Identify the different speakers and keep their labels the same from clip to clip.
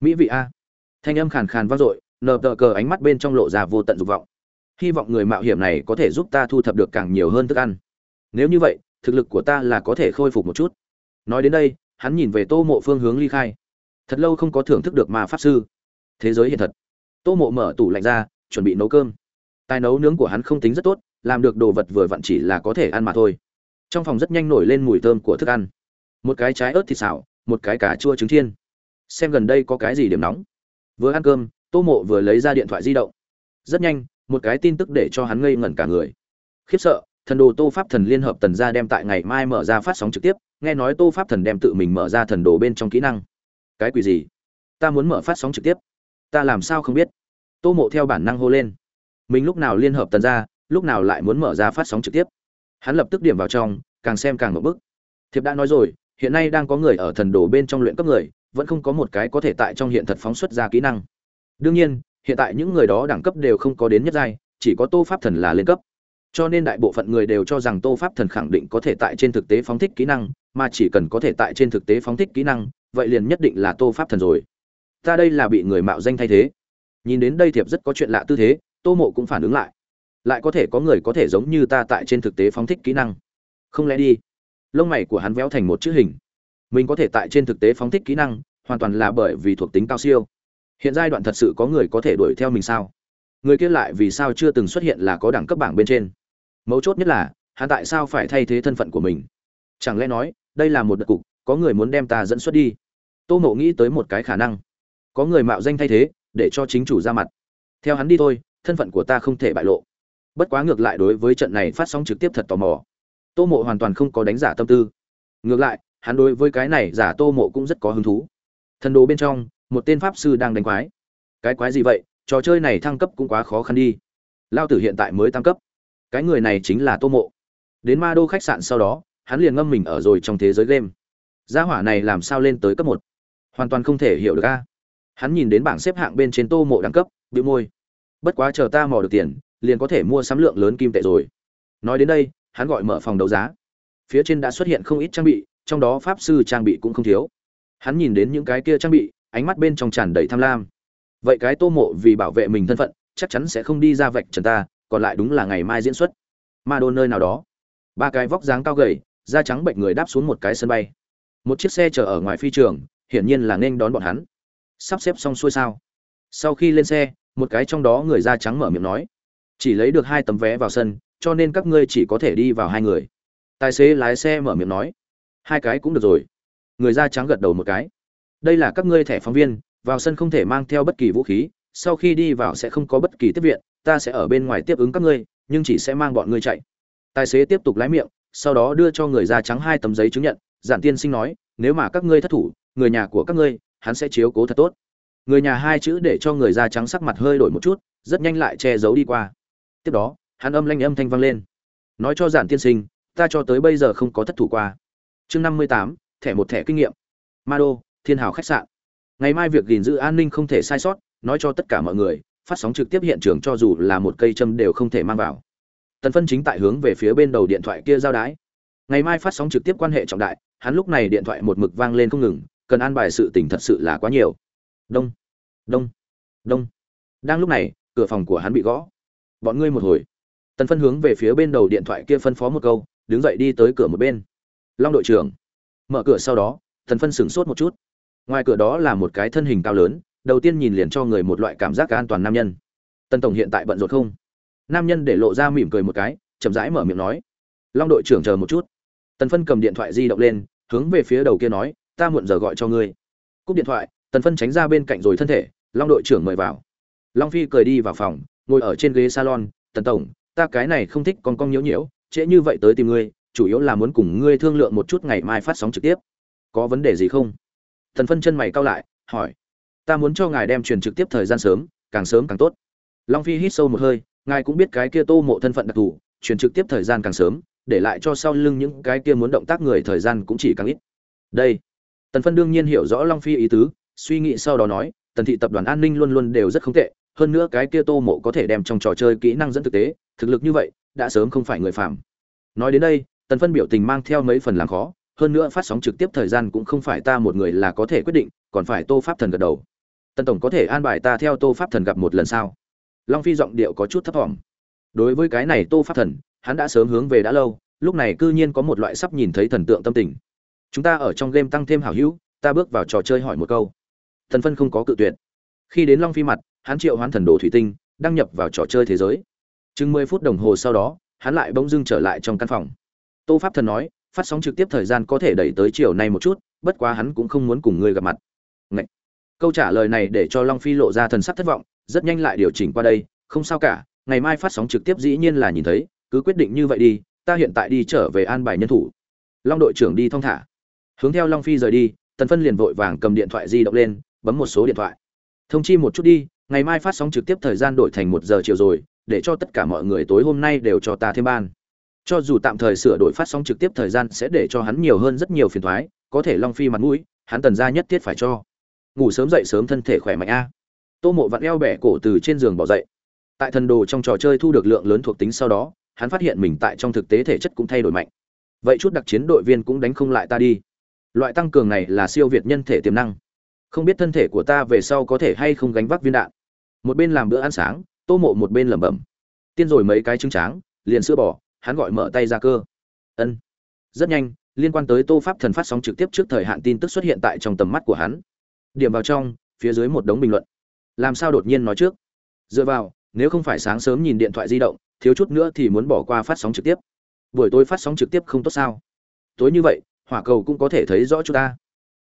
Speaker 1: mỹ vị a. Thanh âm khàn khàn vang dội, nờ tờ cờ ánh mắt bên trong lộ ra vô tận dục vọng. Hy vọng người mạo hiểm này có thể giúp ta thu thập được càng nhiều hơn thức ăn. Nếu như vậy, thực lực của ta là có thể khôi phục một chút. Nói đến đây, hắn nhìn về tô mộ phương hướng ly khai. Thật lâu không có thưởng thức được mà pháp sư. Thế giới hiện thật. Tô mộ mở tủ lạnh ra, chuẩn bị nấu cơm. Tài nấu nướng của hắn không tính rất tốt, làm được đồ vật vừa vặn chỉ là có thể ăn mà thôi. Trong phòng rất nhanh nổi lên mùi thơm của thức ăn. Một cái trái ớt thịt xào, một cái cà chua trứng chiên xem gần đây có cái gì điểm nóng. Vừa ăn cơm, tô mộ vừa lấy ra điện thoại di động. Rất nhanh, một cái tin tức để cho hắn ngây ngẩn cả người. Khiếp sợ, thần đồ tô pháp thần liên hợp tần gia đem tại ngày mai mở ra phát sóng trực tiếp, nghe nói tô pháp thần đem tự mình mở ra thần đồ bên trong kỹ năng. Cái quỷ gì? Ta muốn mở phát sóng trực tiếp. Ta làm sao không biết? Tô mộ theo bản năng hô lên. Mình lúc nào liên hợp tần gia, lúc nào lại muốn mở ra phát sóng trực tiếp? Hắn lập tức điểm vào trong, càng xem càng một bức thiệp đã nói rồi, hiện nay đang có người ở thần đồ bên trong luyện cấp người vẫn không có một cái có thể tại trong hiện thật phóng xuất ra kỹ năng. Đương nhiên, hiện tại những người đó đẳng cấp đều không có đến nhất giai, chỉ có tô pháp thần là lên cấp. Cho nên đại bộ phận người đều cho rằng tô pháp thần khẳng định có thể tại trên thực tế phóng thích kỹ năng, mà chỉ cần có thể tại trên thực tế phóng thích kỹ năng, vậy liền nhất định là tô pháp thần rồi. Ta đây là bị người mạo danh thay thế. Nhìn đến đây thiệp rất có chuyện lạ tư thế, tô mộ cũng phản ứng lại. Lại có thể có người có thể giống như ta tại trên thực tế phóng thích kỹ năng. Không lẽ đi. Lông mày của hắn véo thành một chữ hình. Mình có thể tại trên thực tế phóng thích kỹ năng hoàn toàn là bởi vì thuộc tính cao siêu. Hiện giai đoạn thật sự có người có thể đuổi theo mình sao? Người kia lại vì sao chưa từng xuất hiện là có đẳng cấp bảng bên trên? Mấu chốt nhất là, hắn tại sao phải thay thế thân phận của mình? Chẳng lẽ nói, đây là một đợt cục, có người muốn đem ta dẫn xuất đi? Tô mộ nghĩ tới một cái khả năng. Có người mạo danh thay thế, để cho chính chủ ra mặt. Theo hắn đi thôi, thân phận của ta không thể bại lộ. Bất quá ngược lại đối với trận này phát sóng trực tiếp thật tò mò. Tô mộ hoàn toàn không có đánh giả tâm tư. Ngược lại, hắn đối với cái này giả tô mộ cũng rất có hứng thú thần đồ bên trong, một tên pháp sư đang đánh quái. Cái quái gì vậy? Trò chơi này thăng cấp cũng quá khó khăn đi. Lao tử hiện tại mới tăng cấp. Cái người này chính là tô mộ. Đến ma đô khách sạn sau đó, hắn liền ngâm mình ở rồi trong thế giới game. Gia hỏa này làm sao lên tới cấp một? Hoàn toàn không thể hiểu được a. Hắn nhìn đến bảng xếp hạng bên trên tô mộ đẳng cấp bị môi. Bất quá chờ ta mò được tiền, liền có thể mua sắm lượng lớn kim tệ rồi. Nói đến đây, hắn gọi mở phòng đấu giá. Phía trên đã xuất hiện không ít trang bị, trong đó pháp sư trang bị cũng không thiếu hắn nhìn đến những cái kia trang bị, ánh mắt bên trong tràn đầy tham lam. Vậy cái tô mộ vì bảo vệ mình thân phận, chắc chắn sẽ không đi ra vạch trần ta, còn lại đúng là ngày mai diễn xuất. Ma đô nơi nào đó. Ba cái vóc dáng cao gầy, da trắng bệnh người đáp xuống một cái sân bay. Một chiếc xe chở ở ngoài phi trường, hiển nhiên là nên đón bọn hắn. Sắp xếp xong xuôi sao? Sau khi lên xe, một cái trong đó người da trắng mở miệng nói, chỉ lấy được hai tấm vé vào sân, cho nên các ngươi chỉ có thể đi vào hai người. Tài xế lái xe mở miệng nói, hai cái cũng được rồi người da trắng gật đầu một cái. Đây là các ngươi thẻ phóng viên, vào sân không thể mang theo bất kỳ vũ khí, sau khi đi vào sẽ không có bất kỳ tiếp viện, ta sẽ ở bên ngoài tiếp ứng các ngươi, nhưng chỉ sẽ mang bọn ngươi chạy. Tài xế tiếp tục lái miệng, sau đó đưa cho người da trắng hai tấm giấy chứng nhận, giản tiên sinh nói, nếu mà các ngươi thất thủ, người nhà của các ngươi, hắn sẽ chiếu cố thật tốt. Người nhà hai chữ để cho người da trắng sắc mặt hơi đổi một chút, rất nhanh lại che giấu đi qua. Tiếp đó, hắn âm lanh âm thanh vang lên. Nói cho giản tiên sinh, ta cho tới bây giờ không có thất thủ qua. Chương năm mươi tám thẻ một thẻ kinh nghiệm. Ma đô thiên hào khách sạn. Ngày mai việc gìn giữ an ninh không thể sai sót, nói cho tất cả mọi người, phát sóng trực tiếp hiện trường cho dù là một cây châm đều không thể mang vào. Tần phân chính tại hướng về phía bên đầu điện thoại kia giao đái. Ngày mai phát sóng trực tiếp quan hệ trọng đại, hắn lúc này điện thoại một mực vang lên không ngừng, cần an bài sự tình thật sự là quá nhiều. Đông đông đông. Đang lúc này, cửa phòng của hắn bị gõ. Bọn ngươi một hồi. Tần phân hướng về phía bên đầu điện thoại kia phân phó một câu, đứng dậy đi tới cửa một bên. Long đội trưởng mở cửa sau đó, thần phân sửng sốt một chút. Ngoài cửa đó là một cái thân hình cao lớn, đầu tiên nhìn liền cho người một loại cảm giác an toàn nam nhân. Tân tổng hiện tại bận rộn không? Nam nhân để lộ ra mỉm cười một cái, chậm rãi mở miệng nói. Long đội trưởng chờ một chút. Tần phân cầm điện thoại di động lên, hướng về phía đầu kia nói, ta muộn giờ gọi cho ngươi. Cúp điện thoại, tần phân tránh ra bên cạnh rồi thân thể, long đội trưởng mời vào. Long phi cười đi vào phòng, ngồi ở trên ghế salon, tần tổng, ta cái này không thích con cong nhiễu nhiễu, trễ như vậy tới tìm ngươi chủ yếu là muốn cùng ngươi thương lượng một chút ngày mai phát sóng trực tiếp. Có vấn đề gì không? Thần phân chân mày cao lại, hỏi. Ta muốn cho ngài đem truyền trực tiếp thời gian sớm, càng sớm càng tốt. Long phi hít sâu một hơi, ngài cũng biết cái kia tô mộ thân phận đặc thù, truyền trực tiếp thời gian càng sớm, để lại cho sau lưng những cái kia muốn động tác người thời gian cũng chỉ càng ít. Đây. Tần phân đương nhiên hiểu rõ long phi ý tứ, suy nghĩ sau đó nói, tần thị tập đoàn an ninh luôn luôn đều rất không tệ, hơn nữa cái kia tô mộ có thể đem trong trò chơi kỹ năng dẫn thực tế, thực lực như vậy, đã sớm không phải người phạm nói đến đây tần phân biểu tình mang theo mấy phần làm khó, hơn nữa phát sóng trực tiếp thời gian cũng không phải ta một người là có thể quyết định, còn phải tô pháp thần gật đầu. Tần tổng có thể an bài ta theo tô pháp thần gặp một lần sao? Long phi giọng điệu có chút thấp thỏm. Đối với cái này tô pháp thần, hắn đã sớm hướng về đã lâu, lúc này cư nhiên có một loại sắp nhìn thấy thần tượng tâm tình. Chúng ta ở trong game tăng thêm hảo hữu, ta bước vào trò chơi hỏi một câu. Thần phân không có cự tuyệt. Khi đến long phi mặt, hắn triệu hoán thần đồ thủy tinh, đăng nhập vào trò chơi thế giới. Chừng mười phút đồng hồ sau đó, hắn lại bỗng dưng trở lại trong căn phòng tô pháp thần nói, phát sóng trực tiếp thời gian có thể đẩy tới chiều nay một chút, bất quá hắn cũng không muốn cùng ngươi gặp mặt. Ngậy! câu trả lời này để cho long phi lộ ra thần sắc thất vọng, rất nhanh lại điều chỉnh qua đây, không sao cả, ngày mai phát sóng trực tiếp dĩ nhiên là nhìn thấy, cứ quyết định như vậy đi, ta hiện tại đi trở về an bài nhân thủ. Long đội trưởng đi thong thả. Hướng theo long phi rời đi, tần phân liền vội vàng cầm điện thoại di động lên, bấm một số điện thoại. Thông chi một chút đi, ngày mai phát sóng trực tiếp thời gian đổi thành một giờ chiều rồi, để cho tất cả mọi người tối hôm nay đều cho ta thêm ban cho dù tạm thời sửa đổi phát sóng trực tiếp thời gian sẽ để cho hắn nhiều hơn rất nhiều phiền thoái, có thể long phi mặt mũi, hắn tần ra nhất thiết phải cho. Ngủ sớm dậy sớm thân thể khỏe mạnh a. Tô mộ vặn eo bẻ cổ từ trên giường bỏ dậy. Tại thần đồ trong trò chơi thu được lượng lớn thuộc tính sau đó, hắn phát hiện mình tại trong thực tế thể chất cũng thay đổi mạnh. Vậy chút đặc chiến đội viên cũng đánh không lại ta đi. Loại tăng cường này là siêu việt nhân thể tiềm năng. Không biết thân thể của ta về sau có thể hay không gánh vác viên đạn. Một bên làm bữa ăn sáng, tô mộ một bên lẩm bẩm. Tiên rồi mấy cái trứng tráng, liền sữa bò hắn gọi mở tay ra cơ. Ân. Rất nhanh, liên quan tới tô pháp thần phát sóng trực tiếp trước thời hạn tin tức xuất hiện tại trong tầm mắt của hắn. Điểm vào trong, phía dưới một đống bình luận. Làm sao đột nhiên nói trước? Dựa vào, nếu không phải sáng sớm nhìn điện thoại di động, thiếu chút nữa thì muốn bỏ qua phát sóng trực tiếp. Buổi tối phát sóng trực tiếp không tốt sao? Tối như vậy, hỏa cầu cũng có thể thấy rõ chúng ta.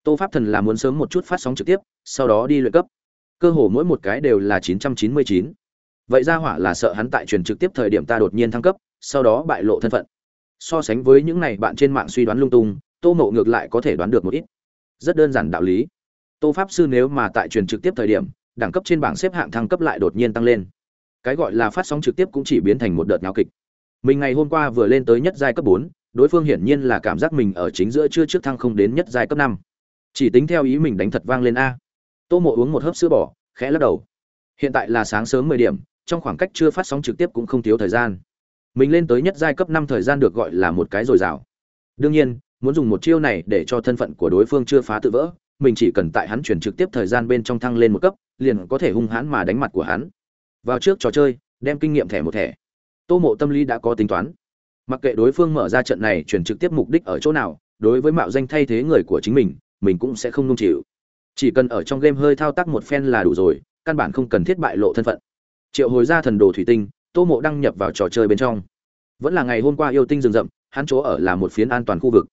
Speaker 1: Tô pháp thần là muốn sớm một chút phát sóng trực tiếp, sau đó đi luyện cấp. Cơ hồ mỗi một cái đều là 999. vậy ra hỏa là sợ hắn tại truyền trực tiếp thời điểm ta đột nhiên thăng cấp sau đó bại lộ thân phận. So sánh với những này bạn trên mạng suy đoán lung tung, tô mộ ngược lại có thể đoán được một ít. Rất đơn giản đạo lý. Tô pháp sư nếu mà tại truyền trực tiếp thời điểm, đẳng cấp trên bảng xếp hạng thăng cấp lại đột nhiên tăng lên. Cái gọi là phát sóng trực tiếp cũng chỉ biến thành một đợt náo kịch. Mình ngày hôm qua vừa lên tới nhất giai cấp bốn, đối phương hiển nhiên là cảm giác mình ở chính giữa chưa trước thăng không đến nhất giai cấp năm. Chỉ tính theo ý mình đánh thật vang lên a. Tô mộ uống một hớp sữa bò, khẽ lắc đầu. Hiện tại là sáng sớm mười điểm, trong khoảng cách chưa phát sóng trực tiếp cũng không thiếu thời gian mình lên tới nhất giai cấp năm thời gian được gọi là một cái dồi dào. Đương nhiên, muốn dùng một chiêu này để cho thân phận của đối phương chưa phá tự vỡ, mình chỉ cần tại hắn chuyển trực tiếp thời gian bên trong thăng lên một cấp, liền có thể hung hãn mà đánh mặt của hắn. Vào trước trò chơi, đem kinh nghiệm thẻ một thẻ. Tô mộ tâm lý đã có tính toán. Mặc kệ đối phương mở ra trận này chuyển trực tiếp mục đích ở chỗ nào, đối với mạo danh thay thế người của chính mình mình cũng sẽ không nung chịu. Chỉ cần ở trong game hơi thao tác một phen là đủ rồi, căn bản không cần thiết bại lộ thân phận. Triệu hồi ra thần đồ thủy tinh tô mộ đăng nhập vào trò chơi bên trong. Vẫn là ngày hôm qua yêu tinh rừng rậm, hắn chỗ ở là một phiến an toàn khu vực.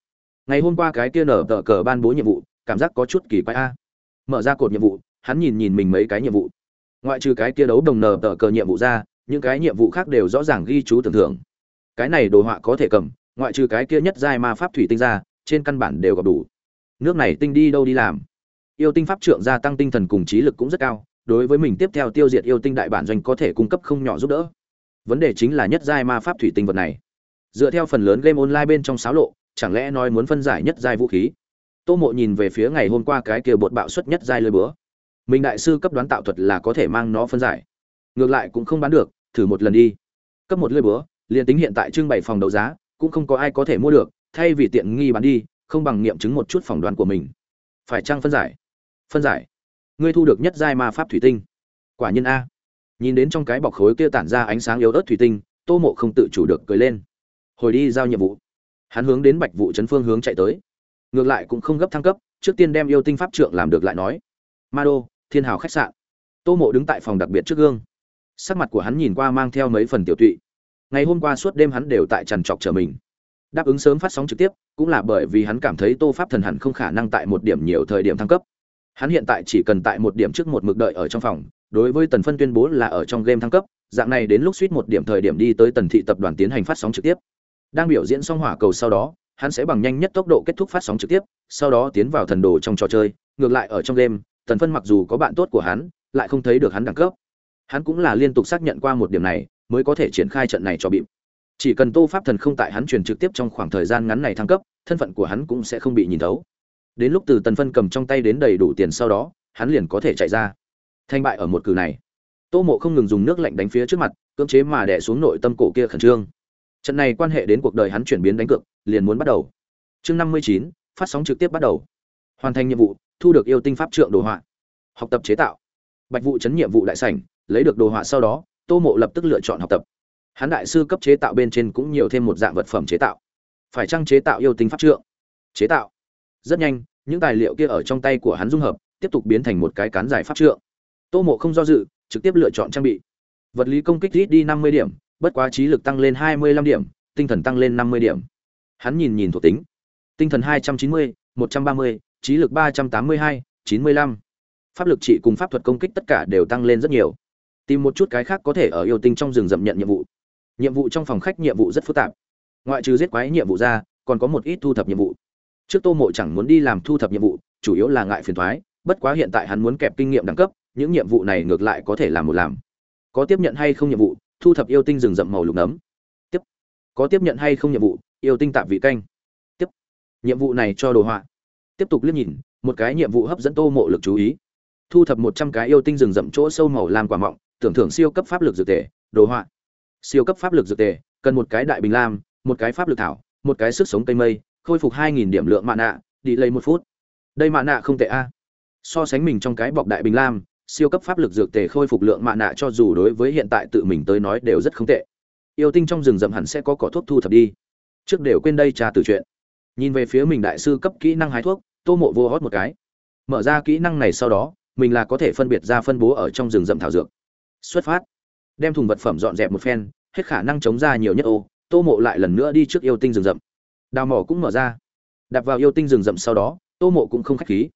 Speaker 1: Ngày hôm qua cái kia nở tờ cờ ban bố nhiệm vụ, cảm giác có chút kỳ quái a. Mở ra cột nhiệm vụ, hắn nhìn nhìn mình mấy cái nhiệm vụ. Ngoại trừ cái kia đấu đồng nở tờ cờ nhiệm vụ ra, những cái nhiệm vụ khác đều rõ ràng ghi chú tưởng thưởng cái này đồ họa có thể cầm, ngoại trừ cái kia nhất giai ma pháp thủy tinh ra, trên căn bản đều gặp đủ. Nước này tinh đi đâu đi làm? Yêu tinh pháp trượng gia tăng tinh thần cùng trí lực cũng rất cao, đối với mình tiếp theo tiêu diệt yêu tinh đại bản doanh có thể cung cấp không nhỏ giúp đỡ vấn đề chính là nhất giai ma pháp thủy tinh vật này. Dựa theo phần lớn game online bên trong xáo lộ, chẳng lẽ nói muốn phân giải nhất giai vũ khí? Tô mộ nhìn về phía ngày hôm qua cái kia bột bạo xuất nhất giai lơi búa. Mình đại sư cấp đoán tạo thuật là có thể mang nó phân giải. Ngược lại cũng không bán được, thử một lần đi. Cấp một lơi búa, liền tính hiện tại trưng bày phòng đấu giá, cũng không có ai có thể mua được, thay vì tiện nghi bán đi, không bằng nghiệm chứng một chút phỏng đoán của mình. Phải chăng phân giải? Phân giải. Ngươi thu được nhất giai ma pháp thủy tinh. Quả nhiên a nhìn đến trong cái bọc khối kia tản ra ánh sáng yếu ớt thủy tinh, tô mộ không tự chủ được cười lên. Hồi đi giao nhiệm vụ. Hắn hướng đến bạch vụ chấn phương hướng chạy tới. Ngược lại cũng không gấp thăng cấp, trước tiên đem yêu tinh pháp trượng làm được lại nói. Ma đô, thiên hào khách sạn. Tô mộ đứng tại phòng đặc biệt trước gương. Sắc mặt của hắn nhìn qua mang theo mấy phần tiểu tụy. Ngày hôm qua suốt đêm hắn đều tại trằn trọc chờ mình. Đáp ứng sớm phát sóng trực tiếp, cũng là bởi vì hắn cảm thấy tô pháp thần hẳn không khả năng tại một điểm nhiều thời điểm thăng cấp. Hắn hiện tại chỉ cần tại một điểm trước một mực đợi ở trong phòng đối với tần phân tuyên bố là ở trong game thăng cấp, dạng này đến lúc suýt một điểm thời điểm đi tới tần thị tập đoàn tiến hành phát sóng trực tiếp. Đang biểu diễn xong hỏa cầu sau đó, hắn sẽ bằng nhanh nhất tốc độ kết thúc phát sóng trực tiếp, sau đó tiến vào thần đồ trong trò chơi. Ngược lại ở trong game, tần phân mặc dù có bạn tốt của hắn, lại không thấy được hắn đẳng cấp. Hắn cũng là liên tục xác nhận qua một điểm này, mới có thể triển khai trận này cho bịp. Chỉ cần tô pháp thần không tại hắn truyền trực tiếp trong khoảng thời gian ngắn này thăng cấp, thân phận của hắn cũng sẽ không bị nhìn thấu. Đến lúc từ tần phân cầm trong tay đến đầy đủ tiền sau đó, hắn liền có thể chạy ra thanh bại ở một cử này. Tô mộ không ngừng dùng nước lạnh đánh phía trước mặt, cưỡng chế mà đẻ xuống nội tâm cổ kia khẩn trương. Trận này quan hệ đến cuộc đời hắn chuyển biến đánh cược, liền muốn bắt đầu. Chương năm mươi chín, phát sóng trực tiếp bắt đầu. Hoàn thành nhiệm vụ, thu được yêu tinh pháp trượng đồ họa. Học tập chế tạo. Bạch vụ chấn nhiệm vụ đại sảnh, lấy được đồ họa sau đó, tô mộ lập tức lựa chọn học tập. Hắn đại sư cấp chế tạo bên trên cũng nhiều thêm một dạng vật phẩm chế tạo. Phải chăng chế tạo yêu tinh pháp trượng? Chế tạo. Rất nhanh, những tài liệu kia ở trong tay của hắn dung hợp, tiếp tục biến thành một cái cán giải pháp trượng tô mộ không do dự, trực tiếp lựa chọn trang bị. Vật lý công kích ít đi năm mươi điểm, bất quá trí lực tăng lên hai mươi lăm điểm, tinh thần tăng lên năm mươi điểm. Hắn nhìn nhìn thuộc tính. Tinh thần hai trăm chín mươi, một trăm ba mươi, trí lực ba trăm tám mươi hai, chín mươi lăm. Pháp lực trị cùng pháp thuật công kích tất cả đều tăng lên rất nhiều. Tìm một chút cái khác có thể ở yêu tinh trong rừng rậm nhận nhiệm vụ. Nhiệm vụ trong phòng khách nhiệm vụ rất phức tạp. Ngoại trừ giết quái nhiệm vụ ra, còn có một ít thu thập nhiệm vụ. Trước tô mộ chẳng muốn đi làm thu thập nhiệm vụ, chủ yếu là ngại phiền thoái bất quá hiện tại hắn muốn kẹp kinh nghiệm đẳng cấp những nhiệm vụ này ngược lại có thể làm một làm. Có tiếp nhận hay không nhiệm vụ, thu thập yêu tinh rừng rậm màu lục nấm. Tiếp. Có tiếp nhận hay không nhiệm vụ, yêu tinh tạp vị canh. Tiếp. Nhiệm vụ này cho đồ họa. Tiếp tục liếc nhìn, một cái nhiệm vụ hấp dẫn tô mộ lực chú ý. Thu thập một trăm cái yêu tinh rừng rậm chỗ sâu màu làm quả mọng, tưởng thưởng siêu cấp pháp lực dược tề, đồ họa. Siêu cấp pháp lực dược tề, cần một cái đại bình lam, một cái pháp lực thảo, một cái sức sống cây mây, khôi phục hai nghìn điểm lượng mạ nạ, đi lấy một phút. Đây mạ nạ không tệ a. So sánh mình trong cái bọc đại bình lam siêu cấp pháp lực dược tề khôi phục lượng mạ nạ cho dù đối với hiện tại tự mình tới nói đều rất không tệ. Yêu tinh trong rừng rậm hẳn sẽ có cỏ thuốc thu thập đi. Trước đều quên đây trà từ chuyện. Nhìn về phía mình đại sư cấp kỹ năng hái thuốc, tô mộ vô hót một cái. Mở ra kỹ năng này sau đó, mình là có thể phân biệt ra phân bố ở trong rừng rậm thảo dược. Xuất phát. Đem thùng vật phẩm dọn dẹp một phen, hết khả năng chống ra nhiều nhất ô, tô mộ lại lần nữa đi trước yêu tinh rừng rậm. Đào mỏ cũng mở ra. Đạp vào yêu tinh rừng rậm sau đó, tô mộ cũng không khách khí.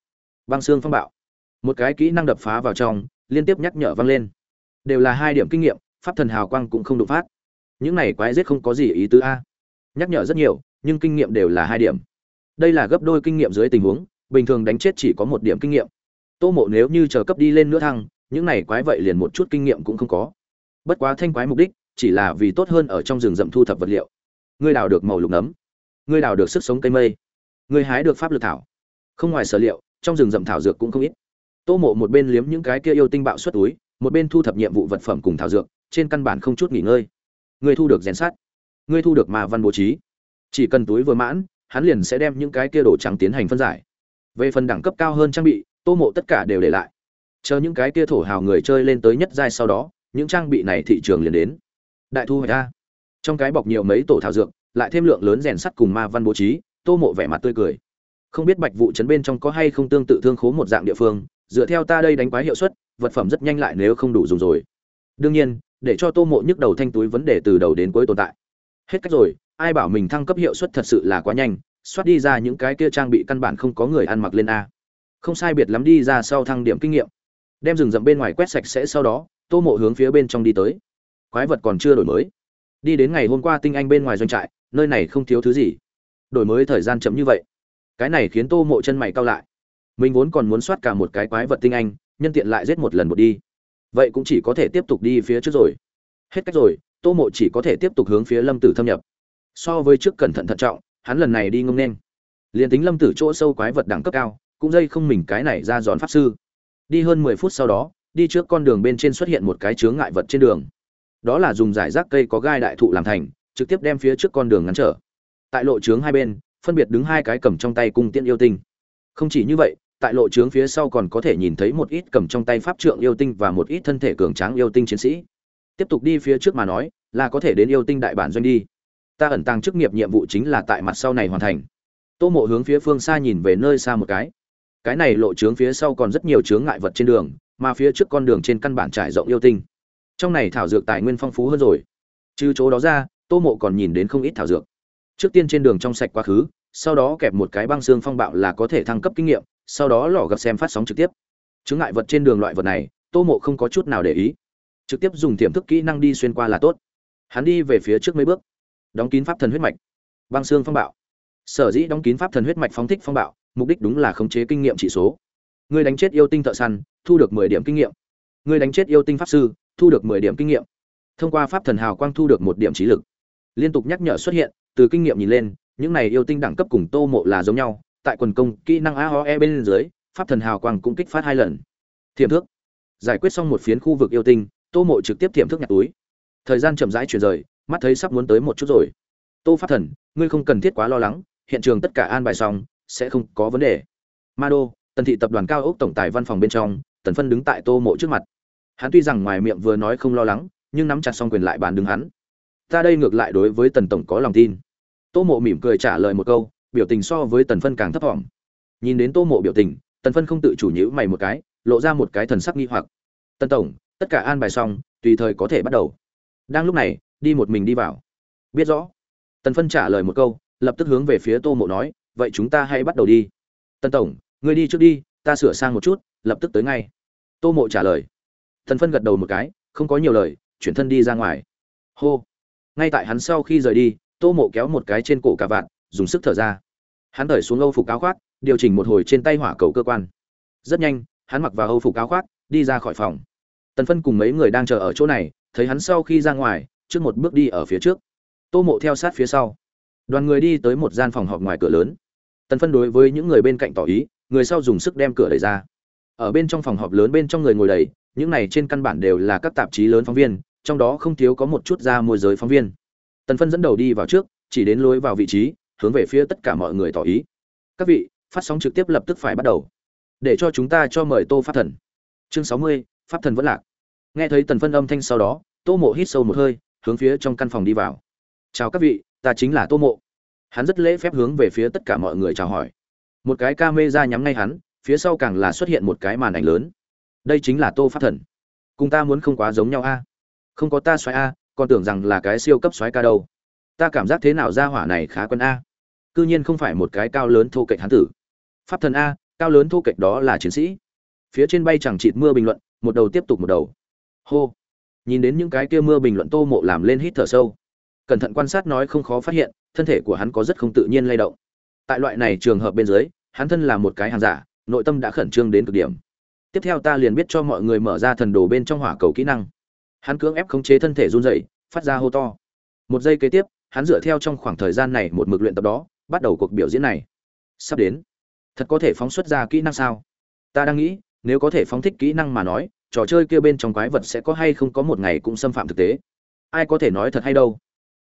Speaker 1: Băng xương phong bạo một cái kỹ năng đập phá vào trong, liên tiếp nhắc nhở vang lên. Đều là hai điểm kinh nghiệm, pháp thần hào quang cũng không đột phát. Những này quái giết không có gì ý tứ a. Nhắc nhở rất nhiều, nhưng kinh nghiệm đều là hai điểm. Đây là gấp đôi kinh nghiệm dưới tình huống, bình thường đánh chết chỉ có một điểm kinh nghiệm. Tô mộ nếu như chờ cấp đi lên nữa thăng, những này quái vậy liền một chút kinh nghiệm cũng không có. Bất quá thanh quái mục đích, chỉ là vì tốt hơn ở trong rừng rậm thu thập vật liệu. Ngươi đào được màu lục nấm. Ngươi đào được sức sống cây mây. Ngươi hái được pháp lực thảo. Không ngoài sở liệu, trong rừng rậm thảo dược cũng không ít tô mộ một bên liếm những cái kia yêu tinh bạo xuất túi, một bên thu thập nhiệm vụ vật phẩm cùng thảo dược, trên căn bản không chút nghỉ ngơi. Ngươi thu được rèn sát ngươi thu được mà văn bố trí. Chỉ cần túi vừa mãn, hắn liền sẽ đem những cái kia đồ trắng tiến hành phân giải. Về phần đẳng cấp cao hơn trang bị, tô mộ tất cả đều để lại. Chờ những cái kia thổ hào người chơi lên tới nhất giai sau đó, những trang bị này thị trường liền đến. Đại thu hoạch ra. Trong cái bọc nhiều mấy tổ thảo dược, lại thêm lượng lớn rèn sắt cùng ma văn bố trí, tô mộ vẻ mặt tươi cười. Không biết bạch vụ chấn bên trong có hay không tương tự thương khố một dạng địa phương dựa theo ta đây đánh quái hiệu suất, vật phẩm rất nhanh lại nếu không đủ dùng rồi. Đương nhiên, để cho tô mộ nhức đầu thanh túi vấn đề từ đầu đến cuối tồn tại. Hết cách rồi, ai bảo mình thăng cấp hiệu suất thật sự là quá nhanh xoát đi ra những cái kia trang bị căn bản không có người ăn mặc lên a. Không sai biệt lắm đi ra sau thăng điểm kinh nghiệm. Đem rừng rậm bên ngoài quét sạch sẽ sau đó, tô mộ hướng phía bên trong đi tới. Quái vật còn chưa đổi mới. Đi đến ngày hôm qua tinh anh bên ngoài doanh trại, nơi này không thiếu thứ gì. Đổi mới thời gian chậm như vậy. Cái này khiến tô mộ chân mày cao lại mình vốn còn muốn soát cả một cái quái vật tinh anh, nhân tiện lại giết một lần một đi. Vậy cũng chỉ có thể tiếp tục đi phía trước rồi. Hết cách rồi, tô mộ chỉ có thể tiếp tục hướng phía lâm tử thâm nhập. So với trước cẩn thận thận trọng, hắn lần này đi ngông nên. Liền tính lâm tử chỗ sâu quái vật đẳng cấp cao, cũng dây không mình cái này ra giòn pháp sư. Đi hơn mười phút sau đó, đi trước con đường bên trên xuất hiện một cái chướng ngại vật trên đường. Đó là dùng giải rác cây có gai đại thụ làm thành, trực tiếp đem phía trước con đường ngắn trở. Tại lộ trướng hai bên, phân biệt đứng hai cái cầm trong tay cung tiễn yêu tinh. Không chỉ như vậy tại lộ trướng phía sau còn có thể nhìn thấy một ít cầm trong tay pháp trượng yêu tinh và một ít thân thể cường tráng yêu tinh chiến sĩ. Tiếp tục đi phía trước mà nói, là có thể đến yêu tinh đại bản doanh đi. Ta ẩn tàng chức nghiệp nhiệm vụ chính là tại mặt sau này hoàn thành. Tô mộ hướng phía phương xa nhìn về nơi xa một cái. Cái này lộ trướng phía sau còn rất nhiều chướng ngại vật trên đường, mà phía trước con đường trên căn bản trải rộng yêu tinh. Trong này thảo dược tài nguyên phong phú hơn rồi. Trừ chỗ đó ra, tô mộ còn nhìn đến không ít thảo dược. Trước tiên trên đường trong sạch quá khứ sau đó kẹp một cái băng xương phong bạo là có thể thăng cấp kinh nghiệm, sau đó lò gặp xem phát sóng trực tiếp. Chứng ngại vật trên đường loại vật này, tô mộ không có chút nào để ý. Trực tiếp dùng tiềm thức kỹ năng đi xuyên qua là tốt. Hắn đi về phía trước mấy bước. Đóng kín pháp thần huyết mạch. Băng xương phong bạo. Sở dĩ đóng kín pháp thần huyết mạch phóng thích phong bạo, mục đích đúng là khống chế kinh nghiệm chỉ số. Người đánh chết yêu tinh thợ săn, thu được mười điểm kinh nghiệm. Người đánh chết yêu tinh pháp sư, thu được mười điểm kinh nghiệm. Thông qua pháp thần hào quang thu được một điểm trí lực. Liên tục nhắc nhở xuất hiện, từ kinh nghiệm nhìn lên những này yêu tinh đẳng cấp cùng tô mộ là giống nhau, tại quần công, kỹ năng a ho e bên dưới, pháp thần hào quang cũng kích phát hai lần. Thiềm thước. Giải quyết xong một phiến khu vực yêu tinh, tô mộ trực tiếp thiềm thước nhặt túi. Thời gian chậm rãi chuyển rời, mắt thấy sắp muốn tới một chút rồi. Tô pháp thần, ngươi không cần thiết quá lo lắng, hiện trường tất cả an bài xong, sẽ không có vấn đề. Ma đô, tần thị tập đoàn cao ốc tổng tài văn phòng bên trong, tần phân đứng tại tô mộ trước mặt. Hắn tuy rằng ngoài miệng vừa nói không lo lắng, nhưng nắm chặt xong quyền lại bàn đứng hắn. Ta đây ngược lại đối với tần tổng có lòng tin tô mộ mỉm cười trả lời một câu, biểu tình so với tần phân càng thấp thỏm. Nhìn đến tô mộ biểu tình, tần phân không tự chủ nhữ mày một cái, lộ ra một cái thần sắc nghi hoặc. Tần tổng, tất cả an bài xong, tùy thời có thể bắt đầu. Đang lúc này, đi một mình đi vào. Biết rõ. Tần phân trả lời một câu, lập tức hướng về phía tô mộ nói, vậy chúng ta hãy bắt đầu đi. Tần tổng, ngươi đi trước đi, ta sửa sang một chút, lập tức tới ngay. Tô mộ trả lời. Tần phân gật đầu một cái, không có nhiều lời, chuyển thân đi ra ngoài. Hô. Ngay tại hắn sau khi rời đi tô mộ kéo một cái trên cổ cà vạt, dùng sức thở ra. Hắn thở xuống âu phục áo khoác, điều chỉnh một hồi trên tay hỏa cầu cơ quan. Rất nhanh, hắn mặc vào âu phục áo khoác, đi ra khỏi phòng. Tần phân cùng mấy người đang chờ ở chỗ này, thấy hắn sau khi ra ngoài, trước một bước đi ở phía trước. Tô mộ theo sát phía sau. Đoàn người đi tới một gian phòng họp ngoài cửa lớn. Tần phân đối với những người bên cạnh tỏ ý, người sau dùng sức đem cửa đẩy ra. Ở bên trong phòng họp lớn bên trong người ngồi đầy, những này trên căn bản đều là các tạp chí lớn phóng viên, trong đó không thiếu có một chút ra môi giới phóng viên tần phân dẫn đầu đi vào trước, chỉ đến lối vào vị trí, hướng về phía tất cả mọi người tỏ ý. Các vị, phát sóng trực tiếp lập tức phải bắt đầu. Để cho chúng ta cho mời tô pháp thần. Chương sáu mươi, pháp thần vẫn lạc. Nghe thấy tần phân âm thanh sau đó, tô mộ hít sâu một hơi, hướng phía trong căn phòng đi vào. Chào các vị, ta chính là tô mộ. Hắn rất lễ phép hướng về phía tất cả mọi người chào hỏi. Một cái ca mê ra nhắm ngay hắn, phía sau càng là xuất hiện một cái màn ảnh lớn. Đây chính là tô pháp thần. Cùng ta muốn không quá giống nhau a. Không có ta xoáy a còn tưởng rằng là cái siêu cấp xoáy ca đâu. Ta cảm giác thế nào ra hỏa này khá quân a. Cư nhiên không phải một cái cao lớn thô kệch hán tử. Pháp thần a, cao lớn thô kệch đó là chiến sĩ. Phía trên bay chẳng chịt mưa bình luận, một đầu tiếp tục một đầu. Hô. Nhìn đến những cái kia mưa bình luận tô mộ làm lên hít thở sâu. Cẩn thận quan sát nói không khó phát hiện, thân thể của hắn có rất không tự nhiên lay động. Tại loại này trường hợp bên dưới, hắn thân là một cái hàng giả, nội tâm đã khẩn trương đến cực điểm. Tiếp theo ta liền biết cho mọi người mở ra thần đồ bên trong hỏa cầu kỹ năng hắn cưỡng ép khống chế thân thể run rẩy, phát ra hô to. Một giây kế tiếp, hắn dựa theo trong khoảng thời gian này một mực luyện tập đó, bắt đầu cuộc biểu diễn này. Sắp đến. Thật có thể phóng xuất ra kỹ năng sao? Ta đang nghĩ, nếu có thể phóng thích kỹ năng mà nói, trò chơi kia bên trong quái vật sẽ có hay không có một ngày cũng xâm phạm thực tế? Ai có thể nói thật hay đâu?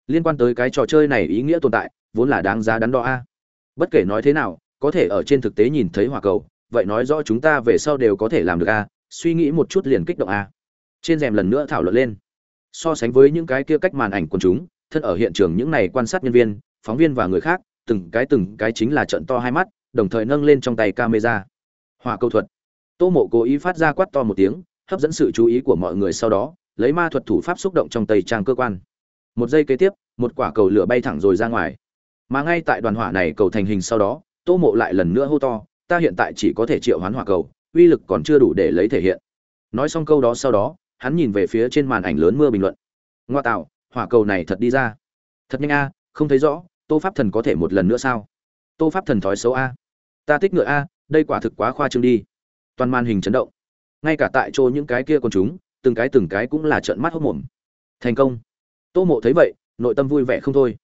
Speaker 1: Liên quan tới cái trò chơi này ý nghĩa tồn tại, vốn là đáng giá đắn đo a. Bất kể nói thế nào, có thể ở trên thực tế nhìn thấy hỏa cầu, vậy nói rõ chúng ta về sau đều có thể làm được a. Suy nghĩ một chút liền kích động a trên rèm lần nữa thảo luận lên. So sánh với những cái kia cách màn ảnh quần chúng, thân ở hiện trường những này quan sát nhân viên, phóng viên và người khác, từng cái từng cái chính là trận to hai mắt, đồng thời nâng lên trong tay camera. Hỏa câu thuật. Tô mộ cố ý phát ra quát to một tiếng, hấp dẫn sự chú ý của mọi người sau đó, lấy ma thuật thủ pháp xúc động trong tây trang cơ quan. Một giây kế tiếp, một quả cầu lửa bay thẳng rồi ra ngoài. Mà ngay tại đoàn hỏa này cầu thành hình sau đó, tô mộ lại lần nữa hô to, ta hiện tại chỉ có thể triệu hoán hỏa cầu, uy lực còn chưa đủ để lấy thể hiện. Nói xong câu đó sau đó hắn nhìn về phía trên màn ảnh lớn mưa bình luận. Ngoa tạo, hỏa cầu này thật đi ra. Thật nhanh a, không thấy rõ, tô pháp thần có thể một lần nữa sao? Tô pháp thần thói xấu a. Ta thích ngựa a, đây quả thực quá khoa trương đi. Toàn màn hình chấn động. Ngay cả tại chỗ những cái kia còn chúng, từng cái từng cái cũng là trợn mắt hốc mồm. Thành công. Tô mộ thấy vậy, nội tâm vui vẻ không thôi.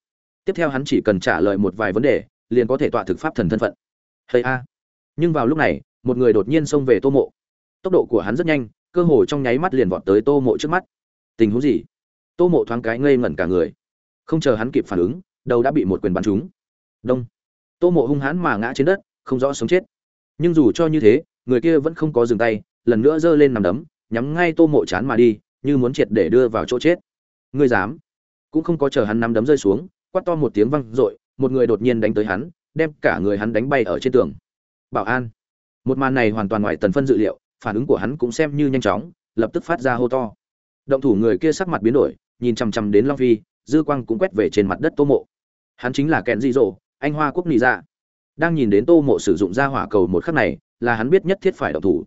Speaker 1: Tiếp theo hắn chỉ cần trả lời một vài vấn đề, liền có thể tọa thực pháp thần thân phận. Hay a. Nhưng vào lúc này, một người đột nhiên xông về tô mộ. Tốc độ của hắn rất nhanh cơ hồ trong nháy mắt liền vọt tới tô mộ trước mắt. Tình huống gì? Tô mộ thoáng cái ngây ngẩn cả người. Không chờ hắn kịp phản ứng, đầu đã bị một quyền bắn trúng. Đông. Tô mộ hung hãn mà ngã trên đất, không rõ sống chết. Nhưng dù cho như thế, người kia vẫn không có dừng tay, lần nữa giơ lên nằm đấm, nhắm ngay tô mộ chán mà đi, như muốn triệt để đưa vào chỗ chết. Ngươi dám? Cũng không có chờ hắn nắm đấm rơi xuống, quát to một tiếng văng r ộ i một người đột nhiên đánh tới hắn, đem cả người hắn đánh bay ở trên tường. Bảo an. Một màn này hoàn toàn ngoài tần phân dự liệu phản ứng của hắn cũng xem như nhanh chóng, lập tức phát ra hô to. Động thủ người kia sắc mặt biến đổi, nhìn chằm chằm đến long phi, dư quang cũng quét về trên mặt đất tô mộ. Hắn chính là kẹn Di dỗ, anh hoa quốc nị dạ. Đang nhìn đến tô mộ sử dụng ra hỏa cầu một khắc này, là hắn biết nhất thiết phải động thủ.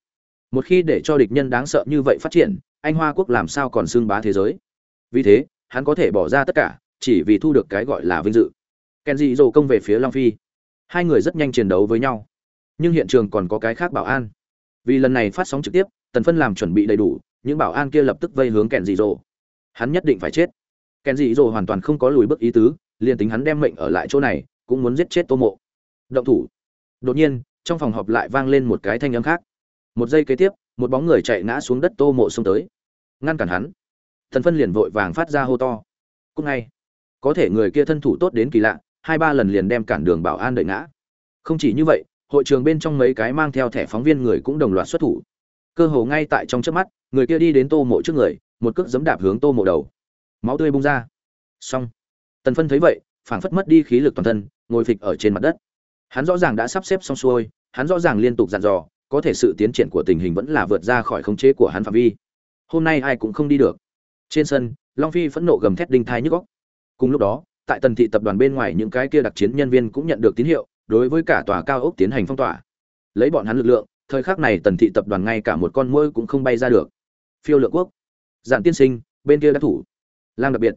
Speaker 1: Một khi để cho địch nhân đáng sợ như vậy phát triển, anh hoa quốc làm sao còn xương bá thế giới? Vì thế, hắn có thể bỏ ra tất cả, chỉ vì thu được cái gọi là vinh dự. Kèn dị dỗ công về phía long phi. Hai người rất nhanh chiến đấu với nhau. Nhưng hiện trường còn có cái khác bảo an vì lần này phát sóng trực tiếp, tần phân làm chuẩn bị đầy đủ, những bảo an kia lập tức vây hướng kèn dị dỗ. Hắn nhất định phải chết. Kèn dị dỗ hoàn toàn không có lùi bước ý tứ, liền tính hắn đem mệnh ở lại chỗ này, cũng muốn giết chết tô mộ. Động thủ. Đột nhiên, trong phòng họp lại vang lên một cái thanh âm khác. Một giây kế tiếp, một bóng người chạy ngã xuống đất tô mộ xông tới. Ngăn cản hắn. Thần phân liền vội vàng phát ra hô to. Cúc ngay. Có thể người kia thân thủ tốt đến kỳ lạ, hai ba lần liền đem cản đường bảo an đợi ngã. Không chỉ như vậy hội trường bên trong mấy cái mang theo thẻ phóng viên người cũng đồng loạt xuất thủ. Cơ hồ ngay tại trong trước mắt, người kia đi đến tô mộ trước người, một cước giấm đạp hướng tô mộ đầu. Máu tươi bung ra. Xong. Tần phân thấy vậy, phảng phất mất đi khí lực toàn thân, ngồi phịch ở trên mặt đất. Hắn rõ ràng đã sắp xếp xong xuôi, hắn rõ ràng liên tục dặn dò, có thể sự tiến triển của tình hình vẫn là vượt ra khỏi khống chế của hắn phạm vi. Hôm nay ai cũng không đi được. Trên sân, long phi phẫn nộ gầm thét đinh thai nhức góc cùng lúc đó, tại tần thị tập đoàn bên ngoài những cái kia đặc chiến nhân viên cũng nhận được tín hiệu đối với cả tòa cao ốc tiến hành phong tỏa. Lấy bọn hắn lực lượng, thời khắc này tần thị tập đoàn ngay cả một con mũi cũng không bay ra được. Phiêu lược quốc, giản tiên sinh, bên kia đã thủ. Lang đặc biệt.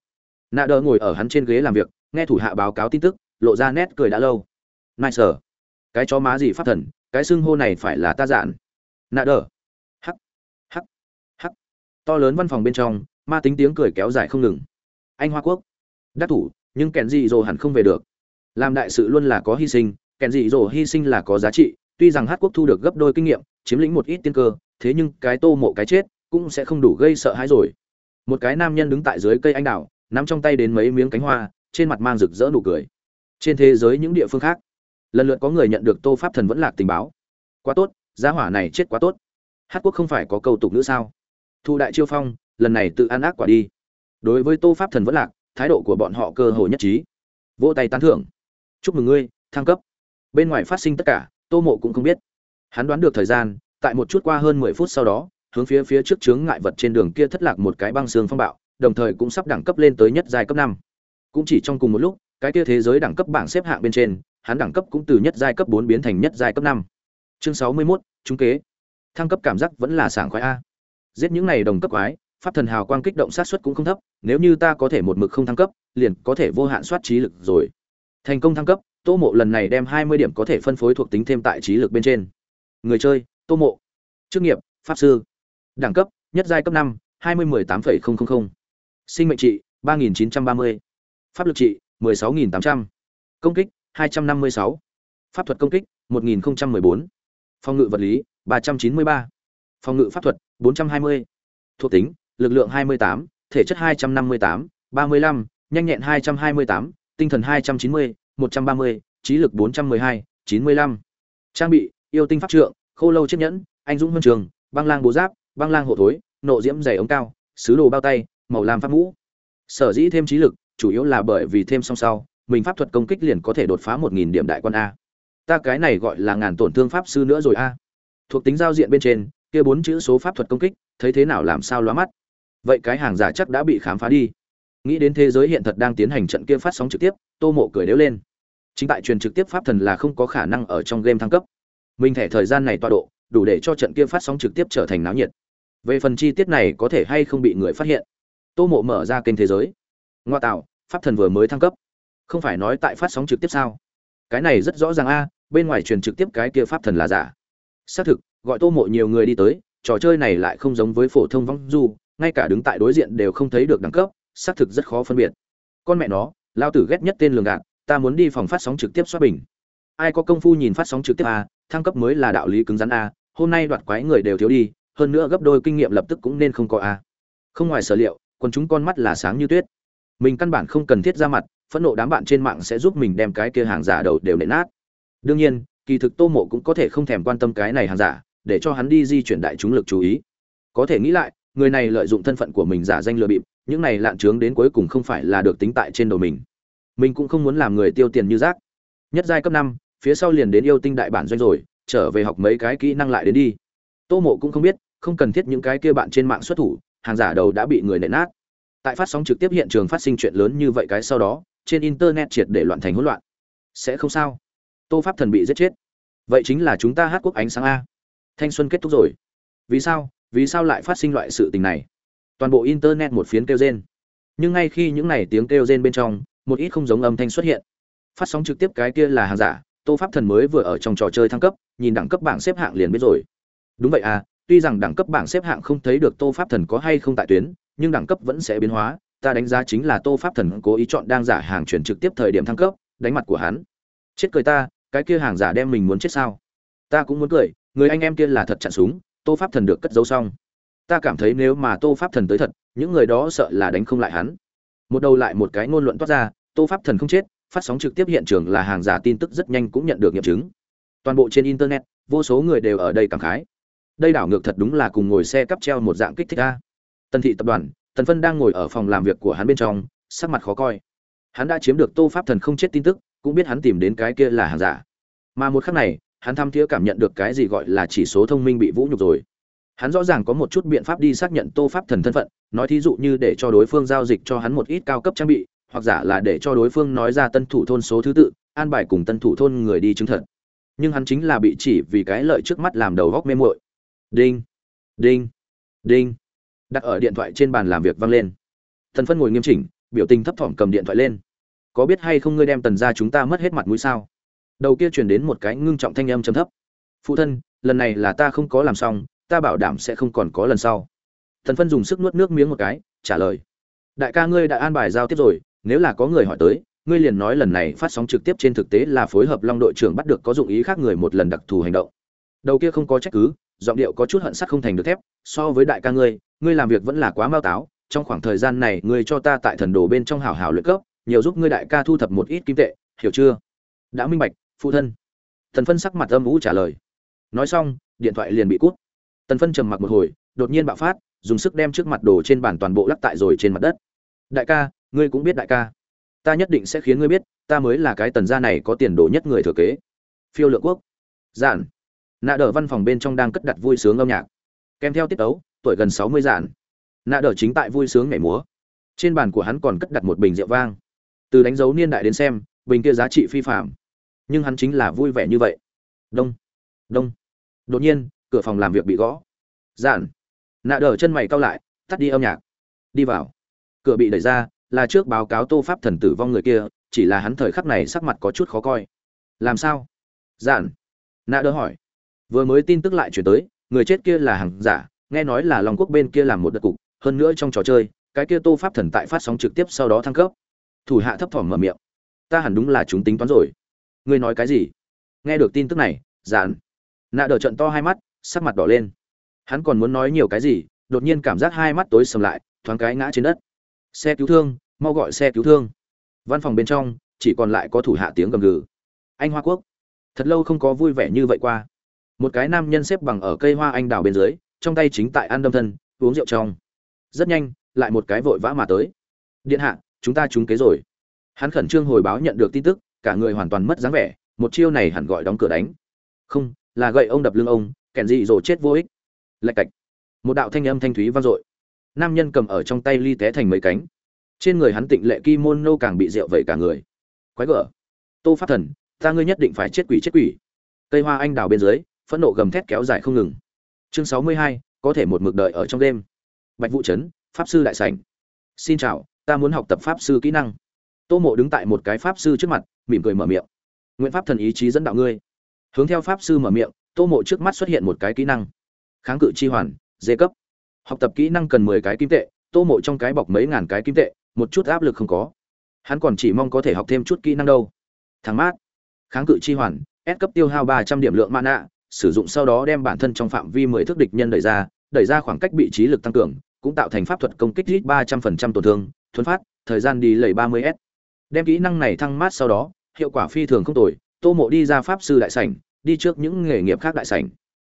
Speaker 1: Nạ đỡ ngồi ở hắn trên ghế làm việc, nghe thủ hạ báo cáo tin tức, lộ ra nét cười đã lâu. Nai sở, cái chó má gì pháp thần, cái xưng hô này phải là ta dạn nạ đỡ hắc hắc hắc. To lớn văn phòng bên trong, ma tính tiếng cười kéo dài không ngừng. Anh hoa quốc. Đắc thủ, nhưng kèn gì rồi hẳn không về được làm đại sự luôn là có hy sinh, kèn dị dỗ hy sinh là có giá trị, tuy rằng hát quốc thu được gấp đôi kinh nghiệm, chiếm lĩnh một ít tiên cơ, thế nhưng cái tô mộ cái chết cũng sẽ không đủ gây sợ hãi rồi. Một cái nam nhân đứng tại dưới cây anh đào, nắm trong tay đến mấy miếng cánh hoa, trên mặt mang rực rỡ nụ cười. Trên thế giới những địa phương khác, lần lượt có người nhận được tô pháp thần vẫn lạc tình báo. Quá tốt giá hỏa này chết quá tốt. Hát quốc không phải có câu tục nữa sao? Thu đại chiêu phong, lần này tự ăn ác quả đi. Đối với tô pháp thần vẫn lạc, thái độ của bọn họ cơ hồ nhất trí. Vỗ tay tán thưởng chúc mừng ngươi thăng cấp. Bên ngoài phát sinh tất cả tô mộ cũng không biết. Hắn đoán được thời gian tại một chút qua hơn mười phút sau đó hướng phía phía trước chướng ngại vật trên đường kia thất lạc một cái băng xương phong bạo đồng thời cũng sắp đẳng cấp lên tới nhất giai cấp năm. Cũng chỉ trong cùng một lúc cái kia thế giới đẳng cấp bảng xếp hạng bên trên hắn đẳng cấp cũng từ nhất giai cấp bốn biến thành nhất giai cấp năm. Chương sáu mươi 61, trung kế. Thăng cấp cảm giác vẫn là sảng khoái a. Giết những này đồng cấp quái pháp thần hào quang kích động sát suất cũng không thấp nếu như ta có thể một mực không thăng cấp liền có thể vô hạn soát trí lực rồi thành công thăng cấp tô mộ lần này đem hai mươi điểm có thể phân phối thuộc tính thêm tại trí lực bên trên. Người chơi tô mộ. Chức nghiệp pháp sư. Đẳng cấp nhất giai cấp năm hai mươi mười tám phẩy không không không. Sinh mệnh trị ba nghìn chín trăm ba mươi. Pháp lực trị mười sáu nghìn tám trăm. Công kích hai trăm năm mươi sáu. Pháp thuật công kích một nghìn không trăm mười bốn. Phòng ngự vật lý ba trăm chín mươi ba. Phòng ngự pháp thuật bốn trăm hai mươi. Thuộc tính lực lượng 28, thể chất 258, 35, nhanh nhẹn 228, tinh thần 290, 130, trí lực 412, 95. Trang bị: Yêu tinh pháp trượng, Khô lâu chiếc nhẫn, anh dũng huân trường, băng lang bố giáp, băng lang hộ thối, nộ diễm dày ống cao, sứ đồ bao tay, màu lam pháp mũ. Sở dĩ thêm trí lực, chủ yếu là bởi vì thêm song sau, mình pháp thuật công kích liền có thể đột phá 1000 điểm đại quan a. Ta cái này gọi là ngàn tổn thương pháp sư nữa rồi a. Thuộc tính giao diện bên trên, kia bốn chữ số pháp thuật công kích, thấy thế nào làm sao lóa mắt vậy cái hàng giả chắc đã bị khám phá đi nghĩ đến thế giới hiện thật đang tiến hành trận kia phát sóng trực tiếp, tô mộ cười đếu lên. Chính tại truyền trực tiếp pháp thần là không có khả năng ở trong game thăng cấp. Mình thẻ thời gian này tọa độ, đủ để cho trận kia phát sóng trực tiếp trở thành náo nhiệt. Về phần chi tiết này có thể hay không bị người phát hiện, tô mộ mở ra kênh thế giới. Ngoa tạo, pháp thần vừa mới thăng cấp. Không phải nói tại phát sóng trực tiếp sao? Cái này rất rõ ràng a, bên ngoài truyền trực tiếp cái kia pháp thần là giả. Xác thực, gọi tô mộ nhiều người đi tới, trò chơi này lại không giống với phổ thông vong du, ngay cả đứng tại đối diện đều không thấy được đẳng cấp xác thực rất khó phân biệt. Con mẹ nó, lao tử ghét nhất tên lường gạt, ta muốn đi phòng phát sóng trực tiếp xoát bình. Ai có công phu nhìn phát sóng trực tiếp a, thăng cấp mới là đạo lý cứng rắn a, hôm nay đoạt quái người đều thiếu đi, hơn nữa gấp đôi kinh nghiệm lập tức cũng nên không có a. Không ngoài sở liệu còn chúng con mắt là sáng như tuyết. Mình căn bản không cần thiết ra mặt, phẫn nộ đám bạn trên mạng sẽ giúp mình đem cái kia hàng giả đầu đều nện nát. Đương nhiên, kỳ thực tô mộ cũng có thể không thèm quan tâm cái này hàng giả, để cho hắn đi di chuyển đại chúng lực chú ý. Có thể nghĩ lại, người này lợi dụng thân phận của mình giả danh lừa bịp những này lạn trướng đến cuối cùng không phải là được tính tại trên đầu mình. Mình cũng không muốn làm người tiêu tiền như rác. Nhất giai cấp năm, phía sau liền đến yêu tinh đại bản doanh rồi, trở về học mấy cái kỹ năng lại đến đi. Tô mộ cũng không biết, không cần thiết những cái kia bạn trên mạng xuất thủ, hàng giả đầu đã bị người nện nát. Tại phát sóng trực tiếp hiện trường phát sinh chuyện lớn như vậy cái sau đó, trên internet triệt để loạn thành hỗn loạn. Sẽ không sao. Tô pháp thần bị giết chết. Vậy chính là chúng ta hát quốc ánh sáng a. Thanh xuân kết thúc rồi. Vì sao? Vì sao lại phát sinh loại sự tình này? Toàn bộ internet một phiến kêu rên. Nhưng ngay khi những này tiếng kêu rên bên trong, một ít không giống âm thanh xuất hiện. Phát sóng trực tiếp cái kia là hàng giả, tô pháp thần mới vừa ở trong trò chơi thăng cấp, nhìn đẳng cấp bảng xếp hạng liền biết rồi. Đúng vậy à tuy rằng đẳng cấp bảng xếp hạng không thấy được tô pháp thần có hay không tại tuyến, nhưng đẳng cấp vẫn sẽ biến hóa. Ta đánh giá chính là tô pháp thần cố ý chọn đang giả hàng chuyển trực tiếp thời điểm thăng cấp, đánh mặt của hắn. Chết cười ta, cái kia hàng giả đem mình muốn chết sao? Ta cũng muốn cười, người anh em kia là thật chặn súng, tô pháp thần được cất dấu xong ta cảm thấy nếu mà tô pháp thần tới thật, những người đó sợ là đánh không lại hắn. Một đầu lại một cái ngôn luận toát ra, tô pháp thần không chết, phát sóng trực tiếp hiện trường là hàng giả tin tức rất nhanh cũng nhận được nghiệm chứng. Toàn bộ trên internet, vô số người đều ở đây cảm khái. Đây đảo ngược thật đúng là cùng ngồi xe cắp treo một dạng kích thích a. Tần thị tập đoàn, tần phân đang ngồi ở phòng làm việc của hắn bên trong, sắc mặt khó coi. Hắn đã chiếm được tô pháp thần không chết tin tức, cũng biết hắn tìm đến cái kia là hàng giả. Mà một khắc này, hắn tham thiế cảm nhận được cái gì gọi là chỉ số thông minh bị vũ nhục rồi hắn rõ ràng có một chút biện pháp đi xác nhận tô pháp thần thân phận, nói thí dụ như để cho đối phương giao dịch cho hắn một ít cao cấp trang bị, hoặc giả là để cho đối phương nói ra tân thủ thôn số thứ tự, an bài cùng tân thủ thôn người đi chứng thật. Nhưng hắn chính là bị chỉ vì cái lợi trước mắt làm đầu góc mê muội. Đinh đinh đinh. Đặt ở điện thoại trên bàn làm việc vang lên. Thần phân ngồi nghiêm chỉnh, biểu tình thấp thỏm cầm điện thoại lên. Có biết hay không ngươi đem tần ra chúng ta mất hết mặt mũi sao? Đầu kia truyền đến một cái ngưng trọng thanh âm trầm thấp. Phụ thân, lần này là ta không có làm xong ta bảo đảm sẽ không còn có lần sau. Thần phân dùng sức nuốt nước miếng một cái, trả lời. Đại ca ngươi đã an bài giao tiếp rồi, nếu là có người hỏi tới, ngươi liền nói lần này phát sóng trực tiếp trên thực tế là phối hợp long đội trưởng bắt được có dụng ý khác người một lần đặc thù hành động. Đầu kia không có trách cứ, giọng điệu có chút hận sắt không thành được thép, so với đại ca ngươi ngươi làm việc vẫn là quá mao táo, trong khoảng thời gian này ngươi cho ta tại thần đồ bên trong hảo hảo luyện cấp, nhiều giúp ngươi đại ca thu thập một ít kim tệ, hiểu chưa? Đã minh bạch, phụ thân. Thần phân sắc mặt âm vũ trả lời. Nói xong, điện thoại liền bị cút tần phân trầm mặc một hồi, đột nhiên bạo phát, dùng sức đem trước mặt đồ trên bàn toàn bộ lắc tại rồi trên mặt đất. Đại ca, ngươi cũng biết đại ca. Ta nhất định sẽ khiến ngươi biết, ta mới là cái tần gia này có tiền đồ nhất người thừa kế. Phiêu lượng quốc. Giản. Nạ đờ văn phòng bên trong đang cất đặt vui sướng âm nhạc. Kèm theo tiết ấu tuổi gần sáu mươi giản. Nạ đờ chính tại vui sướng nhảy múa. Trên bàn của hắn còn cất đặt một bình rượu vang. Từ đánh dấu niên đại đến xem, bình kia giá trị phi phạm nhưng hắn chính là vui vẻ như vậy. Đông. Đông. Đột nhiên cửa phòng làm việc bị gõ. Dạn, nạ đờ chân mày cau lại tắt đi âm nhạc. Đi vào. Cửa bị đẩy ra là trước báo cáo tô pháp thần tử vong người kia chỉ là hắn thời khắc này sắc mặt có chút khó coi. Làm sao? Dạn, nạ đỡ hỏi. Vừa mới tin tức lại chuyển tới người chết kia là hàng giả nghe nói là lòng quốc bên kia làm một đợt cục hơn nữa trong trò chơi cái kia tô pháp thần tại phát sóng trực tiếp sau đó thăng cấp. Thủ hạ thấp thỏm mở miệng. Ta hẳn đúng là chúng tính toán rồi. Ngươi nói cái gì? Nghe được tin tức này Dạn, nạ đỡ trận to hai mắt sắc mặt đỏ lên. Hắn còn muốn nói nhiều cái gì, đột nhiên cảm giác hai mắt tối sầm lại, thoáng cái ngã trên đất. Xe cứu thương, mau gọi xe cứu thương. Văn phòng bên trong, chỉ còn lại có thủ hạ tiếng gầm gừ. Anh hoa quốc. Thật lâu không có vui vẻ như vậy qua. Một cái nam nhân xếp bằng ở cây hoa anh đào bên dưới, trong tay chính tại ăn đâm thân, uống rượu trong. Rất nhanh, lại một cái vội vã mà tới. Điện hạ, chúng ta trúng kế rồi. Hắn khẩn trương hồi báo nhận được tin tức, cả người hoàn toàn mất dáng vẻ, một chiêu này hẳn gọi đóng cửa đánh. Không, là gậy ông đập lưng ông kèn dị dỗ chết vô ích. Lạch cạch. Một đạo thanh âm thanh thúy vang dội. Nam nhân cầm ở trong tay ly té thành mấy cánh. Trên người hắn tịnh lệ kimono càng bị rượu vẩy cả người. Quái gở. Tô pháp thần, ta ngươi nhất định phải chết quỷ chết quỷ. Cây hoa anh đào bên dưới, phẫn nộ gầm thét kéo dài không ngừng. Chương sáu mươi hai, có thể một mực đợi ở trong đêm. Bạch vũ trấn pháp sư đại sảnh. Xin chào, ta muốn học tập pháp sư kỹ năng. Tô mộ đứng tại một cái pháp sư trước mặt, mỉm cười mở miệng. Nguyện pháp thần ý chí dẫn đạo ngươi. Hướng theo pháp sư mở miệng tô mộ trước mắt xuất hiện một cái kỹ năng. Kháng cự chi hoàn, dê cấp. Học tập kỹ năng cần mười cái kim tệ, tô mộ trong cái bọc mấy ngàn cái kim tệ, một chút áp lực không có. Hắn còn chỉ mong có thể học thêm chút kỹ năng đâu. Thắng mát. Kháng cự chi hoàn ép cấp tiêu hao ba trăm điểm lượng mana, sử dụng sau đó đem bản thân trong phạm vi mười thước địch nhân đẩy ra đẩy ra khoảng cách bị trí lực tăng cường, cũng tạo thành pháp thuật công kích ít ba trăm phần trăm tổn thương, thuấn phát, thời gian đi lầy ba mươi s. Đem kỹ năng này thăng mát sau đó, hiệu quả phi thường không tồi, tô mộ đi ra pháp sư đại sảnh đi trước những nghề nghiệp khác đại sảnh.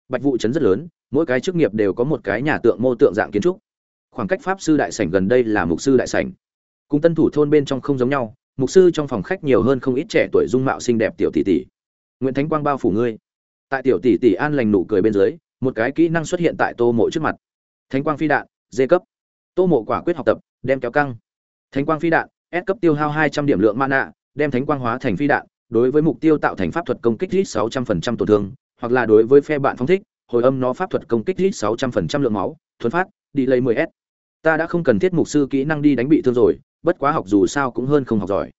Speaker 1: Bạch vụ chấn rất lớn, mỗi cái chức nghiệp đều có một cái nhà tượng mô tượng dạng kiến trúc. Khoảng cách pháp sư đại sảnh gần đây là mục sư đại sảnh. Cùng tân thủ thôn bên trong không giống nhau, mục sư trong phòng khách nhiều hơn không ít trẻ tuổi dung mạo xinh đẹp tiểu tỷ tỷ. Nguyễn thánh quang bao phủ ngươi. Tại tiểu tỷ tỷ an lành nụ cười bên dưới, một cái kỹ năng xuất hiện tại tô mộ trước mặt. Thánh quang phi đạn D cấp. Tô mộ quả quyết học tập, đem kéo căng. Thánh quang phi đạn, S cấp tiêu hao hai trăm điểm lượng mana, đem thánh quang hóa thành phi đạn đối với mục tiêu tạo thành pháp thuật công kích ít sáu trăm phần trăm tổn thương, hoặc là đối với phe bạn phong thích, hồi âm nó pháp thuật công kích ít sáu trăm phần trăm lượng máu, thuần phát, đi lấy mười s. Ta đã không cần thiết mục sư kỹ năng đi đánh bị thương rồi, bất quá học dù sao cũng hơn không học giỏi.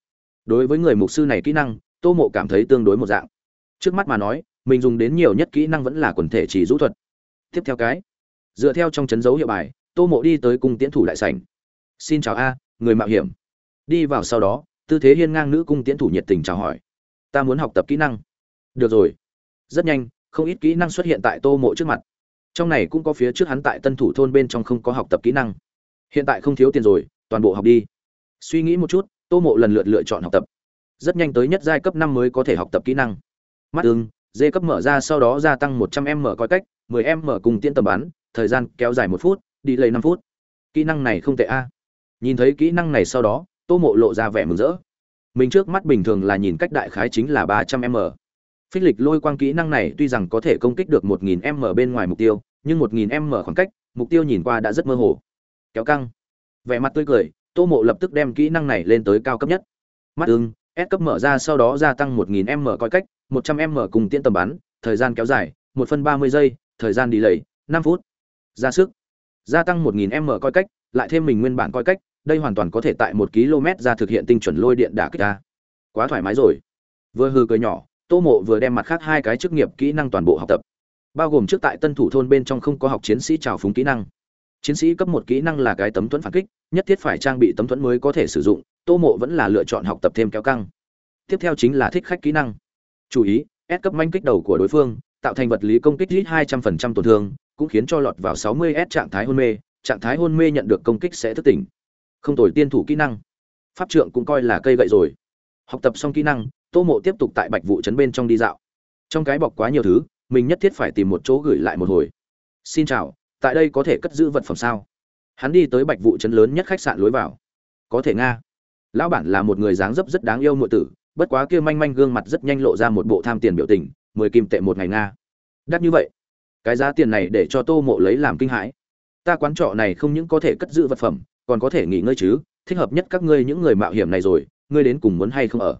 Speaker 1: Đối với người mục sư này kỹ năng, tô mộ cảm thấy tương đối một dạng. Trước mắt mà nói, mình dùng đến nhiều nhất kỹ năng vẫn là quần thể chỉ rũ thuật. Tiếp theo cái, dựa theo trong chấn dấu hiệu bài, tô mộ đi tới cung tiễn thủ đại sảnh. Xin chào a, người mạo hiểm. Đi vào sau đó, tư thế hiên ngang nữ cung tiễn thủ nhiệt tình chào hỏi ta muốn học tập kỹ năng. Được rồi. Rất nhanh, không ít kỹ năng xuất hiện tại tô mộ trước mặt. Trong này cũng có phía trước hắn tại tân thủ thôn bên trong không có học tập kỹ năng. Hiện tại không thiếu tiền rồi, toàn bộ học đi. Suy nghĩ một chút, tô mộ lần lượt lựa chọn học tập. Rất nhanh tới nhất giai cấp năm mới có thể học tập kỹ năng. Mắt ưng, dê cấp mở ra sau đó gia tăng một trăm m coi cách 10 em mở cùng tiễn tầm bắn, thời gian kéo dài một phút, đi lấy năm phút. Kỹ năng này không tệ a. Nhìn thấy kỹ năng này sau đó, tô mộ lộ ra vẻ mừng rỡ mình trước mắt bình thường là nhìn cách đại khái chính là 300 m. Phích lịch lôi quang kỹ năng này tuy rằng có thể công kích được 1000 m bên ngoài mục tiêu, nhưng 1000 m khoảng cách, mục tiêu nhìn qua đã rất mơ hồ. Kéo căng. Vẻ mặt tươi cười, tô mộ lập tức đem kỹ năng này lên tới cao cấp nhất. Mắt ưng, S cấp mở ra sau đó gia tăng 1000 m coi cách 100 m cùng tiễn tầm bắn, thời gian kéo dài 1 phân 30 giây, thời gian đi lầy 5 phút. Ra sức. Gia tăng 1000 m coi cách, lại thêm mình nguyên bản coi cách đây hoàn toàn có thể tại một km ra thực hiện tinh chuẩn lôi điện đả kích ta. Quá thoải mái rồi. Vừa hư cười nhỏ, tô mộ vừa đem mặt khác hai cái chức nghiệp kỹ năng toàn bộ học tập. Bao gồm trước tại tân thủ thôn bên trong không có học chiến sĩ trào phúng kỹ năng. Chiến sĩ cấp một kỹ năng là cái tấm thuẫn phản kích, nhất thiết phải trang bị tấm thuẫn mới có thể sử dụng, tô mộ vẫn là lựa chọn học tập thêm kéo căng. Tiếp theo chính là thích khách kỹ năng. Chú ý, S cấp manh kích đầu của đối phương, tạo thành vật lý công kích ít hai trăm phần trăm tổn thương, cũng khiến cho lọt vào sáu mươi s trạng thái hôn mê, trạng thái hôn mê nhận được công kích sẽ thức tỉnh không tồi tiên thủ kỹ năng. Pháp trượng cũng coi là cây gậy rồi. Học tập xong kỹ năng, tô mộ tiếp tục tại bạch vụ trấn bên trong đi dạo. Trong cái bọc quá nhiều thứ, mình nhất thiết phải tìm một chỗ gửi lại một hồi. Xin chào, tại đây có thể cất giữ vật phẩm sao? Hắn đi tới bạch vụ trấn lớn nhất khách sạn lối vào. Có thể nga. Lão bản là một người dáng dấp rất đáng yêu nội tử, bất quá kia manh manh gương mặt rất nhanh lộ ra một bộ tham tiền biểu tình, mười kim tệ một ngày nga. Đắt như vậy? Cái giá tiền này để cho tô mộ lấy làm kinh hãi. Ta quán trọ này không những có thể cất giữ vật phẩm còn có thể nghỉ ngơi chứ, thích hợp nhất các ngươi những người mạo hiểm này rồi, ngươi đến cùng muốn hay không ở?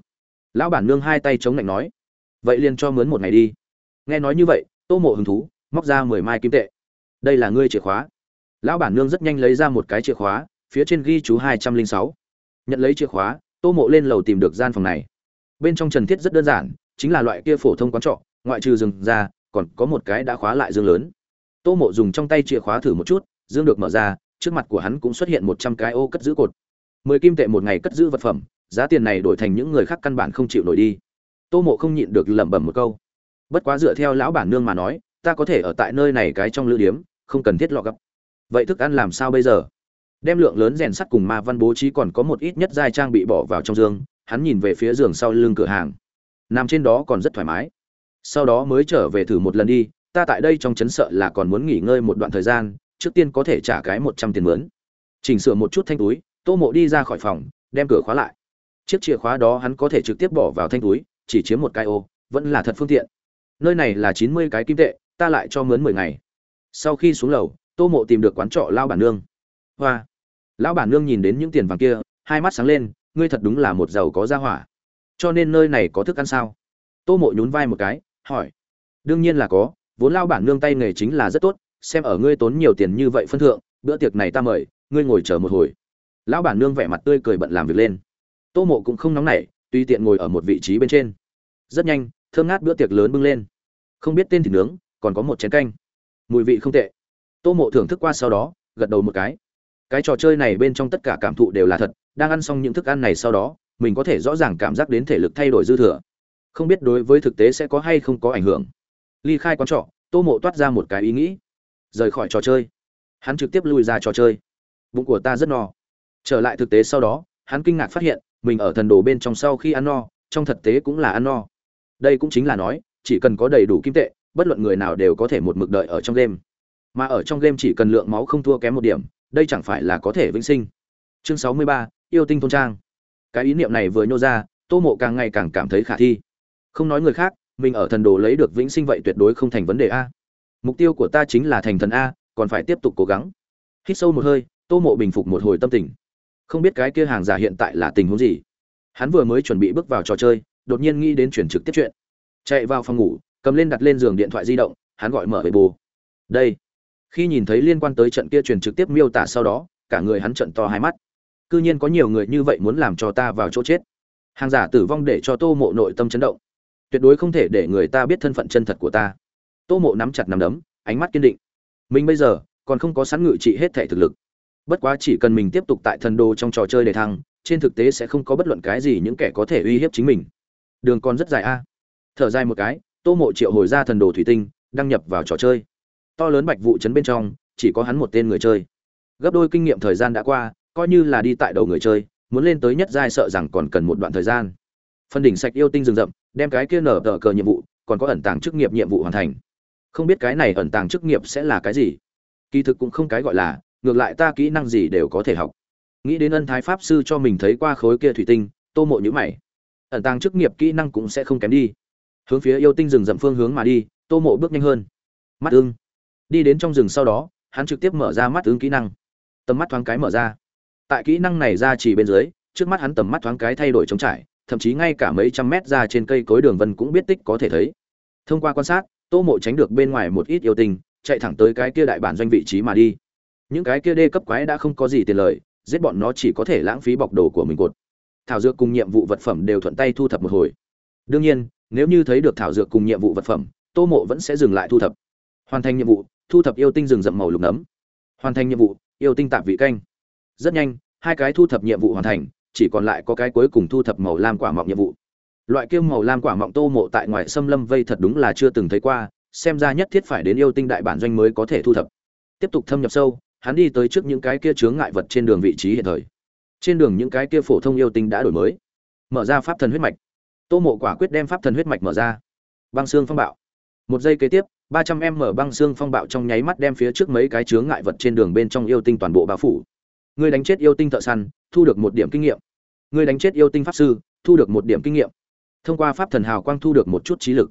Speaker 1: Lão bản nương hai tay chống lạnh nói. Vậy liền cho mướn một ngày đi. Nghe nói như vậy, tô mộ hứng thú, móc ra mười mai kim tệ. Đây là ngươi chìa khóa. Lão bản nương rất nhanh lấy ra một cái chìa khóa, phía trên ghi chú hai trăm linh sáu. Nhận lấy chìa khóa, tô mộ lên lầu tìm được gian phòng này. Bên trong trần thiết rất đơn giản, chính là loại kia phổ thông quán trọ, ngoại trừ rừng ra, còn có một cái đã khóa lại dương lớn. Tô mộ dùng trong tay chìa khóa thử một chút, dương được mở ra trước mặt của hắn cũng xuất hiện một trăm cái ô cất giữ cột. Mười kim tệ một ngày cất giữ vật phẩm, giá tiền này đổi thành những người khác căn bản không chịu nổi đi. Tô mộ không nhịn được lẩm bẩm một câu. Bất quá dựa theo lão bản nương mà nói, ta có thể ở tại nơi này cái trong lữ điếm, không cần thiết lọ gấp. Vậy thức ăn làm sao bây giờ? Đem lượng lớn rèn sắt cùng ma văn bố trí còn có một ít nhất giai trang bị bỏ vào trong giường, hắn nhìn về phía giường sau lưng cửa hàng. Nằm trên đó còn rất thoải mái. Sau đó mới trở về thử một lần đi, ta tại đây trong chấn sợ là còn muốn nghỉ ngơi một đoạn thời gian trước tiên có thể trả cái một trăm tiền mướn. Chỉnh sửa một chút thanh túi, tô mộ đi ra khỏi phòng, đem cửa khóa lại. Chiếc chìa khóa đó hắn có thể trực tiếp bỏ vào thanh túi, chỉ chiếm một cái ô, vẫn là thật phương tiện. Nơi này là chín mươi cái kim tệ, ta lại cho mướn mười ngày. Sau khi xuống lầu, tô mộ tìm được quán trọ lao bản nương. Hoa! Lão bản nương nhìn đến những tiền vàng kia, hai mắt sáng lên, ngươi thật đúng là một giàu có gia hỏa. Cho nên nơi này có thức ăn sao? Tô mộ nhún vai một cái, hỏi. Đương nhiên là có, vốn lao bản nương tay nghề chính là rất tốt xem ở ngươi tốn nhiều tiền như vậy phân thượng, bữa tiệc này ta mời, ngươi ngồi chờ một hồi. Lão bản nương vẻ mặt tươi cười bận làm việc lên. Tô mộ cũng không nóng nảy, tùy tiện ngồi ở một vị trí bên trên. Rất nhanh, thơm ngát bữa tiệc lớn bưng lên. Không biết tên thịt nướng, còn có một chén canh. Mùi vị không tệ. Tô mộ thưởng thức qua sau đó, gật đầu một cái. Cái trò chơi này bên trong tất cả cảm thụ đều là thật, đang ăn xong những thức ăn này sau đó, mình có thể rõ ràng cảm giác đến thể lực thay đổi dư thừa. Không biết đối với thực tế sẽ có hay không có ảnh hưởng. Ly khai quán trọ, tô mộ toát ra một cái ý nghĩ rời khỏi trò chơi. Hắn trực tiếp lui ra trò chơi. Bụng của ta rất no. Trở lại thực tế sau đó, hắn kinh ngạc phát hiện, mình ở thần đồ bên trong sau khi ăn no, trong thực tế cũng là ăn no. Đây cũng chính là nói, chỉ cần có đầy đủ kim tệ, bất luận người nào đều có thể một mực đợi ở trong game. Mà ở trong game chỉ cần lượng máu không thua kém một điểm, đây chẳng phải là có thể vĩnh sinh. Chương sáu mươi ba, yêu tinh thôn trang. Cái ý niệm này vừa nhô ra, tô mộ càng ngày càng cảm thấy khả thi. Không nói người khác, mình ở thần đồ lấy được vĩnh sinh vậy tuyệt đối không thành vấn đề a mục tiêu của ta chính là thành thần a, còn phải tiếp tục cố gắng. Hít sâu một hơi, tô mộ bình phục một hồi tâm tình. Không biết cái kia hàng giả hiện tại là tình huống gì. Hắn vừa mới chuẩn bị bước vào trò chơi, đột nhiên nghĩ đến chuyển trực tiếp chuyện. Chạy vào phòng ngủ, cầm lên đặt lên giường điện thoại di động, hắn gọi mở về bù đây. Khi nhìn thấy liên quan tới trận kia truyền trực tiếp miêu tả sau đó, cả người hắn trận to hai mắt. C ư nhiên có nhiều người như vậy muốn làm cho ta vào chỗ chết. Hàng giả tử vong để cho tô mộ nội tâm chấn động. Tuyệt đối không thể để người ta biết thân phận chân thật của ta tô mộ nắm chặt nắm đấm, ánh mắt kiên định. Mình bây giờ còn không có sẵn ngự trị hết thể thực lực. Bất quá chỉ cần mình tiếp tục tại thần đô trong trò chơi để thăng, trên thực tế sẽ không có bất luận cái gì những kẻ có thể uy hiếp chính mình. Đường còn rất dài a. Thở dài một cái, tô mộ triệu hồi ra thần đồ thủy tinh, đăng nhập vào trò chơi. To lớn bạch vụ chấn bên trong, chỉ có hắn một tên người chơi. Gấp đôi kinh nghiệm thời gian đã qua, coi như là đi tại đầu người chơi, muốn lên tới nhất giai sợ rằng còn cần một đoạn thời gian. Phân đỉnh sạch yêu tinh rừng rậm, đem cái kia nở tờ cờ nhiệm vụ, còn có ẩn tàng chức nghiệp nhiệm vụ hoàn thành không biết cái này ẩn tàng chức nghiệp sẽ là cái gì. Kỳ thực cũng không cái gọi là, ngược lại ta kỹ năng gì đều có thể học. Nghĩ đến ân thái pháp sư cho mình thấy qua khối kia thủy tinh, tô mộ nhữ mày. Ẩn tàng chức nghiệp kỹ năng cũng sẽ không kém đi. Hướng phía yêu tinh rừng rậm phương hướng mà đi, tô mộ bước nhanh hơn. Mắt ưng. Đi đến trong rừng sau đó, hắn trực tiếp mở ra mắt ứng kỹ năng. Tầm mắt thoáng cái mở ra. Tại kỹ năng này ra chỉ bên dưới, trước mắt hắn tầm mắt thoáng cái thay đổi trống trải, thậm chí ngay cả mấy trăm mét ra trên cây cối đường vân cũng biết tích có thể thấy. Thông qua quan sát tô mộ tránh được bên ngoài một ít yêu tinh, chạy thẳng tới cái kia đại bản doanh vị trí mà đi. Những cái kia đê cấp quái đã không có gì tiền lời, giết bọn nó chỉ có thể lãng phí bọc đồ của mình cột. Thảo dược cùng nhiệm vụ vật phẩm đều thuận tay thu thập một hồi. Đương nhiên, nếu như thấy được thảo dược cùng nhiệm vụ vật phẩm, tô mộ vẫn sẽ dừng lại thu thập. Hoàn thành nhiệm vụ, thu thập yêu tinh rừng rậm màu lục nấm hoàn thành nhiệm vụ, yêu tinh tạp vị canh. Rất nhanh, hai cái thu thập nhiệm vụ hoàn thành, chỉ còn lại có cái cuối cùng thu thập màu lam quả mọng nhiệm vụ loại kiêu màu lam quả mọng tô mộ tại ngoài xâm lâm vây thật đúng là chưa từng thấy qua, xem ra nhất thiết phải đến yêu tinh đại bản doanh mới có thể thu thập. Tiếp tục thâm nhập sâu, hắn đi tới trước những cái kia chướng ngại vật trên đường vị trí hiện thời. Trên đường những cái kia phổ thông yêu tinh đã đổi mới. Mở ra pháp thần huyết mạch. Tô mộ quả quyết đem pháp thần huyết mạch mở ra. Băng xương phong bạo. Một giây kế tiếp, ba trăm em mở băng xương phong bạo trong nháy mắt đem phía trước mấy cái chướng ngại vật trên đường bên trong yêu tinh toàn bộ bao phủ. Người đánh chết yêu tinh thợ săn, thu được một điểm kinh nghiệm. Người đánh chết yêu tinh pháp sư, thu được một điểm kinh nghiệm thông qua pháp thần hào quang thu được một chút trí lực.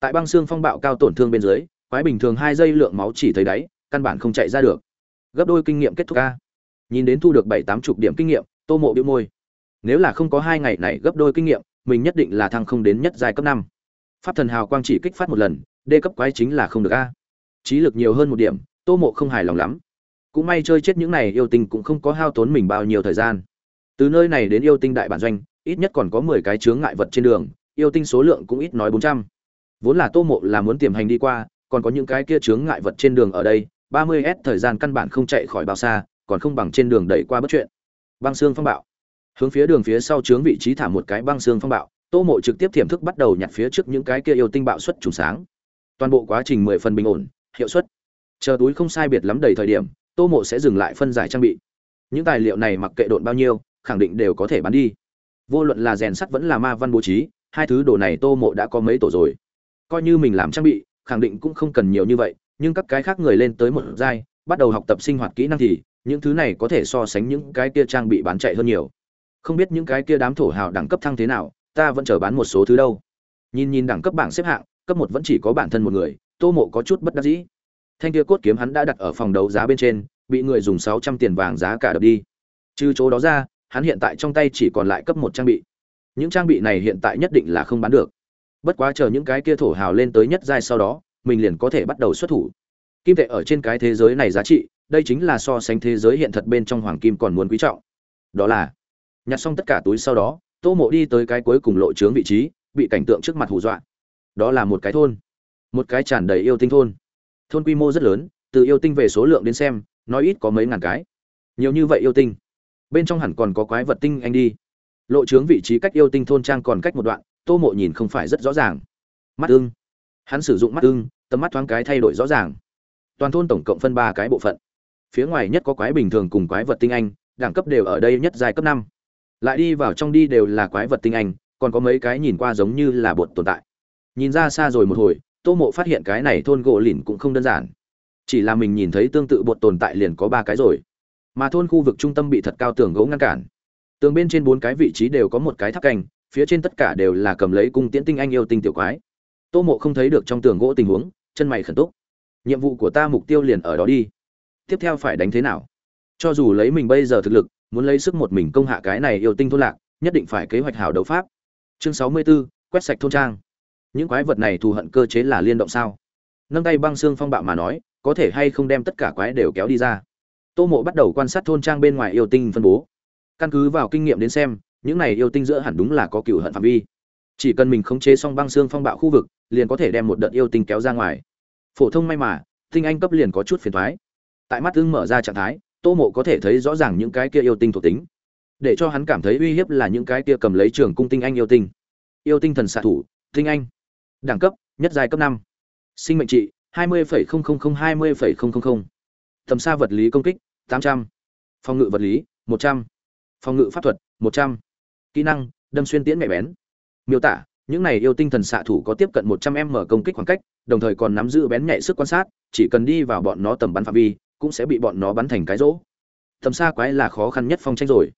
Speaker 1: Tại băng xương phong bạo cao tổn thương bên dưới, quái bình thường hai giây lượng máu chỉ thấy đáy, căn bản không chạy ra được. Gấp đôi kinh nghiệm kết thúc ca nhìn đến thu được bảy tám chục điểm kinh nghiệm, tô mộ biểu môi. Nếu là không có hai ngày này gấp đôi kinh nghiệm, mình nhất định là thăng không đến nhất giai cấp năm. Pháp thần hào quang chỉ kích phát một lần đê cấp quái chính là không được a. Trí lực nhiều hơn một điểm, tô mộ không hài lòng lắm. Cũng may chơi chết những này yêu tinh cũng không có hao tốn mình bao nhiêu thời gian. Từ nơi này đến yêu tinh đại bản doanh ít nhất còn có mười cái chướng ngại vật trên đường, yêu tinh số lượng cũng ít nói bốn trăm. Vốn là tô mộ là muốn tiềm hành đi qua, còn có những cái kia chướng ngại vật trên đường ở đây, ba mươi s thời gian căn bản không chạy khỏi bao xa, còn không bằng trên đường đẩy qua bất chuyện. Băng xương phong bạo. Hướng phía đường phía sau chướng vị trí thả một cái băng xương phong bạo, tô mộ trực tiếp tiềm thức bắt đầu nhặt phía trước những cái kia yêu tinh bạo xuất trùng sáng. Toàn bộ quá trình mười phần bình ổn, hiệu suất. Chờ túi không sai biệt lắm đầy thời điểm, tô mộ sẽ dừng lại phân giải trang bị. Những tài liệu này mặc kệ độn bao nhiêu, khẳng định đều có thể bán đi vô luận là rèn sắt vẫn là ma văn bố trí, hai thứ đồ này tô mộ đã có mấy tổ rồi. Coi như mình làm trang bị, khẳng định cũng không cần nhiều như vậy, nhưng các cái khác người lên tới một giai, bắt đầu học tập sinh hoạt kỹ năng thì, những thứ này có thể so sánh những cái kia trang bị bán chạy hơn nhiều. Không biết những cái kia đám thổ hào đẳng cấp thăng thế nào, ta vẫn chờ bán một số thứ đâu. Nhìn nhìn đẳng cấp bảng xếp hạng, cấp một vẫn chỉ có bản thân một người, tô mộ có chút bất đắc dĩ. Thanh kia cốt kiếm hắn đã đặt ở phòng đấu giá bên trên, bị người dùng sáu trăm tiền vàng giá cả đập đi. Trừ chỗ đó ra hắn hiện tại trong tay chỉ còn lại cấp một trang bị. Những trang bị này hiện tại nhất định là không bán được. Bất quá chờ những cái kia thổ hào lên tới nhất giai sau đó, mình liền có thể bắt đầu xuất thủ. Kim tệ ở trên cái thế giới này giá trị, đây chính là so sánh thế giới hiện thật bên trong hoàng kim còn muốn quý trọng. Đó là, nhặt xong tất cả túi sau đó, tô mộ đi tới cái cuối cùng lộ trướng vị trí, bị cảnh tượng trước mặt hù dọa. Đó là một cái thôn. Một cái tràn đầy yêu tinh thôn. Thôn quy mô rất lớn, từ yêu tinh về số lượng đến xem nói ít có mấy ngàn cái. Nhiều như vậy yêu tinh bên trong hẳn còn có quái vật tinh anh đi. Lộ trướng vị trí cách yêu tinh thôn trang còn cách một đoạn, tô mộ nhìn không phải rất rõ ràng. Mắt ưng. Hắn sử dụng mắt ưng, tầm mắt thoáng cái thay đổi rõ ràng. Toàn thôn tổng cộng phân ba cái bộ phận. Phía ngoài nhất có quái bình thường cùng quái vật tinh anh, đẳng cấp đều ở đây nhất giai cấp năm. Lại đi vào trong đi đều là quái vật tinh anh, còn có mấy cái nhìn qua giống như là bột tồn tại. Nhìn ra xa rồi một hồi, tô mộ phát hiện cái này thôn gỗ lìn cũng không đơn giản. Chỉ là mình nhìn thấy tương tự bột tồn tại liền có ba cái rồi mà thôn khu vực trung tâm bị thật cao tường gỗ ngăn cản. Tường bên trên bốn cái vị trí đều có một cái tháp canh phía trên tất cả đều là cầm lấy cung tiễn tinh anh yêu tinh tiểu quái. Tô mộ không thấy được trong tường gỗ tình huống chân mày khẩn túc. Nhiệm vụ của ta mục tiêu liền ở đó đi. Tiếp theo phải đánh thế nào? Cho dù lấy mình bây giờ thực lực muốn lấy sức một mình công hạ cái này yêu tinh thôn lạc nhất định phải kế hoạch hảo đấu pháp. Chương sáu mươi 64, quét sạch thôn trang. Những quái vật này thù hận cơ chế là liên động sao? Nâng tay băng xương phong bạo mà nói có thể hay không đem tất cả quái đều kéo đi ra? Tô mộ bắt đầu quan sát thôn trang bên ngoài yêu tinh phân bố. Căn cứ vào kinh nghiệm đến xem, những này yêu tinh giữa hẳn đúng là có cựu hận phạm vi. Chỉ cần mình khống chế xong băng xương phong bạo khu vực, liền có thể đem một đợt yêu tinh kéo ra ngoài. Phổ thông may mà, tinh anh cấp liền có chút phiền thoái tại mắt tương mở ra trạng thái, tô mộ có thể thấy rõ ràng những cái kia yêu tinh thuộc tính. Để cho hắn cảm thấy uy hiếp là những cái kia cầm lấy trường cung tinh anh yêu tinh. Yêu tinh thần xạ thủ, tinh anh. Đẳng cấp, nhất giai cấp năm. Sinh mệnh trị, hai mươi hai mươi tầm xa vật lý công kích tám trăm. Phòng ngự vật lý, một trăm. Phòng ngự pháp thuật, một trăm. Kỹ năng, đâm xuyên tiễn mẹ bén. Miêu tả, những này yêu tinh thần xạ thủ có tiếp cận một trăm m công kích khoảng cách, đồng thời còn nắm giữ bén nhạy sức quan sát, chỉ cần đi vào bọn nó tầm bắn phạm vi, cũng sẽ bị bọn nó bắn thành cái rỗ. Tầm xa quái là khó khăn nhất phong tranh rồi.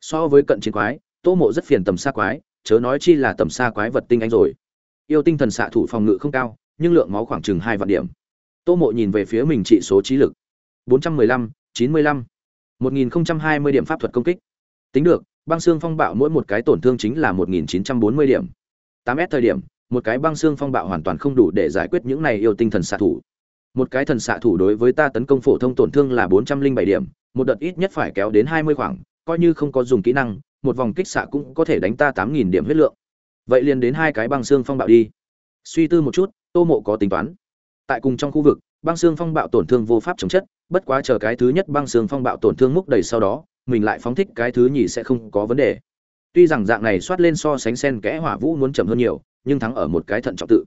Speaker 1: So với cận chiến quái, tô mộ rất phiền tầm xa quái, chớ nói chi là tầm xa quái vật tinh anh rồi. Yêu tinh thần xạ thủ phòng ngự không cao, nhưng lượng máu khoảng chừng hai vạn điểm. Tô mộ nhìn về phía mình trị số trí lực. bốn trăm mười lăm chín mươi lăm. một nghìn hai mươi điểm pháp thuật công kích. Tính được, băng xương phong bạo mỗi một cái tổn thương chính là một nghìn chín trăm bốn mươi điểm. 8s thời điểm, một cái băng xương phong bạo hoàn toàn không đủ để giải quyết những này yêu tinh thần xạ thủ. Một cái thần xạ thủ đối với ta tấn công phổ thông tổn thương là bốn trăm linh bảy điểm, một đợt ít nhất phải kéo đến hai mươi khoảng, coi như không có dùng kỹ năng, một vòng kích xạ cũng có thể đánh ta tám nghìn điểm huyết lượng. Vậy liền đến hai cái băng xương phong bạo đi. Suy tư một chút, tô mộ có tính toán. Tại cùng trong khu vực, băng xương phong bạo tổn thương vô pháp chống chất bất quá chờ cái thứ nhất băng xương phong bạo tổn thương múc đầy sau đó, mình lại phóng thích cái thứ nhì sẽ không có vấn đề. Tuy rằng dạng này soát lên so sánh sen kẽ hỏa vũ muốn chậm hơn nhiều, nhưng thắng ở một cái thận trọng tự.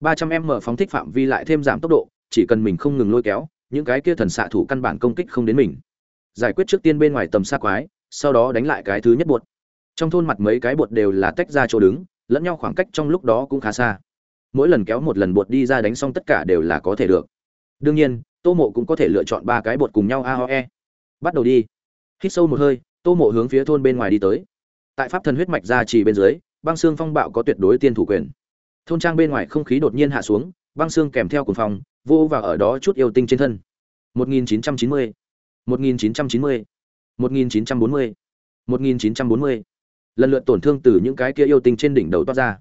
Speaker 1: 300 m phóng thích phạm vi lại thêm giảm tốc độ, chỉ cần mình không ngừng lôi kéo, những cái kia thần xạ thủ căn bản công kích không đến mình. Giải quyết trước tiên bên ngoài tầm xa quái, sau đó đánh lại cái thứ nhất bột. Trong thôn mặt mấy cái bột đều là tách ra chỗ đứng, lẫn nhau khoảng cách trong lúc đó cũng khá xa. Mỗi lần kéo một lần bột đi ra đánh xong tất cả đều là có thể được đương nhiên, tô mộ cũng có thể lựa chọn ba cái bột cùng nhau a ho e. Bắt đầu đi. Hít sâu một hơi, tô mộ hướng phía thôn bên ngoài đi tới. Tại pháp thần huyết mạch ra chỉ bên dưới, băng xương phong bạo có tuyệt đối tiên thủ quyền. Thôn trang bên ngoài không khí đột nhiên hạ xuống, băng xương kèm theo cùng phòng vô và ở đó chút yêu tinh trên thân. 1990 1990 1940 1940 lần lượt tổn thương từ những cái kia yêu tinh trên đỉnh đầu toát ra.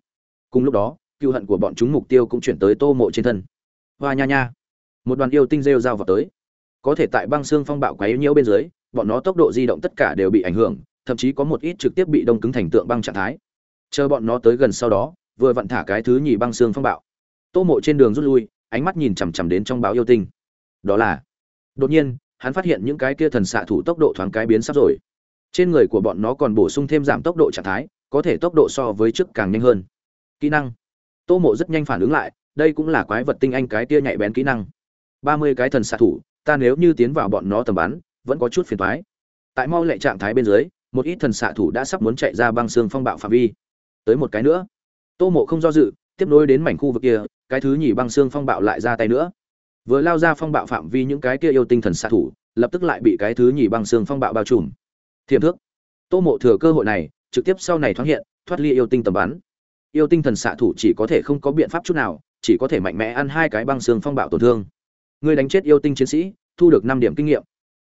Speaker 1: Cùng lúc đó, cựu hận của bọn chúng mục tiêu cũng chuyển tới tô mộ trên thân. Hoa nha nha một đoàn yêu tinh rêu rao vào tới. Có thể tại băng xương phong bạo quấy nhiễu bên dưới, bọn nó tốc độ di động tất cả đều bị ảnh hưởng, thậm chí có một ít trực tiếp bị đông cứng thành tượng băng trạng thái. Chờ bọn nó tới gần sau đó, vừa vặn thả cái thứ nhì băng xương phong bạo. Tô mộ trên đường rút lui, ánh mắt nhìn chằm chằm đến trong báo yêu tinh. Đó là, đột nhiên, hắn phát hiện những cái kia thần xạ thủ tốc độ thoáng cái biến sắp rồi. Trên người của bọn nó còn bổ sung thêm giảm tốc độ trạng thái, có thể tốc độ so với trước càng nhanh hơn. Kỹ năng. Tô mộ rất nhanh phản ứng lại, đây cũng là quái vật tinh anh cái kia nhạy bén kỹ năng ba mươi cái thần xạ thủ, ta nếu như tiến vào bọn nó tầm bắn, vẫn có chút phiền toái. Tại mau lệ trạng thái bên dưới, một ít thần xạ thủ đã sắp muốn chạy ra băng xương phong bạo phạm vi. Tới một cái nữa. Tô mộ không do dự, tiếp nối đến mảnh khu vực kia, cái thứ nhì băng xương phong bạo lại ra tay nữa. Vừa lao ra phong bạo phạm vi những cái kia yêu tinh thần xạ thủ, lập tức lại bị cái thứ nhì băng xương phong bạo bao trùm. Thiềm thước. Tô mộ thừa cơ hội này, trực tiếp sau này thoát hiện, thoát ly yêu tinh tầm bắn. Yêu tinh thần xạ thủ chỉ có thể không có biện pháp chút nào, chỉ có thể mạnh mẽ ăn hai cái băng xương phong bạo tổn thương. Ngươi đánh chết yêu tinh chiến sĩ, thu được năm điểm kinh nghiệm.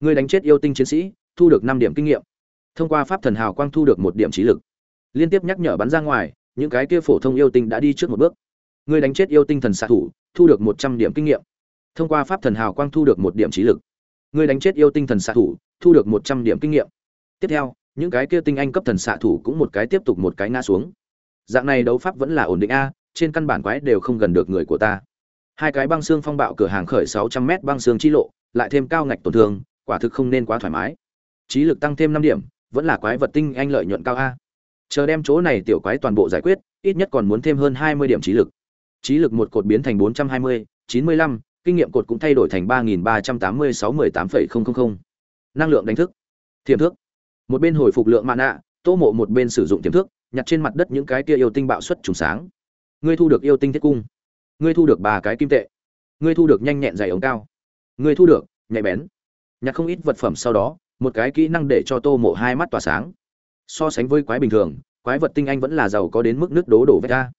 Speaker 1: Ngươi đánh chết yêu tinh chiến sĩ, thu được năm điểm kinh nghiệm. Thông qua pháp thần hào quang thu được một điểm trí lực. Liên tiếp nhắc nhở bắn ra ngoài, những cái kia phổ thông yêu tinh đã đi trước một bước. Ngươi đánh chết yêu tinh thần xạ thủ, thu được một trăm điểm kinh nghiệm. Thông qua pháp thần hào quang thu được một điểm trí lực. Ngươi đánh chết yêu tinh thần xạ thủ, thu được một trăm điểm kinh nghiệm. Tiếp theo, những cái kia tinh anh cấp thần xạ thủ cũng một cái tiếp tục một cái ngã xuống. Dạng này đấu pháp vẫn là ổn định a, trên căn bản quái đều không gần được người của ta hai cái băng xương phong bạo cửa hàng khởi sáu trăm m băng xương chi lộ, lại thêm cao ngạch tổn thương, quả thực không nên quá thoải mái. Trí lực tăng thêm năm điểm, vẫn là quái vật tinh anh lợi nhuận cao a. Chờ đem chỗ này tiểu quái toàn bộ giải quyết, ít nhất còn muốn thêm hơn hai mươi điểm trí lực. Trí lực một cột biến thành bốn trăm hai mươi, chín mươi lăm, kinh nghiệm cột cũng thay đổi thành ba nghìn ba trăm tám mươi sáu mươi tám phẩy không không không. Năng lượng đánh thức thiềm thước. Một bên hồi phục lượng mạn ạ, tô mộ một bên sử dụng tiềm thước, nhặt trên mặt đất những cái kia yêu tinh bạo xuất trùng sáng. Ngươi thu được yêu tinh thiết cung ngươi thu được ba cái kim tệ. Ngươi thu được nhanh nhẹn dày ống cao. Ngươi thu được, nhạy bén. Nhặt không ít vật phẩm sau đó, một cái kỹ năng để cho tô mộ hai mắt tỏa sáng. So sánh với quái bình thường, quái vật tinh anh vẫn là giàu có đến mức nước đố đổ vét ra.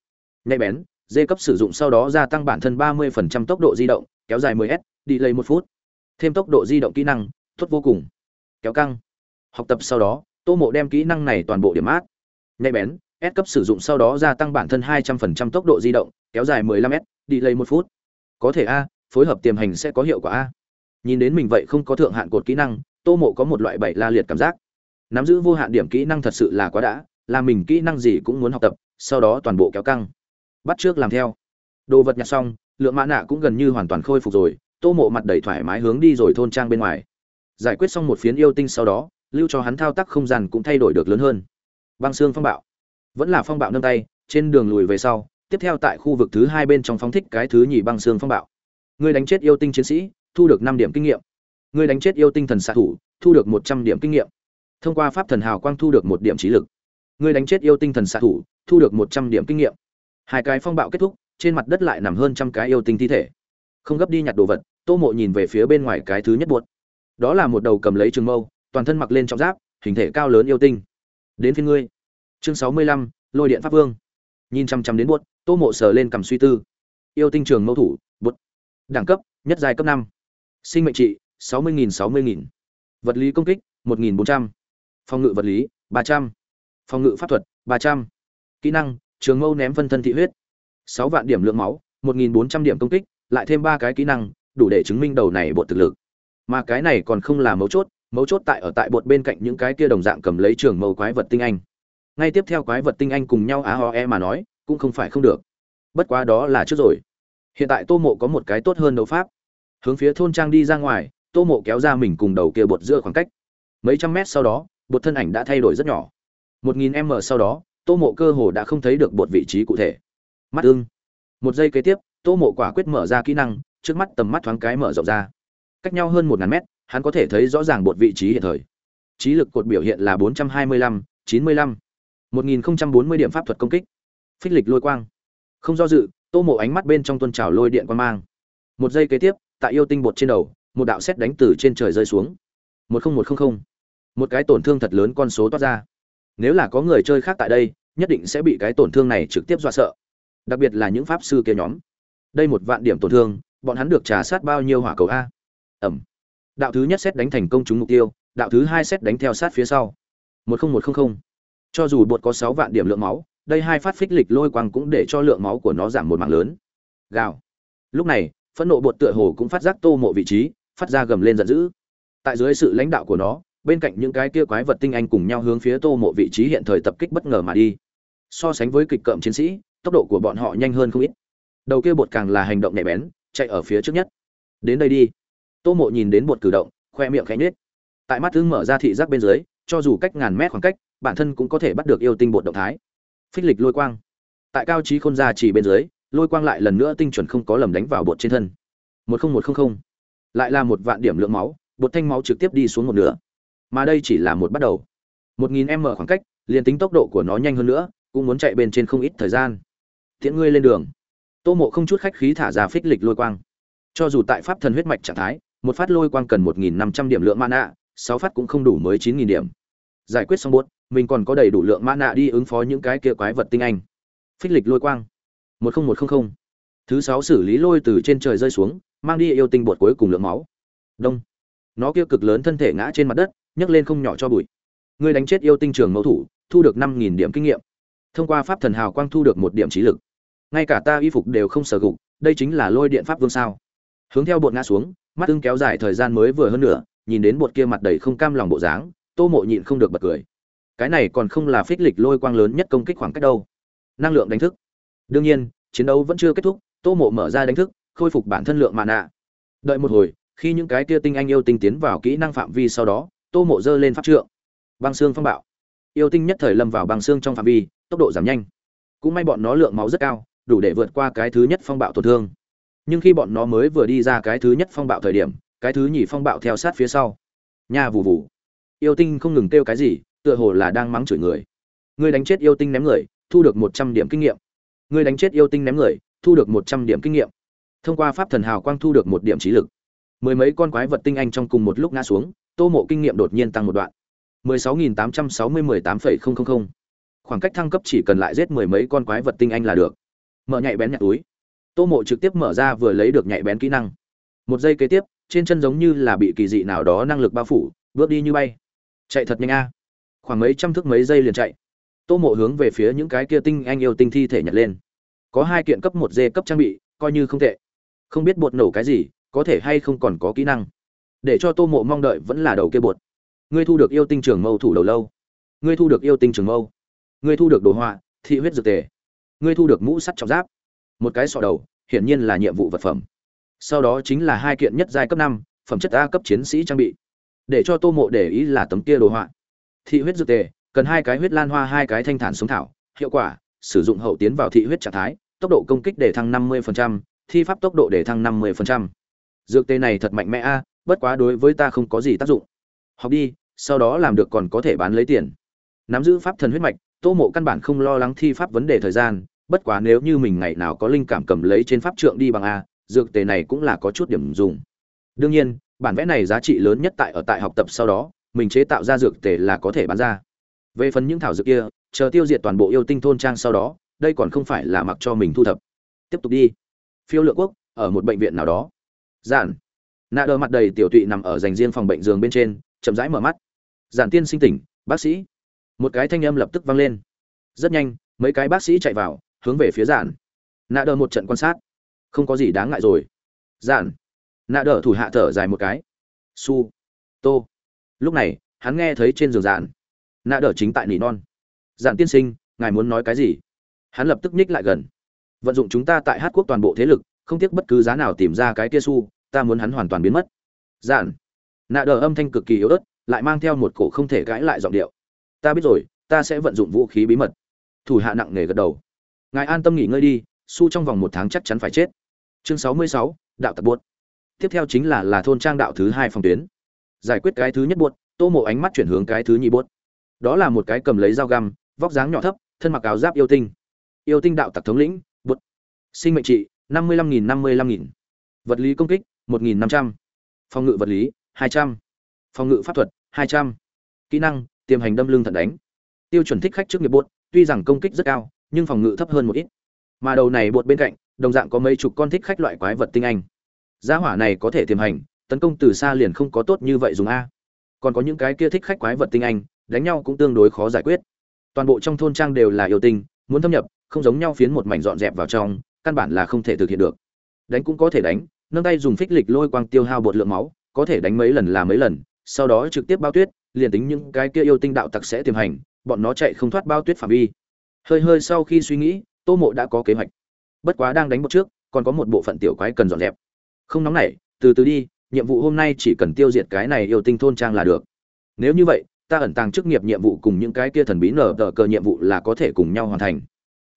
Speaker 1: Nhạy bén, dê cấp sử dụng sau đó gia tăng bản thân 30% tốc độ di động, kéo dài 10 s, đi lấy một phút. Thêm tốc độ di động kỹ năng, tốt vô cùng. Kéo căng. Học tập sau đó, tô mộ đem kỹ năng này toàn bộ điểm mát. Nhạy bén S cấp sử dụng sau đó gia tăng bản thân 200% tốc độ di động kéo dài 15m, đi lấy một phút. Có thể a phối hợp tiềm hành sẽ có hiệu quả a. Nhìn đến mình vậy không có thượng hạn cột kỹ năng tô mộ có một loại bảy la liệt cảm giác. Nắm giữ vô hạn điểm kỹ năng thật sự là quá đã là mình kỹ năng gì cũng muốn học tập sau đó toàn bộ kéo căng. Bắt trước làm theo. Đồ vật nhặt xong lượng mã nạ cũng gần như hoàn toàn khôi phục rồi tô mộ mặt đầy thoải mái hướng đi rồi thôn trang bên ngoài. Giải quyết xong một phiến yêu tinh sau đó lưu cho hắn thao tác không gian cũng thay đổi được lớn hơn. Băng xương phong bạo vẫn là phong bạo nâng tay, trên đường lùi về sau, tiếp theo tại khu vực thứ hai bên trong phóng thích cái thứ nhì băng xương phong bạo. Người đánh chết yêu tinh chiến sĩ, thu được năm điểm kinh nghiệm. Người đánh chết yêu tinh thần xạ thủ, thu được một trăm điểm kinh nghiệm. Thông qua pháp thần hào quang thu được một điểm trí lực. Người đánh chết yêu tinh thần xạ thủ, thu được một trăm điểm kinh nghiệm. Hai cái phong bạo kết thúc, trên mặt đất lại nằm hơn trăm cái yêu tinh thi thể. Không gấp đi nhặt đồ vật, tô mộ nhìn về phía bên ngoài cái thứ nhất buột đó là một đầu cầm lấy trường mâu, toàn thân mặc lên trọng giáp, hình thể cao lớn yêu tinh. Đến phía ngươi chương sáu mươi lăm, lôi điện pháp vương. Nhìn chăm chăm đến buốt, tô mộ sờ lên cầm suy tư. Yêu tinh trường mâu thủ bút đẳng cấp, nhất giai cấp năm. Sinh mệnh trị, sáu mươi nghìn, sáu mươi nghìn. Vật lý công kích, một nghìn bốn trăm. Phòng ngự vật lý, ba trăm. Phòng ngự pháp thuật, ba trăm. Kỹ năng, trường mâu ném phân thân thị huyết. Sáu vạn điểm lượng máu, một nghìn bốn trăm điểm công kích, lại thêm ba cái kỹ năng, đủ để chứng minh đầu này bột thực lực. Mà cái này còn không là mấu chốt mấu chốt tại ở tại bột bên cạnh những cái kia đồng dạng cầm lấy trường mâu quái vật tinh anh ngay tiếp theo quái vật tinh anh cùng nhau á ho e mà nói, cũng không phải không được. Bất quá đó là trước rồi. Hiện tại tô mộ có một cái tốt hơn đấu pháp. Hướng phía thôn trang đi ra ngoài, tô mộ kéo ra mình cùng đầu kia bột giữa khoảng cách. Mấy trăm mét sau đó, bột thân ảnh đã thay đổi rất nhỏ. Một nghìn m sau đó, tô mộ cơ hồ đã không thấy được bột vị trí cụ thể. Mắt ưng. Một giây kế tiếp, tô mộ quả quyết mở ra kỹ năng, trước mắt tầm mắt thoáng cái mở rộng ra. Cách nhau hơn một ngàn mét, hắn có thể thấy rõ ràng bột vị trí hiện thời. Trí lực cột biểu hiện là bốn trăm hai mươi lăm, chín mươi lăm. 1040 điểm pháp thuật công kích. Phích lịch lôi quang. Không do dự, Tô Mộ ánh mắt bên trong tuôn trào lôi điện quang mang. Một giây kế tiếp, tại yêu tinh bột trên đầu, một đạo sét đánh từ trên trời rơi xuống. 10100. Một cái tổn thương thật lớn con số toát ra. Nếu là có người chơi khác tại đây, nhất định sẽ bị cái tổn thương này trực tiếp dọa sợ. Đặc biệt là những pháp sư kia nhóm. Đây một vạn điểm tổn thương, bọn hắn được trả sát bao nhiêu hỏa cầu a? Ẩm. Đạo thứ nhất sét đánh thành công trúng mục tiêu, đạo thứ hai sét đánh theo sát phía sau. 10100 cho dù bột có sáu vạn điểm lượng máu, đây hai phát phích lịch lôi quang cũng để cho lượng máu của nó giảm một mạng lớn. Gào. Lúc này, phẫn nộ bột tựa hồ cũng phát giác tô mộ vị trí, phát ra gầm lên giận dữ. Tại dưới sự lãnh đạo của nó, bên cạnh những cái kia quái vật tinh anh cùng nhau hướng phía tô mộ vị trí hiện thời tập kích bất ngờ mà đi. So sánh với kịch cộm chiến sĩ, tốc độ của bọn họ nhanh hơn không ít. Đầu kia bột càng là hành động nhạy bén, chạy ở phía trước nhất. Đến đây đi. Tô mộ nhìn đến bột cử động, khoe miệng khẽ nhếch. Tại mắt thương mở ra thị giác bên dưới, cho dù cách ngàn mét khoảng cách bản thân cũng có thể bắt được yêu tinh bột động thái. Phích lịch lôi quang. Tại cao trí khôn gia chỉ bên dưới, lôi quang lại lần nữa tinh chuẩn không có lầm đánh vào bột trên thân. Một nghìn một trăm linh lại là một vạn điểm lượng máu, bột thanh máu trực tiếp đi xuống một nửa. Mà đây chỉ là một bắt đầu. Một nghìn m khoảng cách, liền tính tốc độ của nó nhanh hơn nữa, cũng muốn chạy bên trên không ít thời gian. Tiễn ngươi lên đường. Tô mộ không chút khách khí thả ra phích lịch lôi quang. Cho dù tại pháp thần huyết mạch trạng thái, một phát lôi quang cần một nghìn năm trăm điểm lượng mana, sáu phát cũng không đủ mới chín nghìn điểm giải quyết xong bốt mình còn có đầy đủ lượng mana đi ứng phó những cái kia quái vật tinh anh. Phích lịch lôi quang. Một nghìn một trăm linh thứ sáu xử lý lôi từ trên trời rơi xuống mang đi yêu tinh bột cuối cùng lượng máu. Đông. Nó kia cực lớn thân thể ngã trên mặt đất nhấc lên không nhỏ cho bụi. Người đánh chết yêu tinh trường mẫu thủ thu được năm nghìn điểm kinh nghiệm. Thông qua pháp thần hào quang thu được một điểm trí lực. Ngay cả ta y phục đều không sở gục đây chính là lôi điện pháp vương sao? Hướng theo bột ngã xuống mắt ưng kéo dài thời gian mới vừa hơn nửa, nhìn đến bột kia mặt đầy không cam lòng bộ dáng tô mộ nhịn không được bật cười. Cái này còn không là phích lịch lôi quang lớn nhất công kích khoảng cách đâu. Năng lượng đánh thức. Đương nhiên, chiến đấu vẫn chưa kết thúc, tô mộ mở ra đánh thức, khôi phục bản thân lượng mạ nạ đợi một hồi, khi những cái kia tinh anh yêu tinh tiến vào kỹ năng phạm vi sau đó, tô mộ dơ lên pháp trượng. Băng xương phong bạo. Yêu tinh nhất thời lâm vào băng xương trong phạm vi, tốc độ giảm nhanh. Cũng may bọn nó lượng máu rất cao, đủ để vượt qua cái thứ nhất phong bạo tổn thương. Nhưng khi bọn nó mới vừa đi ra cái thứ nhất phong bạo thời điểm, cái thứ nhì phong bạo theo sát phía sau. Nha vù vù yêu tinh không ngừng kêu cái gì, tựa hồ là đang mắng chửi người. Người đánh chết yêu tinh ném người, thu được một trăm điểm kinh nghiệm. Người đánh chết yêu tinh ném người, thu được một trăm điểm kinh nghiệm. Thông qua pháp thần hào quang thu được một điểm trí lực. Mười mấy con quái vật tinh anh trong cùng một lúc ngã xuống, tô mộ kinh nghiệm đột nhiên tăng một đoạn. mười sáu nghìn tám trăm sáu mươi mười tám phẩy không không không. Khoảng cách thăng cấp chỉ cần lại giết mười mấy con quái vật tinh anh là được. Mở nhạy bén nhặt túi. Tô mộ trực tiếp mở ra vừa lấy được nhạy bén kỹ năng. Một giây kế tiếp, trên chân giống như là bị kỳ dị nào đó năng lực bao phủ, bước đi như bay chạy thật nhanh a. Khoảng mấy trăm thước mấy giây liền chạy. Tô mộ hướng về phía những cái kia tinh anh yêu tinh thi thể nhặt lên. Có hai kiện cấp một d cấp trang bị, coi như không tệ. Không biết bột nổ cái gì, có thể hay không còn có kỹ năng. Để cho tô mộ mong đợi vẫn là đầu kia bột. Ngươi thu được yêu tinh trường mâu thủ đầu lâu. Ngươi thu được yêu tinh trường mâu. Ngươi thu được đồ họa, thị huyết dược tề. Ngươi thu được mũ sắt trọng giáp. Một cái sọ đầu, hiển nhiên là nhiệm vụ vật phẩm. Sau đó chính là hai kiện nhất giai cấp năm, phẩm chất a cấp chiến sĩ trang bị để cho tô mộ để ý là tấm kia đồ họa. Thị huyết dược tề cần hai cái huyết lan hoa hai cái thanh thản sống thảo hiệu quả sử dụng hậu tiến vào thị huyết trạng thái tốc độ công kích để thăng 50%, thi pháp tốc độ để thăng 50%. dược tề này thật mạnh mẽ a bất quá đối với ta không có gì tác dụng. Học đi sau đó làm được còn có thể bán lấy tiền. Nắm giữ pháp thần huyết mạch tô mộ căn bản không lo lắng thi pháp vấn đề thời gian bất quá nếu như mình ngày nào có linh cảm cầm lấy trên pháp trượng đi bằng a dược tề này cũng là có chút điểm dùng. Đương nhiên bản vẽ này giá trị lớn nhất tại ở tại học tập sau đó, mình chế tạo ra dược tề là có thể bán ra. Về phần những thảo dược kia, chờ tiêu diệt toàn bộ yêu tinh thôn trang sau đó, đây còn không phải là mặc cho mình thu thập. Tiếp tục đi. Phiêu lượng quốc, ở một bệnh viện nào đó. Giản. Nạ đờ mặt đầy tiểu tụy nằm ở dành riêng phòng bệnh giường bên trên, chậm rãi mở mắt. Giản tiên sinh tỉnh, bác sĩ. Một cái thanh âm lập tức vang lên. Rất nhanh, mấy cái bác sĩ chạy vào, hướng về phía giản. Nạ đờ một trận quan sát. Không có gì đáng ngại rồi. Giản nạ đỡ thủ hạ thở dài một cái. Su, tô. Lúc này, hắn nghe thấy trên giường dạn. Nạ đỡ chính tại nỉ non. Dạn tiên sinh, ngài muốn nói cái gì? Hắn lập tức nhích lại gần. Vận dụng chúng ta tại hát quốc toàn bộ thế lực, không tiếc bất cứ giá nào tìm ra cái kia su, ta muốn hắn hoàn toàn biến mất. Dạn. Nạ đỡ âm thanh cực kỳ yếu ớt, lại mang theo một cổ không thể cãi lại giọng điệu. Ta biết rồi, ta sẽ vận dụng vũ khí bí mật. Thủ hạ nặng nề gật đầu. Ngài an tâm nghỉ ngơi đi, su trong vòng một tháng chắc chắn phải chết. Chương sáu mươi sáu, đạo tập buốt tiếp theo chính là là thôn trang đạo thứ hai phòng tuyến. Giải quyết cái thứ nhất buốt, tô mộ ánh mắt chuyển hướng cái thứ nhì buốt. Đó là một cái cầm lấy dao găm, vóc dáng nhỏ thấp, thân mặc áo giáp yêu tinh. Yêu tinh đạo tặc thống lĩnh, buốt. Sinh mệnh trị, năm mươi lăm nghìn năm mươi lăm nghìn. Vật lý công kích, một nghìn năm trăm. Phòng ngự vật lý, hai trăm. Phòng ngự pháp thuật, hai trăm. Kỹ năng, tiềm hành đâm lưng thận đánh. Tiêu chuẩn thích khách trước nghiệp buốt, tuy rằng công kích rất cao, nhưng phòng ngự thấp hơn một ít. Mà đầu này buột bên cạnh, đồng dạng có mấy chục con thích khách loại quái vật tinh anh gia hỏa này có thể tiềm hành, tấn công từ xa liền không có tốt như vậy dùng a. Còn có những cái kia thích khách quái vật tinh anh, đánh nhau cũng tương đối khó giải quyết. Toàn bộ trong thôn trang đều là yêu tinh, muốn thâm nhập, không giống nhau phiến một mảnh dọn dẹp vào trong, căn bản là không thể thực hiện được. Đánh cũng có thể đánh, nâng tay dùng phích lịch lôi quang tiêu hao bột lượng máu, có thể đánh mấy lần là mấy lần, sau đó trực tiếp bao tuyết, liền tính những cái kia yêu tinh đạo tặc sẽ tiềm hành, bọn nó chạy không thoát bao tuyết phạm vi. Hơi hơi sau khi suy nghĩ, tô mộ đã có kế hoạch. Bất quá đang đánh một trước, còn có một bộ phận tiểu quái cần dọn dẹp không nóng nảy, từ từ đi, nhiệm vụ hôm nay chỉ cần tiêu diệt cái này yêu tinh thôn trang là được. Nếu như vậy, ta ẩn tàng chức nghiệp nhiệm vụ cùng những cái kia thần bí nở tờ cờ nhiệm vụ là có thể cùng nhau hoàn thành.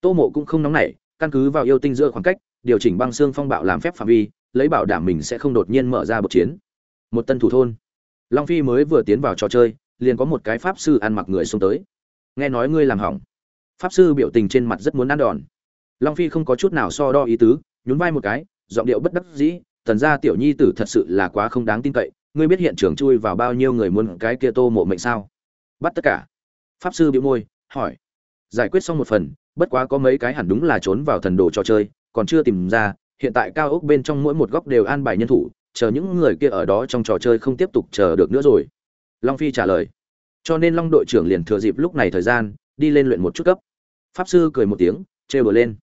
Speaker 1: Tô mộ cũng không nóng nảy, căn cứ vào yêu tinh giữa khoảng cách, điều chỉnh băng xương phong bạo làm phép phạm vi, lấy bảo đảm mình sẽ không đột nhiên mở ra một chiến. Một tân thủ thôn. Long phi mới vừa tiến vào trò chơi, liền có một cái pháp sư ăn mặc người xuống tới. Nghe nói ngươi làm hỏng. Pháp sư biểu tình trên mặt rất muốn ăn đòn. Long phi không có chút nào so đo ý tứ, nhún vai một cái, giọng điệu bất đắc dĩ tần gia tiểu nhi tử thật sự là quá không đáng tin cậy, ngươi biết hiện trường chui vào bao nhiêu người muốn cái kia tô mộ mệnh sao? Bắt tất cả. Pháp sư bị môi, hỏi. Giải quyết xong một phần, bất quá có mấy cái hẳn đúng là trốn vào thần đồ trò chơi, còn chưa tìm ra, hiện tại cao ốc bên trong mỗi một góc đều an bài nhân thủ, chờ những người kia ở đó trong trò chơi không tiếp tục chờ được nữa rồi. Long phi trả lời. Cho nên long đội trưởng liền thừa dịp lúc này thời gian, đi lên luyện một chút cấp. Pháp sư cười một tiếng, trêu bờ lên.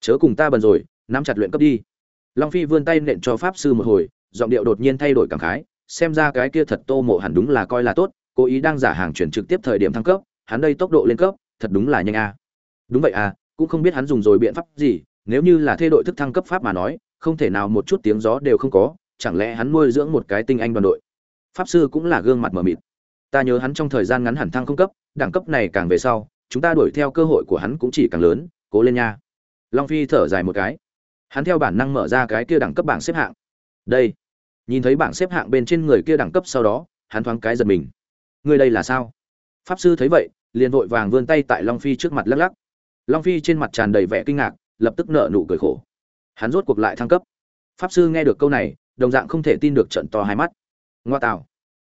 Speaker 1: Chớ cùng ta bần rồi, nắm chặt luyện cấp đi long phi vươn tay nện cho pháp sư một hồi, giọng điệu đột nhiên thay đổi cảm khái, xem ra cái kia thật tô mộ hẳn đúng là coi là tốt, cố ý đang giả hàng chuyển trực tiếp thời điểm thăng cấp, hắn đây tốc độ lên cấp, thật đúng là nhanh a. Đúng vậy à cũng không biết hắn dùng rồi biện pháp gì, nếu như là thê đội thức thăng cấp pháp mà nói, không thể nào một chút tiếng gió đều không có, chẳng lẽ hắn nuôi dưỡng một cái tinh anh đoàn đội? Pháp sư cũng là gương mặt mờ mịt. Ta nhớ hắn trong thời gian ngắn hẳn thăng không cấp, đẳng cấp này càng về sau, chúng ta đuổi theo cơ hội của hắn cũng chỉ càng lớn, cố lên nha. Long phi thở dài một cái hắn theo bản năng mở ra cái kia đẳng cấp bảng xếp hạng. Đây. Nhìn thấy bảng xếp hạng bên trên người kia đẳng cấp sau đó, hắn thoáng cái giật mình. Người đây là sao? Pháp sư thấy vậy, liền vội vàng vươn tay tại long phi trước mặt lắc lắc. Long phi trên mặt tràn đầy vẻ kinh ngạc, lập tức nở nụ cười khổ. Hắn rốt cuộc lại thăng cấp. Pháp sư nghe được câu này, đồng dạng không thể tin được trận to hai mắt. Ngoa tạo.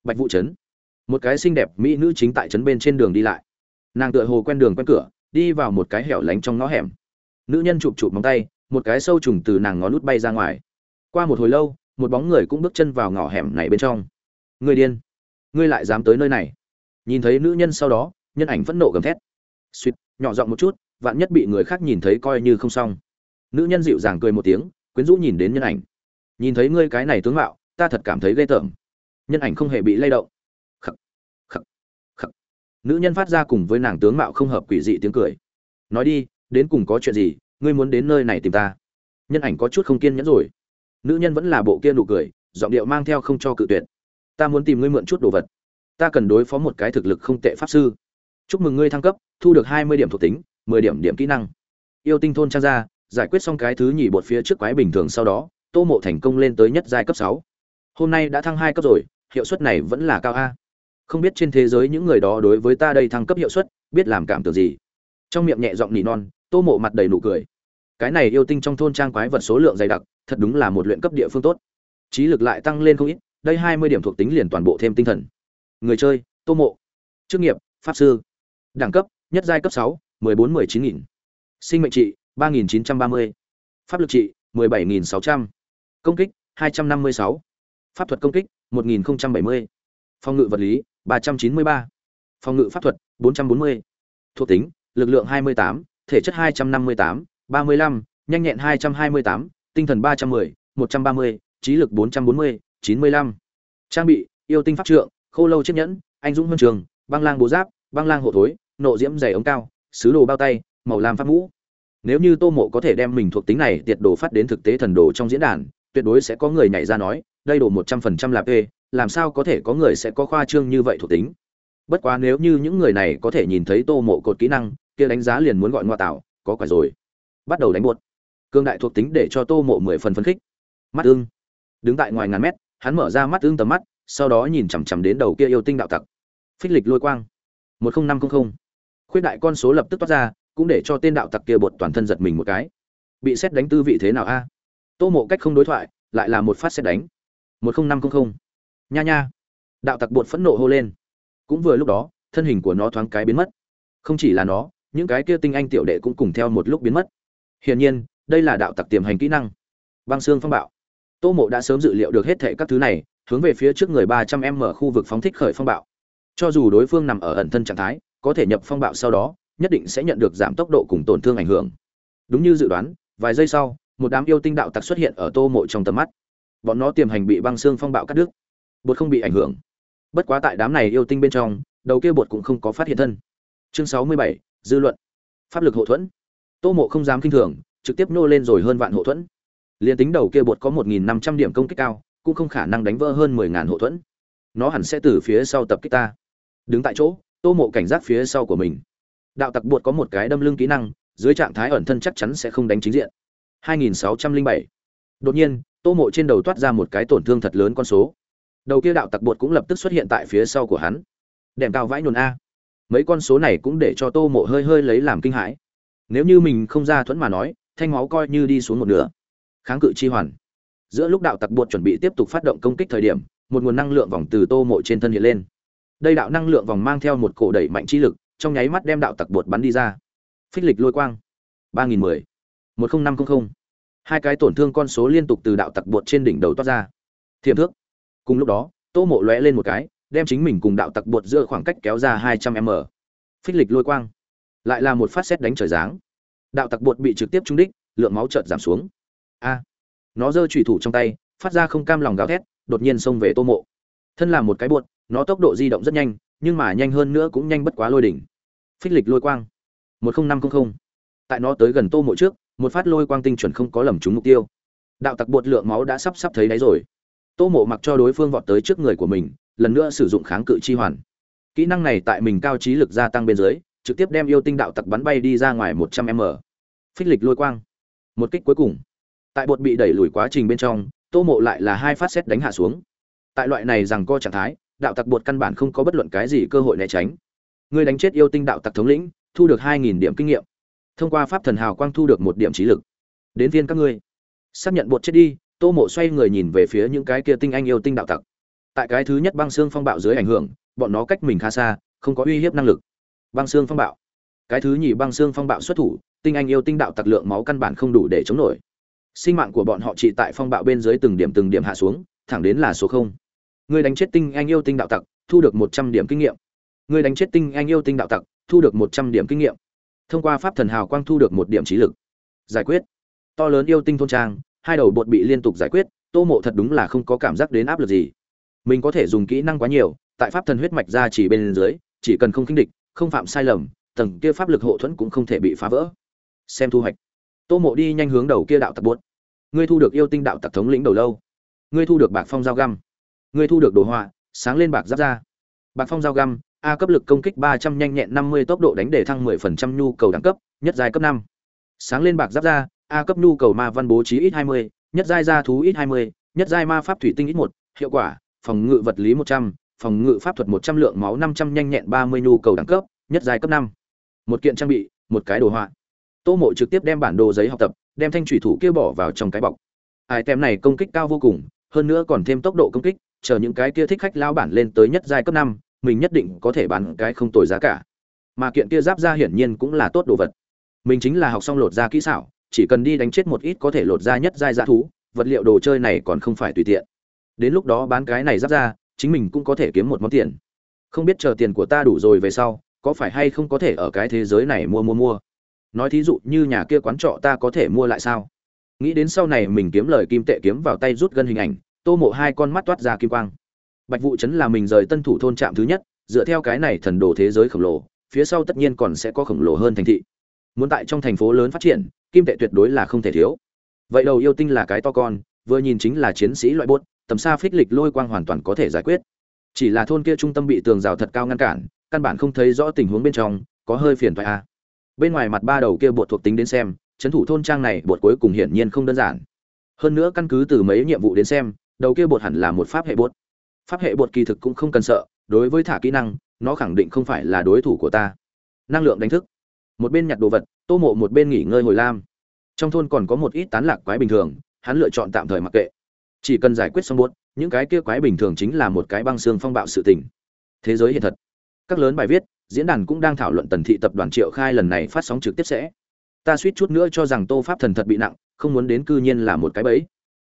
Speaker 1: Bạch vụ trấn. Một cái xinh đẹp mỹ nữ chính tại trấn bên trên đường đi lại. Nàng tựa hồ quen đường quen cửa, đi vào một cái hẻo lánh trong ngõ hẻm. Nữ nhân chụp chụp móng tay một cái sâu trùng từ nàng ngón nút bay ra ngoài. Qua một hồi lâu, một bóng người cũng bước chân vào ngõ hẻm này bên trong. Người điên. Ngươi lại dám tới nơi này. Nhìn thấy nữ nhân sau đó, nhân ảnh phẫn nộ gầm thét. Suýt, nhỏ giọng một chút, vạn nhất bị người khác nhìn thấy coi như không xong. Nữ nhân dịu dàng cười một tiếng, quyến rũ nhìn đến nhân ảnh. Nhìn thấy ngươi cái này tướng mạo, ta thật cảm thấy ghê tởm. Nhân ảnh không hề bị lay động. Khắc khắc khắc. Nữ nhân phát ra cùng với nàng tướng mạo không hợp quỷ dị tiếng cười. Nói đi, đến cùng có chuyện gì? Ngươi muốn đến nơi này tìm ta. Nhân ảnh có chút không kiên nhẫn rồi. Nữ nhân vẫn là bộ kia nụ cười, giọng điệu mang theo không cho cự tuyệt. Ta muốn tìm ngươi mượn chút đồ vật. Ta cần đối phó một cái thực lực không tệ pháp sư. Chúc mừng ngươi thăng cấp, thu được hai mươi điểm thuộc tính, mười điểm điểm kỹ năng. Yêu tinh thôn trang ra, giải quyết xong cái thứ nhì bột phía trước quái bình thường sau đó, tô mộ thành công lên tới nhất giai cấp sáu. Hôm nay đã thăng hai cấp rồi, hiệu suất này vẫn là cao a. Không biết trên thế giới những người đó đối với ta đây thăng cấp hiệu suất, biết làm cảm tưởng gì? Trong miệng nhẹ giọng nỉ non tô mộ mặt đầy nụ cười. Cái này yêu tinh trong thôn trang quái vật số lượng dày đặc, thật đúng là một luyện cấp địa phương tốt. Trí lực lại tăng lên không ít, đây hai mươi điểm thuộc tính liền toàn bộ thêm tinh thần. Người chơi, tô mộ. Chức nghiệp, pháp sư. Đẳng cấp, nhất giai cấp sáu, mười bốn, mười chín nghìn. Sinh mệnh trị, ba nghìn chín trăm ba mươi. Pháp lực trị, mười bảy nghìn sáu trăm. Công kích, hai trăm năm mươi sáu. Pháp thuật công kích, một nghìn bảy mươi. Phòng ngự vật lý, ba trăm chín mươi ba. Phòng ngự pháp thuật, bốn trăm bốn mươi. Thuộc tính, lực lượng hai mươi tám thể chất hai trăm năm mươi tám, ba mươi lăm, nhanh nhẹn hai trăm hai mươi tám, tinh thần ba trăm mười, một trăm ba mươi, trí lực bốn trăm bốn mươi, chín mươi lăm. Trang bị, yêu tinh pháp trượng, khô lâu chiếc nhẫn, anh dũng huân trường, băng lang bố giáp, băng lang hộ thối, nộ diễm dày ống cao, sứ đồ bao tay, màu lam pháp mũ. Nếu như tô mộ có thể đem mình thuộc tính này tiệt đồ phát đến thực tế thần đồ trong diễn đàn, tuyệt đối sẽ có người nhảy ra nói, đây đồ một trăm phần trăm là p, làm sao có thể có người sẽ có khoa trương như vậy thuộc tính? Bất quá nếu như những người này có thể nhìn thấy tô mộ cột kỹ năng kia đánh giá liền muốn gọi ngoa tạo, có quả rồi. Bắt đầu đánh buột cương đại thuộc tính để cho tô mộ mười phần phấn khích. Mắt ương đứng tại ngoài ngàn mét, hắn mở ra mắt ương tầm mắt, sau đó nhìn chằm chằm đến đầu kia yêu tinh đạo tặc. Phích lịch lôi quang. Một nghìn năm trăm linh khuyết đại con số lập tức toát ra, cũng để cho tên đạo tặc kia bột toàn thân giật mình một cái. Bị xét đánh tư vị thế nào a? Tô mộ cách không đối thoại, lại là một phát xét đánh. Một nghìn năm trăm linh nha nha. Đạo tặc bột phẫn nộ hô lên. Cũng vừa lúc đó, thân hình của nó thoáng cái biến mất. Không chỉ là nó những cái kia tinh anh tiểu đệ cũng cùng theo một lúc biến mất. Hiển nhiên, đây là đạo tặc tiềm hành kỹ năng. Băng xương phong bạo. Tô mộ đã sớm dự liệu được hết thệ các thứ này, hướng về phía trước người ba trăm m khu vực phóng thích khởi phong bạo. Cho dù đối phương nằm ở ẩn thân trạng thái, có thể nhập phong bạo sau đó, nhất định sẽ nhận được giảm tốc độ cùng tổn thương ảnh hưởng. Đúng như dự đoán, vài giây sau, một đám yêu tinh đạo tặc xuất hiện ở tô mộ trong tầm mắt. Bọn nó tiềm hành bị băng xương phong bạo cắt đứt. Bột không bị ảnh hưởng. Bất quá tại đám này yêu tinh bên trong, đầu kia bột cũng không có phát hiện thân. Chương sáu mươi bảy dư luận. Pháp lực hộ thuẫn. Tô mộ không dám kinh thường, trực tiếp nô lên rồi hơn vạn hộ thuẫn. Liền tính đầu kia bột có một nghìn năm trăm điểm công kích cao, cũng không khả năng đánh vỡ hơn mười ngàn hộ thuẫn. Nó hẳn sẽ từ phía sau tập kích ta. Đứng tại chỗ, tô mộ cảnh giác phía sau của mình. Đạo tặc bột có một cái đâm lưng kỹ năng, dưới trạng thái ẩn thân chắc chắn sẽ không đánh chính diện. 2607. đột nhiên, tô mộ trên đầu toát ra một cái tổn thương thật lớn con số. Đầu kia đạo tặc bột cũng lập tức xuất hiện tại phía sau của hắn. Đèm cao vãi nhuần a mấy con số này cũng để cho tô mộ hơi hơi lấy làm kinh hãi. Nếu như mình không ra thuẫn mà nói, thanh máu coi như đi xuống một nửa. Kháng cự chi hoàn. Giữa lúc đạo tặc bột chuẩn bị tiếp tục phát động công kích thời điểm, một nguồn năng lượng vòng từ tô mộ trên thân hiện lên. Đây đạo năng lượng vòng mang theo một cổ đẩy mạnh chi lực, trong nháy mắt đem đạo tặc bột bắn đi ra. Phích lịch lôi quang. ba nghìn mười. một nghìn năm trăm linh hai cái tổn thương con số liên tục từ đạo tặc bột trên đỉnh đầu toát ra. Thiềm thước. Cùng lúc đó, tô mộ lóe lên một cái đem chính mình cùng đạo tặc bột giữa khoảng cách kéo ra hai trăm m. Phích lịch lôi quang. Lại là một phát xét đánh trời giáng. Đạo tặc bột bị trực tiếp trúng đích, lượng máu chợt giảm xuống. A. Nó giơ trùy thủ trong tay, phát ra không cam lòng gào thét, đột nhiên xông về tô mộ. Thân là một cái bột, nó tốc độ di động rất nhanh, nhưng mà nhanh hơn nữa cũng nhanh bất quá lôi đỉnh. Phích lịch lôi quang. một nghìn năm trăm linh tại nó tới gần tô mộ trước, một phát lôi quang tinh chuẩn không có lầm trúng mục tiêu. Đạo tặc bột lượng máu đã sắp sắp thấy đáy rồi. Tô mộ mặc cho đối phương vọt tới trước người của mình lần nữa sử dụng kháng cự chi hoàn. Kỹ năng này tại mình cao trí lực gia tăng bên dưới, trực tiếp đem yêu tinh đạo tặc bắn bay đi ra ngoài một trăm m. Phích lịch lôi quang. Một kích cuối cùng. Tại bột bị đẩy lùi quá trình bên trong, tô mộ lại là hai phát xét đánh hạ xuống. Tại loại này rằng co trạng thái, đạo tặc bột căn bản không có bất luận cái gì cơ hội né tránh. Người đánh chết yêu tinh đạo tặc thống lĩnh, thu được hai nghìn điểm kinh nghiệm. Thông qua pháp thần hào quang thu được một điểm trí lực. Đến viên các ngươi. Xác nhận bột chết đi, tô mộ xoay người nhìn về phía những cái kia tinh anh yêu tinh đạo tặc tại cái thứ nhất băng xương phong bạo dưới ảnh hưởng, bọn nó cách mình khá xa, không có uy hiếp năng lực. Băng xương phong bạo. Cái thứ nhì băng xương phong bạo xuất thủ, tinh anh yêu tinh đạo tặc lượng máu căn bản không đủ để chống nổi. Sinh mạng của bọn họ chỉ tại phong bạo bên dưới từng điểm từng điểm hạ xuống, thẳng đến là số không. Người đánh chết tinh anh yêu tinh đạo tặc, thu được một trăm điểm kinh nghiệm. Người đánh chết tinh anh yêu tinh đạo tặc, thu được một trăm điểm kinh nghiệm. Thông qua pháp thần hào quang thu được một điểm trí lực. Giải quyết. To lớn yêu tinh thôn trang, hai đầu bột bị liên tục giải quyết, tô mộ thật đúng là không có cảm giác đến áp lực gì mình có thể dùng kỹ năng quá nhiều, tại pháp thần huyết mạch ra chỉ bên dưới, chỉ cần không khinh địch, không phạm sai lầm, tầng kia pháp lực hộ thuẫn cũng không thể bị phá vỡ. Xem thu hoạch. Tô mộ đi nhanh hướng đầu kia đạo tặc buốt. Ngươi thu được yêu tinh đạo tặc thống lĩnh đầu lâu. Ngươi thu được bạc phong dao găm. Ngươi thu được đồ họa, sáng lên bạc giáp ra. Bạc phong dao găm, a cấp lực công kích ba trăm nhanh nhẹn năm mươi tốc độ đánh để thăng mười phần trăm nhu cầu đẳng cấp, nhất giai cấp năm. Sáng lên bạc giáp ra, a cấp nhu cầu ma văn bố trí ít hai mươi, nhất giai gia thú ít hai mươi, nhất giai ma pháp thủy tinh ít một, hiệu quả phòng ngự vật lý một trăm, phòng ngự pháp thuật một trăm lượng máu năm trăm nhanh nhẹn ba mươi nhu cầu đẳng cấp, nhất giai cấp năm. Một kiện trang bị, một cái đồ họa. Tô mộ trực tiếp đem bản đồ giấy học tập, đem thanh thủy thủ kia bỏ vào trong cái bọc. Ai tem này công kích cao vô cùng, hơn nữa còn thêm tốc độ công kích, chờ những cái kia thích khách lao bản lên tới nhất giai cấp năm, mình nhất định có thể bán cái không tồi giá cả. Mà kiện kia giáp ra hiển nhiên cũng là tốt đồ vật. Mình chính là học xong lột ra kỹ xảo, chỉ cần đi đánh chết một ít có thể lột ra nhất giai dã thú, vật liệu đồ chơi này còn không phải tùy tiện đến lúc đó bán cái này giáp ra, chính mình cũng có thể kiếm một món tiền. Không biết chờ tiền của ta đủ rồi về sau, có phải hay không có thể ở cái thế giới này mua mua mua? Nói thí dụ như nhà kia quán trọ ta có thể mua lại sao? Nghĩ đến sau này mình kiếm lời kim tệ kiếm vào tay rút gân hình ảnh, tô mộ hai con mắt toát ra kim quang. Bạch vụ chấn là mình rời tân thủ thôn trạm thứ nhất, dựa theo cái này thần đồ thế giới khổng lồ, phía sau tất nhiên còn sẽ có khổng lồ hơn thành thị. Muốn tại trong thành phố lớn phát triển, kim tệ tuyệt đối là không thể thiếu. Vậy đầu yêu tinh là cái to con, vừa nhìn chính là chiến sĩ loại bốt tầm xa phích lịch lôi quang hoàn toàn có thể giải quyết. Chỉ là thôn kia trung tâm bị tường rào thật cao ngăn cản, căn bản không thấy rõ tình huống bên trong, có hơi phiền thoại a à. bên ngoài mặt ba đầu kia bột thuộc tính đến xem trấn thủ thôn trang này bột cuối cùng hiển nhiên không đơn giản. Hơn nữa căn cứ từ mấy nhiệm vụ đến xem, đầu kia bột hẳn là một pháp hệ bột. Pháp hệ bột kỳ thực cũng không cần sợ, đối với thả kỹ năng, nó khẳng định không phải là đối thủ của ta. Năng lượng đánh thức. Một bên nhặt đồ vật, tô mộ một bên nghỉ ngơi hồi lam. Trong thôn còn có một ít tán lạc quái bình thường, hắn lựa chọn tạm thời mặc kệ chỉ cần giải quyết xong buốt, những cái kia quái bình thường chính là một cái băng xương phong bạo sự tình. Thế giới hiện thật. Các lớn bài viết, diễn đàn cũng đang thảo luận tần thị tập đoàn triệu khai lần này phát sóng trực tiếp sẽ. Ta suýt chút nữa cho rằng tô pháp thần thật bị nặng, không muốn đến cư nhiên là một cái bẫy.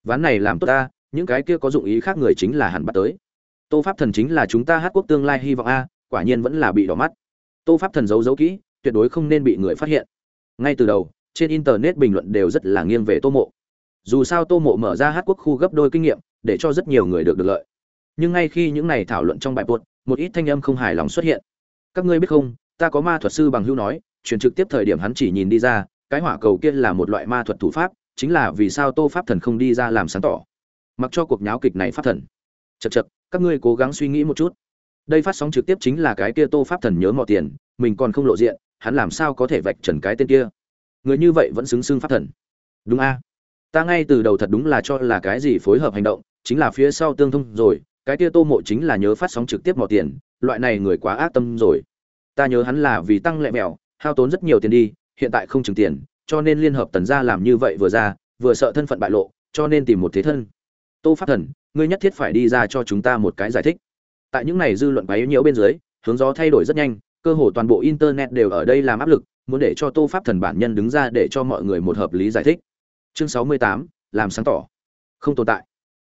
Speaker 1: Ván này làm tốt ta, những cái kia có dụng ý khác người chính là hẳn bắt tới. Tô pháp thần chính là chúng ta hát quốc tương lai hy vọng a, quả nhiên vẫn là bị đỏ mắt. Tô pháp thần giấu giấu kỹ, tuyệt đối không nên bị người phát hiện. Ngay từ đầu, trên internet bình luận đều rất là nghiêng về tô mộ dù sao tô mộ mở ra hát quốc khu gấp đôi kinh nghiệm, để cho rất nhiều người được được lợi. Nhưng ngay khi những này thảo luận trong bài buốt một ít thanh âm không hài lòng xuất hiện. Các ngươi biết không, ta có ma thuật sư bằng hữu nói, truyền trực tiếp thời điểm hắn chỉ nhìn đi ra, cái hỏa cầu kia là một loại ma thuật thủ pháp, chính là vì sao tô pháp thần không đi ra làm sáng tỏ. Mặc cho cuộc nháo kịch này pháp thần. Chật chật các ngươi cố gắng suy nghĩ một chút. Đây phát sóng trực tiếp chính là cái kia tô pháp thần nhớ mọi tiền, mình còn không lộ diện, hắn làm sao có thể vạch trần cái tên kia? Người như vậy vẫn xứng xưng pháp thần. Đúng a ta ngay từ đầu thật đúng là cho là cái gì phối hợp hành động, chính là phía sau tương thông rồi, cái kia tô mộ chính là nhớ phát sóng trực tiếp mò tiền, loại này người quá ác tâm rồi. Ta nhớ hắn là vì tăng lẹ mèo, hao tốn rất nhiều tiền đi, hiện tại không trừng tiền, cho nên liên hợp tần gia làm như vậy vừa ra, vừa sợ thân phận bại lộ, cho nên tìm một thế thân. Tô pháp thần, ngươi nhất thiết phải đi ra cho chúng ta một cái giải thích. Tại những này dư luận bấy nhiễu bên dưới, hướng gió thay đổi rất nhanh, cơ hồ toàn bộ internet đều ở đây làm áp lực, muốn để cho tô pháp thần bản nhân đứng ra để cho mọi người một hợp lý giải thích chương sáu mươi tám, làm sáng tỏ. Không tồn tại.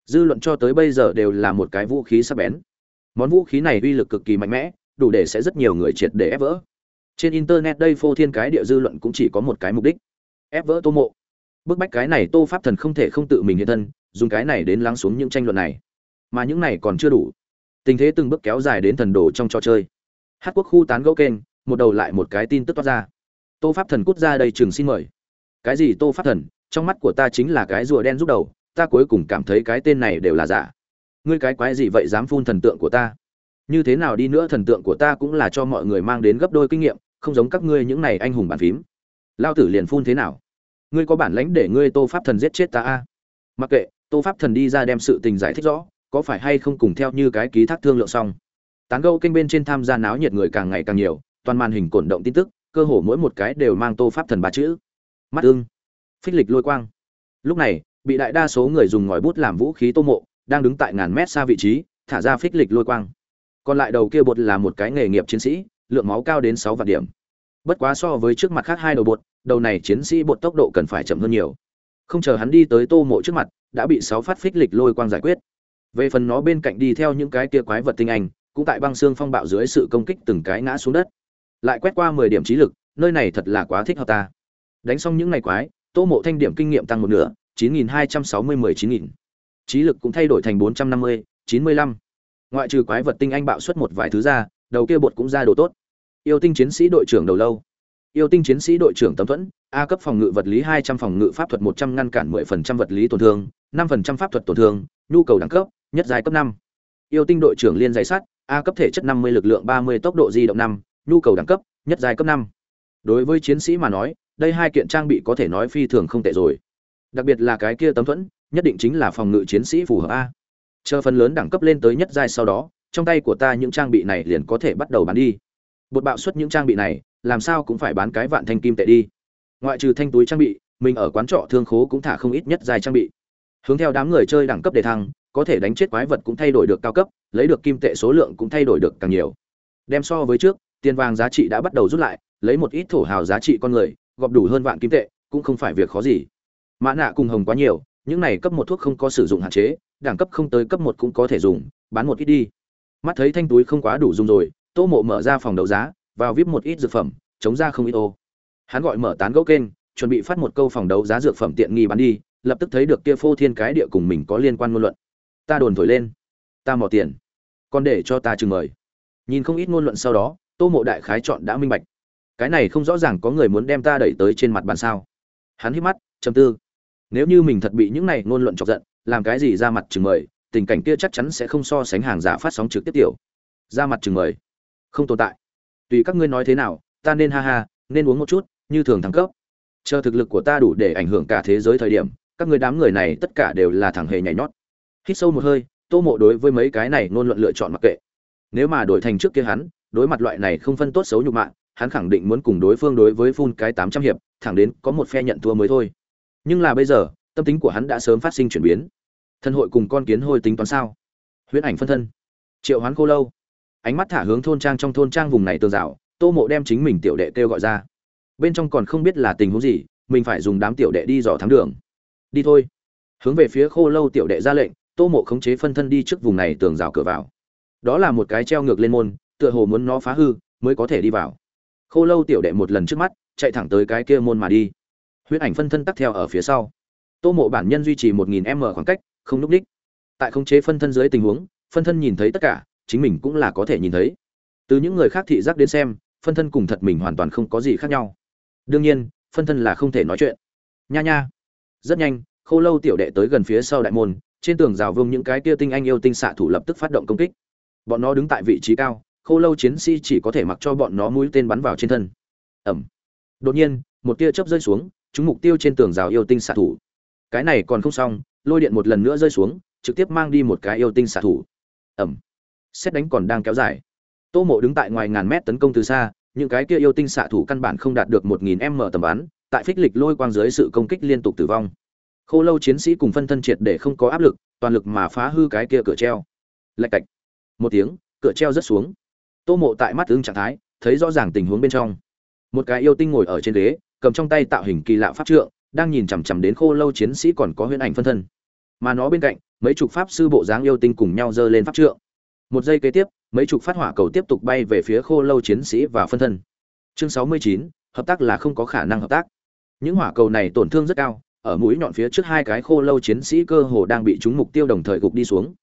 Speaker 1: Dư luận cho tới bây giờ đều là một cái vũ khí sắc bén. Món vũ khí này uy lực cực kỳ mạnh mẽ, đủ để sẽ rất nhiều người triệt để ép vỡ. Trên internet đây phô thiên cái địa dư luận cũng chỉ có một cái mục đích. Ép vỡ tô mộ. Bức bách cái này tô pháp thần không thể không tự mình hiện thân, dùng cái này đến lắng xuống những tranh luận này. Mà những này còn chưa đủ. Tình thế từng bước kéo dài đến thần đồ trong trò chơi. Hát quốc khu tán gẫu kênh, một đầu lại một cái tin tức toát ra. Tô pháp thần cút ra đây chừng xin mời. Cái gì tô pháp thần? Trong mắt của ta chính là cái rùa đen rút đầu, ta cuối cùng cảm thấy cái tên này đều là giả. Ngươi cái quái gì vậy dám phun thần tượng của ta? Như thế nào đi nữa thần tượng của ta cũng là cho mọi người mang đến gấp đôi kinh nghiệm, không giống các ngươi những này anh hùng bàn phím. Lao tử liền phun thế nào? Ngươi có bản lãnh để ngươi tô pháp thần giết chết ta a? Mặc kệ, tô pháp thần đi ra đem sự tình giải thích rõ, có phải hay không cùng theo như cái ký thác thương lượng xong. Tán gâu kênh bên trên tham gia náo nhiệt người càng ngày càng nhiều, toàn màn hình cổn động tin tức, cơ hồ mỗi một cái đều mang tô pháp thần ba chữ. Mắt ưng phích lịch lôi quang. Lúc này, bị đại đa số người dùng ngòi bút làm vũ khí tô mộ, đang đứng tại ngàn mét xa vị trí, thả ra phích lịch lôi quang. Còn lại đầu kia bột là một cái nghề nghiệp chiến sĩ, lượng máu cao đến sáu vạn điểm. Bất quá so với trước mặt khác hai đầu bột, đầu này chiến sĩ bột tốc độ cần phải chậm hơn nhiều. Không chờ hắn đi tới tô mộ trước mặt, đã bị sáu phát phích lịch lôi quang giải quyết. Về phần nó bên cạnh đi theo những cái kia quái vật tinh anh, cũng tại băng xương phong bạo dưới sự công kích từng cái ngã xuống đất. Lại quét qua mười điểm trí lực, nơi này thật là quá thích hợp ta. Đánh xong những ngày quái tô mộ thanh điểm kinh nghiệm tăng một nửa, chín nghìn hai trăm sáu mươi mười chín nghìn. Trí lực cũng thay đổi thành bốn trăm năm mươi, chín mươi lăm. Ngoại trừ quái vật tinh anh bạo xuất một vài thứ ra, đầu kia bột cũng ra đồ tốt. Yêu tinh chiến sĩ đội trưởng đầu lâu. Yêu tinh chiến sĩ đội trưởng tấm thuẫn, a cấp phòng ngự vật lý hai trăm, phòng ngự pháp thuật một trăm, ngăn cản mười phần trăm vật lý tổn thương, năm phần trăm pháp thuật tổn thương, nhu cầu đẳng cấp, nhất giai cấp năm. Yêu tinh đội trưởng liên giấy sắt, a cấp thể chất năm mươi, lực lượng ba mươi, tốc độ di động năm, nhu cầu đẳng cấp, nhất giai cấp năm. Đối với chiến sĩ mà nói đây hai kiện trang bị có thể nói phi thường không tệ rồi. Đặc biệt là cái kia tấm thuẫn, nhất định chính là phòng ngự chiến sĩ phù hợp a. Chờ phần lớn đẳng cấp lên tới nhất giai sau đó, trong tay của ta những trang bị này liền có thể bắt đầu bán đi. Bột bạo xuất những trang bị này, làm sao cũng phải bán cái vạn thanh kim tệ đi. Ngoại trừ thanh túi trang bị, mình ở quán trọ thương khố cũng thả không ít nhất dài trang bị. Hướng theo đám người chơi đẳng cấp đề thăng, có thể đánh chết quái vật cũng thay đổi được cao cấp, lấy được kim tệ số lượng cũng thay đổi được càng nhiều. Đem so với trước, tiền vàng giá trị đã bắt đầu rút lại, lấy một ít thổ hào giá trị con người gọp đủ hơn vạn kim tệ, cũng không phải việc khó gì. Mã nạ cùng hồng quá nhiều, những này cấp một thuốc không có sử dụng hạn chế, đẳng cấp không tới cấp một cũng có thể dùng, bán một ít đi. Mắt thấy thanh túi không quá đủ dùng rồi, tô mộ mở ra phòng đấu giá, vào vip một ít dược phẩm, chống ra không ít ô. Hắn gọi mở tán gẫu kênh, chuẩn bị phát một câu phòng đấu giá dược phẩm tiện nghi bán đi, lập tức thấy được kia phô thiên cái địa cùng mình có liên quan ngôn luận. Ta đồn thổi lên. Ta mò tiền. Còn để cho ta chừng mời. Nhìn không ít ngôn luận sau đó, tô mộ đại khái chọn đã minh bạch cái này không rõ ràng có người muốn đem ta đẩy tới trên mặt bàn sao? Hắn hít mắt chầm tư. Nếu như mình thật bị những này ngôn luận chọc giận, làm cái gì ra mặt chừng mời, tình cảnh kia chắc chắn sẽ không so sánh hàng giả phát sóng trực tiếp tiểu. Ra mặt chừng mời. Không tồn tại. Tùy các ngươi nói thế nào, ta nên ha ha, nên uống một chút, như thường thăng cấp. Chờ thực lực của ta đủ để ảnh hưởng cả thế giới thời điểm, các người đám người này tất cả đều là thằng hề nhảy nhót. Hít sâu một hơi, tô mộ đối với mấy cái này ngôn luận lựa chọn mặc kệ. Nếu mà đổi thành trước kia hắn, đối mặt loại này không phân tốt xấu nhục mạng hắn khẳng định muốn cùng đối phương đối với phun cái tám trăm hiệp, thẳng đến có một phe nhận thua mới thôi. Nhưng là bây giờ, tâm tính của hắn đã sớm phát sinh chuyển biến. Thân hội cùng con kiến hôi tính toán sao? Huyễn ảnh phân thân. Triệu hoán cô lâu. Ánh mắt thả hướng thôn trang trong thôn trang vùng này tường rào, tô mộ đem chính mình tiểu đệ kêu gọi ra. Bên trong còn không biết là tình huống gì, mình phải dùng đám tiểu đệ đi dò thám đường. Đi thôi. Hướng về phía khô lâu tiểu đệ ra lệnh, tô mộ khống chế phân thân đi trước vùng này tường rào cửa vào. Đó là một cái treo ngược lên môn, tựa hồ muốn nó phá hư, mới có thể đi vào khô lâu tiểu đệ một lần trước mắt, chạy thẳng tới cái kia môn mà đi. Huyết ảnh phân thân tắt theo ở phía sau. Tô mộ bản nhân duy trì một nghìn m khoảng cách, không núp đích. Tại khống chế phân thân dưới tình huống, phân thân nhìn thấy tất cả, chính mình cũng là có thể nhìn thấy. Từ những người khác thị giác đến xem, phân thân cùng thật mình hoàn toàn không có gì khác nhau. Đương nhiên, phân thân là không thể nói chuyện. Nha nha. Rất nhanh, khô lâu tiểu đệ tới gần phía sau đại môn, trên tường rào vương những cái kia tinh anh yêu tinh xạ thủ lập tức phát động công kích. Bọn nó đứng tại vị trí cao khô lâu chiến sĩ chỉ có thể mặc cho bọn nó mũi tên bắn vào trên thân. Ẩm. Đột nhiên, một tia chớp rơi xuống, chúng mục tiêu trên tường rào yêu tinh xạ thủ. Cái này còn không xong, lôi điện một lần nữa rơi xuống, trực tiếp mang đi một cái yêu tinh xạ thủ. Ẩm. Xét đánh còn đang kéo dài. Tô mộ đứng tại ngoài ngàn mét tấn công từ xa, những cái kia yêu tinh xạ thủ căn bản không đạt được một nghìn m tầm bắn, tại phích lịch lôi quang dưới sự công kích liên tục tử vong. Khô lâu chiến sĩ cùng phân thân triệt để không có áp lực, toàn lực mà phá hư cái kia cửa treo. Lạch cạch. Một tiếng, cửa treo rất xuống tô mộ tại mắt ứng trạng thái, thấy rõ ràng tình huống bên trong. Một cái yêu tinh ngồi ở trên ghế, cầm trong tay tạo hình kỳ lạ pháp trượng, đang nhìn chằm chằm đến khô lâu chiến sĩ còn có huyễn ảnh phân thân. Mà nó bên cạnh, mấy chục pháp sư bộ dáng yêu tinh cùng nhau giơ lên pháp trượng. Một giây kế tiếp, mấy chục phát hỏa cầu tiếp tục bay về phía khô lâu chiến sĩ và phân thân. Chương sáu mươi chín, hợp tác là không có khả năng hợp tác. Những hỏa cầu này tổn thương rất cao, ở mũi nhọn phía trước hai cái khô lâu chiến sĩ cơ hồ đang bị chúng mục tiêu đồng thời gục đi xuống.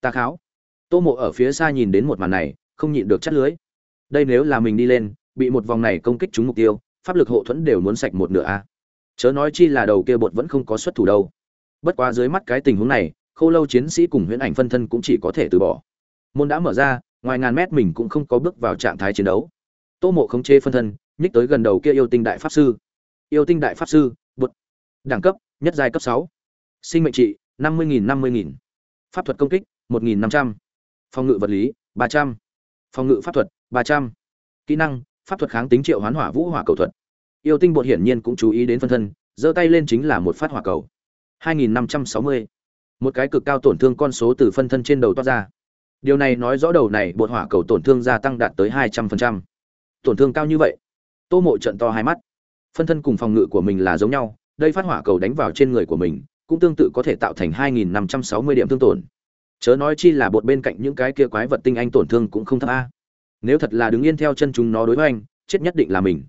Speaker 1: Ta kháo. Tô mộ ở phía xa nhìn đến một màn này không nhịn được chắt lưới. Đây nếu là mình đi lên, bị một vòng này công kích chúng mục tiêu, pháp lực hộ thuẫn đều muốn sạch một nửa a. Chớ nói chi là đầu kia bột vẫn không có xuất thủ đâu. Bất quá dưới mắt cái tình huống này, khô lâu chiến sĩ cùng huyễn ảnh phân thân cũng chỉ có thể từ bỏ. Môn đã mở ra, ngoài ngàn mét mình cũng không có bước vào trạng thái chiến đấu. Tô mộ khống chế phân thân, nhích tới gần đầu kia yêu tinh đại pháp sư. Yêu tinh đại pháp sư, bột. Đẳng cấp, nhất giai cấp sáu. Sinh mệnh trị, năm mươi nghìn năm mươi nghìn. Pháp thuật công kích, một nghìn năm trăm. Phòng ngự vật lý, ba trăm phòng ngự pháp thuật, ba trăm. Kỹ năng, pháp thuật kháng tính triệu hoán hỏa vũ, hỏa cầu thuật. Yêu tinh bột hiển nhiên cũng chú ý đến phân thân, giơ tay lên chính là một phát hỏa cầu. hai nghìn năm trăm sáu mươi. Một cái cực cao tổn thương con số từ phân thân trên đầu toát ra. Điều này nói rõ đầu này bột hỏa cầu tổn thương gia tăng đạt tới hai trăm phần trăm. Tổn thương cao như vậy. Tô mộ trận to hai mắt. Phân thân cùng phòng ngự của mình là giống nhau, đây phát hỏa cầu đánh vào trên người của mình, cũng tương tự có thể tạo thành hai nghìn năm trăm sáu mươi điểm thương tổn chớ nói chi là bột bên cạnh những cái kia quái vật tinh anh tổn thương cũng không thấp a. Nếu thật là đứng yên theo chân chúng nó đối với anh, chết nhất định là mình.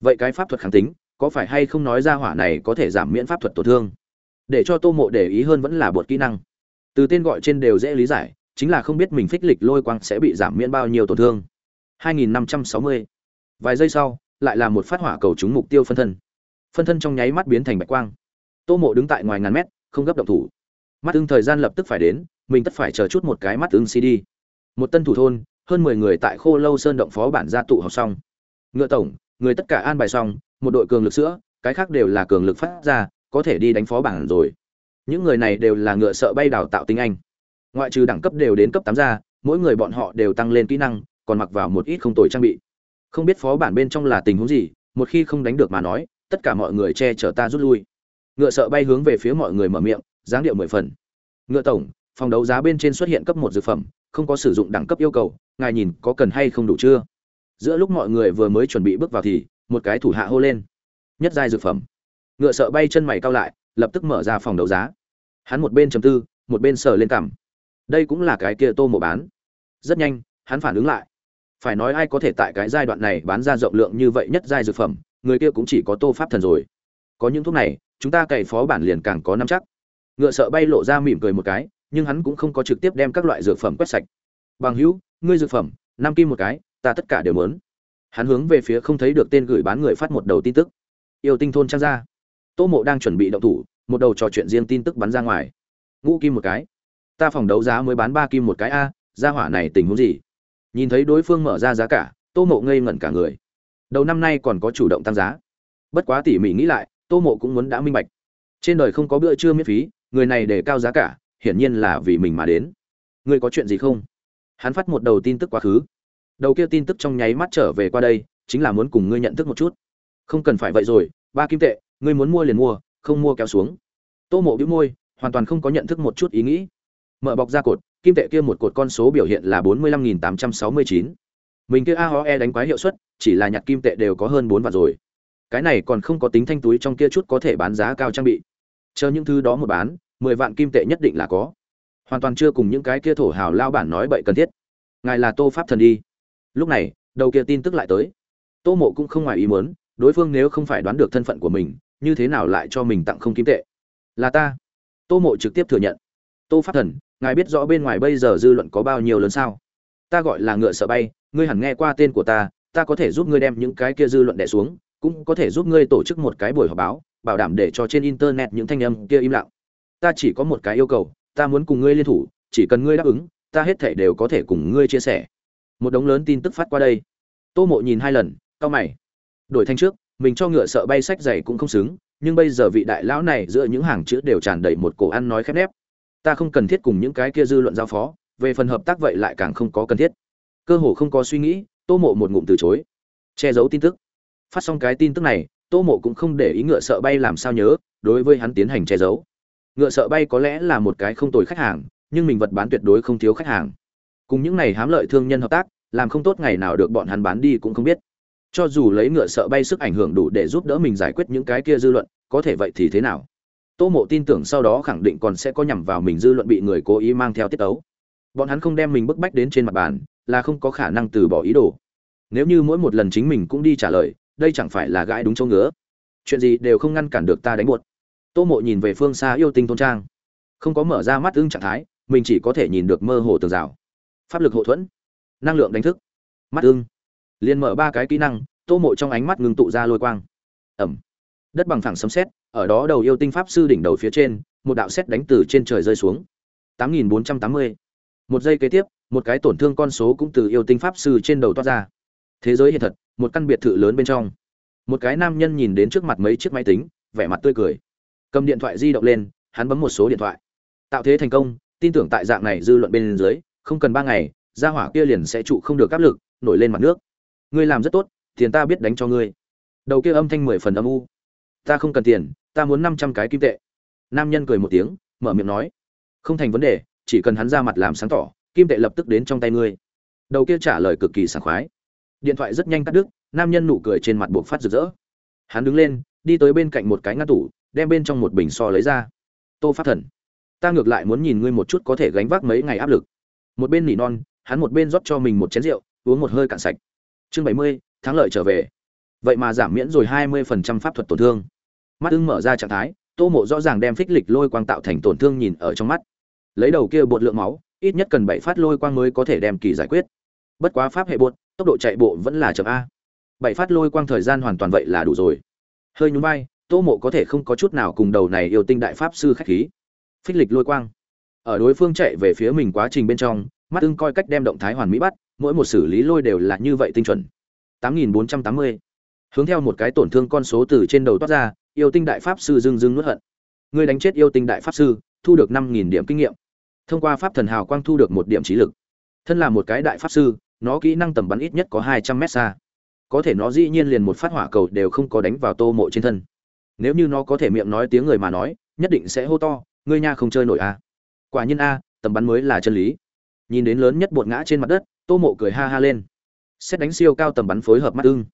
Speaker 1: Vậy cái pháp thuật kháng tính, có phải hay không nói ra hỏa này có thể giảm miễn pháp thuật tổn thương? Để cho tô mộ để ý hơn vẫn là bột kỹ năng. Từ tên gọi trên đều dễ lý giải, chính là không biết mình phích lịch lôi quang sẽ bị giảm miễn bao nhiêu tổn thương. 2560. vài giây sau, lại là một phát hỏa cầu trúng mục tiêu phân thân. Phân thân trong nháy mắt biến thành bạch quang. Tô mộ đứng tại ngoài ngàn mét, không gấp động thủ mắt ưng thời gian lập tức phải đến, mình tất phải chờ chút một cái mắt ưng cd một tân thủ thôn, hơn mười người tại khô lâu sơn động phó bản gia tụ học xong. Ngựa tổng, người tất cả an bài xong, một đội cường lực sữa, cái khác đều là cường lực phát ra, có thể đi đánh phó bản rồi. Những người này đều là ngựa sợ bay đào tạo tinh anh. Ngoại trừ đẳng cấp đều đến cấp tám ra mỗi người bọn họ đều tăng lên kỹ năng, còn mặc vào một ít không tồi trang bị. Không biết phó bản bên trong là tình huống gì, một khi không đánh được mà nói, tất cả mọi người che chở ta rút lui ngựa sợ bay hướng về phía mọi người mở miệng, dáng điệu mười phần. Ngựa tổng, phòng đấu giá bên trên xuất hiện cấp một dược phẩm, không có sử dụng đẳng cấp yêu cầu, ngài nhìn có cần hay không đủ chưa? Giữa lúc mọi người vừa mới chuẩn bị bước vào thì, một cái thủ hạ hô lên. Nhất giai dược phẩm. Ngựa sợ bay chân mày cao lại, lập tức mở ra phòng đấu giá. Hắn một bên chầm tư, một bên sờ lên cằm. Đây cũng là cái kia tô mộ bán. Rất nhanh, hắn phản ứng lại. Phải nói ai có thể tại cái giai đoạn này bán ra rộng lượng như vậy nhất giai dược phẩm, người kia cũng chỉ có tô pháp thần rồi có những thuốc này, chúng ta cày phó bản liền càng có năm chắc. Ngựa sợ bay lộ ra mỉm cười một cái, nhưng hắn cũng không có trực tiếp đem các loại dược phẩm quét sạch. Bằng hữu, ngươi dược phẩm, năm kim một cái, ta tất cả đều mớn hắn hướng về phía không thấy được tên gửi bán người phát một đầu tin tức. Yêu tinh thôn trang ra. Tô mộ đang chuẩn bị động thủ, một đầu trò chuyện riêng tin tức bắn ra ngoài. Ngũ kim một cái. Ta phòng đấu giá mới bán ba kim một cái a ra hỏa này tình huống gì? Nhìn thấy đối phương mở ra giá cả, tô mộ ngây ngẩn cả người. Đầu năm nay còn có chủ động tăng giá. Bất quá tỉ mỉ nghĩ lại tô mộ cũng muốn đã minh bạch. Trên đời không có bữa trưa miễn phí, người này để cao giá cả, hiển nhiên là vì mình mà đến. Ngươi có chuyện gì không? Hắn phát một đầu tin tức quá khứ. Đầu kia tin tức trong nháy mắt trở về qua đây, chính là muốn cùng ngươi nhận thức một chút. Không cần phải vậy rồi, ba kim tệ, ngươi muốn mua liền mua, không mua kéo xuống. Tô mộ bĩu môi, hoàn toàn không có nhận thức một chút ý nghĩ. Mở bọc ra cột, kim tệ kia một cột con số biểu hiện là bốn mươi lăm nghìn tám trăm sáu mươi chín. Mình kia aoe đánh quái hiệu suất, chỉ là nhặt kim tệ đều có hơn bốn vạn rồi cái này còn không có tính thanh túi trong kia chút có thể bán giá cao trang bị. Chờ những thứ đó một bán, mười vạn kim tệ nhất định là có. Hoàn toàn chưa cùng những cái kia thổ hào lao bản nói bậy cần thiết. Ngài là tô pháp thần đi. Lúc này, đầu kia tin tức lại tới. Tô mộ cũng không ngoài ý muốn, đối phương nếu không phải đoán được thân phận của mình, như thế nào lại cho mình tặng không kim tệ? Là ta. Tô mộ trực tiếp thừa nhận. Tô pháp thần, ngài biết rõ bên ngoài bây giờ dư luận có bao nhiêu lớn sao? Ta gọi là ngựa sợ bay, ngươi hẳn nghe qua tên của ta ta có thể giúp ngươi đem những cái kia dư luận đẻ xuống cũng có thể giúp ngươi tổ chức một cái buổi họp báo, bảo đảm để cho trên internet những thanh âm kia im lặng. Ta chỉ có một cái yêu cầu, ta muốn cùng ngươi liên thủ, chỉ cần ngươi đáp ứng, ta hết thể đều có thể cùng ngươi chia sẻ. Một đống lớn tin tức phát qua đây. Tô mộ nhìn hai lần, cau mày. Đổi thanh trước, mình cho ngựa sợ bay sách giày cũng không xứng, nhưng bây giờ vị đại lão này giữa những hàng chữ đều tràn đầy một cổ ăn nói khép nép. Ta không cần thiết cùng những cái kia dư luận giao phó, về phần hợp tác vậy lại càng không có cần thiết. Cơ hồ không có suy nghĩ, tô mộ một ngụm từ chối. Che giấu tin tức phát xong cái tin tức này, tô mộ cũng không để ý ngựa sợ bay làm sao nhớ, đối với hắn tiến hành che giấu. Ngựa sợ bay có lẽ là một cái không tồi khách hàng, nhưng mình vật bán tuyệt đối không thiếu khách hàng. Cùng những này hám lợi thương nhân hợp tác, làm không tốt ngày nào được bọn hắn bán đi cũng không biết. Cho dù lấy ngựa sợ bay sức ảnh hưởng đủ để giúp đỡ mình giải quyết những cái kia dư luận, có thể vậy thì thế nào? Tô mộ tin tưởng sau đó khẳng định còn sẽ có nhằm vào mình dư luận bị người cố ý mang theo tiết tấu. Bọn hắn không đem mình bức bách đến trên mặt bàn, là không có khả năng từ bỏ ý đồ. Nếu như mỗi một lần chính mình cũng đi trả lời đây chẳng phải là gãi đúng chỗ ngứa. Chuyện gì đều không ngăn cản được ta đánh buột. Tô mộ nhìn về phương xa yêu tinh tôn trang. Không có mở ra mắt ưng trạng thái, mình chỉ có thể nhìn được mơ hồ tường rào. Pháp lực hậu thuẫn, năng lượng đánh thức, mắt ưng. Liền mở ba cái kỹ năng, tô mộ trong ánh mắt ngưng tụ ra lôi quang. Ẩm. Đất bằng thẳng sấm xét ở đó đầu yêu tinh pháp sư đỉnh đầu phía trên, một đạo xét đánh từ trên trời rơi xuống. Tám nghìn bốn trăm tám mươi. Một giây kế tiếp, một cái tổn thương con số cũng từ yêu tinh pháp sư trên đầu toát ra. Thế giới hiện thật một căn biệt thự lớn bên trong. Một cái nam nhân nhìn đến trước mặt mấy chiếc máy tính, vẻ mặt tươi cười. Cầm điện thoại di động lên, hắn bấm một số điện thoại. Tạo thế thành công, tin tưởng tại dạng này dư luận bên dưới, không cần ba ngày, gia hỏa kia liền sẽ trụ không được áp lực, nổi lên mặt nước. Ngươi làm rất tốt, tiền ta biết đánh cho ngươi. Đầu kia âm thanh mười phần âm u. Ta không cần tiền, ta muốn năm trăm cái kim tệ. Nam nhân cười một tiếng, mở miệng nói. Không thành vấn đề, chỉ cần hắn ra mặt làm sáng tỏ, kim tệ lập tức đến trong tay ngươi. Đầu kia trả lời cực kỳ sảng khoái điện thoại rất nhanh cắt đứt, nam nhân nụ cười trên mặt buộc phát rực rỡ. Hắn đứng lên, đi tới bên cạnh một cái ngăn tủ, đem bên trong một bình so lấy ra. Tô phát thần, ta ngược lại muốn nhìn ngươi một chút có thể gánh vác mấy ngày áp lực. Một bên nỉ non, hắn một bên rót cho mình một chén rượu, uống một hơi cạn sạch. Chương bảy mươi, thắng lợi trở về. Vậy mà giảm miễn rồi hai mươi phần trăm pháp thuật tổn thương. Mắt ưng mở ra trạng thái, tô mộ rõ ràng đem phích lịch lôi quang tạo thành tổn thương nhìn ở trong mắt. Lấy đầu kia bột lượng máu, ít nhất cần bảy phát lôi quang mới có thể đem kỳ giải quyết. Bất quá pháp hệ bột tốc độ chạy bộ vẫn là chậm a. Bảy phát lôi quang thời gian hoàn toàn vậy là đủ rồi. Hơi nhún vai, tô mộ có thể không có chút nào cùng đầu này yêu tinh đại pháp sư khách khí. Phích lịch lôi quang. Ở đối phương chạy về phía mình quá trình bên trong, mắt ưng coi cách đem động thái hoàn mỹ bắt, mỗi một xử lý lôi đều là như vậy tinh chuẩn. 8480. hướng theo một cái tổn thương con số từ trên đầu toát ra, yêu tinh đại pháp sư dưng dưng nuốt hận. Người đánh chết yêu tinh đại pháp sư, thu được 5.000 điểm kinh nghiệm. Thông qua pháp thần hào quang thu được một điểm trí lực. Thân là một cái đại pháp sư nó kỹ năng tầm bắn ít nhất có 200 mét xa. Có thể nó dĩ nhiên liền một phát hỏa cầu đều không có đánh vào tô mộ trên thân. Nếu như nó có thể miệng nói tiếng người mà nói, nhất định sẽ hô to, ngươi nha không chơi nổi a quả nhiên a, tầm bắn mới là chân lý. Nhìn đến lớn nhất bột ngã trên mặt đất, tô mộ cười ha ha lên. Xét đánh siêu cao tầm bắn phối hợp mắt ưng.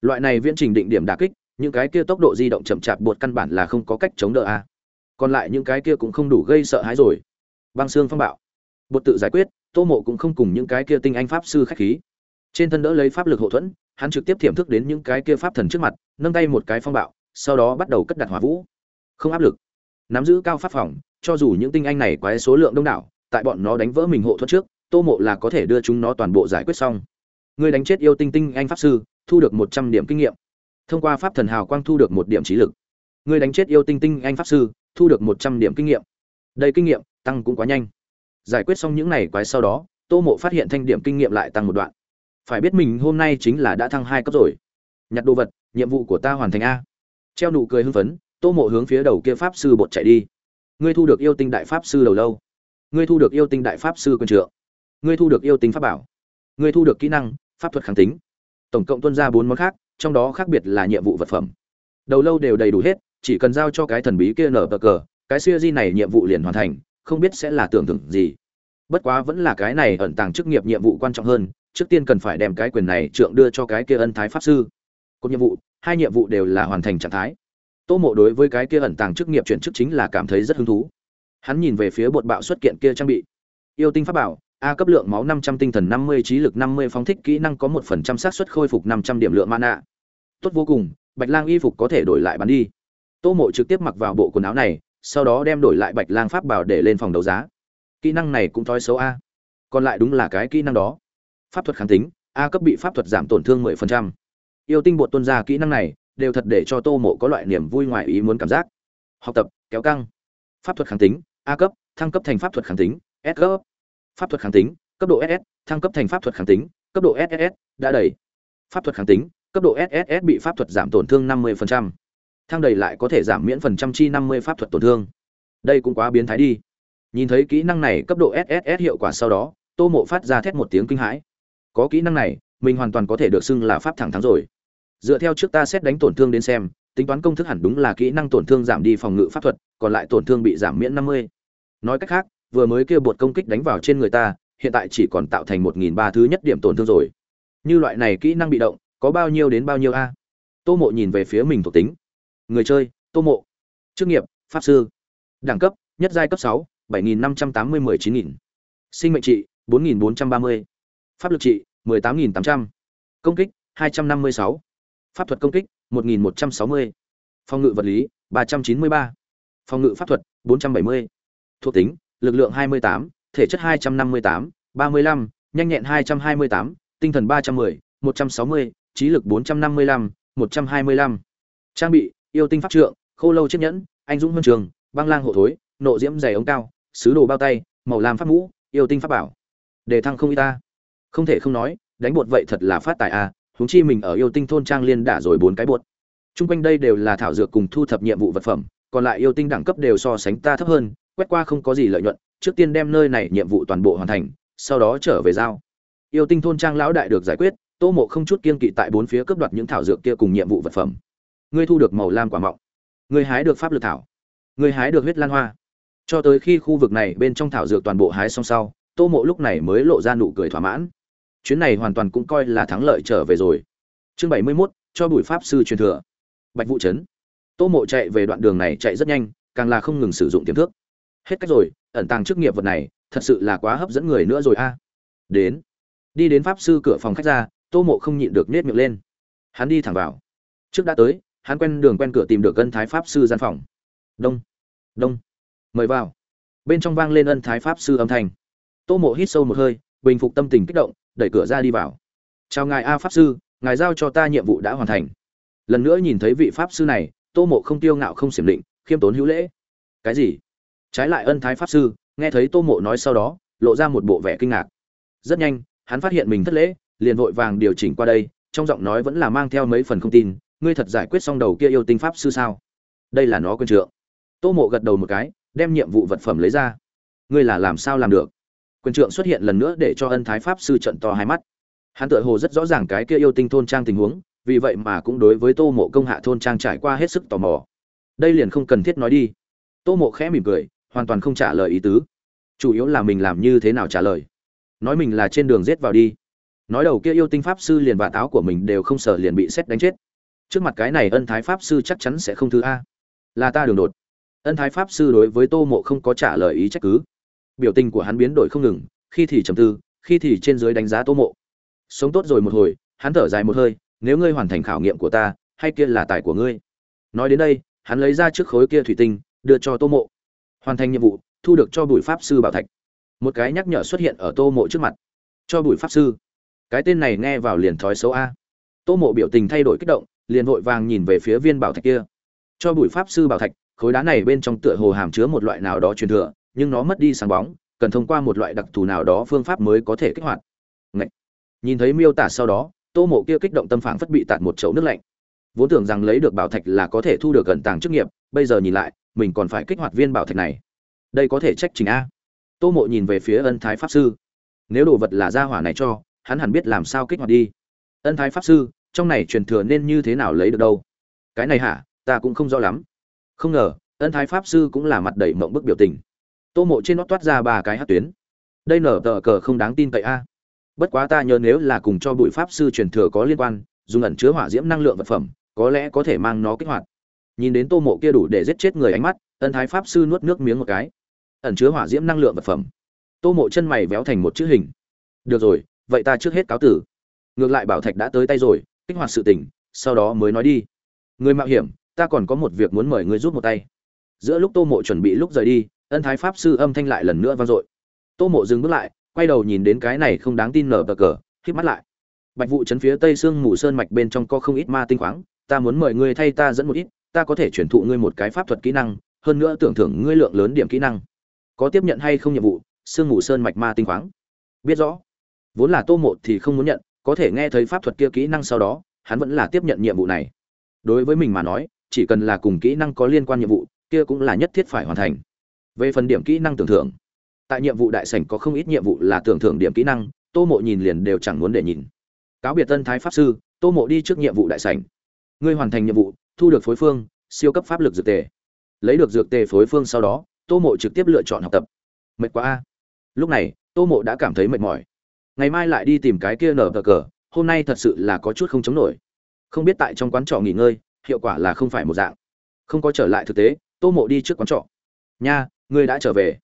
Speaker 1: Loại này viễn trình định điểm đà kích, những cái kia tốc độ di động chậm chạp bột căn bản là không có cách chống đỡ a. Còn lại những cái kia cũng không đủ gây sợ hãi rồi. Băng xương phong bạo. Bột tự giải quyết tô mộ cũng không cùng những cái kia tinh anh pháp sư khách khí. Trên thân đỡ lấy pháp lực hậu thuẫn, hắn trực tiếp thiểm thức đến những cái kia pháp thần trước mặt, nâng tay một cái phong bạo, sau đó bắt đầu cất đặt hỏa vũ. Không áp lực. Nắm giữ cao pháp phòng, cho dù những tinh anh này quái số lượng đông đảo, tại bọn nó đánh vỡ mình hộ thuẫn trước, tô mộ là có thể đưa chúng nó toàn bộ giải quyết xong. Người đánh chết yêu tinh tinh anh pháp sư, thu được một trăm điểm kinh nghiệm. Thông qua pháp thần hào quang thu được một điểm trí lực. Người đánh chết yêu tinh tinh anh pháp sư, thu được một trăm điểm kinh nghiệm. Đây kinh nghiệm tăng cũng quá nhanh giải quyết xong những này quái sau đó, tô mộ phát hiện thanh điểm kinh nghiệm lại tăng một đoạn. Phải biết mình hôm nay chính là đã thăng hai cấp rồi. Nhặt đồ vật, nhiệm vụ của ta hoàn thành a. Treo nụ cười hưng phấn, tô mộ hướng phía đầu kia pháp sư bột chạy đi. Ngươi thu được yêu tinh đại pháp sư đầu lâu. Ngươi thu được yêu tinh đại pháp sư quân trượng. Ngươi thu được yêu tinh pháp bảo. Ngươi thu được kỹ năng, pháp thuật kháng tính. Tổng cộng tuân ra bốn món khác, trong đó khác biệt là nhiệm vụ vật phẩm. Đầu lâu đều đầy đủ hết, chỉ cần giao cho cái thần bí kia nở bờ cờ, cái siêu di này nhiệm vụ liền hoàn thành không biết sẽ là tưởng tượng gì. Bất quá vẫn là cái này ẩn tàng chức nghiệp nhiệm vụ quan trọng hơn, trước tiên cần phải đem cái quyền này trượng đưa cho cái kia ân thái pháp sư. Cột nhiệm vụ, hai nhiệm vụ đều là hoàn thành trạng thái. Tô mộ đối với cái kia ẩn tàng chức nghiệp chuyển chức chính là cảm thấy rất hứng thú. Hắn nhìn về phía bột bạo xuất kiện kia trang bị. Yêu tinh pháp bảo, a cấp lượng máu năm trăm tinh thần năm mươi, trí lực năm mươi, phóng thích kỹ năng có một phần trăm xác suất khôi phục năm trăm điểm lượng mana. Tốt vô cùng, bạch lang y phục có thể đổi lại bán đi. Tô mộ trực tiếp mặc vào bộ quần áo này sau đó đem đổi lại bạch lang pháp bảo để lên phòng đấu giá. Kỹ năng này cũng thói xấu a. Còn lại đúng là cái kỹ năng đó. Pháp thuật kháng tính, a cấp bị pháp thuật giảm tổn thương mười phần trăm. Yêu tinh bột tuân ra kỹ năng này, đều thật để cho tô mộ có loại niềm vui ngoài ý muốn cảm giác. Học tập, kéo căng. Pháp thuật kháng tính, a cấp, thăng cấp thành pháp thuật kháng tính, s cấp. Pháp thuật kháng tính, cấp độ ss thăng cấp thành pháp thuật kháng tính, cấp độ ss đã đầy. Pháp thuật kháng tính, cấp độ sss bị pháp thuật giảm tổn thương 50%. Thang đầy lại có thể giảm miễn phần trăm chi 50 pháp thuật tổn thương. Đây cũng quá biến thái đi. Nhìn thấy kỹ năng này cấp độ sss hiệu quả sau đó, tô mộ phát ra thét một tiếng kinh hãi. Có kỹ năng này, mình hoàn toàn có thể được xưng là pháp thẳng thắng rồi. Dựa theo trước ta xét đánh tổn thương đến xem, tính toán công thức hẳn đúng là kỹ năng tổn thương giảm đi phòng ngự pháp thuật, còn lại tổn thương bị giảm miễn 50. nói cách khác, vừa mới kêu bột công kích đánh vào trên người ta, hiện tại chỉ còn tạo thành một nghìn ba thứ nhất điểm tổn thương rồi. Như loại này kỹ năng bị động, có bao nhiêu đến bao nhiêu a? Tô mộ nhìn về phía mình thuộc tính người chơi tô mộ. Chức nghiệp pháp sư. Đẳng cấp nhất giai cấp sáu bảy nghìn năm trăm tám mươi mười chín nghìn. Sinh mệnh trị bốn nghìn bốn trăm ba mươi. Pháp lực trị mười tám nghìn tám trăm. Công kích hai trăm năm mươi sáu. Pháp thuật công kích một nghìn một trăm sáu mươi. Phòng ngự vật lý ba trăm chín mươi ba. Phòng ngự pháp thuật bốn trăm bảy mươi. Thuộc tính lực lượng 28, thể chất 258, 35, nhanh nhẹn 228, tinh thần 310, 160, trí lực 455, 125. Trang bị: Yêu tinh pháp trượng, Khô lâu chiếc nhẫn, anh dũng huân trường, băng lang hộ thối, nộ diễm dày ống cao, sứ đồ bao tay, màu lam pháp mũ, yêu tinh pháp bảo. Đề thăng không y ta. Không thể không nói, đánh bột vậy thật là phát tài a, à, huống chi mình ở yêu tinh thôn trang liên đả rồi bốn cái bột. Trung quanh đây đều là thảo dược cùng thu thập nhiệm vụ vật phẩm, còn lại yêu tinh đẳng cấp đều so sánh ta thấp hơn, quét qua không có gì lợi nhuận trước tiên đem nơi này nhiệm vụ toàn bộ hoàn thành sau đó trở về giao yêu tinh thôn trang lão đại được giải quyết tô mộ không chút kiên kỵ tại bốn phía cướp đoạt những thảo dược kia cùng nhiệm vụ vật phẩm ngươi thu được màu lam quả mọng, ngươi hái được pháp lực thảo, ngươi hái được huyết lan hoa. Cho tới khi khu vực này bên trong thảo dược toàn bộ hái xong sau, tô mộ lúc này mới lộ ra nụ cười thỏa mãn. Chuyến này hoàn toàn cũng coi là thắng lợi trở về rồi. Chương bảy mươi mốt, cho bùi pháp sư truyền thừa. Bạch vụ trấn. Tô mộ chạy về đoạn đường này chạy rất nhanh, càng là không ngừng sử dụng tiềm thức. Hết cách rồi, ẩn tàng chức nghiệp vật này, thật sự là quá hấp dẫn người nữa rồi a. Đến. Đi đến pháp sư cửa phòng khách ra, tô mộ không nhịn được nết miệng lên. Hắn đi thẳng vào. Trước đã tới hắn quen đường quen cửa tìm được ân thái pháp sư gian phòng. Đông đông, mời vào. Bên trong vang lên ân thái pháp sư âm thanh. Tô mộ hít sâu một hơi, bình phục tâm tình kích động, đẩy cửa ra đi vào. Chào ngài a pháp sư, ngài giao cho ta nhiệm vụ đã hoàn thành. Lần nữa nhìn thấy vị pháp sư này, tô mộ không tiêu ngạo không xiểm định, khiêm tốn hữu lễ. Cái gì? Trái lại ân thái pháp sư, nghe thấy tô mộ nói sau đó, lộ ra một bộ vẻ kinh ngạc. Rất nhanh, hắn phát hiện mình thất lễ, liền vội vàng điều chỉnh qua đây, trong giọng nói vẫn là mang theo mấy phần không tin ngươi thật giải quyết xong đầu kia yêu tinh pháp sư sao? Đây là nó quân trượng. Tô mộ gật đầu một cái, đem nhiệm vụ vật phẩm lấy ra. Ngươi là làm sao làm được? Quyền trượng xuất hiện lần nữa để cho ân thái pháp sư trận to hai mắt. Hắn tự hồ rất rõ ràng cái kia yêu tinh thôn trang tình huống, vì vậy mà cũng đối với tô mộ công hạ thôn trang trải qua hết sức tò mò. Đây liền không cần thiết nói đi. Tô mộ khẽ mỉm cười, hoàn toàn không trả lời ý tứ. Chủ yếu là mình làm như thế nào trả lời? Nói mình là trên đường rết vào đi. Nói đầu kia yêu tinh pháp sư liền và táo của mình đều không sợ liền bị xét đánh chết trước mặt cái này ân thái pháp sư chắc chắn sẽ không thứ a. Là ta đường đột. Ân thái pháp sư đối với tô mộ không có trả lời ý trách cứ. Biểu tình của hắn biến đổi không ngừng, khi thì trầm tư, khi thì trên dưới đánh giá tô mộ. Sống tốt rồi một hồi, hắn thở dài một hơi, nếu ngươi hoàn thành khảo nghiệm của ta, hay kia là tài của ngươi. Nói đến đây, hắn lấy ra trước khối kia thủy tinh, đưa cho tô mộ. Hoàn thành nhiệm vụ, thu được cho bùi pháp sư bảo thạch. Một cái nhắc nhở xuất hiện ở tô mộ trước mặt. Cho bùi pháp sư. Cái tên này nghe vào liền thói xấu a. Tô mộ biểu tình thay đổi kích động liền vội vàng nhìn về phía viên bảo thạch kia. Cho bùi pháp sư bảo thạch, khối đá này bên trong tựa hồ hàm chứa một loại nào đó truyền thừa, nhưng nó mất đi sáng bóng, cần thông qua một loại đặc thù nào đó phương pháp mới có thể kích hoạt. Ngậy! nhìn thấy miêu tả sau đó, tô mộ kia kích động tâm phảng phất bị tạt một chậu nước lạnh. Vốn tưởng rằng lấy được bảo thạch là có thể thu được gần tàng chức nghiệp, bây giờ nhìn lại, mình còn phải kích hoạt viên bảo thạch này. Đây có thể trách trình a. Tô mộ nhìn về phía ân thái pháp sư. Nếu đồ vật là gia hỏa này cho, hắn hẳn biết làm sao kích hoạt đi. Ân thái pháp sư trong này truyền thừa nên như thế nào lấy được đâu? Cái này hả? Ta cũng không rõ lắm. Không ngờ, ân thái pháp sư cũng là mặt đầy mộng bức biểu tình. Tô mộ trên nó toát ra ba cái hát tuyến. Đây nở tờ cờ không đáng tin cậy a. Bất quá ta nhớ nếu là cùng cho bụi pháp sư truyền thừa có liên quan, dùng ẩn chứa hỏa diễm năng lượng vật phẩm, có lẽ có thể mang nó kích hoạt. Nhìn đến tô mộ kia đủ để giết chết người ánh mắt, ân thái pháp sư nuốt nước miếng một cái. Ẩn chứa hỏa diễm năng lượng vật phẩm. Tô mộ chân mày véo thành một chữ hình. Được rồi, vậy ta trước hết cáo tử. Ngược lại bảo thạch đã tới tay rồi kích hoạt sự tình, sau đó mới nói đi. Người mạo hiểm, ta còn có một việc muốn mời ngươi giúp một tay. Giữa lúc tô mộ chuẩn bị lúc rời đi, ân thái pháp sư âm thanh lại lần nữa vang dội. Tô mộ dừng bước lại, quay đầu nhìn đến cái này không đáng tin nở bờ cờ, khép mắt lại. Bạch vụ chấn phía tây sương mù sơn mạch bên trong có không ít ma tinh khoáng, ta muốn mời ngươi thay ta dẫn một ít, ta có thể chuyển thụ ngươi một cái pháp thuật kỹ năng, hơn nữa tưởng thưởng ngươi lượng lớn điểm kỹ năng. Có tiếp nhận hay không nhiệm vụ sương mù sơn mạch ma tinh khoáng? Biết rõ. Vốn là tô mộ thì không muốn nhận có thể nghe thấy pháp thuật kia kỹ năng sau đó, hắn vẫn là tiếp nhận nhiệm vụ này. Đối với mình mà nói, chỉ cần là cùng kỹ năng có liên quan nhiệm vụ, kia cũng là nhất thiết phải hoàn thành. Về phần điểm kỹ năng tưởng thưởng, tại nhiệm vụ đại sảnh có không ít nhiệm vụ là tưởng thưởng điểm kỹ năng, tô mộ nhìn liền đều chẳng muốn để nhìn. Cáo biệt tân thái pháp sư, tô mộ đi trước nhiệm vụ đại sảnh. Ngươi hoàn thành nhiệm vụ, thu được phối phương, siêu cấp pháp lực dược tề. Lấy được dược tề phối phương sau đó, tô mộ trực tiếp lựa chọn học tập. Mệt quá a. Lúc này, tô mộ đã cảm thấy mệt mỏi ngày mai lại đi tìm cái kia nở tờ cờ, hôm nay thật sự là có chút không chống nổi. Không biết tại trong quán trọ nghỉ ngơi, hiệu quả là không phải một dạng. Không có trở lại thực tế, tô mộ đi trước quán trọ. Nha, ngươi đã trở về.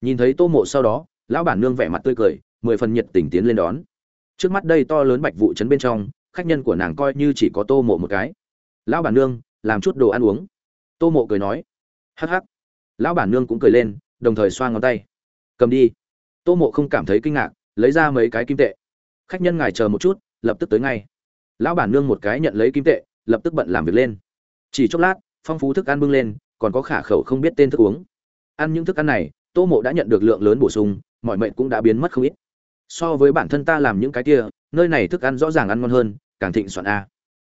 Speaker 1: Nhìn thấy tô mộ sau đó, lão bản nương vẻ mặt tươi cười, mười phần nhiệt tình tiến lên đón. Trước mắt đây to lớn bạch vụ chấn bên trong, khách nhân của nàng coi như chỉ có tô mộ một cái. Lão bản nương, làm chút đồ ăn uống. Tô mộ cười nói. Hắc hắc. Lão bản nương cũng cười lên, đồng thời xoa ngón tay. Cầm đi. Tô mộ không cảm thấy kinh ngạc lấy ra mấy cái kim tệ. Khách nhân ngài chờ một chút, lập tức tới ngay. Lão bản nương một cái nhận lấy kim tệ, lập tức bận làm việc lên. Chỉ chốc lát, phong phú thức ăn bưng lên, còn có khả khẩu không biết tên thức uống. Ăn những thức ăn này, tô mộ đã nhận được lượng lớn bổ sung, mọi mệnh cũng đã biến mất không ít. So với bản thân ta làm những cái kia, nơi này thức ăn rõ ràng ăn ngon hơn, càng thịnh soạn a.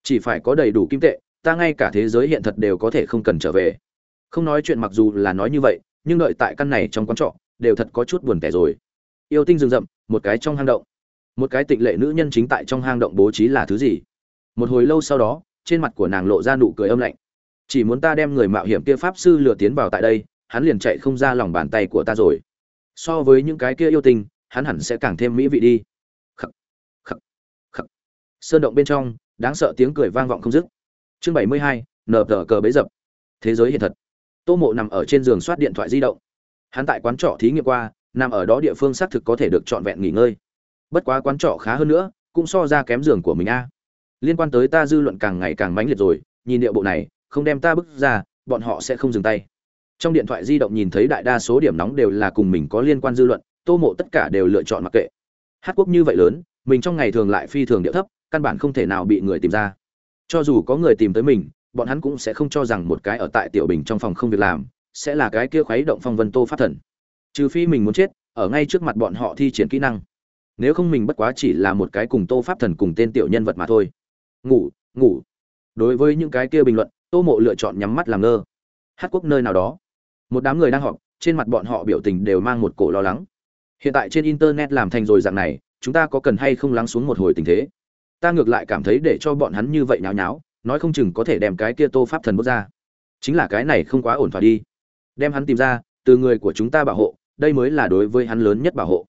Speaker 1: Chỉ phải có đầy đủ kim tệ, ta ngay cả thế giới hiện thật đều có thể không cần trở về. Không nói chuyện mặc dù là nói như vậy, nhưng đợi tại căn này trong quán trọ, đều thật có chút buồn tẻ rồi yêu tinh rừng rậm một cái trong hang động. Một cái tịnh lệ nữ nhân chính tại trong hang động bố trí là thứ gì? Một hồi lâu sau đó trên mặt của nàng lộ ra nụ cười âm lạnh. Chỉ muốn ta đem người mạo hiểm kia pháp sư lừa tiến vào tại đây hắn liền chạy không ra lòng bàn tay của ta rồi. So với những cái kia yêu tinh hắn hẳn sẽ càng thêm mỹ vị đi. Khắc, khắc, khắc. sơn động bên trong đáng sợ tiếng cười vang vọng không dứt. Chương bảy mươi hai nở tờ cờ bấy dập. Thế giới hiện thật. Tô mộ nằm ở trên giường soát điện thoại di động. Hắn tại quán trọ thí nghiệm qua nằm ở đó địa phương xác thực có thể được trọn vẹn nghỉ ngơi. Bất quá quán trọ khá hơn nữa, cũng so ra kém giường của mình a. Liên quan tới ta dư luận càng ngày càng mãnh liệt rồi, nhìn địa bộ này, không đem ta bước ra, bọn họ sẽ không dừng tay. Trong điện thoại di động nhìn thấy đại đa số điểm nóng đều là cùng mình có liên quan dư luận, tô mộ tất cả đều lựa chọn mặc kệ. Hát quốc như vậy lớn, mình trong ngày thường lại phi thường địa thấp, căn bản không thể nào bị người tìm ra. Cho dù có người tìm tới mình, bọn hắn cũng sẽ không cho rằng một cái ở tại tiểu bình trong phòng không việc làm, sẽ là cái kia khuấy động phong vân tô pháp thần trừ phi mình muốn chết, ở ngay trước mặt bọn họ thi triển kỹ năng. Nếu không mình bất quá chỉ là một cái cùng tô pháp thần cùng tên tiểu nhân vật mà thôi. Ngủ ngủ. Đối với những cái kia bình luận, tô mộ lựa chọn nhắm mắt làm ngơ. Hát quốc nơi nào đó. Một đám người đang họp, trên mặt bọn họ biểu tình đều mang một cổ lo lắng. Hiện tại trên internet làm thành rồi dạng này, chúng ta có cần hay không lắng xuống một hồi tình thế? Ta ngược lại cảm thấy để cho bọn hắn như vậy nháo nháo, nói không chừng có thể đem cái kia tô pháp thần bước ra. Chính là cái này không quá ổn thỏa đi. Đem hắn tìm ra, từ người của chúng ta bảo hộ đây mới là đối với hắn lớn nhất bảo hộ.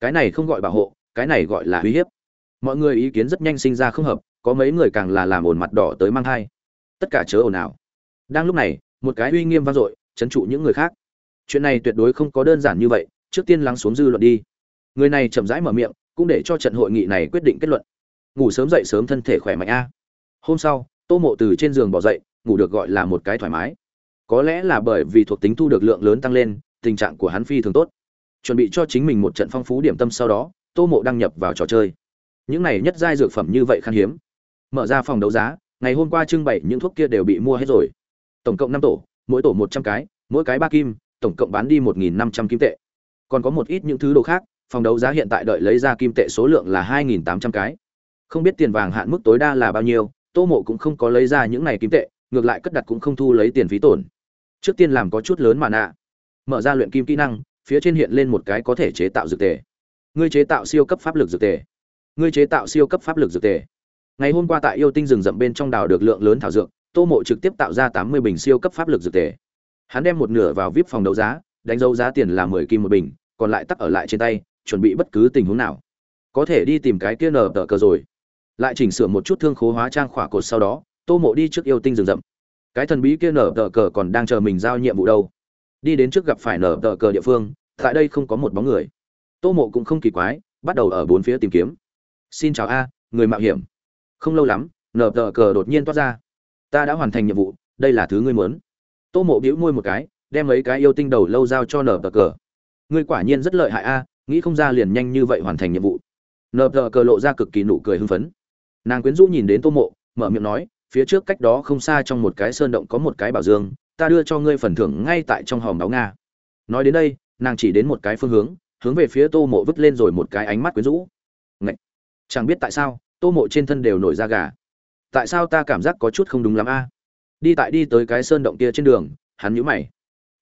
Speaker 1: Cái này không gọi bảo hộ, cái này gọi là uy hiếp. Mọi người ý kiến rất nhanh sinh ra không hợp, có mấy người càng là làm ồn mặt đỏ tới mang thai. Tất cả chớ ồn ào. Đang lúc này, một cái uy nghiêm vang dội, chấn trụ những người khác. Chuyện này tuyệt đối không có đơn giản như vậy, trước tiên lắng xuống dư luận đi. Người này chậm rãi mở miệng, cũng để cho trận hội nghị này quyết định kết luận. Ngủ sớm dậy sớm thân thể khỏe mạnh a. Hôm sau, tô mộ từ trên giường bỏ dậy, ngủ được gọi là một cái thoải mái. Có lẽ là bởi vì thuộc tính thu được lượng lớn tăng lên tình trạng của hắn phi thường tốt. Chuẩn bị cho chính mình một trận phong phú điểm tâm sau đó, tô mộ đăng nhập vào trò chơi. Những này nhất giai dược phẩm như vậy khan hiếm. Mở ra phòng đấu giá, ngày hôm qua trưng bày những thuốc kia đều bị mua hết rồi. Tổng cộng năm tổ, mỗi tổ một trăm cái, mỗi cái ba kim, tổng cộng bán đi một nghìn năm trăm kim tệ. Còn có một ít những thứ đồ khác, phòng đấu giá hiện tại đợi lấy ra kim tệ số lượng là hai nghìn tám trăm cái. Không biết tiền vàng hạn mức tối đa là bao nhiêu, tô mộ cũng không có lấy ra những này kim tệ, ngược lại cất đặt cũng không thu lấy tiền phí tổn. Trước tiên làm có chút lớn mà nạ mở ra luyện kim kỹ năng, phía trên hiện lên một cái có thể chế tạo dược tề. Ngươi chế tạo siêu cấp pháp lực dược tề. Ngươi chế tạo siêu cấp pháp lực dược tề. Ngày hôm qua tại yêu tinh rừng rậm bên trong đảo được lượng lớn thảo dược, tô mộ trực tiếp tạo ra tám mươi bình siêu cấp pháp lực dược tề. Hắn đem một nửa vào vip phòng đấu giá, đánh dấu giá tiền là mười kim một bình, còn lại tắc ở lại trên tay, chuẩn bị bất cứ tình huống nào. Có thể đi tìm cái kia nở tờ cờ rồi. Lại chỉnh sửa một chút thương khố hóa trang khỏa cột sau đó, tô mộ đi trước yêu tinh rừng rậm. Cái thần bí kia nở tờ cờ còn đang chờ mình giao nhiệm vụ đâu đi đến trước gặp phải nở tờ cờ địa phương, tại đây không có một bóng người. Tô mộ cũng không kỳ quái, bắt đầu ở bốn phía tìm kiếm. Xin chào a, người mạo hiểm. Không lâu lắm, nở tờ cờ đột nhiên toát ra. Ta đã hoàn thành nhiệm vụ, đây là thứ ngươi muốn. Tô mộ bĩu môi một cái, đem mấy cái yêu tinh đầu lâu giao cho nở tờ cờ. Ngươi quả nhiên rất lợi hại a, nghĩ không ra liền nhanh như vậy hoàn thành nhiệm vụ. Nở tờ cờ lộ ra cực kỳ nụ cười hưng phấn. Nàng quyến rũ nhìn đến tô mộ, mở miệng nói, phía trước cách đó không xa trong một cái sơn động có một cái bảo dương ta đưa cho ngươi phần thưởng ngay tại trong hòm đáo nga. Nói đến đây, nàng chỉ đến một cái phương hướng hướng về phía tô mộ vứt lên rồi một cái ánh mắt quyến rũ. Ngậy! chẳng biết tại sao, tô mộ trên thân đều nổi da gà. Tại sao ta cảm giác có chút không đúng lắm a? Đi tại đi tới cái sơn động kia trên đường, hắn nhíu mày.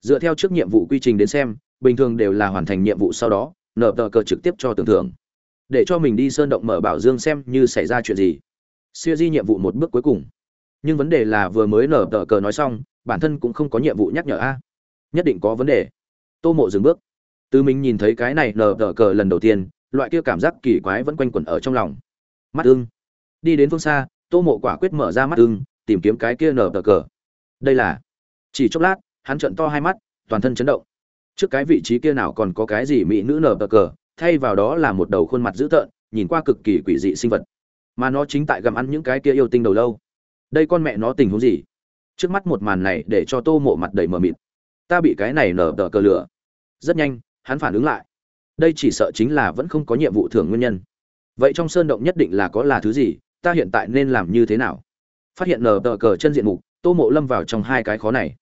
Speaker 1: Dựa theo trước nhiệm vụ quy trình đến xem, bình thường đều là hoàn thành nhiệm vụ sau đó, nợ tờ cờ trực tiếp cho tưởng thưởng. Để cho mình đi sơn động mở bảo dương xem như xảy ra chuyện gì. Siêu di nhiệm vụ một bước cuối cùng. Nhưng vấn đề là vừa mới nở tờ cờ nói xong bản thân cũng không có nhiệm vụ nhắc nhở a. Nhất định có vấn đề. Tô mộ dừng bước. Từ mình nhìn thấy cái này nở tờ cờ lần đầu tiên, loại kia cảm giác kỳ quái vẫn quanh quẩn ở trong lòng. Mắt ưng. Đi đến phương xa, tô mộ quả quyết mở ra mắt ưng, tìm kiếm cái kia nở tờ cờ. Đây là. Chỉ chốc lát, hắn trận to hai mắt, toàn thân chấn động. Trước cái vị trí kia nào còn có cái gì mỹ nữ nở tờ cờ, thay vào đó là một đầu khuôn mặt dữ tợn, nhìn qua cực kỳ quỷ dị sinh vật. Mà nó chính tại gặm ăn những cái kia yêu tinh đầu lâu. Đây con mẹ nó tình huống gì? Trước mắt một màn này để cho tô mộ mặt đầy mờ mịt. Ta bị cái này nở tờ cờ lửa. Rất nhanh, hắn phản ứng lại. Đây chỉ sợ chính là vẫn không có nhiệm vụ thưởng nguyên nhân. Vậy trong sơn động nhất định là có là thứ gì? Ta hiện tại nên làm như thế nào? Phát hiện nở tờ cờ chân diện mục, tô mộ lâm vào trong hai cái khó này.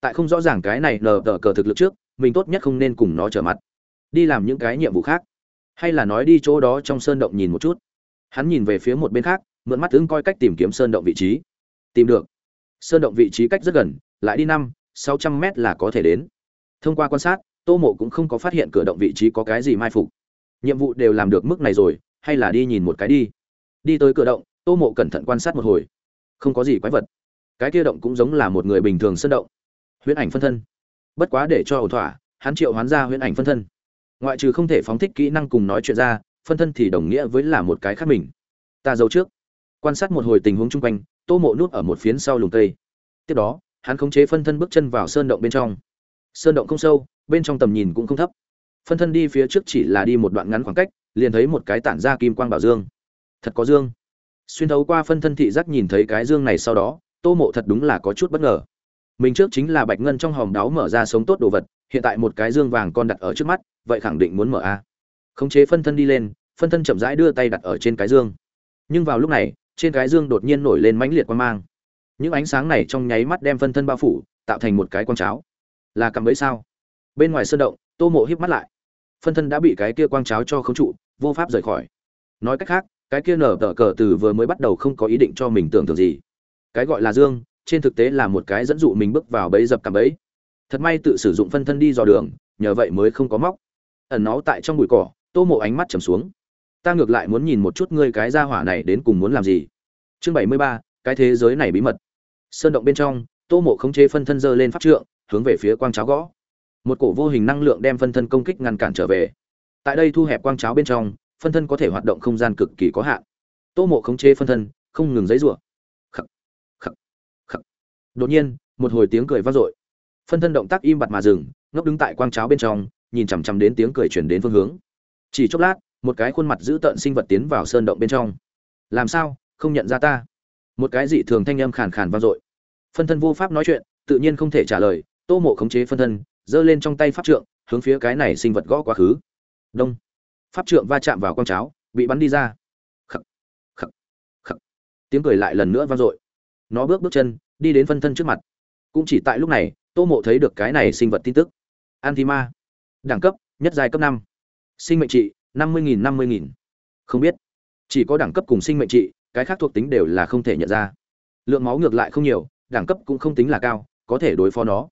Speaker 1: Tại không rõ ràng cái này nở tờ cờ thực lực trước, mình tốt nhất không nên cùng nó trở mặt. Đi làm những cái nhiệm vụ khác. Hay là nói đi chỗ đó trong sơn động nhìn một chút. Hắn nhìn về phía một bên khác, mượn mắt ứng coi cách tìm kiếm sơn động vị trí. Tìm được sơn động vị trí cách rất gần, lại đi năm, sáu trăm mét là có thể đến. Thông qua quan sát, tô mộ cũng không có phát hiện cửa động vị trí có cái gì mai phục. Nhiệm vụ đều làm được mức này rồi, hay là đi nhìn một cái đi. Đi tới cửa động, tô mộ cẩn thận quan sát một hồi. Không có gì quái vật. Cái kia động cũng giống là một người bình thường sơn động. Huyễn ảnh phân thân. Bất quá để cho ẩu thỏa, hắn triệu hoán ra huyễn ảnh phân thân. Ngoại trừ không thể phóng thích kỹ năng cùng nói chuyện ra, phân thân thì đồng nghĩa với là một cái khác mình. Ta giấu trước. Quan sát một hồi tình huống chung quanh tô mộ nút ở một phiến sau lùng cây. Tiếp đó, hắn khống chế phân thân bước chân vào sơn động bên trong. Sơn động không sâu, bên trong tầm nhìn cũng không thấp. Phân thân đi phía trước chỉ là đi một đoạn ngắn khoảng cách, liền thấy một cái tản ra kim quang bảo dương. Thật có dương. Xuyên thấu qua phân thân thị giác nhìn thấy cái dương này sau đó, tô mộ thật đúng là có chút bất ngờ. Mình trước chính là bạch ngân trong hòm đáo mở ra sống tốt đồ vật, hiện tại một cái dương vàng con đặt ở trước mắt, vậy khẳng định muốn mở a. Khống chế phân thân đi lên, phân thân chậm rãi đưa tay đặt ở trên cái dương. Nhưng vào lúc này trên cái dương đột nhiên nổi lên mãnh liệt quang mang. Những ánh sáng này trong nháy mắt đem phân thân bao phủ, tạo thành một cái quang cháo. Là cầm bẫy sao? Bên ngoài sơn động, tô mộ híp mắt lại. Phân thân đã bị cái kia quang cháo cho khống trụ, vô pháp rời khỏi. Nói cách khác, cái kia nở tờ cờ từ vừa mới bắt đầu không có ý định cho mình tưởng tượng gì. Cái gọi là dương, trên thực tế là một cái dẫn dụ mình bước vào bẫy dập cầm bẫy. Thật may tự sử dụng phân thân đi dò đường, nhờ vậy mới không có móc. Ẩn nó tại trong bụi cỏ, tô mộ ánh mắt trầm xuống ta ngược lại muốn nhìn một chút ngươi cái gia hỏa này đến cùng muốn làm gì. Chương bảy mươi ba, cái thế giới này bí mật. Sơn động bên trong, tô mộ khống chế phân thân dơ lên pháp trượng, hướng về phía quang cháo gõ. Một cổ vô hình năng lượng đem phân thân công kích ngăn cản trở về. Tại đây thu hẹp quang cháo bên trong, phân thân có thể hoạt động không gian cực kỳ có hạn. Tô mộ khống chế phân thân, không ngừng giấy rủa khắc khắc khắc. Đột nhiên, một hồi tiếng cười vang dội. Phân thân động tác im bặt mà dừng, ngốc đứng tại quang cháo bên trong, nhìn chằm chằm đến tiếng cười chuyển đến phương hướng. Chỉ chốc lát một cái khuôn mặt giữ tợn sinh vật tiến vào sơn động bên trong. Làm sao? Không nhận ra ta. Một cái dị thường thanh âm khàn khàn vang dội. Phân thân vô pháp nói chuyện, tự nhiên không thể trả lời, tô mộ khống chế phân thân, giơ lên trong tay pháp trượng, hướng phía cái này sinh vật gõ quá khứ. Đông. Pháp trượng va chạm vào con cháo, bị bắn đi ra. Khắc khắc khắc tiếng cười lại lần nữa vang dội. Nó bước bước chân, đi đến phân thân trước mặt. Cũng chỉ tại lúc này, tô mộ thấy được cái này sinh vật tin tức. Antima. Đẳng cấp, nhất giai cấp năm. Sinh mệnh trị năm mươi nghìn, năm mươi nghìn. Không biết. Chỉ có đẳng cấp cùng sinh mệnh trị, cái khác thuộc tính đều là không thể nhận ra. Lượng máu ngược lại không nhiều, đẳng cấp cũng không tính là cao, có thể đối phó nó.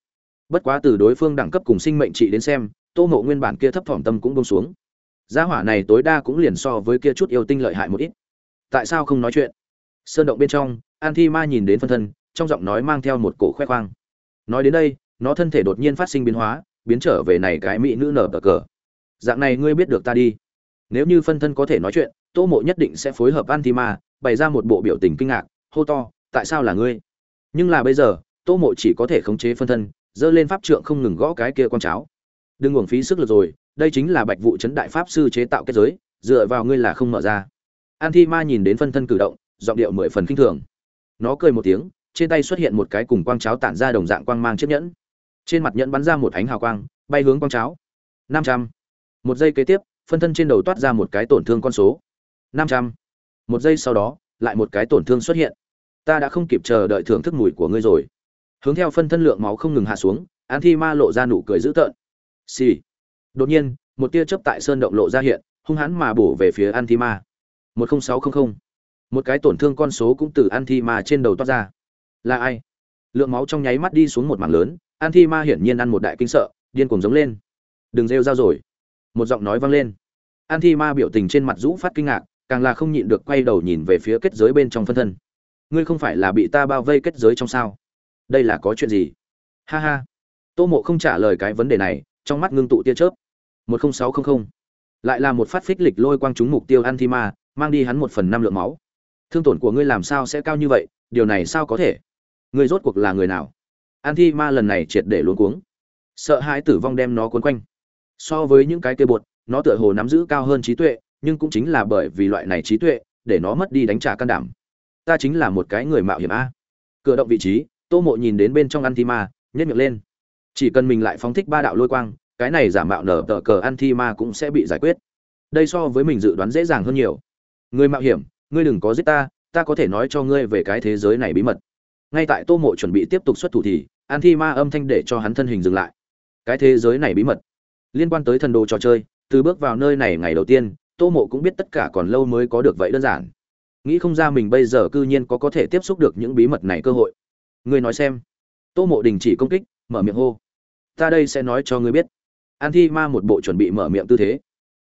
Speaker 1: Bất quá từ đối phương đẳng cấp cùng sinh mệnh trị đến xem, tô mộ nguyên bản kia thấp thỏm tâm cũng bông xuống. Gia hỏa này tối đa cũng liền so với kia chút yêu tinh lợi hại một ít. Tại sao không nói chuyện? Sơn động bên trong, an thi ma nhìn đến phân thân, trong giọng nói mang theo một cổ khoe khoang. Nói đến đây, nó thân thể đột nhiên phát sinh biến hóa, biến trở về này cái mỹ nữ nở bờ cờ. Dạng này ngươi biết được ta đi nếu như phân thân có thể nói chuyện, tô mộ nhất định sẽ phối hợp an thi ma bày ra một bộ biểu tình kinh ngạc, hô to, tại sao là ngươi? Nhưng là bây giờ, tô mộ chỉ có thể khống chế phân thân dơ lên pháp trượng không ngừng gõ cái kia con cháo. Đừng uổng phí sức lực rồi, đây chính là bạch vụ chấn đại pháp sư chế tạo kết giới, dựa vào ngươi là không mở ra. An thi ma nhìn đến phân thân cử động, giọng điệu mười phần khinh thường. Nó cười một tiếng, trên tay xuất hiện một cái cùng quang cháo tản ra đồng dạng quang mang chiếc nhẫn. Trên mặt nhẫn bắn ra một ánh hào quang, bay hướng quang cháo. Năm trăm. Một giây kế tiếp phân thân trên đầu toát ra một cái tổn thương con số. Năm trăm. Một giây sau đó, lại một cái tổn thương xuất hiện. Ta đã không kịp chờ đợi thưởng thức mùi của ngươi rồi. Hướng theo phân thân lượng máu không ngừng hạ xuống, an thi ma lộ ra nụ cười dữ tợn. Xì、sì. đột nhiên, một tia chớp tại sơn động lộ ra hiện, hung hãn mà bổ về phía an thi ma. Một nghìn sáu trăm linh một cái tổn thương con số cũng từ an thi ma trên đầu toát ra. Là ai? Lượng máu trong nháy mắt đi xuống một mảng lớn, an thi ma hiển nhiên ăn một đại kinh sợ, điên cuồng giống lên. Đừng rêu ra rồi một giọng nói vang lên. An thi ma biểu tình trên mặt rũ phát kinh ngạc, càng là không nhịn được quay đầu nhìn về phía kết giới bên trong phân thân. Ngươi không phải là bị ta bao vây kết giới trong sao? Đây là có chuyện gì? Ha ha. Tô mộ không trả lời cái vấn đề này, trong mắt ngưng tụ tia chớp. Một nghìn sáu trăm linh lại là một phát phích lịch lôi quang trúng mục tiêu an thi ma, mang đi hắn một phần năm lượng máu. Thương tổn của ngươi làm sao sẽ cao như vậy? Điều này sao có thể? Ngươi rốt cuộc là người nào? An thi ma lần này triệt để luống cuống. Sợ hãi tử vong đem nó cuốn quanh so với những cái kia bột, nó tựa hồ nắm giữ cao hơn trí tuệ, nhưng cũng chính là bởi vì loại này trí tuệ, để nó mất đi đánh trả can đảm. Ta chính là một cái người mạo hiểm a. Cửa động vị trí, tô mộ nhìn đến bên trong ăn thi ma nhét miệng lên. Chỉ cần mình lại phóng thích ba đạo lôi quang, cái này giả mạo nở tờ cờ ăn thi ma cũng sẽ bị giải quyết. Đây so với mình dự đoán dễ dàng hơn nhiều. Người mạo hiểm, ngươi đừng có giết ta ta có thể nói cho ngươi về cái thế giới này bí mật. Ngay tại tô mộ chuẩn bị tiếp tục xuất thủ thì an thi ma âm thanh để cho hắn thân hình dừng lại. Cái thế giới này bí mật liên quan tới thần đồ trò chơi, từ bước vào nơi này ngày đầu tiên, tô mộ cũng biết tất cả còn lâu mới có được vậy đơn giản. Nghĩ không ra mình bây giờ cư nhiên có có thể tiếp xúc được những bí mật này cơ hội. Ngươi nói xem. Tô mộ đình chỉ công kích, mở miệng hô. Ta đây sẽ nói cho ngươi biết. An thi ma một bộ chuẩn bị mở miệng tư thế.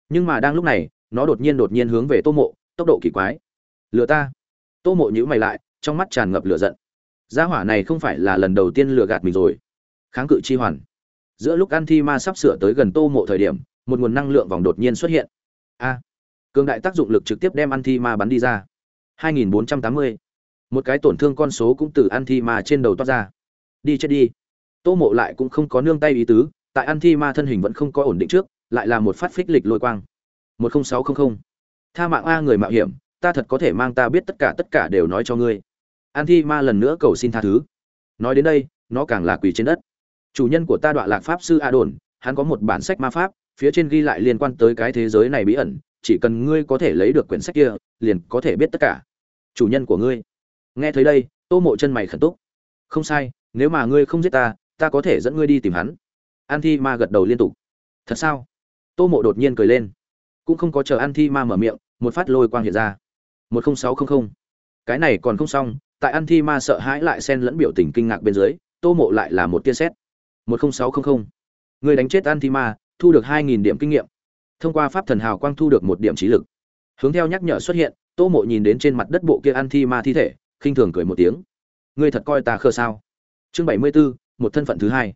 Speaker 1: Nhưng mà đang lúc này, nó đột nhiên đột nhiên hướng về tô mộ, tốc độ kỳ quái. Lừa ta. Tô mộ nhữ mày lại, trong mắt tràn ngập lửa giận. Gia hỏa này không phải là lần đầu tiên lừa gạt mình rồi. Kháng cự chi hoàn giữa lúc an thi ma sắp sửa tới gần tô mộ thời điểm, một nguồn năng lượng vòng đột nhiên xuất hiện. A! Cường đại tác dụng lực trực tiếp đem an thi ma bắn đi ra. 2480. một cái tổn thương con số cũng từ an thi ma trên đầu toát ra. Đi chết đi. Tô mộ lại cũng không có nương tay ý tứ, tại an thi ma thân hình vẫn không có ổn định trước, lại là một phát phích lịch lôi quang. 10600. tha mạng a người mạo hiểm, ta thật có thể mang ta biết tất cả tất cả đều nói cho ngươi. An thi ma lần nữa cầu xin tha thứ. Nói đến đây, nó càng là quỳ trên đất chủ nhân của ta đoạn lạc pháp sư a đồn hắn có một bản sách ma pháp, phía trên ghi lại liên quan tới cái thế giới này bí ẩn, chỉ cần ngươi có thể lấy được quyển sách kia, liền có thể biết tất cả. Chủ nhân của ngươi. Nghe thấy đây, tô mộ chân mày khẩn túc. Không sai, nếu mà ngươi không giết ta ta có thể dẫn ngươi đi tìm hắn. An thi ma gật đầu liên tục. Thật sao? Tô mộ đột nhiên cười lên. Cũng không có chờ an thi ma mở miệng, một phát lôi quang hiện ra. một nghìn sáu trăm linh cái này còn không xong, tại an thi ma sợ hãi lại xen lẫn biểu tình kinh ngạc bên dưới, tô mộ lại là một tia xét một nghìn sáu trăm linh người đánh chết Antima thu được hai nghìn điểm kinh nghiệm. Thông qua pháp thần hào quang thu được một điểm trí lực. Hướng theo nhắc nhở xuất hiện tô mộ nhìn đến trên mặt đất bộ kia Antima thi thể khinh thường cười một tiếng. Ngươi thật coi ta khờ sao? Chương 74, một thân phận thứ hai.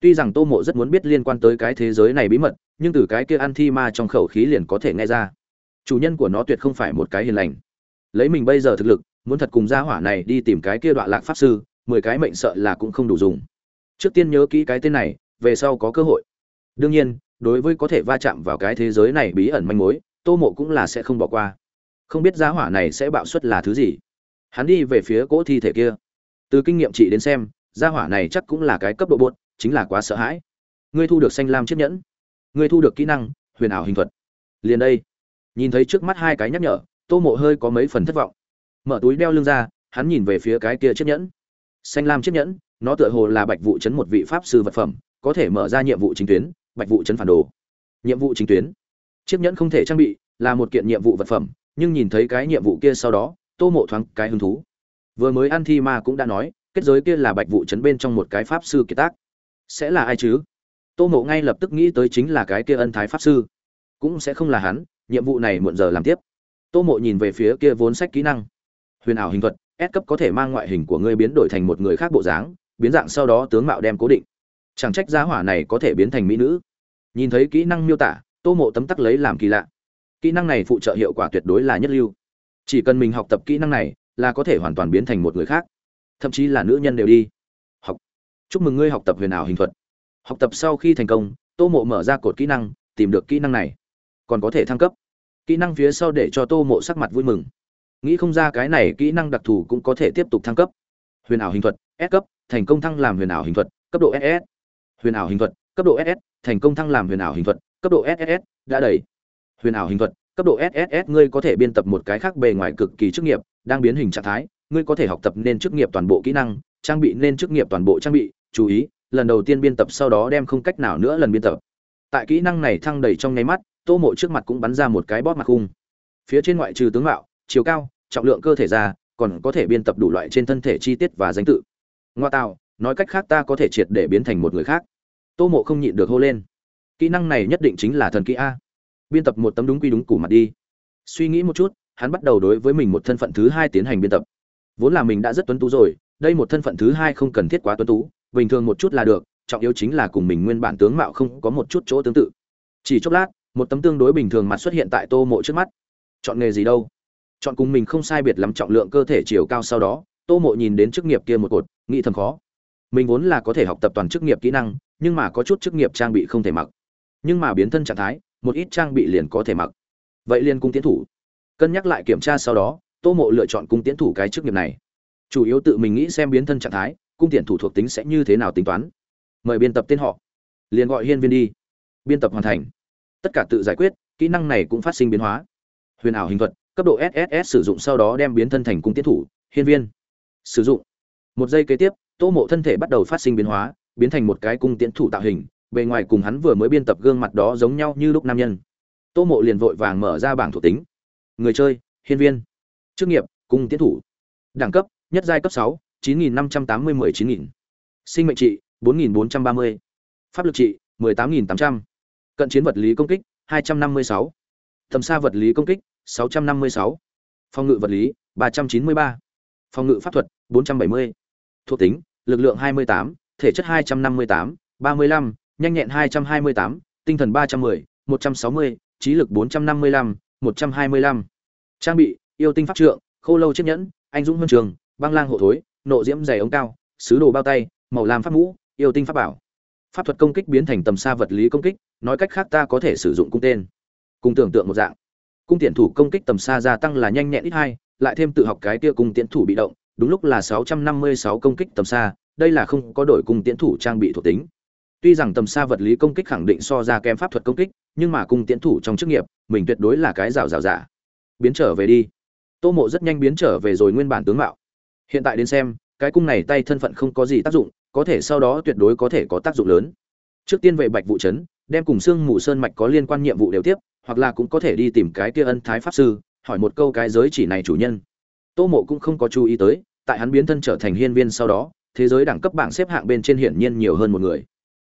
Speaker 1: Tuy rằng tô mộ rất muốn biết liên quan tới cái thế giới này bí mật nhưng từ cái kia Antima trong khẩu khí liền có thể nghe ra. Chủ nhân của nó tuyệt không phải một cái hiền lành. Lấy mình bây giờ thực lực muốn thật cùng gia hỏa này đi tìm cái kia đoạn lạc pháp sư mười cái mệnh sợ là cũng không đủ dùng trước tiên nhớ kỹ cái tên này, về sau có cơ hội. Đương nhiên, đối với có thể va chạm vào cái thế giới này bí ẩn manh mối, tô mộ cũng là sẽ không bỏ qua. Không biết giá hỏa này sẽ bạo suất là thứ gì. Hắn đi về phía cỗ thi thể kia. Từ kinh nghiệm chị đến xem, gia hỏa này chắc cũng là cái cấp độ bột chính là quá sợ hãi. Ngươi thu được xanh lam chiếc nhẫn. Ngươi thu được kỹ năng, huyền ảo hình thuật. Liền đây. Nhìn thấy trước mắt hai cái nhắc nhở, tô mộ hơi có mấy phần thất vọng. Mở túi đeo lưng ra, hắn nhìn về phía cái kia chiếc nhẫn. Xanh lam chiếc nhẫn nó tựa hồ là bạch vụ chấn một vị pháp sư vật phẩm, có thể mở ra nhiệm vụ chính tuyến, bạch vụ chấn phản đồ. Nhiệm vụ chính tuyến. Chiếc nhẫn không thể trang bị là một kiện nhiệm vụ vật phẩm, nhưng nhìn thấy cái nhiệm vụ kia sau đó, tô mộ thoáng cái hứng thú. Vừa mới ăn thi ma cũng đã nói, kết giới kia là bạch vụ chấn bên trong một cái pháp sư kiệt tác. Sẽ là ai chứ? Tô mộ ngay lập tức nghĩ tới chính là cái kia ân thái pháp sư. Cũng sẽ không là hắn, nhiệm vụ này muộn giờ làm tiếp. Tô mộ nhìn về phía kia vốn sách kỹ năng. Huyền ảo hình thuật, S cấp có thể mang ngoại hình của ngươi biến đổi thành một người khác bộ dáng biến dạng sau đó tướng mạo đem cố định. Chẳng trách giá hỏa này có thể biến thành mỹ nữ. Nhìn thấy kỹ năng miêu tả, tô mộ tấm tắc lấy làm kỳ lạ. Kỹ năng này phụ trợ hiệu quả tuyệt đối là nhất lưu. Chỉ cần mình học tập kỹ năng này là có thể hoàn toàn biến thành một người khác. Thậm chí là nữ nhân đều đi. Học. Chúc mừng ngươi học tập huyền ảo hình thuật. Học tập sau khi thành công, tô mộ mở ra cột kỹ năng, tìm được kỹ năng này. Còn có thể thăng cấp. Kỹ năng phía sau để cho tô mộ sắc mặt vui mừng. Nghĩ không ra cái này kỹ năng đặc thù cũng có thể tiếp tục thăng cấp huyền ảo hình thuật, s cấp, thành công thăng làm huyền ảo hình thuật, cấp độ ss huyền ảo hình thuật, cấp độ ss thành công thăng làm huyền ảo hình thuật, cấp độ ss đã đầy. Huyền ảo hình thuật, cấp độ sss ngươi có thể biên tập một cái khác bề ngoài cực kỳ chức nghiệp, đang biến hình trạng thái, ngươi có thể học tập nên chức nghiệp toàn bộ kỹ năng, trang bị nên chức nghiệp toàn bộ trang bị, chú ý, lần đầu tiên biên tập sau đó đem không cách nào nữa lần biên tập. Tại kỹ năng này thăng đầy trong nháy mắt, tô mộ trước mặt cũng bắn ra một cái bóp mặt khung. Phía trên ngoại trừ tướng mạo, chiều cao, trọng lượng cơ thể ra còn có thể biên tập đủ loại trên thân thể chi tiết và danh tự. Ngoa tạo, nói cách khác ta có thể triệt để biến thành một người khác. Tô mộ không nhịn được hô lên. Kỹ năng này nhất định chính là thần kỹ a. Biên tập một tấm đúng quy đúng củ mặt đi. Suy nghĩ một chút, hắn bắt đầu đối với mình một thân phận thứ hai tiến hành biên tập. Vốn là mình đã rất tuấn tú rồi, đây một thân phận thứ hai không cần thiết quá tuấn tú, bình thường một chút là được, trọng yếu chính là cùng mình nguyên bản tướng mạo không có một chút chỗ tương tự. Chỉ chốc lát, một tấm tương đối bình thường mặt xuất hiện tại tô mộ trước mắt. Chọn nghề gì đâu? Chọn cùng mình không sai biệt lắm trọng lượng cơ thể chiều cao sau đó, tô mộ nhìn đến chức nghiệp kia một cột, nghĩ thầm khó. Mình vốn là có thể học tập toàn chức nghiệp kỹ năng, nhưng mà có chút chức nghiệp trang bị không thể mặc. Nhưng mà biến thân trạng thái, một ít trang bị liền có thể mặc. Vậy liền cung tiến thủ. Cân nhắc lại kiểm tra sau đó, tô mộ lựa chọn cung tiến thủ cái chức nghiệp này. Chủ yếu tự mình nghĩ xem biến thân trạng thái, cung tiến thủ thuộc tính sẽ như thế nào tính toán. Mời biên tập tên họ. Liền gọi hiên viên đi. Biên tập hoàn thành. Tất cả tự giải quyết, kỹ năng này cũng phát sinh biến hóa. Huyền ảo hình thuật cấp độ sss sử dụng sau đó đem biến thân thành cung tiến thủ, hiên viên. Sử dụng. Một giây kế tiếp, tô mộ thân thể bắt đầu phát sinh biến hóa, biến thành một cái cung tiến thủ tạo hình, bề ngoài cùng hắn vừa mới biên tập gương mặt đó giống nhau như lúc nam nhân. Tô mộ liền vội vàng mở ra bảng thuộc tính. Người chơi, hiên viên. Chức nghiệp, cung tiến thủ. Đẳng cấp, nhất giai cấp sáu, chín nghìn năm trăm tám mươi mười chín nghìn. Sinh mệnh trị, bốn nghìn bốn trăm ba mươi. Pháp lực trị, mười tám nghìn tám trăm. Cận chiến vật lý công kích, hai trăm năm mươi sáu. Tầm xa vật lý công kích sáu trăm năm mươi sáu phòng ngự vật lý ba trăm chín mươi ba phòng ngự pháp thuật bốn trăm bảy mươi thuộc tính lực lượng hai mươi tám thể chất hai trăm năm mươi tám ba mươi lăm nhanh nhẹn 228, tinh thần 310, 160, trí lực 455, 125. Trang bị: Yêu tinh pháp trượng, Khô lâu chiếc nhẫn, Anh dũng huân trường, Băng lang hộ thối, Nộ diễm dày ống cao, Sứ đồ bao tay, Màu lam pháp mũ, Yêu tinh pháp bảo. Pháp thuật công kích biến thành tầm xa vật lý công kích, nói cách khác ta có thể sử dụng cung tên. Cùng tưởng tượng một dạng. Cung tiện thủ công kích tầm xa gia tăng là nhanh nhẹn ít hai, lại thêm tự học cái kia cung tiễn thủ bị động, đúng lúc là 656 công kích tầm xa, đây là không có đổi cung tiễn thủ trang bị thuộc tính. Tuy rằng tầm xa vật lý công kích khẳng định so ra kém pháp thuật công kích, nhưng mà cung tiện thủ trong chức nghiệp, mình tuyệt đối là cái rào rào giả. Biến trở về đi. Tô Mộ rất nhanh biến trở về rồi nguyên bản tướng mạo. Hiện tại đến xem, cái cung này tay thân phận không có gì tác dụng, có thể sau đó tuyệt đối có thể có tác dụng lớn. Trước tiên về Bạch vụ trấn, đem cùng xương mù sơn mạch có liên quan nhiệm vụ đều tiếp, hoặc là cũng có thể đi tìm cái kia ân thái pháp sư, hỏi một câu cái giới chỉ này chủ nhân. Tô Mộ cũng không có chú ý tới, tại hắn biến thân trở thành hiên viên sau đó, thế giới đẳng cấp bảng xếp hạng bên trên hiển nhiên nhiều hơn một người.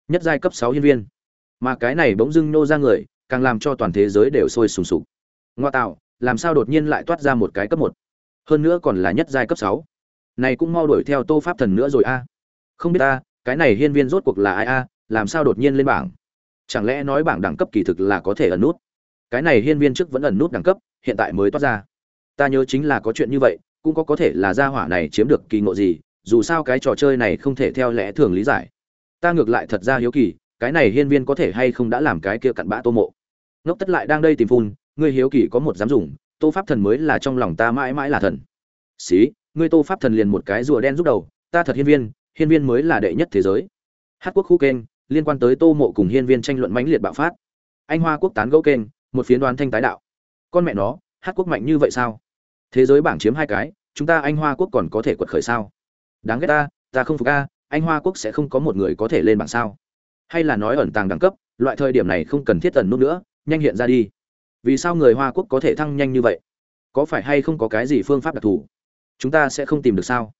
Speaker 1: Nhất giai cấp sáu hiên viên. Mà cái này bỗng dưng nô ra người càng làm cho toàn thế giới đều sôi sùng sục. Ngoa tạo làm sao đột nhiên lại toát ra một cái cấp một? Hơn nữa còn là nhất giai cấp sáu. Này cũng mau đuổi theo tô pháp thần nữa rồi a. Không biết ta cái này hiên viên rốt cuộc là ai a làm sao đột nhiên lên bảng? Chẳng lẽ nói bảng đẳng cấp kỳ thực là có thể ẩn nút? Cái này hiên viên trước vẫn ẩn nút đẳng cấp, hiện tại mới toát ra. Ta nhớ chính là có chuyện như vậy, cũng có có thể là gia hỏa này chiếm được kỳ ngộ gì, dù sao cái trò chơi này không thể theo lẽ thường lý giải. Ta ngược lại thật ra hiếu kỳ, cái này hiên viên có thể hay không đã làm cái kia cặn bã tô mộ. Ngốc tất lại đang đây tìm phun, ngươi hiếu kỳ có một dám dùng, tô pháp thần mới là trong lòng ta mãi mãi là thần. Xí, ngươi tô pháp thần liền một cái rùa đen giúp đầu, ta thật hiên viên hiên viên mới là đệ nhất thế giới. Hát quốc khu kênh, liên quan tới tô mộ cùng hiên viên tranh luận mãnh liệt bạo phát. Anh hoa quốc tán gẫu kênh một phiến đoán thanh tái đạo. Con mẹ nó, hát quốc mạnh như vậy sao? Thế giới bảng chiếm hai cái, chúng ta anh hoa quốc còn có thể quật khởi sao? Đáng ghét ta ta không phục a, anh hoa quốc sẽ không có một người có thể lên bảng sao? Hay là nói ẩn tàng đẳng cấp, loại thời điểm này không cần thiết tần nút nữa, nhanh hiện ra đi. Vì sao người hoa quốc có thể thăng nhanh như vậy? Có phải hay không có cái gì phương pháp đặc thù? Chúng ta sẽ không tìm được sao?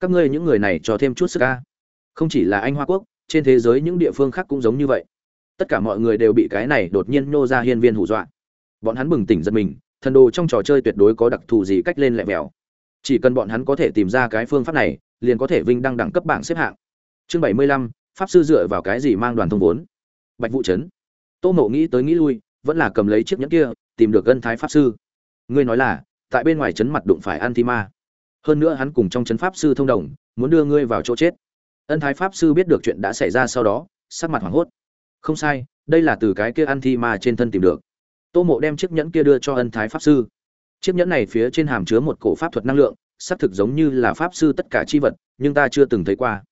Speaker 1: Các ngươi những người này cho thêm chút sức ca không chỉ là anh hoa quốc, trên thế giới những địa phương khác cũng giống như vậy tất cả mọi người đều bị cái này đột nhiên nô ra hiên viên hù dọa. Bọn hắn bừng tỉnh giật mình, thần đồ trong trò chơi tuyệt đối có đặc thù gì cách lên lẹ mèo chỉ cần bọn hắn có thể tìm ra cái phương pháp này, liền có thể vinh đăng đẳng cấp bảng xếp hạng. Chương bảy mươi lăm, pháp sư dựa vào cái gì mang đoàn thông vốn? Bạch vụ trấn tô mộ nghĩ tới nghĩ lui, vẫn là cầm lấy chiếc nhẫn kia, tìm được gân thái pháp sư. Ngươi nói là, tại bên ngoài trấn mặt đụng phải an thi ma. Hơn nữa hắn cùng trong trấn pháp sư thông đồng, muốn đưa ngươi vào chỗ chết. Ân thái pháp sư biết được chuyện đã xảy ra sau đó, sắc mặt hoảng hốt không sai, đây là từ cái kia ăn thi ma trên thân tìm được. Tô mộ đem chiếc nhẫn kia đưa cho ân thái pháp sư. Chiếc nhẫn này phía trên hàm chứa một cổ pháp thuật năng lượng, xác thực giống như là pháp sư tất cả chi vật, nhưng ta chưa từng thấy qua.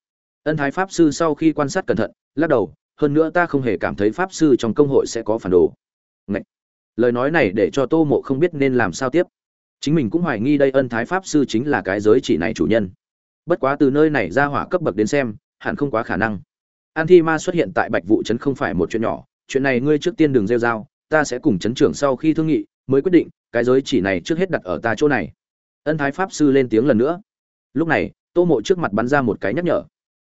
Speaker 1: Ân thái pháp sư sau khi quan sát cẩn thận, lắc đầu, hơn nữa ta không hề cảm thấy pháp sư trong công hội sẽ có phản đồ. Ngậy! lời nói này để cho tô mộ không biết nên làm sao tiếp. Chính mình cũng hoài nghi đây ân thái pháp sư chính là cái giới chỉ này chủ nhân. Bất quá từ nơi này ra hỏa cấp bậc đến xem, hẳn không quá khả năng an thi ma xuất hiện tại bạch vụ trấn không phải một chuyện nhỏ, chuyện này ngươi trước tiên đừng rêu r a o ta sẽ cùng chấn trưởng sau khi thương nghị, mới quyết định, cái giới chỉ này trước hết đặt ở ta chỗ này. Ân thái pháp sư lên tiếng lần nữa. Lúc này, tô mộ trước mặt bắn ra một cái nhắc nhở.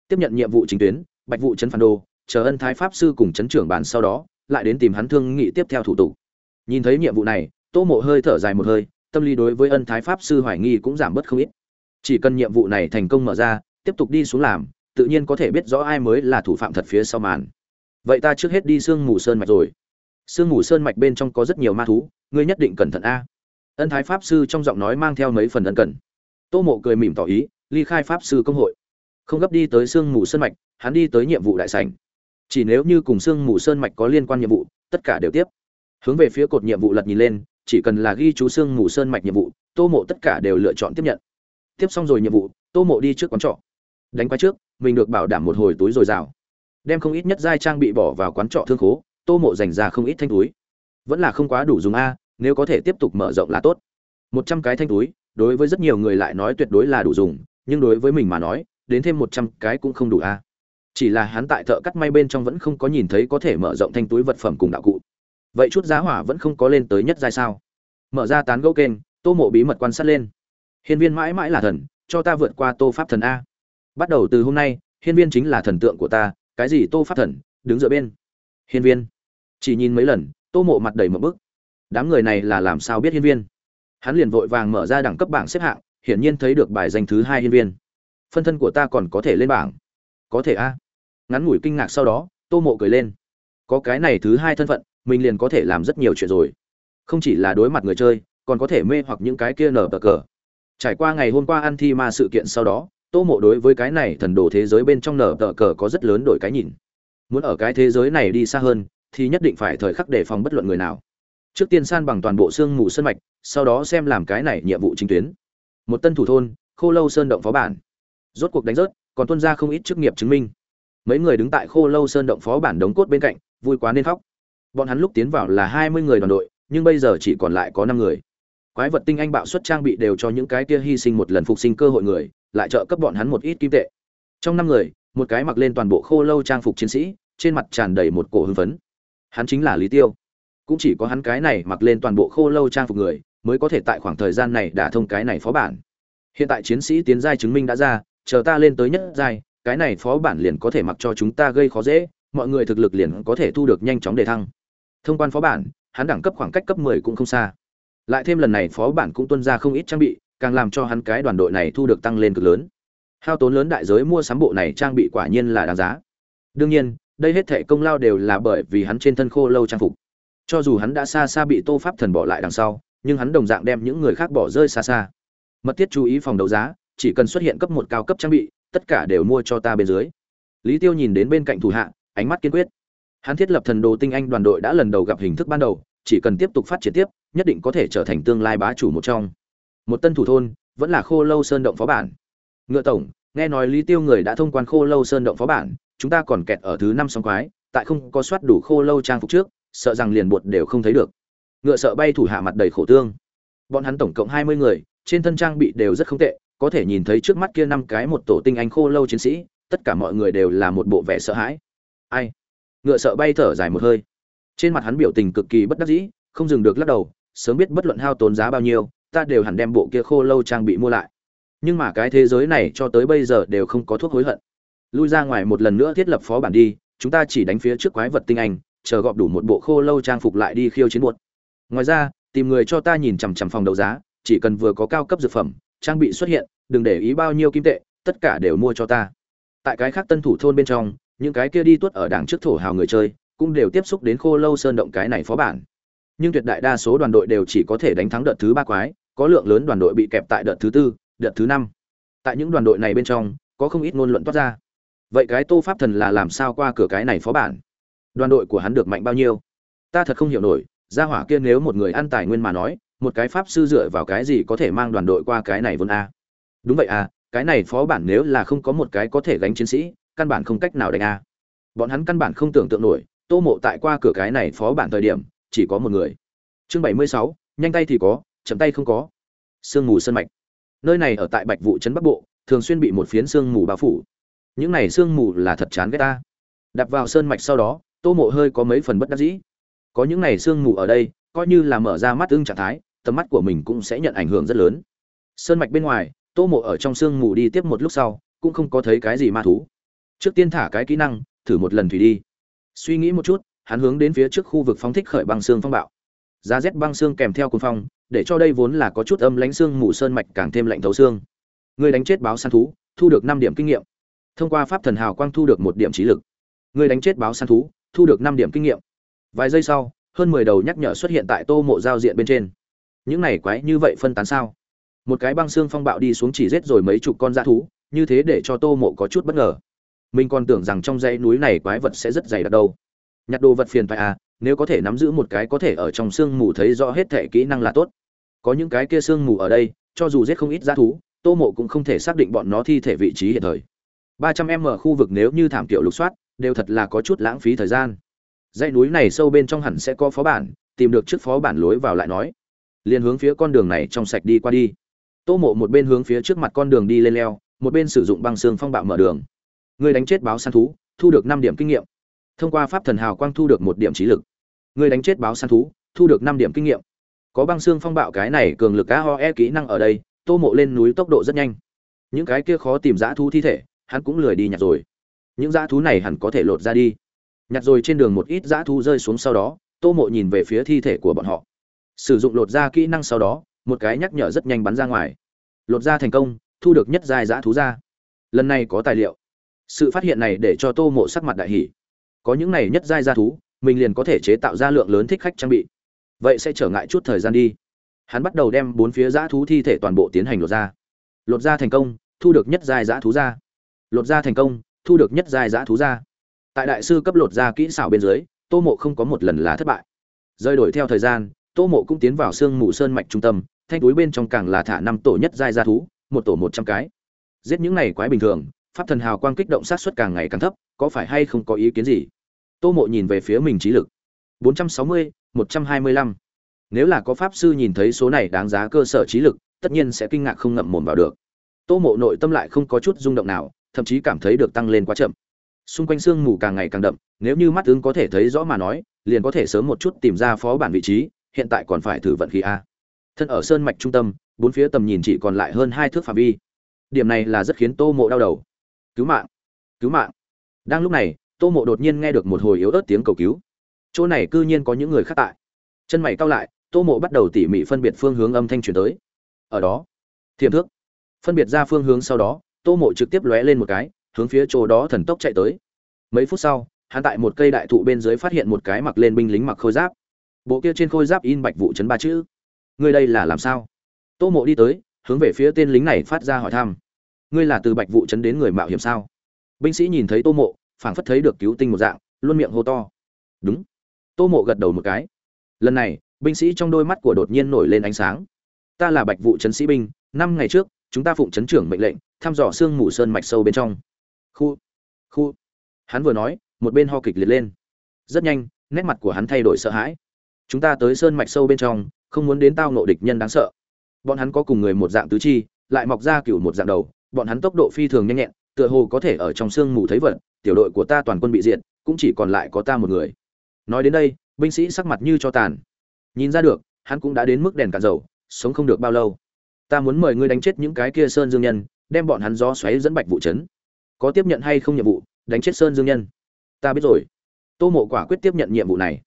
Speaker 1: Tiếp nhận nhiệm vụ chính tuyến, bạch vụ trấn phản đồ, chờ ân thái pháp sư cùng chấn trưởng bàn sau đó, lại đến tìm hắn thương nghị tiếp theo thủ tục. Nhìn thấy nhiệm vụ này, tô mộ hơi thở dài một hơi, tâm lý đối với ân thái pháp sư hoài nghi cũng giảm bớt không ít. Chỉ cần nhiệm vụ này thành công mở ra, tiếp tục đi xuống làm tự nhiên có thể biết rõ ai mới là thủ phạm thật phía sau màn. Vậy ta trước hết đi sương mù sơn mạch rồi. Sương mù sơn mạch bên trong có rất nhiều ma thú, ngươi nhất định cẩn thận a. Ân thái pháp sư trong giọng nói mang theo mấy phần ân cần. Tô mộ cười mỉm tỏ ý, ly khai pháp sư công hội. Không gấp đi tới sương mù sơn mạch, hắn đi tới nhiệm vụ đại sảnh. Chỉ nếu như cùng sương mù sơn mạch có liên quan nhiệm vụ, tất cả đều tiếp. Hướng về phía cột nhiệm vụ lật nhìn lên, chỉ cần là ghi chú sương mù sơn mạch nhiệm vụ, tô mộ tất cả đều lựa chọn tiếp nhận. Tiếp xong rồi nhiệm vụ, tô mộ đi trước quán trọ. Đánh quái trước mình được bảo đảm một hồi túi dồi dào. Đem không ít nhất giai trang bị bỏ vào quán trọ thương khố, tô mộ dành ra không ít thanh túi. Vẫn là không quá đủ dùng a, nếu có thể tiếp tục mở rộng là tốt. Một trăm cái thanh túi, đối với rất nhiều người lại nói tuyệt đối là đủ dùng, nhưng đối với mình mà nói, đến thêm một trăm cái cũng không đủ a. Chỉ là hắn tại thợ cắt may bên trong vẫn không có nhìn thấy có thể mở rộng thanh túi vật phẩm cùng đạo cụ. Vậy chút giá hỏa vẫn không có lên tới nhất giai sao? Mở ra tán gẫu kênh, tô mộ bí mật quan sát lên. Hiên viên mãi mãi là thần, cho ta vượt qua tô pháp thần a bắt đầu từ hôm nay, hiên viên chính là thần tượng của ta, cái gì tô pháp thần, đứng dựa bên. Hiên viên. Chỉ nhìn mấy lần, tô mộ mặt đầy một bức. Đám người này là làm sao biết hiên viên? Hắn liền vội vàng mở ra đẳng cấp bảng xếp hạng, hiển nhiên thấy được bài danh thứ hai hiên viên. Phân thân của ta còn có thể lên bảng. Có thể a. Ngắn ngủi kinh ngạc sau đó, tô mộ cười lên. Có cái này thứ hai thân phận, mình liền có thể làm rất nhiều chuyện rồi. Không chỉ là đối mặt người chơi, còn có thể mê hoặc những cái kia nở tờ cờ. Trải qua ngày hôm qua ăn thi ma sự kiện sau đó tô mộ đối với cái này thần đồ thế giới bên trong nở tờ cờ có rất lớn đổi cái nhìn. Muốn ở cái thế giới này đi xa hơn, thì nhất định phải thời khắc đề phòng bất luận người nào. Trước tiên san bằng toàn bộ xương mù sơn mạch, sau đó xem làm cái này nhiệm vụ chính tuyến. Một tân thủ thôn, khô lâu sơn động phó bản. Rốt cuộc đánh rớt, còn tuân ra không ít chức nghiệp chứng minh. Mấy người đứng tại khô lâu sơn động phó bản đống cốt bên cạnh, vui quá nên khóc. Bọn hắn lúc tiến vào là hai mươi người đoàn đội, nhưng bây giờ chỉ còn lại có năm người quái vật tinh anh bạo suất trang bị đều cho những cái kia hy sinh một lần phục sinh cơ hội người, lại trợ cấp bọn hắn một ít kim tệ. Trong năm người, một cái mặc lên toàn bộ khô lâu trang phục chiến sĩ, trên mặt tràn đầy một cổ hưng phấn. Hắn chính là lý tiêu. Cũng chỉ có hắn cái này mặc lên toàn bộ khô lâu trang phục người, mới có thể tại khoảng thời gian này đả thông cái này phó bản. Hiện tại chiến sĩ tiến giai chứng minh đã ra, chờ ta lên tới nhất giai, cái này phó bản liền có thể mặc cho chúng ta gây khó dễ, mọi người thực lực liền có thể thu được nhanh chóng đề thăng. Thông quan phó bản, hắn đẳng cấp khoảng cách cấp 10 cũng không xa lại thêm lần này phó bản cũng tuân ra không ít trang bị, càng làm cho hắn cái đoàn đội này thu được tăng lên cực lớn. Hao tốn lớn đại giới mua sắm bộ này trang bị quả nhiên là đáng giá. Đương nhiên, đây hết thệ công lao đều là bởi vì hắn trên thân khô lâu trang phục. Cho dù hắn đã xa xa bị tô pháp thần bỏ lại đằng sau, nhưng hắn đồng dạng đem những người khác bỏ rơi xa xa. Mật thiết chú ý phòng đấu giá, chỉ cần xuất hiện cấp một cao cấp trang bị, tất cả đều mua cho ta bên dưới. Lý tiêu nhìn đến bên cạnh thủ hạ, ánh mắt kiên quyết. Hắn thiết lập thần đồ tinh anh đoàn đội đã lần đầu gặp hình thức ban đầu, chỉ cần tiếp tục phát triển tiếp nhất định có thể trở thành tương lai bá chủ một trong. Một tân thủ thôn, vẫn là khô lâu sơn động phó bản. Ngựa tổng, nghe nói lý tiêu người đã thông quan khô lâu sơn động phó bản, chúng ta còn kẹt ở thứ năm song quái, tại không có soát đủ khô lâu trang phục trước, sợ rằng liền bột đều không thấy được. Ngựa sợ bay thủ hạ mặt đầy khổ tương. Bọn hắn tổng cộng hai mươi người, trên thân trang bị đều rất không tệ, có thể nhìn thấy trước mắt kia năm cái một tổ tinh anh khô lâu chiến sĩ, tất cả mọi người đều là một bộ vẻ sợ hãi. Ai? Ngựa sợ bay thở dài một hơi. Trên mặt hắn biểu tình cực kỳ bất đắc dĩ, không dừng được lắc đầu sớm biết bất luận hao tốn giá bao nhiêu, ta đều hẳn đem bộ kia khô lâu trang bị mua lại. Nhưng mà cái thế giới này cho tới bây giờ đều không có thuốc hối hận. Lui ra ngoài một lần nữa thiết lập phó bản đi, chúng ta chỉ đánh phía trước quái vật tinh anh, chờ gọp đủ một bộ khô lâu trang phục lại đi khiêu chiến buột ngoài ra, tìm người cho ta nhìn chằm chằm phòng đấu giá, chỉ cần vừa có cao cấp dược phẩm, trang bị xuất hiện, đừng để ý bao nhiêu kim tệ, tất cả đều mua cho ta. Tại cái khác tân thủ thôn bên trong, những cái kia đi tuốt ở đảng trước thổ hào người chơi, cũng đều tiếp xúc đến khô lâu sơn động cái này phó bản nhưng tuyệt đại đa số đoàn đội đều chỉ có thể đánh thắng đợt thứ ba quái, có lượng lớn đoàn đội bị kẹp tại đợt thứ tư, đợt thứ năm. Tại những đoàn đội này bên trong, có không ít ngôn luận toát ra. Vậy cái tô pháp thần là làm sao qua cửa cái này phó bản? Đoàn đội của hắn được mạnh bao nhiêu? Ta thật không hiểu nổi, gia hỏa kia nếu một người ăn tài nguyên mà nói, một cái pháp sư dựa vào cái gì có thể mang đoàn đội qua cái này vốn a? Đúng vậy à cái này phó bản nếu là không có một cái có thể gánh chiến sĩ, căn bản không cách nào đánh a. Bọn hắn căn bản không tưởng tượng nổi, tô mộ tại qua cửa cái này phó bản thời điểm chỉ có một người. Chương bảy mươi sáu, nhanh tay thì có, chậm tay không có. Sương mù sân mạch. Nơi này ở tại bạch vụ trấn bắc bộ, thường xuyên bị một phiến sương mù bao phủ. Những này sương mù là thật chán ghét ta. Đặt vào sơn mạch sau đó, tô mộ hơi có mấy phần bất đắc dĩ. Có những này sương mù ở đây, coi như là mở ra mắt ưng trạng thái, tầm mắt của mình cũng sẽ nhận ảnh hưởng rất lớn. Sơn mạch bên ngoài, tô mộ ở trong sương mù đi tiếp một lúc sau, cũng không có thấy cái gì ma thú. Trước tiên thả cái kỹ năng, thử một lần thủy đi. Suy nghĩ một chút hắn hướng đến phía trước khu vực phóng thích khởi băng xương phong bạo. Giá rét băng xương kèm theo cuồng phong, để cho đây vốn là có chút âm lãnh xương mù sơn mạch càng thêm lạnh thấu xương. Người đánh chết báo săn thú, thu được năm điểm kinh nghiệm. Thông qua pháp thần hào quang thu được một điểm trí lực. Người đánh chết báo săn thú, thu được năm điểm kinh nghiệm. Vài giây sau, hơn mười đầu nhắc nhở xuất hiện tại tô mộ giao diện bên trên. Những này quái như vậy phân tán sao? Một cái băng xương phong bạo đi xuống chỉ giết rồi mấy chục con dã thú, như thế để cho tô mộ có chút bất ngờ. Mình còn tưởng rằng trong dãy núi này quái vật sẽ rất dày đặc đâu nhặt đồ vật phiền phải à nếu có thể nắm giữ một cái có thể ở trong sương mù thấy rõ hết thể kỹ năng là tốt. Có những cái kia sương mù ở đây, cho dù giết không ít dã thú, tô mộ cũng không thể xác định bọn nó thi thể vị trí hiện thời. ba trăm m khu vực nếu như thảm kiểu lục soát, đều thật là có chút lãng phí thời gian. Dãy núi này sâu bên trong hẳn sẽ có phó bản, tìm được trước phó bản lối vào lại nói. Liền hướng phía con đường này trong sạch đi qua đi. Tô mộ một bên hướng phía trước mặt con đường đi lên leo, một bên sử dụng băng xương phong bạo mở đường. Người đánh chết báo săn thú, thu được năm điểm kinh nghiệm thông qua pháp thần hào quang thu được một điểm trí lực. Người đánh chết báo săn thú, thu được năm điểm kinh nghiệm. Có băng xương phong bạo cái này cường lực cá ho e kỹ năng ở đây, tô mộ lên núi tốc độ rất nhanh. Những cái kia khó tìm dã thú thi thể, hắn cũng lười đi nhặt rồi. Những dã thú này hẳn có thể lột ra đi. Nhặt rồi trên đường một ít dã thú rơi xuống sau đó, tô mộ nhìn về phía thi thể của bọn họ. Sử dụng lột ra kỹ năng sau đó, một cái nhắc nhở rất nhanh bắn ra ngoài. Lột ra thành công, thu được nhất dài dã thú ra. Lần này có tài liệu. Sự phát hiện này để cho tô mộ sắc mặt đại hỷ có những này nhất giai gia thú, mình liền có thể chế tạo ra lượng lớn thích khách trang bị. Vậy sẽ trở ngại chút thời gian đi. Hắn bắt đầu đem bốn phía giã thú thi thể toàn bộ tiến hành lột ra lột ra thành công, thu được nhất giai giã thú ra lột ra thành công, thu được nhất giai giã thú ra tại đại sư cấp lột ra kỹ xảo bên dưới, tô mộ không có một lần là thất bại. Rơi đổi theo thời gian, tô mộ cũng tiến vào sương mù sơn mạch trung tâm, thanh túi bên trong càng là thả năm tổ nhất giai gia thú, một tổ một trăm cái. Giết những này quái bình thường pháp thần hào quang kích động sát suất càng ngày càng thấp có phải hay không có ý kiến gì? Tô mộ nhìn về phía mình trí lực. 460, 125. nếu là có pháp sư nhìn thấy số này đáng giá cơ sở trí lực tất nhiên sẽ kinh ngạc không ngậm mồm vào được. Tô mộ nội tâm lại không có chút rung động nào thậm chí cảm thấy được tăng lên quá chậm. Xung quanh sương mù càng ngày càng đậm nếu như mắt ứng có thể thấy rõ mà nói liền có thể sớm một chút tìm ra phó bản vị trí hiện tại còn phải thử vận khí a. Thân ở sơn mạch trung tâm bốn phía tầm nhìn chỉ còn lại hơn hai thước phạm vi. Điểm này là rất khiến tô mộ đau đầu cứu mạng cứu mạng. Đang lúc này, tô mộ đột nhiên nghe được một hồi yếu ớt tiếng cầu cứu. Chỗ này c ư nhiên có những người khác tại. Chân mày cao lại, tô mộ bắt đầu tỉ mỉ phân biệt phương hướng âm thanh truyền tới. Ở đó thiềm thước. Phân biệt ra phương hướng sau đó, tô mộ trực tiếp lóe lên một cái, hướng phía chỗ đó thần tốc chạy tới. Mấy phút sau, hắn tại một cây đại thụ bên dưới phát hiện một cái mặc lên binh lính mặc khôi giáp. Bộ kia trên khôi giáp in bạch vụ chấn ba chữ. Ngươi đây là làm sao? Tô mộ đi tới, hướng về phía tên lính này phát ra hỏi thăm ngươi là từ bạch vụ chấn đến người mạo hiểm sao? Binh sĩ nhìn thấy tô mộ, phảng phất thấy được cứu tinh một dạng, luôn miệng hô to. Đúng. Tô mộ gật đầu một cái. Lần này, binh sĩ trong đôi mắt của đột nhiên nổi lên ánh sáng. Ta là bạch vụ chấn sĩ binh, năm ngày trước, chúng ta phụng chấn trưởng mệnh lệnh, thăm dò xương mù sơn mạch sâu bên trong. Khu khu. Hắn vừa nói, một bên ho kịch liệt lên. Rất nhanh, nét mặt của hắn thay đổi sợ hãi. Chúng ta tới sơn mạch sâu bên trong, không muốn đến tao nộ địch nhân đáng sợ. Bọn hắn có cùng người một dạng tứ chi, lại mọc ra cựu một dạng đầu bọn hắn tốc độ phi thường nhanh nhẹn, tựa hồ có thể ở trong sương mù thấy vật, tiểu đội của ta toàn quân bị diệt, cũng chỉ còn lại có ta một người. Nói đến đây, binh sĩ sắc mặt như cho tàn. Nhìn ra được, hắn cũng đã đến mức đèn cạn dầu, sống không được bao lâu. Ta muốn mời ngươi đánh chết những cái kia sơn dương nhân, đem bọn hắn gió xoáy dẫn bạch vụ chấn. Có tiếp nhận hay không nhiệm vụ, đánh chết sơn dương nhân? Ta biết rồi. Tô mộ quả quyết tiếp nhận nhiệm vụ này.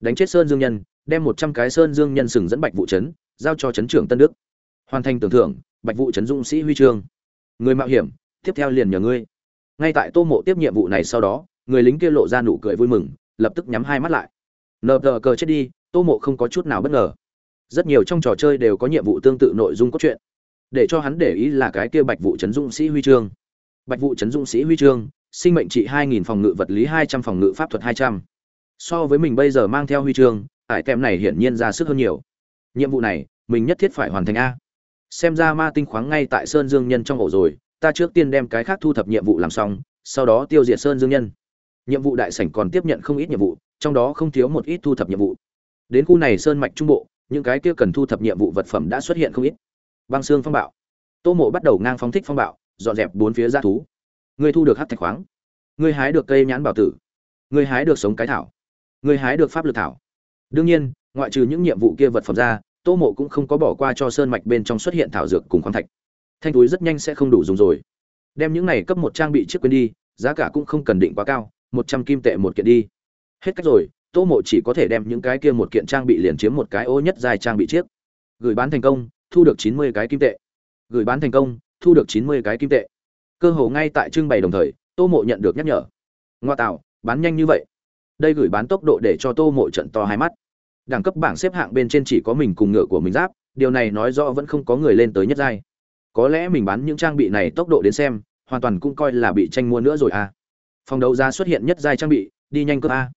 Speaker 1: Đánh chết sơn dương nhân, đem một trăm cái sơn dương nhân sừng dẫn bạch vụ chấn, giao cho chấn trưởng tân đức. Hoàn thành tưởng thưởng, bạch vụ chấn dũng sĩ huy chương người mạo hiểm tiếp theo liền nhờ ngươi ngay tại tô mộ tiếp nhiệm vụ này sau đó người lính kia lộ ra nụ cười vui mừng lập tức nhắm hai mắt lại nờ tờ cờ chết đi tô mộ không có chút nào bất ngờ rất nhiều trong trò chơi đều có nhiệm vụ tương tự nội dung cốt truyện để cho hắn để ý là cái kia bạch vụ chấn dũng sĩ huy chương bạch vụ chấn dũng sĩ huy chương sinh mệnh trị 2000 phòng ngự vật lý 200 phòng ngự pháp thuật 200. So với mình bây giờ mang theo huy chương, ải tem này hiển nhiên ra sức hơn nhiều. Nhiệm vụ này, mình nhất thiết phải hoàn thành a. Xem ra ma tinh khoáng ngay tại Sơn Dương Nhân trong ổ rồi, ta trước tiên đem cái khác thu thập nhiệm vụ làm xong, sau đó tiêu diệt Sơn Dương Nhân. Nhiệm vụ đại sảnh còn tiếp nhận không ít nhiệm vụ, trong đó không thiếu một ít thu thập nhiệm vụ. Đến khu này sơn mạch trung bộ, những cái kia cần thu thập nhiệm vụ vật phẩm đã xuất hiện không ít. Băng xương phong bạo. Tô Mộ bắt đầu ngang phóng thích phong bạo, dọn dẹp bốn phía gia thú ngươi thu được hắc thạch khoáng ngươi hái được cây nhãn bảo tử ngươi hái được sống cái thảo ngươi hái được pháp lực thảo đương nhiên ngoại trừ những nhiệm vụ kia vật phẩm ra tô mộ cũng không có bỏ qua cho sơn mạch bên trong xuất hiện thảo dược cùng khoáng thạch. Thanh túi rất nhanh sẽ không đủ dùng rồi. Đem những này cấp một trang bị trước quên đi, giá cả cũng không cần định quá cao, một trăm kim tệ một kiện đi. Hết cách rồi, tô mộ chỉ có thể đem những cái kia một kiện trang bị liền chiếm một cái ô nhất dài trang bị chiếc. Gửi bán thành công, thu được chín mươi cái kim tệ. Gửi bán thành công, thu được chín mươi cái kim tệ. Cơ hồ ngay tại trưng bày đồng thời, tô mộ nhận được nhắc nhở. Ngoa tạo, bán nhanh như vậy. Đây gửi bán tốc độ để cho tô mộ trận to hai mắt đẳng cấp bảng xếp hạng bên trên chỉ có mình cùng ngựa của mình giáp, điều này nói rõ vẫn không có người lên tới nhất giai. Có lẽ mình bán những trang bị này tốc độ đến xem, hoàn toàn cũng coi là bị tranh mua nữa rồi à. Phòng đấu giá xuất hiện nhất giai trang bị, đi nhanh cơ a.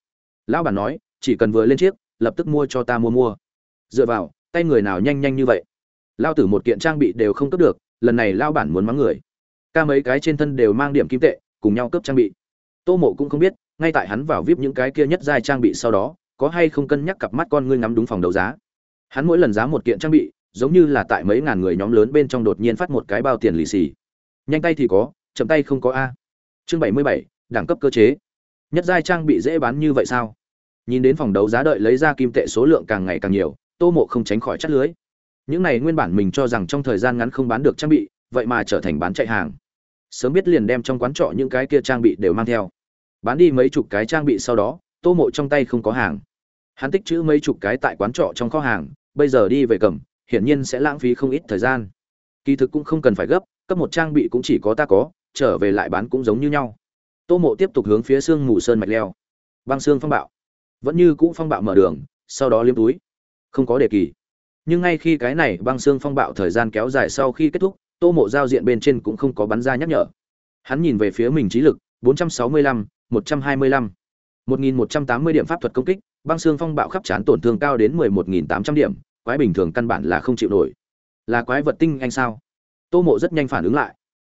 Speaker 1: Lão bản nói, chỉ cần vừa lên chiếc, lập tức mua cho ta mua mua. Dựa vào, tay người nào nhanh nhanh như vậy? Lao tử một kiện trang bị đều không cướp được, lần này lao bản muốn mắng người. Ca mấy cái trên thân đều mang điểm kim tệ, cùng nhau cướp trang bị. Tô mộ cũng không biết, ngay tại hắn vào vip những cái kia nhất giai trang bị sau đó có hay không cân nhắc cặp mắt con ngươi ngắm đúng phòng đấu giá? Hắn mỗi lần giá một kiện trang bị, giống như là tại mấy ngàn người nhóm lớn bên trong đột nhiên phát một cái bao tiền lì xì. Nhanh tay thì có, chậm tay không có a. Chương bảy mươi bảy, đẳng cấp cơ chế. Nhất giai trang bị dễ bán như vậy sao? Nhìn đến phòng đấu giá đợi lấy ra kim tệ số lượng càng ngày càng nhiều, tô mộ không tránh khỏi chắt lưới. Những này nguyên bản mình cho rằng trong thời gian ngắn không bán được trang bị, vậy mà trở thành bán chạy hàng. Sớm biết liền đem trong quán trọ những cái kia trang bị đều mang theo. Bán đi mấy chục cái trang bị sau đó tô mộ trong tay không có hàng. Hắn tích chữ mấy chục cái tại quán trọ trong kho hàng bây giờ đi về cầm hiển nhiên sẽ lãng phí không ít thời gian. Kỳ thực cũng không cần phải gấp cấp một trang bị cũng chỉ có ta có trở về lại bán cũng giống như nhau. Tô mộ tiếp tục hướng phía sương mù sơn mạch leo. Băng xương phong bạo. Vẫn như cũ phong bạo mở đường sau đó liếm túi. Không có đề kỳ. Nhưng ngay khi cái này băng xương phong bạo thời gian kéo dài sau khi kết thúc tô mộ giao diện bên trên cũng không có bắn ra nhắc nhở. Hắn nhìn về phía mình trí lực 465, 125, 1180 điểm pháp thuật công kích, băng xương phong bạo khắp chán tổn thương cao đến 11.800 điểm, quái bình thường căn bản là không chịu nổi. Là quái vật tinh anh sao? Tô mộ rất nhanh phản ứng lại.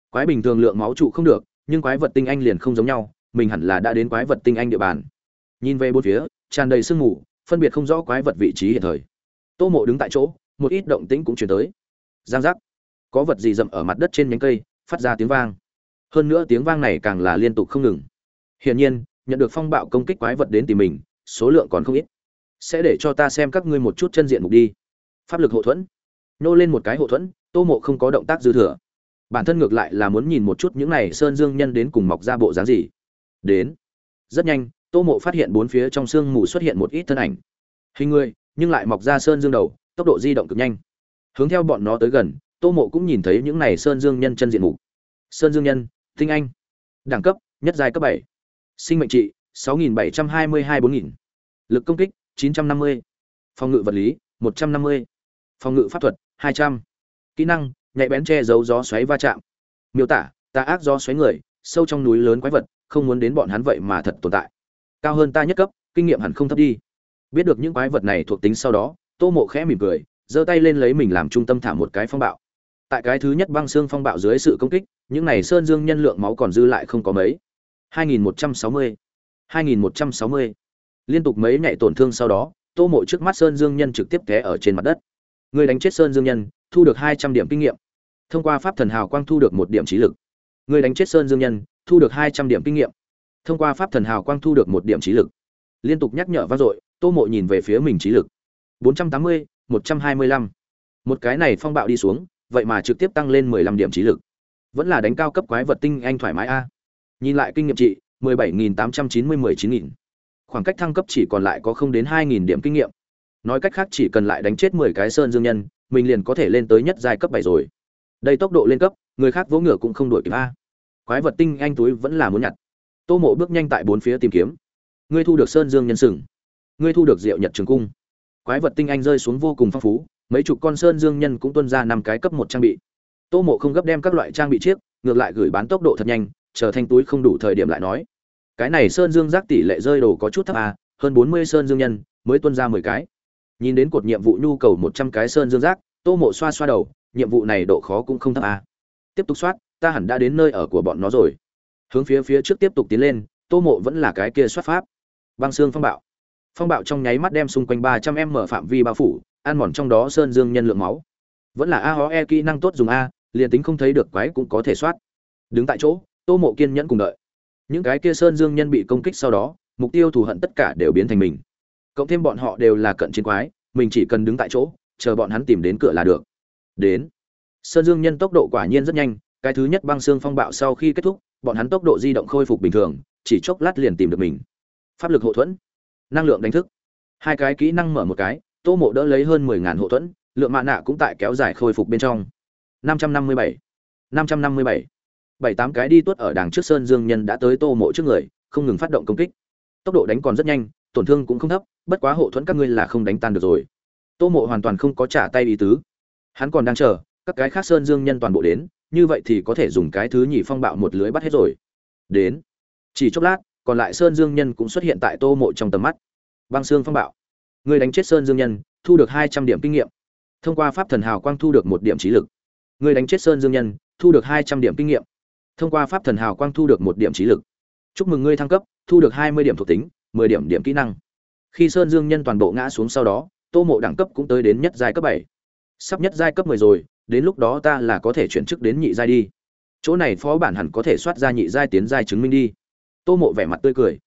Speaker 1: Quái bình thường lượng máu trụ không được, nhưng quái vật tinh anh liền không giống nhau, mình hẳn là đã đến quái vật tinh anh địa bàn. Nhìn về bốn phía, tràn đầy sương mù, phân biệt không rõ quái vật vị trí hiện thời. Tô mộ đứng tại chỗ, một ít động tĩnh cũng chuyển tới. Giang giác. Có vật gì rậm ở mặt đất trên nhánh cây, phát ra tiếng vang. Hơn nữa tiếng vang này càng là liên tục không ngừng. Hiển nhiên nhận được phong bạo công kích quái vật đến tìm mình, số lượng còn không ít. Sẽ để cho ta xem các ngươi một chút chân diện mục đi. Pháp lực hộ thuẫn. Nô lên một cái hộ thuẫn, tô mộ không có động tác dư thừa. Bản thân ngược lại là muốn nhìn một chút những này sơn dương nhân đến cùng mọc ra bộ dáng gì. Đến. Rất nhanh, tô mộ phát hiện bốn phía trong sương mù xuất hiện một ít thân ảnh. Hình người, nhưng lại mọc ra sơn dương đầu, tốc độ di động cực nhanh. Hướng theo bọn nó tới gần, tô mộ cũng nhìn thấy những này sơn dương nhân chân diện mục. Sơn dương nhân, tinh anh. Đẳng cấp, nhất giai cấp bảy sinh mệnh trị, sáu nghìn bảy trăm hai mươi hai bốn nghìn. Lực công kích, chín trăm năm mươi. Phòng ngự vật lý, một trăm năm mươi. Phòng ngự pháp thuật, hai trăm. Kỹ năng, nhạy bén che giấu gió xoáy va chạm. Miêu tả ta ác gió xoáy người, sâu trong núi lớn quái vật, không muốn đến bọn hắn vậy mà thật tồn tại. Cao hơn ta nhất cấp, kinh nghiệm hẳn không thấp đi. Biết được những quái vật này thuộc tính sau đó, tô mộ khẽ mỉm cười, giơ tay lên lấy mình làm trung tâm thả một cái phong bạo. Tại cái thứ nhất băng xương phong bạo dưới sự công kích, những này sơn dương nhân lượng máu còn dư lại không có mấy. 2160 2160 liên tục mấy nhảy tổn thương sau đó tô mộ trước mắt sơn dương nhân trực tiếp té ở trên mặt đất. Người đánh chết sơn dương nhân thu được 200 điểm kinh nghiệm. Thông qua pháp thần hào quang thu được một điểm trí lực. Người đánh chết sơn dương nhân thu được 200 điểm kinh nghiệm. Thông qua pháp thần hào quang thu được một điểm trí lực. Liên tục nhắc nhở vang dội tô mộ nhìn về phía mình trí lực. 480, 125. một cái này phong bạo đi xuống vậy mà trực tiếp tăng lên 15 điểm trí lực. Vẫn là đánh cao cấp quái vật tinh anh thoải mái a nhìn lại kinh nghiệm trị 17.890-19.000. khoảng cách thăng cấp chỉ còn lại có không đến 2.000 điểm kinh nghiệm. Nói cách khác chỉ cần lại đánh chết 10 cái sơn dương nhân, mình liền có thể lên tới nhất giai cấp 7 rồi. Đây tốc độ lên cấp, người khác vỗ ngựa cũng không đuổi kịp a. Quái vật tinh anh túi vẫn là muốn nhặt. Tô mộ bước nhanh tại bốn phía tìm kiếm. Ngươi thu được sơn dương nhân sừng. Ngươi thu được rượu nhật trường cung. Quái vật tinh anh rơi xuống vô cùng phong phú, mấy chục con sơn dương nhân cũng tuân ra năm cái cấp một trang bị. Tô mộ không gấp đem các loại trang bị chiếc, ngược lại gửi bán tốc độ thật nhanh chờ thanh túi không đủ thời điểm lại nói, cái này sơn dương giác tỷ lệ rơi đồ có chút thấp à hơn bốn mươi sơn dương nhân, mới tuân ra mười cái. Nhìn đến cột nhiệm vụ nhu cầu một trăm cái sơn dương giác, tô mộ xoa xoa đầu, nhiệm vụ này độ khó cũng không thấp à. Tiếp tục soát, ta hẳn đã đến nơi ở của bọn nó rồi. Hướng phía phía trước tiếp tục tiến lên, tô mộ vẫn là cái kia soát pháp. Băng xương phong bạo. Phong bạo trong nháy mắt đem xung quanh ba trăm em mở phạm vi bao phủ, ăn mòn trong đó sơn dương nhân lượng máu. Vẫn là a ho e kỹ năng tốt dùng a, liền tính không thấy được quái cũng có thể soát. Đứng tại chỗ tô mộ kiên nhẫn cùng đợi. Những cái kia sơn dương nhân bị công kích sau đó, mục tiêu thù hận tất cả đều biến thành mình. Cộng thêm bọn họ đều là cận chiến quái, mình chỉ cần đứng tại chỗ, chờ bọn hắn tìm đến cửa là được. Đến. Sơn dương nhân tốc độ quả nhiên rất nhanh, cái thứ nhất băng xương phong bạo sau khi kết thúc, bọn hắn tốc độ di động khôi phục bình thường, chỉ chốc lát liền tìm được mình. Pháp lực hộ thuẫn. Năng lượng đánh thức. Hai cái kỹ năng mở một cái, tô mộ đỡ lấy hơn mười ngàn hộ thuẫn, lượng mạ nạ cũng tại kéo dài khôi phục bên trong. Năm trăm năm mươi bảy. Năm trăm năm mươi bảy bảy tám cái đi tuốt ở đàng trước sơn dương nhân đã tới tô mộ trước người, không ngừng phát động công kích. Tốc độ đánh còn rất nhanh, tổn thương cũng không thấp, bất quá hộ thuẫn các ngươi là không đánh tan được rồi. Tô mộ hoàn toàn không có trả tay ý tứ. Hắn còn đang chờ, các cái khác sơn dương nhân toàn bộ đến, như vậy thì có thể dùng cái thứ nhì phong bạo một lưới bắt hết rồi. Đến. Chỉ chốc lát, còn lại sơn dương nhân cũng xuất hiện tại tô mộ trong tầm mắt. Băng xương phong bạo. Người đánh chết sơn dương nhân, thu được hai trăm điểm kinh nghiệm. Thông qua pháp thần hào quang thu được một điểm trí lực. Người đánh chết sơn dương nhân, thu được hai trăm điểm kinh nghiệm thông qua pháp thần hào quang thu được một điểm trí lực. Chúc mừng ngươi thăng cấp, thu được hai mươi điểm thuộc tính, mười điểm điểm kỹ năng. Khi sơn dương nhân toàn bộ ngã xuống sau đó, tô mộ đẳng cấp cũng tới đến nhất giai cấp bảy. Sắp nhất giai cấp mười rồi, đến lúc đó ta là có thể chuyển chức đến nhị giai đi. Chỗ này phó bản hẳn có thể soát ra nhị giai tiến giai chứng minh đi. Tô mộ vẻ mặt tươi cười.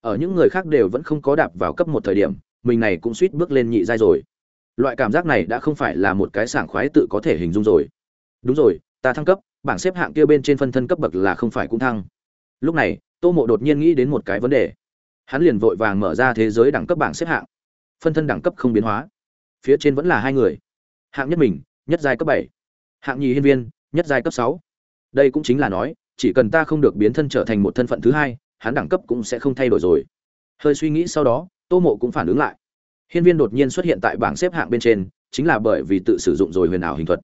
Speaker 1: Ở những người khác đều vẫn không có đạp vào cấp một thời điểm, mình này cũng suýt bước lên nhị giai rồi. Loại cảm giác này đã không phải là một cái sảng khoái tự có thể hình dung rồi. Đúng rồi, ta thăng cấp bảng xếp hạng kia bên trên phân thân cấp bậc là không phải cũng thăng. Lúc này, tô mộ đột nhiên nghĩ đến một cái vấn đề. Hắn liền vội vàng mở ra thế giới đẳng cấp bảng xếp hạng. Phân thân đẳng cấp không biến hóa. Phía trên vẫn là hai người. Hạng nhất mình, nhất giai cấp bảy. Hạng nhì hiên viên, nhất giai cấp sáu. Đây cũng chính là nói, chỉ cần ta không được biến thân trở thành một thân phận thứ hai, hắn đẳng cấp cũng sẽ không thay đổi rồi. Hơi suy nghĩ sau đó, tô mộ cũng phản ứng lại. Hiên viên đột nhiên xuất hiện tại bảng xếp hạng bên trên, chính là bởi vì tự sử dụng rồi huyền ảo hình thuật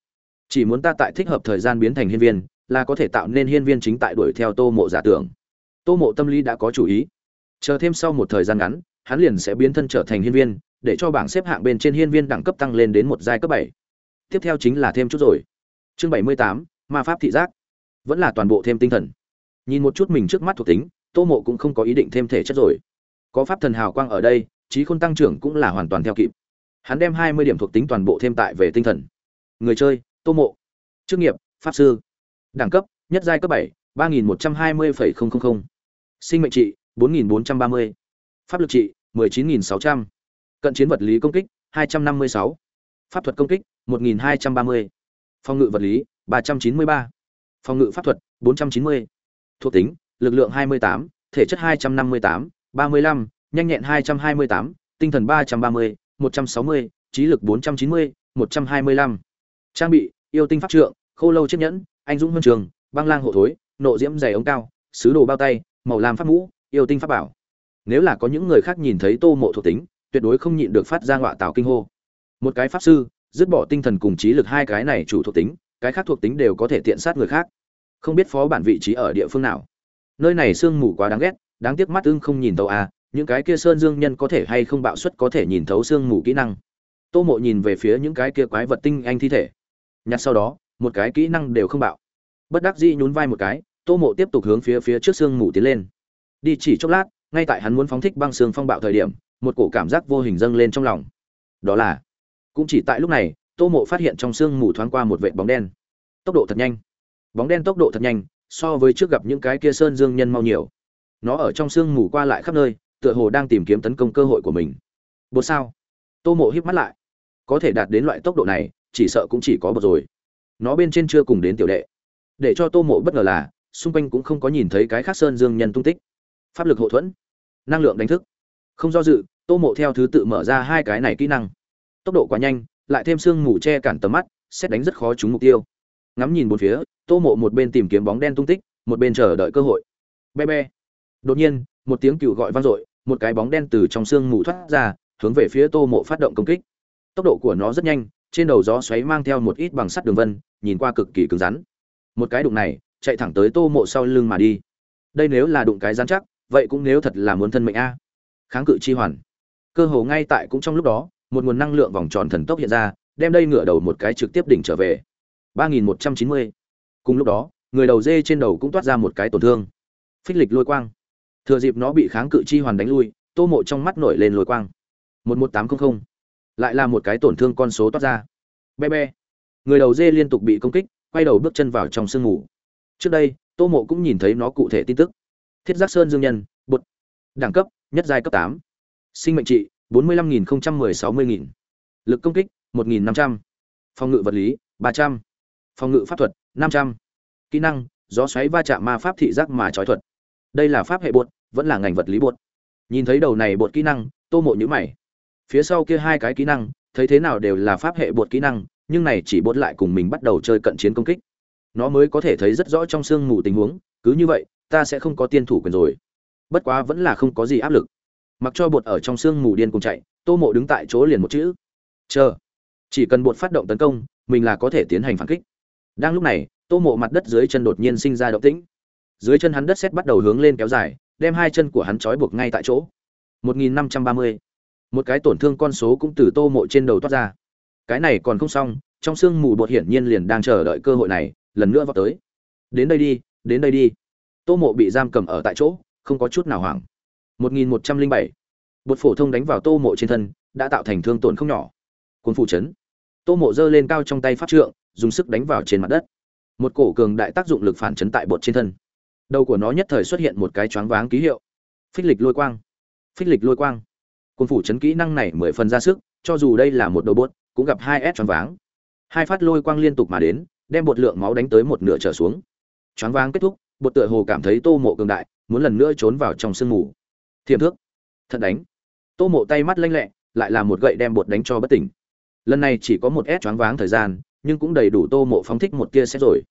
Speaker 1: chỉ muốn ta tại thích hợp thời gian biến thành hiên viên, là có thể tạo nên hiên viên chính tại đuổi theo tô mộ giả tưởng. Tô mộ tâm lý đã có chủ ý. Chờ thêm sau một thời gian ngắn, hắn liền sẽ biến thân trở thành hiên viên, để cho bảng xếp hạng bên trên hiên viên đẳng cấp tăng lên đến một giai cấp bảy. Tiếp theo chính là thêm chút rồi. Chương bảy mươi tám, ma pháp thị giác. Vẫn là toàn bộ thêm tinh thần. Nhìn một chút mình trước mắt thuộc tính, tô mộ cũng không có ý định thêm thể chất rồi. Có pháp thần hào quang ở đây trí khôn tăng trưởng cũng là hoàn toàn theo kịp. Hắn đem hai mươi điểm thuộc tính toàn bộ thêm tại về tinh thần. Người chơi tô mộ. Chức nghiệp pháp sư. Đẳng cấp nhất giai cấp bảy ba nghìn một trăm hai mươi phẩy không không không. Sinh mệnh trị bốn nghìn bốn trăm ba mươi. Pháp lực trị mười chín nghìn sáu trăm. Cận chiến vật lý công kích hai trăm năm mươi sáu. Pháp thuật công kích một nghìn hai trăm ba mươi. Phòng ngự vật lý ba trăm chín mươi ba. Phòng ngự pháp thuật 490. thuộc tính lực lượng 28, thể chất 258, 35, nhanh nhẹn 228, tinh thần 330, một trăm sáu mươi trí lực bốn trăm chín mươi một trăm hai mươi lăm trang bị, yêu tinh pháp trượng, khô lâu chiếc nhẫn, anh dũng huân trường, băng lang hộ thối, nộ diễm dày ống cao, sứ đồ bao tay, màu lam pháp mũ, yêu tinh pháp bảo. Nếu là có những người khác nhìn thấy tô mộ thuộc tính, tuyệt đối không nhịn được phát ra ngọa tào kinh hô. Một cái pháp sư, dứt bỏ tinh thần cùng trí lực hai cái này chủ thuộc tính, cái khác thuộc tính đều có thể tiện sát người khác. Không biết phó bản vị trí ở địa phương nào. Nơi này sương mù quá đáng ghét, đáng tiếc mắt ưng không nhìn tàu à những cái kia sơn dương nhân có thể hay không bạo suất có thể nhìn thấu sương mù kỹ năng. Tô mộ nhìn về phía những cái kia quái vật tinh anh thi thể nhặt sau đó, một cái kỹ năng đều không bạo. Bất đắc dĩ nhún vai một cái, tô mộ tiếp tục hướng phía phía trước sương mù tiến lên. Đi chỉ chốc lát, ngay tại hắn muốn phóng thích băng xương phong bạo thời điểm, một cổ cảm giác vô hình dâng lên trong lòng. Đó là, cũng chỉ tại lúc này, tô mộ phát hiện trong sương mù thoáng qua một vệt bóng đen. Tốc độ thật nhanh. Bóng đen tốc độ thật nhanh, so với trước gặp những cái kia sơn dương nhân mau nhiều. Nó ở trong sương mù qua lại khắp nơi, tựa hồ đang tìm kiếm tấn công cơ hội của mình. Bột sao? Tô mộ híp mắt lại. Có thể đạt đến loại tốc độ này chỉ sợ cũng chỉ có bột rồi. Nó bên trên chưa cùng đến tiểu đệ. Để cho tô mộ bất ngờ là, xung quanh cũng không có nhìn thấy cái khác sơn dương nhân tung tích. Pháp lực hậu thuẫn, năng lượng đánh thức. Không do dự, tô mộ theo thứ tự mở ra hai cái này kỹ năng. Tốc độ quá nhanh, lại thêm sương mù che cản tầm mắt, xét đánh rất khó trúng mục tiêu. Ngắm nhìn một phía, tô mộ một bên tìm kiếm bóng đen tung tích, một bên chờ đợi cơ hội. Be be. Đột nhiên, một tiếng cựu gọi vang dội, một cái bóng đen từ trong sương mù thoát ra, hướng về phía tô mộ phát động công kích. Tốc độ của nó rất nhanh trên đầu gió xoáy mang theo một ít bằng sắt đường vân, nhìn qua cực kỳ cứng rắn. Một cái đụng này, chạy thẳng tới tô mộ sau lưng mà đi. Đây nếu là đụng cái rắn chắc, vậy cũng nếu thật là muốn thân mệnh a. Kháng cự chi hoàn. Cơ hồ ngay tại cũng trong lúc đó, một nguồn năng lượng vòng tròn thần tốc hiện ra, đem đây ngựa đầu một cái trực tiếp đỉnh trở về. 3190. cùng lúc đó, người đầu dê trên đầu cũng toát ra một cái tổn thương. Phích lịch lôi quang. Thừa dịp nó bị kháng cự chi hoàn đánh lui, tô mộ trong mắt nổi lên lôi quang. 11800 lại là một cái tổn thương con số toát ra. Be be người đầu dê liên tục bị công kích, quay đầu bước chân vào trong sương mù trước đây, tô mộ cũng nhìn thấy nó cụ thể tin tức. Thiết giác sơn dương nhân, bột. Đẳng cấp, nhất giai cấp tám. Sinh mệnh trị, bốn mươi lăm nghìn mười sáu mươi nghìn. Lực công kích, một nghìn năm trăm. Phòng ngự vật lý, ba trăm. Phòng ngự pháp thuật, năm trăm. Kỹ năng, gió xoáy va chạm ma pháp thị giác mà trói thuật. Đây là pháp hệ bột, vẫn là ngành vật lý bột. Nhìn thấy đầu này bột kỹ năng, tô mộ nhữ mày phía sau kia hai cái kỹ năng, thấy thế nào đều là pháp hệ bột kỹ năng, nhưng này chỉ bột lại cùng mình bắt đầu chơi cận chiến công kích. Nó mới có thể thấy rất rõ trong sương mù tình huống, cứ như vậy, ta sẽ không có tiên thủ quyền rồi. Bất quá vẫn là không có gì áp lực. Mặc cho bột ở trong sương mù điên cùng chạy, tô mộ đứng tại chỗ liền một chữ. Chờ. Chỉ cần bột phát động tấn công, mình là có thể tiến hành phản kích. Đang lúc này, tô mộ mặt đất dưới chân đột nhiên sinh ra động tĩnh. Dưới chân hắn đất xét bắt đầu hướng lên kéo dài, đem hai chân của hắn trói buộc ngay tại chỗ. 1530 một cái tổn thương con số cũng từ tô mộ trên đầu toát ra. Cái này còn không xong, trong sương mù bột hiển nhiên liền đang chờ đợi cơ hội này, lần nữa vào tới. Đến đây đi, đến đây đi. Tô mộ bị giam cầm ở tại chỗ, không có chút nào hoảng. 1107. bột phổ thông đánh vào tô mộ trên thân, đã tạo thành thương tổn không nhỏ. Cuốn phủ chấn. Tô mộ giơ lên cao trong tay pháp trượng, dùng sức đánh vào trên mặt đất. Một cổ cường đại tác dụng lực phản chấn tại bột trên thân. Đầu của nó nhất thời xuất hiện một cái choáng váng ký hiệu. Phích lịch lôi quang. Phích lịch lôi quang cung phủ chấn kỹ năng này mười phần ra sức, cho dù đây là một đầu bột, cũng gặp hai s choáng váng. Hai phát lôi quang liên tục mà đến, đem bột lượng máu đánh tới một nửa trở xuống. Choáng váng kết thúc, bột tựa hồ cảm thấy tô mộ cường đại, muốn lần nữa trốn vào trong sương mù. Thiềm thước. Thật đánh. Tô mộ tay mắt lanh lẹ, lại là một gậy đem bột đánh cho bất tỉnh. Lần này chỉ có một s choáng váng thời gian, nhưng cũng đầy đủ tô mộ phóng thích một tia xét rồi.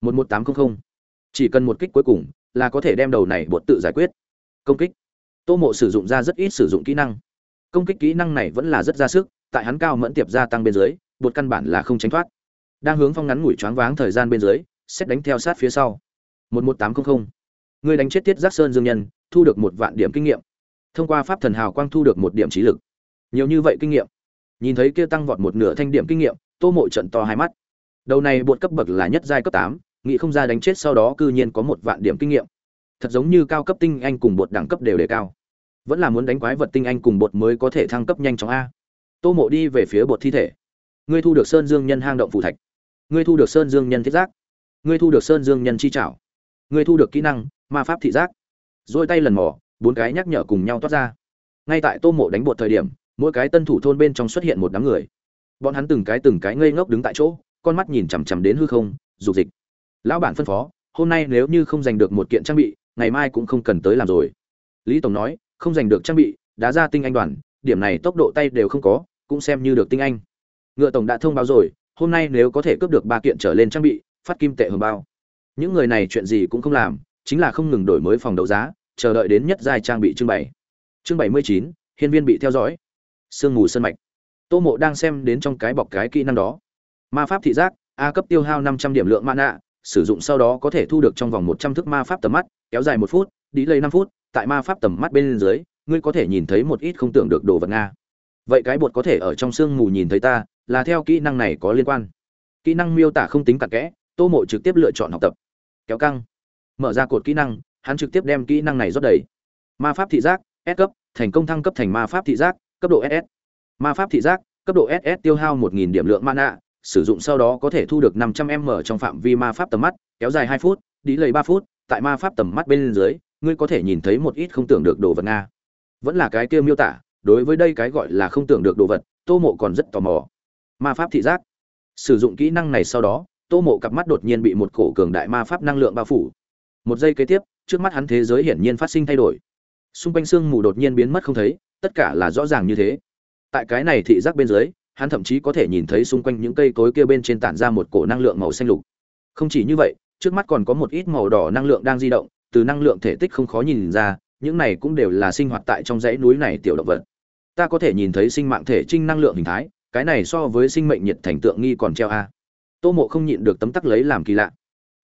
Speaker 1: Một một tám trăm linh chỉ cần một kích cuối cùng, là có thể đem đầu này bột tự giải quyết. Công kích. Tô mộ sử dụng ra rất ít sử dụng kỹ năng công kích kỹ năng này vẫn là rất ra sức, tại hắn cao mẫn tiệp gia tăng bên dưới bột căn bản là không tránh thoát. Đang hướng phong ngắn ngủi choáng váng thời gian bên dưới, xét đánh theo sát phía sau. Một một tám trăm linh người đánh chết tiết giác sơn dương nhân, thu được một vạn điểm kinh nghiệm. Thông qua pháp thần hào quang thu được một điểm trí lực. Nhiều như vậy kinh nghiệm. Nhìn thấy kia tăng vọt một nửa thanh điểm kinh nghiệm, tô mộ trận to hai mắt. Đầu này bột cấp bậc là nhất giai cấp tám, nghĩ không ra đánh chết sau đó cư nhiên có một vạn điểm kinh nghiệm. Thật giống như cao cấp tinh anh cùng bột đẳng cấp đều đề cao vẫn là muốn đánh quái vật tinh anh cùng bột mới có thể thăng cấp nhanh chóng a. Tô mộ đi về phía bột thi thể. Ngươi thu được sơn dương nhân hang động phù thạch. Ngươi thu được sơn dương nhân thiết giác. Ngươi thu được sơn dương nhân chi trảo. Ngươi thu được kỹ năng, ma pháp thị giác. Dôi tay lần mỏ bốn cái nhắc nhở cùng nhau toát ra. Ngay tại tô mộ đánh bột thời điểm, mỗi cái tân thủ thôn bên trong xuất hiện một đám người. Bọn hắn từng cái từng cái ngây ngốc đứng tại chỗ, con mắt nhìn chằm chằm đến hư không, dục dịch. Lão bản phân phó, hôm nay nếu như không giành được một kiện trang bị, ngày mai cũng không cần tới làm rồi. Lý tổng nói không giành được trang bị, đá ra tinh anh đoàn, điểm này tốc độ tay đều không có, cũng xem như được tinh anh. Ngựa tổng đã thông báo rồi, hôm nay nếu có thể cướp được ba kiện trở lên trang bị, phát kim tệ hưởng bao. Những người này chuyện gì cũng không làm, chính là không ngừng đổi mới phòng đấu giá, chờ đợi đến nhất giai trang bị trưng bày. Chương bảy mươi chín, hiên viên bị theo dõi. Sương mù sân mạch. Tô mộ đang xem đến trong cái bọc cái kỹ năng đó. Ma pháp thị giác, a cấp tiêu hao năm trăm điểm lượng mana, sử dụng sau đó có thể thu được trong vòng một trăm thước ma pháp tầm mắt, kéo dài một phút đi lấy năm phút tại ma pháp tầm mắt bên dưới, ngươi có thể nhìn thấy một ít không tưởng được đồ vật nga. Vậy cái bột có thể ở trong sương mù nhìn thấy ta, là theo kỹ năng này có liên quan. Kỹ năng miêu tả không tính cặn kẽ, tô mộ trực tiếp lựa chọn học tập. Kéo căng. Mở ra cột kỹ năng, hắn trực tiếp đem kỹ năng này rót đầy. Ma pháp thị giác, s cấp, thành công thăng cấp thành ma pháp thị giác, cấp độ ss ma pháp thị giác, cấp độ ss tiêu hao 1.000 điểm lượng mana, sử dụng sau đó có thể thu được 500 m trong phạm vi ma pháp tầm mắt, kéo dài 2 phút, đi lấy 3 phút, tại ma pháp tầm mắt bên dưới ngươi có thể nhìn thấy một ít không tưởng được đồ vật nga. Vẫn là cái kia miêu tả, đối với đây cái gọi là không tưởng được đồ vật, tô mộ còn rất tò mò. Ma pháp thị giác. Sử dụng kỹ năng này sau đó, tô mộ cặp mắt đột nhiên bị một cổ cường đại ma pháp năng lượng bao phủ. Một giây kế tiếp, trước mắt hắn thế giới hiển nhiên phát sinh thay đổi. Xung quanh sương mù đột nhiên biến mất không thấy, tất cả là rõ ràng như thế. Tại cái này thị giác bên dưới, hắn thậm chí có thể nhìn thấy xung quanh những cây cối kia bên trên tản ra một cổ năng lượng màu xanh lục. Không chỉ như vậy, trước mắt còn có một ít màu đỏ năng lượng đang di động từ năng lượng thể tích không khó nhìn ra, những này cũng đều là sinh hoạt tại trong dãy núi này tiểu động vật. Ta có thể nhìn thấy sinh mạng thể trinh năng lượng hình thái, cái này so với sinh mệnh nhiệt thành tượng nghi còn treo a. Tô mộ không nhịn được tấm tắc lấy làm kỳ lạ.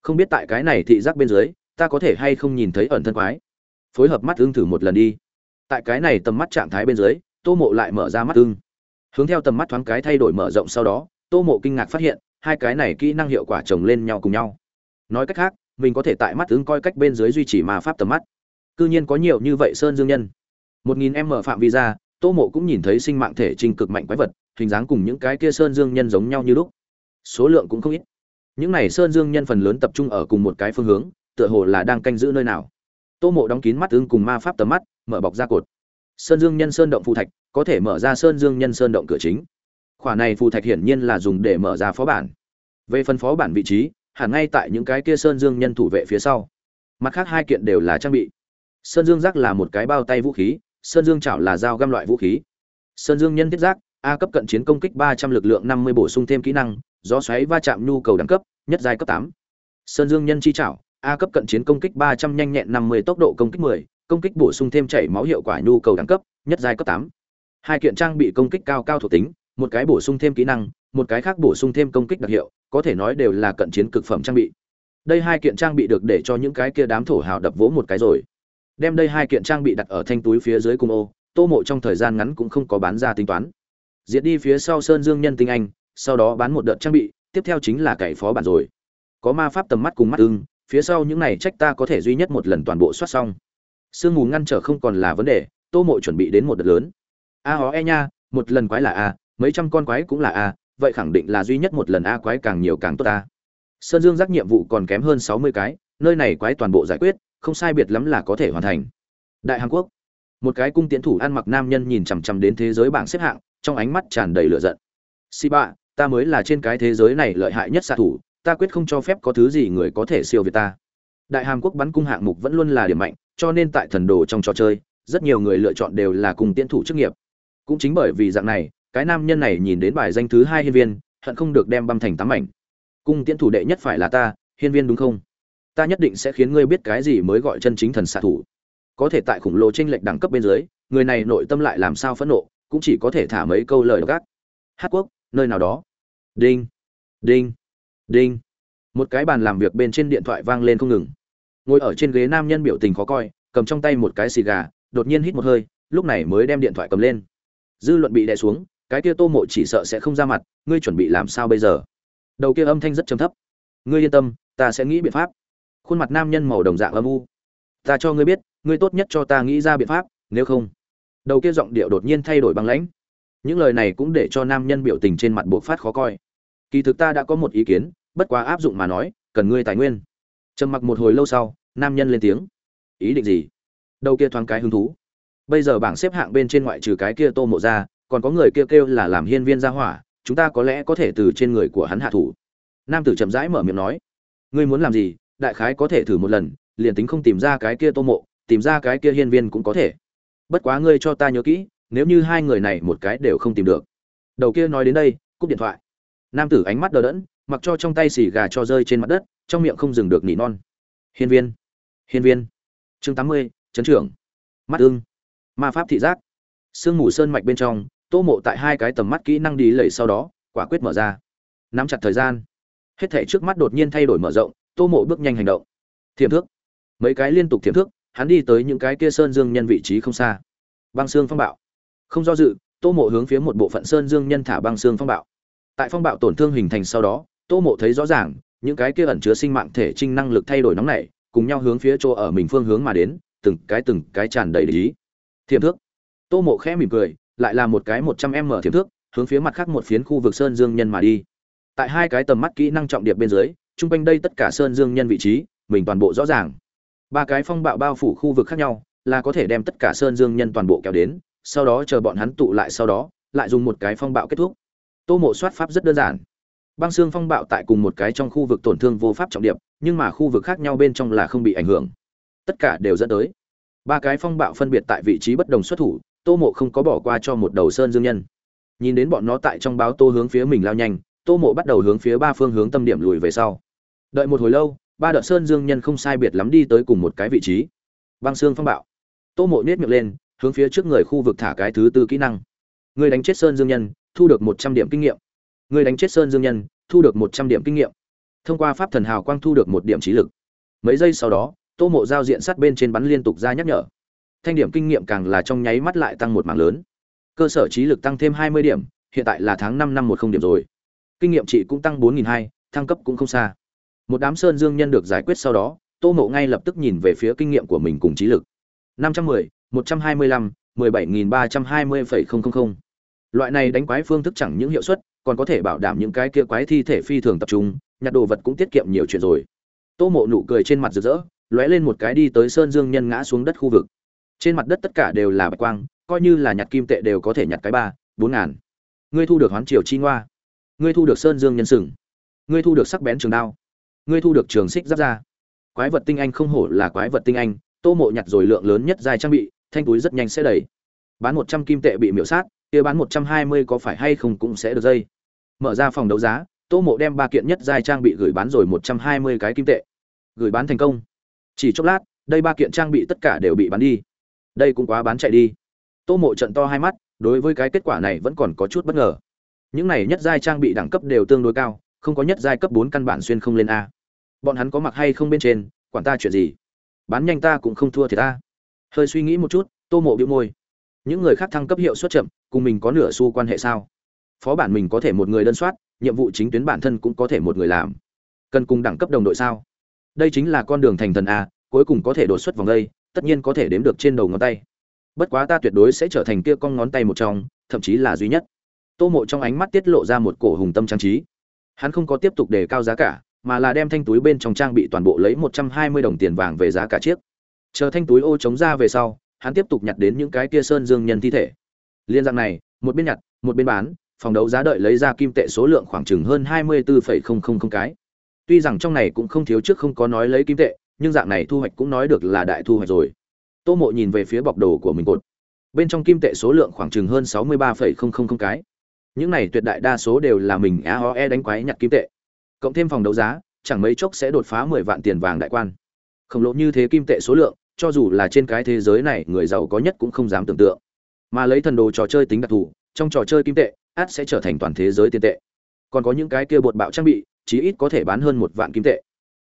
Speaker 1: Không biết tại cái này thị giác bên dưới, ta có thể hay không nhìn thấy ẩn thân quái? Phối hợp mắt ưng thử một lần đi. Tại cái này tầm mắt trạng thái bên dưới, tô mộ lại mở ra mắt ưng. Hướng theo tầm mắt thoáng cái thay đổi mở rộng sau đó, tô mộ kinh ngạc phát hiện, hai cái này kỹ năng hiệu quả chồng lên nhau cùng nhau. Nói cách khác mình có thể tại mắt tướng coi cách bên dưới duy trì ma pháp tầm mắt. Cư nhiên có nhiều như vậy sơn dương nhân. Một nghìn m phạm vi ra, tô mộ cũng nhìn thấy sinh mạng thể trình cực mạnh quái vật, hình dáng cùng những cái kia sơn dương nhân giống nhau như lúc. Số lượng cũng không ít. Những này sơn dương nhân phần lớn tập trung ở cùng một cái phương hướng, tựa hồ là đang canh giữ nơi nào. Tô mộ đóng kín mắt tương cùng ma pháp tầm mắt, mở bọc ra cột. Sơn dương nhân sơn động phù thạch, có thể mở ra sơn dương nhân sơn động cửa chính. Khoản này phù thạch hiển nhiên là dùng để mở ra phó bản. Về phần phó bản vị trí hẳn ngay tại những cái kia sơn dương nhân thủ vệ phía sau. Mặt khác hai kiện đều là trang bị. Sơn dương giác là một cái bao tay vũ khí, sơn dương chảo là dao găm loại vũ khí. Sơn dương nhân thiết giác, a cấp cận chiến công kích ba trăm lực lượng năm mươi bổ sung thêm kỹ năng, gió xoáy va chạm nhu cầu đẳng cấp, nhất giai cấp tám. Sơn dương nhân chi chảo, a cấp cận chiến công kích ba trăm nhanh nhẹn năm mươi tốc độ công kích mười, công kích bổ sung thêm chảy máu hiệu quả nhu cầu đẳng cấp, nhất giai cấp tám. Hai kiện trang bị công kích cao cao thuộc tính, một cái bổ sung thêm kỹ năng một cái khác bổ sung thêm công kích đặc hiệu, có thể nói đều là cận chiến cực phẩm trang bị. Đây hai kiện trang bị được để cho những cái kia đám thổ hào đập vỗ một cái rồi. Đem đây hai kiện trang bị đặt ở thanh túi phía dưới cung ô, tô mộ trong thời gian ngắn cũng không có bán ra tính toán. Diệt đi phía sau sơn dương nhân tinh anh, sau đó bán một đợt trang bị, tiếp theo chính là cậy phó bản rồi. Có ma pháp tầm mắt cùng mắt ưng, phía sau những này trách ta có thể duy nhất một lần toàn bộ soát xong. Sương mù ngăn trở không còn là vấn đề, tô mộ chuẩn bị đến một đợt lớn. A hó e nha, một lần quái là a, mấy trăm con quái cũng là a vậy khẳng định là duy nhất một lần a quái càng nhiều càng tốt a sơn dương giác nhiệm vụ còn kém hơn sáu mươi cái, nơi này quái toàn bộ giải quyết, không sai biệt lắm là có thể hoàn thành. Đại hàn quốc. Một cái cung tiến thủ ăn mặc nam nhân nhìn chằm chằm đến thế giới bảng xếp hạng, trong ánh mắt tràn đầy lửa giận. Si bạ ta mới là trên cái thế giới này lợi hại nhất xạ thủ, ta quyết không cho phép có thứ gì người có thể siêu việt ta. Đại hàn quốc bắn cung hạng mục vẫn luôn là điểm mạnh, cho nên tại thần đồ trong trò chơi, rất nhiều người lựa chọn đều là cùng tiến thủ chức nghiệp. Cũng chính bởi vì dạng này cái nam nhân này nhìn đến bài danh thứ hai hiên viên, hận không được đem băm thành tám mảnh. Cung tiễn thủ đệ nhất phải là ta, hiên viên đúng không? Ta nhất định sẽ khiến ngươi biết cái gì mới gọi chân chính thần xạ thủ. Có thể tại khủng lồ tranh lệch đẳng cấp bên dưới, người này nội tâm lại làm sao phẫn nộ, cũng chỉ có thể thả mấy câu lời độc ác hát quốc, nơi nào đó. Đinh đinh đinh. Một cái bàn làm việc bên trên điện thoại vang lên không ngừng. Ngồi ở trên ghế nam nhân biểu tình khó coi, cầm trong tay một cái xì gà, đột nhiên hít một hơi, lúc này mới đem điện thoại cầm lên. Dư luận bị đè xuống cái kia tô mộ chỉ sợ sẽ không ra mặt, ngươi chuẩn bị làm sao bây giờ? Đầu kia âm thanh rất trầm thấp. Ngươi yên tâm, ta sẽ nghĩ biện pháp. Khuôn mặt nam nhân màu đồng dạng âm u. Ta cho ngươi biết, ngươi tốt nhất cho ta nghĩ ra biện pháp, nếu không. Đầu kia giọng điệu đột nhiên thay đổi băng lãnh. Những lời này cũng để cho nam nhân biểu tình trên mặt buộc phát khó coi. Kỳ thực ta đã có một ý kiến, bất quá áp dụng mà nói, cần ngươi tài nguyên. Trầm mặc một hồi lâu sau, nam nhân lên tiếng. Ý định gì? Đầu kia thoáng cái hứng thú. Bây giờ bảng xếp hạng bên trên ngoại trừ cái kia tô mộ ra còn có người kia kêu, kêu là làm hiên viên gia hỏa chúng ta có lẽ có thể từ trên người của hắn hạ thủ. Nam tử chậm rãi mở miệng nói ngươi muốn làm gì đại khái có thể thử một lần liền tính không tìm ra cái kia tô mộ tìm ra cái kia hiên viên cũng có thể. Bất quá ngươi cho ta nhớ kỹ nếu như hai người này một cái đều không tìm được. Đầu kia nói đến đây cúp điện thoại. Nam tử ánh mắt đờ đẫn mặc cho trong tay xì gà cho rơi trên mặt đất trong miệng không dừng được nỉ non. Hiên viên hiên viên. Chương tám mươi chấn trưởng. Mắt ưng. Ma pháp thị giác. Sương mù sơn mạch bên trong tô mộ tại hai cái tầm mắt kỹ năng đi lầy sau đó, quả quyết mở ra. Nắm chặt thời gian. Hết thể trước mắt đột nhiên thay đổi mở rộng, tô mộ bước nhanh hành động. Thiềm thước. Mấy cái liên tục thiềm thước, hắn đi tới những cái kia sơn dương nhân vị trí không xa. Băng xương phong bạo. Không do dự, tô mộ hướng phía một bộ phận sơn dương nhân thả băng xương phong bạo. Tại phong bạo tổn thương hình thành sau đó, tô mộ thấy rõ ràng, những cái kia ẩn chứa sinh mạng thể trinh năng lực thay đổi nóng này cùng nhau hướng phía chỗ ở mình phương hướng mà đến, từng cái từng cái tràn đầy lý. Thiềm thước. Tô mộ khẽ mỉm cười lại là một cái một trăm m thiểm thước, hướng phía mặt khác một phiến khu vực sơn dương nhân mà đi. Tại hai cái tầm mắt kỹ năng trọng điệp bên dưới, chung quanh đây tất cả sơn dương nhân vị trí, mình toàn bộ rõ ràng. Ba cái phong bạo bao phủ khu vực khác nhau, là có thể đem tất cả sơn dương nhân toàn bộ kéo đến, sau đó chờ bọn hắn tụ lại sau đó, lại dùng một cái phong bạo kết thúc. Tô mộ soát pháp rất đơn giản. Băng xương phong bạo tại cùng một cái trong khu vực tổn thương vô pháp trọng điểm, nhưng mà khu vực khác nhau bên trong là không bị ảnh hưởng. Tất cả đều dẫn tới. Ba cái phong bạo phân biệt tại vị trí bất đồng xuất thủ tô mộ không có bỏ qua cho một đầu sơn dương nhân. Nhìn đến bọn nó tại trong báo tô hướng phía mình lao nhanh, tô mộ bắt đầu hướng phía ba phương hướng tâm điểm lùi về sau. Đợi một hồi lâu, ba đợt sơn dương nhân không sai biệt lắm đi tới cùng một cái vị trí. Băng xương phong bạo. Tô mộ nết miệng lên, hướng phía trước người khu vực thả cái thứ tư kỹ năng. Người đánh chết sơn dương nhân, thu được một trăm điểm kinh nghiệm. Người đánh chết sơn dương nhân, thu được một trăm điểm kinh nghiệm. Thông qua pháp thần hào quang thu được một điểm trí lực. Mấy giây sau đó, tô mộ giao diện sát bên trên bắn liên tục ra nhắc nhở thanh điểm kinh nghiệm càng là trong nháy mắt lại tăng một mảng lớn. Cơ sở trí lực tăng thêm hai mươi điểm, hiện tại là tháng năm năm một không điểm rồi. Kinh nghiệm trị cũng tăng bốn nghìn hai, thăng cấp cũng không xa. Một đám sơn dương nhân được giải quyết sau đó, tô mộ ngay lập tức nhìn về phía kinh nghiệm của mình cùng trí lực. năm trăm mười, một trăm hai mươi lăm, mười bảy nghìn ba trăm hai mươi phẩy không không không. Loại này đánh quái phương thức chẳng những hiệu suất, còn có thể bảo đảm những cái kia quái thi thể phi thường tập trung, nhặt đồ vật cũng tiết kiệm nhiều chuyện rồi. Tô mộ nụ cười trên mặt rực rỡ, lóe lên một cái đi tới sơn dương nhân ngã xuống đất khu vực trên mặt đất tất cả đều là bạch quang, coi như là nhặt kim tệ đều có thể nhặt cái ba, bốn ngàn. Ngươi thu được hoán triều chi ngoa. Ngươi thu được sơn dương nhân sừng ngươi thu được sắc bén trường đao. Ngươi thu được trường xích giáp ra quái vật tinh anh không hổ là quái vật tinh anh, tô mộ nhặt rồi lượng lớn nhất dài trang bị, thanh túi rất nhanh sẽ đầy. Bán một trăm kim tệ bị miễu sát, kia bán một trăm hai mươi có phải hay không cũng sẽ được dây. Mở ra phòng đấu giá, tô mộ đem ba kiện nhất dài trang bị gửi bán rồi một trăm hai mươi cái kim tệ. Gửi bán thành công. Chỉ chốc lát, đây ba kiện trang bị tất cả đều bị bán đi đây cũng quá bán chạy đi. Tô mộ trận to hai mắt, đối với cái kết quả này vẫn còn có chút bất ngờ. Những này nhất giai trang bị đẳng cấp đều tương đối cao, không có nhất giai cấp bốn căn bản xuyên không lên a. Bọn hắn có mặc hay không bên trên, quản ta chuyện gì? Bán nhanh ta cũng không thua thì ta. Hơi suy nghĩ một chút, tô mộ bĩu môi. Những người khác thăng cấp hiệu suất chậm, cùng mình có nửa xu quan hệ sao? Phó bản mình có thể một người đơn soát, nhiệm vụ chính tuyến bản thân cũng có thể một người làm. Cần cùng đẳng cấp đồng đội sao? Đây chính là con đường thành thần a, cuối cùng có thể đột xuất vòng đây tất nhiên có thể đếm được trên đầu ngón tay. Bất quá ta tuyệt đối sẽ trở thành kia con ngón tay một trong, thậm chí là duy nhất. Tô mộ trong ánh mắt tiết lộ ra một cổ hùng tâm trang trí. Hắn không có tiếp tục đề cao giá cả, mà là đem thanh túi bên trong trang bị toàn bộ lấy một trăm hai mươi đồng tiền vàng về giá cả chiếc. Chờ thanh túi ô chống ra về sau, hắn tiếp tục nhặt đến những cái kia sơn dương nhân thi thể. Liên dạng này, một bên nhặt, một bên bán, phòng đấu giá đợi lấy ra kim tệ số lượng khoảng chừng hơn hai mươi bốn cái. Tuy rằng trong này cũng không thiếu trước không có nói lấy kim tệ nhưng dạng này thu hoạch cũng nói được là đại thu hoạch rồi. Tô mộ nhìn về phía bọc đồ của mình cột. Bên trong kim tệ số lượng khoảng chừng hơn sáu mươi ba cái. Những này tuyệt đại đa số đều là mình aoe đánh quái nhặt kim tệ. Cộng thêm phòng đấu giá, chẳng mấy chốc sẽ đột phá mười vạn tiền vàng đại quan. Khổng lồ như thế kim tệ số lượng, cho dù là trên cái thế giới này, người giàu có nhất cũng không dám tưởng tượng. Mà lấy thần đồ trò chơi tính đặc thù, trong trò chơi kim tệ, át sẽ trở thành toàn thế giới tiền tệ. Còn có những cái kia bột bạo trang bị, chí ít có thể bán hơn một vạn kim tệ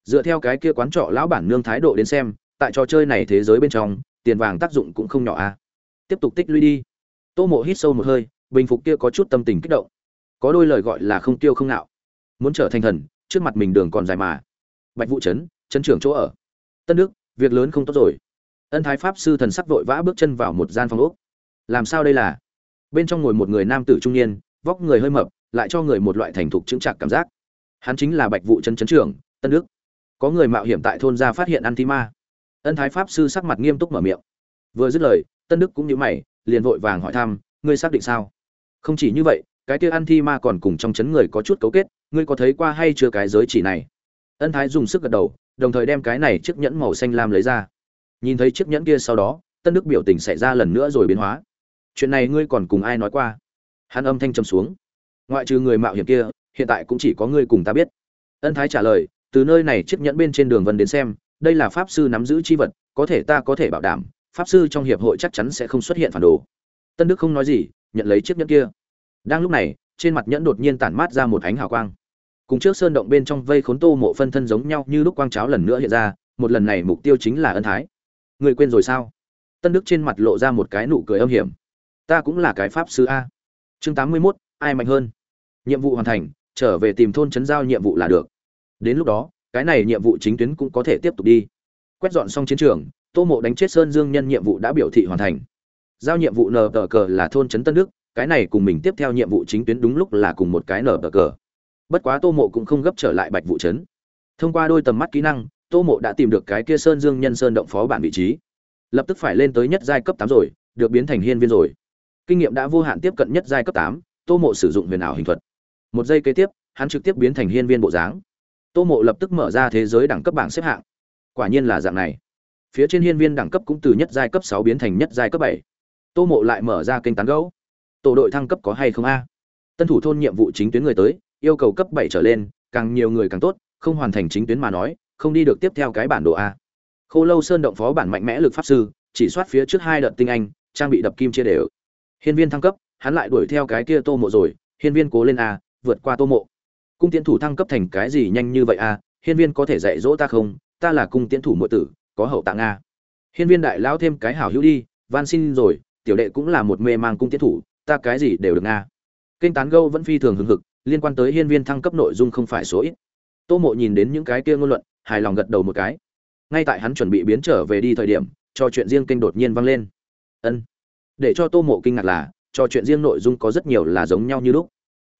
Speaker 1: dựa theo cái kia quán trọ lão bản nương thái độ đến xem, tại trò chơi này thế giới bên trong, tiền vàng tác dụng cũng không nhỏ a à. tiếp tục tích lũy đi. Tô mộ hít sâu một hơi, bình phục kia có chút tâm tình kích động. Có đôi lời gọi là không tiêu không nạo muốn trở thành thần, trước mặt mình đường còn dài mà. Bạch vụ trấn trấn trưởng chỗ ở. Tân đức, việc lớn không tốt rồi. Ân thái pháp sư thần sắc vội vã bước chân vào một gian phòng úc làm sao đây là? Bên trong ngồi một người nam tử trung niên, vóc người hơi mập, lại cho người một loại thành thục chững chạc cảm giác. Hắn chính là bạch vụ trấn trấn trưởng, tân đức có người mạo hiểm tại thôn ra phát hiện ăn thi ma. Ân thái pháp sư sắc mặt nghiêm túc mở miệng. Vừa dứt lời, tân đức cũng nhíu mày, liền vội vàng hỏi thăm, ngươi xác định sao? Không chỉ như vậy, cái kia ăn thi ma còn cùng trong chấn người có chút cấu kết, ngươi có thấy qua hay chưa cái giới chỉ này? Ân thái dùng sức gật đầu, đồng thời đem cái này chiếc nhẫn màu xanh lam lấy ra. Nhìn thấy chiếc nhẫn kia sau đó, tân đức biểu tình xảy ra lần nữa rồi biến hóa. Chuyện này ngươi còn cùng ai nói qua? Hắn âm thanh trầm xuống. Ngoại trừ người mạo hiểm kia, hiện tại cũng chỉ có ngươi cùng ta biết. Ân thái trả lời từ nơi này chiếc nhẫn bên trên đường vân đến xem, đây là pháp sư nắm giữ chi vật, có thể ta có thể bảo đảm, pháp sư trong hiệp hội chắc chắn sẽ không xuất hiện phản đồ. Tân đức không nói gì, nhận lấy chiếc nhẫn kia. Đang lúc này, trên mặt nhẫn đột nhiên tản mát ra một ánh hào quang. Cùng trước sơn động bên trong vây khốn tô mộ phân thân giống nhau như lúc quang cháo lần nữa hiện ra, một lần này mục tiêu chính là ân thái. Người quên rồi sao? Tân đức trên mặt lộ ra một cái nụ cười âm hiểm. Ta cũng là cái pháp sư a. Chương tám mươi mốt, ai mạnh hơn? Nhiệm vụ hoàn thành, trở về tìm thôn trấn giao nhiệm vụ là được đến lúc đó, cái này nhiệm vụ chính tuyến cũng có thể tiếp tục đi. Quét dọn xong chiến trường, tô mộ đánh chết sơn dương nhân nhiệm vụ đã biểu thị hoàn thành. Giao nhiệm vụ nờ tờ cờ là thôn trấn tân đức, cái này cùng mình tiếp theo nhiệm vụ chính tuyến đúng lúc là cùng một cái nở tờ cờ. Bất quá tô mộ cũng không gấp trở lại bạch vụ trấn. Thông qua đôi tầm mắt kỹ năng, tô mộ đã tìm được cái kia sơn dương nhân sơn động phó bản vị trí. Lập tức phải lên tới nhất giai cấp tám rồi, được biến thành hiên viên rồi. Kinh nghiệm đã vô hạn tiếp cận nhất giai cấp tám, tô mộ sử dụng huyền ảo hình thuật. Một giây kế tiếp, hắn trực tiếp biến thành hiên viên bộ dáng tô mộ lập tức mở ra thế giới đẳng cấp bảng xếp hạng. Quả nhiên là dạng này. Phía trên hiên viên đẳng cấp cũng từ nhất giai cấp sáu biến thành nhất giai cấp bảy. Tô mộ lại mở ra kênh tán gấu tổ đội thăng cấp có hay không a? Tân thủ thôn nhiệm vụ chính tuyến người tới, yêu cầu cấp bảy trở lên, càng nhiều người càng tốt, không hoàn thành chính tuyến mà nói, không đi được tiếp theo cái bản đồ a. Khô lâu sơn động phó bản mạnh mẽ lực pháp sư, chỉ soát phía trước hai đợt tinh anh, trang bị đập kim chia đều. Hiên viên thăng cấp, hắn lại đuổi theo cái kia tô mộ rồi, hiên viên cố lên a, vượt qua tô mộ cung tiến thủ thăng cấp thành cái gì nhanh như vậy a hiên viên có thể dạy dỗ ta không? Ta là cung tiến thủ muội tử, có hậu tạng a. Hiên viên đại lao thêm cái hảo hữu đi, van xin rồi, tiểu đệ cũng là một mê mang cung tiến thủ, ta cái gì đều được a. Kênh tán gâu vẫn phi thường hứng hực, liên quan tới hiên viên thăng cấp nội dung không phải số ít. Tô mộ nhìn đến những cái kia ngôn luận, hài lòng gật đầu một cái. Ngay tại hắn chuẩn bị biến trở về đi thời điểm, trò chuyện riêng kênh đột nhiên vang lên. Ân. Để cho tô mộ kinh ngạc là, trò chuyện riêng nội dung có rất nhiều là giống nhau như lúc.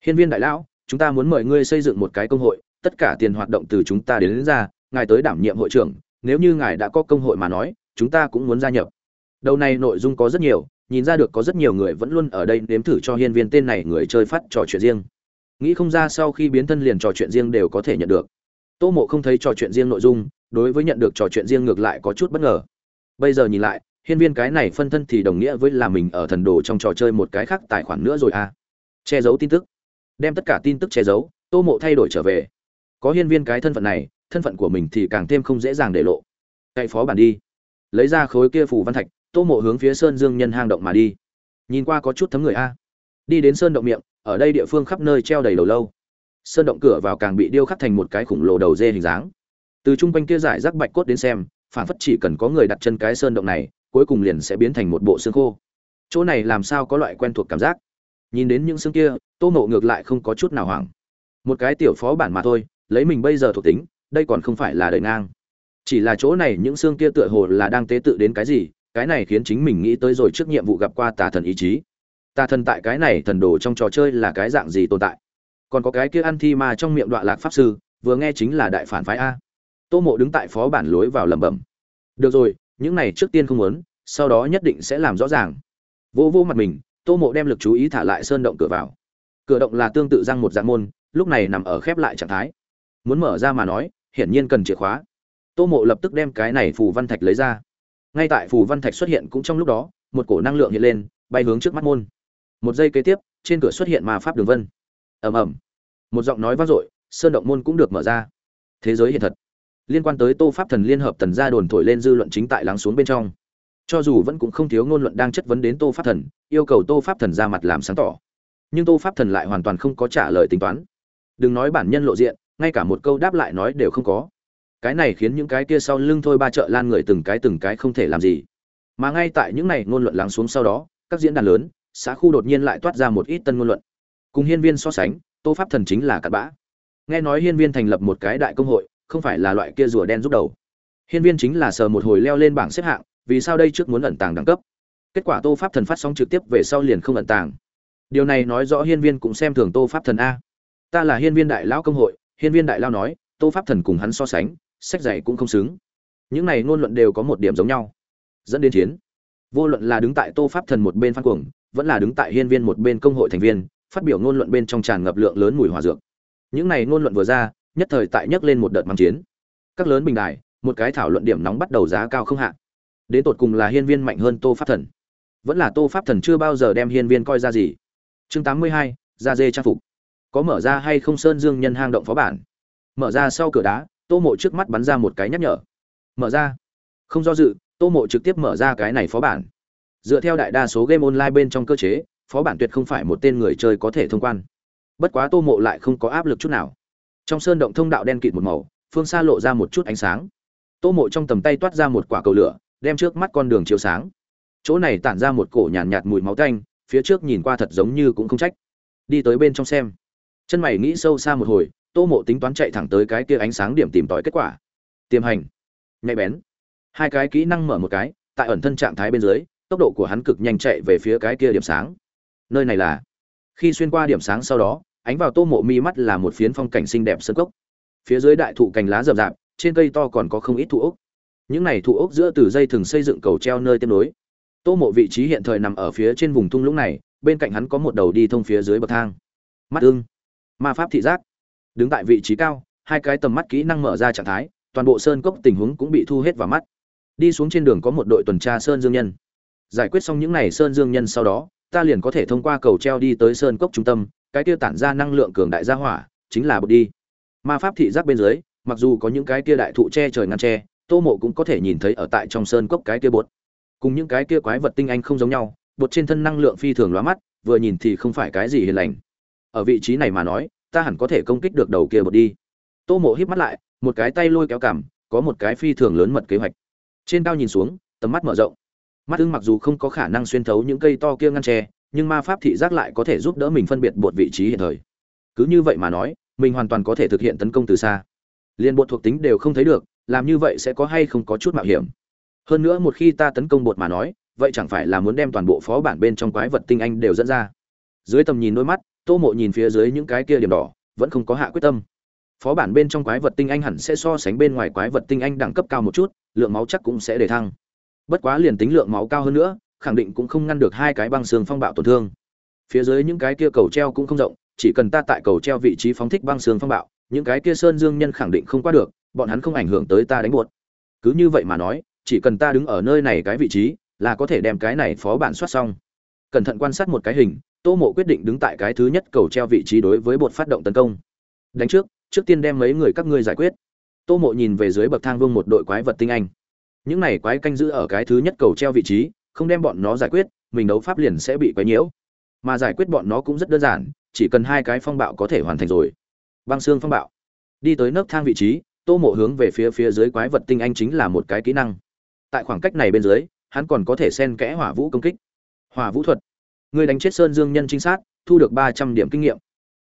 Speaker 1: Hiên viên đại lão chúng ta muốn mời ngươi xây dựng một cái công hội tất cả tiền hoạt động từ chúng ta đến, đến ra ngài tới đảm nhiệm hội trưởng nếu như ngài đã có công hội mà nói chúng ta cũng muốn gia nhập. Đầu này nội dung có rất nhiều nhìn ra được có rất nhiều người vẫn luôn ở đây nếm thử cho hiên viên tên này người chơi phát trò chuyện riêng. Nghĩ không ra sau khi biến thân liền trò chuyện riêng đều có thể nhận được. Tô mộ không thấy trò chuyện riêng nội dung đối với nhận được trò chuyện riêng ngược lại có chút bất ngờ. Bây giờ nhìn lại hiên viên cái này phân thân thì đồng nghĩa với là mình ở thần đồ trong trò chơi một cái khác tài khoản nữa rồi à. Che giấu tin tức đem tất cả tin tức che giấu, tô mộ thay đổi trở về. Có hiên viên cái thân phận này, thân phận của mình thì càng thêm không dễ dàng để lộ. Cậy phó bản đi. Lấy ra khối kia phủ văn thạch, tô mộ hướng phía sơn dương nhân hang động mà đi. Nhìn qua có chút thấm người a. Đi đến sơn động miệng, ở đây địa phương khắp nơi treo đầy đầu lâu. Sơn động cửa vào càng bị điêu khắc thành một cái khủng lồ đầu dê hình dáng. Từ chung quanh kia giải rác bạch cốt đến xem phản phất chỉ cần có người đặt chân cái sơn động này, cuối cùng liền sẽ biến thành một bộ xương khô. Chỗ này làm sao có loại quen thuộc cảm giác? Nhìn đến những xương kia, tô mộ ngược lại không có chút nào hoảng. Một cái tiểu phó bản mà thôi, lấy mình bây giờ thuộc tính, đây còn không phải là đời ngang. Chỉ là chỗ này những xương kia tựa hồ là đang tế tự đến cái gì, cái này khiến chính mình nghĩ tới rồi trước nhiệm vụ gặp qua tà thần ý chí. Tà thần tại cái này thần đồ trong trò chơi là cái dạng gì tồn tại? Còn có cái kia ăn thi ma trong miệng đoạn lạc pháp sư, vừa nghe chính là đại phản phái a. Tô mộ đứng tại phó bản lối vào lẩm bẩm. Được rồi, những này trước tiên không muốn, sau đó nhất định sẽ làm rõ ràng. Vô vô mặt mình tô mộ đem lực chú ý thả lại sơn động cửa vào. Cửa động là tương tự răng một dạng môn, lúc này nằm ở khép lại trạng thái. Muốn mở ra mà nói, hiển nhiên cần chìa khóa. Tô mộ lập tức đem cái này phù văn thạch lấy ra. Ngay tại phù văn thạch xuất hiện cũng trong lúc đó, một cổ năng lượng hiện lên, bay hướng trước mắt môn. Một giây kế tiếp, trên cửa xuất hiện mà pháp đường vân. Ầm ầm. Một giọng nói vang dội, sơn động môn cũng được mở ra. Thế giới hiện thật. Liên quan tới tô pháp thần liên hợp tần gia đồn thổi lên dư luận chính tại lắng xuống bên trong cho dù vẫn cũng không thiếu ngôn luận đang chất vấn đến tô pháp thần, yêu cầu tô pháp thần ra mặt làm sáng tỏ. Nhưng tô pháp thần lại hoàn toàn không có trả lời tính toán. Đừng nói bản nhân lộ diện, ngay cả một câu đáp lại nói đều không có. Cái này khiến những cái kia sau lưng thôi ba chợ lan người từng cái từng cái không thể làm gì. Mà ngay tại những này ngôn luận lắng xuống sau đó, các diễn đàn lớn, xã khu đột nhiên lại toát ra một ít tân ngôn luận. Cùng hiên viên so sánh, tô pháp thần chính là cặn bã. Nghe nói hiên viên thành lập một cái đại công hội, không phải là loại kia rùa đen giúp đầu. Hiên viên chính là sờ một hồi leo lên bảng xếp hạng vì sao đây trước muốn ẩn tàng đẳng cấp? Kết quả tô pháp thần phát sóng trực tiếp về sau liền không ẩn tàng. Điều này nói rõ hiên viên cũng xem thường tô pháp thần a. Ta là hiên viên đại lão công hội, hiên viên đại lao nói, tô pháp thần cùng hắn so sánh, sách dạy cũng không xứng. Những này ngôn luận đều có một điểm giống nhau. Dẫn đến chiến. Vô luận là đứng tại tô pháp thần một bên phan cuồng, vẫn là đứng tại hiên viên một bên công hội thành viên, phát biểu ngôn luận bên trong tràn ngập lượng lớn mùi hòa dược. Những này ngôn luận vừa ra, nhất thời tại nhấc lên một đợt mang chiến. Các lớn bình đài, một cái thảo luận điểm nóng bắt đầu giá cao không hạ đến tột cùng là hiên viên mạnh hơn tô pháp thần. Vẫn là tô pháp thần chưa bao giờ đem hiên viên coi ra gì. Chương tám mươi hai da dê trang phục. Có mở ra hay không sơn dương nhân hang động phó bản? Mở ra sau cửa đá, tô mộ trước mắt bắn ra một cái nhắc nhở. Mở ra. Không do dự, tô mộ trực tiếp mở ra cái này phó bản. Dựa theo đại đa số game online bên trong cơ chế, phó bản tuyệt không phải một tên người chơi có thể thông quan. Bất quá tô mộ lại không có áp lực chút nào. Trong sơn động thông đạo đen kịt một màu, phương xa lộ ra một chút ánh sáng. Tô mộ trong tầm tay toát ra một quả cầu lửa đem trước mắt con đường chiếu sáng. Chỗ này tản ra một cổ nhàn nhạt, nhạt mùi máu tanh phía trước nhìn qua thật giống như cũng không trách. Đi tới bên trong xem. Chân mày nghĩ sâu xa một hồi tô mộ tính toán chạy thẳng tới cái kia ánh sáng điểm tìm tòi kết quả. Tiềm hành. Nhạy bén. Hai cái kỹ năng mở một cái tại ẩn thân trạng thái bên dưới tốc độ của hắn cực nhanh chạy về phía cái kia điểm sáng. Nơi này là khi xuyên qua điểm sáng sau đó ánh vào tô mộ mi mắt là một phiến phong cảnh xinh đẹp sân cốc. Phía dưới đại thụ cành lá rậm rạp trên cây to còn có không ít thụ ốc những này thụ ốc giữa từ dây thường xây dựng cầu treo nơi tiếp nối. Tô mộ vị trí hiện thời nằm ở phía trên vùng thung lũng này, bên cạnh hắn có một đầu đi thông phía dưới bậc thang. Mắt ưng. Ma pháp thị giác. Đứng tại vị trí cao, hai cái tầm mắt kỹ năng mở ra trạng thái, toàn bộ sơn cốc tình huống cũng bị thu hết vào mắt. Đi xuống trên đường có một đội tuần tra sơn dương nhân. Giải quyết xong những n à y sơn dương nhân sau đó, ta liền có thể thông qua cầu treo đi tới sơn cốc trung tâm, cái kia tản ra năng lượng cường đại gia hỏa, chính là bột đi. Ma pháp thị giác bên dưới, mặc dù có những cái kia đại thụ che trời ngăn tre tô mộ cũng có thể nhìn thấy ở tại trong sơn cốc cái kia bột. Cùng những cái kia quái vật tinh anh không giống nhau, bột trên thân năng lượng phi thường lóa mắt, vừa nhìn thì không phải cái gì hiền lành. Ở vị trí này mà nói, ta hẳn có thể công kích được đầu kia bột đi. Tô mộ híp mắt lại, một cái tay lôi kéo cảm có một cái phi thường lớn mật kế hoạch. Trên cao nhìn xuống, tầm mắt mở rộng. Mắt ưng mặc dù không có khả năng xuyên thấu những cây to kia ngăn tre, nhưng ma pháp thị giác lại có thể giúp đỡ mình phân biệt bột vị trí hiện thời. Cứ như vậy mà nói, mình hoàn toàn có thể thực hiện tấn công từ xa. Liên bột thuộc tính đều không thấy được làm như vậy sẽ có hay không có chút mạo hiểm? Hơn nữa một khi ta tấn công bột mà nói, vậy chẳng phải là muốn đem toàn bộ phó bản bên trong quái vật tinh anh đều dẫn ra? Dưới tầm nhìn đôi mắt, tô mộ nhìn phía dưới những cái kia điểm đỏ, vẫn không có hạ quyết tâm. Phó bản bên trong quái vật tinh anh hẳn sẽ so sánh bên ngoài quái vật tinh anh đẳng cấp cao một chút, lượng máu chắc cũng sẽ để thăng. Bất quá liền tính lượng máu cao hơn nữa, khẳng định cũng không ngăn được hai cái băng xương phong bạo tổn thương. Phía dưới những cái kia cầu treo cũng không rộng, chỉ cần ta tại cầu treo vị trí phóng thích băng xương phong bạo, những cái kia sơn dương nhân khẳng định không qua được bọn hắn không ảnh hưởng tới ta đánh buột cứ như vậy mà nói, chỉ cần ta đứng ở nơi này cái vị trí, là có thể đem cái này phó bản soát xong. Cẩn thận quan sát một cái hình, tô mộ quyết định đứng tại cái thứ nhất cầu treo vị trí đối với bột phát động tấn công. Đánh trước trước tiên đem mấy người các ngươi giải quyết. Tô mộ nhìn về dưới bậc thang vương một đội quái vật tinh anh. Những này quái canh giữ ở cái thứ nhất cầu treo vị trí, không đem bọn nó giải quyết, mình đấu pháp liền sẽ bị quấy nhiễu. Mà giải quyết bọn nó cũng rất đơn giản, chỉ cần hai cái phong bạo có thể hoàn thành rồi. Băng xương phong bạo. Đi tới nấc thang vị trí tô mộ hướng về phía phía dưới quái vật tinh anh chính là một cái kỹ năng. Tại khoảng cách này bên dưới, hắn còn có thể xen kẽ hỏa vũ công kích. Hỏa vũ thuật. Người đánh chết sơn dương nhân trinh sát, thu được ba trăm điểm kinh nghiệm.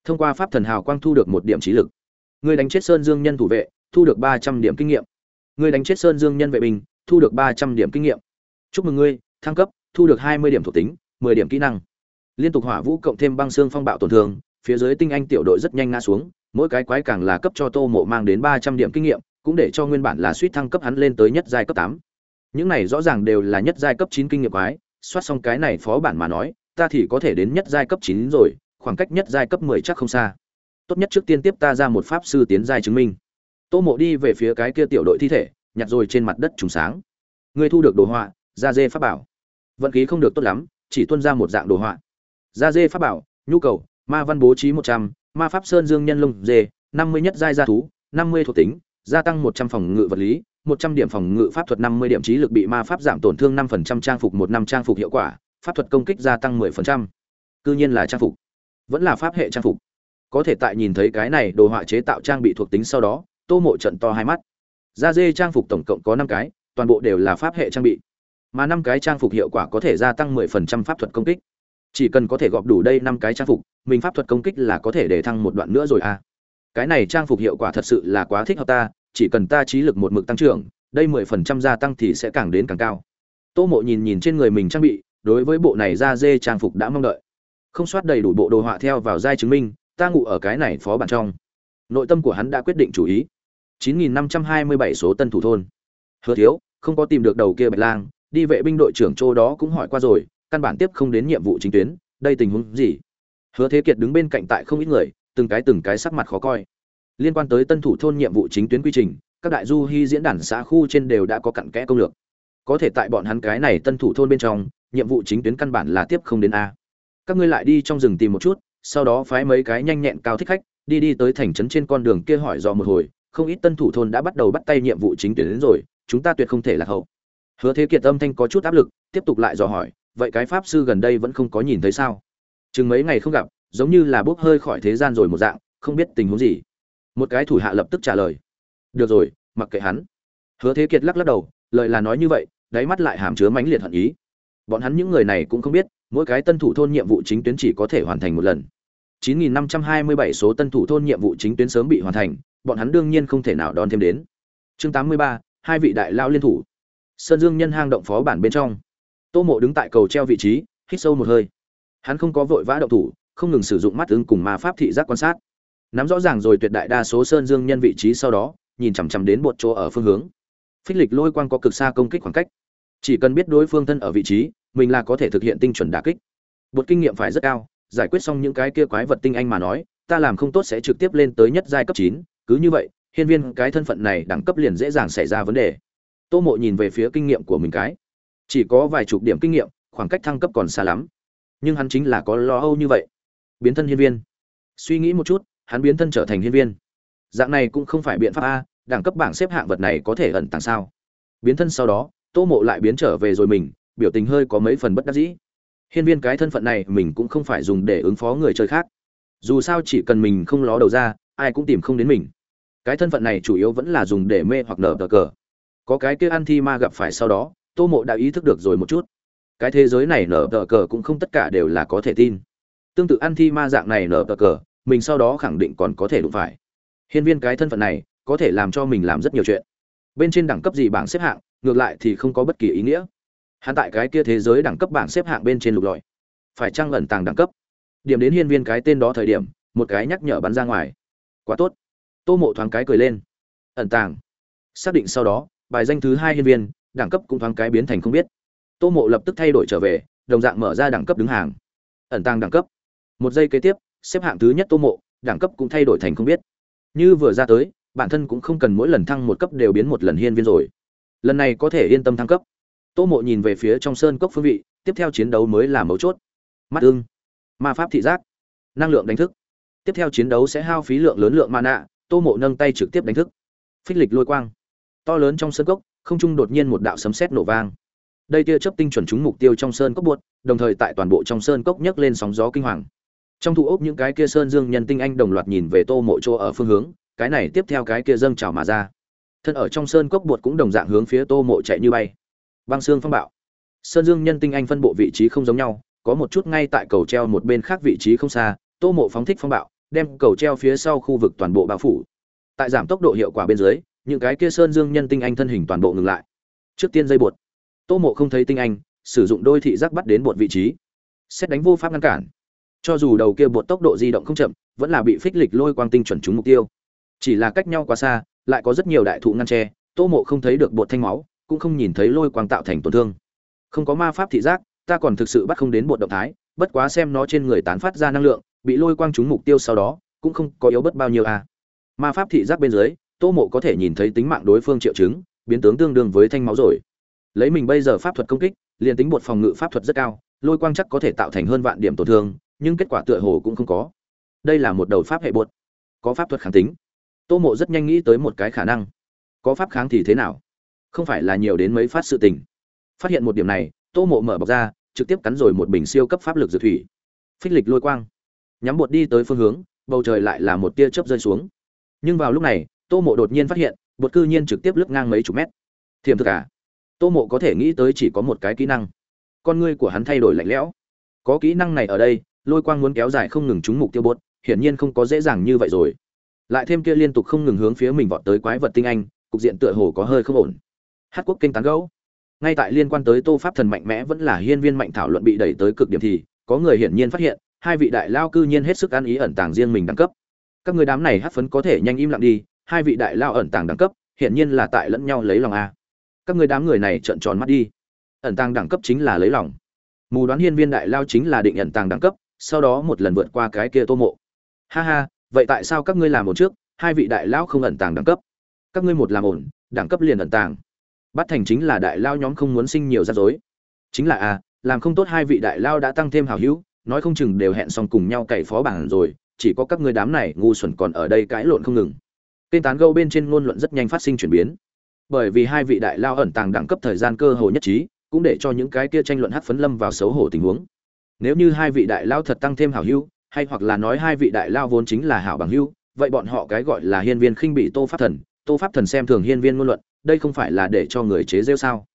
Speaker 1: Thông qua pháp thần hào quang thu được một điểm trí lực. Người đánh chết sơn dương nhân thủ vệ, thu được ba trăm điểm kinh nghiệm. Người đánh chết sơn dương nhân vệ binh, thu được ba trăm điểm kinh nghiệm. Chúc mừng ngươi, thăng cấp, thu được hai mươi điểm thuộc tính, mười điểm kỹ năng. Liên tục hỏa vũ cộng thêm băng xương phong bạo tổn thương, phía dưới tinh anh tiểu đội rất nhanh ngã xuống mỗi cái quái càng là cấp cho tô mộ mang đến ba trăm điểm kinh nghiệm, cũng để cho nguyên bản là suýt thăng cấp hắn lên tới nhất giai cấp tám. Những này rõ ràng đều là nhất giai cấp chín kinh nghiệm quái, soát xong cái này phó bản mà nói, ta thì có thể đến nhất giai cấp chín rồi, khoảng cách nhất giai cấp mười chắc không xa. Tốt nhất trước tiên tiếp ta ra một pháp sư tiến giai chứng minh. Tô mộ đi về phía cái kia tiểu đội thi thể, nhặt rồi trên mặt đất trùng sáng. Ngươi thu được đồ họa, da dê pháp bảo. Vận khí không được tốt lắm, chỉ tuân ra một dạng đồ họa. Da dê pháp bảo, nhu cầu, ma văn bố trí một trăm ma pháp sơn dương nhân lông dê, năm mươi nhất giai gia thú, năm mươi thuộc tính, gia tăng một trăm phòng ngự vật lý, một trăm điểm phòng ngự pháp thuật, năm mươi điểm trí lực bị ma pháp giảm tổn thương năm phần trăm trang phục một năm trang phục hiệu quả, pháp thuật công kích gia tăng mười phần trăm. Cư nhiên là trang phục. Vẫn là pháp hệ trang phục. Có thể tại nhìn thấy cái này đồ họa chế tạo trang bị thuộc tính sau đó, tô mộ trận to hai mắt. Da dê trang phục tổng cộng có năm cái, toàn bộ đều là pháp hệ trang bị. Mà năm cái trang phục hiệu quả có thể gia tăng mười phần trăm pháp thuật công kích chỉ cần có thể gọp đủ đây năm cái trang phục, mình pháp thuật công kích là có thể để thăng một đoạn nữa rồi à. Cái này trang phục hiệu quả thật sự là quá thích hợp ta, chỉ cần ta trí lực một mực tăng trưởng, đây mười phần trăm gia tăng thì sẽ càng đến càng cao. Tô mộ nhìn nhìn trên người mình trang bị, đối với bộ này da dê trang phục đã mong đợi. Không soát đầy đủ bộ đồ họa theo vào giai chứng minh, ta ngủ ở cái này phó bản trong. Nội tâm của hắn đã quyết định chủ ý. 9.527 số tân thủ thôn. Hứa thiếu, không có tìm được đầu kia bạch lang, đi vệ binh đội trưởng châu đó cũng hỏi qua rồi căn bản tiếp không đến nhiệm vụ chính tuyến, đây tình huống gì? Hứa thế kiệt đứng bên cạnh tại không ít người, từng cái từng cái sắc mặt khó coi. Liên quan tới tân thủ thôn nhiệm vụ chính tuyến quy trình, các đại du hy diễn đàn xã khu trên đều đã có cặn kẽ công lược. Có thể tại bọn hắn cái này tân thủ thôn bên trong, nhiệm vụ chính tuyến căn bản là tiếp không đến a. Các ngươi lại đi trong rừng tìm một chút, sau đó phái mấy cái nhanh nhẹn cao thích khách, đi đi tới thành trấn trên con đường kia hỏi dò một hồi, không ít tân thủ thôn đã bắt đầu bắt tay nhiệm vụ chính tuyến đến rồi, chúng ta tuyệt không thể lạc hậu. Hứa thế kiệt âm thanh có chút áp lực, tiếp tục lại dò hỏi vậy cái pháp sư gần đây vẫn không có nhìn thấy sao? Chừng mấy ngày không gặp giống như là bốc hơi khỏi thế gian rồi một dạng không biết tình huống gì. Một cái thủ hạ lập tức trả lời. Được rồi mặc kệ hắn. Hứa thế kiệt lắc lắc đầu lời là nói như vậy đáy mắt lại hàm chứa mãnh liệt hận ý. Bọn hắn những người này cũng không biết mỗi cái tân thủ thôn nhiệm vụ chính tuyến chỉ có thể hoàn thành một lần. 9.527 số tân thủ thôn nhiệm vụ chính tuyến sớm bị hoàn thành bọn hắn đương nhiên không thể nào đón thêm đến. Chương 83, hai vị đại lao liên thủ. Sơn dương nhân hang động phó bản bên trong tô mộ đứng tại cầu treo vị trí, hít sâu một hơi. Hắn không có vội vã động thủ, không ngừng sử dụng mắt ứng cùng ma pháp thị giác quan sát. Nắm rõ ràng rồi tuyệt đại đa số sơn dương nhân vị trí sau đó, nhìn chằm chằm đến một chỗ ở phương hướng. Phích lịch lôi quang có cực xa công kích khoảng cách. Chỉ cần biết đối phương thân ở vị trí, mình là có thể thực hiện tinh chuẩn đả kích. Bột kinh nghiệm phải rất cao, giải quyết xong những cái kia quái vật tinh anh mà nói, ta làm không tốt sẽ trực tiếp lên tới nhất giai cấp chín, cứ như vậy, hiên viên cái thân phận này đẳng cấp liền dễ dàng xảy ra vấn đề. Tô mộ nhìn về phía kinh nghiệm của mình cái chỉ có vài chục điểm kinh nghiệm, khoảng cách thăng cấp còn xa lắm. Nhưng hắn chính là có lo âu như vậy. Biến thân hiên viên. Suy nghĩ một chút, hắn biến thân trở thành hiên viên. Dạng này cũng không phải biện pháp a, đẳng cấp bảng xếp hạng vật này có thể ẩn tàng sao? Biến thân sau đó, tô mộ lại biến trở về rồi mình, biểu tình hơi có mấy phần bất đắc dĩ. Hiên viên cái thân phận này mình cũng không phải dùng để ứng phó người chơi khác. Dù sao chỉ cần mình không ló đầu ra, ai cũng tìm không đến mình. Cái thân phận này chủ yếu vẫn là dùng để mê hoặc nở cờ cờ. Có cái kia ăn thi ma gặp phải sau đó tô mộ đã ý thức được rồi một chút. Cái thế giới này nở tờ cờ cũng không tất cả đều là có thể tin. Tương tự ăn thi ma dạng này nở tờ cờ, mình sau đó khẳng định còn có thể đụng phải. Hiên viên cái thân phận này, có thể làm cho mình làm rất nhiều chuyện. Bên trên đẳng cấp gì bảng xếp hạng, ngược lại thì không có bất kỳ ý nghĩa. Hắn tại cái kia thế giới đẳng cấp bảng xếp hạng bên trên lục lọi. Phải trăng ẩn tàng đẳng cấp? Điểm đến hiên viên cái tên đó thời điểm, một cái nhắc nhở bắn ra ngoài. Quá tốt. Tô mộ thoáng cái cười lên. Ẩn tàng. Xác định sau đó, bài danh thứ hai hiên viên đẳng cấp cũng thoáng cái biến thành không biết. Tô mộ lập tức thay đổi trở về, đồng dạng mở ra đẳng cấp đứng hàng. Ẩn tăng đẳng cấp. Một giây kế tiếp, xếp hạng thứ nhất tô mộ, đẳng cấp cũng thay đổi thành không biết. Như vừa ra tới, bản thân cũng không cần mỗi lần thăng một cấp đều biến một lần hiên viên rồi. Lần này có thể yên tâm thăng cấp. Tô mộ nhìn về phía trong sơn cốc phương vị, tiếp theo chiến đấu mới là mấu chốt. Mắt ưng ma pháp thị giác. Năng lượng đánh thức. Tiếp theo chiến đấu sẽ hao phí lượng lớn lượng ma nạ tô mộ nâng tay trực tiếp đánh thức. Phích lịch lôi quang. To lớn trong sơn cốc không trung đột nhiên một đạo sấm sét nổ vang. Đây tia chớp tinh chuẩn trúng mục tiêu trong sơn cốc buột, đồng thời tại toàn bộ trong sơn cốc nhấc lên sóng gió kinh hoàng. Trong thụ ốc những cái kia sơn dương nhân tinh anh đồng loạt nhìn về tô mộ chỗ ở phương hướng cái này tiếp theo cái kia dâng trào mà ra. Thân ở trong sơn cốc bột cũng đồng dạng hướng phía tô mộ chạy như bay. Băng xương phong bạo. Sơn dương nhân tinh anh phân bộ vị trí không giống nhau có một chút ngay tại cầu treo một bên khác vị trí không xa tô mộ phóng thích phong bạo đem cầu treo phía sau khu vực toàn bộ bao phủ. Tại giảm tốc độ hiệu quả bên dưới những cái kia sơn dương nhân tinh anh thân hình toàn bộ ngừng lại. Trước tiên dây bột. Tô mộ không thấy tinh anh, sử dụng đôi thị giác bắt đến bột vị trí. Xét đánh vô pháp ngăn cản. Cho dù đầu kia bột tốc độ di động không chậm, vẫn là bị phích lịch lôi quang tinh chuẩn trúng mục tiêu. Chỉ là cách nhau quá xa, lại có rất nhiều đại thụ ngăn tre tô mộ không thấy được bột thanh máu, cũng không nhìn thấy lôi quang tạo thành tổn thương. Không có ma pháp thị giác, ta còn thực sự bắt không đến bột động thái, bất quá xem nó trên người tán phát ra năng lượng, bị lôi quang trúng mục tiêu sau đó, cũng không có yếu bất bao nhiêu à. ma pháp thị giác bên dưới tô mộ có thể nhìn thấy tính mạng đối phương triệu chứng, biến tướng tương đương với thanh máu rồi. Lấy mình bây giờ pháp thuật công kích, liền tính bột phòng ngự pháp thuật rất cao, lôi quang chắc có thể tạo thành hơn vạn điểm tổn thương, nhưng kết quả tựa hồ cũng không có. Đây là một đầu pháp hệ bột. Có pháp thuật kháng tính. Tô mộ rất nhanh nghĩ tới một cái khả năng. Có pháp kháng thì thế nào? Không phải là nhiều đến mấy phát sự tình. Phát hiện một điểm này, tô mộ mở bọc ra, trực tiếp cắn rồi một bình siêu cấp pháp lực dược thủy. Phích lịch lôi quang. Nhắm bột đi tới phương hướng, bầu trời lại là một tia chớp rơi xuống. Nhưng vào lúc này tô mộ đột nhiên phát hiện, bột cư nhiên trực tiếp lướt ngang mấy chục mét. Thiềm thực à? Tô mộ có thể nghĩ tới chỉ có một cái kỹ năng. Con ngươi của hắn thay đổi lạnh lẽo. Có kỹ năng này ở đây, lôi quang muốn kéo dài không ngừng trúng mục tiêu bột, hiển nhiên không có dễ dàng như vậy rồi. Lại thêm kia liên tục không ngừng hướng phía mình vọt tới quái vật tinh anh, cục diện tựa hồ có hơi không ổn. Hát quốc kinh tán gấu ngay tại liên quan tới tô pháp thần mạnh mẽ vẫn là hiên viên mạnh thảo luận bị đẩy tới cực điểm thì, có người hiển nhiên phát hiện, hai vị đại lao cư nhiên hết sức ăn ý ẩn tàng riêng mình đẳng cấp. Các người đám này hát phấn có thể nhanh im lặng đi hai vị đại lao ẩn tàng đẳng cấp hiển nhiên là tại lẫn nhau lấy lòng a. Các người đám người này trợn tròn mắt đi. Ẩn tàng đẳng cấp chính là lấy lòng. Mù đoán hiên viên đại lao chính là định ẩn tàng đẳng cấp sau đó một lần vượt qua cái kia tô mộ. Ha ha vậy tại sao các ngươi làm một trước? Hai vị đại lão không ẩn tàng đẳng cấp. Các ngươi một làm ổn đẳng cấp liền ẩn tàng. Bắt thành chính là đại lao nhóm không muốn sinh nhiều rắc rối. Chính là a à, làm không tốt hai vị đại lao đã tăng thêm hảo hữu nói không chừng đều hẹn xong cùng nhau cày phó bảng rồi chỉ có các ngươi đám này ngu xuẩn còn ở đây cãi lộn không ngừng kênh tán gâu bên trên ngôn luận rất nhanh phát sinh chuyển biến. Bởi vì hai vị đại lao ẩn tàng đẳng cấp thời gian cơ hồ nhất trí, cũng để cho những cái kia tranh luận hát phấn lâm vào xấu hổ tình huống. Nếu như hai vị đại lao thật tăng thêm hảo hưu hay hoặc là nói hai vị đại lao vốn chính là hảo bằng hưu vậy bọn họ cái gọi là hiên viên khinh bị tô pháp thần, tô pháp thần xem thường hiên viên ngôn luận, đây không phải là để cho người chế rêu sao?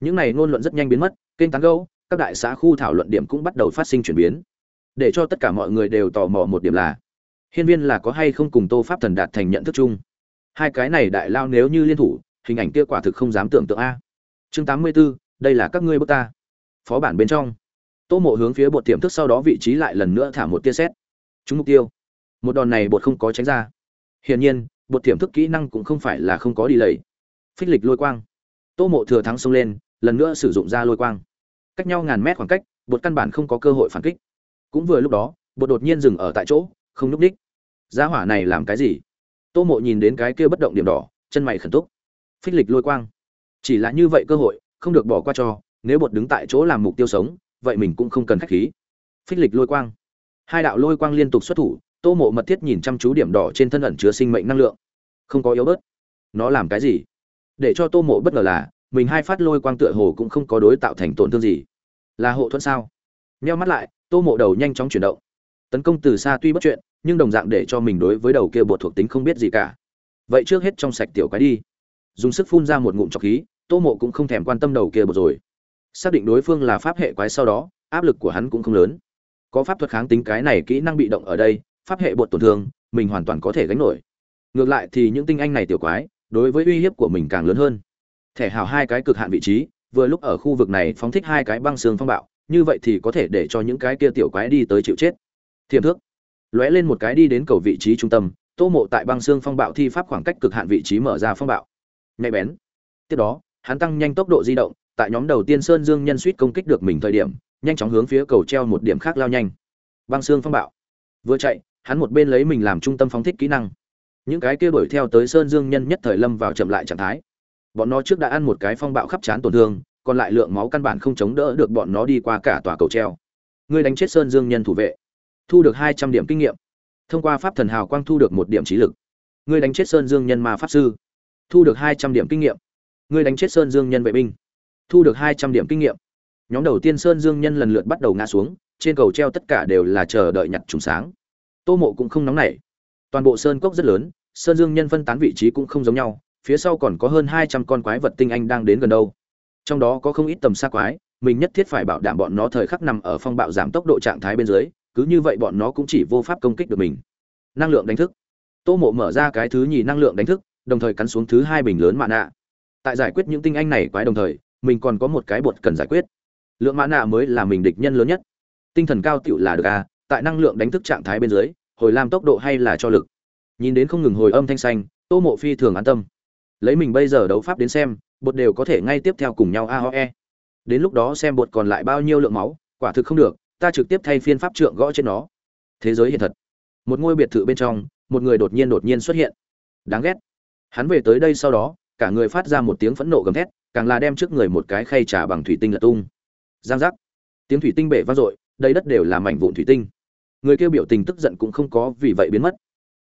Speaker 1: Những này ngôn luận rất nhanh biến mất, kênh tán gâu các đại xã khu thảo luận điểm cũng bắt đầu phát sinh chuyển biến. Để cho tất cả mọi người đều tò mò một điểm là hiên viên là có hay không cùng tô pháp thần đạt thành nhận thức chung? Hai cái này đại lao nếu như liên thủ hình ảnh kia quả thực không dám tưởng tượng a. Chương tám mươi 84, đây là các ngươi bước ta. Phó bản bên trong. Tô mộ hướng phía bột tiềm thức sau đó vị trí lại lần nữa thả một tia xét trúng mục tiêu. Một đòn này bột không có tránh ra. Hiển nhiên bột tiềm thức kỹ năng cũng không phải là không có đi lầy. Phích lịch lôi quang. Tô mộ thừa thắng xông lên lần nữa sử dụng ra lôi quang. Cách nhau ngàn mét khoảng cách bột căn bản không có cơ hội phản kích. Cũng vừa lúc đó bột đột nhiên dừng ở tại chỗ không núp đích giá hỏa này làm cái gì? Tô mộ nhìn đến cái kia bất động điểm đỏ, chân mày khẩn túc. Phích lịch lôi quang. Chỉ là như vậy cơ hội, không được bỏ qua cho, nếu bột đứng tại chỗ làm mục tiêu sống, vậy mình cũng không cần khách khí. Phích lịch lôi quang. Hai đạo lôi quang liên tục xuất thủ, tô mộ mật thiết nhìn chăm chú điểm đỏ trên thân ẩn chứa sinh mệnh năng lượng. Không có yếu bớt. Nó làm cái gì? Để cho tô mộ bất ngờ là, mình hai phát lôi quang tựa hồ cũng không có đối tạo thành tổn thương gì. Là hộ thuẫn sao? Neo mắt lại, tô mộ đầu nhanh chóng chuyển động tấn công từ xa tuy bất chuyện, nhưng đồng dạng để cho mình đối với đầu kia bột thuộc tính không biết gì cả. Vậy trước hết trong sạch tiểu quái đi. Dùng sức phun ra một ngụm trọc khí, tô mộ cũng không thèm quan tâm đầu kia bột rồi. Xác định đối phương là pháp hệ quái sau đó, áp lực của hắn cũng không lớn. Có pháp thuật kháng tính cái này kỹ năng bị động ở đây, pháp hệ bột tổn thương, mình hoàn toàn có thể gánh nổi. Ngược lại thì những tinh anh này tiểu quái, đối với uy hiếp của mình càng lớn hơn. Thẻ hào hai cái cực hạn vị trí, vừa lúc ở khu vực này phóng thích hai cái băng xương phong bạo, như vậy thì có thể để cho những cái kia tiểu quái đi tới chịu chết thiềm thước. Lóe lên một cái đi đến cầu vị trí trung tâm, tô mộ tại băng xương phong bạo thi pháp khoảng cách cực hạn vị trí mở ra phong bạo. Nhạy bén. Tiếp đó, hắn tăng nhanh tốc độ di động, tại nhóm đầu tiên sơn dương nhân suýt công kích được mình thời điểm, nhanh chóng hướng phía cầu treo một điểm khác lao nhanh. Băng xương phong bạo. Vừa chạy, hắn một bên lấy mình làm trung tâm phóng thích kỹ năng. Những cái kia đuổi theo tới sơn dương nhân nhất thời lâm vào chậm lại trạng thái. Bọn nó trước đã ăn một cái phong bạo khắp chán tổn thương, còn lại lượng máu căn bản không chống đỡ được bọn nó đi qua cả tòa cầu treo. Ngươi đánh chết sơn dương nhân thủ vệ thu được hai trăm điểm kinh nghiệm. Thông qua pháp thần hào quang thu được một điểm trí lực. Ngươi đánh chết sơn dương nhân ma pháp sư. Thu được hai trăm điểm kinh nghiệm. Ngươi đánh chết sơn dương nhân vệ binh. Thu được hai trăm điểm kinh nghiệm. Nhóm đầu tiên sơn dương nhân lần lượt bắt đầu ngã xuống, trên cầu treo tất cả đều là chờ đợi nhặt trùng sáng. Tô mộ cũng không nóng nảy. Toàn bộ sơn cốc rất lớn, sơn dương nhân phân tán vị trí cũng không giống nhau, phía sau còn có hơn hai trăm con quái vật tinh anh đang đến gần đâu. Trong đó có không ít tầm xa quái, mình nhất thiết phải bảo đảm bọn nó thời khắc nằm ở phong bạo giảm tốc độ trạng thái bên dưới cứ như vậy bọn nó cũng chỉ vô pháp công kích được mình. Năng lượng đánh thức. Tô mộ mở ra cái thứ nhì năng lượng đánh thức, đồng thời cắn xuống thứ hai bình lớn mạ nạ. Tại giải quyết những tinh anh này quái đồng thời, mình còn có một cái bột cần giải quyết. Lượng mạ nạ mới là mình địch nhân lớn nhất. Tinh thần cao tựu là được a tại năng lượng đánh thức trạng thái bên dưới, hồi làm tốc độ hay là cho lực. Nhìn đến không ngừng hồi âm thanh xanh, tô mộ phi thường an tâm. Lấy mình bây giờ đấu pháp đến xem, bột đều có thể ngay tiếp theo cùng nhau a ho e. Đến lúc đó xem bột còn lại bao nhiêu lượng máu, quả thực không được ta trực tiếp thay phiên pháp trượng gõ trên nó. Thế giới hiện thật. Một ngôi biệt thự bên trong, một người đột nhiên đột nhiên xuất hiện. Đáng ghét. Hắn về tới đây sau đó, cả người phát ra một tiếng phẫn nộ gầm thét, càng là đem trước người một cái khay trà bằng thủy tinh lật tung. Giang giác. Tiếng thủy tinh bể vang dội đây đất đều là mảnh vụn thủy tinh. Người kêu biểu tình tức giận cũng không có vì vậy biến mất.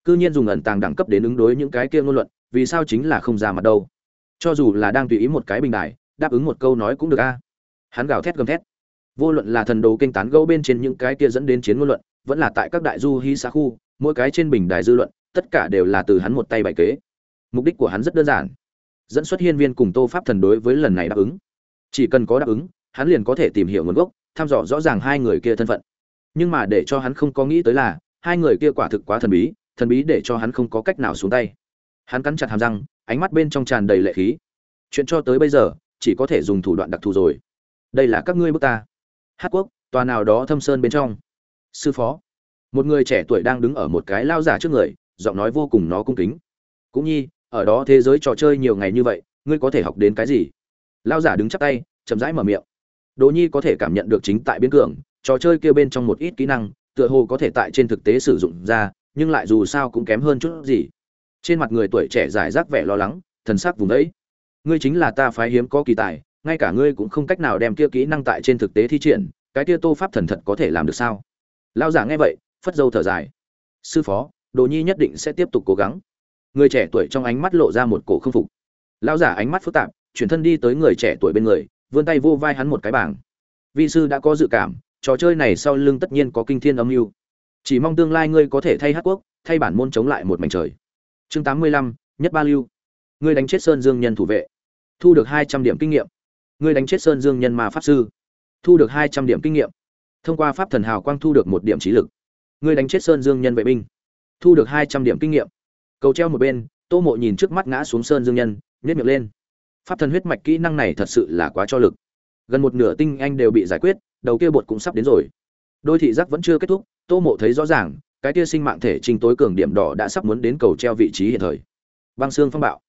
Speaker 1: Cư nhiên dùng ẩn tàng đẳng cấp đến ứng đối những cái kia ngôn luận, vì sao chính là không ra mặt đâu. Cho dù là đang tùy ý một cái bình đài, đáp ứng một câu nói cũng được a. Hắn gào thét gầm thét vô luận là thần đồ kinh tán gẫu bên trên những cái kia dẫn đến chiến ngôn luận, vẫn là tại các đại du hi xã khu, mỗi cái trên bình đài dư luận, tất cả đều là từ hắn một tay bày kế. Mục đích của hắn rất đơn giản. Dẫn xuất hiên viên cùng tô pháp thần đối với lần này đáp ứng. Chỉ cần có đáp ứng, hắn liền có thể tìm hiểu nguồn gốc thăm dò rõ ràng hai người kia thân phận. Nhưng mà để cho hắn không có nghĩ tới là, hai người kia quả thực quá thần bí thần bí để cho hắn không có cách nào xuống tay. Hắn cắn chặt hàm răng, ánh mắt bên trong tràn đầy lệ khí. Chuyện cho tới bây giờ, chỉ có thể dùng thủ đoạn đặc thù rồi. Đây là các ngươi bước ta hát quốc, tòa nào đó thâm sơn bên trong. Sư phó. Một người trẻ tuổi đang đứng ở một cái lao giả trước người, giọng nói vô cùng nó cung kính. Cũng nhi, ở đó thế giới trò chơi nhiều ngày như vậy, ngươi có thể học đến cái gì? Lao giả đứng chắp tay, chậm rãi mở miệng. Đỗ nhi có thể cảm nhận được chính tại biến cường, trò chơi kia bên trong một ít kỹ năng, tựa hồ có thể tại trên thực tế sử dụng ra, nhưng lại dù sao cũng kém hơn chút gì. Trên mặt người tuổi trẻ giải rác vẻ lo lắng, thần sắc vùng đấy. Ngươi chính là ta phái hiếm có kỳ tài ngay cả ngươi cũng không cách nào đem kia kỹ năng tại trên thực tế thi triển, cái kia tô pháp thần thật có thể làm được sao? Lao giả nghe vậy, phất dâu thở dài. Sư phó, đồ nhi nhất định sẽ tiếp tục cố gắng. Người trẻ tuổi trong ánh mắt lộ ra một cổ không phục. Lao giả ánh mắt phức tạp, chuyển thân đi tới người trẻ tuổi bên người, vươn tay vô vai hắn một cái bảng. Vi sư đã có dự cảm, trò chơi này sau lưng tất nhiên có kinh thiên âm mưu. Chỉ mong tương lai ngươi có thể thay hát quốc, thay bản môn chống lại một mảnh trời. Chương tám mươi lăm, nhất ba lưu. Ngươi đánh chết sơn dương nhân thủ vệ. Thu được hai trăm điểm kinh nghiệm ngươi đánh chết sơn dương nhân ma pháp sư. Thu được hai trăm điểm kinh nghiệm. Thông qua pháp thần hào quang thu được một điểm trí lực. Ngươi đánh chết sơn dương nhân vệ binh. Thu được hai trăm điểm kinh nghiệm. Cầu treo một bên, tô mộ nhìn trước mắt ngã xuống sơn dương nhân nhét miệng lên. Pháp thần huyết mạch kỹ năng này thật sự là quá cho lực. Gần một nửa tinh anh đều bị giải quyết, đầu kia bột cũng sắp đến rồi. Đôi thị giác vẫn chưa kết thúc, tô mộ thấy rõ ràng, cái kia sinh mạng thể trình tối cường điểm đỏ đã sắp muốn đến cầu treo vị trí hiện thời. Băng xương phong bạo.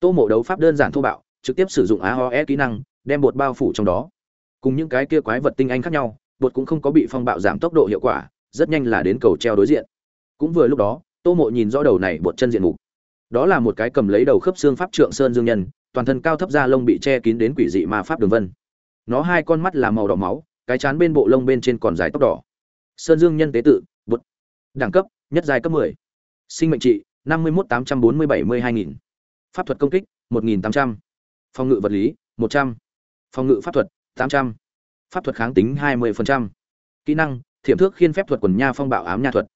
Speaker 1: Tô mộ đấu pháp đơn giản thô bạo, trực tiếp sử dụng aoe kỹ năng đem bột bao phủ trong đó. Cùng những cái kia quái vật tinh anh khác nhau, bột cũng không có bị phong bạo giảm tốc độ hiệu quả, rất nhanh là đến cầu treo đối diện. Cũng vừa lúc đó, tô mộ nhìn rõ đầu này bột chân diện mục. Đó là một cái cầm lấy đầu khớp xương pháp trượng sơn dương nhân, toàn thân cao thấp da lông bị che kín đến quỷ dị ma pháp đường vân. Nó hai con mắt là màu đỏ máu, cái chán bên bộ lông bên trên còn dài tóc đỏ. Sơn dương nhân tế tự, bột. Đẳng cấp, nhất dài cấp 10. sinh mệnh trị, năm mươi một tám trăm bốn mươi bảy mươi hai nghìn. Pháp thuật công kích, một nghìn tám trăm. Phòng ngự vật lý, một trăm phòng ngự pháp thuật, tám trăm. Pháp thuật kháng tính hai mươi kỹ năng, thiểm thước khiên phép thuật quần nha phong bạo ám nha thuật.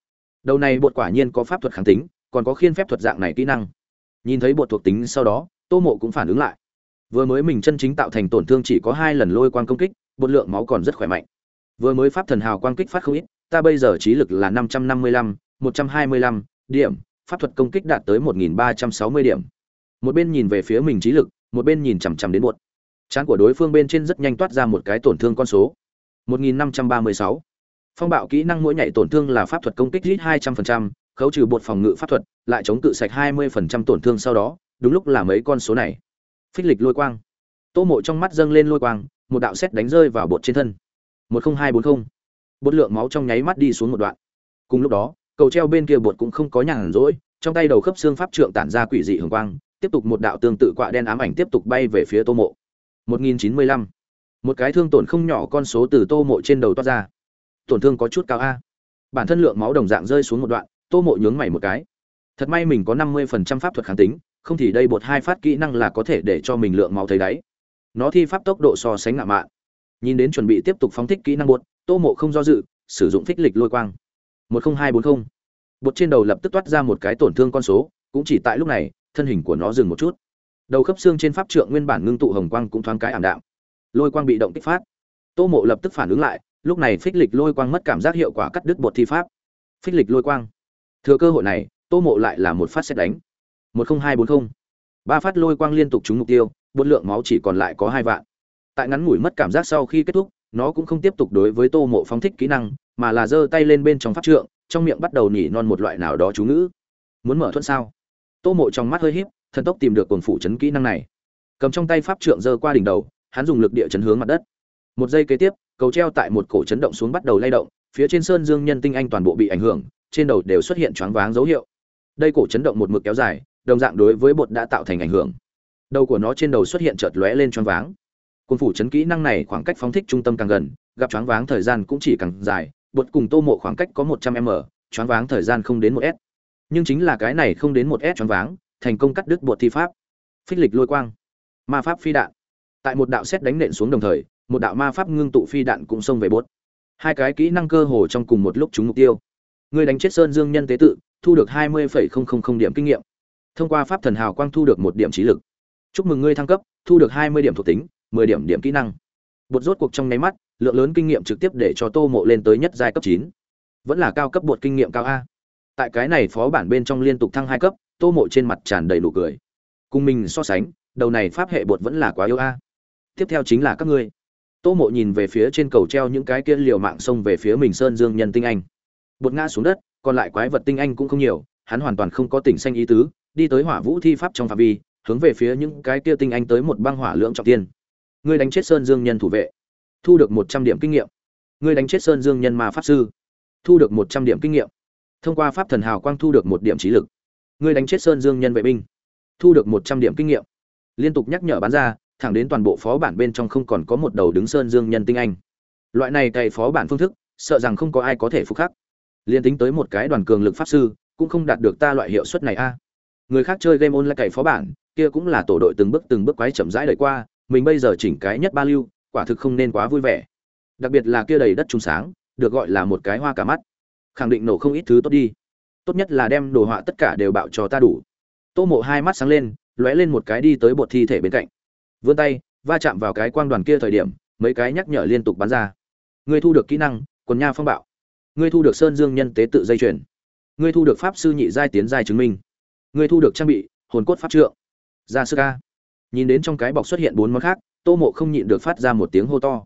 Speaker 1: Đầu này bột quả nhiên có pháp thuật kháng tính, còn có khiên phép thuật dạng này kỹ năng. Nhìn thấy bột thuộc tính sau đó, tô mộ cũng phản ứng lại. Vừa mới mình chân chính tạo thành tổn thương chỉ có hai lần lôi quang công kích, bột lượng máu còn rất khỏe mạnh. Vừa mới pháp thần hào quang kích phát không ít, ta bây giờ trí lực là năm trăm năm mươi lăm, một trăm hai mươi lăm điểm, pháp thuật công kích đạt tới một nghìn ba trăm sáu mươi điểm. Một bên nhìn về phía mình trí lực, một bên nhìn chằm chằm đến bột chán của đối phương bên trên rất nhanh toát ra một cái tổn thương con số. 1536. Phong bạo kỹ năng mỗi nhảy tổn thương là pháp thuật công kích ít 200%, khấu trừ bột phòng ngự pháp thuật, lại chống cự sạch 20% tổn thương sau đó, đúng lúc là mấy con số này. Phích lịch lôi quang. Tô Mộ trong mắt dâng lên lôi quang, một đạo sét đánh rơi vào bột trên thân. 10240. Bột lượng máu trong nháy mắt đi xuống một đoạn. Cùng lúc đó, cầu treo bên kia bột cũng không có nhàn rỗi, trong tay đầu khớp xương pháp trượng tản ra quỷ dị hường quang, tiếp tục một đạo tương tự quạ đen ám ảnh tiếp tục bay về phía Tô Mộ. 1095. Một cái thương tổn không nhỏ con số từ Tô Mộ trên đầu toát ra. Tổn thương có chút cao a. Bản thân lượng máu đồng dạng rơi xuống một đoạn, Tô Mộ nhướng mày một cái. Thật may mình có 50% pháp thuật kháng tính, không thì đây bột hai phát kỹ năng là có thể để cho mình lượng máu thấy đáy. Nó thi pháp tốc độ so sánh ngạ mạn. Nhìn đến chuẩn bị tiếp tục phóng thích kỹ năng bột, Tô Mộ không do dự, sử dụng phích lịch lôi quang. 10240. Bột trên đầu lập tức toát ra một cái tổn thương con số, cũng chỉ tại lúc này, thân hình của nó dừng một chút đầu khớp xương trên pháp trượng nguyên bản ngưng tụ hồng quang cũng thoáng cái ảm đạm. Lôi quang bị động kích phát. Tô mộ lập tức phản ứng lại, lúc này phích lịch lôi quang mất cảm giác hiệu quả cắt đứt bột thi pháp. Phích lịch lôi quang. Thừa cơ hội này, tô mộ lại là một phát xét đánh. Một nghìn hai bốn mươi ba phát lôi quang liên tục trúng mục tiêu, bột lượng máu chỉ còn lại có hai vạn. Tại ngắn ngủi mất cảm giác sau khi kết thúc, nó cũng không tiếp tục đối với tô mộ phóng thích kỹ năng, mà là giơ tay lên bên trong pháp trượng, trong miệng bắt đầu nỉ non một loại nào đó chú ngữ. Muốn mở thuận sao? Tô mộ trong mắt hơi híp thần tốc tìm được cồn phủ chấn kỹ năng này. Cầm trong tay pháp trượng giơ qua đỉnh đầu, hắn dùng lực địa chấn hướng mặt đất. Một giây kế tiếp, cầu treo tại một cổ chấn động xuống bắt đầu lay động, phía trên sơn dương nhân tinh anh toàn bộ bị ảnh hưởng, trên đầu đều xuất hiện choáng váng dấu hiệu. Đây cổ chấn động một mực kéo dài, đồng dạng đối với bột đã tạo thành ảnh hưởng. Đầu của nó trên đầu xuất hiện chợt lóe lên choáng váng. Cồn phủ chấn kỹ năng này khoảng cách phóng thích trung tâm càng gần, gặp choáng váng thời gian cũng chỉ càng dài, bột cùng tô mộ khoảng cách có một trăm m, choáng váng thời gian không đến một s. Nhưng chính là cái này không đến một s choáng váng thành công cắt đứt buộc thi pháp. Phích lịch lôi quang. Ma pháp phi đạn. Tại một đạo xét đánh nện xuống đồng thời, một đạo ma pháp ngưng tụ phi đạn cũng xông về bốt hai cái kỹ năng cơ hồ trong cùng một lúc trúng mục tiêu. Người đánh chết sơn dương nhân tế tự, thu được hai mươi điểm kinh nghiệm. Thông qua pháp thần hào quang thu được một điểm trí lực. Chúc mừng ngươi thăng cấp, thu được hai mươi điểm thuộc tính, mười điểm điểm kỹ năng. Bột rốt cuộc trong nháy mắt, lượng lớn kinh nghiệm trực tiếp để cho tô mộ lên tới nhất giai cấp chín. Vẫn là cao cấp bột kinh nghiệm cao a. Tại cái này phó bản bên trong liên tục thăng hai cấp tô mộ trên mặt tràn đầy nụ cười. Cùng mình so sánh, đầu này pháp hệ bột vẫn là quá yêu a. Tiếp theo chính là các ngươi. Tô mộ nhìn về phía trên cầu treo những cái kia liều mạng xông về phía mình sơn dương nhân tinh anh. Bột ngã xuống đất, còn lại quái vật tinh anh cũng không nhiều, hắn hoàn toàn không có tỉnh xanh ý tứ, đi tới hỏa vũ thi pháp trong phạm vi, hướng về phía những cái kia tinh anh tới một băng hỏa lượng trọng tiên. Ngươi đánh chết sơn dương nhân thủ vệ, thu được một trăm điểm kinh nghiệm. Ngươi đánh chết sơn dương nhân ma pháp sư, thu được một trăm điểm kinh nghiệm. Thông qua pháp thần hào quang thu được một điểm trí lực ngươi đánh chết sơn dương nhân vệ binh. Thu được một trăm điểm kinh nghiệm. Liên tục nhắc nhở bán ra, thẳng đến toàn bộ phó bản bên trong không còn có một đầu đứng sơn dương nhân tinh anh. Loại này cày phó bản phương thức, sợ rằng không có ai có thể phục khắc. Liên tính tới một cái đoàn cường lực pháp sư, cũng không đạt được ta loại hiệu suất này a. Người khác chơi game online cày phó bản, kia cũng là tổ đội từng bước từng bước quái chậm rãi đợi qua, mình bây giờ chỉnh cái nhất ba lưu, quả thực không nên quá vui vẻ. Đặc biệt là kia đầy đất trùng sáng, được gọi là một cái hoa cả mắt. Khẳng định nổ không ít thứ tốt đi tốt nhất là đem đồ họa tất cả đều bạo cho ta đủ. Tô mộ hai mắt sáng lên, lóe lên một cái đi tới bột thi thể bên cạnh. Vươn tay, va chạm vào cái quang đoàn kia thời điểm, mấy cái nhắc nhở liên tục bắn ra. Ngươi thu được kỹ năng, quần nha phong bạo. Ngươi thu được sơn dương nhân tế tự dây chuyền. Ngươi thu được pháp sư nhị giai tiến giai chứng minh. Ngươi thu được trang bị, hồn cốt pháp trượng. Ra sư ca nhìn đến trong cái bọc xuất hiện bốn món khác, tô mộ không nhịn được phát ra một tiếng hô to.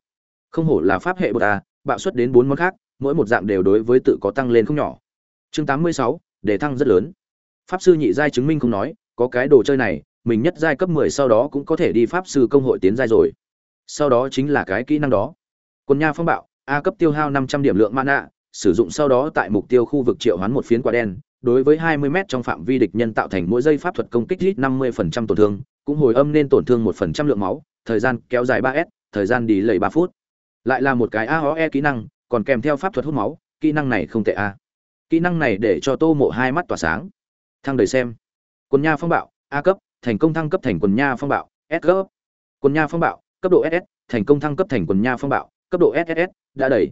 Speaker 1: Không hổ là pháp hệ bột à bạo xuất đến bốn món khác, mỗi một dạng đều đối với tự có tăng lên không nhỏ chương tám mươi sáu đề thăng rất lớn pháp sư nhị giai chứng minh không nói có cái đồ chơi này mình nhất giai cấp mười sau đó cũng có thể đi pháp sư công hội tiến giai rồi sau đó chính là cái kỹ năng đó quân nha phong bạo a cấp tiêu hao năm trăm điểm lượng mana sử dụng sau đó tại mục tiêu khu vực triệu hoán một phiến quả đen đối với 20 m trong phạm vi địch nhân tạo thành mỗi giây pháp thuật công kích hit 50% tổn thương, cũng hồi âm nên tổn thương 1% lượng máu, thời gian kéo dài 3s, thời gian đi lầy 3 phút. Lại là một cái AOE kỹ năng, còn kèm theo pháp thuật hút máu, kỹ năng này không tệ a. Kỹ năng này để cho Tô Mộ hai mắt tỏa sáng. Thăng đầy xem. Quần nha phong bạo, A cấp, thành công thăng cấp thành quần nha phong bạo, S cấp. Quần nha phong bạo, cấp độ SS, thành công thăng cấp thành quần nha phong bạo, cấp độ SSS, đã đẩy.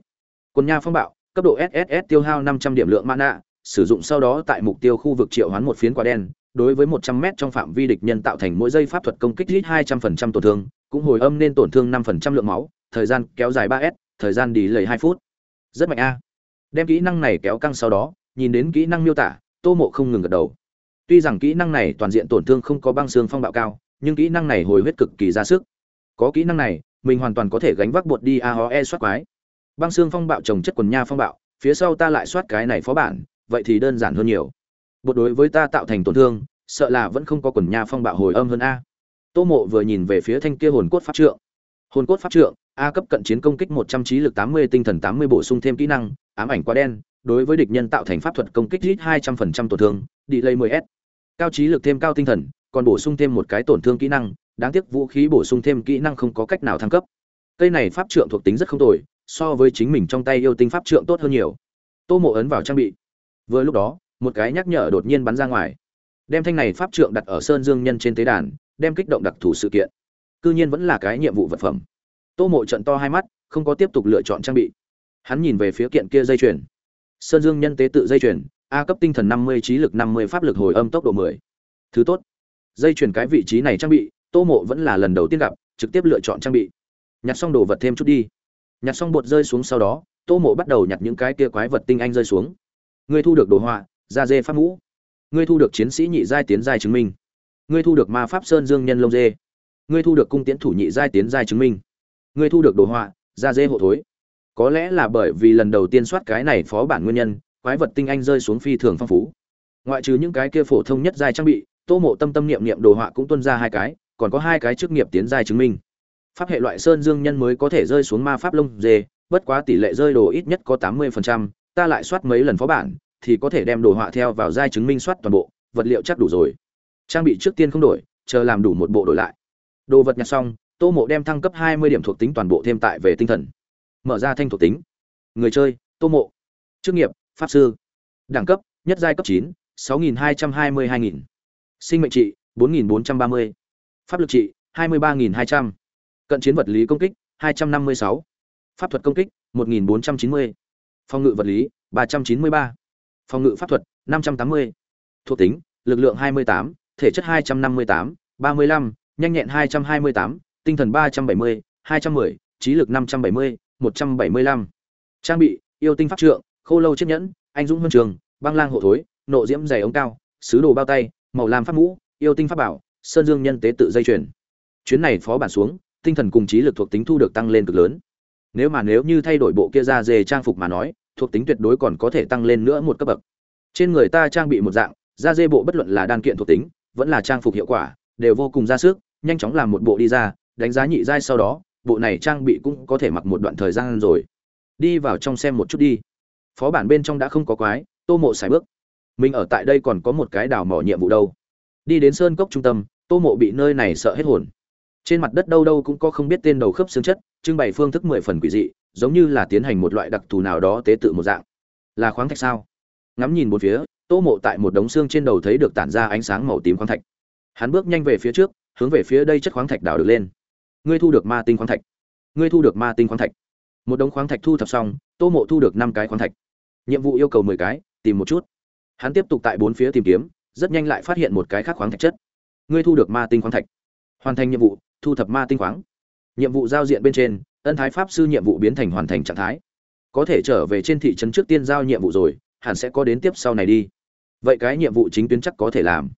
Speaker 1: Quần nha phong bạo, cấp độ SSS tiêu hao 500 điểm lượng mana, sử dụng sau đó tại mục tiêu khu vực triệu hoán một phiến quả đen, đối với 100m trong phạm vi địch nhân tạo thành mỗi giây pháp thuật công kích hit 200% tổn thương, cũng hồi âm nên tổn thương 5% lượng máu, thời gian kéo dài 3s, thời gian đi lầy 2 phút. Rất mạnh a. Đem kỹ năng này kéo căng sau đó, nhìn đến kỹ năng miêu tả, Tô Mộ không ngừng gật đầu. Tuy rằng kỹ năng này toàn diện tổn thương không có băng xương phong bạo cao, nhưng kỹ năng này hồi huyết cực kỳ ra sức. Có kỹ năng này, mình hoàn toàn có thể gánh vác bột đi AOE soát quái. Băng xương phong bạo trồng chất quần nha phong bạo, phía sau ta lại soát cái này phó bản, vậy thì đơn giản hơn nhiều bột đối với ta tạo thành tổn thương sợ là vẫn không có quần nha phong bạo hồi âm hơn a tô mộ vừa nhìn về phía thanh kia hồn cốt pháp trượng hồn cốt pháp trượng a cấp cận chiến công kích một trăm trí lực tám mươi, tinh thần tám mươi, bổ sung thêm kỹ năng, ám ảnh quá đen, đối với địch nhân tạo thành pháp thuật công kích ít hai trăm phần trăm tổn thương, đi lây mười s. Cao trí lực thêm cao tinh thần, còn bổ sung thêm một cái tổn thương kỹ năng, đáng tiếc vũ khí bổ sung thêm kỹ năng không có cách nào thăng cấp. Cây này pháp trượng thuộc tính rất không tồi, so với chính mình trong tay yêu tinh pháp trượng tốt hơn nhiều. Tô mộ ấn vào trang bị. Vừa lúc đó, một cái nhắc nhở đột nhiên bắn ra ngoài. Đem thanh này pháp trượng đặt ở sơn dương nhân trên tế đàn, đem kích động đặc thù sự kiện. Cư nhiên vẫn là cái nhiệm vụ vật phẩm tô mộ trận to hai mắt, không có tiếp tục lựa chọn trang bị. Hắn nhìn về phía kiện kia dây chuyền. Sơn dương nhân tế tự dây chuyền, a cấp tinh thần năm mươi, trí lực năm mươi, pháp lực hồi âm tốc độ mười. Thứ tốt. Dây chuyền cái vị trí này trang bị, tô mộ vẫn là lần đầu tiên gặp, trực tiếp lựa chọn trang bị. Nhặt xong đồ vật thêm chút đi. Nhặt xong bột rơi xuống sau đó, tô mộ bắt đầu nhặt những cái kia quái vật tinh anh rơi xuống. Ngươi thu được đồ họa, da dê pháp ngũ ngươi thu được chiến sĩ nhị giai tiến giai chứng minh. Ngươi thu được ma pháp sơn dương nhân lông dê. Ngươi thu được cung tiễn thủ nhị giai tiến giai chứng minh ngươi thu được đồ họa da dê hộ thối. Có lẽ là bởi vì lần đầu tiên soát cái này phó bản nguyên nhân, quái vật tinh anh rơi xuống phi thường phong phú. Ngoại trừ những cái kia phổ thông nhất giai trang bị, tô mộ tâm tâm niệm niệm đồ họa cũng tuân ra hai cái, còn có hai cái chức nghiệp tiến giai chứng minh. Pháp hệ loại sơn dương nhân mới có thể rơi xuống ma pháp lông dê, bất quá tỷ lệ rơi đồ ít nhất có tám mươi phần trăm, ta lại soát mấy lần phó bản, thì có thể đem đồ họa theo vào giai chứng minh soát toàn bộ, vật liệu chắc đủ rồi. Trang bị trước tiên không đổi, chờ làm đủ một bộ đổi lại. Đồ vật nhặt xong tô mộ đem thăng cấp hai mươi điểm thuộc tính toàn bộ thêm tại về tinh thần. Mở ra thanh thuộc tính. Người chơi tô mộ. Chức nghiệp pháp sư. Đẳng cấp nhất giai cấp chín sáu nghìn hai trăm hai mươi hai nghìn. Sinh mệnh trị bốn nghìn bốn trăm ba mươi. Pháp lực trị hai mươi ba nghìn hai trăm. Cận chiến vật lý công kích hai trăm năm mươi sáu. Pháp thuật công kích một nghìn bốn trăm chín mươi. Phòng ngự vật lý 393, phòng ngự pháp thuật 580, thuộc tính lực lượng 28, thể chất 258, 35, nhanh nhẹn 228, tinh thần 370, 210, trí lực 570, 175. trang bị yêu tinh pháp trượng khô lâu chiếc nhẫn anh dũng huân trường băng lang hộ thối nộ diễm dày ống cao sứ đồ bao tay màu lam pháp mũ yêu tinh pháp bảo sơn dương nhân tế tự dây chuyền. Chuyến này phó bản xuống tinh thần cùng trí lực thuộc tính thu được tăng lên cực lớn. Nếu mà nếu như thay đổi bộ kia ra dề trang phục mà nói thuộc tính tuyệt đối còn có thể tăng lên nữa một cấp bậc. Trên người ta trang bị một dạng da dê bộ bất luận là đan kiện thuộc tính vẫn là trang phục hiệu quả đều vô cùng ra sức nhanh chóng làm một bộ đi ra đánh giá nhị giai sau đó, bộ này trang bị cũng có thể mặc một đoạn thời gian rồi. Đi vào trong xem một chút đi. Phó bản bên trong đã không có quái, tô mộ xài bước. Mình ở tại đây còn có một cái đào mỏ nhiệm vụ đâu. Đi đến sơn cốc trung tâm, tô mộ bị nơi này sợ hết hồn. Trên mặt đất đâu đâu cũng có không biết tên đầu khớp xương chất, trưng bày phương thức mười phần quỷ dị, giống như là tiến hành một loại đặc thù nào đó tế tự một dạng. Là khoáng thạch sao? Ngắm nhìn một phía, tô mộ tại một đống xương trên đầu thấy được tản ra ánh sáng màu tím khoáng thạch. Hắn bước nhanh về phía trước, hướng về phía đây chất khoáng thạch đào được lên ngươi thu được ma tinh khoáng thạch. Ngươi thu được ma tinh khoáng thạch. Một đống khoáng thạch thu thập xong, tô mộ thu được năm cái khoáng thạch. Nhiệm vụ yêu cầu mười cái, tìm một chút. Hắn tiếp tục tại bốn phía tìm kiếm, rất nhanh lại phát hiện một cái khác khoáng thạch chất. Ngươi thu được ma tinh khoáng thạch. Hoàn thành nhiệm vụ, thu thập ma tinh khoáng. Nhiệm vụ giao diện bên trên, ân thái pháp sư nhiệm vụ biến thành hoàn thành trạng thái. Có thể trở về trên thị trấn trước tiên giao nhiệm vụ rồi, hẳn sẽ có đến tiếp sau này đi. Vậy cái nhiệm vụ chính tuyến chắc có thể làm.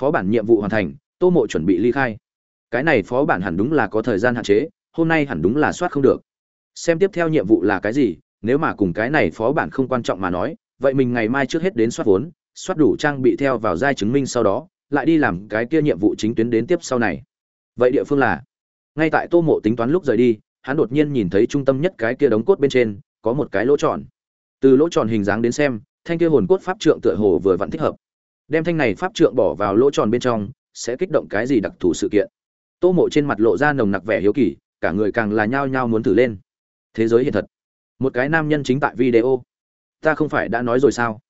Speaker 1: Phó bản nhiệm vụ hoàn thành, tô mộ chuẩn bị ly khai cái này phó bản hẳn đúng là có thời gian hạn chế, hôm nay hẳn đúng là soát không được. Xem tiếp theo nhiệm vụ là cái gì, nếu mà cùng cái này phó bản không quan trọng mà nói, vậy mình ngày mai trước hết đến soát vốn, soát đủ trang bị theo vào giai chứng minh sau đó, lại đi làm cái kia nhiệm vụ chính tuyến đến tiếp sau này. Vậy địa phương là, ngay tại tô mộ tính toán lúc rời đi, hắn đột nhiên nhìn thấy trung tâm nhất cái kia đống cốt bên trên, có một cái lỗ tròn. Từ lỗ tròn hình dáng đến xem, thanh kia hồn cốt pháp trượng tựa hồ vừa vặn thích hợp. Đem thanh này pháp trượng bỏ vào lỗ tròn bên trong, sẽ kích động cái gì đặc thù sự kiện tô mộ trên mặt lộ ra nồng nặc vẻ hiếu kỳ, cả người càng là nhao nhao muốn thử lên. Thế giới hiện thật. Một cái nam nhân chính tại video. Ta không phải đã nói rồi sao?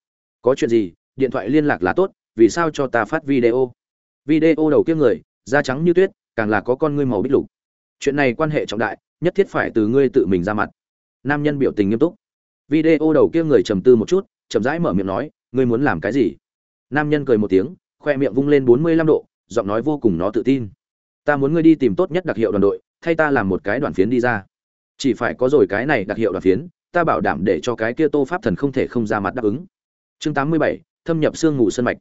Speaker 1: Có chuyện gì? Điện thoại liên lạc là tốt, vì sao cho ta phát video? Video đầu kia người, da trắng như tuyết, càng là có con ngươi màu bích lục. Chuyện này quan hệ trọng đại, nhất thiết phải từ ngươi tự mình ra mặt. Nam nhân biểu tình nghiêm túc. Video đầu kia người trầm tư một chút, chậm rãi mở miệng nói, ngươi muốn làm cái gì? Nam nhân cười một tiếng, khoe miệng vung lên bốn mươi lăm độ, giọng nói vô cùng nó tự tin ta muốn ngươi đi tìm tốt nhất đặc hiệu đoàn đội, thay ta làm một cái đoàn phiến đi ra. Chỉ phải có rồi cái này đặc hiệu đoàn phiến, ta bảo đảm để cho cái kia tô pháp thần không thể không ra mặt đáp ứng. Chương tám mươi bảy, thâm nhập xương ngủ sân mạch.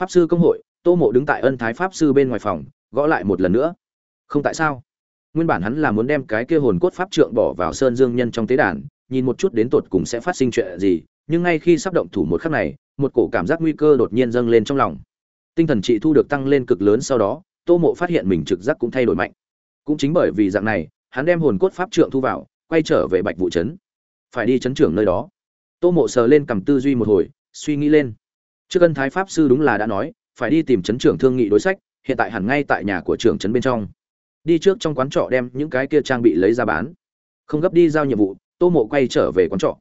Speaker 1: Pháp sư công hội, tô mộ đứng tại ân thái pháp sư bên ngoài phòng, gõ lại một lần nữa. Không tại sao? Nguyên bản hắn là muốn đem cái kia hồn cốt pháp trượng bỏ vào sơn dương nhân trong tế đàn, nhìn một chút đến tột cùng sẽ phát sinh chuyện gì, nhưng ngay khi sắp động thủ một khắc này, một cổ cảm giác nguy cơ đột nhiên dâng lên trong lòng. Tinh thần trị thu được tăng lên cực lớn sau đó tô mộ phát hiện mình trực giác cũng thay đổi mạnh. Cũng chính bởi vì dạng này, hắn đem hồn cốt pháp trượng thu vào, quay trở về bạch vụ trấn. Phải đi trấn trưởng nơi đó. Tô mộ sờ lên cầm tư duy một hồi, suy nghĩ lên. Trước ân thái pháp sư đúng là đã nói, phải đi tìm trấn trưởng thương nghị đối sách, hiện tại hẳn ngay tại nhà của trưởng trấn bên trong. Đi trước trong quán trọ đem những cái kia trang bị lấy ra bán. Không gấp đi giao nhiệm vụ, tô mộ quay trở về quán trọ.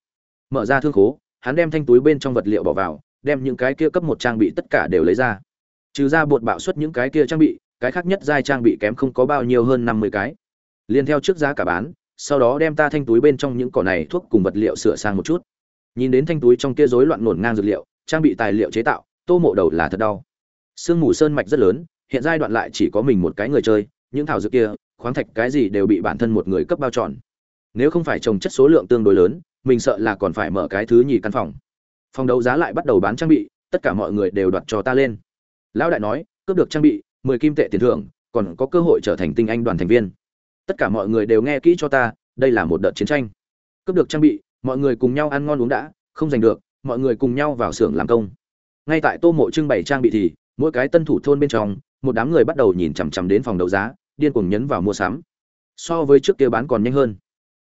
Speaker 1: Mở ra thương khố, hắn đem thanh túi bên trong vật liệu bỏ vào, đem những cái kia cấp một trang bị tất cả đều lấy ra. Trừ ra bột bạo xuất những cái kia trang bị cái khác nhất giai trang bị kém không có bao nhiêu hơn năm mươi cái. Liên theo trước giá cả bán, sau đó đem ta thanh túi bên trong những cỏ này thuốc cùng vật liệu sửa sang một chút. Nhìn đến thanh túi trong kia rối loạn nổn ngang dược liệu, trang bị tài liệu chế tạo, tô mộ đầu là thật đau. Sương mù sơn mạch rất lớn, hiện giai đoạn lại chỉ có mình một cái người chơi, những thảo dược kia, khoáng thạch cái gì đều bị bản thân một người cấp bao tròn nếu không phải trồng chất số lượng tương đối lớn, mình sợ là còn phải mở cái thứ nhì căn phòng. Phòng đấu giá lại bắt đầu bán trang bị, tất cả mọi người đều đoạt cho ta lên. Lão đại nói, cướp được trang bị mười kim tệ tiền thưởng, còn có cơ hội trở thành tinh anh đoàn thành viên. Tất cả mọi người đều nghe kỹ cho ta, đây là một đợt chiến tranh. Cướp được trang bị, mọi người cùng nhau ăn ngon uống đã, không giành được, mọi người cùng nhau vào xưởng làm công. Ngay tại tô mộ trưng bày trang bị thì, mỗi cái tân thủ thôn bên trong, một đám người bắt đầu nhìn chằm chằm đến phòng đấu giá, điên cuồng nhấn vào mua sắm. So với trước kia bán còn nhanh hơn.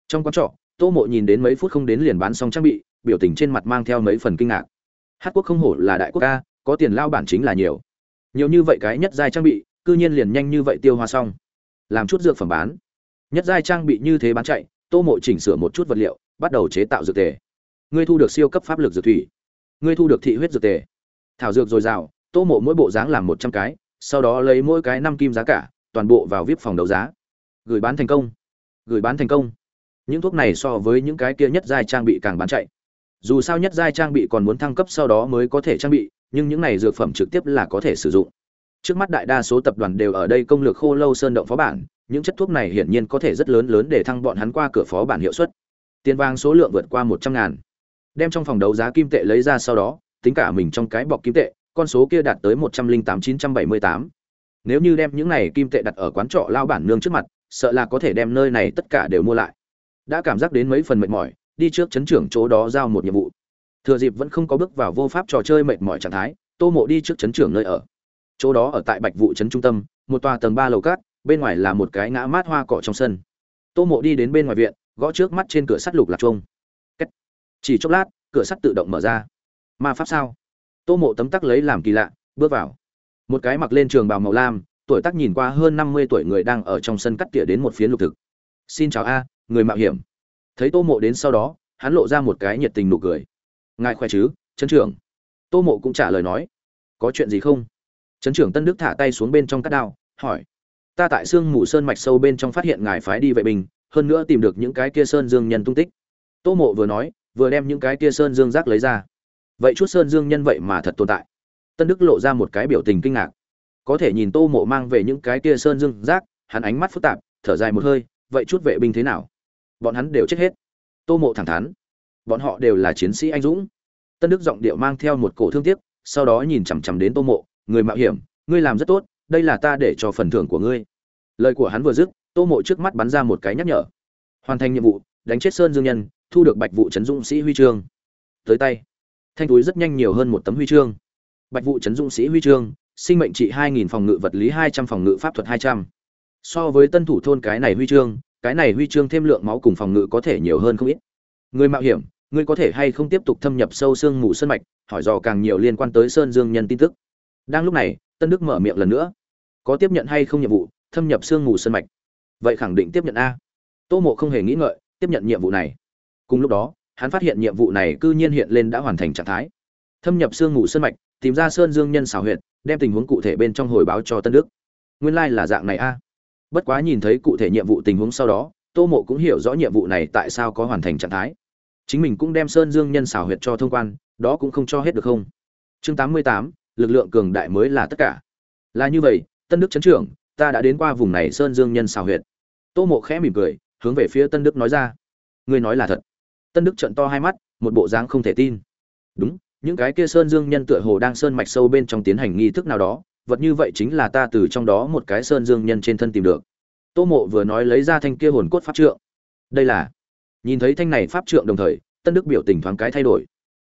Speaker 1: Trong quán trọ, tô mộ nhìn đến mấy phút không đến liền bán xong trang bị, biểu tình trên mặt mang theo mấy phần kinh ngạc. Hát quốc không hổ là đại quốc ca, có tiền lao bản chính là nhiều nhiều như vậy cái nhất giai trang bị, cư nhiên liền nhanh như vậy tiêu hoa xong. Làm chút dược phẩm bán. Nhất giai trang bị như thế bán chạy, tô mộ chỉnh sửa một chút vật liệu, bắt đầu chế tạo dược tề. Ngươi thu được siêu cấp pháp lực dược thủy. Ngươi thu được thị huyết dược tề. Thảo dược dồi dào, tô mộ mỗi bộ dáng làm một trăm cái, sau đó lấy mỗi cái năm kim giá cả, toàn bộ vào vip phòng đấu giá. Gửi bán thành công. Gửi bán thành công. Những thuốc này so với những cái kia nhất giai trang bị càng bán chạy. Dù sao nhất giai trang bị còn muốn thăng cấp sau đó mới có thể trang bị nhưng những này dược phẩm trực tiếp là có thể sử dụng. Trước mắt đại đa số tập đoàn đều ở đây công lược khô lâu sơn động phó bản, những chất thuốc này hiển nhiên có thể rất lớn lớn để thăng bọn hắn qua cửa phó bản hiệu suất. Tiền vàng số lượng vượt qua một trăm ngàn. Đem trong phòng đấu giá kim tệ lấy ra sau đó, tính cả mình trong cái bọc kim tệ, con số kia đạt tới một trăm linh tám chín trăm bảy mươi tám. Nếu như đem những này kim tệ đặt ở quán trọ lao bản nương trước mặt, sợ là có thể đem nơi này tất cả đều mua lại. Đã cảm giác đến mấy phần mệt mỏi, đi trước chấn trưởng chỗ đó giao một nhiệm vụ thừa dịp vẫn không có bước vào vô pháp trò chơi mệt mỏi trạng thái, tô mộ đi trước chấn trưởng nơi ở. Chỗ đó ở tại bạch vụ trấn trung tâm, một tòa tầng ba lầu cát, bên ngoài là một cái ngã mát hoa cỏ trong sân. Tô mộ đi đến bên ngoài viện, gõ trước mắt trên cửa sắt lục lạc chuông. Chỉ chốc lát, cửa sắt tự động mở ra. Ma pháp sao? Tô mộ tấm tắc lấy làm kỳ lạ, bước vào. Một cái mặc lên trường bào màu lam, tuổi tác nhìn qua hơn năm mươi tuổi người đang ở trong sân cắt tỉa đến một phiến lục thực. Xin chào a, người mạo hiểm. Thấy tô mộ đến sau đó, hắn lộ ra một cái nhiệt tình nụ cười ngài khỏe chứ trấn trưởng? Tô mộ cũng trả lời nói. Có chuyện gì không? Trấn trưởng tân đức thả tay xuống bên trong các đao hỏi. Ta tại sương mù sơn mạch sâu bên trong phát hiện ngài phái đi vệ bình hơn nữa tìm được những cái kia sơn dương nhân tung tích. Tô mộ vừa nói vừa đem những cái kia sơn dương giác lấy ra. Vậy chút sơn dương nhân vậy mà thật tồn tại. Tân đức lộ ra một cái biểu tình kinh ngạc. Có thể nhìn tô mộ mang về những cái kia sơn dương giác, hắn ánh mắt phức tạp thở dài một hơi vậy chút vệ binh thế nào? Bọn hắn đều chết hết. Tô mộ thẳng thắn bọn họ đều là chiến sĩ anh dũng. Tân đức giọng điệu mang theo một cổ thương tiếc sau đó nhìn chằm chằm đến tô mộ người mạo hiểm ngươi làm rất tốt đây là ta để cho phần thưởng của ngươi. Lời của hắn vừa dứt tô mộ trước mắt bắn ra một cái nhắc nhở. Hoàn thành nhiệm vụ đánh chết sơn dương nhân thu được bạch vụ trấn dũng sĩ huy chương. Tới tay thanh túi rất nhanh nhiều hơn một tấm huy chương. Bạch vụ trấn dũng sĩ huy chương sinh mệnh trị 2000 phòng ngự vật lý 200 phòng ngự pháp thuật 200. So với tân thủ thôn cái này huy chương, cái này huy chương thêm lượng máu cùng phòng ngự có thể nhiều hơn không ít. Người mạo hiểm, ngươi có thể hay không tiếp tục thâm nhập sâu xương mù sơn mạch, hỏi dò càng nhiều liên quan tới Sơn Dương nhân tin tức. Đang lúc này, Tân Đức mở miệng lần nữa. Có tiếp nhận hay không nhiệm vụ, thâm nhập xương mù sơn mạch? Vậy khẳng định tiếp nhận a. Tô Mộ không hề nghĩ ngợi, tiếp nhận nhiệm vụ này. Cùng lúc đó, hắn phát hiện nhiệm vụ này cư nhiên hiện lên đã hoàn thành trạng thái. Thâm nhập xương mù sơn mạch, tìm ra Sơn Dương nhân xảo huyệt, đem tình huống cụ thể bên trong hồi báo cho Tân Đức. Nguyên lai like là dạng này a. Bất quá nhìn thấy cụ thể nhiệm vụ tình huống sau đó, Tô Mộ cũng hiểu rõ nhiệm vụ này tại sao có hoàn thành trạng thái. Chính mình cũng đem Sơn Dương nhân xảo huyệt cho thông quan, đó cũng không cho hết được không? Chương 88, lực lượng cường đại mới là tất cả. Là như vậy, Tân Đức chấn trưởng, ta đã đến qua vùng này Sơn Dương nhân xảo huyệt. Tô Mộ khẽ mỉm cười, hướng về phía Tân Đức nói ra. Ngươi nói là thật? Tân Đức trợn to hai mắt, một bộ dáng không thể tin. Đúng, những cái kia sơn dương nhân tựa hồ đang sơn mạch sâu bên trong tiến hành nghi thức nào đó vật như vậy chính là ta từ trong đó một cái sơn dương nhân trên thân tìm được tô mộ vừa nói lấy ra thanh kia hồn cốt pháp trượng đây là nhìn thấy thanh này pháp trượng đồng thời, tân đức biểu tình thoáng cái thay đổi.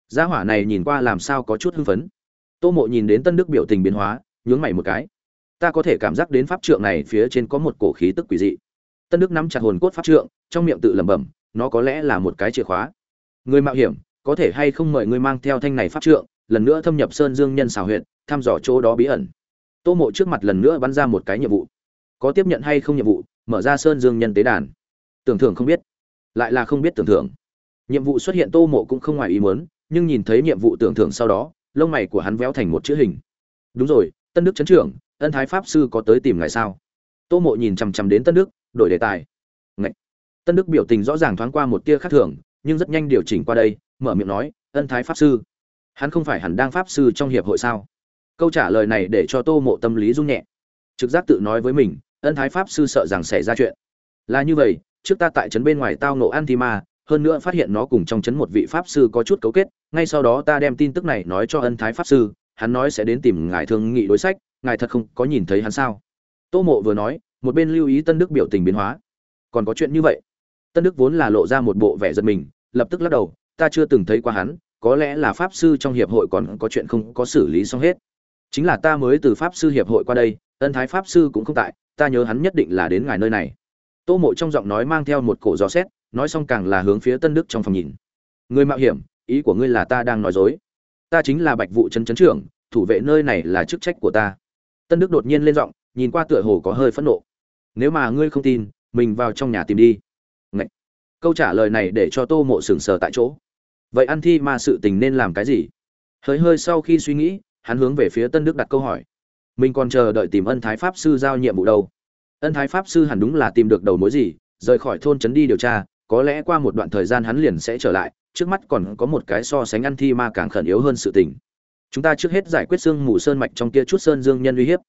Speaker 1: Gia hỏa này nhìn qua làm sao có chút hưng phấn. Tô mộ nhìn đến tân đức biểu tình biến hóa, nhướng mày một cái. Ta có thể cảm giác đến pháp trượng này phía trên có một cổ khí tức quỷ dị. Tân đức nắm chặt hồn cốt pháp trượng, trong miệng tự lẩm bẩm, nó có lẽ là một cái chìa khóa. Người mạo hiểm, có thể hay không mời ngươi mang theo thanh này pháp trượng, lần nữa thâm nhập sơn dương nhân xào huyện thăm dò chỗ đó bí ẩn. Tô mộ trước mặt lần nữa bắn ra một cái nhiệm vụ. Có tiếp nhận hay không nhiệm vụ, mở ra sơn dương nhân tế đàn. Tưởng thưởng không biết lại là không biết tưởng thưởng. Nhiệm vụ xuất hiện tô mộ cũng không ngoài ý muốn, nhưng nhìn thấy nhiệm vụ tưởng thưởng sau đó, lông mày của hắn véo thành một chữ hình. Đúng rồi, tân đức chấn trưởng, ân thái pháp sư có tới tìm ngài sao? Tô mộ nhìn chằm chằm đến tân đức, đổi đề tài. Ngậy! tân đức biểu tình rõ ràng thoáng qua một tia khác thường, nhưng rất nhanh điều chỉnh qua đây, mở miệng nói, ân thái pháp sư, hắn không phải hẳn đang pháp sư trong hiệp hội sao? Câu trả lời này để cho tô mộ tâm lý rung nhẹ. Trực giác tự nói với mình, ân thái pháp sư sợ rằng xảy ra chuyện. Là như vậy trước ta tại trấn bên ngoài tao nộ antima hơn nữa phát hiện nó cùng trong trấn một vị pháp sư có chút cấu kết, ngay sau đó ta đem tin tức này nói cho ân thái pháp sư, hắn nói sẽ đến tìm ngài thương nghị đối sách, ngài thật không có nhìn thấy hắn sao? Tô mộ vừa nói, một bên lưu ý tân đức biểu tình biến hóa. Còn có chuyện như vậy? Tân đức vốn là lộ ra một bộ vẻ giật mình, lập tức lắc đầu, ta chưa từng thấy qua hắn, có lẽ là pháp sư trong hiệp hội còn có chuyện không có xử lý xong hết. Chính là ta mới từ pháp sư hiệp hội qua đây, ân thái pháp sư cũng không tại, ta nhớ hắn nhất định là đến ngài nơi này tô mộ trong giọng nói mang theo một cổ gió xét, nói xong càng là hướng phía tân đức trong phòng nhìn. Người mạo hiểm, ý của ngươi là ta đang nói dối. Ta chính là bạch vụ trấn trấn trưởng, thủ vệ nơi này là chức trách của ta. Tân đức đột nhiên lên giọng, nhìn qua tựa hồ có hơi phẫn nộ. Nếu mà ngươi không tin, mình vào trong nhà tìm đi. Ngậy! câu trả lời này để cho tô mộ sừng sờ tại chỗ. Vậy ăn thi mà sự tình nên làm cái gì? Hơi hơi sau khi suy nghĩ, hắn hướng về phía tân đức đặt câu hỏi. Mình còn chờ đợi tìm ân thái pháp sư giao nhiệm vụ đâu? Ân thái pháp sư hẳn đúng là tìm được đầu mối gì, rời khỏi thôn trấn đi điều tra, có lẽ qua một đoạn thời gian hắn liền sẽ trở lại, trước mắt còn có một cái so sánh ăn thi ma càng khẩn yếu hơn sự tình. Chúng ta trước hết giải quyết xương mù sơn mạch trong kia chút sơn dương nhân uy hiếp.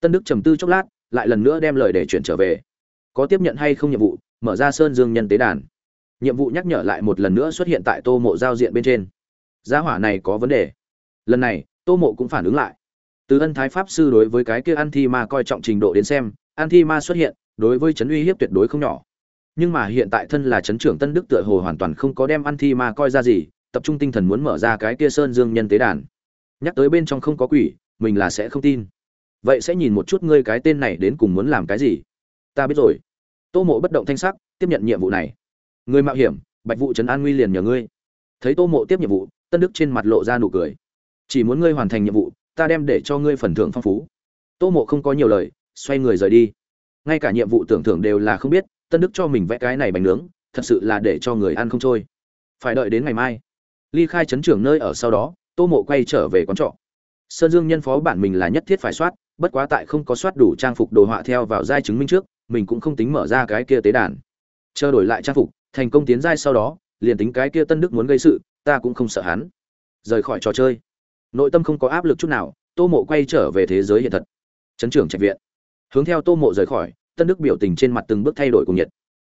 Speaker 1: Tân đức trầm tư chốc lát, lại lần nữa đem lời để chuyển trở về. Có tiếp nhận hay không nhiệm vụ, mở ra sơn dương nhân tế đàn. Nhiệm vụ nhắc nhở lại một lần nữa xuất hiện tại tô mộ giao diện bên trên. Gia hỏa này có vấn đề. Lần này, tô mộ cũng phản ứng lại. Từ ân thái pháp sư đối với cái kia an thi ma coi trọng trình độ đến xem an thi ma xuất hiện, đối với chấn uy hiếp tuyệt đối không nhỏ. Nhưng mà hiện tại thân là trấn trưởng tân đức tựa hồ hoàn toàn không có đem an thi ma coi ra gì, tập trung tinh thần muốn mở ra cái kia sơn dương nhân tế đàn. Nhắc tới bên trong không có quỷ, mình là sẽ không tin. Vậy sẽ nhìn một chút ngươi cái tên này đến cùng muốn làm cái gì. Ta biết rồi. Tô mộ bất động thanh sắc, tiếp nhận nhiệm vụ này. Người mạo hiểm, bạch vụ trấn an nguy liền nhờ ngươi. Thấy tô mộ tiếp nhiệm vụ, tân đức trên mặt lộ ra nụ cười. Chỉ muốn ngươi hoàn thành nhiệm vụ, ta đem để cho ngươi phần thưởng phong phú. Tô mộ không có nhiều lời xoay người rời đi. Ngay cả nhiệm vụ tưởng thưởng đều là không biết, tân đức cho mình vẽ cái này bánh nướng, thật sự là để cho người ăn không trôi. Phải đợi đến ngày mai. Ly khai chấn trưởng nơi ở sau đó, tô mộ quay trở về quán trọ. Sơn dương nhân phó bản mình là nhất thiết phải soát, bất quá tại không có soát đủ trang phục đồ họa theo vào giai chứng minh trước, mình cũng không tính mở ra cái kia tế đàn. Chờ đổi lại trang phục, thành công tiến giai sau đó, liền tính cái kia tân đức muốn gây sự, ta cũng không sợ hắn. Rời khỏi trò chơi. Nội tâm không có áp lực chút nào, tô mộ quay trở về thế giới hiện thật. Chấn trưởng trạch viện hướng theo tô mộ rời khỏi tân đức biểu tình trên mặt từng bước thay đổi cùng nhiệt.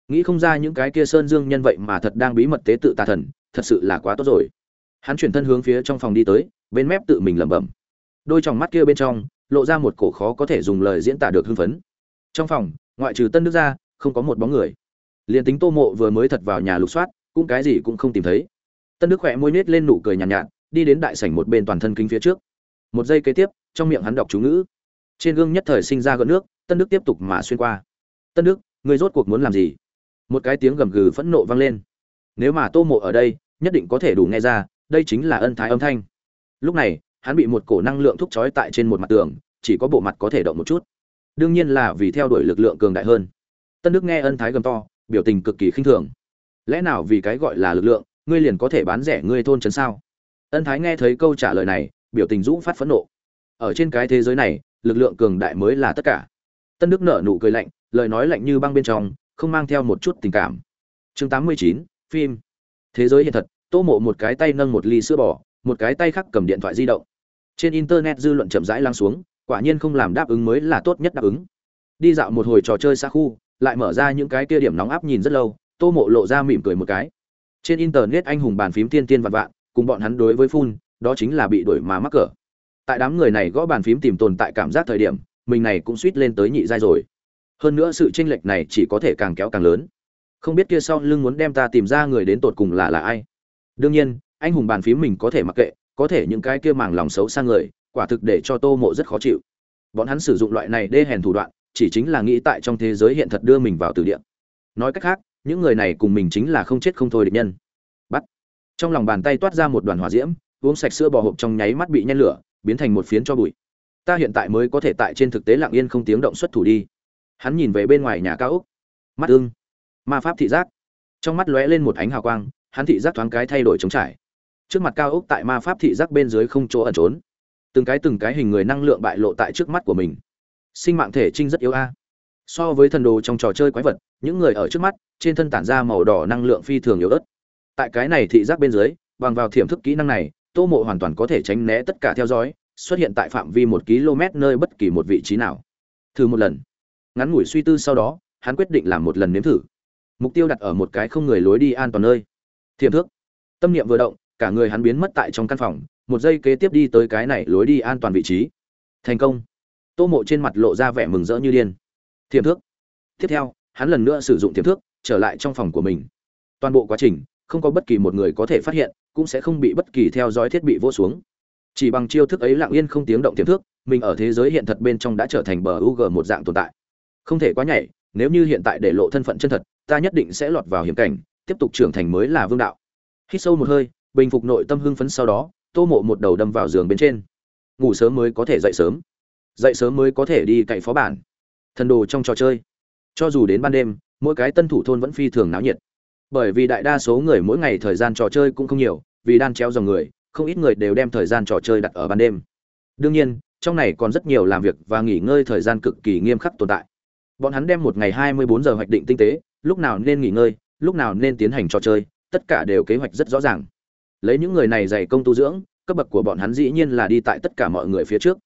Speaker 1: Nghĩ không ra những cái kia sơn dương nhân vậy mà thật đang bí mật tế tự tà thần thật sự là quá tốt rồi. Hắn chuyển thân hướng phía trong phòng đi tới bên mép tự mình lẩm bẩm. Đôi tròng mắt kia bên trong lộ ra một cổ khó có thể dùng lời diễn tả được hưng phấn. Trong phòng ngoại trừ tân đức ra không có một bóng người. Liền tính tô mộ vừa mới thật vào nhà lục soát cũng cái gì cũng không tìm thấy. Tân đức khỏe môi nết lên nụ cười nhàn nhạt, nhạt đi đến đại sảnh một bên toàn thân kính phía trước. Một giây kế tiếp trong miệng hắn đọc chú ngữ trên gương nhất thời sinh ra gợn nước, tân đức tiếp tục mà xuyên qua. Tân đức người rốt cuộc muốn làm gì? Một cái tiếng gầm gừ phẫn nộ vang lên. Nếu mà tô mộ ở đây, nhất định có thể đủ nghe ra, đây chính là ân thái âm thanh. Lúc này, hắn bị một cổ năng lượng thúc trói tại trên một mặt tường, chỉ có bộ mặt có thể động một chút. Đương nhiên là vì theo đuổi lực lượng cường đại hơn. Tân đức nghe ân thái gầm to, biểu tình cực kỳ khinh thường. Lẽ nào vì cái gọi là lực lượng, ngươi liền có thể bán rẻ ngươi thôn trấn sao? Ân thái nghe thấy câu trả lời này, biểu tình rũ phát phẫn nộ. Ở trên cái thế giới này lực lượng cường đại mới là tất cả. Tân đức nở nụ cười lạnh lời nói lạnh như băng bên trong không mang theo một chút tình cảm. Chương 89, phim. Thế giới hiện thật tô mộ một cái tay nâng một ly sữa bò một cái tay khác cầm điện thoại di động. Trên internet dư luận chậm rãi lắng xuống quả nhiên không làm đáp ứng mới là tốt nhất đáp ứng. Đi dạo một hồi trò chơi xa khu lại mở ra những cái kia điểm nóng áp nhìn rất lâu tô mộ lộ ra mỉm cười một cái. Trên internet anh hùng bàn phím tiên tiên vạn vạn cùng bọn hắn đối với phun đó chính là bị đổi mà mắc cỡ tại đám người này gõ bàn phím tìm tồn tại cảm giác thời điểm, mình này cũng suýt lên tới nhị giai rồi. Hơn nữa sự tranh lệch này chỉ có thể càng kéo càng lớn. Không biết kia sau lưng muốn đem ta tìm ra người đến tột cùng là là ai. Đương nhiên, anh hùng bàn phím mình có thể mặc kệ, có thể những cái kia màng lòng xấu sang người, quả thực để cho tô mộ rất khó chịu. Bọn hắn sử dụng loại này đê hèn thủ đoạn, chỉ chính là nghĩ tại trong thế giới hiện thật đưa mình vào từ địa. Nói cách khác, những người này cùng mình chính là không chết không thôi địch nhân. Bắt. Trong lòng bàn tay toát ra một đoàn hỏa diễm, uống sạch sữa bò hộp trong nháy mắt bị nhen lửa biến thành một phiến cho bụi. Ta hiện tại mới có thể tại trên thực tế lặng yên không tiếng động xuất thủ đi. Hắn nhìn về bên ngoài nhà cao úc. Mắt ưng. Ma pháp thị giác. Trong mắt lóe lên một ánh hào quang, hắn thị giác thoáng cái thay đổi trống trải. Trước mặt cao úc tại ma pháp thị giác bên dưới không chỗ ẩn trốn. Từng cái từng cái hình người năng lượng bại lộ tại trước mắt của mình. Sinh mạng thể trinh rất yếu a. So với thần đồ trong trò chơi quái vật, những người ở trước mắt, trên thân tản ra màu đỏ năng lượng phi thường yếu ớt. Tại cái này thị giác bên dưới, bằng vào thiểm thức kỹ năng này tô mộ hoàn toàn có thể tránh né tất cả theo dõi, xuất hiện tại phạm vi một km nơi bất kỳ một vị trí nào. Thử một lần. Ngắn ngủi suy tư sau đó, hắn quyết định làm một lần nếm thử. Mục tiêu đặt ở một cái không người lối đi an toàn nơi. Thiềm thước. Tâm niệm vừa động, cả người hắn biến mất tại trong căn phòng, một giây kế tiếp đi tới cái này lối đi an toàn vị trí. Thành công. Tô mộ trên mặt lộ ra vẻ mừng rỡ như điên. Thiềm thước. Tiếp theo, hắn lần nữa sử dụng thiềm thước, trở lại trong phòng của mình. Toàn bộ quá trình không có bất kỳ một người có thể phát hiện cũng sẽ không bị bất kỳ theo dõi thiết bị vô xuống. Chỉ bằng chiêu thức ấy lặng yên không tiếng động tiềm thức, mình ở thế giới hiện thật bên trong đã trở thành bờ u g một dạng tồn tại. Không thể quá nhảy nếu như hiện tại để lộ thân phận chân thật ta nhất định sẽ lọt vào hiểm cảnh tiếp tục trưởng thành mới là vương đạo. Hít sâu một hơi bình phục nội tâm hưng phấn sau đó tô mộ một đầu đâm vào giường bên trên. Ngủ sớm mới có thể dậy sớm. Dậy sớm mới có thể đi cậy phó bản. Thần đồ trong trò chơi. Cho dù đến ban đêm mỗi cái tân thủ thôn vẫn phi thường náo nhiệt bởi vì đại đa số người mỗi ngày thời gian trò chơi cũng không nhiều, vì đan chéo dòng người, không ít người đều đem thời gian trò chơi đặt ở ban đêm. Đương nhiên, trong này còn rất nhiều làm việc và nghỉ ngơi thời gian cực kỳ nghiêm khắc tồn tại. Bọn hắn đem một ngày 24 giờ hoạch định tinh tế, lúc nào nên nghỉ ngơi, lúc nào nên tiến hành trò chơi, tất cả đều kế hoạch rất rõ ràng. Lấy những người này dày công tu dưỡng, cấp bậc của bọn hắn dĩ nhiên là đi tại tất cả mọi người phía trước.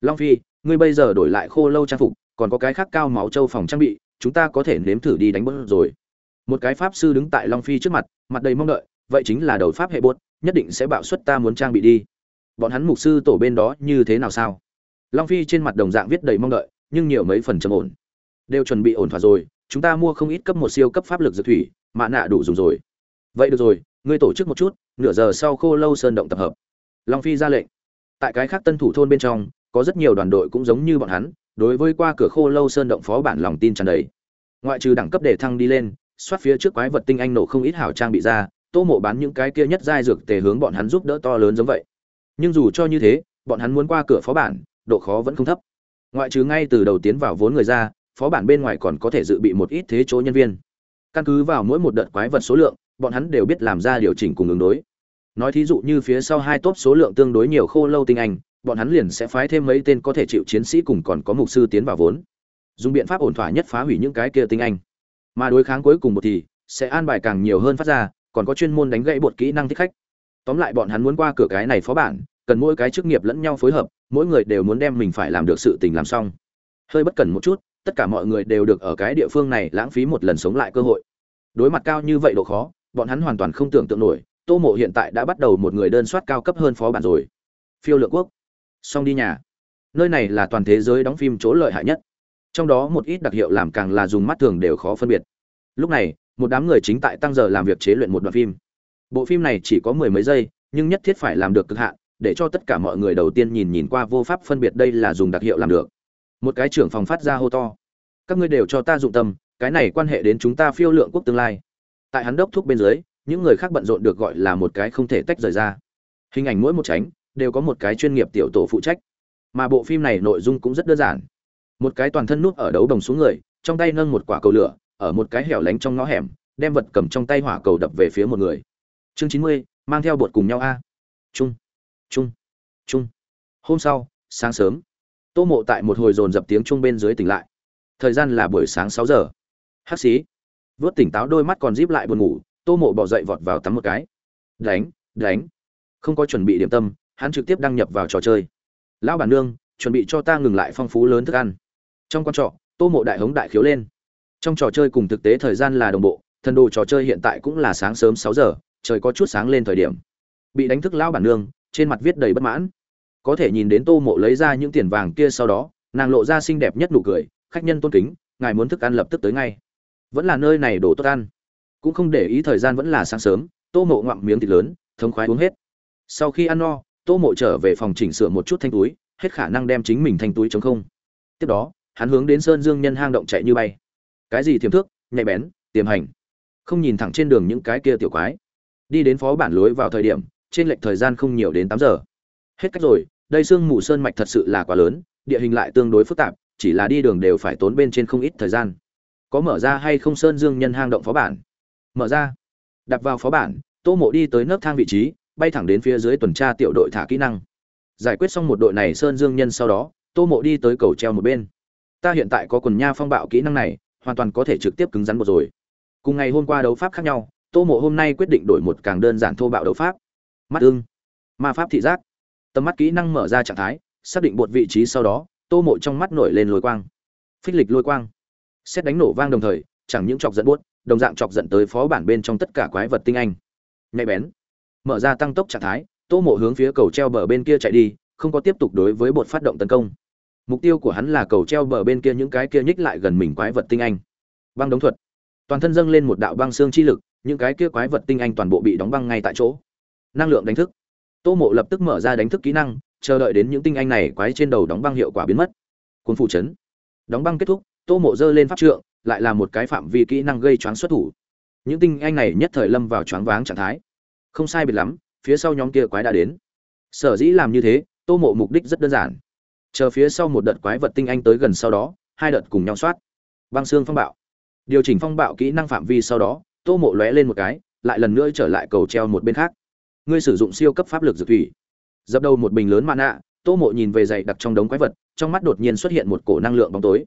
Speaker 1: Long phi, ngươi bây giờ đổi lại khô lâu trang phục, còn có cái khác cao máu châu phòng trang bị, chúng ta có thể nếm thử đi đánh bớt rồi một cái pháp sư đứng tại long phi trước mặt mặt đầy mong đợi, vậy chính là đầu pháp hệ bốt nhất định sẽ bạo suất ta muốn trang bị đi. Bọn hắn mục sư tổ bên đó như thế nào sao? Long phi trên mặt đồng dạng viết đầy mong đợi, nhưng nhiều mấy phần trầm ổn. Đều chuẩn bị ổn thỏa rồi, chúng ta mua không ít cấp một siêu cấp pháp lực dược thủy mạ nạ đủ dùng rồi. Vậy được rồi, ngươi tổ chức một chút, nửa giờ sau khô lâu sơn động tập hợp. Long phi ra lệnh. Tại cái khác tân thủ thôn bên trong, có rất nhiều đoàn đội cũng giống như bọn hắn, đối với qua cửa khô lâu sơn động phó bản lòng tin tràn đầy. Ngoại trừ đẳng cấp để thăng đi lên soát phía trước quái vật tinh anh nổ không ít hảo trang bị ra, tô mộ bán những cái kia nhất giai dược tề hướng bọn hắn giúp đỡ to lớn giống vậy. Nhưng dù cho như thế, bọn hắn muốn qua cửa phó bản, độ khó vẫn không thấp. Ngoại trừ ngay từ đầu tiến vào vốn người ra, phó bản bên ngoài còn có thể dự bị một ít thế chỗ nhân viên. Căn cứ vào mỗi một đợt quái vật số lượng, bọn hắn đều biết làm ra điều chỉnh cùng ứng đối. Nói thí dụ như phía sau hai tốp số lượng tương đối nhiều khô lâu tinh anh, bọn hắn liền sẽ phái thêm mấy tên có thể chịu chiến sĩ cùng còn có mục sư tiến vào vốn. Dùng biện pháp ổn thỏa nhất phá hủy những cái kia tinh anh mà đối kháng cuối cùng một thì sẽ an bài càng nhiều hơn phát ra, còn có chuyên môn đánh gãy bột kỹ năng thích khách. Tóm lại bọn hắn muốn qua cửa cái này phó bản, cần mỗi cái chức nghiệp lẫn nhau phối hợp, mỗi người đều muốn đem mình phải làm được sự tình làm xong. Hơi bất cần một chút, tất cả mọi người đều được ở cái địa phương này lãng phí một lần sống lại cơ hội. Đối mặt cao như vậy độ khó, bọn hắn hoàn toàn không tưởng tượng nổi, tô mộ hiện tại đã bắt đầu một người đơn soát cao cấp hơn phó bản rồi. Phiêu lượng quốc, xong đi nhà. Nơi này là toàn thế giới đóng phim chỗ lợi hại nhất trong đó một ít đặc hiệu làm càng là dùng mắt thường đều khó phân biệt. Lúc này, một đám người chính tại tăng giờ làm việc chế luyện một đoạn phim. Bộ phim này chỉ có mười mấy giây, nhưng nhất thiết phải làm được cực hạn, để cho tất cả mọi người đầu tiên nhìn nhìn qua vô pháp phân biệt đây là dùng đặc hiệu làm được. Một cái trưởng phòng phát ra hô to. Các ngươi đều cho ta dụng tâm, cái này quan hệ đến chúng ta phiêu lượng quốc tương lai. Tại hắn đốc thúc bên dưới, những người khác bận rộn được gọi là một cái không thể tách rời ra. Hình ảnh mỗi một tránh, đều có một cái chuyên nghiệp tiểu tổ phụ trách. Mà bộ phim này nội dung cũng rất đơn giản một cái toàn thân nút ở đấu đồng xuống người, trong tay nâng một quả cầu lửa, ở một cái hẻo lánh trong ngõ hẻm, đem vật cầm trong tay hỏa cầu đập về phía một người. Chương chín mươi, mang theo bột cùng nhau a. Trung trung trung hôm sau, sáng sớm, tô mộ tại một hồi dồn dập tiếng trung bên dưới tỉnh lại. Thời gian là buổi sáng sáu giờ. Hắc xí. Vớt tỉnh táo đôi mắt còn díp lại buồn ngủ, tô mộ bỏ dậy vọt vào tắm một cái. Đánh đánh. Không có chuẩn bị điểm tâm, hắn trực tiếp đăng nhập vào trò chơi. Lão bản nương, chuẩn bị cho ta ngừng lại phong phú lớn thức ăn trong quan trọ tô mộ đại hống đại khiếu lên. Trong trò chơi cùng thực tế thời gian là đồng bộ, thần đồ trò chơi hiện tại cũng là sáng sớm sáu giờ, trời có chút sáng lên thời điểm. Bị đánh thức lão bản nương, trên mặt viết đầy bất mãn. Có thể nhìn đến tô mộ lấy ra những tiền vàng kia sau đó, nàng lộ ra xinh đẹp nhất nụ cười, khách nhân tôn kính, ngài muốn thức ăn lập tức tới ngay. Vẫn là nơi này đổ tốt ăn. Cũng không để ý thời gian vẫn là sáng sớm, tô mộ ngoạm miếng thịt lớn, thống khoái uống hết. Sau khi ăn no, tô mộ trở về phòng chỉnh sửa một chút thanh túi, hết khả năng đem chính mình thanh túi chống không. Tiếp đó hắn hướng đến sơn dương nhân hang động chạy như bay. Cái gì thiềm thước nhạy bén, tiềm hành. Không nhìn thẳng trên đường những cái kia tiểu quái. Đi đến phó bản lối vào thời điểm, trên lệch thời gian không nhiều đến tám giờ. Hết cách rồi, đây sương mù sơn mạch thật sự là quá lớn, địa hình lại tương đối phức tạp, chỉ là đi đường đều phải tốn bên trên không ít thời gian. Có mở ra hay không sơn dương nhân hang động phó bản? Mở ra. Đặt vào phó bản, tô mộ đi tới nấc thang vị trí, bay thẳng đến phía dưới tuần tra tiểu đội thả kỹ năng. Giải quyết xong một đội này sơn dương nhân sau đó, tô mộ đi tới cầu treo một bên ta hiện tại có quần nha phong bạo kỹ năng này, hoàn toàn có thể trực tiếp cứng rắn một rồi. Cùng ngày hôm qua đấu pháp khác nhau, tô mộ hôm nay quyết định đổi một càng đơn giản thô bạo đấu pháp. Mắt ưng, ma pháp thị giác. Tầm mắt kỹ năng mở ra trạng thái, xác định bột vị trí sau đó, tô mộ trong mắt nổi lên lôi quang. Phích lịch lôi quang. Xét đánh nổ vang đồng thời, chẳng những chọc dẫn buốt đồng dạng chọc dẫn tới phó bản bên trong tất cả quái vật tinh anh. Nhạy bén. Mở ra tăng tốc trạng thái, tô mộ hướng phía cầu treo bờ bên kia chạy đi, không có tiếp tục đối với bột phát động tấn công mục tiêu của hắn là cầu treo bờ bên kia những cái kia nhích lại gần mình quái vật tinh anh. Băng đóng thuật. Toàn thân dâng lên một đạo băng xương chi lực, những cái kia quái vật tinh anh toàn bộ bị đóng băng ngay tại chỗ. Năng lượng đánh thức. Tô mộ lập tức mở ra đánh thức kỹ năng, chờ đợi đến những tinh anh này quái trên đầu đóng băng hiệu quả biến mất. Cuốn phủ chấn. Đóng băng kết thúc, tô mộ dơ lên pháp trượng, lại là một cái phạm vi kỹ năng gây choáng xuất thủ. Những tinh anh này nhất thời lâm vào choáng váng trạng thái. Không sai biệt lắm, phía sau nhóm kia quái đã đến. Sở dĩ làm như thế, tô mộ mục đích rất đơn giản chờ phía sau một đợt quái vật tinh anh tới gần sau đó, hai đợt cùng nhau soát. Băng xương phong bạo. Điều chỉnh phong bạo kỹ năng phạm vi sau đó, tô mộ lóe lên một cái, lại lần nữa trở lại cầu treo một bên khác. Ngươi sử dụng siêu cấp pháp lực dược thủy. Dập đầu một bình lớn mạn nạ tô mộ nhìn về dày đặc trong đống quái vật, trong mắt đột nhiên xuất hiện một cổ năng lượng bóng tối.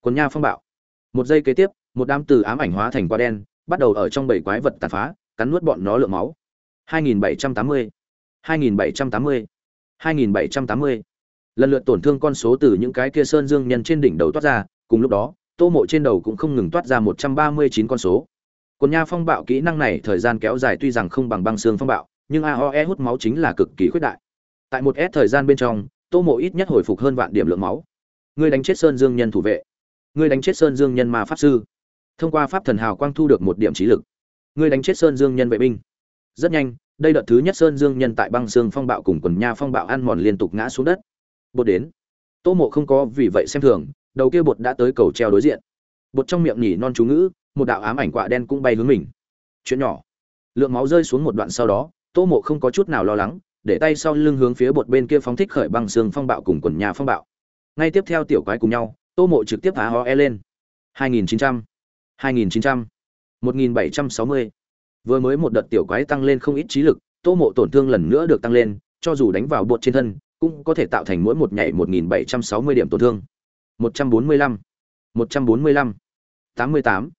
Speaker 1: Quần nha phong bạo. Một giây kế tiếp, một đám từ ám ảnh hóa thành quả đen, bắt đầu ở trong bảy quái vật tàn phá, cắn nuốt bọn nó lượng máu. 2780 2780 2780 lần lượt tổn thương con số từ những cái kia sơn dương nhân trên đỉnh đầu toát ra, cùng lúc đó, tô mộ trên đầu cũng không ngừng toát ra 139 con số. Quần nha phong bạo kỹ năng này thời gian kéo dài tuy rằng không bằng băng xương phong bạo, nhưng aoe hút máu chính là cực kỳ khuyết đại. Tại một s thời gian bên trong, tô mộ ít nhất hồi phục hơn vạn điểm lượng máu. Ngươi đánh chết sơn dương nhân thủ vệ. Ngươi đánh chết sơn dương nhân ma pháp sư. Thông qua pháp thần hào quang thu được một điểm trí lực. Ngươi đánh chết sơn dương nhân vệ binh. Rất nhanh, đây đợt thứ nhất sơn dương nhân tại băng xương phong bạo cùng quần nha phong bạo ăn mòn liên tục ngã xuống đất bột đến. Tô mộ không có vì vậy xem thường đầu kia bột đã tới cầu treo đối diện. Bột trong miệng nhỉ non chú ngữ một đạo ám ảnh quạ đen cũng bay hướng mình. Chuyện nhỏ. Lượng máu rơi xuống một đoạn sau đó tô mộ không có chút nào lo lắng để tay sau lưng hướng phía bột bên kia phóng thích khởi băng xương phong bạo cùng quần nhà phong bạo. Ngay tiếp theo tiểu quái cùng nhau tô mộ trực tiếp phá ho e lên. 2900, 2900, 1760. Vừa mới một đợt tiểu quái tăng lên không ít trí lực, Tô Mộ tổn thương lần nữa được tăng lên, cho dù đánh vào bột trên thân, cũng có thể tạo thành mỗi một nhảy 1760 điểm tổn thương. 145, 145, 88.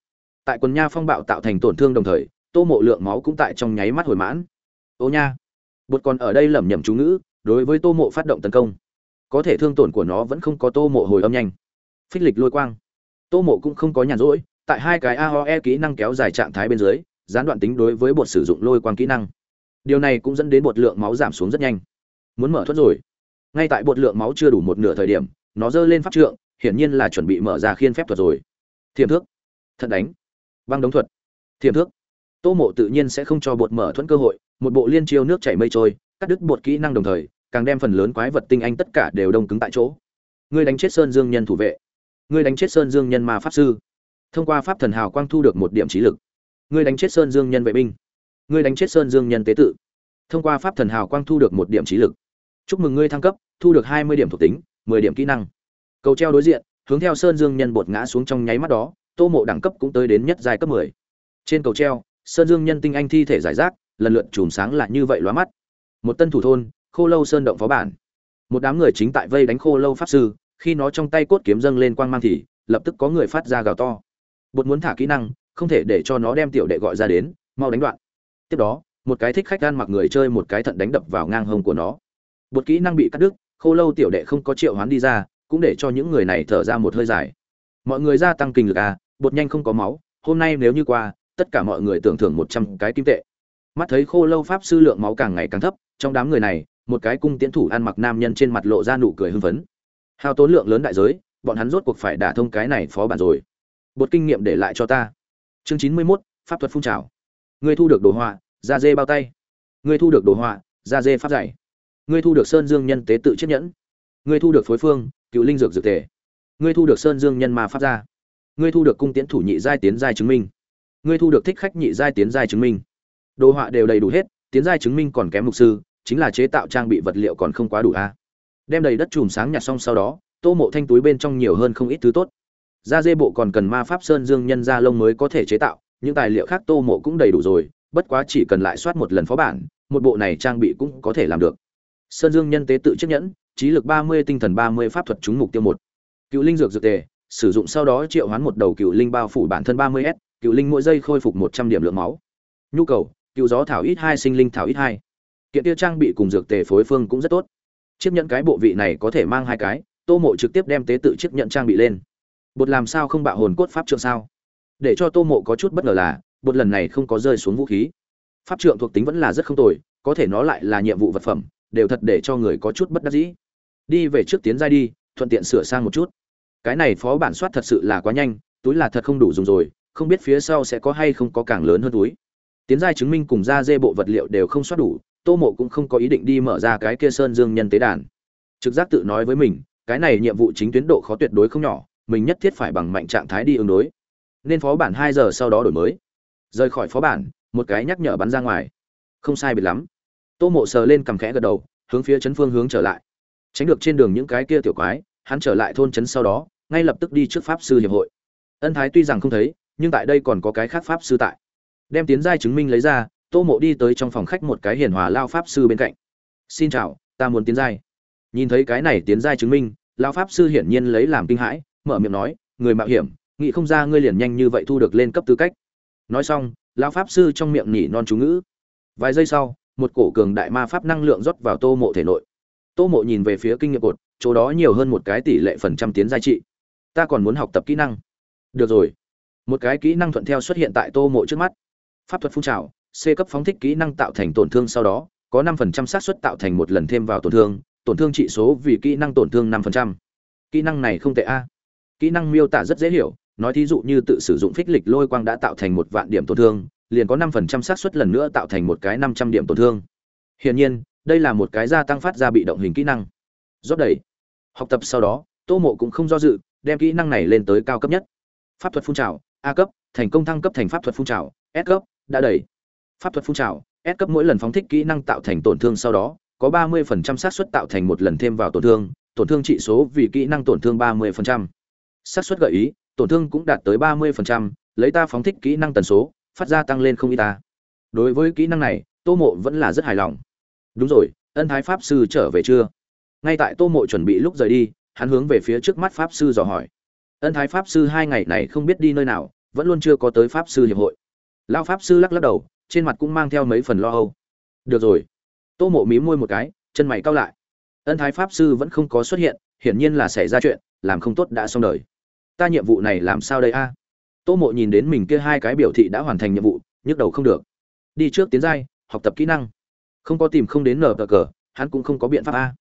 Speaker 1: Tại quần nha phong bạo tạo thành tổn thương đồng thời, Tô Mộ lượng máu cũng tại trong nháy mắt hồi mãn. Ô nha. Bột còn ở đây lẩm nhẩm chú ngữ, đối với Tô Mộ phát động tấn công. Có thể thương tổn của nó vẫn không có Tô Mộ hồi âm nhanh. Phích lịch lôi quang. Tô Mộ cũng không có nhàn rỗi, tại hai cái AOE kỹ năng kéo dài trạng thái bên dưới, gián đoạn tính đối với bột sử dụng lôi quang kỹ năng. Điều này cũng dẫn đến bột lượng máu giảm xuống rất nhanh. Muốn mở thoát rồi. Ngay tại bột lượng máu chưa đủ một nửa thời điểm, nó giơ lên pháp trượng, hiển nhiên là chuẩn bị mở ra khiên phép thuật rồi. Thiềm thước, thận đánh, băng đống thuật, Thiềm thước. Tô Mộ tự nhiên sẽ không cho bột mở thuẫn cơ hội, một bộ liên chiêu nước chảy mây trôi, cắt đứt bột kỹ năng đồng thời, càng đem phần lớn quái vật tinh anh tất cả đều đông cứng tại chỗ. Ngươi đánh chết Sơn Dương nhân thủ vệ, ngươi đánh chết Sơn Dương nhân ma pháp sư. Thông qua pháp thần hào quang thu được một điểm trí lực. Ngươi đánh chết Sơn Dương nhân vệ binh, ngươi đánh chết Sơn Dương nhân tế tự. Thông qua pháp thần hào quang thu được một điểm trí lực. Chúc mừng ngươi thăng cấp, thu được hai mươi điểm thuộc tính, 10 điểm kỹ năng. Cầu treo đối diện, hướng theo Sơn Dương nhân bột ngã xuống trong nháy mắt đó, Tô Mộ đẳng cấp cũng tới đến nhất giai cấp 10. Trên cầu treo, Sơn Dương nhân tinh anh thi thể giải rác, lần lượt chùm sáng lại như vậy lóa mắt. Một tân thủ thôn, Khô Lâu Sơn động phó bản. Một đám người chính tại vây đánh Khô Lâu pháp sư, khi nó trong tay cốt kiếm dâng lên quang mang thì, lập tức có người phát ra gào to. Bột muốn thả kỹ năng, không thể để cho nó đem tiểu đệ gọi ra đến, mau đánh đoạn. Tiếp đó, một cái thích khách gan mặc người chơi một cái thận đánh đập vào ngang hông của nó. Bột kỹ năng bị cắt đứt, Khô Lâu tiểu đệ không có triệu hoán đi ra, cũng để cho những người này thở ra một hơi dài. Mọi người gia tăng kinh lực à, bột nhanh không có máu, hôm nay nếu như qua, tất cả mọi người tưởng thưởng một trăm cái kim tệ. Mắt thấy khô lâu pháp sư lượng máu càng ngày càng thấp trong đám người này một cái cung tiễn thủ ăn mặc nam nhân trên mặt lộ ra nụ cười hưng phấn. Hao tốn lượng lớn đại giới bọn hắn rốt cuộc phải đả thông cái này phó bản rồi. Bột kinh nghiệm để lại cho ta. Chương chín mươi 91, pháp thuật phun trào. Ngươi thu được đồ họa da dê bao tay. Ngươi thu được đồ họa da dê pháp dạy ngươi thu được sơn dương nhân tế tự chiếc nhẫn. Ngươi thu được phối phương, cựu linh dược dược thể ngươi thu được sơn dương nhân ma pháp gia. Ngươi thu được cung tiễn thủ nhị giai tiến giai chứng minh. Ngươi thu được thích khách nhị giai tiến giai chứng minh. Đồ họa đều đầy đủ hết, tiến giai chứng minh còn kém mục sư, chính là chế tạo trang bị vật liệu còn không quá đủ a. Đem đầy đất chùm sáng nhặt xong sau đó, tô mộ thanh túi bên trong nhiều hơn không ít thứ tốt. Da dê bộ còn cần ma pháp sơn dương nhân da lông mới có thể chế tạo, những tài liệu khác tô mộ cũng đầy đủ rồi, bất quá chỉ cần lại soát một lần phó bản, một bộ này trang bị cũng có thể làm được sơn dương nhân tế tự chiếc nhẫn, trí lực ba mươi, tinh thần ba mươi, pháp thuật trúng mục tiêu một. Cựu linh dược dược tề, sử dụng sau đó triệu hoán một đầu cựu linh bao phủ bản thân ba mươi s, cựu linh mỗi giây khôi phục một trăm điểm lượng máu. Nhu cầu, cựu gió thảo ít hai, sinh linh thảo ít hai. Kiện tiêu trang bị cùng dược tề phối phương cũng rất tốt. Chiếc nhận cái bộ vị này có thể mang hai cái, tô mộ trực tiếp đem tế tự chiếc nhận trang bị lên. Bột làm sao không bạo hồn cốt pháp trượng sao? Để cho tô mộ có chút bất ngờ là, bột lần này không có rơi xuống vũ khí. Pháp trượng thuộc tính vẫn là rất không tồi, có thể nó lại là nhiệm vụ vật phẩm đều thật để cho người có chút bất đắc dĩ. Đi về trước tiến giai đi, thuận tiện sửa sang một chút. Cái này phó bản soát thật sự là quá nhanh, túi là thật không đủ dùng rồi, không biết phía sau sẽ có hay không có càng lớn hơn túi. Tiến giai chứng minh cùng ra dê bộ vật liệu đều không soát đủ, tô mộ cũng không có ý định đi mở ra cái kia sơn dương nhân tế đàn. Trực giác tự nói với mình, cái này nhiệm vụ chính tuyến độ khó tuyệt đối không nhỏ, mình nhất thiết phải bằng mạnh trạng thái đi ứng đối. Nên phó bản hai giờ sau đó đổi mới. Rời khỏi phó bản, một cái nhắc nhở bắn ra ngoài. Không sai biệt lắm tô mộ sờ lên cằm khẽ gật đầu, hướng phía chấn phương hướng trở lại. Tránh được trên đường những cái kia tiểu quái, hắn trở lại thôn trấn sau đó, ngay lập tức đi trước pháp sư hiệp hội. Ân thái tuy rằng không thấy, nhưng tại đây còn có cái khác pháp sư tại. Đem tiến giai chứng minh lấy ra, tô mộ đi tới trong phòng khách một cái hiền hòa lao pháp sư bên cạnh. Xin chào, ta muốn tiến giai. Nhìn thấy cái này tiến giai chứng minh, lao pháp sư hiển nhiên lấy làm kinh hãi, mở miệng nói, người mạo hiểm, nghĩ không ra ngươi liền nhanh như vậy thu được lên cấp tư cách. Nói xong, lao pháp sư trong miệng nhỉ non chú ngữ. Vài giây sau một cổ cường đại ma pháp năng lượng rót vào tô mộ thể nội. Tô mộ nhìn về phía kinh nghiệm cột, chỗ đó nhiều hơn một cái tỷ lệ phần trăm tiến gia trị. Ta còn muốn học tập kỹ năng. Được rồi. Một cái kỹ năng thuận theo xuất hiện tại tô mộ trước mắt. Pháp thuật phun trào, c cấp phóng thích kỹ năng tạo thành tổn thương sau đó, có năm phần trăm xác suất tạo thành một lần thêm vào tổn thương tổn thương trị số vì kỹ năng tổn thương năm phần trăm. kỹ năng này không tệ a. Kỹ năng miêu tả rất dễ hiểu, nói thí dụ như tự sử dụng phích lịch lôi quang đã tạo thành một vạn điểm tổn thương liền có 5% xác suất lần nữa tạo thành một cái 500 điểm tổn thương hiển nhiên đây là một cái gia tăng phát ra bị động hình kỹ năng Rốt đẩy, học tập sau đó tô mộ cũng không do dự đem kỹ năng này lên tới cao cấp nhất pháp thuật phun trào a cấp thành công thăng cấp thành pháp thuật phun trào s cấp đã đẩy. pháp thuật phun trào s cấp mỗi lần phóng thích kỹ năng tạo thành tổn thương sau đó có 30% xác suất tạo thành một lần thêm vào tổn thương tổn thương trị số vì kỹ năng tổn thương 30%. xác suất gợi ý tổn thương cũng đạt tới 30%, lấy ta phóng thích kỹ năng tần số phát ra tăng lên không y ta. Đối với kỹ năng này, tô mộ vẫn là rất hài lòng. Đúng rồi, ân thái pháp sư trở về chưa? Ngay tại tô mộ chuẩn bị lúc rời đi, hắn hướng về phía trước mắt pháp sư dò hỏi. Ân thái pháp sư hai ngày này không biết đi nơi nào, vẫn luôn chưa có tới pháp sư hiệp hội. Lao pháp sư lắc lắc đầu, trên mặt cũng mang theo mấy phần lo âu. Được rồi. Tô mộ mí môi một cái, chân mày cao lại. Ân thái pháp sư vẫn không có xuất hiện, hiển nhiên là xảy ra chuyện, làm không tốt đã xong đời. Ta nhiệm vụ này làm sao đây a? Tô mộ nhìn đến mình kia hai cái biểu thị đã hoàn thành nhiệm vụ, nhức đầu không được. Đi trước tiến giai, học tập kỹ năng. Không có tìm không đến nở cờ cờ, hắn cũng không có biện pháp a.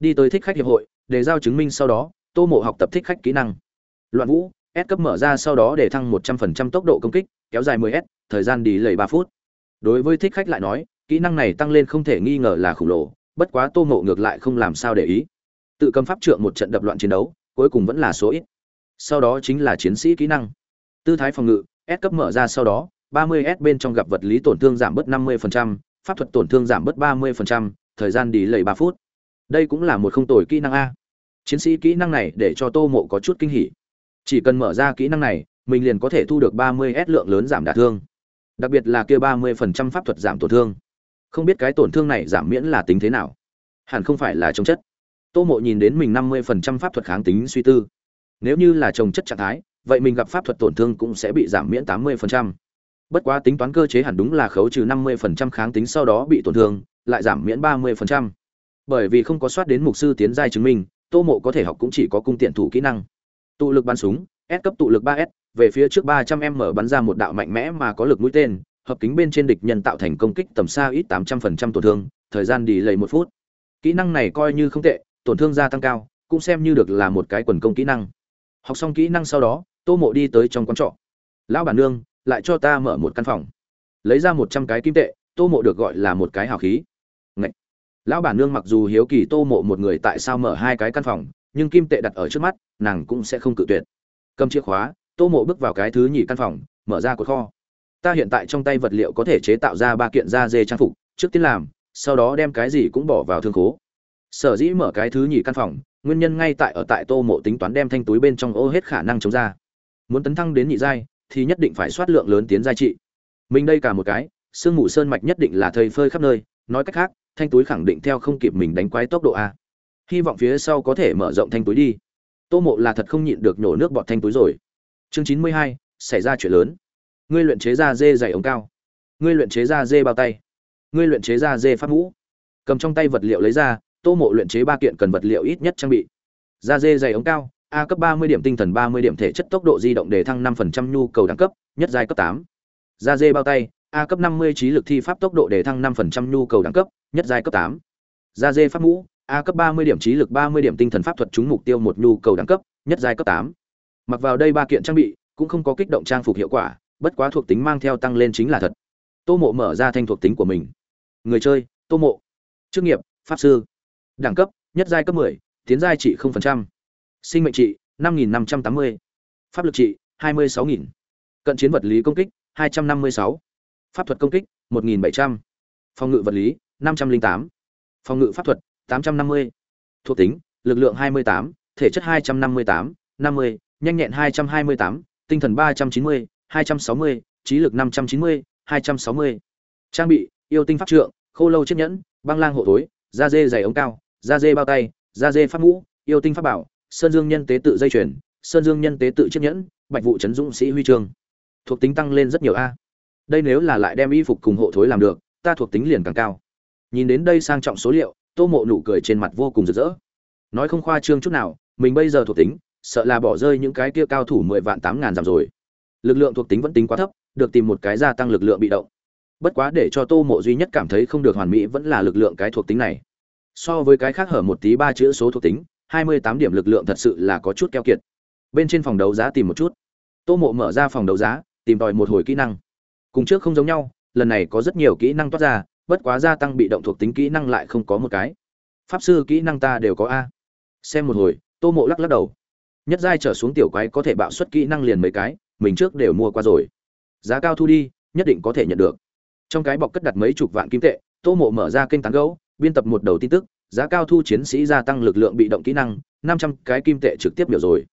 Speaker 1: Đi tới thích khách hiệp hội, để giao chứng minh sau đó, tô mộ học tập thích khách kỹ năng. Loạn vũ, s cấp mở ra sau đó để thăng một trăm phần trăm tốc độ công kích, kéo dài 10 s, thời gian đi lầy ba phút. Đối với thích khách lại nói, kỹ năng này tăng lên không thể nghi ngờ là khổng lồ, bất quá tô mộ ngược lại không làm sao để ý. Tự cầm pháp trượng một trận đập loạn chiến đấu, cuối cùng vẫn là số ít. Sau đó chính là chiến sĩ kỹ năng tư thái phòng ngự s cấp mở ra sau đó 30 s bên trong gặp vật lý tổn thương giảm bớt 50%, pháp thuật tổn thương giảm bớt 30%, thời gian đi lầy 3 phút. Đây cũng là một không tồi kỹ năng a. Chiến sĩ kỹ năng này để cho tô mộ có chút kinh hỉ. Chỉ cần mở ra kỹ năng này mình liền có thể thu được 30 s lượng lớn giảm đả thương. Đặc biệt là kia 30% pháp thuật giảm tổn thương. Không biết cái tổn thương này giảm miễn là tính thế nào. Hẳn không phải là chống chất. Tô mộ nhìn đến mình 50% pháp thuật kháng tính suy tư. Nếu như là trồng chất trạng thái vậy mình gặp pháp thuật tổn thương cũng sẽ bị giảm miễn 80%. bất quá tính toán cơ chế hẳn đúng là khấu trừ 50% kháng tính sau đó bị tổn thương, lại giảm miễn 30%. bởi vì không có soát đến mục sư tiến giai chứng minh, tô mộ có thể học cũng chỉ có cung tiện thủ kỹ năng tụ lực bắn súng, s cấp tụ lực 3 s, về phía trước 300 m bắn ra một đạo mạnh mẽ mà có lực mũi tên, hợp kính bên trên địch nhân tạo thành công kích tầm xa ít 800% tổn thương, thời gian đi lầy một phút kỹ năng này coi như không tệ, tổn thương gia tăng cao, cũng xem như được là một cái quần công kỹ năng học xong kỹ năng sau đó tô mộ đi tới trong quán trọ. Lão bản nương, lại cho ta mở một căn phòng. Lấy ra một trăm cái kim tệ, tô mộ được gọi là một cái hào khí. Ngậy! lão bản nương mặc dù hiếu kỳ tô mộ một người tại sao mở hai cái căn phòng, nhưng kim tệ đặt ở trước mắt, nàng cũng sẽ không cự tuyệt. Cầm chìa khóa, tô mộ bước vào cái thứ nhì căn phòng, mở ra cột kho. Ta hiện tại trong tay vật liệu có thể chế tạo ra ba kiện da dê trang phục, trước tiên làm, sau đó đem cái gì cũng bỏ vào thương khố. Sở dĩ mở cái thứ nhì căn phòng, nguyên nhân ngay tại ở tại tô mộ tính toán đem thanh túi bên trong ô hết khả năng chống ra muốn tấn thăng đến nhị giai, thì nhất định phải soát lượng lớn tiến giai trị. Mình đây cả một cái, sương mù sơn mạch nhất định là thầy phơi khắp nơi, nói cách khác, thanh túi khẳng định theo không kịp mình đánh quái tốc độ a. Hy vọng phía sau có thể mở rộng thanh túi đi. Tô mộ là thật không nhịn được nhổ nước bọt thanh túi rồi. Chương chín mươi hai, xảy ra chuyện lớn. Ngươi luyện chế ra dê dày ống cao. Ngươi luyện chế ra dê bao tay. Ngươi luyện chế ra dê pháp mũ. Cầm trong tay vật liệu lấy ra, tô mộ luyện chế ba kiện cần vật liệu ít nhất trang bị. Da dê dày ống cao a cấp ba mươi điểm tinh thần ba mươi điểm thể chất tốc độ di động đề thăng năm phần trăm nhu cầu đẳng cấp nhất giai cấp tám. Da dê bao tay a cấp năm mươi trí lực thi pháp tốc độ đề thăng năm phần trăm nhu cầu đẳng cấp nhất giai cấp tám. Da dê pháp mũ a cấp ba mươi điểm trí lực ba mươi điểm tinh thần pháp thuật trúng mục tiêu một nhu cầu đẳng cấp nhất giai cấp tám. Mặc vào đây ba kiện trang bị cũng không có kích động trang phục hiệu quả bất quá thuộc tính mang theo tăng lên chính là thật. Tô mộ mở ra thanh thuộc tính của mình. Người chơi tô mộ. Chức nghiệp pháp sư. Đẳng cấp nhất giai cấp 10, tiến giai trị 0% sinh mệnh trị 5.580. pháp lực trị 26.000. cận chiến vật lý công kích 256. pháp thuật công kích 1.700. phòng ngự vật lý 508. phòng ngự pháp thuật 850. thuộc tính lực lượng 28, thể chất 258, 50, nhanh nhẹn 228, tinh thần 390, 260, trí lực 590, 260. trang bị yêu tinh pháp trượng khô lâu chiếc nhẫn băng lang hộ thối da dê dày ống cao da dê bao tay da dê pháp mũ yêu tinh pháp bảo sơn dương nhân tế tự dây chuyền, sơn dương nhân tế tự chiếc nhẫn, bạch vụ trấn dũng sĩ huy chương. Thuộc tính tăng lên rất nhiều a. Đây nếu là lại đem y phục cùng hộ thối làm được, ta thuộc tính liền càng cao. Nhìn đến đây sang trọng số liệu, tô mộ nụ cười trên mặt vô cùng rực rỡ. Nói không khoa trương chút nào, mình bây giờ thuộc tính, sợ là bỏ rơi những cái kia cao thủ mười vạn tám ngàn giảm rồi. Lực lượng thuộc tính vẫn tính quá thấp, được tìm một cái gia tăng lực lượng bị động. Bất quá để cho tô mộ duy nhất cảm thấy không được hoàn mỹ vẫn là lực lượng cái thuộc tính này. So với cái khác hở một tí ba chữ số thuộc tính hai mươi tám điểm lực lượng thật sự là có chút keo kiệt. Bên trên phòng đấu giá tìm một chút. Tô mộ mở ra phòng đấu giá, tìm tòi một hồi kỹ năng. Cùng trước không giống nhau, lần này có rất nhiều kỹ năng toát ra, bất quá gia tăng bị động thuộc tính kỹ năng lại không có một cái. Pháp sư kỹ năng ta đều có a. Xem một hồi, tô mộ lắc lắc đầu. Nhất giai trở xuống tiểu quái có thể bạo xuất kỹ năng liền mấy cái, mình trước đều mua qua rồi. Giá cao thu đi, nhất định có thể nhận được. Trong cái bọc cất đặt mấy chục vạn kim tệ, tô mộ mở ra kênh tán gấu biên tập một đầu tin tức giá cao thu chiến sĩ gia tăng lực lượng bị động kỹ năng, năm trăm cái kim tệ trực tiếp biểu rồi.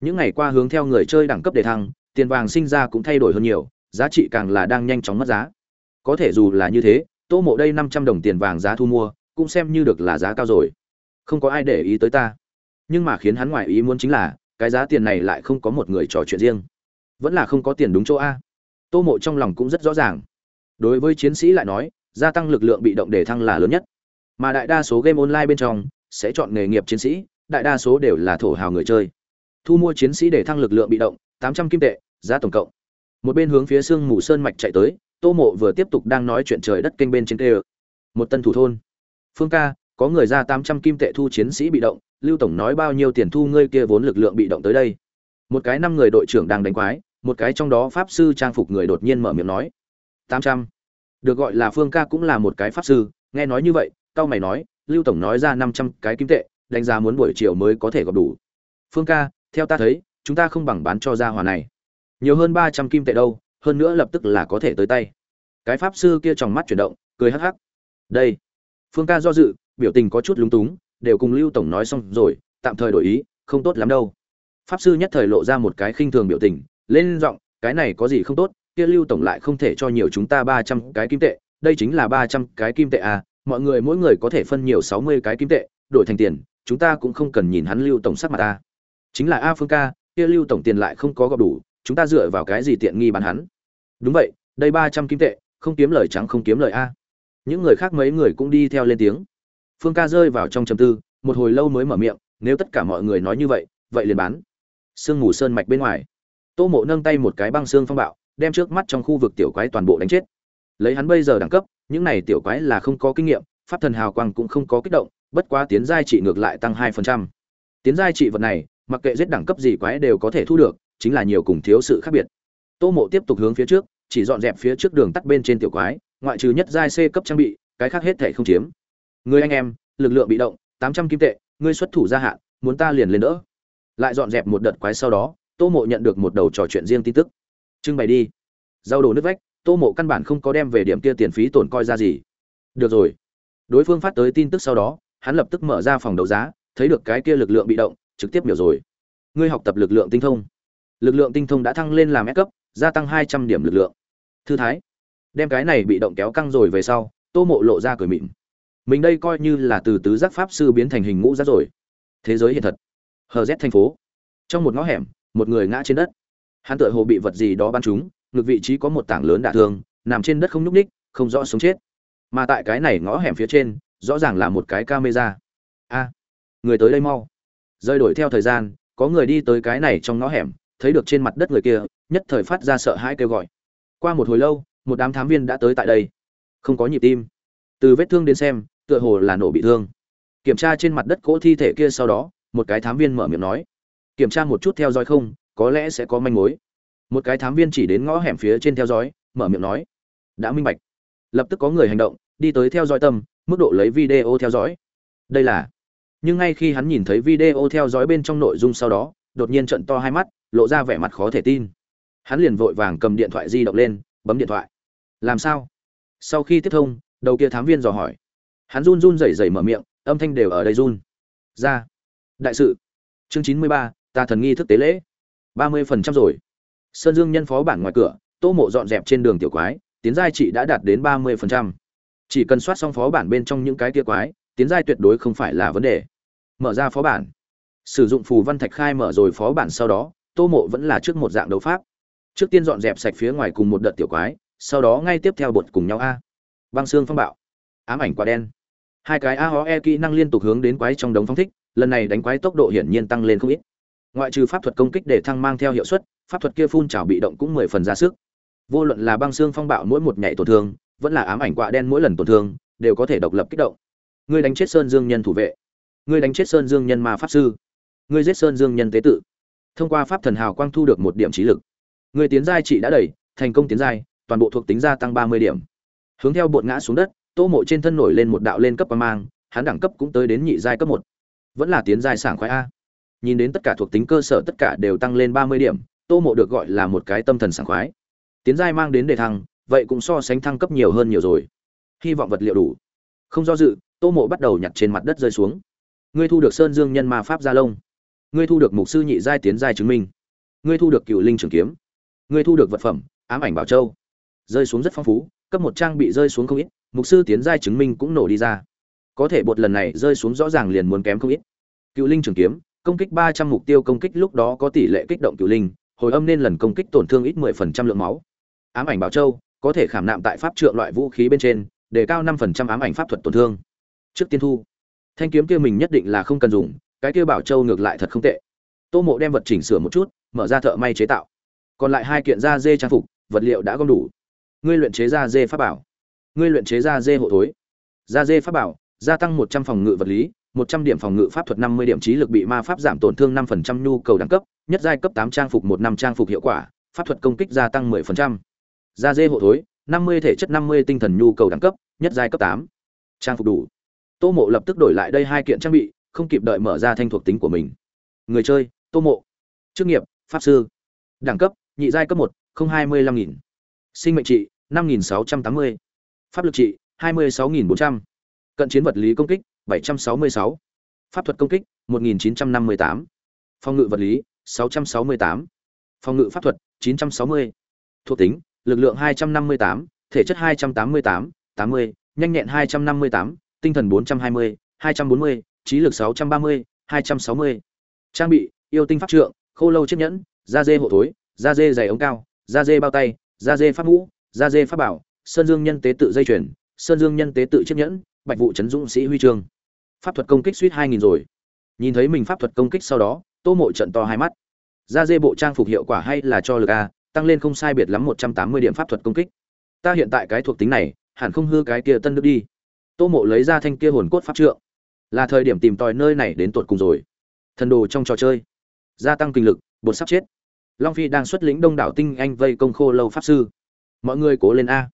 Speaker 1: Những ngày qua hướng theo người chơi đẳng cấp đề thăng, tiền vàng sinh ra cũng thay đổi hơn nhiều, giá trị càng là đang nhanh chóng mất giá. Có thể dù là như thế, tô mộ đây năm trăm đồng tiền vàng giá thu mua, cũng xem như được là giá cao rồi. Không có ai để ý tới ta. Nhưng mà khiến hắn ngoài ý muốn chính là, cái giá tiền này lại không có một người trò chuyện riêng. Vẫn là không có tiền đúng chỗ a. Tô mộ trong lòng cũng rất rõ ràng. Đối với chiến sĩ lại nói, gia tăng lực lượng bị động để thăng là lớn nhất mà đại đa số game online bên trong sẽ chọn nghề nghiệp chiến sĩ, đại đa số đều là thổ hào người chơi. Thu mua chiến sĩ để thăng lực lượng bị động, tám trăm kim tệ, giá tổng cộng. Một bên hướng phía sương mù sơn mạch chạy tới, tô mộ vừa tiếp tục đang nói chuyện trời đất kênh bên trên kê một tân thủ thôn. Phương ca, có người ra tám trăm kim tệ thu chiến sĩ bị động, lưu tổng nói bao nhiêu tiền thu ngươi kia vốn lực lượng bị động tới đây? Một cái năm người đội trưởng đang đánh quái, một cái trong đó pháp sư trang phục người đột nhiên mở miệng nói. Tám trăm. Được gọi là phương ca cũng là một cái pháp sư, nghe nói như vậy cao mày nói, lưu tổng nói ra năm trăm cái kim tệ, đánh giá muốn buổi chiều mới có thể gặp đủ. Phương ca, theo ta thấy, chúng ta không bằng bán cho gia hòa này. Nhiều hơn ba trăm kim tệ đâu, hơn nữa lập tức là có thể tới tay. Cái pháp sư kia tròng mắt chuyển động, cười hắc hắc. Đây. Phương ca do dự, biểu tình có chút lúng túng, đều cùng lưu tổng nói xong rồi, tạm thời đổi ý, không tốt lắm đâu. Pháp sư nhất thời lộ ra một cái khinh thường biểu tình, lên giọng, cái này có gì không tốt, kia lưu tổng lại không thể cho nhiều chúng ta ba trăm cái kim tệ, đây chính là ba trăm cái kim tệ à mọi người mỗi người có thể phân nhiều sáu mươi cái kim tệ, đổi thành tiền, chúng ta cũng không cần nhìn hắn lưu tổng sắc mặt ta. Chính là a phương ca, kia lưu tổng tiền lại không có gặp đủ, chúng ta dựa vào cái gì tiện nghi bán hắn? Đúng vậy, đây ba trăm kim tệ, không kiếm lời trắng không kiếm lời a. Những người khác mấy người cũng đi theo lên tiếng. Phương ca rơi vào trong trầm tư, một hồi lâu mới mở miệng, nếu tất cả mọi người nói như vậy vậy liền bán. Sương mù sơn mạch bên ngoài. Tô mộ nâng tay một cái băng xương phong bạo, đem trước mắt trong khu vực tiểu quái toàn bộ đánh chết lấy hắn bây giờ đẳng cấp, những này tiểu quái là không có kinh nghiệm, pháp thần hào quang cũng không có kích động, bất quá tiến giai trị ngược lại tăng hai phần trăm. Tiến giai trị vật này, mặc kệ giết đẳng cấp gì quái đều có thể thu được, chính là nhiều cùng thiếu sự khác biệt. Tô mộ tiếp tục hướng phía trước, chỉ dọn dẹp phía trước đường tắt bên trên tiểu quái, ngoại trừ nhất giai c cấp trang bị, cái khác hết thể không chiếm. Người anh em, lực lượng bị động, tám trăm kim tệ, ngươi xuất thủ gia hạn, muốn ta liền lên đỡ. Lại dọn dẹp một đợt quái sau đó, tô mộ nhận được một đầu trò chuyện riêng tin tức. Trưng bày đi. Giao đồ nước vách tô mộ căn bản không có đem về điểm kia tiền phí tổn coi ra gì. Được rồi. Đối phương phát tới tin tức sau đó, hắn lập tức mở ra phòng đấu giá, thấy được cái kia lực lượng bị động, trực tiếp biểu rồi. Ngươi học tập lực lượng tinh thông. Lực lượng tinh thông đã thăng lên làm S cấp, gia tăng hai trăm điểm lực lượng. Thư thái. Đem cái này bị động kéo căng rồi về sau, tô mộ lộ ra cười mịn mình đây coi như là từ tứ giác pháp sư biến thành hình ngũ giác rồi. Thế giới hiện thật. Hờ rét thành phố. Trong một ngõ hẻm, một người ngã trên đất. Hắn tựa hồ bị vật gì đó bắn trúng ngược vị trí có một tảng lớn đả thương nằm trên đất không nhúc nhích, không rõ sống chết. Mà tại cái này ngõ hẻm phía trên rõ ràng là một cái camera. A người tới đây mau. Rơi đổi theo thời gian có người đi tới cái này trong ngõ hẻm thấy được trên mặt đất người kia nhất thời phát ra sợ hãi kêu gọi. Qua một hồi lâu một đám thám viên đã tới tại đây. Không có nhịp tim. Từ vết thương đến xem tựa hồ là nổ bị thương. Kiểm tra trên mặt đất cỗ thi thể kia sau đó một cái thám viên mở miệng nói. Kiểm tra một chút theo dõi không có lẽ sẽ có manh mối một cái thám viên chỉ đến ngõ hẻm phía trên theo dõi, mở miệng nói, đã minh bạch. Lập tức có người hành động, đi tới theo dõi tâm, mức độ lấy video theo dõi. Đây là, nhưng ngay khi hắn nhìn thấy video theo dõi bên trong nội dung sau đó, đột nhiên trận to hai mắt, lộ ra vẻ mặt khó thể tin. Hắn liền vội vàng cầm điện thoại di động lên, bấm điện thoại. Làm sao? Sau khi tiếp thông, đầu kia thám viên dò hỏi. Hắn run run rẩy rẩy mở miệng, âm thanh đều ở đây run. Ra, đại sự. Chương chín mươi ba, ta thần nghi thức tế lễ. ba mươi phần trăm rồi sơn dương nhân phó bản ngoài cửa, tô mộ dọn dẹp trên đường tiểu quái, tiến giai trị đã đạt đến ba mươi phần trăm. Chỉ cần soát xong phó bản bên trong những cái kia quái, tiến giai tuyệt đối không phải là vấn đề. Mở ra phó bản. Sử dụng phù văn thạch khai mở rồi phó bản sau đó, tô mộ vẫn là trước một dạng đấu pháp. Trước tiên dọn dẹp sạch phía ngoài cùng một đợt tiểu quái, sau đó ngay tiếp theo bột cùng nhau a. Băng xương phong bạo. Ám ảnh quả đen. Hai cái a e kỹ năng liên tục hướng đến quái trong đống phong thích, lần này đánh quái tốc độ hiển nhiên tăng lên không ít. Ngoại trừ pháp thuật công kích để thăng mang theo hiệu suất pháp thuật kia phun trào bị động cũng mười phần ra sức. Vô luận là băng xương phong bạo mỗi một nhảy tổn thương, vẫn là ám ảnh quạ đen mỗi lần tổn thương, đều có thể độc lập kích động. Ngươi đánh chết sơn dương nhân thủ vệ. Ngươi đánh chết sơn dương nhân ma pháp sư. Ngươi giết sơn dương nhân tế tự. Thông qua pháp thần hào quang thu được một điểm trí lực. Người tiến giai trị đã đẩy thành công tiến giai, toàn bộ thuộc tính gia tăng ba mươi điểm. Hướng theo bột ngã xuống đất, tô mộ trên thân nổi lên một đạo lên cấp và mang, hắn đẳng cấp cũng tới đến nhị giai cấp một. Vẫn là tiến giai sảng khoái a. Nhìn đến tất cả thuộc tính cơ sở tất cả đều tăng lên ba mươi điểm tô mộ được gọi là một cái tâm thần sảng khoái. Tiến giai mang đến đề thăng, vậy cũng so sánh thăng cấp nhiều hơn nhiều rồi. Hy vọng vật liệu đủ. Không do dự, tô mộ bắt đầu nhặt trên mặt đất rơi xuống. Ngươi thu được sơn dương nhân ma pháp gia lông ngươi thu được mục sư nhị giai tiến giai chứng minh. Ngươi thu được cựu linh trường kiếm. Ngươi thu được vật phẩm, ám ảnh bảo châu. Rơi xuống rất phong phú, cấp một trang bị rơi xuống không ít, mục sư tiến giai chứng minh cũng nổ đi ra. Có thể bột lần này rơi xuống rõ ràng liền muốn kém không ít. Cựu linh trường kiếm, công kích ba trăm mục tiêu công kích lúc đó có tỷ lệ kích động cựu linh hồi âm nên lần công kích tổn thương ít mười phần trăm lượng máu. Ám ảnh bảo châu, có thể khảm nạm tại pháp trượng loại vũ khí bên trên, để cao năm phần trăm ám ảnh pháp thuật tổn thương. Trước tiên thu, thanh kiếm kia mình nhất định là không cần dùng, cái kia bảo châu ngược lại thật không tệ. Tô mộ đem vật chỉnh sửa một chút, mở ra thợ may chế tạo. Còn lại hai kiện da dê trang phục, vật liệu đã gom đủ. Ngươi luyện chế da dê pháp bảo. Ngươi luyện chế da dê hộ thối. Da dê pháp bảo, gia tăng một trăm phòng ngự vật lý một trăm điểm phòng ngự pháp thuật, năm mươi điểm trí lực bị ma pháp giảm tổn thương năm phần trăm nhu cầu đẳng cấp, nhất giai cấp tám trang phục một năm trang phục hiệu quả, pháp thuật công kích gia tăng mười phần trăm. Da dê hộ thối, năm mươi thể chất, năm mươi tinh thần nhu cầu đẳng cấp, nhất giai cấp tám. Trang phục đủ. Tô mộ lập tức đổi lại đây hai kiện trang bị, không kịp đợi mở ra thanh thuộc tính của mình. Người chơi, tô mộ. Chức nghiệp, pháp sư. Đẳng cấp, nhị giai cấp một, không hai mươi lăm nghìn. Sinh mệnh trị, năm nghìn sáu trăm tám mươi. Pháp lực trị, hai mươi sáu nghìn bốn trăm. Cận chiến vật lý công kích bảy trăm sáu mươi sáu. Pháp thuật công kích, một nghìn chín trăm năm mươi tám. Phòng ngự vật lý, sáu trăm sáu mươi tám. Phòng ngự pháp thuật, chín trăm sáu mươi. Thuộc tính, lực lượng hai trăm năm mươi tám, thể chất hai trăm tám mươi tám tám mươi, nhanh nhẹn hai trăm năm mươi tám, tinh thần bốn trăm hai mươi, hai trăm bốn mươi, trí lực sáu trăm ba mươi, hai trăm sáu mươi. Trang bị, yêu tinh pháp trượng, khô lâu chiếc nhẫn, da dê hộ thối, da dê dày ống cao, da dê bao tay, da dê pháp mũ, da dê pháp bảo, sơn dương nhân tế tự dây chuyền, sơn dương nhân tế tự chiếc nhẫn, bạch vụ chấn dũng sĩ huy chương pháp thuật công kích suýt hai nghìn rồi. Nhìn thấy mình pháp thuật công kích sau đó, tô mộ trận to hai mắt. Da dê bộ trang phục hiệu quả hay là cho lực a, tăng lên không sai biệt lắm một trăm tám mươi điểm pháp thuật công kích. Ta hiện tại cái thuộc tính này, hẳn không hư cái kia tân đức đi. Tô mộ lấy ra thanh kia hồn cốt pháp trượng. Là thời điểm tìm tòi nơi này đến tột cùng rồi. Thần đồ trong trò chơi. Gia tăng kinh lực, bột sắp chết. Long phi đang xuất lĩnh đông đảo tinh anh vây công khô lâu pháp sư. Mọi người cố lên a.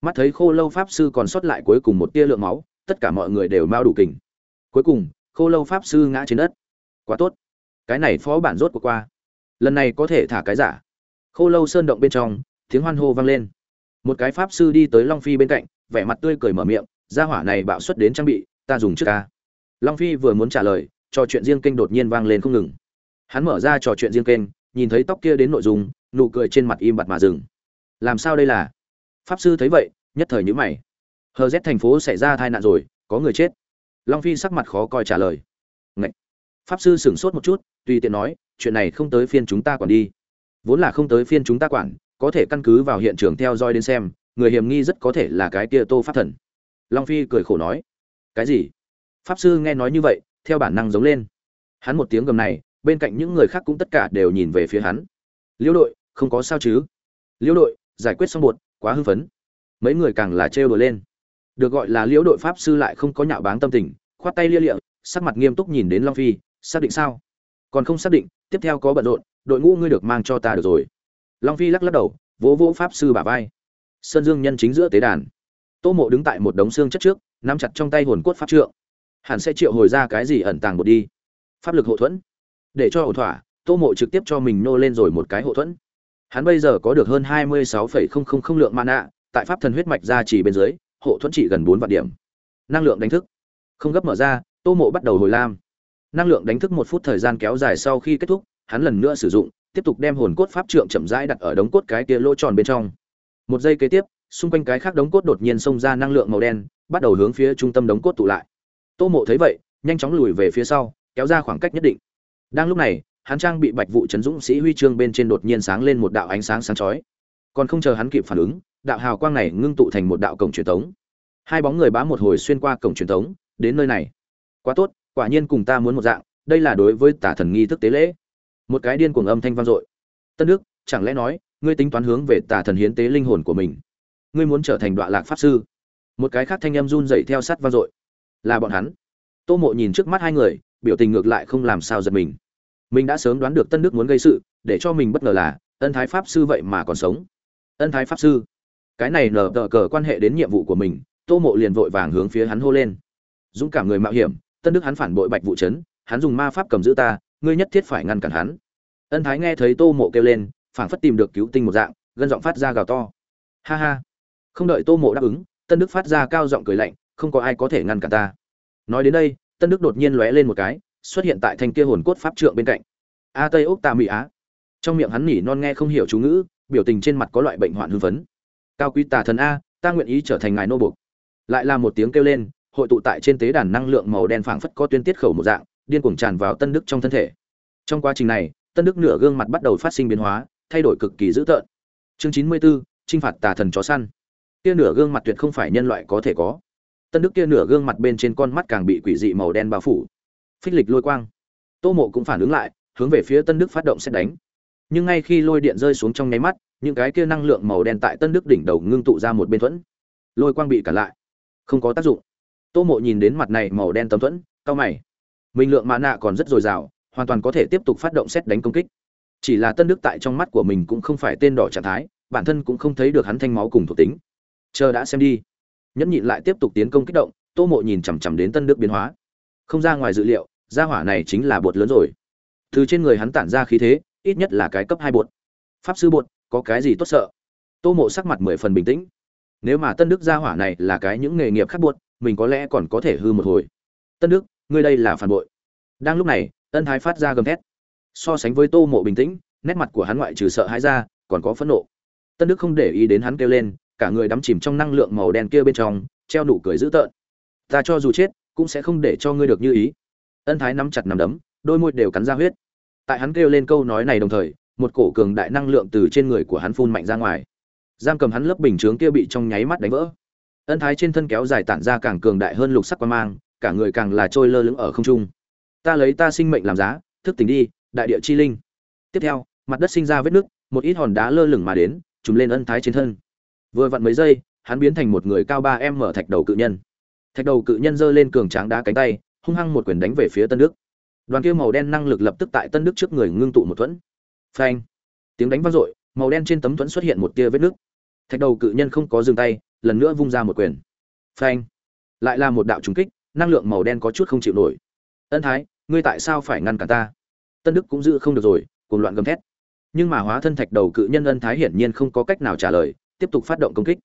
Speaker 1: Mắt thấy khô lâu pháp sư còn sót lại cuối cùng một tia lượng máu, tất cả mọi người đều mau đủ kình cuối cùng, khô lâu pháp sư ngã trên đất. Quá tốt. Cái này phó bản rốt của qua. Lần này có thể thả cái giả. Khô lâu sơn động bên trong, tiếng hoan hô vang lên. Một cái pháp sư đi tới long phi bên cạnh, vẻ mặt tươi cười mở miệng, gia hỏa này bạo xuất đến trang bị, ta dùng trước ca. Long phi vừa muốn trả lời, trò chuyện riêng kênh đột nhiên vang lên không ngừng. Hắn mở ra trò chuyện riêng kênh, nhìn thấy tóc kia đến nội dung, nụ cười trên mặt im bặt mà dừng. Làm sao đây là? Pháp sư thấy vậy, nhất thời nhữ mày. Hờ rét thành phố xảy ra tai nạn rồi, có người chết long phi sắc mặt khó coi trả lời. Ngậy! pháp sư sửng sốt một chút, tùy tiện nói, chuyện này không tới phiên chúng ta quản đi. Vốn là không tới phiên chúng ta quản, có thể căn cứ vào hiện trường theo dõi đến xem, người hiểm nghi rất có thể là cái kia tô pháp thần. Long phi cười khổ nói. Cái gì? Pháp sư nghe nói như vậy, theo bản năng giống lên. Hắn một tiếng gầm này, bên cạnh những người khác cũng tất cả đều nhìn về phía hắn. Liễu đội, không có sao chứ? Liễu đội, giải quyết xong bột, quá hưng phấn. Mấy người càng là trêu đùa lên được gọi là liễu đội pháp sư lại không có nhạo báng tâm tình, khoát tay lia lịa, sắc mặt nghiêm túc nhìn đến long phi, xác định sao? Còn không xác định, tiếp theo có bận rộn, đội ngũ ngươi được mang cho ta được rồi. Long phi lắc lắc đầu, vỗ vỗ pháp sư bả vai. Sơn dương nhân chính giữa tế đàn. Tô mộ đứng tại một đống xương chất trước, nắm chặt trong tay hồn cốt pháp trượng. Hẳn sẽ triệu hồi ra cái gì ẩn tàng một đi. Pháp lực hậu thuẫn. Để cho ổn thỏa, tô mộ trực tiếp cho mình nô lên rồi một cái hậu thuẫn. Hắn bây giờ có được hơn hai mươi sáu phẩy không không không lượng mana, tại pháp thần huyết mạch ra chỉ bên dưới hộ thuẫn trị gần bốn vạn điểm. Năng lượng đánh thức. Không gấp mở ra, tô mộ bắt đầu hồi lam. Năng lượng đánh thức một phút thời gian kéo dài sau khi kết thúc, hắn lần nữa sử dụng, tiếp tục đem hồn cốt pháp trượng chậm rãi đặt ở đống cốt cái kia lỗ tròn bên trong. Một giây kế tiếp, xung quanh cái khác đống cốt đột nhiên xông ra năng lượng màu đen, bắt đầu hướng phía trung tâm đống cốt tụ lại. Tô mộ thấy vậy, nhanh chóng lùi về phía sau, kéo ra khoảng cách nhất định. Đang lúc này, hắn trang bị bạch vụ chấn dũng sĩ huy chương bên trên đột nhiên sáng lên một đạo ánh sáng sáng chói. Còn không chờ hắn kịp phản ứng đạo hào quang này ngưng tụ thành một đạo cổng truyền thống. Hai bóng người bá một hồi xuyên qua cổng truyền thống, đến nơi này. Quá tốt, quả nhiên cùng ta muốn một dạng, đây là đối với tả thần nghi thức tế lễ. Một cái điên cuồng âm thanh vang dội. Tân đức, chẳng lẽ nói, ngươi tính toán hướng về tả thần hiến tế linh hồn của mình? Ngươi muốn trở thành đoạn lạc pháp sư? Một cái khác thanh âm run dậy theo sát vang dội. Là bọn hắn. Tô mộ nhìn trước mắt hai người, biểu tình ngược lại không làm sao giật mình. Mình đã sớm đoán được tân đức muốn gây sự, để cho mình bất ngờ là, ân thái pháp sư vậy mà còn sống. Ân thái pháp sư? Cái này nở tờ cờ quan hệ đến nhiệm vụ của mình, tô mộ liền vội vàng hướng phía hắn hô lên. Dũng cảm người mạo hiểm, tân đức hắn phản bội bạch vụ trấn hắn dùng ma pháp cầm giữ ta, ngươi nhất thiết phải ngăn cản hắn. Ân thái nghe thấy tô mộ kêu lên, phảng phất tìm được cứu tinh một dạng, gân giọng phát ra gào to. Ha ha. Không đợi tô mộ đáp ứng, tân đức phát ra cao giọng cười lạnh, không có ai có thể ngăn cản ta. Nói đến đây, tân đức đột nhiên lóe lên một cái, xuất hiện tại thanh kia hồn cốt pháp trượng bên cạnh. A tây ốc tà mỹ á. Trong miệng hắn nỉ non nghe không hiểu chú ngữ, biểu tình trên mặt có loại bệnh hoạn hưng phấn cao quý tà thần a ta nguyện ý trở thành ngài nô buộc lại là một tiếng kêu lên hội tụ tại trên tế đàn năng lượng màu đen phảng phất có tuyên tiết khẩu một dạng điên cuồng tràn vào tân đức trong thân thể. Trong quá trình này tân đức nửa gương mặt bắt đầu phát sinh biến hóa thay đổi cực kỳ dữ tợn. Chương chín mươi 94, trinh phạt tà thần chó săn. Kia nửa gương mặt tuyệt không phải nhân loại có thể có. Tân đức kia nửa gương mặt bên trên con mắt càng bị quỷ dị màu đen bao phủ. Phích lịch lôi quang. Tô mộ cũng phản ứng lại hướng về phía tân đức phát động xét đánh. Nhưng ngay khi lôi điện rơi xuống trong nháy mắt những cái kia năng lượng màu đen tại tân đức đỉnh đầu ngưng tụ ra một bên thuẫn. Lôi quang bị cản lại. Không có tác dụng. Tô mộ nhìn đến mặt này màu đen tấm thuẫn cao mày. Minh lượng mã nạ còn rất dồi dào, hoàn toàn có thể tiếp tục phát động xét đánh công kích. Chỉ là tân đức tại trong mắt của mình cũng không phải tên đỏ trạng thái, bản thân cũng không thấy được hắn thanh máu cùng thuộc tính. Chờ đã xem đi. Nhẫn nhịn lại tiếp tục tiến công kích động, tô mộ nhìn chằm chằm đến tân đức biến hóa. Không ra ngoài dự liệu, gia hỏa này chính là bột lớn rồi. Từ trên người hắn tản ra khí thế, ít nhất là cái cấp hai bột. Pháp sư bột có cái gì tốt sợ? Tô mộ sắc mặt mười phần bình tĩnh. Nếu mà tân đức gia hỏa này là cái những nghề nghiệp khác buốt mình có lẽ còn có thể hư một hồi. Tân đức, ngươi đây là phản bội. Đang lúc này, ân thái phát ra gầm thét. So sánh với tô mộ bình tĩnh, nét mặt của hắn ngoại trừ sợ hãi ra, còn có phẫn nộ. Tân đức không để ý đến hắn kêu lên, cả người đắm chìm trong năng lượng màu đen kia bên trong, treo nụ cười dữ tợn. Ta cho dù chết, cũng sẽ không để cho ngươi được như ý. Ân thái nắm chặt nằm đấm, đôi môi đều cắn ra huyết. Tại hắn kêu lên câu nói này đồng thời một cổ cường đại năng lượng từ trên người của hắn phun mạnh ra ngoài. Giam cầm hắn lớp bình chướng kia bị trong nháy mắt đánh vỡ. Ân thái trên thân kéo dài tản ra càng cường đại hơn lục sắc quan mang, cả người càng là trôi lơ lửng ở không trung. Ta lấy ta sinh mệnh làm giá, thức tỉnh đi, đại địa chi linh. Tiếp theo, mặt đất sinh ra vết nứt, một ít hòn đá lơ lửng mà đến, trùm lên ân thái trên thân. Vừa vặn mấy giây, hắn biến thành một người cao ba em mở thạch đầu cự nhân. Thạch đầu cự nhân giơ lên cường tráng đá cánh tay, hung hăng một quyền đánh về phía tân đức. Đoàn kia màu đen năng lực lập tức tại tân đức trước người ngưng tụ một thuẫn phanh. Tiếng đánh vang dội, màu đen trên tấm thuẫn xuất hiện một tia vết nước thạch đầu cự nhân không có dừng tay, lần nữa vung ra một quyền. Phanh. Lại là một đạo trùng kích, năng lượng màu đen có chút không chịu nổi. Ân thái, ngươi tại sao phải ngăn cản ta? Tân đức cũng giữ không được rồi cùng loạn gầm thét. Nhưng mà hóa thân thạch đầu cự nhân ân thái hiển nhiên không có cách nào trả lời, tiếp tục phát động công kích.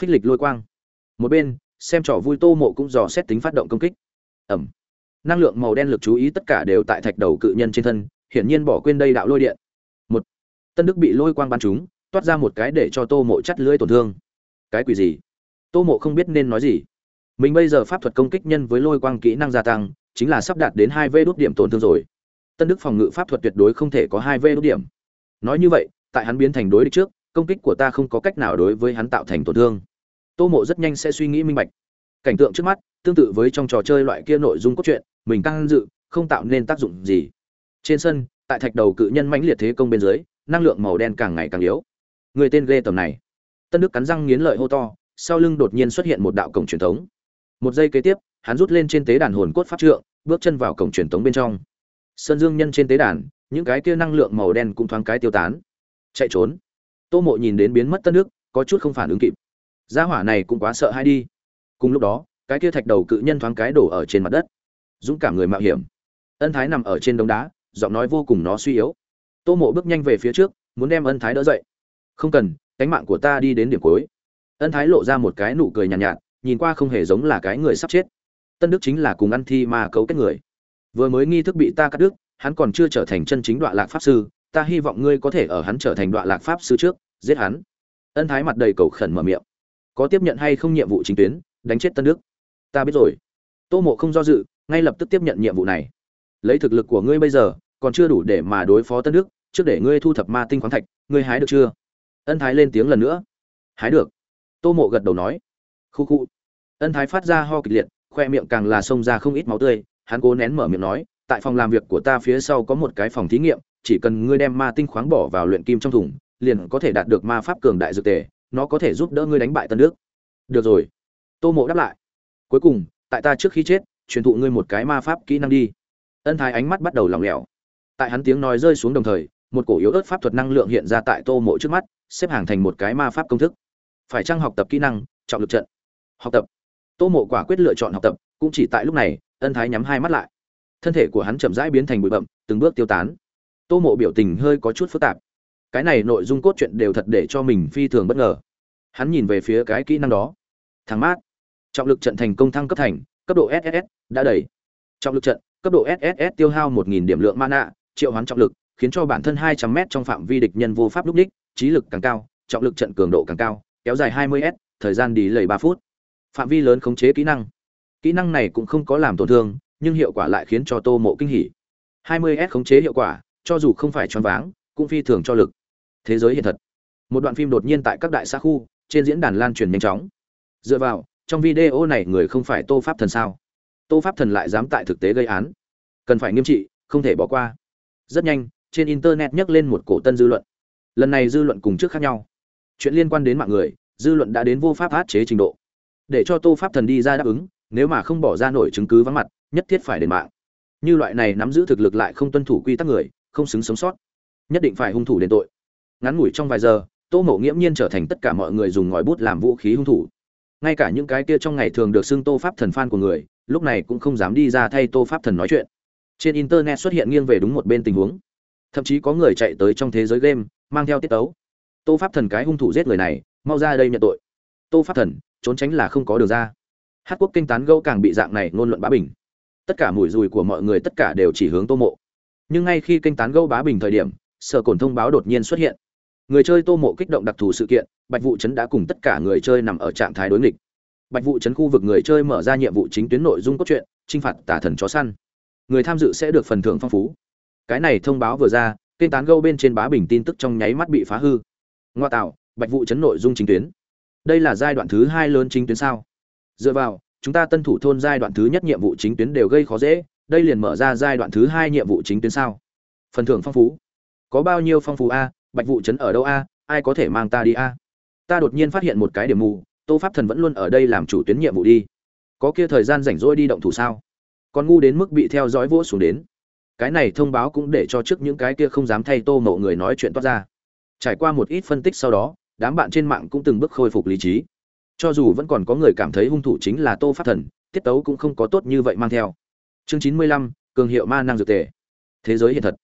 Speaker 1: Phích lịch lôi quang. Một bên, xem trò vui tô mộ cũng dò xét tính phát động công kích. Ẩm. Năng lượng màu đen lực chú ý tất cả đều tại thạch đầu cự nhân trên thân, hiển nhiên bỏ quên đây đạo lôi điện tân đức bị lôi quang bắn trúng, toát ra một cái để cho tô mộ chắt lưỡi tổn thương. Cái quỷ gì? Tô mộ không biết nên nói gì. Mình bây giờ pháp thuật công kích nhân với lôi quang kỹ năng gia tăng, chính là sắp đạt đến hai vê đốt điểm tổn thương rồi. Tân đức phòng ngự pháp thuật tuyệt đối không thể có hai vê đốt điểm. Nói như vậy, tại hắn biến thành đối địch trước, công kích của ta không có cách nào đối với hắn tạo thành tổn thương. Tô mộ rất nhanh sẽ suy nghĩ minh bạch. Cảnh tượng trước mắt, tương tự với trong trò chơi loại kia nội dung cốt truyện, mình căng dự, không tạo nên tác dụng gì. Trên sân, tại thạch đầu cự nhân mãnh liệt thế công bên dưới năng lượng màu đen càng ngày càng yếu. Người tên ghê tầm này. Tân đức cắn răng nghiến lợi hô to sau lưng đột nhiên xuất hiện một đạo cổng truyền thống. Một giây kế tiếp hắn rút lên trên tế đàn hồn cốt pháp trượng bước chân vào cổng truyền thống bên trong. Sơn dương nhân trên tế đàn những cái kia năng lượng màu đen cũng thoáng cái tiêu tán. Chạy trốn. Tô mộ nhìn đến biến mất tân đức, có chút không phản ứng kịp. Gia hỏa này cũng quá sợ hay đi. Cùng lúc đó cái kia thạch đầu cự nhân thoáng cái đổ ở trên mặt đất. Dũng cảm người mạo hiểm. Ân thái nằm ở trên đống đá giọng nói vô cùng nó suy yếu tô mộ bước nhanh về phía trước muốn đem ân thái đỡ dậy. Không cần cánh mạng của ta đi đến điểm cuối. Ân thái lộ ra một cái nụ cười nhàn nhạt, nhạt nhìn qua không hề giống là cái người sắp chết. Tân đức chính là cùng ăn thi mà cấu kết người. Vừa mới nghi thức bị ta cắt đứt hắn còn chưa trở thành chân chính đoạn lạc pháp sư ta hy vọng ngươi có thể ở hắn trở thành đoạn lạc pháp sư trước giết hắn. Ân thái mặt đầy cầu khẩn mở miệng. Có tiếp nhận hay không nhiệm vụ chính tuyến đánh chết tân đức? Ta biết rồi. Tô mộ không do dự ngay lập tức tiếp nhận nhiệm vụ này. Lấy thực lực của ngươi bây giờ còn chưa đủ để mà đối phó tân đức trước để ngươi thu thập ma tinh khoáng thạch, ngươi hái được chưa? Ân thái lên tiếng lần nữa. Hái được. Tô mộ gật đầu nói. Khu khu. Ân thái phát ra ho kịch liệt, khoe miệng càng là xông ra không ít máu tươi. Hắn cố nén mở miệng nói, tại phòng làm việc của ta phía sau có một cái phòng thí nghiệm, chỉ cần ngươi đem ma tinh khoáng bỏ vào luyện kim trong thùng, liền có thể đạt được ma pháp cường đại dược tề, nó có thể giúp đỡ ngươi đánh bại tân đức. Được rồi. Tô mộ đáp lại. Cuối cùng, tại ta trước khi chết, truyền thụ ngươi một cái ma pháp kỹ năng đi. Ân thái ánh mắt bắt đầu lỏng lẻo. Tại hắn tiếng nói rơi xuống đồng thời một cổ yếu ớt pháp thuật năng lượng hiện ra tại tô mộ trước mắt, xếp hàng thành một cái ma pháp công thức. Phải chăng học tập kỹ năng, trọng lực trận? Học tập. Tô mộ quả quyết lựa chọn học tập, cũng chỉ tại lúc này, ân thái nhắm hai mắt lại. Thân thể của hắn chậm rãi biến thành bụi bậm từng bước tiêu tán. Tô mộ biểu tình hơi có chút phức tạp. Cái này nội dung cốt truyện đều thật để cho mình phi thường bất ngờ. Hắn nhìn về phía cái kỹ năng đó. Thắng mát. Trọng lực trận thành công thăng cấp thành, cấp độ ss đã đầy. Trọng lực trận, cấp độ ss tiêu hao 1.000 điểm lượng mana, triệu hoán trọng lực khiến cho bản thân 200 m trong phạm vi địch nhân vô pháp lúc đích, trí lực càng cao, trọng lực trận cường độ càng cao, kéo dài 20 s thời gian đi lầy 3 phút. Phạm vi lớn khống chế kỹ năng. Kỹ năng này cũng không có làm tổn thương, nhưng hiệu quả lại khiến cho tô mộ kinh hỉ. 20 s khống chế hiệu quả, cho dù không phải choáng váng, cũng phi thường cho lực. Thế giới hiện thật. Một đoạn phim đột nhiên tại các đại xã khu, trên diễn đàn lan truyền nhanh chóng. Dựa vào, trong video này người không phải tô pháp thần sao? Tô pháp thần lại dám tại thực tế gây án. Cần phải nghiêm trị, không thể bỏ qua. Rất nhanh trên internet nhắc lên một cổ tân dư luận. Lần này dư luận cùng trước khác nhau. Chuyện liên quan đến mạng người, dư luận đã đến vô pháp át chế trình độ. Để cho tô pháp thần đi ra đáp ứng, nếu mà không bỏ ra nổi chứng cứ vắng mặt, nhất thiết phải đền mạng. Như loại này nắm giữ thực lực lại không tuân thủ quy tắc người, không xứng sống sót. Nhất định phải hung thủ đền tội. Ngắn ngủi trong vài giờ, tô mộ nghiễm nhiên trở thành tất cả mọi người dùng ngòi bút làm vũ khí hung thủ. Ngay cả những cái kia trong ngày thường được xưng tô pháp thần phan của người, lúc này cũng không dám đi ra thay tô pháp thần nói chuyện. Trên internet xuất hiện nghiêng về đúng một bên tình huống thậm chí có người chạy tới trong thế giới game, mang theo tiết tấu. Tô pháp thần cái hung thủ giết người này, mau ra đây nhận tội. Tô pháp thần, trốn tránh là không có đường ra. Hát quốc kinh tán gâu càng bị dạng này ngôn luận bá bình. Tất cả mùi dùi của mọi người tất cả đều chỉ hướng tô mộ. Nhưng ngay khi kinh tán gâu bá bình thời điểm, sở cồn thông báo đột nhiên xuất hiện. Người chơi tô mộ kích động đặc thù sự kiện, bạch vụ chấn đã cùng tất cả người chơi nằm ở trạng thái đối nghịch. Bạch vụ chấn khu vực người chơi mở ra nhiệm vụ chính tuyến nội dung cốt truyện, chinh phạt tả thần chó săn. Người tham dự sẽ được phần thưởng phong phú cái này thông báo vừa ra, kênh tán gâu bên trên bá bình tin tức trong nháy mắt bị phá hư. Ngoa tạo, bạch vụ chấn nội dung chính tuyến. Đây là giai đoạn thứ hai lớn chính tuyến sao? Dựa vào, chúng ta tân thủ thôn giai đoạn thứ nhất nhiệm vụ chính tuyến đều gây khó dễ, đây liền mở ra giai đoạn thứ hai nhiệm vụ chính tuyến sao? Phần thưởng phong phú. Có bao nhiêu phong phú a? Bạch vụ chấn ở đâu a? Ai có thể mang ta đi a? Ta đột nhiên phát hiện một cái điểm mù, tô pháp thần vẫn luôn ở đây làm chủ tuyến nhiệm vụ đi. Có kia thời gian rảnh rỗi đi động thủ sao? Còn ngu đến mức bị theo dõi vỗ xuống đến cái này thông báo cũng để cho trước những cái kia không dám thay tô mộ người nói chuyện toát ra. Trải qua một ít phân tích sau đó, đám bạn trên mạng cũng từng bước khôi phục lý trí. Cho dù vẫn còn có người cảm thấy hung thủ chính là tô pháp thần, tiết tấu cũng không có tốt như vậy mang theo. Chương chín mươi lăm, cường hiệu ma năng dược tề. Thế giới hiện thật.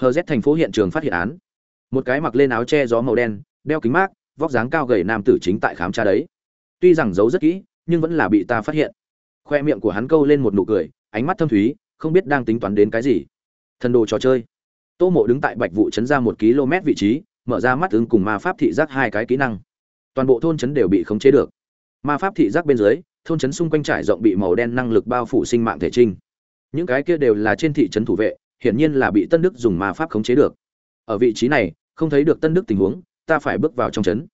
Speaker 1: Hờ z thành phố hiện trường phát hiện án. Một cái mặc lên áo che gió màu đen, đeo kính mát, vóc dáng cao gầy nam tử chính tại khám tra đấy. Tuy rằng giấu rất kỹ, nhưng vẫn là bị ta phát hiện. Khoe miệng của hắn câu lên một nụ cười, ánh mắt thâm thúy, không biết đang tính toán đến cái gì thần đồ trò chơi. Tô mộ đứng tại bạch vụ chấn ra một km vị trí, mở ra mắt ứng cùng ma pháp thị giác hai cái kỹ năng. Toàn bộ thôn trấn đều bị khống chế được. Ma pháp thị giác bên dưới, thôn trấn xung quanh trải rộng bị màu đen năng lực bao phủ sinh mạng thể trinh. Những cái kia đều là trên thị trấn thủ vệ, hiển nhiên là bị tân đức dùng ma pháp khống chế được. Ở vị trí này, không thấy được tân đức tình huống, ta phải bước vào trong trấn.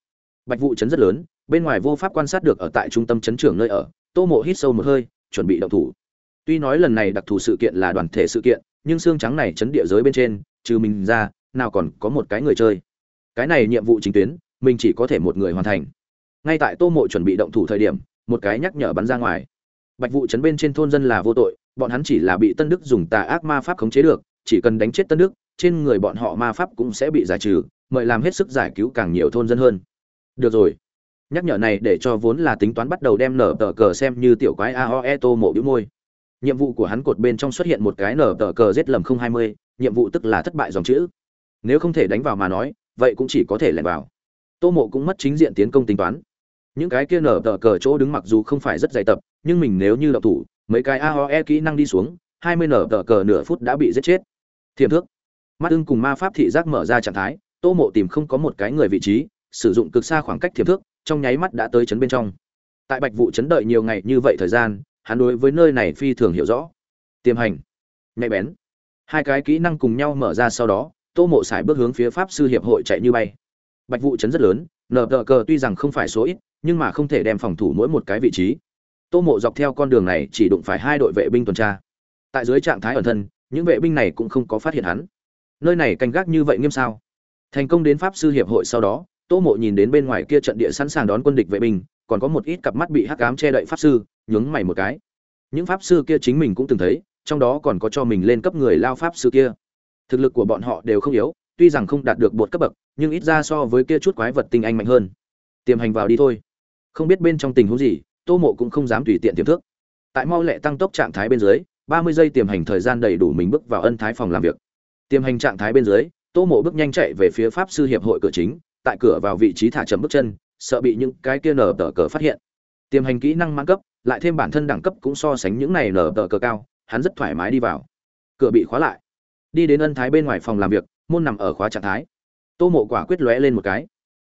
Speaker 1: Bạch vụ trấn rất lớn, bên ngoài vô pháp quan sát được ở tại trung tâm trấn trưởng nơi ở. Tô mộ hít sâu một hơi, chuẩn bị động thủ tuy nói lần này đặc thù sự kiện là đoàn thể sự kiện, nhưng xương trắng này chấn địa giới bên trên, trừ mình ra, nào còn có một cái người chơi. Cái này nhiệm vụ chính tuyến, mình chỉ có thể một người hoàn thành. Ngay tại tô mộ chuẩn bị động thủ thời điểm, một cái nhắc nhở bắn ra ngoài. Bạch vụ chấn bên trên thôn dân là vô tội, bọn hắn chỉ là bị tân đức dùng tà ác ma pháp khống chế được, chỉ cần đánh chết tân đức, trên người bọn họ ma pháp cũng sẽ bị giải trừ, mời làm hết sức giải cứu càng nhiều thôn dân hơn. Được rồi. Nhắc nhở này để cho vốn là tính toán bắt đầu đem nở tờ cờ xem như tiểu quái aoe tô mộ bĩu môi nhiệm vụ của hắn cột bên trong xuất hiện một cái nở tờ cờ giết lầm không hai mươi, nhiệm vụ tức là thất bại dòng chữ. Nếu không thể đánh vào mà nói, vậy cũng chỉ có thể lẻn vào. Tô mộ cũng mất chính diện tiến công tính toán. Những cái kia nở tờ cờ chỗ đứng mặc dù không phải rất dày tập, nhưng mình nếu như đậu thủ, mấy cái aoe kỹ năng đi xuống, hai mươi nở tờ cờ nửa phút đã bị giết chết. Thiềm thước. Mắt ưng cùng ma pháp thị giác mở ra trạng thái, tô mộ tìm không có một cái người vị trí, sử dụng cực xa khoảng cách thiềm thước, trong nháy mắt đã tới chấn bên trong. Tại bạch vụ chấn đợi nhiều ngày như vậy thời gian hắn đối với nơi này phi thường hiểu rõ. Tiềm hành. Nhạy bén. Hai cái kỹ năng cùng nhau mở ra sau đó, tô mộ sải bước hướng phía pháp sư hiệp hội chạy như bay. Bạch vụ chấn rất lớn nở tờ cờ tuy rằng không phải số ít, nhưng mà không thể đem phòng thủ mỗi một cái vị trí. Tô mộ dọc theo con đường này chỉ đụng phải hai đội vệ binh tuần tra. Tại dưới trạng thái ẩn thân, những vệ binh này cũng không có phát hiện hắn. Nơi này canh gác như vậy nghiêm sao? Thành công đến pháp sư hiệp hội sau đó, tô mộ nhìn đến bên ngoài kia trận địa sẵn sàng đón quân địch vệ binh, còn có một ít cặp mắt bị hắc ám che đậy pháp sư nhướng mày một cái. Những pháp sư kia chính mình cũng từng thấy, trong đó còn có cho mình lên cấp người lao pháp sư kia. Thực lực của bọn họ đều không yếu, tuy rằng không đạt được bột cấp bậc, nhưng ít ra so với kia chút quái vật tinh anh mạnh hơn. Tiềm hành vào đi thôi. Không biết bên trong tình huống gì, tô mộ cũng không dám tùy tiện tiềm thức. Tại mau lẹ tăng tốc trạng thái bên dưới, ba mươi giây tiềm hành thời gian đầy đủ mình bước vào ân thái phòng làm việc. Tiềm hành trạng thái bên dưới, tô mộ bước nhanh chạy về phía pháp sư hiệp hội cửa chính, tại cửa vào vị trí thả chậm bước chân, sợ bị những cái kia nở tờ cờ phát hiện. Tiềm hành kỹ năng mãn cấp lại thêm bản thân đẳng cấp cũng so sánh những này nở tờ cờ cao, hắn rất thoải mái đi vào. Cửa bị khóa lại. Đi đến ân thái bên ngoài phòng làm việc, môn nằm ở khóa trạng thái. Tô mộ quả quyết lóe lên một cái.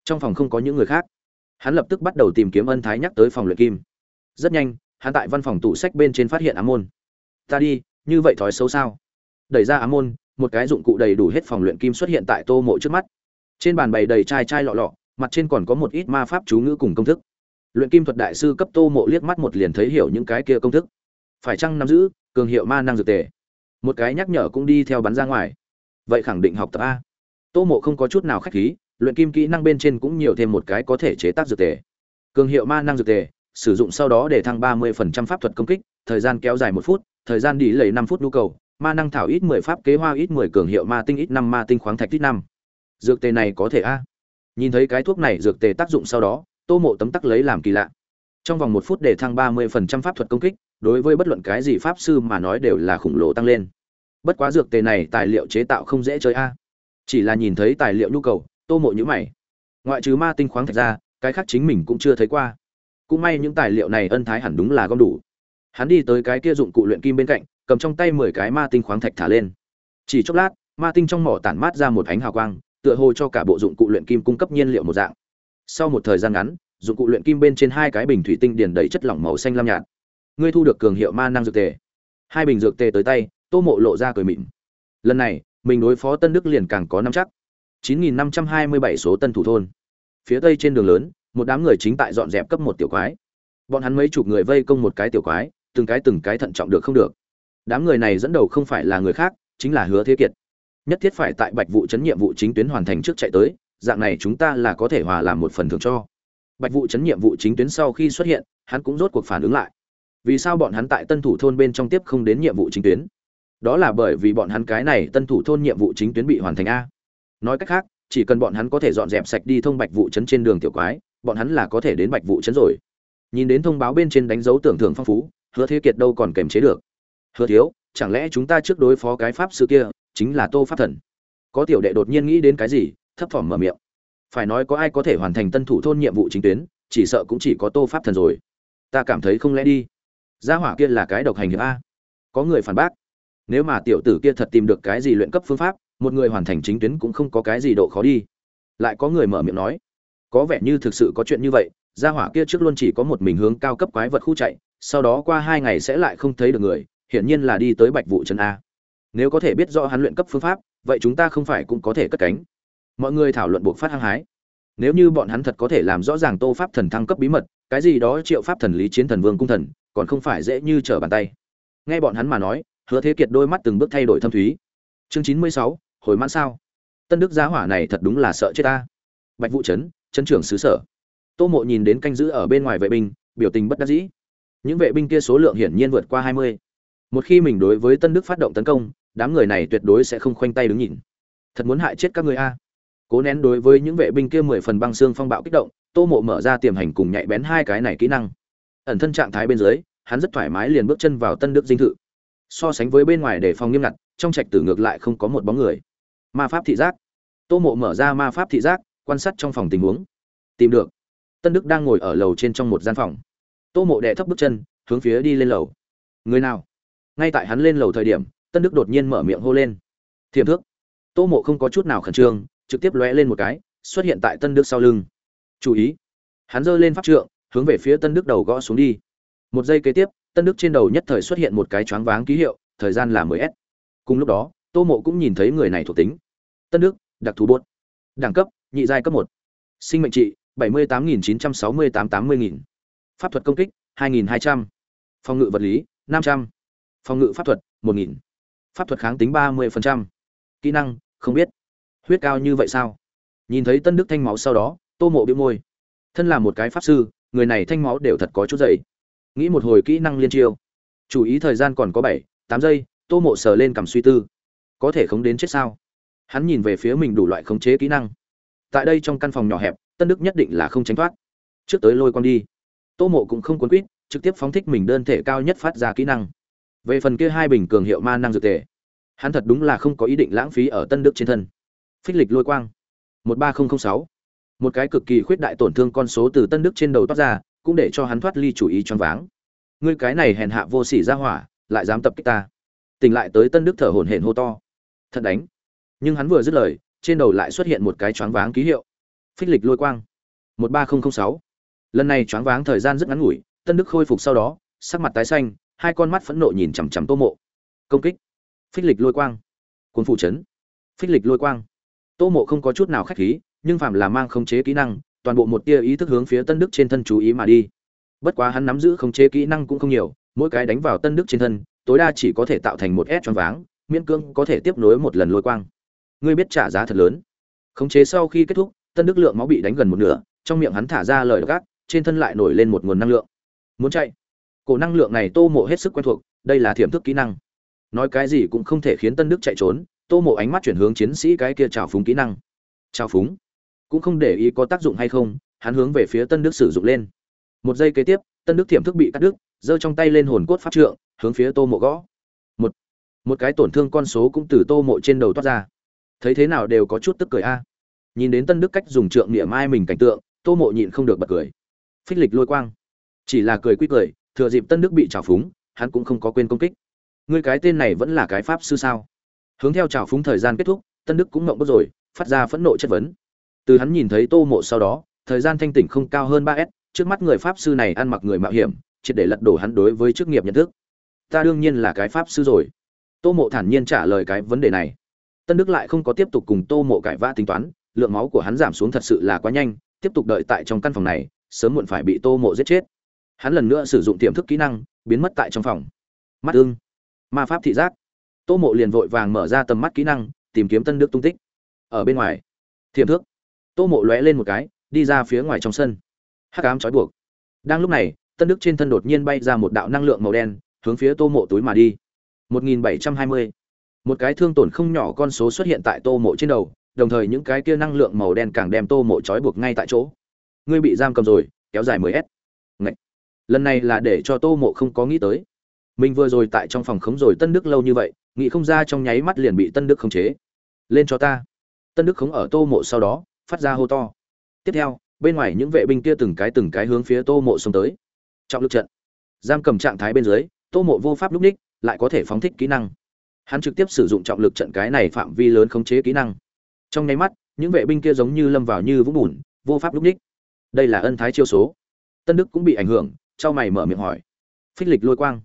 Speaker 1: Trong phòng không có những người khác. Hắn lập tức bắt đầu tìm kiếm ân thái nhắc tới phòng luyện kim. Rất nhanh, hắn tại văn phòng tủ sách bên trên phát hiện ám môn. Ta đi, như vậy thói xấu sao? Đẩy ra ám môn, một cái dụng cụ đầy đủ hết phòng luyện kim xuất hiện tại tô mộ trước mắt. Trên bàn bày đầy chai chai lọ lọ, mặt trên còn có một ít ma pháp chú ngữ cùng công thức luyện kim thuật đại sư cấp tô mộ liếc mắt một liền thấy hiểu những cái kia công thức. Phải chăng nắm giữ cường hiệu ma năng dược tề? Một cái nhắc nhở cũng đi theo bắn ra ngoài. Vậy khẳng định học tập a. Tô mộ không có chút nào khách khí luyện kim kỹ năng bên trên cũng nhiều thêm một cái có thể chế tác dược tề. Cường hiệu ma năng dược tề sử dụng sau đó để thăng 30% pháp thuật công kích thời gian kéo dài một phút thời gian đi lầy năm phút nhu cầu ma năng thảo ít 10 pháp kế hoa ít 10 cường hiệu ma tinh ít 5 ma tinh khoáng thạch ít 5. Dược tề này có thể a. Nhìn thấy cái thuốc này dược tề tác dụng sau đó, Tô Mộ tấm tắc lấy làm kỳ lạ. Trong vòng một phút để thăng 30% pháp thuật công kích, đối với bất luận cái gì pháp sư mà nói đều là khủng lồ tăng lên. Bất quá dược tề này tài liệu chế tạo không dễ chơi a. Chỉ là nhìn thấy tài liệu nhu cầu, Tô Mộ nhíu mày. Ngoại trừ ma tinh khoáng thạch ra, cái khác chính mình cũng chưa thấy qua. Cũng may những tài liệu này ân thái hẳn đúng là gom đủ. Hắn đi tới cái kia dụng cụ luyện kim bên cạnh, cầm trong tay mười cái ma tinh khoáng thạch thả lên chỉ chốc lát ma tinh trong mỏ tản mát ra một ánh hào quang tựa hồ cho cả bộ dụng cụ luyện kim cung cấp nhiên liệu một dạng sau một thời gian ngắn, dụng cụ luyện kim bên trên hai cái bình thủy tinh điền đầy chất lỏng màu xanh lam nhạt. Ngươi thu được cường hiệu ma năng dược tề. Hai bình dược tề tới tay, tô mộ lộ ra cười mịn lần này, mình đối phó tân đức liền càng có năm chắc 9.527 số tân thủ thôn. Phía tây trên đường lớn, một đám người chính tại dọn dẹp cấp một tiểu quái. Bọn hắn mấy chục người vây công một cái tiểu quái, từng cái từng cái thận trọng được không được. Đám người này dẫn đầu không phải là người khác, chính là hứa thế kiệt. Nhất thiết phải tại bạch vụ chấn nhiệm vụ chính tuyến hoàn thành trước chạy tới dạng này chúng ta là có thể hòa làm một phần thưởng cho. Bạch vụ chấn nhiệm vụ chính tuyến sau khi xuất hiện, hắn cũng rốt cuộc phản ứng lại. Vì sao bọn hắn tại tân thủ thôn bên trong tiếp không đến nhiệm vụ chính tuyến? Đó là bởi vì bọn hắn cái này tân thủ thôn nhiệm vụ chính tuyến bị hoàn thành a. Nói cách khác, chỉ cần bọn hắn có thể dọn dẹp sạch đi thông bạch vụ chấn trên đường tiểu quái, bọn hắn là có thể đến bạch vụ chấn rồi. Nhìn đến thông báo bên trên đánh dấu tưởng thưởng phong phú, hứa thế kiệt đâu còn kềm chế được. Hứa thiếu, chẳng lẽ chúng ta trước đối phó cái pháp sư kia, chính là tô pháp thần? Có tiểu đệ đột nhiên nghĩ đến cái gì thấp thỏm mở miệng. Phải nói có ai có thể hoàn thành tân thủ thôn nhiệm vụ chính tuyến chỉ sợ cũng chỉ có tô pháp thần rồi. Ta cảm thấy không lẽ đi. Gia hỏa kia là cái độc hành hiệp a. Có người phản bác. Nếu mà tiểu tử kia thật tìm được cái gì luyện cấp phương pháp một người hoàn thành chính tuyến cũng không có cái gì độ khó đi. Lại có người mở miệng nói có vẻ như thực sự có chuyện như vậy gia hỏa kia trước luôn chỉ có một mình hướng cao cấp quái vật khu chạy sau đó qua hai ngày sẽ lại không thấy được người hiển nhiên là đi tới Bạch Vũ trấn a. Nếu có thể biết rõ hắn luyện cấp phương pháp, vậy chúng ta không phải cũng có thể cất cánh. Mọi người thảo luận buộc phát hăng hái. Nếu như bọn hắn thật có thể làm rõ ràng Tô pháp thần thăng cấp bí mật, cái gì đó Triệu pháp thần lý chiến thần vương cung thần, còn không phải dễ như trở bàn tay. Nghe bọn hắn mà nói, Hứa Thế Kiệt đôi mắt từng bước thay đổi thâm thúy. Chương chín mươi sáu, hồi mãn sao? Tân Đức giá hỏa này thật đúng là sợ chết ta. Bạch Vũ trấn, trấn trưởng xứ sở. Tô Mộ nhìn đến canh giữ ở bên ngoài vệ binh, biểu tình bất đắc dĩ. Những vệ binh kia số lượng hiển nhiên vượt qua hai mươi một khi mình đối với tân đức phát động tấn công đám người này tuyệt đối sẽ không khoanh tay đứng nhìn thật muốn hại chết các người a cố nén đối với những vệ binh kia mười phần băng xương phong bạo kích động, tô mộ mở ra tiềm hành cùng nhạy bén hai cái này kỹ năng. Ẩn thân trạng thái bên dưới, hắn rất thoải mái liền bước chân vào tân đức dinh thự. So sánh với bên ngoài để phòng nghiêm ngặt, trong trạch tử ngược lại không có một bóng người. Ma pháp thị giác. Tô mộ mở ra ma pháp thị giác, quan sát trong phòng tình huống. Tìm được. Tân đức đang ngồi ở lầu trên trong một gian phòng. Tô mộ đệ thấp bước chân, hướng phía đi lên lầu. Người nào? Ngay tại hắn lên lầu thời điểm, tân đức đột nhiên mở miệng hô lên. Thiềm thước. Tô mộ không có chút nào khẩn trương trực tiếp lóe lên một cái, xuất hiện tại tân đức sau lưng. Chú ý. Hắn giơ lên pháp trượng, hướng về phía tân đức đầu gõ xuống đi. Một giây kế tiếp, tân đức trên đầu nhất thời xuất hiện một cái choáng váng ký hiệu, thời gian là mười s. Cùng lúc đó, tô mộ cũng nhìn thấy người này thuộc tính. Tân đức, đặc thù buốt. đẳng cấp, nhị giai cấp một. Sinh mệnh trị, bảy mươi tám nghìn chín trăm sáu mươi tám tám mươi nghìn. Pháp thuật công kích, hai nghìn hai trăm. Phòng ngự vật lý, năm trăm. Phòng ngự pháp thuật, một nghìn. Pháp thuật kháng tính ba mươi kỹ năng, không biết huyết cao như vậy sao? Nhìn thấy tân đức thanh máu sau đó, tô mộ biếu môi. Thân là một cái pháp sư, người này thanh máu đều thật có chút dày. Nghĩ một hồi kỹ năng liên chiêu. Chú ý thời gian còn có bảy, tám giây, tô mộ sờ lên cầm suy tư. Có thể khống đến chết sao? Hắn nhìn về phía mình đủ loại khống chế kỹ năng. Tại đây trong căn phòng nhỏ hẹp, tân đức nhất định là không tránh thoát. Trước tới lôi con đi. Tô mộ cũng không cuốn quýt, trực tiếp phóng thích mình đơn thể cao nhất phát ra kỹ năng. Về phần kia hai bình cường hiệu ma năng dược tề, hắn thật đúng là không có ý định lãng phí ở tân đức trên thân phích lịch lôi quang. Một ba nghìn sáu. Một cái cực kỳ khuyết đại tổn thương con số từ tân đức trên đầu toát ra, cũng để cho hắn thoát ly chủ ý choáng váng. Ngươi cái này hèn hạ vô sỉ ra hỏa, lại dám tập kích ta. Tỉnh lại tới tân đức thở hổn hển hô to. Thật đánh. Nhưng hắn vừa dứt lời, trên đầu lại xuất hiện một cái choáng váng ký hiệu. Phích lịch lôi quang. Một ba nghìn sáu. Lần này choáng váng thời gian rất ngắn ngủi, tân đức khôi phục sau đó, sắc mặt tái xanh, hai con mắt phẫn nộ nhìn chằm chằm tô mộ. Công kích. Phích lịch lôi quang. Cuốn phụ chấn. Phích lịch lôi quang tô mộ không có chút nào khách khí, nhưng phạm là mang khống chế kỹ năng, toàn bộ một tia ý thức hướng phía tân đức trên thân chú ý mà đi. Bất quá hắn nắm giữ khống chế kỹ năng cũng không nhiều, mỗi cái đánh vào tân đức trên thân, tối đa chỉ có thể tạo thành một S choáng váng, miễn cưỡng có thể tiếp nối một lần lôi quang. Ngươi biết trả giá thật lớn. Khống chế sau khi kết thúc, tân đức lượng máu bị đánh gần một nửa, trong miệng hắn thả ra lời gác, trên thân lại nổi lên một nguồn năng lượng. Muốn chạy. Cổ năng lượng này tô mộ hết sức quen thuộc, đây là thiểm thức kỹ năng. Nói cái gì cũng không thể khiến tân đức chạy trốn tô mộ ánh mắt chuyển hướng chiến sĩ cái kia trào phúng kỹ năng. Trào phúng? Cũng không để ý có tác dụng hay không, hắn hướng về phía tân đức sử dụng lên. Một giây kế tiếp, tân đức thiểm thức bị cắt đứt, giơ trong tay lên hồn cốt pháp trượng, hướng phía tô mộ gõ. Một một cái tổn thương con số cũng từ tô mộ trên đầu toát ra. Thấy thế nào đều có chút tức cười a. Nhìn đến tân đức cách dùng trượng niệm mai mình cảnh tượng, tô mộ nhịn không được bật cười. Phích lịch lôi quang. Chỉ là cười quýt cười thừa dịp tân đức bị trào phúng, hắn cũng không có quên công kích. Ngươi cái tên này vẫn là cái pháp sư sao? Hướng theo trào phúng thời gian kết thúc, tân đức cũng ngộng bức rồi, phát ra phẫn nộ chất vấn. Từ hắn nhìn thấy tô mộ sau đó, thời gian thanh tỉnh không cao hơn ba s, trước mắt người pháp sư này ăn mặc người mạo hiểm, triệt để lật đổ hắn đối với chức nghiệp nhận thức. Ta đương nhiên là cái pháp sư rồi. Tô mộ thản nhiên trả lời cái vấn đề này. Tân đức lại không có tiếp tục cùng tô mộ cãi vã tính toán, lượng máu của hắn giảm xuống thật sự là quá nhanh, tiếp tục đợi tại trong căn phòng này, sớm muộn phải bị tô mộ giết chết. Hắn lần nữa sử dụng tiềm thức kỹ năng, biến mất tại trong phòng. Mắt ưng. Ma pháp thị giác tô mộ liền vội vàng mở ra tầm mắt kỹ năng, tìm kiếm tân đức tung tích. Ở bên ngoài thiềm thước. tô mộ lóe lên một cái, đi ra phía ngoài trong sân. Hắc ám trói buộc. Đang lúc này, tân đức trên thân đột nhiên bay ra một đạo năng lượng màu đen, hướng phía tô mộ túi mà đi. 1720. một cái thương tổn không nhỏ con số xuất hiện tại tô mộ trên đầu, đồng thời những cái kia năng lượng màu đen càng đem tô mộ trói buộc ngay tại chỗ. Ngươi bị giam cầm rồi, kéo dài 10 s. Ngậy. lần này là để cho tô mộ không có nghĩ tới. Mình vừa rồi tại trong phòng khống rồi tân đức lâu như vậy nghĩ không ra trong nháy mắt liền bị tân đức khống chế. Lên cho ta. Tân đức khống ở tô mộ sau đó, phát ra hô to. Tiếp theo, bên ngoài những vệ binh kia từng cái từng cái hướng phía tô mộ xông tới. Trọng lực trận. Giam cầm trạng thái bên dưới, tô mộ vô pháp lúc ních, lại có thể phóng thích kỹ năng. Hắn trực tiếp sử dụng trọng lực trận cái này phạm vi lớn khống chế kỹ năng. Trong nháy mắt, những vệ binh kia giống như lâm vào như vũng bùn, vô pháp lúc ních. Đây là ân thái chiêu số. Tân đức cũng bị ảnh hưởng, trao mày mở miệng hỏi. Phích lịch lôi quang.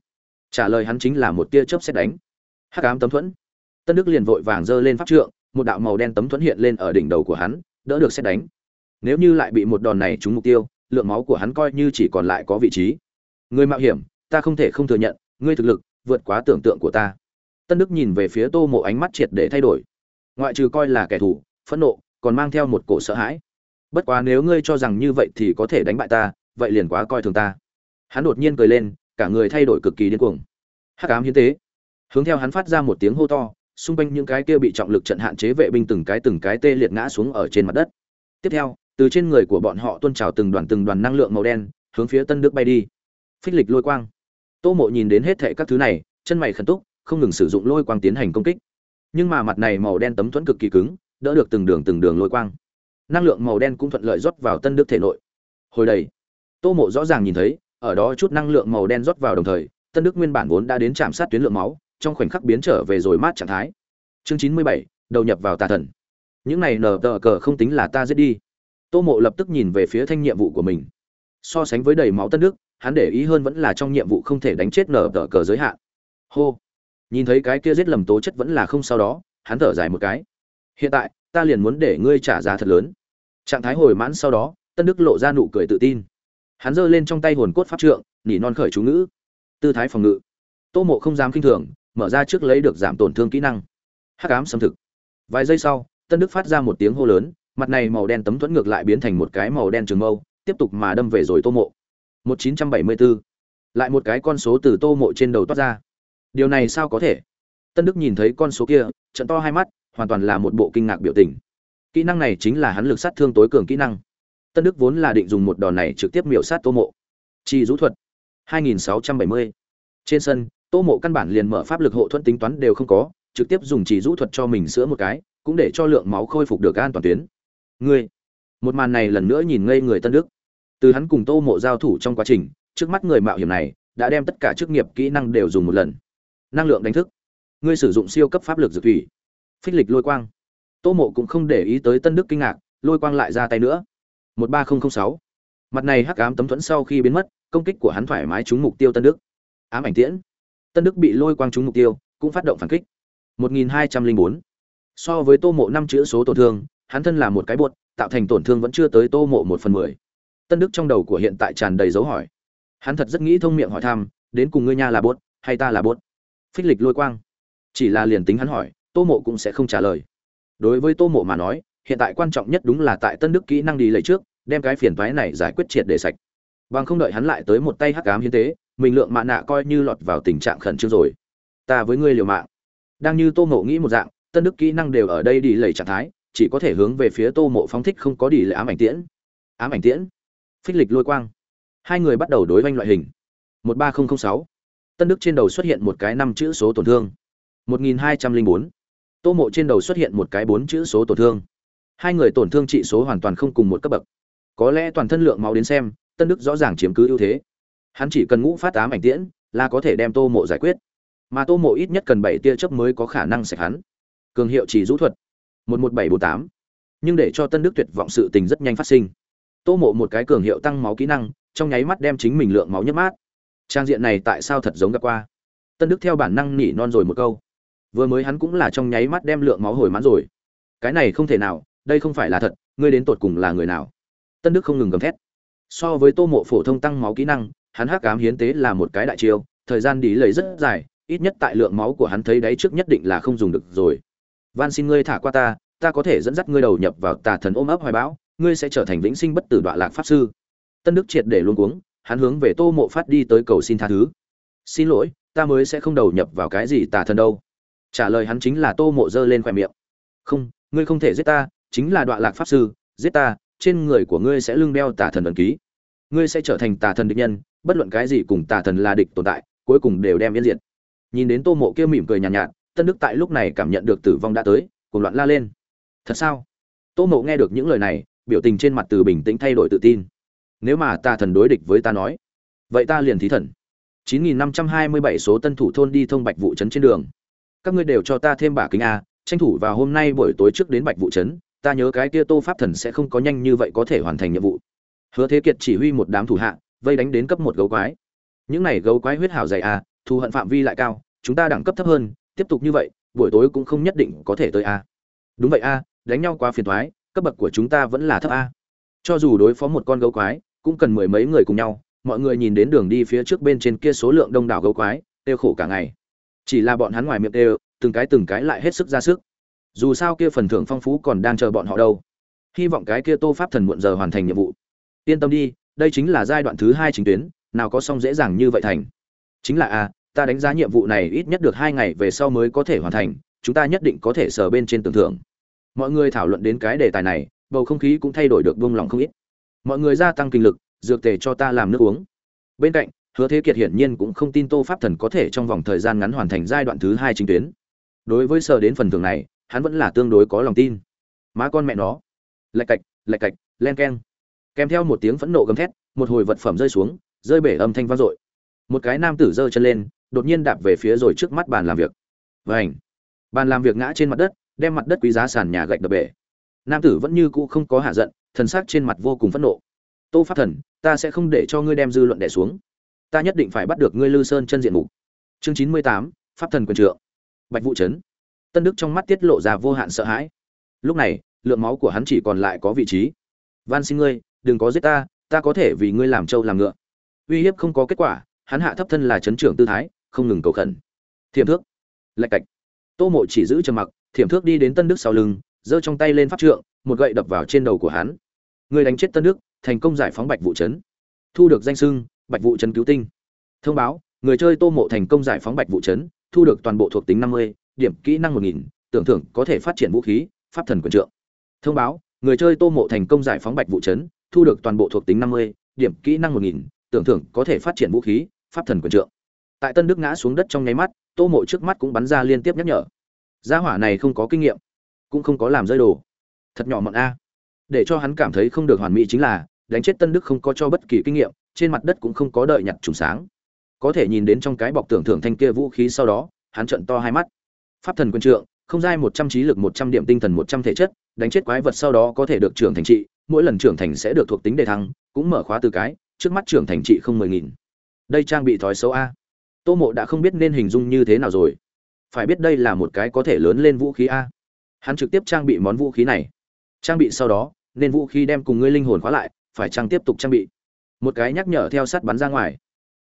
Speaker 1: Trả lời hắn chính là một tia chớp xét đánh hắc ám tấm thuẫn. Tân đức liền vội vàng giơ lên pháp trượng, một đạo màu đen tấm thuẫn hiện lên ở đỉnh đầu của hắn, đỡ được xét đánh. Nếu như lại bị một đòn này trúng mục tiêu, lượng máu của hắn coi như chỉ còn lại có vị trí. Người mạo hiểm, ta không thể không thừa nhận, ngươi thực lực vượt quá tưởng tượng của ta. Tân đức nhìn về phía tô mộ ánh mắt triệt để thay đổi. Ngoại trừ coi là kẻ thù, phẫn nộ, còn mang theo một cổ sợ hãi. Bất quá nếu ngươi cho rằng như vậy thì có thể đánh bại ta, vậy liền quá coi thường ta. Hắn đột nhiên cười lên, cả người thay đổi cực kỳ điên cuồng. Hắc ám hiến tế hướng theo hắn phát ra một tiếng hô to, xung quanh những cái kia bị trọng lực trận hạn chế vệ binh từng cái từng cái tê liệt ngã xuống ở trên mặt đất. Tiếp theo, từ trên người của bọn họ tuôn trào từng đoàn từng đoàn năng lượng màu đen, hướng phía tân đức bay đi. Phích lịch lôi quang. Tô mộ nhìn đến hết thệ các thứ này, chân mày khẩn túc, không ngừng sử dụng lôi quang tiến hành công kích. Nhưng mà mặt này màu đen tấm thuẫn cực kỳ cứng, đỡ được từng đường từng đường lôi quang. Năng lượng màu đen cũng thuận lợi rót vào tân đức thể nội. Hồi đầy, tô mộ rõ ràng nhìn thấy, ở đó chút năng lượng màu đen rót vào đồng thời, tân đức nguyên bản vốn đã đến chạm sát tuyến lượng máu trong khoảnh khắc biến trở về rồi mát trạng thái. Chương chín mươi bảy, đầu nhập vào tà thần. Những này nở tờ cờ không tính là ta giết đi. Tô mộ lập tức nhìn về phía thanh nhiệm vụ của mình. So sánh với đầy máu tân đức hắn để ý hơn vẫn là trong nhiệm vụ không thể đánh chết nở tờ cờ giới hạn. Hô! Nhìn thấy cái kia giết lầm tố chất vẫn là không sau đó, hắn thở dài một cái. Hiện tại, ta liền muốn để ngươi trả giá thật lớn. Trạng thái hồi mãn sau đó tân đức lộ ra nụ cười tự tin. Hắn giơ lên trong tay hồn cốt pháp trượng, nỉ non khởi chú ngữ. Tư thái phòng ngự. Tô mộ không dám kinh thường mở ra trước lấy được giảm tổn thương kỹ năng. Hắc ám xâm thực. Vài giây sau, tân đức phát ra một tiếng hô lớn, mặt này màu đen tấm thuẫn ngược lại biến thành một cái màu đen trường mâu, tiếp tục mà đâm về rồi tô mộ. 1974. lại một cái con số từ tô mộ trên đầu toát ra. Điều này sao có thể? Tân đức nhìn thấy con số kia, trận to hai mắt, hoàn toàn là một bộ kinh ngạc biểu tình. Kỹ năng này chính là hắn lực sát thương tối cường kỹ năng. Tân đức vốn là định dùng một đòn này trực tiếp miểu sát tô mộ. Chi rũ thuật. 2670. trên sân tô mộ căn bản liền mở pháp lực hộ thuẫn tính toán đều không có, trực tiếp dùng chỉ rũ thuật cho mình sữa một cái, cũng để cho lượng máu khôi phục được an toàn tuyến. Ngươi, một màn này lần nữa nhìn ngây người tân đức. Từ hắn cùng tô mộ giao thủ trong quá trình, trước mắt người mạo hiểm này đã đem tất cả chức nghiệp kỹ năng đều dùng một lần. Năng lượng đánh thức. Ngươi sử dụng siêu cấp pháp lực dược thủy. Phích lịch lôi quang. Tô mộ cũng không để ý tới tân đức kinh ngạc, lôi quang lại ra tay nữa. một ba nghìn sáu. Mặt này hắc ám tấm thuẫn sau khi biến mất, công kích của hắn thoải mái trúng mục tiêu tân đức. Ám ảnh tiễn tân đức bị lôi quang trúng mục tiêu cũng phát động phản kích. Một nghìn hai trăm linh bốn. So với tô mộ năm chữ số tổn thương hắn thân là một cái bột tạo thành tổn thương vẫn chưa tới tô mộ một phần mười. Tân đức trong đầu của hiện tại tràn đầy dấu hỏi. Hắn thật rất nghĩ thông miệng hỏi thăm đến cùng ngươi nha là bột, hay ta là bột? phích lịch lôi quang. Chỉ là liền tính hắn hỏi tô mộ cũng sẽ không trả lời. Đối với tô mộ mà nói hiện tại quan trọng nhất đúng là tại tân đức kỹ năng đi lấy trước đem cái phiền toái này giải quyết triệt để sạch. Bằng không đợi hắn lại tới một tay hắc ám hiến tế mình lượng mạ nạ coi như lọt vào tình trạng khẩn trương rồi. Ta với ngươi liều mạng. Đang như tô mộ nghĩ một dạng, tân đức kỹ năng đều ở đây đi lầy trạng thái, chỉ có thể hướng về phía tô mộ phóng thích không có đi lệ ám ảnh tiễn. Ám ảnh tiễn. Phích lịch lôi quang. Hai người bắt đầu đối với loại hình. một ba nghìn sáu. Tân đức trên đầu xuất hiện một cái năm chữ số tổn thương. một nghìn hai trăm linh bốn. Tô mộ trên đầu xuất hiện một cái bốn chữ số tổn thương. Hai người tổn thương trị số hoàn toàn không cùng một cấp bậc. Có lẽ toàn thân lượng máu đến xem, tân đức rõ ràng chiếm cứ ưu thế hắn chỉ cần ngũ phát ám ảnh tiễn là có thể đem tô mộ giải quyết. Mà tô mộ ít nhất cần bảy tia chớp mới có khả năng sạch hắn. Cường hiệu chỉ rũ thuật, một một bảy bốn tám. Nhưng để cho tân đức tuyệt vọng sự tình rất nhanh phát sinh. Tô mộ một cái cường hiệu tăng máu kỹ năng, trong nháy mắt đem chính mình lượng máu nhấp mát. Trang diện này tại sao thật giống gặp qua? Tân đức theo bản năng nỉ non rồi một câu. Vừa mới hắn cũng là trong nháy mắt đem lượng máu hồi mãn rồi. Cái này không thể nào, đây không phải là thật, ngươi đến tột cùng là người nào? Tân đức không ngừng gầm thét. So với tô mộ phổ thông tăng máu kỹ năng hắn hắc ám hiến tế là một cái đại chiêu, thời gian đi lấy rất dài, ít nhất tại lượng máu của hắn thấy đấy trước nhất định là không dùng được rồi. Van xin ngươi thả qua ta ta có thể dẫn dắt ngươi đầu nhập vào tà thần ôm ấp hoài bão, ngươi sẽ trở thành vĩnh sinh bất tử đoạn lạc pháp sư. Tân đức triệt để luôn cuống, hắn hướng về tô mộ phát đi tới cầu xin tha thứ. Xin lỗi, ta mới sẽ không đầu nhập vào cái gì tà thần đâu. Trả lời hắn chính là tô mộ giơ lên khoe miệng. Không, ngươi không thể giết ta, chính là đoạn lạc pháp sư, giết ta, trên người của ngươi sẽ lưng đeo tà thần ấn ký ngươi sẽ trở thành tà thần địch nhân bất luận cái gì cùng tà thần là địch tồn tại cuối cùng đều đem yên diệt. Nhìn đến tô mộ kia mỉm cười nhàn nhạt, nhạt tân đức tại lúc này cảm nhận được tử vong đã tới cùng loạn la lên. Thật sao? Tô mộ nghe được những lời này biểu tình trên mặt từ bình tĩnh thay đổi tự tin. Nếu mà tà thần đối địch với ta nói vậy ta liền thí thần. 9527 số tân thủ thôn đi thông bạch vụ trấn trên đường. Các ngươi đều cho ta thêm bả kính a tranh thủ vào hôm nay buổi tối trước đến bạch vụ trấn ta nhớ cái kia tô pháp thần sẽ không có nhanh như vậy có thể hoàn thành nhiệm vụ hứa thế kiệt chỉ huy một đám thủ hạ vây đánh đến cấp một gấu quái. Những này gấu quái huyết hào dày à, thù hận phạm vi lại cao chúng ta đẳng cấp thấp hơn tiếp tục như vậy buổi tối cũng không nhất định có thể tới a đúng vậy a đánh nhau quá phiền thoái cấp bậc của chúng ta vẫn là thấp a cho dù đối phó một con gấu quái cũng cần mười mấy người cùng nhau mọi người nhìn đến đường đi phía trước bên trên kia số lượng đông đảo gấu quái tiêu khổ cả ngày. Chỉ là bọn hắn ngoài miệng đều từng cái từng cái lại hết sức ra sức. Dù sao kia phần thưởng phong phú còn đang chờ bọn họ đâu. Hy vọng cái kia tô pháp thần muộn giờ hoàn thành nhiệm vụ yên tâm đi, đây chính là giai đoạn thứ hai chính tuyến, nào có xong dễ dàng như vậy thành. Chính là a ta đánh giá nhiệm vụ này ít nhất được hai ngày về sau mới có thể hoàn thành, chúng ta nhất định có thể sờ bên trên tưởng thưởng. Mọi người thảo luận đến cái đề tài này, bầu không khí cũng thay đổi được buông lòng không ít. Mọi người gia tăng kinh lực, dược tề cho ta làm nước uống. Bên cạnh, hứa thế kiệt hiển nhiên cũng không tin tô pháp thần có thể trong vòng thời gian ngắn hoàn thành giai đoạn thứ hai chính tuyến. Đối với sở đến phần thưởng này, hắn vẫn là tương đối có lòng tin. Má con mẹ nó. Lạch cạch lạch cạch, len keng kèm theo một tiếng phẫn nộ gầm thét, một hồi vật phẩm rơi xuống, rơi bể âm thanh vang dội. Một cái nam tử giơ chân lên, đột nhiên đạp về phía rồi trước mắt bàn làm việc. Vảnh bàn làm việc ngã trên mặt đất, đem mặt đất quý giá sàn nhà gạch đập bể. Nam tử vẫn như cũ không có hạ giận, thần sắc trên mặt vô cùng phẫn nộ. Tô pháp thần, ta sẽ không để cho ngươi đem dư luận đẻ xuống. Ta nhất định phải bắt được ngươi lư sơn chân diện mục. Chương chín mươi tám, pháp thần quyền trượng. Bạch vũ trấn tân đức trong mắt tiết lộ ra vô hạn sợ hãi. Lúc này, lượng máu của hắn chỉ còn lại có vị trí. Van xin ngươi đừng có giết ta ta có thể vì ngươi làm trâu làm ngựa. Uy hiếp không có kết quả, hắn hạ thấp thân là chấn trưởng tư thái, không ngừng cầu khẩn. Thiềm thước. Lạch cạch. Tô mộ chỉ giữ trầm mặc thiềm thước đi đến tân đức sau lưng, giơ trong tay lên pháp trượng, một gậy đập vào trên đầu của hắn. Người đánh chết tân đức, thành công giải phóng bạch vụ trấn thu được danh sưng bạch vụ trấn cứu tinh. Thông báo, người chơi tô mộ thành công giải phóng bạch vụ trấn thu được toàn bộ thuộc tính năm mươi, điểm kỹ năng một nghìn, tưởng thưởng có thể phát triển vũ khí, pháp thần quyền trượng. Thông báo, người chơi tô mộ thành công giải phóng bạch vụ trấn thu được toàn bộ thuộc tính năm mươi, điểm kỹ năng một nghìn, tưởng thưởng có thể phát triển vũ khí, pháp thần quyền trượng. Tại tân đức ngã xuống đất trong nháy mắt, tô mộ trước mắt cũng bắn ra liên tiếp nhắc nhở. Gia hỏa này không có kinh nghiệm, cũng không có làm rơi đồ. Thật nhỏ mọn a. Để cho hắn cảm thấy không được hoàn mỹ chính là, đánh chết tân đức không có cho bất kỳ kinh nghiệm, trên mặt đất cũng không có đợi nhặt trùng sáng. Có thể nhìn đến trong cái bọc tưởng thưởng thanh kia vũ khí sau đó, hắn trận to hai mắt. Pháp thần quân trượng, không giai một trăm trí lực một trăm điểm tinh thần một trăm thể chất, đánh chết quái vật sau đó có thể được trưởng thành trị mỗi lần trưởng thành sẽ được thuộc tính đề thăng, cũng mở khóa từ cái, trước mắt trưởng thành trị không mười nghìn. Đây trang bị thói xấu a. Tô mộ đã không biết nên hình dung như thế nào rồi. Phải biết đây là một cái có thể lớn lên vũ khí a. Hắn trực tiếp trang bị món vũ khí này. Trang bị sau đó, nên vũ khí đem cùng ngươi linh hồn khóa lại, phải trang tiếp tục trang bị. Một cái nhắc nhở theo sát bắn ra ngoài.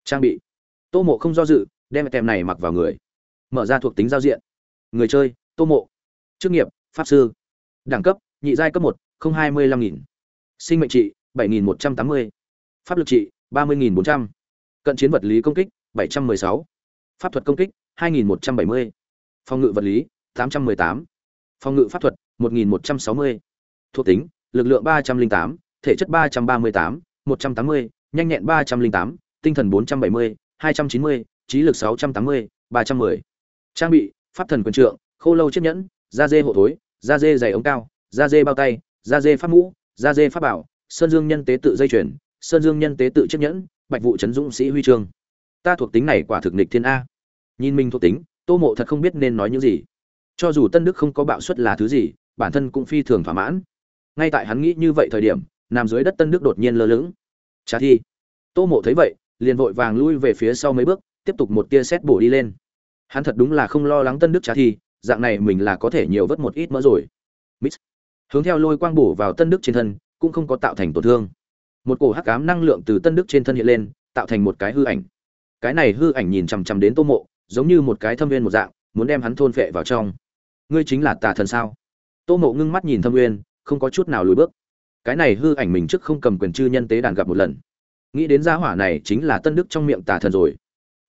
Speaker 1: Trang bị. Tô mộ không do dự, đem kèm này mặc vào người. Mở ra thuộc tính giao diện. Người chơi, tô mộ. Chức nghiệp, pháp sư. Đẳng cấp, nhị giai cấp một, không hai mươi lăm nghìn sinh mệnh trị 7.180, pháp lực trị 30.400, cận chiến vật lý công kích 716, pháp thuật công kích 2170, phòng ngự vật lý 818, phòng ngự pháp thuật 1160, thuộc tính lực lượng 308, thể chất 338, 180, nhanh nhẹn 308, tinh thần 470, 290, trí lực 680, 310. Trang bị: Pháp thần quyền trượng, Khô lâu chiếc nhẫn, da dê hộ thối, da dê dày ống cao, da dê bao tay, da dê pháp mũ, da dê pháp bảo, sơn dương nhân tế tự dây chuyền, sơn dương nhân tế tự chiếc nhẫn, bạch vụ trấn dũng sĩ huy chương. Ta thuộc tính này quả thực nịch thiên a. Nhìn mình thuộc tính, tô mộ thật không biết nên nói những gì. Cho dù tân đức không có bạo suất là thứ gì, bản thân cũng phi thường thỏa mãn. Ngay tại hắn nghĩ như vậy thời điểm, nằm dưới đất tân đức đột nhiên lơ lửng. Trả thi. Tô mộ thấy vậy, liền vội vàng lui về phía sau mấy bước, tiếp tục một tia xét bổ đi lên. Hắn thật đúng là không lo lắng tân đức trả thi, dạng này mình là có thể nhiều vớt một ít mỡ rồi. Mít hướng theo lôi quang bổ vào tân đức trên thân, cũng không có tạo thành tổn thương. Một cổ hắc ám năng lượng từ tân đức trên thân hiện lên, tạo thành một cái hư ảnh. Cái này hư ảnh nhìn chằm chằm đến tô mộ, giống như một cái thâm viên một dạng, muốn đem hắn thôn phệ vào trong. Ngươi chính là tà thần sao? Tô mộ ngưng mắt nhìn thâm uyên không có chút nào lùi bước. Cái này hư ảnh mình trước không cầm quyền chư nhân tế đàn gặp một lần. Nghĩ đến gia hỏa này chính là tân đức trong miệng tà thần rồi.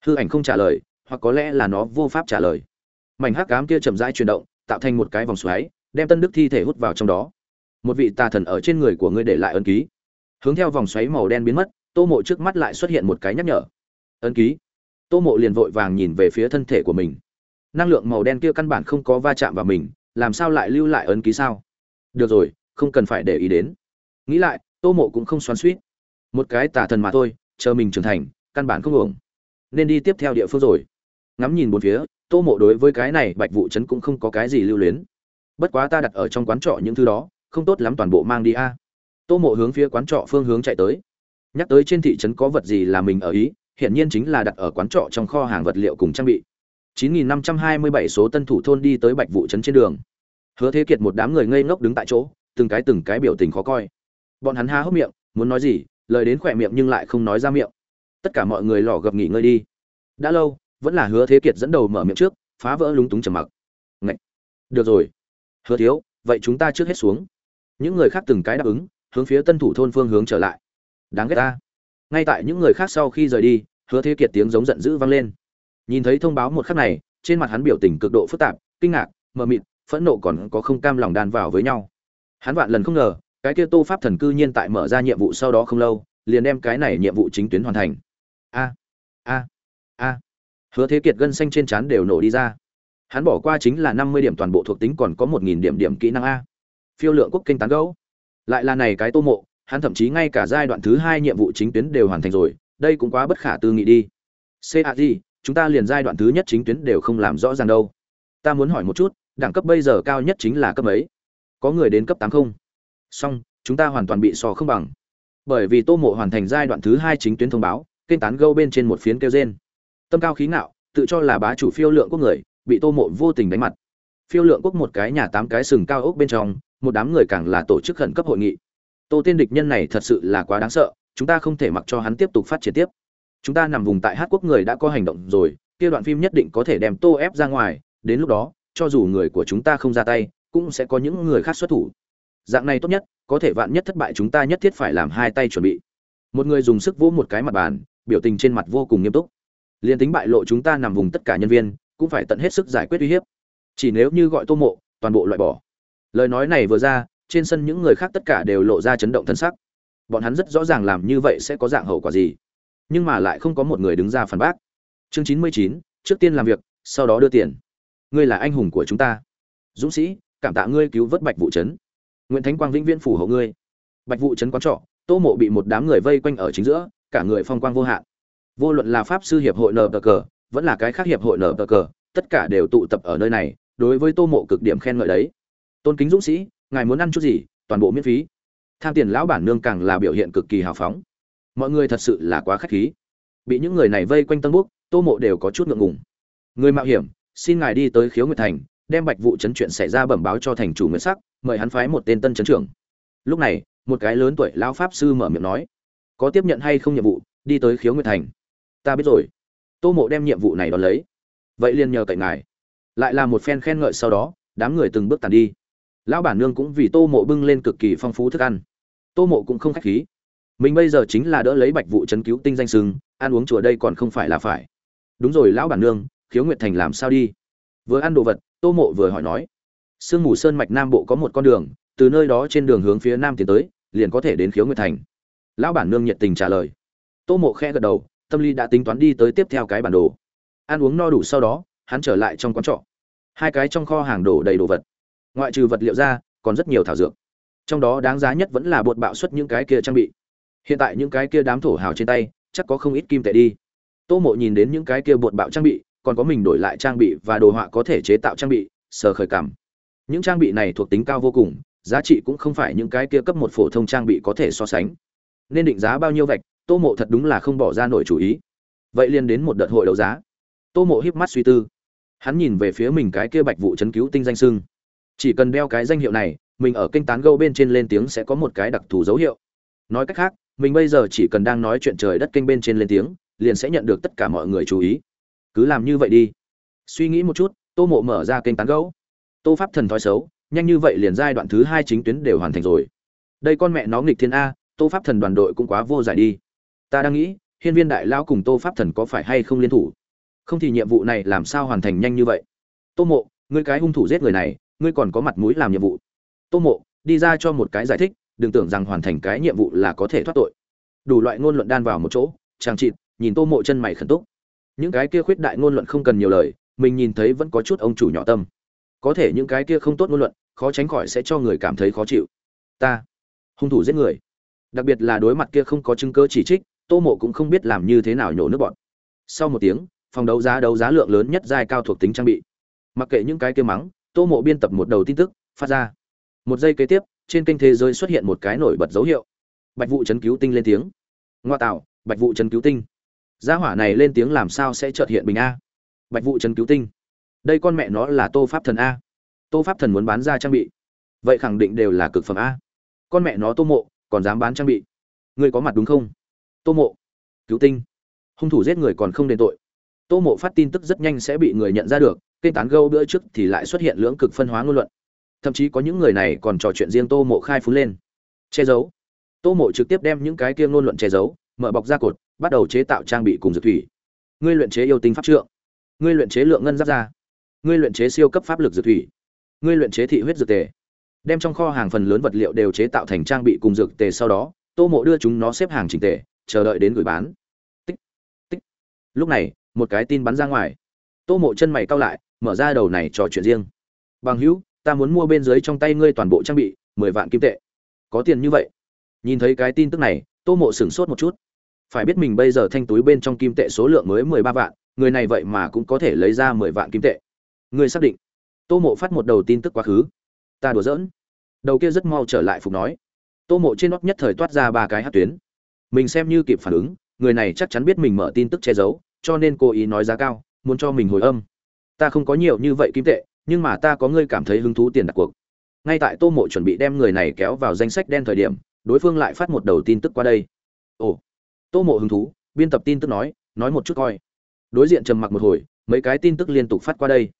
Speaker 1: Hư ảnh không trả lời, hoặc có lẽ là nó vô pháp trả lời. Mảnh hắc cám kia chậm rãi chuyển động, tạo thành một cái vòng xoáy đem tân đức thi thể hút vào trong đó. Một vị tà thần ở trên người của ngươi để lại ân ký. Hướng theo vòng xoáy màu đen biến mất, tô mộ trước mắt lại xuất hiện một cái nhắc nhở. Ân ký. Tô mộ liền vội vàng nhìn về phía thân thể của mình. Năng lượng màu đen kia căn bản không có va chạm vào mình, làm sao lại lưu lại ấn ký sao? Được rồi, không cần phải để ý đến. Nghĩ lại, tô mộ cũng không xoắn suýt một cái tà thần mà thôi, chờ mình trưởng thành, căn bản không uổng. nên đi tiếp theo địa phương rồi. Ngắm nhìn một phía, tô mộ đối với cái này bạch vụ chấn cũng không có cái gì lưu luyến bất quá ta đặt ở trong quán trọ những thứ đó không tốt lắm toàn bộ mang đi a tô mộ hướng phía quán trọ phương hướng chạy tới nhắc tới trên thị trấn có vật gì là mình ở ý hiện nhiên chính là đặt ở quán trọ trong kho hàng vật liệu cùng trang bị 9527 số tân thủ thôn đi tới Bạch Vụ trấn trên đường. Hứa Thế Kiệt một đám người ngây ngốc đứng tại chỗ, từng cái từng cái biểu tình khó coi. Bọn hắn há hốc miệng, muốn nói gì, lời đến khỏe miệng nhưng lại không nói ra miệng. Tất cả mọi người lò gập nghỉ ngơi đi. Đã lâu, vẫn là Hứa Thế Kiệt dẫn đầu mở miệng trước, phá vỡ lúng túng trầm mặc. Ngậy. Được rồi. Hứa thiếu, vậy chúng ta trước hết xuống. Những người khác từng cái đáp ứng, hướng phía tân thủ thôn phương hướng trở lại. Đáng ghét ta. Ngay tại những người khác sau khi rời đi, Hứa Thế Kiệt tiếng giống giận dữ vang lên nhìn thấy thông báo một khắc này trên mặt hắn biểu tình cực độ phức tạp kinh ngạc mờ mịt phẫn nộ còn có không cam lòng đan vào với nhau hắn vạn lần không ngờ cái kia tô pháp thần cư nhiên tại mở ra nhiệm vụ sau đó không lâu liền đem cái này nhiệm vụ chính tuyến hoàn thành a a a hứa thế kiệt gân xanh trên trán đều nổ đi ra hắn bỏ qua chính là năm mươi điểm toàn bộ thuộc tính còn có một nghìn điểm điểm kỹ năng a. Phiêu lượng quốc kinh tán gấu lại là này cái tô mộ, hắn thậm chí ngay cả giai đoạn thứ hai nhiệm vụ chính tuyến đều hoàn thành rồi, đây cũng quá bất khả tư nghị đi. Cag gì chúng ta liền giai đoạn thứ nhất chính tuyến đều không làm rõ ràng đâu. Ta muốn hỏi một chút, đẳng cấp bây giờ cao nhất chính là cấp ấy có người đến cấp tám không? Song chúng ta hoàn toàn bị sò không bằng. Bởi vì tô mộ hoàn thành giai đoạn thứ hai chính tuyến thông báo, kênh tán gâu bên trên một phiến kêu trên tâm cao khí ngạo, tự cho là bá chủ phiêu lượng quốc người bị tô mộ vô tình đánh mặt. Phiêu lượng quốc một cái nhà tám cái sừng cao ốc bên trong, một đám người càng là tổ chức khẩn cấp hội nghị. Tô tiên địch nhân này thật sự là quá đáng sợ, chúng ta không thể mặc cho hắn tiếp tục phát triển tiếp. Chúng ta nằm vùng tại hát quốc người đã có hành động rồi, kia đoạn phim nhất định có thể đem tô ép ra ngoài, đến lúc đó, cho dù người của chúng ta không ra tay, cũng sẽ có những người khác xuất thủ. Dạng này tốt nhất, có thể vạn nhất thất bại chúng ta nhất thiết phải làm hai tay chuẩn bị. Một người dùng sức vỗ một cái mặt bàn, biểu tình trên mặt vô cùng nghiêm túc. Liền tính bại lộ chúng ta nằm vùng tất cả nhân viên cũng phải tận hết sức giải quyết uy hiếp. Chỉ nếu như gọi tô mộ, toàn bộ loại bỏ. Lời nói này vừa ra, trên sân những người khác tất cả đều lộ ra chấn động thân sắc. Bọn hắn rất rõ ràng làm như vậy sẽ có dạng hậu quả gì. Nhưng mà lại không có một người đứng ra phản bác. Chương chín mươi chín, trước tiên làm việc, sau đó đưa tiền. Ngươi là anh hùng của chúng ta. Dũng sĩ, cảm tạ ngươi cứu vớt bạch vụ trấn. Nguyễn thánh quang vĩnh viễn phủ hộ ngươi. Bạch vụ trấn quán trọ, tô mộ bị một đám người vây quanh ở chính giữa, cả người phong quang vô hạn. Vô luận là pháp sư hiệp hội nờ cờ vẫn là cái khác hiệp hội nờ cờ, tất cả đều tụ tập ở nơi này, đối với tô mộ cực điểm khen ngợi đấy. Tôn kính dũng sĩ, ngài muốn ăn chút gì? Toàn bộ miễn phí. Tham tiền lão bản nương càng là biểu hiện cực kỳ hào phóng. Mọi người thật sự là quá khách khí. Bị những người này vây quanh tân búc tô mộ đều có chút ngượng ngùng. Người mạo hiểm, xin ngài đi tới khiếu nguyệt thành, đem bạch vụ chấn chuyện xảy ra bẩm báo cho thành chủ nguyễn sắc, mời hắn phái một tên tân chấn trưởng. Lúc này, một cái lớn tuổi lão pháp sư mở miệng nói, có tiếp nhận hay không nhiệm vụ? Đi tới khiếu nguyệt thành. Ta biết rồi tô mộ đem nhiệm vụ này đón lấy. Vậy liền nhờ cậy ngài. Lại là một phen khen ngợi sau đó, đám người từng bước tàn đi. Lão bản nương cũng vì tô mộ bưng lên cực kỳ phong phú thức ăn. Tô mộ cũng không khách khí. Mình bây giờ chính là đỡ lấy bạch vụ chấn cứu tinh danh sừng, ăn uống chùa đây còn không phải là phải. Đúng rồi, lão bản nương, khiếu nguyệt thành làm sao đi? Vừa ăn đồ vật, tô mộ vừa hỏi nói. Sương mù sơn mạch nam bộ có một con đường, từ nơi đó trên đường hướng phía nam tiến tới, liền có thể đến khiếu nguyệt thành. Lão bản nương nhiệt tình trả lời. Tô mộ khẽ gật đầu tâm lý đã tính toán đi tới tiếp theo cái bản đồ. Ăn uống no đủ sau đó, hắn trở lại trong quán trọ. Hai cái trong kho hàng đổ đầy đồ vật. Ngoại trừ vật liệu ra, còn rất nhiều thảo dược. Trong đó đáng giá nhất vẫn là bột bạo xuất những cái kia trang bị. Hiện tại những cái kia đám thổ hào trên tay, chắc có không ít kim tệ đi. Tô mộ nhìn đến những cái kia bột bạo trang bị, còn có mình đổi lại trang bị và đồ họa có thể chế tạo trang bị, sờ khởi cảm. Những trang bị này thuộc tính cao vô cùng, giá trị cũng không phải những cái kia cấp một phổ thông trang bị có thể so sánh. Nên định giá bao nhiêu vạch tô mộ thật đúng là không bỏ ra nổi chủ ý. Vậy liền đến một đợt hội đấu giá. Tô mộ híp mắt suy tư. Hắn nhìn về phía mình cái kia bạch vụ chấn cứu tinh danh sưng. Chỉ cần đeo cái danh hiệu này, mình ở kênh tán gâu bên trên lên tiếng sẽ có một cái đặc thù dấu hiệu. Nói cách khác, mình bây giờ chỉ cần đang nói chuyện trời đất kênh bên trên lên tiếng, liền sẽ nhận được tất cả mọi người chú ý. Cứ làm như vậy đi. Suy nghĩ một chút, tô mộ mở ra kênh tán gâu. tô pháp thần thói xấu, nhanh như vậy liền giai đoạn thứ hai chính tuyến đều hoàn thành rồi. Đây con mẹ nó nghịch thiên a, tô pháp thần đoàn đội cũng quá vô giải đi ta đang nghĩ, hiên viên đại lão cùng tô pháp thần có phải hay không liên thủ? Không thì nhiệm vụ này làm sao hoàn thành nhanh như vậy? Tô mộ, ngươi cái hung thủ giết người này, ngươi còn có mặt mũi làm nhiệm vụ. Tô mộ, đi ra cho một cái giải thích, đừng tưởng rằng hoàn thành cái nhiệm vụ là có thể thoát tội. Đủ loại ngôn luận đan vào một chỗ, chàng trịt nhìn tô mộ chân mày khẩn túc. Những cái kia khuyết đại ngôn luận không cần nhiều lời, mình nhìn thấy vẫn có chút ông chủ nhỏ tâm. Có thể những cái kia không tốt ngôn luận, khó tránh khỏi sẽ cho người cảm thấy khó chịu. Ta, hung thủ giết người. Đặc biệt là đối mặt kia không có chứng cơ chỉ trích tô mộ cũng không biết làm như thế nào nhổ nước bọn sau một tiếng, phòng đấu giá đấu giá lượng lớn nhất giai cao thuộc tính trang bị. Mặc kệ những cái kia mắng, tô mộ biên tập một đầu tin tức, phát ra. Một giây kế tiếp, trên kênh thế giới xuất hiện một cái nổi bật dấu hiệu. Bạch vụ chấn cứu tinh lên tiếng. Ngoa tạo, bạch vụ chấn cứu tinh. Gia hỏa này lên tiếng làm sao sẽ chợt hiện bình a? Bạch vụ chấn cứu tinh. Đây con mẹ nó là tô pháp thần a. Tô pháp thần muốn bán ra trang bị. Vậy khẳng định đều là cực phẩm a. Con mẹ nó tô mộ, còn dám bán trang bị. Ngươi có mặt đúng không? Tô mộ. Cứu tinh. Hung thủ giết người còn không đền tội. Tô mộ phát tin tức rất nhanh sẽ bị người nhận ra được kênh tán gâu bữa trước thì lại xuất hiện lưỡng cực phân hóa ngôn luận. Thậm chí có những người này còn trò chuyện riêng tô mộ khai phú lên. Che giấu. Tô mộ trực tiếp đem những cái kia ngôn luận che giấu, mở bọc ra cột, bắt đầu chế tạo trang bị cùng dược thủy. Ngươi luyện chế yêu tinh pháp trượng. Ngươi luyện chế lượng ngân giáp ra ngươi luyện chế siêu cấp pháp lực dược thủy. Ngươi luyện chế thị huyết dược tề. Đem trong kho hàng phần lớn vật liệu đều chế tạo thành trang bị cùng dược tề sau đó, tô mộ đưa chúng nó xếp hàng trình tề chờ đợi đến gửi bán. Tích tích. Lúc này, một cái tin bắn ra ngoài. Tô mộ chân mày cao lại, mở ra đầu này trò chuyện riêng. Bằng hữu, ta muốn mua bên dưới trong tay ngươi toàn bộ trang bị, mười vạn kim tệ. Có tiền như vậy. Nhìn thấy cái tin tức này, tô mộ sửng sốt một chút. Phải biết mình bây giờ thanh túi bên trong kim tệ số lượng mới mười ba vạn, người này vậy mà cũng có thể lấy ra mười vạn kim tệ. Người xác định. Tô mộ phát một đầu tin tức quá khứ. Ta đùa giỡn. Đầu kia rất mau trở lại phục nói. Tô mộ trên nót nhất thời toát ra ba cái hát tuyến mình xem như kịp phản ứng, người này chắc chắn biết mình mở tin tức che giấu, cho nên cố ý nói giá cao, muốn cho mình hồi âm. Ta không có nhiều như vậy kim tệ, nhưng mà ta có ngươi cảm thấy hứng thú tiền đặt cuộc. Ngay tại tô mộ chuẩn bị đem người này kéo vào danh sách đen thời điểm, đối phương lại phát một đầu tin tức qua đây. Ồ, tô mộ hứng thú, biên tập tin tức nói nói một chút coi. Đối diện trầm mặc một hồi, mấy cái tin tức liên tục phát qua đây.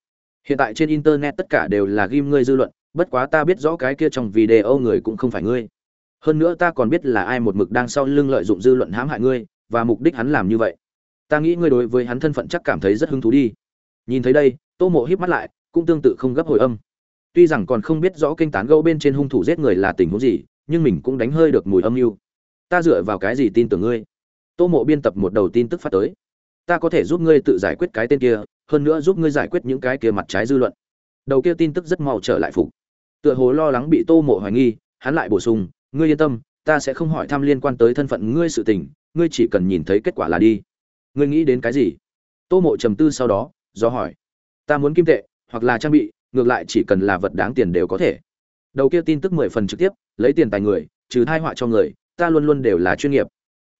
Speaker 1: Hiện tại trên internet tất cả đều là ghim ngươi dư luận, bất quá ta biết rõ cái kia trong video người cũng không phải ngươi hơn nữa ta còn biết là ai một mực đang sau lưng lợi dụng dư luận hãm hại ngươi, và mục đích hắn làm như vậy. Ta nghĩ ngươi đối với hắn thân phận chắc cảm thấy rất hứng thú đi. Nhìn thấy đây, tô mộ híp mắt lại, cũng tương tự không gấp hồi âm. Tuy rằng còn không biết rõ kênh tán gẫu bên trên hung thủ giết người là tình huống gì, nhưng mình cũng đánh hơi được mùi âm mưu. Ta dựa vào cái gì tin tưởng ngươi? Tô mộ biên tập một đầu tin tức phát tới. Ta có thể giúp ngươi tự giải quyết cái tên kia, hơn nữa giúp ngươi giải quyết những cái kia mặt trái dư luận. Đầu kia tin tức rất mau trở lại phục. Tựa hồ lo lắng bị tô mộ hoài nghi, hắn lại bổ sung ngươi yên tâm, ta sẽ không hỏi thăm liên quan tới thân phận ngươi sự tình, ngươi chỉ cần nhìn thấy kết quả là đi. Ngươi nghĩ đến cái gì? Tô mộ trầm tư sau đó, do hỏi. Ta muốn kim tệ, hoặc là trang bị, ngược lại chỉ cần là vật đáng tiền đều có thể. Đầu kia tin tức mười phần trực tiếp, lấy tiền tài người, trừ thai họa cho người, ta luôn luôn đều là chuyên nghiệp.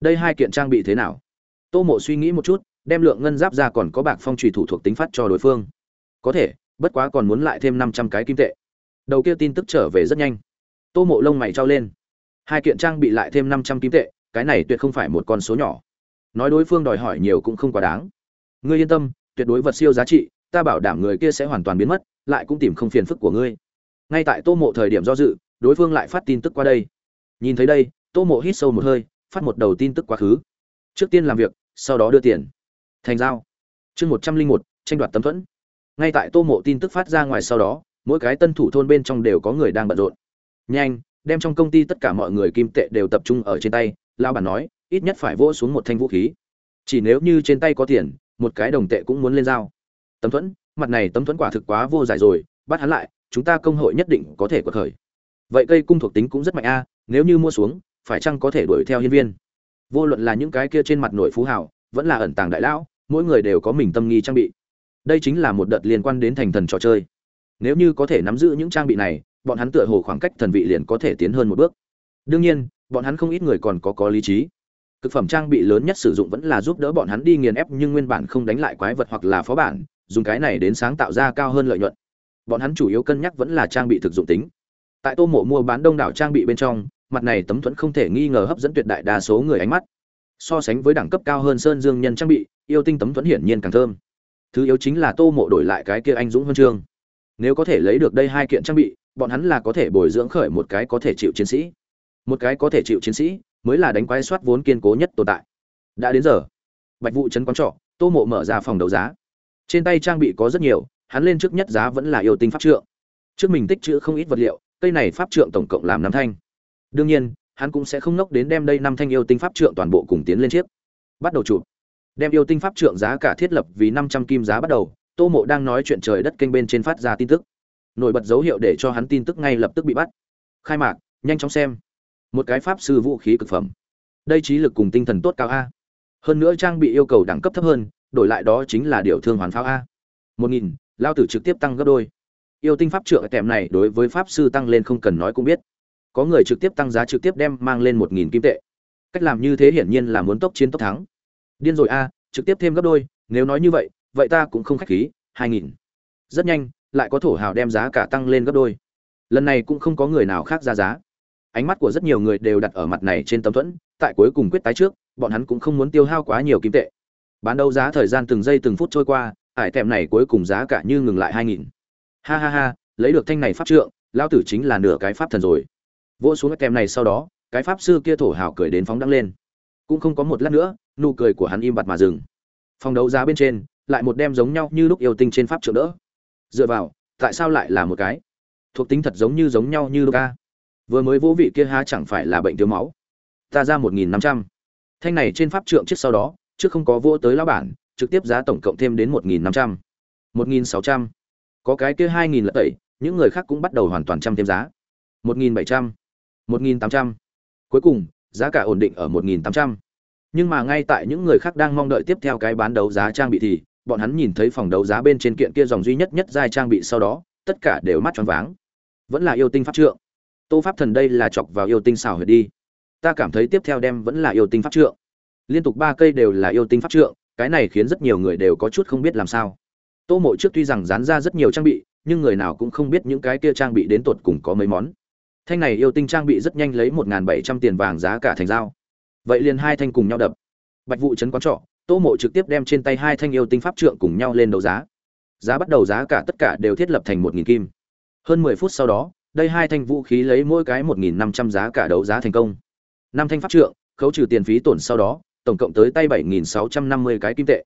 Speaker 1: Đây hai kiện trang bị thế nào? Tô mộ suy nghĩ một chút, đem lượng ngân giáp ra còn có bạc phong trùy thủ thuộc tính phát cho đối phương. Có thể, bất quá còn muốn lại thêm năm trăm cái kim tệ. Đầu kia tin tức trở về rất nhanh. Tô mộ lông mày trao lên hai kiện trang bị lại thêm năm trăm kim tệ, cái này tuyệt không phải một con số nhỏ. Nói đối phương đòi hỏi nhiều cũng không quá đáng. Ngươi yên tâm, tuyệt đối vật siêu giá trị, ta bảo đảm người kia sẽ hoàn toàn biến mất, lại cũng tìm không phiền phức của ngươi. Ngay tại tô mộ thời điểm do dự, đối phương lại phát tin tức qua đây. Nhìn thấy đây, tô mộ hít sâu một hơi, phát một đầu tin tức quá khứ. Trước tiên làm việc, sau đó đưa tiền. Thành giao. Chương một trăm linh một, tranh đoạt tấm thuẫn. Ngay tại tô mộ tin tức phát ra ngoài sau đó, mỗi cái tân thủ thôn bên trong đều có người đang bận rộn. Nhanh đem trong công ty tất cả mọi người kim tệ đều tập trung ở trên tay lao bản nói, ít nhất phải vỗ xuống một thanh vũ khí. Chỉ nếu như trên tay có tiền, một cái đồng tệ cũng muốn lên dao tấm thuẫn, mặt này tấm thuẫn quả thực quá vô giải rồi, bắt hắn lại, chúng ta công hội nhất định có thể quật khởi. Vậy cây cung thuộc tính cũng rất mạnh a, nếu như mua xuống, phải chăng có thể đuổi theo hiên viên? Vô luận là những cái kia trên mặt nội phú hảo vẫn là ẩn tàng đại lão, mỗi người đều có mình tâm nghi trang bị. Đây chính là một đợt liên quan đến thành thần trò chơi. Nếu như có thể nắm giữ những trang bị này bọn hắn tựa hồ khoảng cách thần vị liền có thể tiến hơn một bước. Đương nhiên, bọn hắn không ít người còn có có lý trí. Thực phẩm trang bị lớn nhất sử dụng vẫn là giúp đỡ bọn hắn đi nghiền ép nhưng nguyên bản không đánh lại quái vật hoặc là phó bản, dùng cái này đến sáng tạo ra cao hơn lợi nhuận. Bọn hắn chủ yếu cân nhắc vẫn là trang bị thực dụng tính. Tại tô mộ mua bán đông đảo trang bị bên trong, mặt này tấm thuẫn không thể nghi ngờ hấp dẫn tuyệt đại đa số người ánh mắt. So sánh với đẳng cấp cao hơn sơn dương nhân trang bị, yêu tinh tấm thuẫn hiển nhiên càng thơm. Thứ yếu chính là tô mộ đổi lại cái kia anh dũng huân chương. Nếu có thể lấy được đây hai kiện trang bị bọn hắn là có thể bồi dưỡng khởi một cái có thể chịu chiến sĩ. Một cái có thể chịu chiến sĩ mới là đánh quái soát vốn kiên cố nhất tồn tại. Đã đến giờ, bạch vụ trấn quán trọ, tô mộ mở ra phòng đấu giá. Trên tay trang bị có rất nhiều, hắn lên trước nhất giá vẫn là yêu tinh pháp trượng. Trước mình tích trữ không ít vật liệu, cây này pháp trượng tổng cộng làm năm thanh. Đương nhiên, hắn cũng sẽ không nốc đến đem đây năm thanh yêu tinh pháp trượng toàn bộ cùng tiến lên chiếc. Bắt đầu chụp. Đem yêu tinh pháp trượng giá cả thiết lập vì năm trăm kim giá bắt đầu, tô mộ đang nói chuyện trời đất kênh bên trên phát ra tin tức nổi bật dấu hiệu để cho hắn tin tức ngay lập tức bị bắt. Khai mạc, nhanh chóng xem. Một cái pháp sư vũ khí cực phẩm. Đây trí lực cùng tinh thần tốt cao a. Hơn nữa trang bị yêu cầu đẳng cấp thấp hơn, đổi lại đó chính là điều thương hoàn pháo a. Một nghìn, lao tử trực tiếp tăng gấp đôi. Yêu tinh pháp trượng tèm này đối với pháp sư tăng lên không cần nói cũng biết. Có người trực tiếp tăng giá trực tiếp đem mang lên một nghìn kim tệ. Cách làm như thế hiển nhiên là muốn tốc chiến tốc thắng. Điên rồi a, trực tiếp thêm gấp đôi, nếu nói như vậy vậy ta cũng không khách khí, hai nghìn. Rất nhanh lại có thổ hào đem giá cả tăng lên gấp đôi. Lần này cũng không có người nào khác ra giá. Ánh mắt của rất nhiều người đều đặt ở mặt này trên tấm thuẫn, tại cuối cùng quyết tái trước, bọn hắn cũng không muốn tiêu hao quá nhiều kim tệ. Bán đấu giá thời gian từng giây từng phút trôi qua, ải tèm này cuối cùng giá cả như ngừng lại hai nghìn. Ha ha ha, lấy được thanh này pháp trượng lao tử chính là nửa cái pháp thần rồi. Vỗ xuống cái tem này sau đó, cái pháp sư kia thổ hào cười đến phóng đăng lên. Cũng không có một lát nữa, nụ cười của hắn im bặt mà dừng. Phòng đấu giá bên trên, lại một đem giống nhau như lúc yêu tinh trên pháp trượng đỡ dựa vào tại sao lại là một cái? Thuộc tính thật giống như giống nhau như Luca. Vừa mới vỗ vị kia há chẳng phải là bệnh thiếu máu. Ta ra một nghìn năm trăm. Thanh này trên pháp trượng trước sau đó, trước không có vô tới lão bản, trực tiếp giá tổng cộng thêm đến một nghìn năm trăm. một nghìn sáu trăm. Có cái kia hai nghìn lật tẩy, những người khác cũng bắt đầu hoàn toàn trăm thêm giá. một nghìn bảy trăm. một nghìn tám trăm. Cuối cùng, giá cả ổn định ở một nghìn tám trăm. Nhưng mà ngay tại những người khác đang mong đợi tiếp theo cái bán đấu giá trang bị thì, bọn hắn nhìn thấy phòng đấu giá bên trên kiện kia dòng duy nhất nhất giai trang bị sau đó, tất cả đều mắt tròn váng. Vẫn là yêu tinh pháp trượng. Tô pháp thần đây là chọc vào yêu tinh xảo huyệt đi. Ta cảm thấy tiếp theo đem vẫn là yêu tinh pháp trượng. Liên tục ba cây đều là yêu tinh pháp trượng, cái này khiến rất nhiều người đều có chút không biết làm sao. Tô Mộ trước tuy rằng dán ra rất nhiều trang bị, nhưng người nào cũng không biết những cái kia trang bị đến tột cùng có mấy món. Thanh này yêu tinh trang bị rất nhanh lấy 1700 tiền vàng giá cả thành dao Vậy liền hai thanh cùng nhau đập. Bạch vụ trấn quán trọ, tô mộ trực tiếp đem trên tay hai thanh yêu tinh pháp trượng cùng nhau lên đấu giá. Giá bắt đầu giá cả tất cả đều thiết lập thành một nghìn kim. Hơn mười phút sau đó, đây hai thanh vũ khí lấy mỗi cái một nghìn năm trăm giá cả đấu giá thành công. Năm thanh pháp trượng, khấu trừ tiền phí tổn sau đó, tổng cộng tới tay bảy nghìn sáu trăm năm mươi cái kim tệ.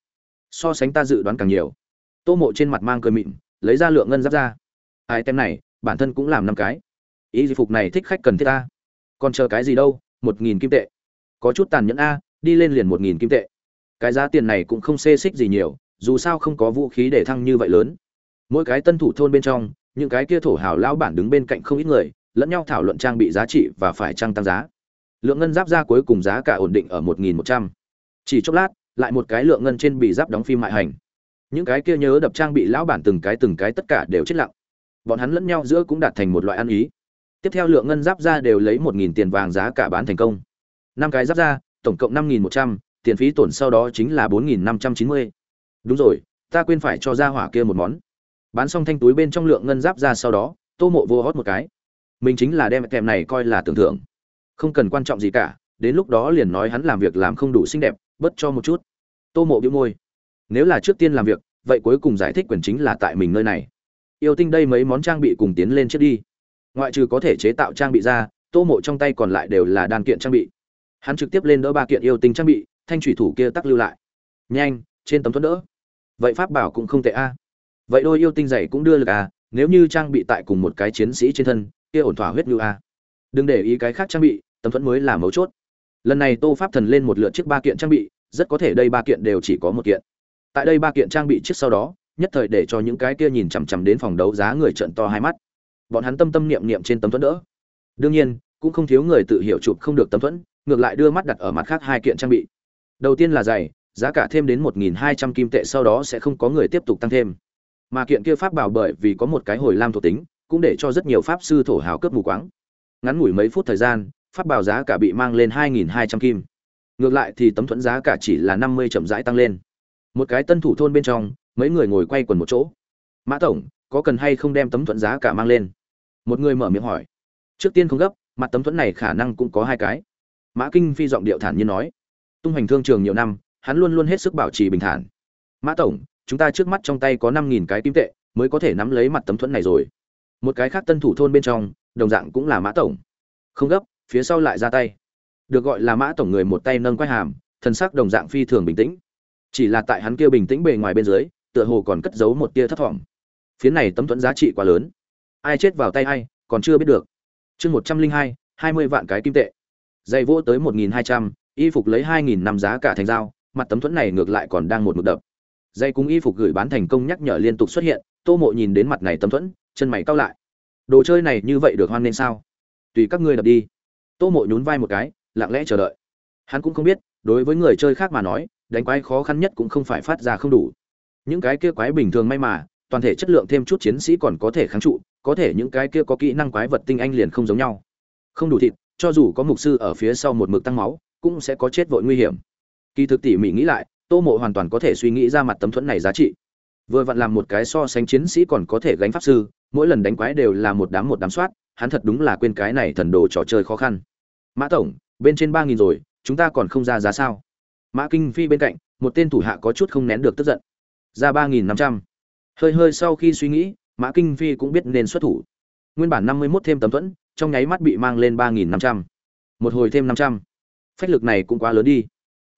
Speaker 1: So sánh ta dự đoán càng nhiều. Tô mộ trên mặt mang cười mịn, lấy ra lượng ngân giáp ra. Ai tem này, bản thân cũng làm năm cái. Ý di phục này thích khách cần thiết ta? Còn chờ cái gì đâu, một nghìn kim tệ. Có chút tàn nhẫn a, đi lên liền một nghìn kim tệ cái giá tiền này cũng không xê xích gì nhiều, dù sao không có vũ khí để thăng như vậy lớn. Mỗi cái tân thủ thôn bên trong, những cái kia thổ hào lão bản đứng bên cạnh không ít người, lẫn nhau thảo luận trang bị giá trị và phải trăng tăng giá. Lượng ngân giáp ra cuối cùng giá cả ổn định ở một nghìn một trăm. Chỉ chốc lát, lại một cái lượng ngân trên bị giáp đóng phim mại hành. Những cái kia nhớ đập trang bị lão bản từng cái từng cái tất cả đều chết lặng. Bọn hắn lẫn nhau giữa cũng đạt thành một loại ăn ý. Tiếp theo lượng ngân giáp ra đều lấy một nghìn tiền vàng giá cả bán thành công. Năm cái giáp ra, tổng cộng năm nghìn một trăm tiền phí tổn sau đó chính là bốn nghìn năm trăm chín mươi. Đúng rồi, ta quên phải cho ra hỏa kia một món. Bán xong thanh túi bên trong lượng ngân giáp ra sau đó, tô mộ vô hót một cái. Mình chính là đem kèm này coi là tưởng thưởng. Không cần quan trọng gì cả, đến lúc đó liền nói hắn làm việc làm không đủ xinh đẹp, bớt cho một chút. Tô mộ bĩu môi. Nếu là trước tiên làm việc, vậy cuối cùng giải thích quyền chính là tại mình nơi này. Yêu tinh đây mấy món trang bị cùng tiến lên trước đi. Ngoại trừ có thể chế tạo trang bị ra, tô mộ trong tay còn lại đều là đan kiện trang bị. Hắn trực tiếp lên đỡ ba kiện yêu tinh trang bị thanh thủy thủ kia tắc lưu lại. Nhanh, trên tấm thuẫn đỡ. Vậy pháp bảo cũng không tệ a. Vậy đôi yêu tinh dày cũng đưa lực à nếu như trang bị tại cùng một cái chiến sĩ trên thân, kia ổn thỏa huyết ngưu a. Đừng để ý cái khác trang bị, tấm thuẫn mới là mấu chốt. Lần này tô pháp thần lên một lượt chiếc ba kiện trang bị, rất có thể đây ba kiện đều chỉ có một kiện. Tại đây ba kiện trang bị trước sau đó, nhất thời để cho những cái kia nhìn chằm chằm đến phòng đấu giá người trận to hai mắt. Bọn hắn tâm tâm niệm niệm trên tấm thuẫn đỡ. Đương nhiên, cũng không thiếu người tự hiểu chụp không được tấm thuẫn, ngược lại đưa mắt đặt ở mặt khác hai kiện trang bị đầu tiên là giày, giá cả thêm đến một nghìn hai trăm kim tệ, sau đó sẽ không có người tiếp tục tăng thêm. Mà kiện kia pháp bảo bởi vì có một cái hồi lam thuộc tính, cũng để cho rất nhiều pháp sư thổ hào cướp mù quáng. Ngắn ngủi mấy phút thời gian, pháp bảo giá cả bị mang lên hai nghìn hai trăm kim. Ngược lại thì tấm thuẫn giá cả chỉ là năm mươi chậm rãi tăng lên. Một cái tân thủ thôn bên trong, mấy người ngồi quay quần một chỗ. Mã tổng, có cần hay không đem tấm thuẫn giá cả mang lên? Một người mở miệng hỏi. Trước tiên không gấp, mặt tấm thuẫn này khả năng cũng có hai cái. Mã kinh phi giọng điệu thản nhiên nói tung hoành thương trường nhiều năm, hắn luôn luôn hết sức bảo trì bình thản. Mã tổng, chúng ta trước mắt trong tay có năm nghìn cái kim tệ, mới có thể nắm lấy mặt tấm thuẫn này rồi. Một cái khác tân thủ thôn bên trong, đồng dạng cũng là mã tổng. Không gấp, phía sau lại ra tay. Được gọi là mã tổng người một tay nâng quay hàm, thân sắc đồng dạng phi thường bình tĩnh. Chỉ là tại hắn kia bình tĩnh bề ngoài bên dưới, tựa hồ còn cất giấu một tia thất vọng. Phía này tấm thuẫn giá trị quá lớn. Ai chết vào tay ai, còn chưa biết được. Chương một trăm linh hai hai mươi vạn cái kim tệ. Dày vỗ tới một nghìn hai trăm y phục lấy hai nghìn năm giá cả thành dao, mặt tấm thuẫn này ngược lại còn đang một mực đập. Dây cung y phục gửi bán thành công nhắc nhở liên tục xuất hiện, tô mộ nhìn đến mặt này tấm thuẫn, chân mày cau lại. Đồ chơi này như vậy được hoan nên sao? Tùy các ngươi đập đi. Tô mộ nhún vai một cái, lặng lẽ chờ đợi. Hắn cũng không biết, đối với người chơi khác mà nói, đánh quái khó khăn nhất cũng không phải phát ra không đủ. Những cái kia quái bình thường may mà, toàn thể chất lượng thêm chút chiến sĩ còn có thể kháng trụ, có thể những cái kia có kỹ năng quái vật tinh anh liền không giống nhau. Không đủ thịt, cho dù có mục sư ở phía sau một mực tăng máu cũng sẽ có chết vội nguy hiểm. Kỳ thực tỉ mỉ nghĩ lại, tô mộ hoàn toàn có thể suy nghĩ ra mặt tấm thuẫn này giá trị. Vừa vặn làm một cái so sánh chiến sĩ còn có thể gánh pháp sư, mỗi lần đánh quái đều là một đám một đám soát, hắn thật đúng là quên cái này thần đồ trò chơi khó khăn. Mã tổng, bên trên ba nghìn rồi, chúng ta còn không ra giá sao? Mã kinh phi bên cạnh, một tên thủ hạ có chút không nén được tức giận. Ra ba nghìn năm trăm. Hơi hơi sau khi suy nghĩ, mã kinh phi cũng biết nên xuất thủ. Nguyên bản năm mươi mốt thêm tấm thuẫn, trong nháy mắt bị mang lên ba nghìn năm trăm. Một hồi thêm năm trăm phách lực này cũng quá lớn đi.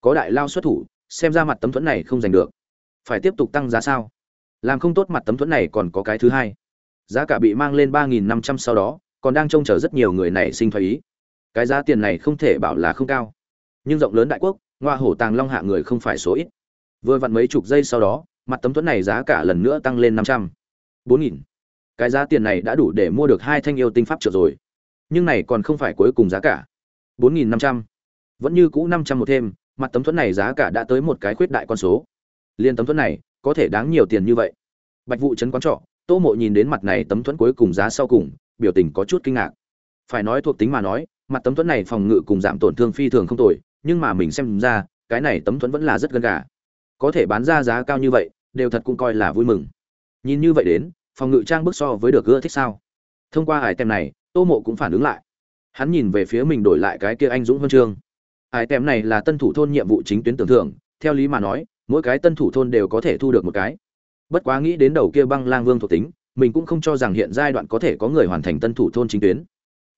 Speaker 1: Có đại lao xuất thủ, xem ra mặt tấm thuẫn này không giành được. Phải tiếp tục tăng giá sao? Làm không tốt mặt tấm thuẫn này còn có cái thứ hai. Giá cả bị mang lên ba nghìn năm trăm sau đó, còn đang trông chờ rất nhiều người này sinh thoái ý. Cái giá tiền này không thể bảo là không cao. Nhưng rộng lớn đại quốc, ngoa hổ tàng long hạ người không phải số ít. Vừa vặn mấy chục giây sau đó, mặt tấm thuẫn này giá cả lần nữa tăng lên năm trăm. bốn nghìn. Cái giá tiền này đã đủ để mua được hai thanh yêu tinh pháp trợ rồi. Nhưng này còn không phải cuối cùng giá cả. bốn nghìn năm trăm vẫn như cũ năm trăm một thêm, mặt tấm thuẫn này giá cả đã tới một cái khuyết đại con số. Liên tấm thuẫn này, có thể đáng nhiều tiền như vậy. Bạch vụ trấn quán trọ, tô mộ nhìn đến mặt này tấm thuẫn cuối cùng giá sau cùng, biểu tình có chút kinh ngạc. Phải nói thuộc tính mà nói, mặt tấm thuẫn này phòng ngự cùng giảm tổn thương phi thường không tồi, nhưng mà mình xem ra, cái này tấm thuẫn vẫn là rất gần gà. Có thể bán ra giá cao như vậy, đều thật cũng coi là vui mừng. Nhìn như vậy đến, phòng ngự trang bước so với được ưa thích sao? Thông qua hải tem này, tô mộ cũng phản ứng lại. Hắn nhìn về phía mình đổi lại cái kia anh dũng huân chương hải tem này là tân thủ thôn nhiệm vụ chính tuyến tưởng thưởng, theo lý mà nói, mỗi cái tân thủ thôn đều có thể thu được một cái. Bất quá nghĩ đến đầu kia băng lang vương thuộc tính, mình cũng không cho rằng hiện giai đoạn có thể có người hoàn thành tân thủ thôn chính tuyến.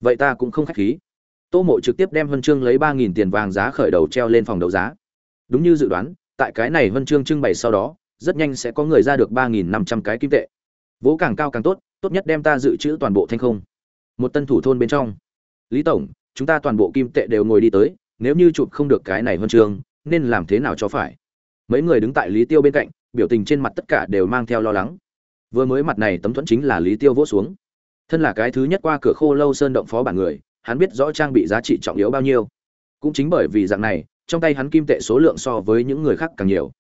Speaker 1: Vậy ta cũng không khách khí. Tô mộ trực tiếp đem huân chương lấy ba nghìn tiền vàng giá khởi đầu treo lên phòng đấu giá. Đúng như dự đoán, tại cái này huân chương trưng bày sau đó, rất nhanh sẽ có người ra được ba nghìn năm trăm cái kim tệ. Vỗ càng cao càng tốt tốt nhất đem ta dự trữ toàn bộ thanh không. Một tân thủ thôn bên trong. Lý tổng, chúng ta toàn bộ kim tệ đều ngồi đi tới nếu như chụp không được cái này huân chương, nên làm thế nào cho phải? Mấy người đứng tại lý tiêu bên cạnh, biểu tình trên mặt tất cả đều mang theo lo lắng. Vừa mới mặt này tấm thuẫn chính là lý tiêu vỗ xuống. Thân là cái thứ nhất qua cửa khô lâu sơn động phó bản người, hắn biết rõ trang bị giá trị trọng yếu bao nhiêu. Cũng chính bởi vì dạng này, trong tay hắn kim tệ số lượng so với những người khác càng nhiều.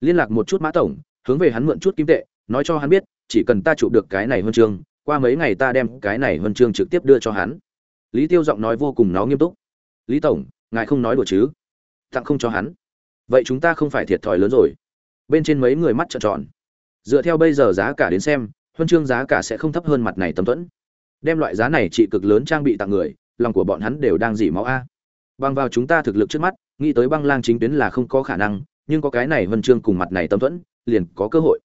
Speaker 1: Liên lạc một chút mã tổng, hướng về hắn mượn chút kim tệ, nói cho hắn biết, chỉ cần ta chụp được cái này huân chương, qua mấy ngày ta đem cái này huân chương trực tiếp đưa cho hắn. Lý tiêu giọng nói vô cùng nó nghiêm túc. Lý tổng ngài không nói đùa chứ? Tặng không cho hắn. Vậy chúng ta không phải thiệt thòi lớn rồi. Bên trên mấy người mắt trợn tròn. Dựa theo bây giờ giá cả đến xem, huân chương giá cả sẽ không thấp hơn mặt này tấm thuẫn đem loại giá này trị cực lớn trang bị tặng người, lòng của bọn hắn đều đang dỉ máu a. Băng vào chúng ta thực lực trước mắt, nghĩ tới băng lang chính tuyến là không có khả năng, nhưng có cái này huân chương cùng mặt này tấm thuẫn liền có cơ hội.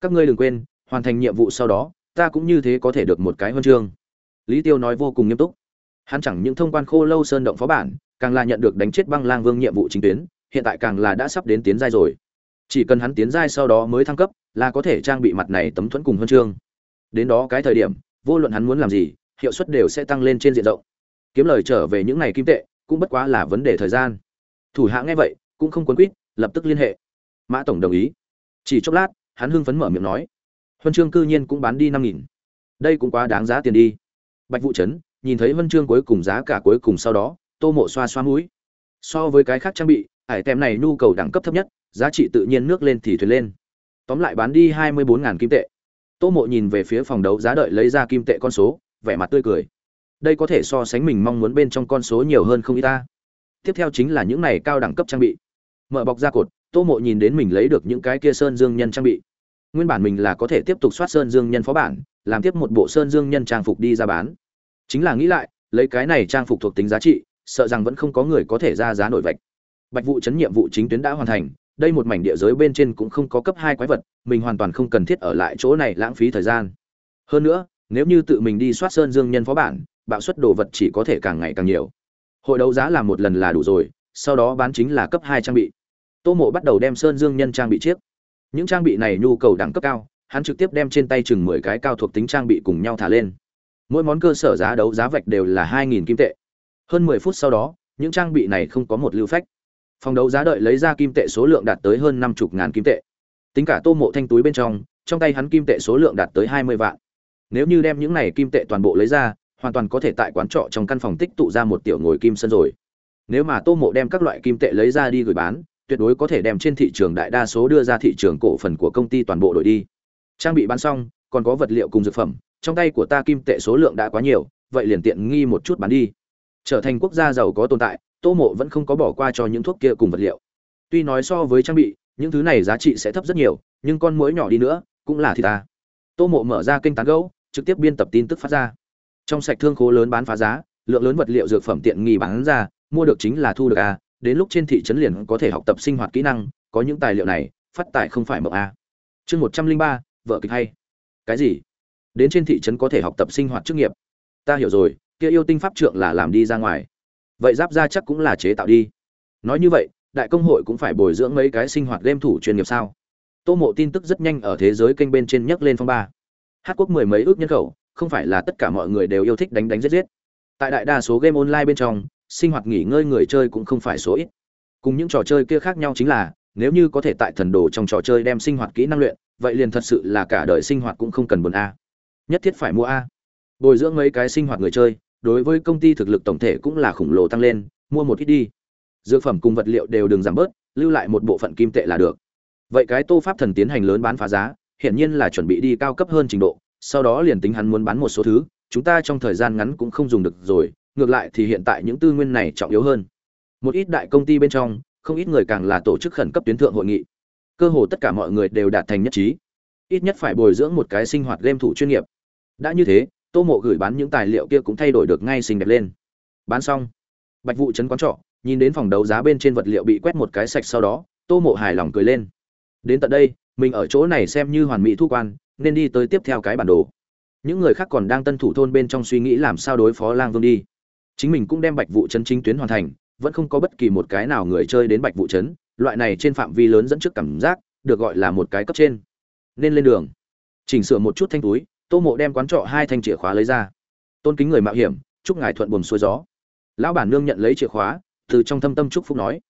Speaker 1: Các ngươi đừng quên, hoàn thành nhiệm vụ sau đó, ta cũng như thế có thể được một cái huân chương. Lý tiêu nói vô cùng nghiêm túc hắn chẳng những thông quan khô lâu sơn động phó bản, càng là nhận được đánh chết băng lang vương nhiệm vụ chính tuyến, hiện tại càng là đã sắp đến tiến giai rồi. Chỉ cần hắn tiến giai sau đó mới thăng cấp, là có thể trang bị mặt này tấm thuẫn cùng huân chương. Đến đó cái thời điểm, vô luận hắn muốn làm gì, hiệu suất đều sẽ tăng lên trên diện rộng. Kiếm lời trở về những ngày kim tệ, cũng bất quá là vấn đề thời gian. Thủ hạ nghe vậy, cũng không quấn quýt, lập tức liên hệ. Mã tổng đồng ý. Chỉ chốc lát, hắn hưng phấn mở miệng nói. Huân chương cư nhiên cũng bán đi năm nghìn. Đây cũng quá đáng giá tiền đi. Bạch vụ trấn nhìn thấy huân chương cuối cùng giá cả cuối cùng sau đó, tô mộ xoa xoa mũi. So với cái khác trang bị, ải tem này nhu cầu đẳng cấp thấp nhất, giá trị tự nhiên nước lên thì thuyền lên. Tóm lại bán đi hai mươi bốn kim tệ. Tô mộ nhìn về phía phòng đấu giá đợi lấy ra kim tệ con số, vẻ mặt tươi cười. Đây có thể so sánh mình mong muốn bên trong con số nhiều hơn không ít ta. Tiếp theo chính là những này cao đẳng cấp trang bị. Mở bọc ra cột, tô mộ nhìn đến mình lấy được những cái kia sơn dương nhân trang bị. Nguyên bản mình là có thể tiếp tục soát sơn dương nhân phó bản, làm tiếp một bộ sơn dương nhân trang phục đi ra bán chính là nghĩ lại, lấy cái này trang phục thuộc tính giá trị, sợ rằng vẫn không có người có thể ra giá nổi vạch. Bạch vụ chấn nhiệm vụ chính tuyến đã hoàn thành, đây một mảnh địa giới bên trên cũng không có cấp hai quái vật, mình hoàn toàn không cần thiết ở lại chỗ này lãng phí thời gian. Hơn nữa, nếu như tự mình đi soát sơn dương nhân phó bản, bạo suất đồ vật chỉ có thể càng ngày càng nhiều. Hội đấu giá làm một lần là đủ rồi, sau đó bán chính là cấp hai trang bị. Tô mộ bắt đầu đem sơn dương nhân trang bị chiếc. Những trang bị này nhu cầu đẳng cấp cao, hắn trực tiếp đem trên tay chừng mười cái cao thuộc tính trang bị cùng nhau thả lên mỗi món cơ sở giá đấu giá vạch đều là hai nghìn kim tệ. Hơn mười phút sau đó, những trang bị này không có một lưu phách. Phòng đấu giá đợi lấy ra kim tệ số lượng đạt tới hơn năm chục ngàn kim tệ. Tính cả tô mộ thanh túi bên trong trong tay hắn kim tệ số lượng đạt tới hai mươi vạn. Nếu như đem những này kim tệ toàn bộ lấy ra, hoàn toàn có thể tại quán trọ trong căn phòng tích tụ ra một tiểu ngồi kim sân rồi. Nếu mà tô mộ đem các loại kim tệ lấy ra đi gửi bán, tuyệt đối có thể đem trên thị trường đại đa số đưa ra thị trường cổ phần của công ty toàn bộ đổi đi. Trang bị bán xong, còn có vật liệu cùng dược phẩm trong tay của ta kim tệ số lượng đã quá nhiều, vậy liền tiện nghi một chút bán đi. Trở thành quốc gia giàu có tồn tại, tô mộ vẫn không có bỏ qua cho những thuốc kia cùng vật liệu. Tuy nói so với trang bị, những thứ này giá trị sẽ thấp rất nhiều, nhưng con muỗi nhỏ đi nữa, cũng là thì ta. Tô mộ mở ra kênh tán gấu trực tiếp biên tập tin tức phát ra. Trong sạch thương khố lớn bán phá giá, lượng lớn vật liệu dược phẩm tiện nghi bán ra, mua được chính là thu được a, đến lúc trên thị trấn liền có thể học tập sinh hoạt kỹ năng, có những tài liệu này, phát tài không phải mộng a. Chương một trăm linh ba, vợ kịch hay. Cái gì? Đến trên thị trấn có thể học tập sinh hoạt chức nghiệp. Ta hiểu rồi, kia yêu tinh pháp trượng là làm đi ra ngoài. Vậy giáp ra chắc cũng là chế tạo đi. Nói như vậy, đại công hội cũng phải bồi dưỡng mấy cái sinh hoạt game thủ chuyên nghiệp sao? Tô mộ tin tức rất nhanh ở thế giới kênh bên trên nhấc lên phong ba. Hát quốc mười mấy ước nhân khẩu, không phải là tất cả mọi người đều yêu thích đánh đánh giết giết. Tại đại đa số game online bên trong, sinh hoạt nghỉ ngơi người chơi cũng không phải số ít. Cùng những trò chơi kia khác nhau chính là, nếu như có thể tại thần đồ trong trò chơi đem sinh hoạt kỹ năng luyện, vậy liền thật sự là cả đời sinh hoạt cũng không cần buồn a nhất thiết phải mua a. Bồi dưỡng mấy cái sinh hoạt người chơi, đối với công ty thực lực tổng thể cũng là khổng lồ tăng lên, mua một ít đi. Dược phẩm cùng vật liệu đều đừng giảm bớt, lưu lại một bộ phận kim tệ là được. Vậy cái tô pháp thần tiến hành lớn bán phá giá, hiển nhiên là chuẩn bị đi cao cấp hơn trình độ, sau đó liền tính hắn muốn bán một số thứ, chúng ta trong thời gian ngắn cũng không dùng được rồi, ngược lại thì hiện tại những tư nguyên này trọng yếu hơn. Một ít đại công ty bên trong, không ít người càng là tổ chức khẩn cấp tuyến thượng hội nghị. Cơ hồ tất cả mọi người đều đạt thành nhất trí ít nhất phải bồi dưỡng một cái sinh hoạt game thủ chuyên nghiệp. Đã như thế, tô mộ gửi bán những tài liệu kia cũng thay đổi được ngay xinh đẹp lên. Bán xong, bạch vụ chấn quán trọ, nhìn đến phòng đấu giá bên trên vật liệu bị quét một cái sạch sau đó, tô mộ hài lòng cười lên. Đến tận đây, mình ở chỗ này xem như hoàn mỹ thu quan, nên đi tới tiếp theo cái bản đồ. Những người khác còn đang tân thủ thôn bên trong suy nghĩ làm sao đối phó lang vương đi. Chính mình cũng đem bạch vụ chấn chính tuyến hoàn thành, vẫn không có bất kỳ một cái nào người chơi đến bạch vụ chấn loại này trên phạm vi lớn dẫn trước cảm giác, được gọi là một cái cấp trên nên lên đường. Chỉnh sửa một chút thanh túi, tô mộ đem quán trọ hai thanh chìa khóa lấy ra. Tôn kính người mạo hiểm, chúc ngài thuận buồm xuôi gió. Lão bản nương nhận lấy chìa khóa, từ trong thâm tâm chúc phúc nói.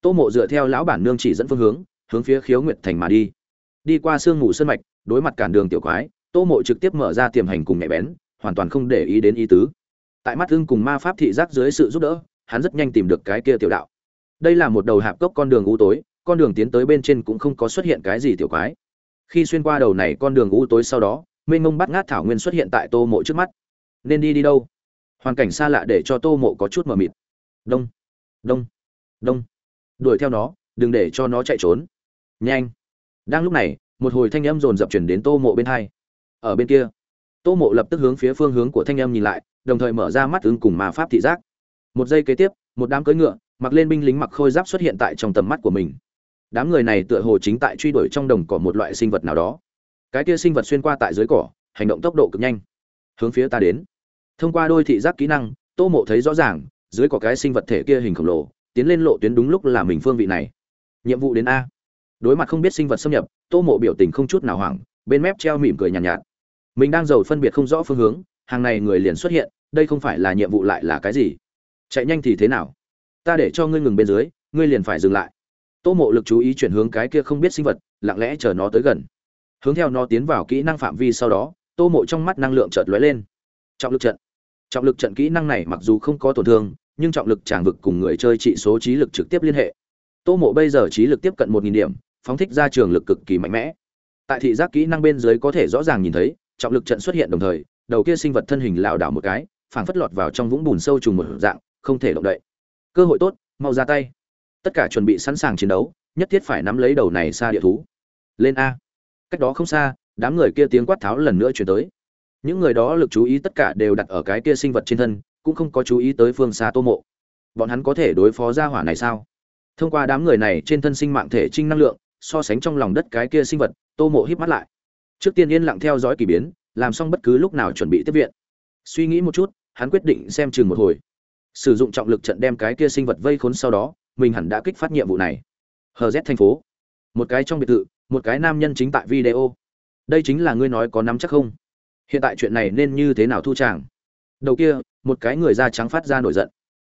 Speaker 1: Tô mộ dựa theo lão bản nương chỉ dẫn phương hướng hướng phía khiếu nguyệt thành mà đi. Đi qua sương mù sân mạch, đối mặt cản đường tiểu quái, tô mộ trực tiếp mở ra tiềm hành cùng nhạy bén, hoàn toàn không để ý đến ý tứ. Tại mắt thương cùng ma pháp thị giác dưới sự giúp đỡ, hắn rất nhanh tìm được cái kia tiểu đạo. Đây là một đầu hạp cốc con đường u tối, con đường tiến tới bên trên cũng không có xuất hiện cái gì tiểu quái khi xuyên qua đầu này con đường u tối sau đó, mênh mông bắt ngát thảo nguyên xuất hiện tại tô mộ trước mắt. Nên đi đi đâu? Hoàn cảnh xa lạ để cho tô mộ có chút mờ mịt. Đông đông đông. Đuổi theo nó, đừng để cho nó chạy trốn. Nhanh. Đang lúc này, một hồi thanh âm rồn dập chuyển đến tô mộ bên hai. Ở bên kia, tô mộ lập tức hướng phía phương hướng của thanh âm nhìn lại, đồng thời mở ra mắt ứng cùng mà pháp thị giác. Một giây kế tiếp, một đám cưỡi ngựa, mặc lên binh lính mặc khôi giáp xuất hiện tại trong tầm mắt của mình đám người này tựa hồ chính tại truy đuổi trong đồng cỏ một loại sinh vật nào đó. Cái kia sinh vật xuyên qua tại dưới cỏ hành động tốc độ cực nhanh. Hướng phía ta đến. Thông qua đôi thị giác kỹ năng tô mộ thấy rõ ràng dưới cỏ cái sinh vật thể kia hình khổng lồ tiến lên lộ tuyến đúng lúc là mình phương vị này. Nhiệm vụ đến a. Đối mặt không biết sinh vật xâm nhập tô mộ biểu tình không chút nào hoảng bên mép treo mỉm cười nhàn nhạt, nhạt. Mình đang giàu phân biệt không rõ phương hướng hàng này người liền xuất hiện đây không phải là nhiệm vụ lại là cái gì? Chạy nhanh thì thế nào? Ta để cho ngươi ngừng bên dưới ngươi liền phải dừng lại tô mộ lực chú ý chuyển hướng cái kia không biết sinh vật, lặng lẽ chờ nó tới gần. Hướng theo nó tiến vào kỹ năng phạm vi sau đó, tô mộ trong mắt năng lượng chợt lóe lên. Trọng lực trận. Trọng lực trận kỹ năng này mặc dù không có tổn thương, nhưng trọng lực tràng vực cùng người chơi trị số trí lực trực tiếp liên hệ. Tô mộ bây giờ trí lực tiếp cận một nghìn điểm, phóng thích ra trường lực cực kỳ mạnh mẽ. Tại thị giác kỹ năng bên dưới có thể rõ ràng nhìn thấy, trọng lực trận xuất hiện đồng thời, đầu kia sinh vật thân hình lảo đảo một cái, phảng phất lọt vào trong vũng bùn sâu trùng một dạng, không thể động đậy. Cơ hội tốt, mau ra tay tất cả chuẩn bị sẵn sàng chiến đấu, nhất thiết phải nắm lấy đầu này xa địa thú. Lên a. Cách đó không xa, đám người kia tiếng quát tháo lần nữa chuyển tới. Những người đó lực chú ý tất cả đều đặt ở cái kia sinh vật trên thân, cũng không có chú ý tới phương xa tô mộ. Bọn hắn có thể đối phó ra hỏa này sao? Thông qua đám người này trên thân sinh mạng thể trinh năng lượng, so sánh trong lòng đất cái kia sinh vật, tô mộ híp mắt lại. Trước tiên yên lặng theo dõi kỳ biến, làm xong bất cứ lúc nào chuẩn bị tiếp viện. Suy nghĩ một chút, hắn quyết định xem chừng một hồi. Sử dụng trọng lực trận đem cái kia sinh vật vây khốn sau đó mình hẳn đã kích phát nhiệm vụ này. Hờ z thành phố. Một cái trong biệt thự, một cái nam nhân chính tại video. Đây chính là ngươi nói có nắm chắc không? Hiện tại chuyện này nên như thế nào thu tràng? Đầu kia, một cái người da trắng phát ra nổi giận.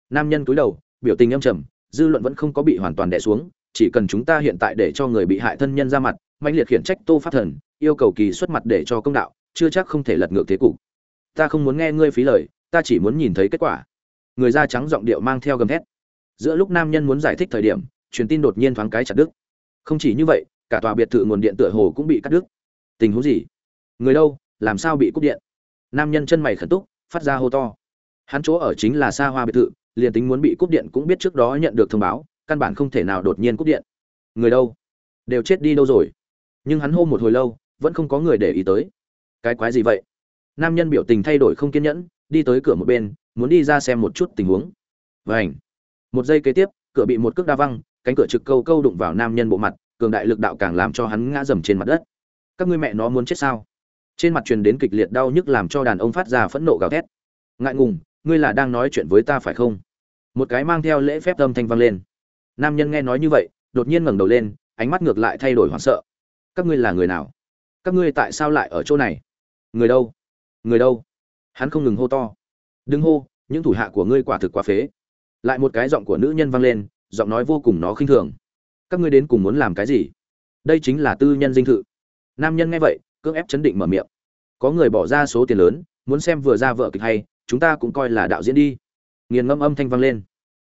Speaker 1: Nam nhân cúi đầu, biểu tình âm trầm, dư luận vẫn không có bị hoàn toàn đè xuống, chỉ cần chúng ta hiện tại để cho người bị hại thân nhân ra mặt mạnh liệt khiển trách tô pháp thần, yêu cầu kỳ xuất mặt để cho công đạo, chưa chắc không thể lật ngược thế cục. Ta không muốn nghe ngươi phí lời, ta chỉ muốn nhìn thấy kết quả. Người da trắng giọng điệu mang theo gầm thét giữa lúc nam nhân muốn giải thích thời điểm, truyền tin đột nhiên thoáng cái chặt đứt. Không chỉ như vậy, cả tòa biệt thự nguồn điện tựa hồ cũng bị cắt đứt. Tình huống gì? Người đâu? Làm sao bị cúp điện? Nam nhân chân mày khẩn túc, phát ra hô to. Hắn chỗ ở chính là xa hoa biệt thự, liền tính muốn bị cúp điện cũng biết trước đó nhận được thông báo, căn bản không thể nào đột nhiên cúp điện. Người đâu? Đều chết đi đâu rồi? Nhưng hắn hô một hồi lâu, vẫn không có người để ý tới. Cái quái gì vậy? Nam nhân biểu tình thay đổi không kiên nhẫn, đi tới cửa một bên, muốn đi ra xem một chút tình huống. Vảnh một giây kế tiếp, cửa bị một cước đa văng, cánh cửa trực câu câu đụng vào nam nhân bộ mặt, cường đại lực đạo càng làm cho hắn ngã dầm trên mặt đất. Các ngươi mẹ nó muốn chết sao? Trên mặt truyền đến kịch liệt đau nhức làm cho đàn ông phát ra phẫn nộ gào thét. Ngại ngùng, ngươi là đang nói chuyện với ta phải không? Một cái mang theo lễ phép âm thanh vang lên. Nam nhân nghe nói như vậy, đột nhiên ngẩng đầu lên, ánh mắt ngược lại thay đổi hoảng sợ. Các ngươi là người nào? Các ngươi tại sao lại ở chỗ này? Người đâu? Người đâu? Hắn không ngừng hô to. Đừng hô, những thủ hạ của ngươi quả thực quá phế lại một cái giọng của nữ nhân vang lên giọng nói vô cùng nó khinh thường. Các ngươi đến cùng muốn làm cái gì? Đây chính là tư nhân dinh thự. Nam nhân nghe vậy cưỡng ép chấn định mở miệng. Có người bỏ ra số tiền lớn muốn xem vừa ra vợ kịch hay chúng ta cũng coi là đạo diễn đi. Nghiền ngâm âm thanh vang lên.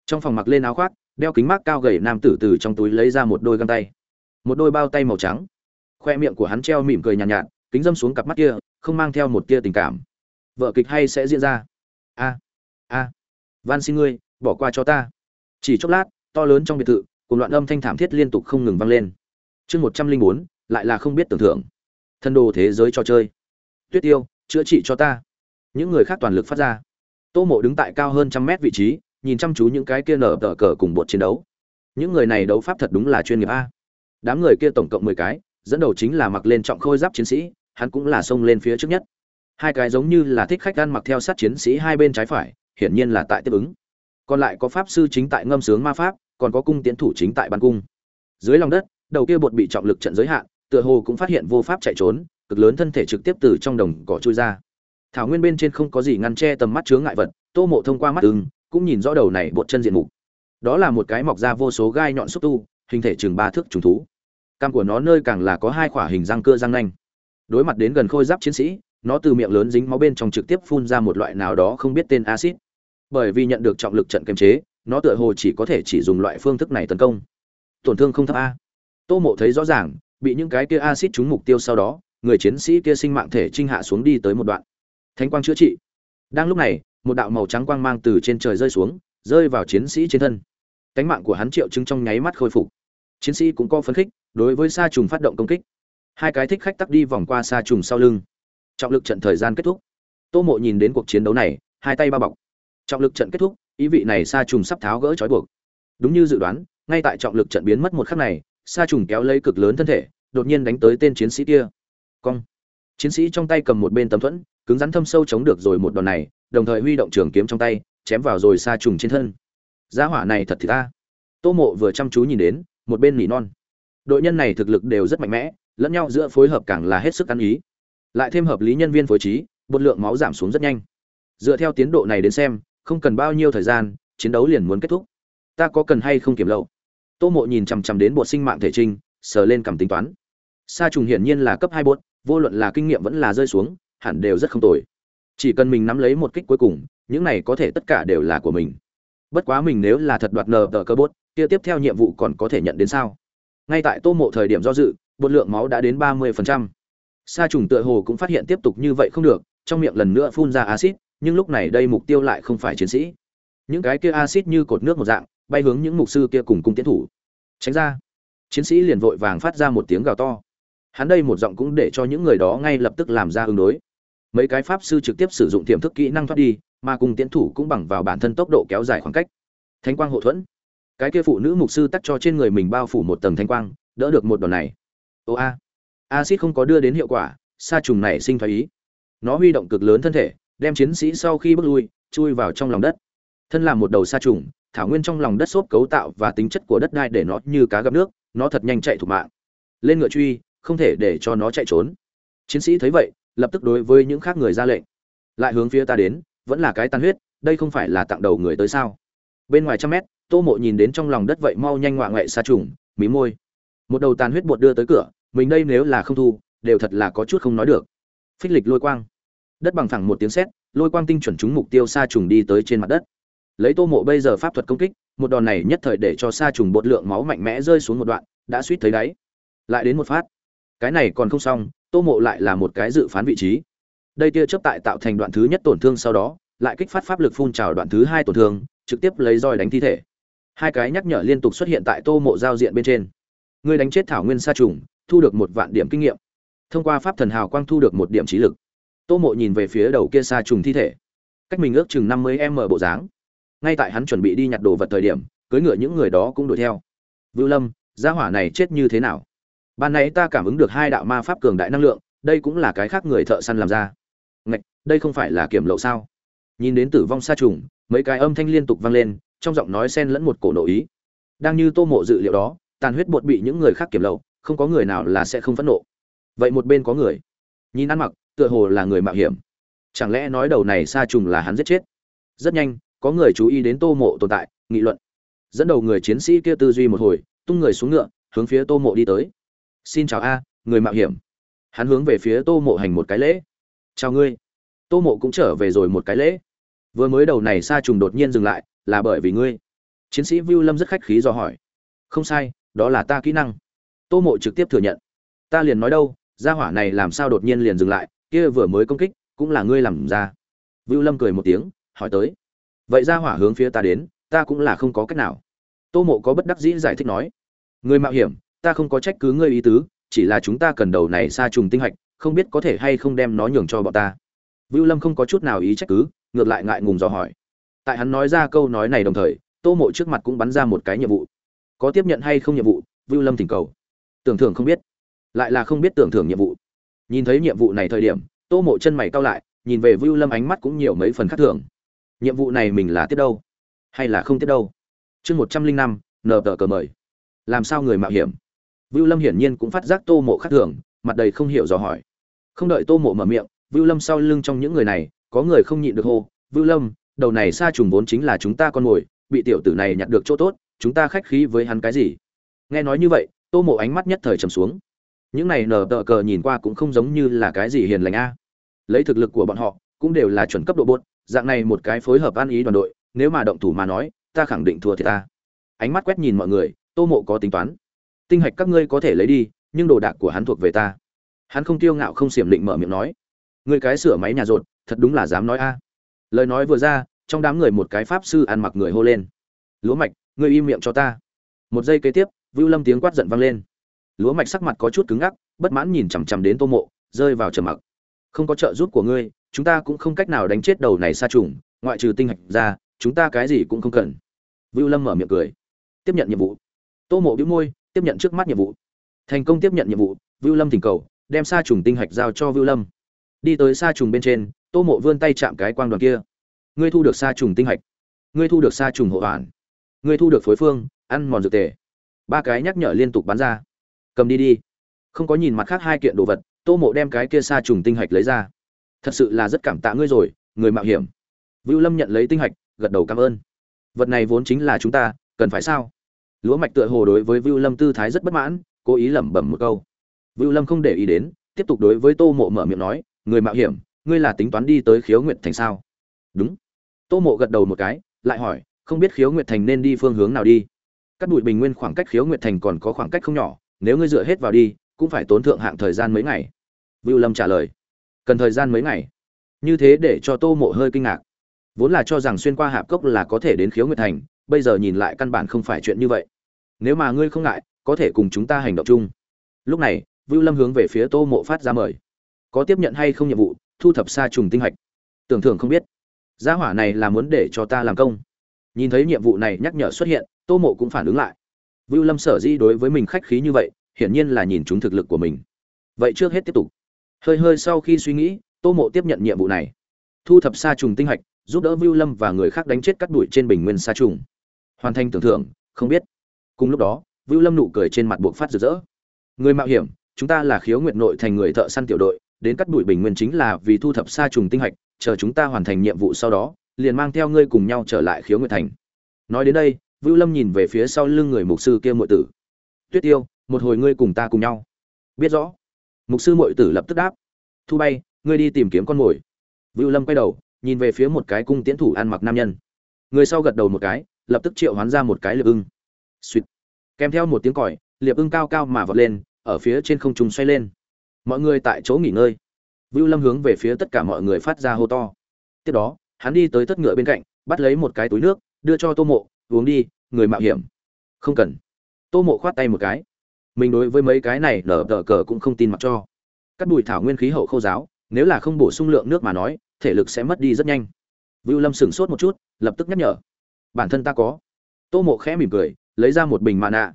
Speaker 1: Trong phòng mặc lên áo khoác đeo kính mát cao gầy nam tử từ trong túi lấy ra một đôi găng tay. Một đôi bao tay màu trắng. Khoe miệng của hắn treo mỉm cười nhàn nhạt, nhạt kính dâm xuống cặp mắt kia không mang theo một tia tình cảm. Vợ kịch hay sẽ diễn ra. A a. Van xin ngươi bỏ qua cho ta. Chỉ chốc lát, to lớn trong biệt thự cùng loạn âm thanh thảm thiết liên tục không ngừng vang lên. Chương một trăm linh bốn, lại là không biết tưởng thưởng. Thân đồ thế giới trò chơi. Tuyết tiêu, chữa trị cho ta. Những người khác toàn lực phát ra. Tô mộ đứng tại cao hơn trăm mét vị trí, nhìn chăm chú những cái kia nở tờ cờ cùng bột chiến đấu. Những người này đấu pháp thật đúng là chuyên nghiệp a. Đám người kia tổng cộng mười cái, dẫn đầu chính là mặc lên trọng khôi giáp chiến sĩ, hắn cũng là xông lên phía trước nhất. Hai cái giống như là thích khách ăn mặc theo sát chiến sĩ hai bên trái phải, hiển nhiên là tại tiếp ứng còn lại có pháp sư chính tại ngâm sướng ma pháp, còn có cung tiến thủ chính tại ban cung. Dưới lòng đất, đầu kia bột bị trọng lực trận giới hạn, tựa hồ cũng phát hiện vô pháp chạy trốn, cực lớn thân thể trực tiếp từ trong đồng cỏ trôi ra. Thảo nguyên bên trên không có gì ngăn che tầm mắt chướng ngại vật, tô mộ thông qua mắt ưng cũng nhìn rõ đầu này bột chân diện mục. Đó là một cái mọc ra vô số gai nhọn xúc tu, hình thể chừng ba thước trùng thú. Cam của nó nơi càng là có hai khỏa hình răng cưa răng nanh. Đối mặt đến gần khôi giáp chiến sĩ, nó từ miệng lớn dính máu bên trong trực tiếp phun ra một loại nào đó không biết tên acid bởi vì nhận được trọng lực trận kiềm chế, nó tựa hồ chỉ có thể chỉ dùng loại phương thức này tấn công. Tổn thương không thấp a. Tô mộ thấy rõ ràng, bị những cái kia acid trúng mục tiêu sau đó, người chiến sĩ kia sinh mạng thể trinh hạ xuống đi tới một đoạn. Thánh quang chữa trị. Đang lúc này, một đạo màu trắng quang mang từ trên trời rơi xuống, rơi vào chiến sĩ trên thân. Cánh mạng của hắn triệu chứng trong nháy mắt khôi phục. Chiến sĩ cũng có phấn khích, đối với sa trùng phát động công kích. Hai cái thích khách tắc đi vòng qua sa trùng sau lưng. Trọng lực trận thời gian kết thúc. Tô mộ nhìn đến cuộc chiến đấu này, hai tay bao bọc trọng lực trận kết thúc, ý vị này sa trùng sắp tháo gỡ trói buộc. Đúng như dự đoán, ngay tại trọng lực trận biến mất một khắc này, sa trùng kéo lấy cực lớn thân thể, đột nhiên đánh tới tên chiến sĩ kia. Cong. Chiến sĩ trong tay cầm một bên tấm thuẫn, cứng rắn thâm sâu chống được rồi một đòn này, đồng thời huy động trường kiếm trong tay, chém vào rồi sa trùng trên thân. Giá hỏa này thật thì ta. Tô mộ vừa chăm chú nhìn đến, một bên nỉ non. Đội nhân này thực lực đều rất mạnh mẽ, lẫn nhau giữa phối hợp càng là hết sức ăn ý. Lại thêm hợp lý nhân viên phối trí, bột lượng máu giảm xuống rất nhanh. Dựa theo tiến độ này đến xem không cần bao nhiêu thời gian, chiến đấu liền muốn kết thúc. Ta có cần hay không kiểm lậu? Tô mộ nhìn chằm chằm đến bột sinh mạng thể trinh, sờ lên cầm tính toán. Sa trùng hiển nhiên là cấp hai bốt vô luận là kinh nghiệm vẫn là rơi xuống, hẳn đều rất không tồi. Chỉ cần mình nắm lấy một kích cuối cùng, những này có thể tất cả đều là của mình. Bất quá mình nếu là thật đoạt nờ tờ cơ bốt kia tiếp theo nhiệm vụ còn có thể nhận đến sao? Ngay tại tô mộ thời điểm do dự, bột lượng máu đã đến ba mươi phần trăm. Sa trùng tựa hồ cũng phát hiện tiếp tục như vậy không được, trong miệng lần nữa phun ra acid nhưng lúc này đây mục tiêu lại không phải chiến sĩ. Những cái kia acid như cột nước một dạng, bay hướng những mục sư kia cùng cung tiến thủ. Tránh ra. Chiến sĩ liền vội vàng phát ra một tiếng gào to. Hắn đây một giọng cũng để cho những người đó ngay lập tức làm ra ứng đối. Mấy cái pháp sư trực tiếp sử dụng tiềm thức kỹ năng thoát đi, mà cùng tiến thủ cũng bằng vào bản thân tốc độ kéo dài khoảng cách. Thánh quang hộ thuẫn. Cái kia phụ nữ mục sư tắt cho trên người mình bao phủ một tầng thánh quang, đỡ được một đòn này. Ô a. Acid không có đưa đến hiệu quả, sa trùng này sinh thái ý. Nó huy động cực lớn thân thể đem chiến sĩ sau khi bước lui, chui vào trong lòng đất. Thân là một đầu sa trùng, thảo nguyên trong lòng đất xốp cấu tạo và tính chất của đất đai để nó như cá gặp nước, nó thật nhanh chạy thủ mạng. Lên ngựa truy, không thể để cho nó chạy trốn. Chiến sĩ thấy vậy, lập tức đối với những khác người ra lệnh. Lại hướng phía ta đến, vẫn là cái tan huyết, đây không phải là tặng đầu người tới sao? Bên ngoài trăm mét, tô mộ nhìn đến trong lòng đất vậy mau nhanh ngoạ ngoại xa trùng, mí môi. Một đầu tàn huyết bột đưa tới cửa, mình đây nếu là không thu, đều thật là có chút không nói được. Phích lịch lôi quang đất bằng phẳng một tiếng sét, lôi quang tinh chuẩn trúng mục tiêu xa trùng đi tới trên mặt đất. Lấy tô mộ bây giờ pháp thuật công kích, một đòn này nhất thời để cho xa trùng bột lượng máu mạnh mẽ rơi xuống một đoạn, đã suýt thấy đáy. Lại đến một phát. Cái này còn không xong, tô mộ lại là một cái dự phán vị trí. Đây tia chấp tại tạo thành đoạn thứ nhất tổn thương sau đó, lại kích phát pháp lực phun trào đoạn thứ hai tổn thương, trực tiếp lấy roi đánh thi thể. Hai cái nhắc nhở liên tục xuất hiện tại tô mộ giao diện bên trên. Người đánh chết thảo nguyên sa trùng, thu được một vạn điểm kinh nghiệm. Thông qua pháp thần hào quang thu được một điểm trí lực tô mộ nhìn về phía đầu kia sa trùng thi thể. Cách mình ước chừng năm mươi m bộ dáng. Ngay tại hắn chuẩn bị đi nhặt đồ vật thời điểm cưới ngựa những người đó cũng đuổi theo. Vưu lâm, gia hỏa này chết như thế nào? Ban nãy ta cảm ứng được hai đạo ma pháp cường đại năng lượng, đây cũng là cái khác người thợ săn làm ra. Ngạch, đây không phải là kiểm lậu sao? Nhìn đến tử vong sa trùng, mấy cái âm thanh liên tục vang lên, trong giọng nói xen lẫn một cổ nộ ý. Đang như tô mộ dự liệu đó, tàn huyết bột bị những người khác kiểm lậu không có người nào là sẽ không phẫn nộ. Vậy một bên có người. Nhìn ăn mặc tựa hồ là người mạo hiểm. Chẳng lẽ nói đầu này sa trùng là hắn giết chết? Rất nhanh, có người chú ý đến tô mộ tồn tại, nghị luận. Dẫn đầu người chiến sĩ kia tư duy một hồi, tung người xuống ngựa, hướng phía tô mộ đi tới. Xin chào a, người mạo hiểm. Hắn hướng về phía tô mộ hành một cái lễ. Chào ngươi. Tô mộ cũng trở về rồi một cái lễ. Vừa mới đầu này sa trùng đột nhiên dừng lại, là bởi vì ngươi. Chiến sĩ viu lâm rất khách khí do hỏi. Không sai, đó là ta kỹ năng. Tô mộ trực tiếp thừa nhận. Ta liền nói đâu, gia hỏa này làm sao đột nhiên liền dừng lại kia vừa mới công kích, cũng là ngươi làm ra. Vưu lâm cười một tiếng, hỏi tới. Vậy ra hỏa hướng phía ta đến, ta cũng là không có cách nào. Tô mộ có bất đắc dĩ giải thích nói. Người mạo hiểm, ta không có trách cứ ngươi ý tứ, chỉ là chúng ta cần đầu này xa trùng tinh hạch, không biết có thể hay không đem nó nhường cho bọn ta. Vưu lâm không có chút nào ý trách cứ, ngược lại ngại ngùng dò hỏi. Tại hắn nói ra câu nói này đồng thời, tô mộ trước mặt cũng bắn ra một cái nhiệm vụ. Có tiếp nhận hay không nhiệm vụ, vưu lâm thỉnh cầu. Tưởng thưởng không biết. Lại là không biết tưởng thưởng nhiệm vụ nhìn thấy nhiệm vụ này thời điểm, tô mộ chân mày cao lại, nhìn về vưu lâm ánh mắt cũng nhiều mấy phần khác thường. Nhiệm vụ này mình là tiếp đâu? Hay là không tiếp đâu? Chương một trăm linh năm, nờ tờ cờ mời. Làm sao người mạo hiểm? Vưu lâm hiển nhiên cũng phát giác tô mộ khác thường, mặt đầy không hiểu dò hỏi. Không đợi tô mộ mở miệng, vưu lâm sau lưng trong những người này, có người không nhịn được hô, vưu lâm, đầu này xa trùng vốn chính là chúng ta con mồi, bị tiểu tử này nhặt được chỗ tốt, chúng ta khách khí với hắn cái gì? Nghe nói như vậy, tô mộ ánh mắt nhất thời trầm xuống những này nở tờ cờ nhìn qua cũng không giống như là cái gì hiền lành a. Lấy thực lực của bọn họ, cũng đều là chuẩn cấp độ bốt dạng này một cái phối hợp ăn ý đoàn đội, nếu mà động thủ mà nói, ta khẳng định thua thì ta. Ánh mắt quét nhìn mọi người, tô mộ có tính toán. Tinh hạch các ngươi có thể lấy đi, nhưng đồ đạc của hắn thuộc về ta. Hắn không tiêu ngạo không xiểm định mở miệng nói. Người cái sửa máy nhà rột, thật đúng là dám nói a. Lời nói vừa ra, trong đám người một cái pháp sư ăn mặc người hô lên. Lúa mạch, ngươi im miệng cho ta. Một giây kế tiếp, vưu lâm tiếng quát giận vang lên lúa mạch sắc mặt có chút cứng ngắc, bất mãn nhìn chằm chằm đến tô mộ, rơi vào trầm mặc. Không có trợ giúp của ngươi, chúng ta cũng không cách nào đánh chết đầu này sa trùng, ngoại trừ tinh hạch ra, chúng ta cái gì cũng không cần. Vưu lâm mở miệng cười. Tiếp nhận nhiệm vụ. Tô mộ bĩu môi, tiếp nhận trước mắt nhiệm vụ. Thành công tiếp nhận nhiệm vụ, vưu lâm thỉnh cầu, đem sa trùng tinh hạch giao cho vưu lâm. Đi tới sa trùng bên trên, tô mộ vươn tay chạm cái quang đoàn kia. Ngươi thu được sa trùng tinh hạch. Ngươi thu được sa trùng hộ hoàn. Ngươi thu được phối phương, ăn mòn dược tề. Ba cái nhắc nhở liên tục bắn ra cầm đi đi. Không có nhìn mặt khác hai kiện đồ vật, tô mộ đem cái kia sa trùng tinh hạch lấy ra. Thật sự là rất cảm tạ ngươi rồi, người mạo hiểm. Vưu lâm nhận lấy tinh hạch, gật đầu cảm ơn. Vật này vốn chính là chúng ta, cần phải sao? Lúa mạch tựa hồ đối với vưu lâm tư thái rất bất mãn, cố ý lẩm bẩm một câu. Vưu lâm không để ý đến, tiếp tục đối với tô mộ mở miệng nói, người mạo hiểm, ngươi là tính toán đi tới khiếu nguyện thành sao? Đúng. Tô mộ gật đầu một cái, lại hỏi, không biết khiếu nguyện thành nên đi phương hướng nào đi? Cắt bụi bình nguyên khoảng cách khiếu nguyện thành còn có khoảng cách không nhỏ nếu ngươi dựa hết vào đi, cũng phải tốn thượng hạng thời gian mấy ngày. Vưu lâm trả lời, cần thời gian mấy ngày. Như thế để cho tô mộ hơi kinh ngạc. Vốn là cho rằng xuyên qua hạp cốc là có thể đến khiếu nguyệt thành, bây giờ nhìn lại căn bản không phải chuyện như vậy. Nếu mà ngươi không ngại, có thể cùng chúng ta hành động chung. Lúc này, vưu lâm hướng về phía tô mộ phát ra mời. Có tiếp nhận hay không nhiệm vụ, thu thập xa trùng tinh hạch. Tưởng thưởng không biết. Gia hỏa này là muốn để cho ta làm công. Nhìn thấy nhiệm vụ này nhắc nhở xuất hiện, tô mộ cũng phản ứng lại vưu lâm sở dĩ đối với mình khách khí như vậy, hiển nhiên là nhìn chúng thực lực của mình. Vậy trước hết tiếp tục. Hơi hơi sau khi suy nghĩ, tô mộ tiếp nhận nhiệm vụ này. Thu thập sa trùng tinh hạch, giúp đỡ vưu lâm và người khác đánh chết cắt đuổi trên bình nguyên sa trùng. Hoàn thành tưởng thưởng, không biết. Cùng lúc đó, vưu lâm nụ cười trên mặt buộc phát rực rỡ. Người mạo hiểm, chúng ta là khiếu nguyệt nội thành người thợ săn tiểu đội, đến cắt đuổi bình nguyên chính là vì thu thập sa trùng tinh hạch, chờ chúng ta hoàn thành nhiệm vụ sau đó, liền mang theo ngươi cùng nhau trở lại khiếu nguyệt thành. Nói đến đây vưu lâm nhìn về phía sau lưng người mục sư kia muội tử. Tuyết tiêu, một hồi ngươi cùng ta cùng nhau. Biết rõ. Mục sư muội tử lập tức đáp. Thu bay, ngươi đi tìm kiếm con mồi. Vưu lâm quay đầu, nhìn về phía một cái cung tiễn thủ ăn mặc nam nhân. Người sau gật đầu một cái, lập tức triệu hoán ra một cái liệp ưng. Xuyệt. kèm theo một tiếng còi, liệp ưng cao cao mà vọt lên, ở phía trên không trung xoay lên. Mọi người tại chỗ nghỉ ngơi. Vưu lâm hướng về phía tất cả mọi người phát ra hô to. Tiếp đó, hắn đi tới tất ngựa bên cạnh, bắt lấy một cái túi nước, đưa cho tô mộ uống đi, người mạo hiểm. Không cần. Tô mộ khoát tay một cái. Mình đối với mấy cái này nở tờ cờ cũng không tin mặc cho. Cắt bụi thảo nguyên khí hậu khô giáo, nếu là không bổ sung lượng nước mà nói, thể lực sẽ mất đi rất nhanh. Vưu lâm sửng sốt một chút, lập tức nhắc nhở. Bản thân ta có. Tô mộ khẽ mỉm cười, lấy ra một bình mạ nạ.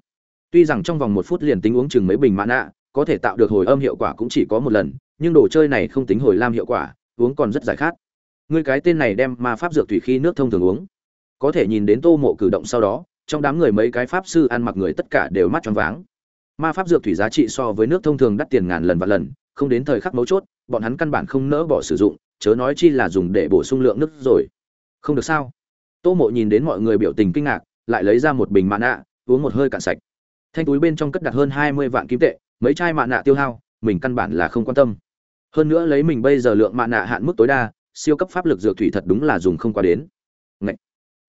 Speaker 1: Tuy rằng trong vòng một phút liền tính uống chừng mấy bình mạ nạ, có thể tạo được hồi âm hiệu quả cũng chỉ có một lần, nhưng đồ chơi này không tính hồi lam hiệu quả, uống còn rất giải khát. Ngươi cái tên này đem ma pháp dược thủy khi nước thông thường uống có thể nhìn đến tô mộ cử động sau đó, trong đám người mấy cái pháp sư ăn mặc người tất cả đều mắt tròn váng. Ma pháp dược thủy giá trị so với nước thông thường đắt tiền ngàn lần và lần, không đến thời khắc mấu chốt, bọn hắn căn bản không nỡ bỏ sử dụng, chớ nói chi là dùng để bổ sung lượng nước rồi. Không được sao? Tô mộ nhìn đến mọi người biểu tình kinh ngạc, lại lấy ra một bình mạ nạ, uống một hơi cạn sạch. Thanh túi bên trong cất đặt hơn hai mươi vạn kim tệ, mấy chai mạ nạ tiêu hao, mình căn bản là không quan tâm. Hơn nữa lấy mình bây giờ lượng mạ nạ hạn mức tối đa, siêu cấp pháp lực dược thủy thật đúng là dùng không quá đến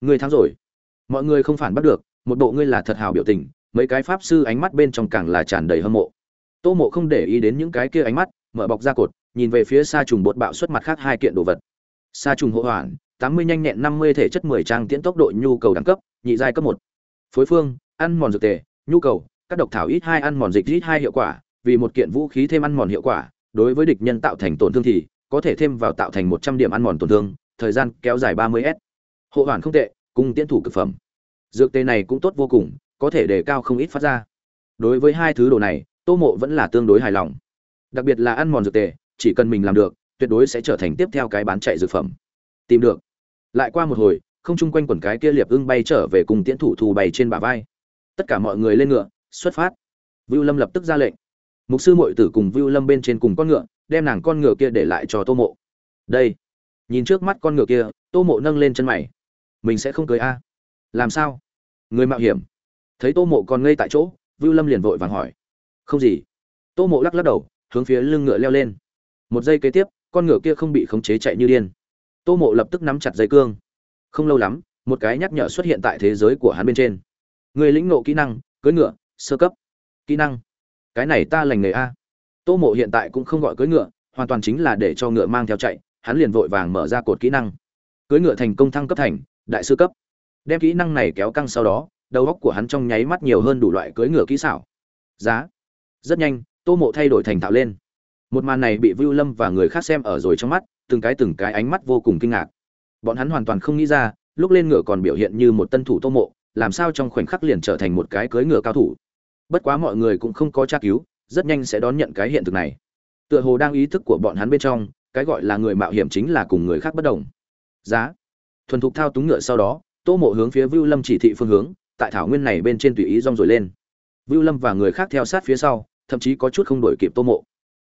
Speaker 1: ngươi thắng rồi. Mọi người không phản bắt được, một bộ ngươi là thật hào biểu tình, mấy cái pháp sư ánh mắt bên trong càng là tràn đầy hâm mộ. Tô mộ không để ý đến những cái kia ánh mắt, mở bọc ra cột, nhìn về phía xa trùng bột bạo xuất mặt khác hai kiện đồ vật. Xa trùng hộ hoàn tám mươi nhanh nhẹn, năm mươi thể chất, mười trang tiễn tốc độ nhu cầu đẳng cấp, nhị giai cấp một. Phối phương, ăn mòn dược tề, nhu cầu, các độc thảo ít hai, ăn mòn dịch ít hai hiệu quả, vì một kiện vũ khí thêm ăn mòn hiệu quả, đối với địch nhân tạo thành tổn thương thì có thể thêm vào tạo thành một trăm điểm ăn mòn tổn thương, thời gian kéo dài ba mươi s hộ hoàn không tệ cung tiến thủ cực phẩm. Dược tề này cũng tốt vô cùng, có thể đề cao không ít phát ra. Đối với hai thứ đồ này, tô mộ vẫn là tương đối hài lòng. Đặc biệt là ăn mòn dược tề, chỉ cần mình làm được, tuyệt đối sẽ trở thành tiếp theo cái bán chạy dược phẩm. Tìm được. Lại qua một hồi, không chung quanh quần cái kia liệp ưng bay trở về cùng tiễn thủ thù bày trên bả vai. Tất cả mọi người lên ngựa, xuất phát. Vưu lâm lập tức ra lệnh. Mục sư mội tử cùng vưu lâm bên trên cùng con ngựa, đem nàng con ngựa kia để lại cho tô mộ. Đây. Nhìn trước mắt con ngựa kia, tô mộ nâng lên chân mày mình sẽ không cưới a. Làm sao? Người mạo hiểm. Thấy tô mộ còn ngây tại chỗ, vưu lâm liền vội vàng hỏi. Không gì. Tô mộ lắc lắc đầu, hướng phía lưng ngựa leo lên. Một giây kế tiếp, con ngựa kia không bị khống chế chạy như điên. Tô mộ lập tức nắm chặt dây cương. Không lâu lắm, một cái nhắc nhở xuất hiện tại thế giới của hắn bên trên. Người lĩnh nộ kỹ năng, cưỡi ngựa, sơ cấp. Kỹ năng. Cái này ta lành nghề a. Tô mộ hiện tại cũng không gọi cưỡi ngựa, hoàn toàn chính là để cho ngựa mang theo chạy, hắn liền vội vàng mở ra cột kỹ năng. Cưỡi ngựa thành công thăng cấp thành đại sư cấp. Đem kỹ năng này kéo căng sau đó, đầu óc của hắn trong nháy mắt nhiều hơn đủ loại cưỡi ngựa kỹ xảo. Giá. Rất nhanh, tô mộ thay đổi thành thạo lên. Một màn này bị vưu lâm và người khác xem ở rồi trong mắt, từng cái từng cái ánh mắt vô cùng kinh ngạc. Bọn hắn hoàn toàn không nghĩ ra, lúc lên ngựa còn biểu hiện như một tân thủ tô mộ, làm sao trong khoảnh khắc liền trở thành một cái cưỡi ngựa cao thủ. Bất quá mọi người cũng không có tra cứu, rất nhanh sẽ đón nhận cái hiện thực này. Tựa hồ đang ý thức của bọn hắn bên trong, cái gọi là người mạo hiểm chính là cùng người khác bất đồng. Giá thuần thục thao túng ngựa sau đó, tô mộ hướng phía vưu lâm chỉ thị phương hướng, tại thảo nguyên này bên trên tùy ý rong rồi lên. Vưu lâm và người khác theo sát phía sau, thậm chí có chút không đổi kịp tô mộ.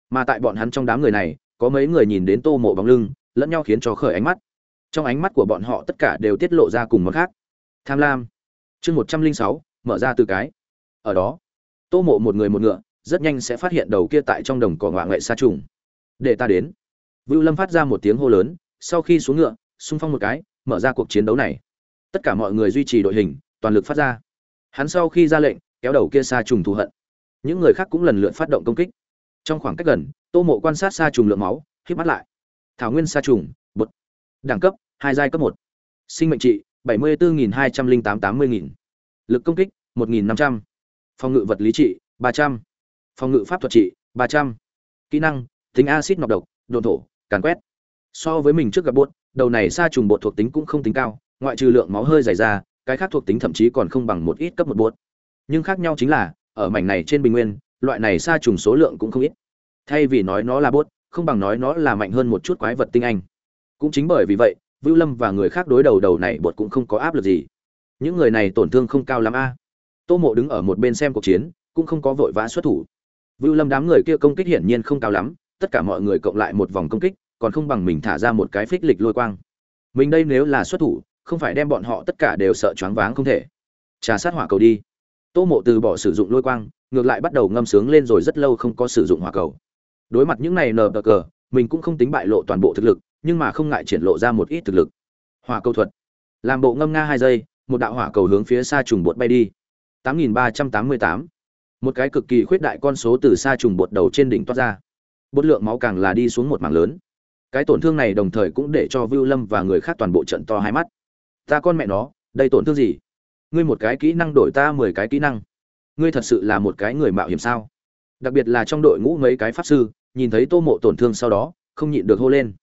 Speaker 1: Mà tại bọn hắn trong đám người này, có mấy người nhìn đến tô mộ bóng lưng, lẫn nhau khiến cho khởi ánh mắt. Trong ánh mắt của bọn họ tất cả đều tiết lộ ra cùng một khác. Tham lam. Chương một trăm linh sáu, mở ra từ cái. Ở đó, tô mộ một người một ngựa, rất nhanh sẽ phát hiện đầu kia tại trong đồng cỏ ngoại ngoại xa trùng. Để ta đến. Vưu lâm phát ra một tiếng hô lớn, sau khi xuống ngựa, xung phong một cái mở ra cuộc chiến đấu này. Tất cả mọi người duy trì đội hình, toàn lực phát ra. Hắn sau khi ra lệnh, kéo đầu kia xa trùng thù hận. Những người khác cũng lần lượt phát động công kích. Trong khoảng cách gần, tô mộ quan sát xa trùng lượng máu, hít mắt lại. Thảo nguyên xa trùng, bột. Đẳng cấp, hai giai cấp một. Sinh mệnh trị, bảy mươi bốn hai trăm linh tám tám mươi nghìn. Lực công kích, một nghìn năm trăm. Phòng ngự vật lý trị, ba trăm. Phòng ngự pháp thuật trị, ba trăm. Kỹ năng, tính acid nọc độc đồn thổ, càn quét. So với mình trước gặp bột đầu này sa trùng bột thuộc tính cũng không tính cao, ngoại trừ lượng máu hơi dày ra, cái khác thuộc tính thậm chí còn không bằng một ít cấp một bột. Nhưng khác nhau chính là, ở mảnh này trên bình nguyên, loại này sa trùng số lượng cũng không ít. Thay vì nói nó là bốt không bằng nói nó là mạnh hơn một chút quái vật tinh anh. Cũng chính bởi vì vậy, vưu lâm và người khác đối đầu đầu này bột cũng không có áp lực gì. Những người này tổn thương không cao lắm a. Tô mộ đứng ở một bên xem cuộc chiến, cũng không có vội vã xuất thủ. Vưu lâm đám người kia công kích hiển nhiên không cao lắm, tất cả mọi người cộng lại một vòng công kích còn không bằng mình thả ra một cái phích lịch lôi quang. Mình đây nếu là xuất thủ, không phải đem bọn họ tất cả đều sợ choáng váng không thể. Trà sát hỏa cầu đi. Tô mộ từ bỏ sử dụng lôi quang, ngược lại bắt đầu ngâm sướng lên rồi rất lâu không có sử dụng hỏa cầu. Đối mặt những này nờ cờ, mình cũng không tính bại lộ toàn bộ thực lực, nhưng mà không ngại triển lộ ra một ít thực lực. Hỏa cầu thuật. Làm bộ ngâm nga hai giây, một đạo hỏa cầu hướng phía xa trùng bột bay đi. 8388. một cái cực kỳ khuyết đại con số từ xa trùng bột đầu trên đỉnh toát ra. Bột lượng máu càng là đi xuống một mảng lớn cái tổn thương này đồng thời cũng để cho Vưu Lâm và người khác toàn bộ trận to hai mắt. Ta con mẹ nó, đây tổn thương gì? Ngươi một cái kỹ năng đổi ta mười cái kỹ năng. Ngươi thật sự là một cái người mạo hiểm sao? Đặc biệt là trong đội ngũ mấy cái pháp sư, nhìn thấy Tô Mộ tổn thương sau đó, không nhịn được hô lên.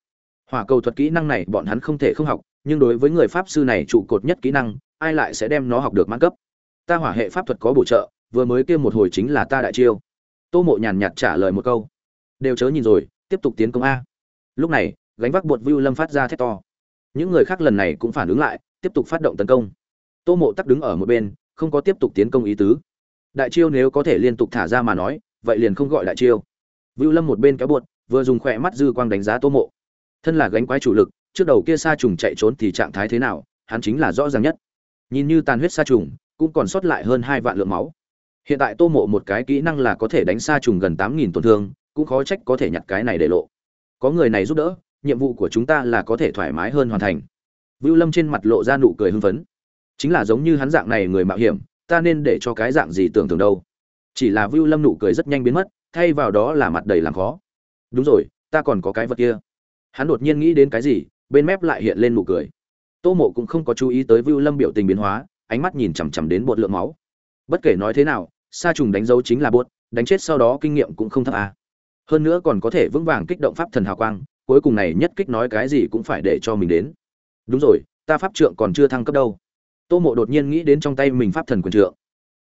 Speaker 1: Hỏa cầu thuật kỹ năng này bọn hắn không thể không học, nhưng đối với người pháp sư này trụ cột nhất kỹ năng, ai lại sẽ đem nó học được mãn cấp? Ta hỏa hệ pháp thuật có bổ trợ, vừa mới kia một hồi chính là ta đại chiêu. Tô Mộ nhàn nhạt trả lời một câu. Đều chớ nhìn rồi, tiếp tục tiến công a lúc này, gánh vác bột vưu lâm phát ra thét to. Những người khác lần này cũng phản ứng lại, tiếp tục phát động tấn công. Tô mộ tắc đứng ở một bên, không có tiếp tục tiến công ý tứ. Đại chiêu nếu có thể liên tục thả ra mà nói, vậy liền không gọi đại chiêu. Vưu lâm một bên kéo bột, vừa dùng khỏe mắt dư quang đánh giá tô mộ. Thân là gánh quái chủ lực, trước đầu kia sa trùng chạy trốn thì trạng thái thế nào, hắn chính là rõ ràng nhất. Nhìn như tàn huyết sa trùng, cũng còn sót lại hơn hai vạn lượng máu. Hiện tại tô mộ một cái kỹ năng là có thể đánh sa trùng gần tám nghìn tổn thương, cũng khó trách có thể nhặt cái này để lộ có người này giúp đỡ, nhiệm vụ của chúng ta là có thể thoải mái hơn hoàn thành. Vưu lâm trên mặt lộ ra nụ cười hưng phấn. Chính là giống như hắn dạng này người mạo hiểm, ta nên để cho cái dạng gì tưởng tượng đâu. Chỉ là vưu lâm nụ cười rất nhanh biến mất, thay vào đó là mặt đầy làm khó. Đúng rồi, ta còn có cái vật kia. Hắn đột nhiên nghĩ đến cái gì, bên mép lại hiện lên nụ cười. Tô mộ cũng không có chú ý tới vưu lâm biểu tình biến hóa, ánh mắt nhìn chằm chằm đến bột lượng máu. Bất kể nói thế nào, sa trùng đánh dấu chính là bột, đánh chết sau đó kinh nghiệm cũng không thấp à hơn nữa còn có thể vững vàng kích động pháp thần hào quang, cuối cùng này nhất kích nói cái gì cũng phải để cho mình đến. Đúng rồi, ta pháp trượng còn chưa thăng cấp đâu. Tô mộ đột nhiên nghĩ đến trong tay mình pháp thần quyền trượng.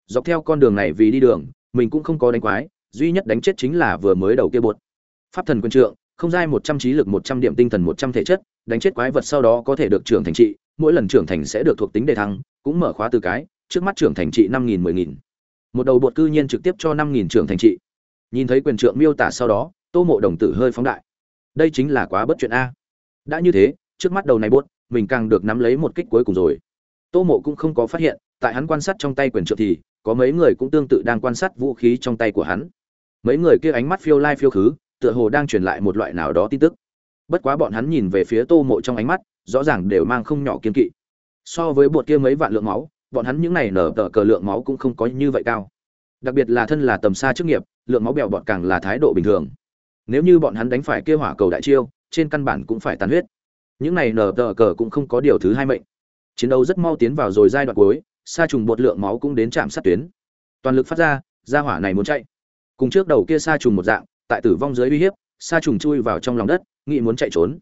Speaker 1: Dọc theo con đường này vì đi đường, mình cũng không có đánh quái, duy nhất đánh chết chính là vừa mới đầu kia bột. Pháp thần quyền trượng, không dai một trăm trí lực, một trăm điểm tinh thần, một trăm thể chất, đánh chết quái vật sau đó có thể được trưởng thành trị, mỗi lần trưởng thành sẽ được thuộc tính đề thăng, cũng mở khóa từ cái, trước mắt trưởng thành trị năm nghìn, mười nghìn. Một đầu bột cư nhiên trực tiếp cho năm nghìn trưởng thành trị nhìn thấy quyền trượng miêu tả sau đó, tô mộ đồng tử hơi phóng đại. Đây chính là quá bất chuyện a. Đã như thế, trước mắt đầu này buốt, mình càng được nắm lấy một kích cuối cùng rồi. Tô mộ cũng không có phát hiện, tại hắn quan sát trong tay quyền trượng thì, có mấy người cũng tương tự đang quan sát vũ khí trong tay của hắn. Mấy người kia ánh mắt phiêu lai phiêu khứ, tựa hồ đang truyền lại một loại nào đó tin tức. Bất quá bọn hắn nhìn về phía tô mộ trong ánh mắt, rõ ràng đều mang không nhỏ kiên kỵ. So với bột kia mấy vạn lượng máu, bọn hắn những này nở tờ cờ lượng máu cũng không có như vậy cao đặc biệt là thân là tầm xa chức nghiệp, lượng máu bèo bọt càng là thái độ bình thường. Nếu như bọn hắn đánh phải kia hỏa cầu đại chiêu, trên căn bản cũng phải tàn huyết. Những này nở tờ cờ cũng không có điều thứ hai mệnh. Chiến đấu rất mau tiến vào rồi giai đoạn cuối, sa trùng bột lượng máu cũng đến trạm sát tuyến. Toàn lực phát ra ra hỏa này muốn chạy. Cùng trước đầu kia sa trùng một dạng, tại tử vong dưới uy hiếp, sa trùng chui vào trong lòng đất, nghĩ muốn chạy trốn.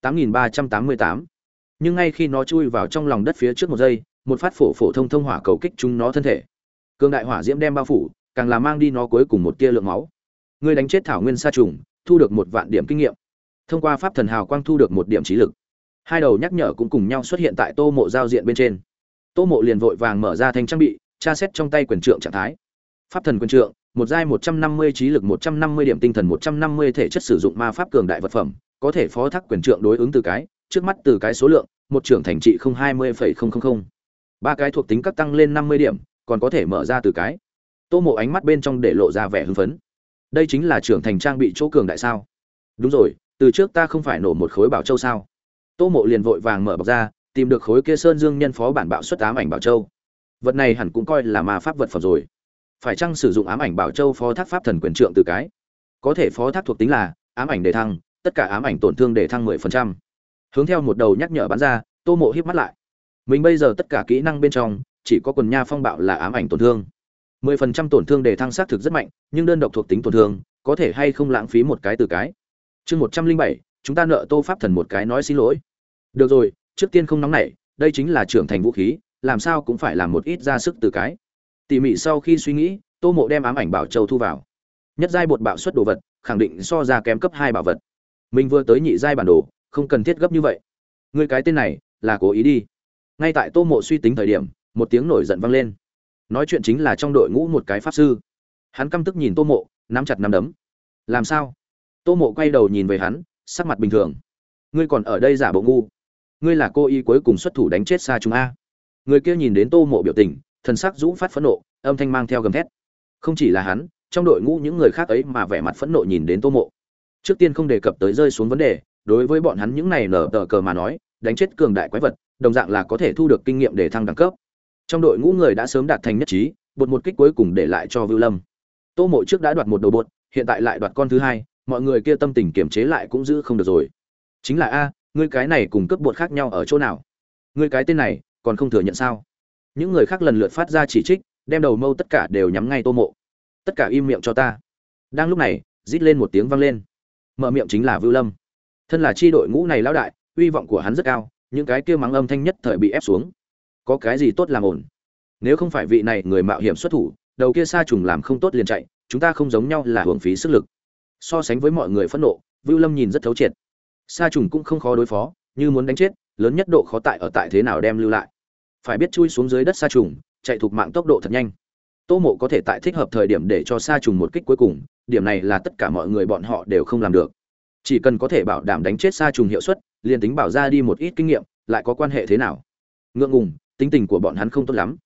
Speaker 1: 8388 nhưng ngay khi nó chui vào trong lòng đất phía trước một giây, một phát phổ phổ thông thông hỏa cầu kích chúng nó thân thể cương đại hỏa diễm đem bao phủ, càng là mang đi nó cuối cùng một tia lượng máu. Ngươi đánh chết thảo nguyên sa trùng, thu được một vạn điểm kinh nghiệm. Thông qua pháp thần hào quang thu được một điểm trí lực. Hai đầu nhắc nhở cũng cùng nhau xuất hiện tại tô mộ giao diện bên trên. Tô mộ liền vội vàng mở ra thành trang bị, tra xét trong tay quyền trượng trạng thái. Pháp thần quyền trượng, một giai một trăm năm mươi trí lực một trăm năm mươi điểm tinh thần một trăm năm mươi thể chất sử dụng ma pháp cường đại vật phẩm, có thể phó thác quyền trượng đối ứng từ cái, trước mắt từ cái số lượng, một trưởng thành trị không hai mươi phẩy không không không. Ba cái thuộc tính các tăng lên năm mươi điểm còn có thể mở ra từ cái. Tô mộ ánh mắt bên trong để lộ ra vẻ hưng phấn. Đây chính là trưởng thành trang bị chỗ cường đại sao? Đúng rồi, từ trước ta không phải nổ một khối bảo châu sao? Tô mộ liền vội vàng mở bọc ra, tìm được khối kia sơn dương nhân phó bản bạo xuất ám ảnh bảo châu. Vật này hẳn cũng coi là ma pháp vật phẩm rồi. Phải chăng sử dụng ám ảnh bảo châu phó thác pháp thần quyền trượng từ cái? Có thể phó thác thuộc tính là ám ảnh đề thăng, tất cả ám ảnh tổn thương đề thăng mười phần trăm. Hướng theo một đầu nhắc nhở bắn ra, tô mộ híp mắt lại. Mình bây giờ tất cả kỹ năng bên trong chỉ có quần nha phong bạo là ám ảnh tổn thương. Mười phần trăm tổn thương để thăng sát thực rất mạnh, nhưng đơn độc thuộc tính tổn thương, có thể hay không lãng phí một cái từ cái. Chương một trăm linh bảy, chúng ta nợ tô pháp thần một cái nói xin lỗi. Được rồi, trước tiên không nóng nảy, đây chính là trưởng thành vũ khí, làm sao cũng phải làm một ít ra sức từ cái. Tỉ mỉ sau khi suy nghĩ, tô mộ đem ám ảnh bảo châu thu vào. Nhất giai bột bạo xuất đồ vật, khẳng định so ra kém cấp hai bảo vật. Mình vừa tới nhị giai bản đồ, không cần thiết gấp như vậy. Người cái tên này, là cố ý đi. Ngay tại tô mộ suy tính thời điểm một tiếng nổi giận vang lên. Nói chuyện chính là trong đội ngũ một cái pháp sư. Hắn căm tức nhìn tô mộ, nắm chặt nắm đấm. Làm sao? Tô mộ quay đầu nhìn về hắn, sắc mặt bình thường. Ngươi còn ở đây giả bộ ngu. Ngươi là cô y cuối cùng xuất thủ đánh chết xa chúng a. Người kia nhìn đến tô mộ biểu tình, thần sắc rũ phát phẫn nộ, âm thanh mang theo gầm thét. Không chỉ là hắn, trong đội ngũ những người khác ấy mà vẻ mặt phẫn nộ nhìn đến tô mộ. Trước tiên không đề cập tới rơi xuống vấn đề, đối với bọn hắn những này nở tờ cờ mà nói, đánh chết cường đại quái vật, đồng dạng là có thể thu được kinh nghiệm để thăng đẳng cấp trong đội ngũ người đã sớm đạt thành nhất trí, bột một kích cuối cùng để lại cho vưu lâm. Tô mộ trước đã đoạt một đầu bột, hiện tại lại đoạt con thứ hai, mọi người kia tâm tình kiềm chế lại cũng giữ không được rồi. Chính là, a, ngươi cái này cùng cấp bột khác nhau ở chỗ nào? Ngươi cái tên này, còn không thừa nhận sao? Những người khác lần lượt phát ra chỉ trích, đem đầu mâu tất cả đều nhắm ngay tô mộ. Tất cả im miệng cho ta. Đang lúc này, rít lên một tiếng vang lên. Mở miệng chính là vưu lâm. Thân là chi đội ngũ này lão đại, uy vọng của hắn rất cao, những cái kia mắng âm thanh nhất thời bị ép xuống có cái gì tốt làm ổn? Nếu không phải vị này người mạo hiểm xuất thủ, đầu kia sa trùng làm không tốt liền chạy, chúng ta không giống nhau là hưởng phí sức lực. So sánh với mọi người phẫn nộ, vưu lâm nhìn rất thấu triệt. Sa trùng cũng không khó đối phó, như muốn đánh chết, lớn nhất độ khó tại ở tại thế nào đem lưu lại. Phải biết chui xuống dưới đất sa trùng, chạy thuộc mạng tốc độ thật nhanh. Tô mộ có thể tại thích hợp thời điểm để cho sa trùng một kích cuối cùng, điểm này là tất cả mọi người bọn họ đều không làm được. Chỉ cần có thể bảo đảm đánh chết sa trùng hiệu suất, liền tính bảo ra đi một ít kinh nghiệm, lại có quan hệ thế nào? Ngượng ngùng tính tình của bọn hắn không tốt lắm.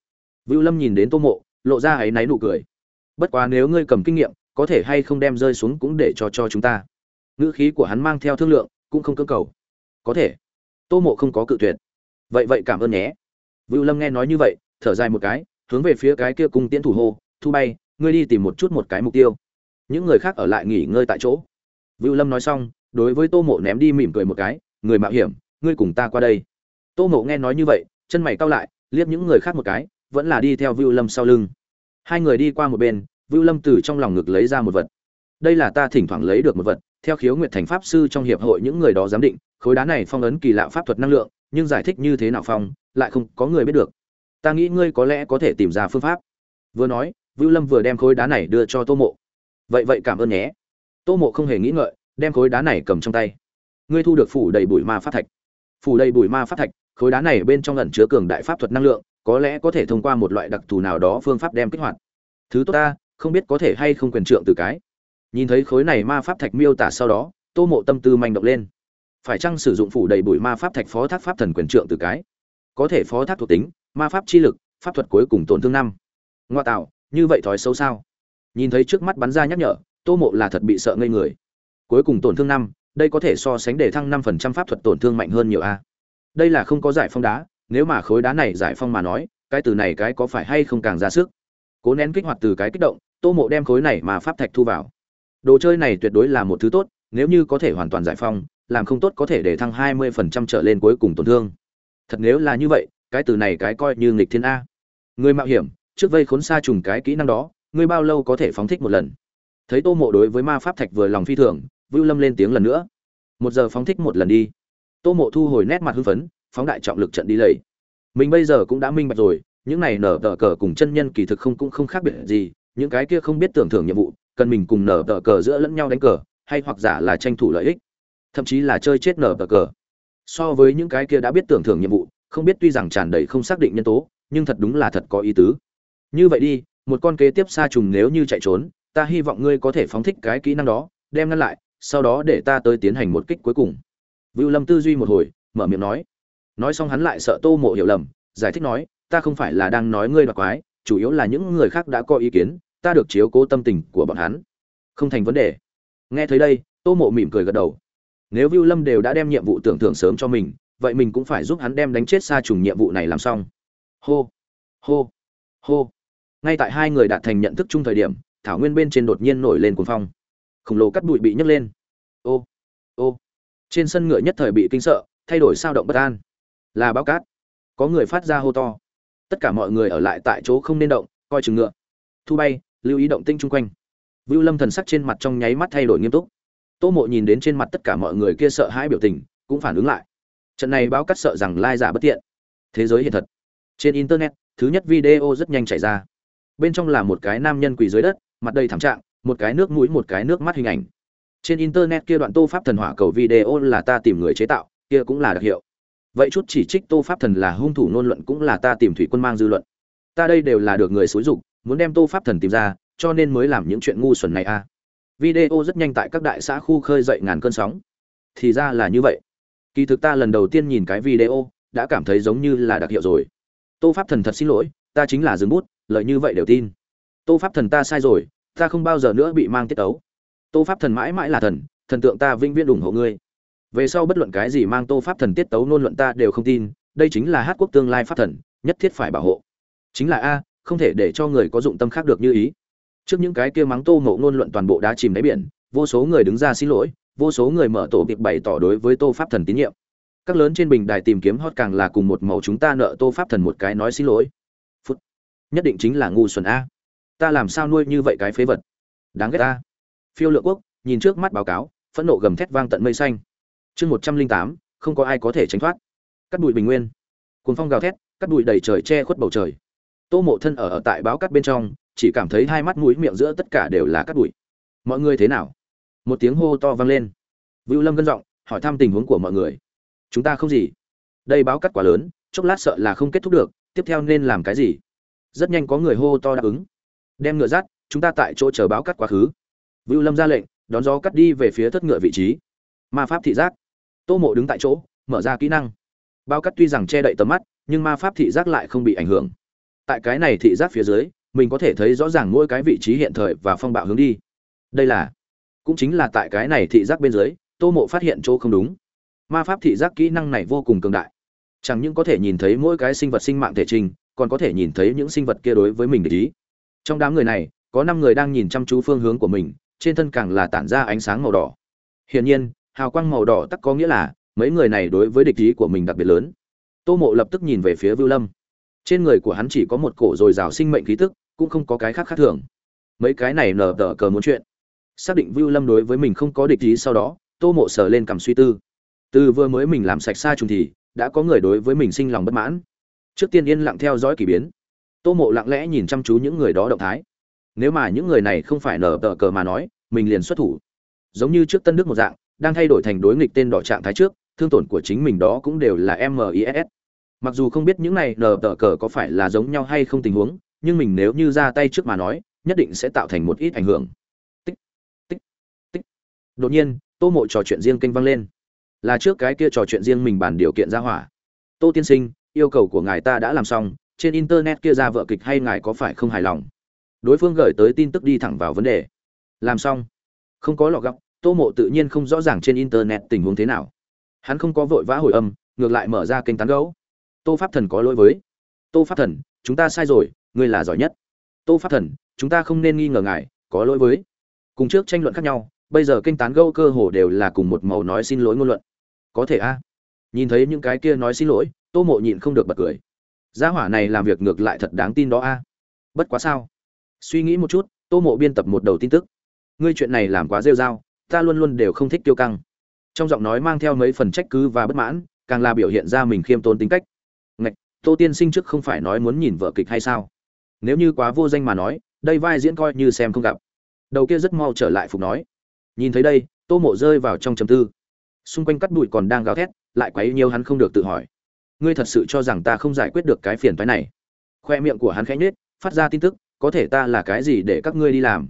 Speaker 1: Vưu lâm nhìn đến tô mộ, lộ ra áy náy nụ cười. Bất quá nếu ngươi cầm kinh nghiệm, có thể hay không đem rơi xuống cũng để cho cho chúng ta. Ngữ khí của hắn mang theo thương lượng, cũng không cơ cầu. Có thể. Tô mộ không có cự tuyệt. Vậy vậy cảm ơn nhé. Vưu lâm nghe nói như vậy, thở dài một cái, hướng về phía cái kia cung tiễn thủ hô, thu bay, ngươi đi tìm một chút một cái mục tiêu. Những người khác ở lại nghỉ ngơi tại chỗ. Vưu lâm nói xong, đối với tô mộ ném đi mỉm cười một cái, người mạo hiểm, ngươi cùng ta qua đây. Tô mộ nghe nói như vậy chân mày cau lại, liếc những người khác một cái, vẫn là đi theo vưu lâm sau lưng. Hai người đi qua một bên, vưu lâm từ trong lòng ngực lấy ra một vật. Đây là ta thỉnh thoảng lấy được một vật, theo khiếu nguyệt thành pháp sư trong hiệp hội những người đó giám định, khối đá này phong ấn kỳ lạ pháp thuật năng lượng, nhưng giải thích như thế nào phong, lại không có người biết được. Ta nghĩ ngươi có lẽ có thể tìm ra phương pháp. Vừa nói, vưu lâm vừa đem khối đá này đưa cho tô mộ. Vậy vậy cảm ơn nhé. Tô mộ không hề nghĩ ngợi, đem khối đá này cầm trong tay. Ngươi thu được phủ đầy bụi ma pháp thạch. Phủ đầy bụi ma pháp thạch khối đá này bên trong ẩn chứa cường đại pháp thuật năng lượng, có lẽ có thể thông qua một loại đặc thù nào đó phương pháp đem kích hoạt. Thứ tốt ta, không biết có thể hay không quyền trượng từ cái. Nhìn thấy khối này ma pháp thạch miêu tả sau đó, tô mộ tâm tư manh động lên. Phải chăng sử dụng phủ đầy bụi ma pháp thạch phó thác pháp thần quyền trượng từ cái? Có thể phó thác thuộc tính, ma pháp chi lực, pháp thuật cuối cùng tổn thương năm. Ngoa tạo, như vậy thói xấu sao? Nhìn thấy trước mắt bắn ra nhắc nhở, tô mộ là thật bị sợ ngây người. Cuối cùng tổn thương năm, đây có thể so sánh để thăng năm phần trăm pháp thuật tổn thương mạnh hơn nhiều a đây là không có giải phong đá, nếu mà khối đá này giải phong mà nói, cái từ này cái có phải hay không càng ra sức? Cố nén kích hoạt từ cái kích động, tô mộ đem khối này mà pháp thạch thu vào. Đồ chơi này tuyệt đối là một thứ tốt, nếu như có thể hoàn toàn giải phong làm không tốt có thể để thăng hai mươi phần trăm trở lên cuối cùng tổn thương. Thật nếu là như vậy, cái từ này cái coi như nghịch thiên a. Người mạo hiểm, trước vây khốn xa trùng cái kỹ năng đó, ngươi bao lâu có thể phóng thích một lần? Thấy tô mộ đối với ma pháp thạch vừa lòng phi thường, vưu lâm lên tiếng lần nữa. Một giờ phóng thích một lần đi tô mộ thu hồi nét mặt hưng phấn, phóng đại trọng lực trận đi lầy. Mình bây giờ cũng đã minh bạch rồi, những này nở tờ cờ cùng chân nhân kỳ thực không cũng không khác biệt gì, những cái kia không biết tưởng thưởng nhiệm vụ, cần mình cùng nở tờ cờ giữa lẫn nhau đánh cờ, hay hoặc giả là tranh thủ lợi ích, thậm chí là chơi chết nở tờ cờ. So với những cái kia đã biết tưởng thưởng nhiệm vụ, không biết tuy rằng tràn đầy không xác định nhân tố, nhưng thật đúng là thật có ý tứ. Như vậy đi, một con kế tiếp xa trùng nếu như chạy trốn, ta hy vọng ngươi có thể phóng thích cái kỹ năng đó, đem ngăn lại, sau đó để ta tới tiến hành một kích cuối cùng vưu lâm tư duy một hồi, mở miệng nói. Nói xong hắn lại sợ tô mộ hiểu lầm, giải thích nói, ta không phải là đang nói ngươi đoạt quái, chủ yếu là những người khác đã có ý kiến, ta được chiếu cố tâm tình của bọn hắn. Không thành vấn đề. Nghe thấy đây, tô mộ mỉm cười gật đầu. Nếu vưu lâm đều đã đem nhiệm vụ tưởng thưởng sớm cho mình, vậy mình cũng phải giúp hắn đem đánh chết xa trùng nhiệm vụ này làm xong. Hô hô hô. Ngay tại hai người đạt thành nhận thức chung thời điểm, thảo nguyên bên trên đột nhiên nổi lên cuồng phong. Khổng lồ cắt bụi bị nhấc lên. Ô ô trên sân ngựa nhất thời bị kinh sợ, thay đổi sao động bất an. Là báo cát. Có người phát ra hô to. Tất cả mọi người ở lại tại chỗ không nên động, coi chừng ngựa. Thu bay, lưu ý động tinh chung quanh. Vưu lâm thần sắc trên mặt trong nháy mắt thay đổi nghiêm túc. Tô mộ nhìn đến trên mặt tất cả mọi người kia sợ hãi biểu tình, cũng phản ứng lại. Trận này báo cắt sợ rằng lai giả bất tiện. Thế giới hiện thật. Trên internet, thứ nhất video rất nhanh chảy ra. Bên trong là một cái nam nhân quỳ dưới đất, mặt đầy thảm trạng, một cái nước mũi, một cái nước mắt hình ảnh trên internet kia đoạn tô pháp thần hỏa cầu video là ta tìm người chế tạo, kia cũng là đặc hiệu. Vậy chút chỉ trích tô pháp thần là hung thủ nôn luận cũng là ta tìm thủy quân mang dư luận. Ta đây đều là được người xúi dục, muốn đem tô pháp thần tìm ra, cho nên mới làm những chuyện ngu xuẩn này a video rất nhanh tại các đại xã khu khơi dậy ngàn cơn sóng. Thì ra là như vậy. Kỳ thực ta lần đầu tiên nhìn cái video, đã cảm thấy giống như là đặc hiệu rồi. Tô pháp thần thật xin lỗi, ta chính là dừng bút lợi như vậy đều tin. Tô pháp thần ta sai rồi, ta không bao giờ nữa bị mang tiết ấu tô pháp thần mãi mãi là thần thần tượng ta vĩnh viễn ủng hộ ngươi. Về sau bất luận cái gì mang tô pháp thần tiết tấu nôn luận ta đều không tin, đây chính là hát quốc tương lai pháp thần, nhất thiết phải bảo hộ. Chính là a, không thể để cho người có dụng tâm khác được như ý. Trước những cái kia mắng tô ngộ ngôn luận toàn bộ đá chìm đáy biển, vô số người đứng ra xin lỗi, vô số người mở tổ tiệc bày tỏ đối với tô pháp thần tín nhiệm. Các lớn trên bình đài tìm kiếm hot càng là cùng một màu chúng ta nợ tô pháp thần một cái nói xin lỗi. Phút. Nhất định chính là ngu xuẩn a. Ta làm sao nuôi như vậy cái phế vật? Đáng ghét ta phiêu lượng quốc nhìn trước mắt báo cáo phẫn nộ gầm thét vang tận mây xanh. Chương một trăm linh tám không có ai có thể tránh thoát. Cắt bụi bình nguyên. Cuốn phong gào thét cắt bụi đầy trời che khuất bầu trời. Tô mộ thân ở, ở tại báo cắt bên trong chỉ cảm thấy hai mắt mũi miệng giữa tất cả đều là cắt bụi. Mọi người thế nào? Một tiếng hô to vang lên. Vưu lâm gân giọng hỏi thăm tình huống của mọi người. Chúng ta không gì. Đây báo cắt quá lớn chốc lát sợ là không kết thúc được tiếp theo nên làm cái gì? Rất nhanh có người hô to đáp ứng. Đem ngựa dắt chúng ta tại chỗ chờ báo cắt quá khứ vưu lâm ra lệnh, đón gió cắt đi về phía thất ngựa vị trí. Ma pháp thị giác. Tô mộ đứng tại chỗ, mở ra kỹ năng. Bao cắt tuy rằng che đậy tầm mắt, nhưng ma pháp thị giác lại không bị ảnh hưởng. Tại cái này thị giác phía dưới, mình có thể thấy rõ ràng mỗi cái vị trí hiện thời và phong bạo hướng đi. Đây là, cũng chính là tại cái này thị giác bên dưới, tô mộ phát hiện chỗ không đúng. Ma pháp thị giác kỹ năng này vô cùng cường đại. Chẳng những có thể nhìn thấy mỗi cái sinh vật sinh mạng thể trình, còn có thể nhìn thấy những sinh vật kia đối với mình để ý. Trong đám người này, có năm người đang nhìn chăm chú phương hướng của mình trên thân càng là tản ra ánh sáng màu đỏ. Hiển nhiên, hào quang màu đỏ tắc có nghĩa là, mấy người này đối với địch ý của mình đặc biệt lớn. Tô mộ lập tức nhìn về phía vưu lâm. Trên người của hắn chỉ có một cổ rồi rào sinh mệnh khí tức, cũng không có cái khác khác thường. Mấy cái này nở tở cờ muốn chuyện. Xác định vưu lâm đối với mình không có địch ý sau đó, tô mộ sờ lên cầm suy tư. Từ vừa mới mình làm sạch xa trùng thì, đã có người đối với mình sinh lòng bất mãn. Trước tiên yên lặng theo dõi kỳ biến. Tô mộ lặng lẽ nhìn chăm chú những người đó động thái nếu mà những người này không phải nở tờ cờ mà nói, mình liền xuất thủ. Giống như trước tân đức một dạng, đang thay đổi thành đối nghịch tên đỏ trạng thái trước, thương tổn của chính mình đó cũng đều là miss mặc dù không biết những này nở tờ cờ có phải là giống nhau hay không tình huống, nhưng mình nếu như ra tay trước mà nói, nhất định sẽ tạo thành một ít ảnh hưởng. Tích tích tích. Đột nhiên, tô mộ trò chuyện riêng kênh vang lên. Là trước cái kia trò chuyện riêng mình bàn điều kiện ra hỏa. Tô tiên sinh, yêu cầu của ngài ta đã làm xong, trên internet kia ra vợ kịch hay ngài có phải không hài lòng? Đối phương gửi tới tin tức đi thẳng vào vấn đề. Làm xong. Không có lọ gọc tô mộ tự nhiên không rõ ràng trên internet tình huống thế nào. Hắn không có vội vã hồi âm, ngược lại mở ra kênh tán gấu tô pháp thần có lỗi với. Tô pháp thần, chúng ta sai rồi, ngươi là giỏi nhất. Tô pháp thần, chúng ta không nên nghi ngờ ngài, có lỗi với. Cùng trước tranh luận khác nhau, bây giờ kênh tán gẫu cơ hồ đều là cùng một màu nói xin lỗi ngôn luận. Có thể a. Nhìn thấy những cái kia nói xin lỗi, tô mộ nhịn không được bật cười. Gia hỏa này làm việc ngược lại thật đáng tin đó a. Bất quá sao? Suy nghĩ một chút, tô mộ biên tập một đầu tin tức. Ngươi chuyện này làm quá rêu r a o ta luôn luôn đều không thích tiêu căng. Trong giọng nói mang theo mấy phần trách cứ và bất mãn, càng là biểu hiện ra mình khiêm tốn tính cách. Ngạch, tô tiên sinh trước không phải nói muốn nhìn vợ kịch hay sao? Nếu như quá vô danh mà nói, đây vai diễn coi như xem không gặp. Đầu kia rất mau trở lại phục nói. Nhìn thấy đây, tô mộ rơi vào trong chầm tư. Xung quanh cắt bụi còn đang gào thét, lại quấy nhiều hắn không được tự hỏi. Ngươi thật sự cho rằng ta không giải quyết được cái phiền toái này? Khoe miệng của hắn khẽ nhết phát ra tin tức có thể ta là cái gì để các ngươi đi làm?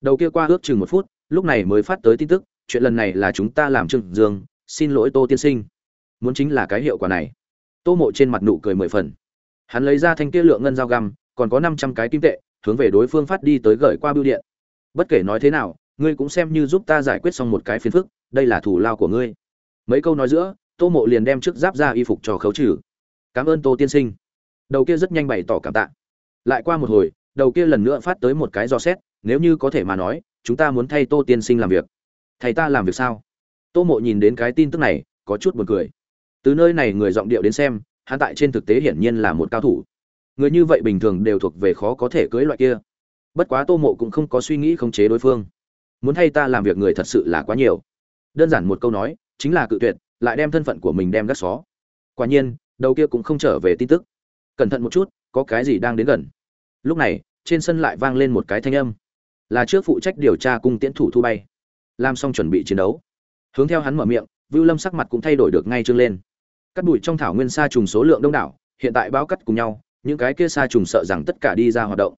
Speaker 1: Đầu kia qua ước chừng một phút, lúc này mới phát tới tin tức, chuyện lần này là chúng ta làm trương dương, xin lỗi tô tiên sinh. Muốn chính là cái hiệu quả này. Tô mộ trên mặt nụ cười mười phần. Hắn lấy ra thanh kia lượng ngân dao găm, còn có năm trăm cái kim tệ, hướng về đối phương phát đi tới gửi qua bưu điện. Bất kể nói thế nào, ngươi cũng xem như giúp ta giải quyết xong một cái phiền phức, đây là thủ lao của ngươi. Mấy câu nói giữa, tô mộ liền đem trước giáp ra y phục cho khấu trừ. Cảm ơn tô tiên sinh. Đầu kia rất nhanh bày tỏ cảm tạ. Lại qua một hồi đầu kia lần nữa phát tới một cái do xét, nếu như có thể mà nói, chúng ta muốn thay tô tiên sinh làm việc. Thầy ta làm việc sao? Tô mộ nhìn đến cái tin tức này, có chút buồn cười. Từ nơi này người giọng điệu đến xem, hắn tại trên thực tế hiển nhiên là một cao thủ. Người như vậy bình thường đều thuộc về khó có thể cưới loại kia. Bất quá tô mộ cũng không có suy nghĩ khống chế đối phương. Muốn thay ta làm việc người thật sự là quá nhiều. Đơn giản một câu nói, chính là cự tuyệt, lại đem thân phận của mình đem gác xó. Quả nhiên, đầu kia cũng không trở về tin tức. Cẩn thận một chút, có cái gì đang đến gần lúc này, trên sân lại vang lên một cái thanh âm. Là trước phụ trách điều tra cung tiễn thủ thu bay. Làm xong chuẩn bị chiến đấu. Hướng theo hắn mở miệng, vưu lâm sắc mặt cũng thay đổi được ngay trương lên. Cắt bụi trong thảo nguyên sa trùng số lượng đông đảo, hiện tại báo cắt cùng nhau, những cái kia sa trùng sợ rằng tất cả đi ra hoạt động.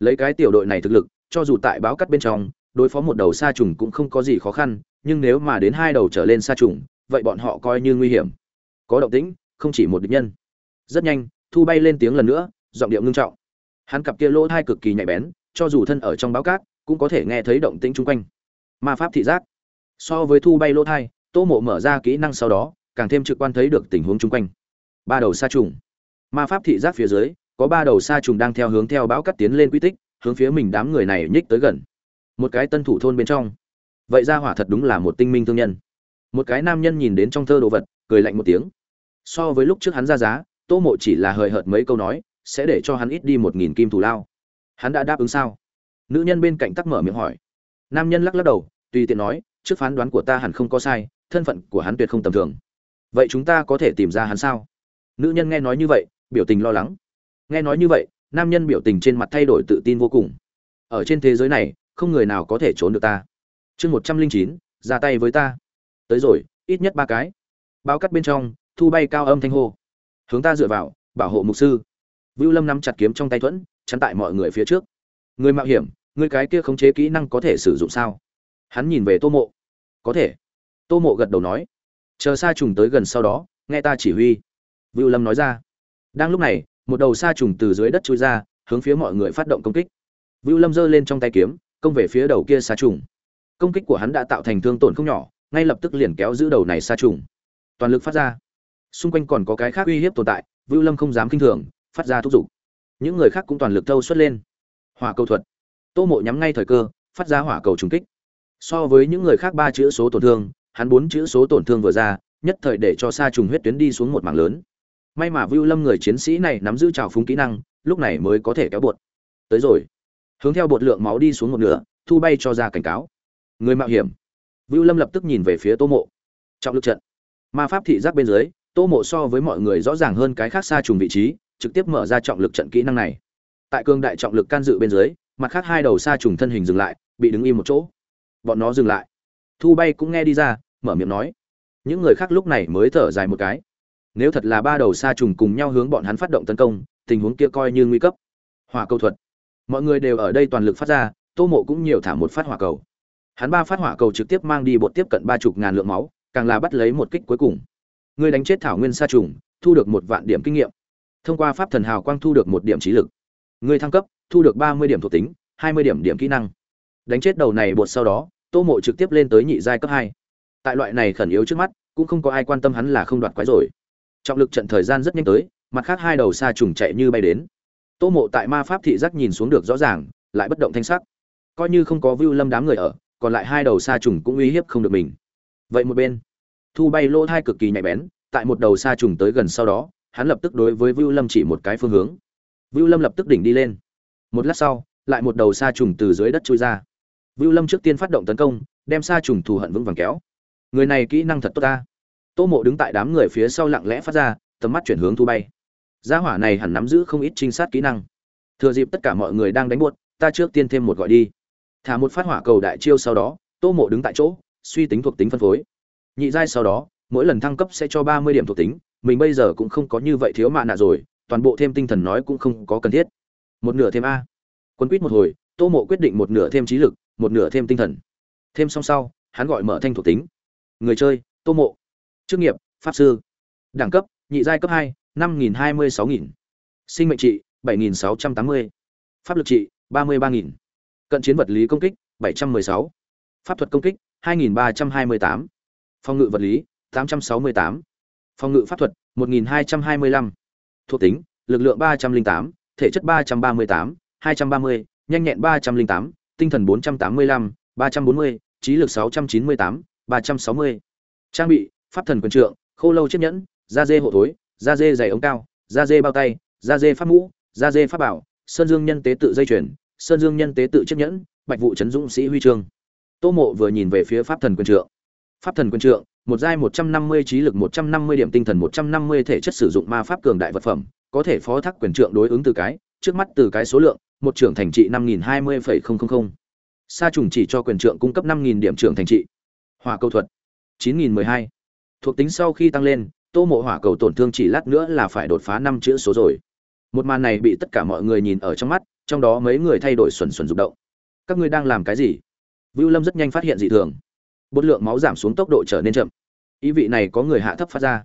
Speaker 1: Lấy cái tiểu đội này thực lực, cho dù tại báo cắt bên trong, đối phó một đầu sa trùng cũng không có gì khó khăn, nhưng nếu mà đến hai đầu trở lên sa trùng, vậy bọn họ coi như nguy hiểm. Có động tĩnh, không chỉ một địch nhân. Rất nhanh, thu bay lên tiếng lần nữa, giọng điệu ngưng trọng hắn cặp kia lỗ thai cực kỳ nhạy bén, cho dù thân ở trong báo cát, cũng có thể nghe thấy động tĩnh chung quanh. Ma pháp thị giác. So với thu bay lỗ thai, tô mộ mở ra kỹ năng sau đó, càng thêm trực quan thấy được tình huống chung quanh. Ba đầu sa trùng. Ma pháp thị giác phía dưới, có ba đầu sa trùng đang theo hướng theo bão cắt tiến lên quy tích, hướng phía mình đám người này nhích tới gần. Một cái tân thủ thôn bên trong. Vậy ra hỏa thật đúng là một tinh minh thương nhân. Một cái nam nhân nhìn đến trong thơ đồ vật, cười lạnh một tiếng. So với lúc trước hắn ra giá, tô mộ chỉ là hời hợt mấy câu nói sẽ để cho hắn ít đi một nghìn kim thù lao. Hắn đã đáp ứng sao? Nữ nhân bên cạnh tắc mở miệng hỏi. Nam nhân lắc lắc đầu, tùy tiện nói, trước phán đoán của ta hẳn không có sai, thân phận của hắn tuyệt không tầm thường. Vậy chúng ta có thể tìm ra hắn sao? Nữ nhân nghe nói như vậy, biểu tình lo lắng. Nghe nói như vậy, nam nhân biểu tình trên mặt thay đổi tự tin vô cùng. Ở trên thế giới này, không người nào có thể trốn được ta. Chương một trăm linh chín, ra tay với ta. Tới rồi, ít nhất ba cái. Bao cắt bên trong, thu bay cao âm thanh hô. Hướng ta dựa vào, bảo hộ mục sư vưu lâm nắm chặt kiếm trong tay thuẫn, chắn tại mọi người phía trước. Người mạo hiểm, người cái kia khống chế kỹ năng có thể sử dụng sao? Hắn nhìn về tô mộ. Có thể. Tô mộ gật đầu nói. Chờ sa trùng tới gần sau đó, nghe ta chỉ huy. Vưu lâm nói ra. Đang lúc này, một đầu sa trùng từ dưới đất chui ra, hướng phía mọi người phát động công kích. Vưu lâm giơ lên trong tay kiếm, công về phía đầu kia sa trùng. Công kích của hắn đã tạo thành thương tổn không nhỏ, ngay lập tức liền kéo giữ đầu này sa trùng. Toàn lực phát ra. Xung quanh còn có cái khác uy hiếp tồn tại, vưu lâm không dám kinh thường phát ra thúc giục. Những người khác cũng toàn lực thâu xuất lên. Hỏa cầu thuật. Tô mộ nhắm ngay thời cơ, phát ra hỏa cầu trùng kích. So với những người khác ba chữ số tổn thương, hắn bốn chữ số tổn thương vừa ra, nhất thời để cho sa trùng huyết tuyến đi xuống một mảng lớn. May mà vưu lâm người chiến sĩ này nắm giữ trào phúng kỹ năng, lúc này mới có thể kéo bột. Tới rồi. Hướng theo bột lượng máu đi xuống một nửa, thu bay cho ra cảnh cáo. Người mạo hiểm. Vưu lâm lập tức nhìn về phía tô mộ. Trọng lực trận. Ma pháp thị giác bên dưới, tô mộ so với mọi người rõ ràng hơn cái khác xa trùng vị trí trực tiếp mở ra trọng lực trận kỹ năng này. Tại cương đại trọng lực can dự bên dưới, mặt khác hai đầu xa trùng thân hình dừng lại, bị đứng im một chỗ. Bọn nó dừng lại. Thu bay cũng nghe đi ra, mở miệng nói. Những người khác lúc này mới thở dài một cái. Nếu thật là ba đầu xa trùng cùng nhau hướng bọn hắn phát động tấn công, tình huống kia coi như nguy cấp. Hỏa cầu thuật. Mọi người đều ở đây toàn lực phát ra, tô mộ cũng nhiều thả một phát hỏa cầu. Hắn ba phát hỏa cầu trực tiếp mang đi bột tiếp cận ba chục ngàn lượng máu, càng là bắt lấy một kích cuối cùng. Ngươi đánh chết thảo nguyên sa trùng, thu được một vạn điểm kinh nghiệm thông qua pháp thần hào quang thu được một điểm trí lực. Người thăng cấp, thu được ba mươi điểm thuộc tính, hai mươi điểm điểm kỹ năng. Đánh chết đầu này bột sau đó, tô mộ trực tiếp lên tới nhị giai cấp hai. Tại loại này khẩn yếu trước mắt, cũng không có ai quan tâm hắn là không đoạt quái rồi. Trọng lực trận thời gian rất nhanh tới, mặt khác hai đầu xa trùng chạy như bay đến. Tô mộ tại ma pháp thị giác nhìn xuống được rõ ràng, lại bất động thanh sắc. Coi như không có vưu lâm đám người ở, còn lại hai đầu sa trùng cũng uy hiếp không được mình. Vậy một bên, thu bay lỗ thai cực kỳ nhạy bén, tại một đầu sa trùng tới gần sau đó hắn lập tức đối với vưu lâm chỉ một cái phương hướng. Vưu lâm lập tức đỉnh đi lên. Một lát sau lại một đầu sa trùng từ dưới đất chui ra. Vưu lâm trước tiên phát động tấn công đem sa trùng thù hận vững vàng kéo. Người này kỹ năng thật tốt ta. Tô mộ đứng tại đám người phía sau lặng lẽ phát ra tầm mắt chuyển hướng thu bay. Gia hỏa này hẳn nắm giữ không ít trinh sát kỹ năng. Thừa dịp tất cả mọi người đang đánh buột, ta trước tiên thêm một gọi đi. Thả một phát hỏa cầu đại chiêu sau đó tô mộ đứng tại chỗ suy tính thuộc tính phân phối. Nhị giai sau đó mỗi lần thăng cấp sẽ cho ba mươi điểm thuộc tính mình bây giờ cũng không có như vậy thiếu mạ nạ rồi, toàn bộ thêm tinh thần nói cũng không có cần thiết. Một nửa thêm a. Quân quýt một hồi, tô mộ quyết định một nửa thêm trí lực, một nửa thêm tinh thần. Thêm xong sau, hắn gọi mở thanh thuộc tính. Người chơi, tô mộ. Chức nghiệp, pháp sư. Đẳng cấp, nhị giai cấp hai, năm nghìn hai mươi sáu nghìn. Sinh mệnh trị, bảy nghìn sáu trăm tám mươi. Pháp lực trị, ba mươi ba nghìn. Cận chiến vật lý công kích, bảy trăm mười sáu. Pháp thuật công kích, hai nghìn ba trăm hai mươi tám. Phòng ngự vật lý, tám trăm sáu mươi tám phòng ngự pháp thuật, một nghìn hai trăm hai mươi lăm. Thuộc tính, lực lượng ba trăm linh tám, thể chất ba trăm ba mươi tám, hai trăm ba mươi, nhanh nhẹn ba trăm linh tám, tinh thần bốn trăm tám mươi lăm, ba trăm bốn mươi, trí lực sáu trăm chín mươi tám, ba trăm sáu mươi. Trang bị, pháp thần quyền trượng, khô lâu chiếc nhẫn, da dê hộ thối, da dê dày ống cao, da dê bao tay, da dê pháp mũ, da dê pháp bảo, sơn dương nhân tế tự dây chuyền, sơn dương nhân tế tự chiếc nhẫn, bạch vụ trấn dũng sĩ huy chương. Tô mộ vừa nhìn về phía pháp thần quyền trượng. Pháp thần quyền trượng một giai một trăm năm mươi, trí lực một trăm năm mươi, điểm tinh thần một trăm năm mươi, thể chất sử dụng ma pháp cường đại vật phẩm, có thể phó thác quyền trượng đối ứng từ cái, trước mắt từ cái số lượng, một trưởng thành trị năm nghìn hai mươi phẩy không không không. Sa trùng chỉ cho quyền trượng cung cấp năm nghìn điểm trưởng thành trị. Hỏa câu thuật, chín nghìn mười hai. Thuộc tính sau khi tăng lên, tô mộ hỏa cầu tổn thương chỉ lát nữa là phải đột phá năm chữ số rồi. Một màn này bị tất cả mọi người nhìn ở trong mắt, trong đó mấy người thay đổi xuẩn xuẩn rụt động. Các ngươi đang làm cái gì? Vưu lâm rất nhanh phát hiện dị thường bột lượng máu giảm xuống tốc độ trở nên chậm. Ý vị này có người hạ thấp phát ra.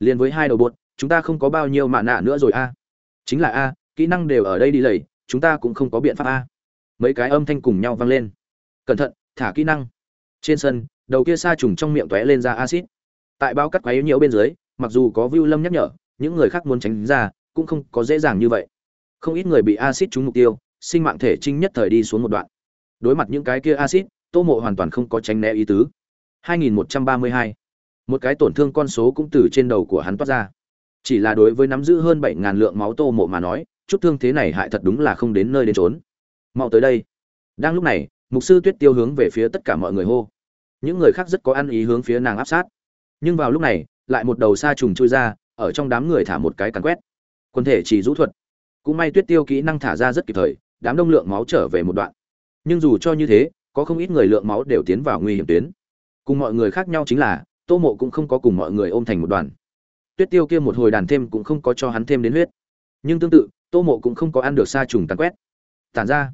Speaker 1: Liền với hai đầu bột, chúng ta không có bao nhiêu mạ nạ nữa rồi a. Chính là a, kỹ năng đều ở đây đi lầy, chúng ta cũng không có biện pháp a. Mấy cái âm thanh cùng nhau vang lên. Cẩn thận, thả kỹ năng. Trên sân, đầu kia sa trùng trong miệng tóe lên ra acid tại bao cắt quấy nhiễu bên dưới, mặc dù có view lâm nhắc nhở, những người khác muốn tránh ra, cũng không có dễ dàng như vậy. Không ít người bị acid trúng mục tiêu, sinh mạng thể trinh nhất thời đi xuống một đoạn. Đối mặt những cái kia acid tô mộ hoàn toàn không có tránh né ý tứ. 2132. một cái tổn thương con số cũng từ trên đầu của hắn toát ra. Chỉ là đối với nắm giữ hơn bảy ngàn lượng máu tô mộ mà nói, chút thương thế này hại thật đúng là không đến nơi đến trốn mau tới đây. Đang lúc này, mục sư tuyết tiêu hướng về phía tất cả mọi người hô. Những người khác rất có ăn ý hướng phía nàng áp sát. Nhưng vào lúc này, lại một đầu sa trùng chui ra, ở trong đám người thả một cái cắn quét. Quân thể chỉ rũ thuật. Cũng may tuyết tiêu kỹ năng thả ra rất kịp thời, đám đông lượng máu trở về một đoạn. Nhưng dù cho như thế có không ít người lượng máu đều tiến vào nguy hiểm tuyến. Cùng mọi người khác nhau chính là, tô mộ cũng không có cùng mọi người ôm thành một đoàn. Tuyết tiêu kia một hồi đàn thêm cũng không có cho hắn thêm đến huyết. Nhưng tương tự, tô mộ cũng không có ăn được sa trùng tàn quét. Tản ra.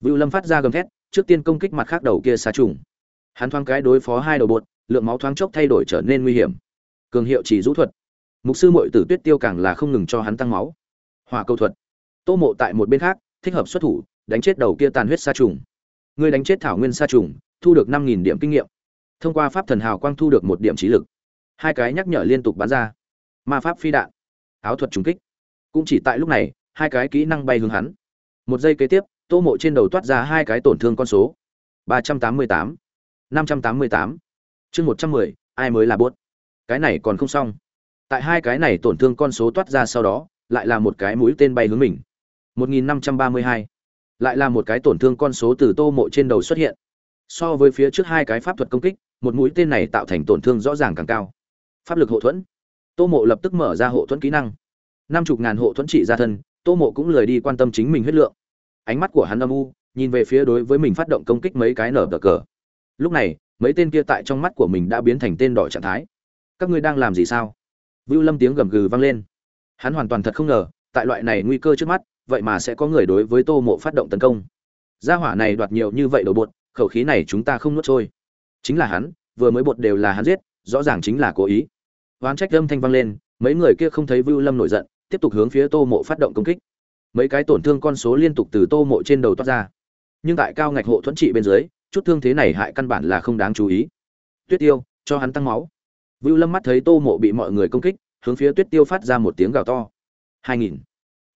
Speaker 1: Vựu lâm phát ra gầm thét, trước tiên công kích mặt khác đầu kia sa trùng. Hắn thoáng cái đối phó hai đầu bột, lượng máu thoáng chốc thay đổi trở nên nguy hiểm. Cường hiệu chỉ rũ thuật. Mục sư mội tử tuyết tiêu càng là không ngừng cho hắn tăng máu. Hòa câu thuật. Tô mộ tại một bên khác, thích hợp xuất thủ, đánh chết đầu kia tàn huyết sa trùng. Ngươi đánh chết thảo nguyên sa trùng, thu được năm nghìn điểm kinh nghiệm. Thông qua pháp thần hào quang thu được một điểm trí lực. Hai cái nhắc nhở liên tục bắn ra. Ma pháp phi đạn. Áo thuật trùng kích. Cũng chỉ tại lúc này, hai cái kỹ năng bay hướng hắn. Một giây kế tiếp, tô mộ trên đầu toát ra hai cái tổn thương con số. ba trăm tám mươi tám. năm trăm tám mươi tám. Chương một trăm mười, ai mới là bốt? Cái này còn không xong. Tại hai cái này tổn thương con số toát ra sau đó, lại là một cái mũi tên bay hướng mình. một nghìn năm trăm ba mươi hai lại là một cái tổn thương con số từ tô mộ trên đầu xuất hiện. So với phía trước hai cái pháp thuật công kích, một mũi tên này tạo thành tổn thương rõ ràng càng cao. Pháp lực hộ thuẫn. Tô mộ lập tức mở ra hộ thuẫn kỹ năng. Năm chục ngàn hộ thuẫn trị ra thân, tô mộ cũng lười đi quan tâm chính mình huyết lượng. Ánh mắt của hắn âm u, nhìn về phía đối với mình phát động công kích mấy cái nở bờ cờ. Lúc này, mấy tên kia tại trong mắt của mình đã biến thành tên đỏ trạng thái. Các ngươi đang làm gì sao? Vưu lâm tiếng gầm gừ vang lên. Hắn hoàn toàn thật không ngờ, tại loại này nguy cơ trước mắt vậy mà sẽ có người đối với tô mộ phát động tấn công. Gia hỏa này đoạt nhiều như vậy đồ bột, khẩu khí này chúng ta không nuốt trôi. Chính là hắn, vừa mới bột đều là hắn giết, rõ ràng chính là cố ý. Oán trách âm thanh vang lên, mấy người kia không thấy vưu lâm nổi giận, tiếp tục hướng phía tô mộ phát động công kích. Mấy cái tổn thương con số liên tục từ tô mộ trên đầu toát ra. Nhưng tại cao ngạch hộ thuẫn trị bên dưới, chút thương thế này hại căn bản là không đáng chú ý. Tuyết tiêu, cho hắn tăng máu. Vưu lâm mắt thấy tô mộ bị mọi người công kích, hướng phía tuyết tiêu phát ra một tiếng gào to. Hai nghìn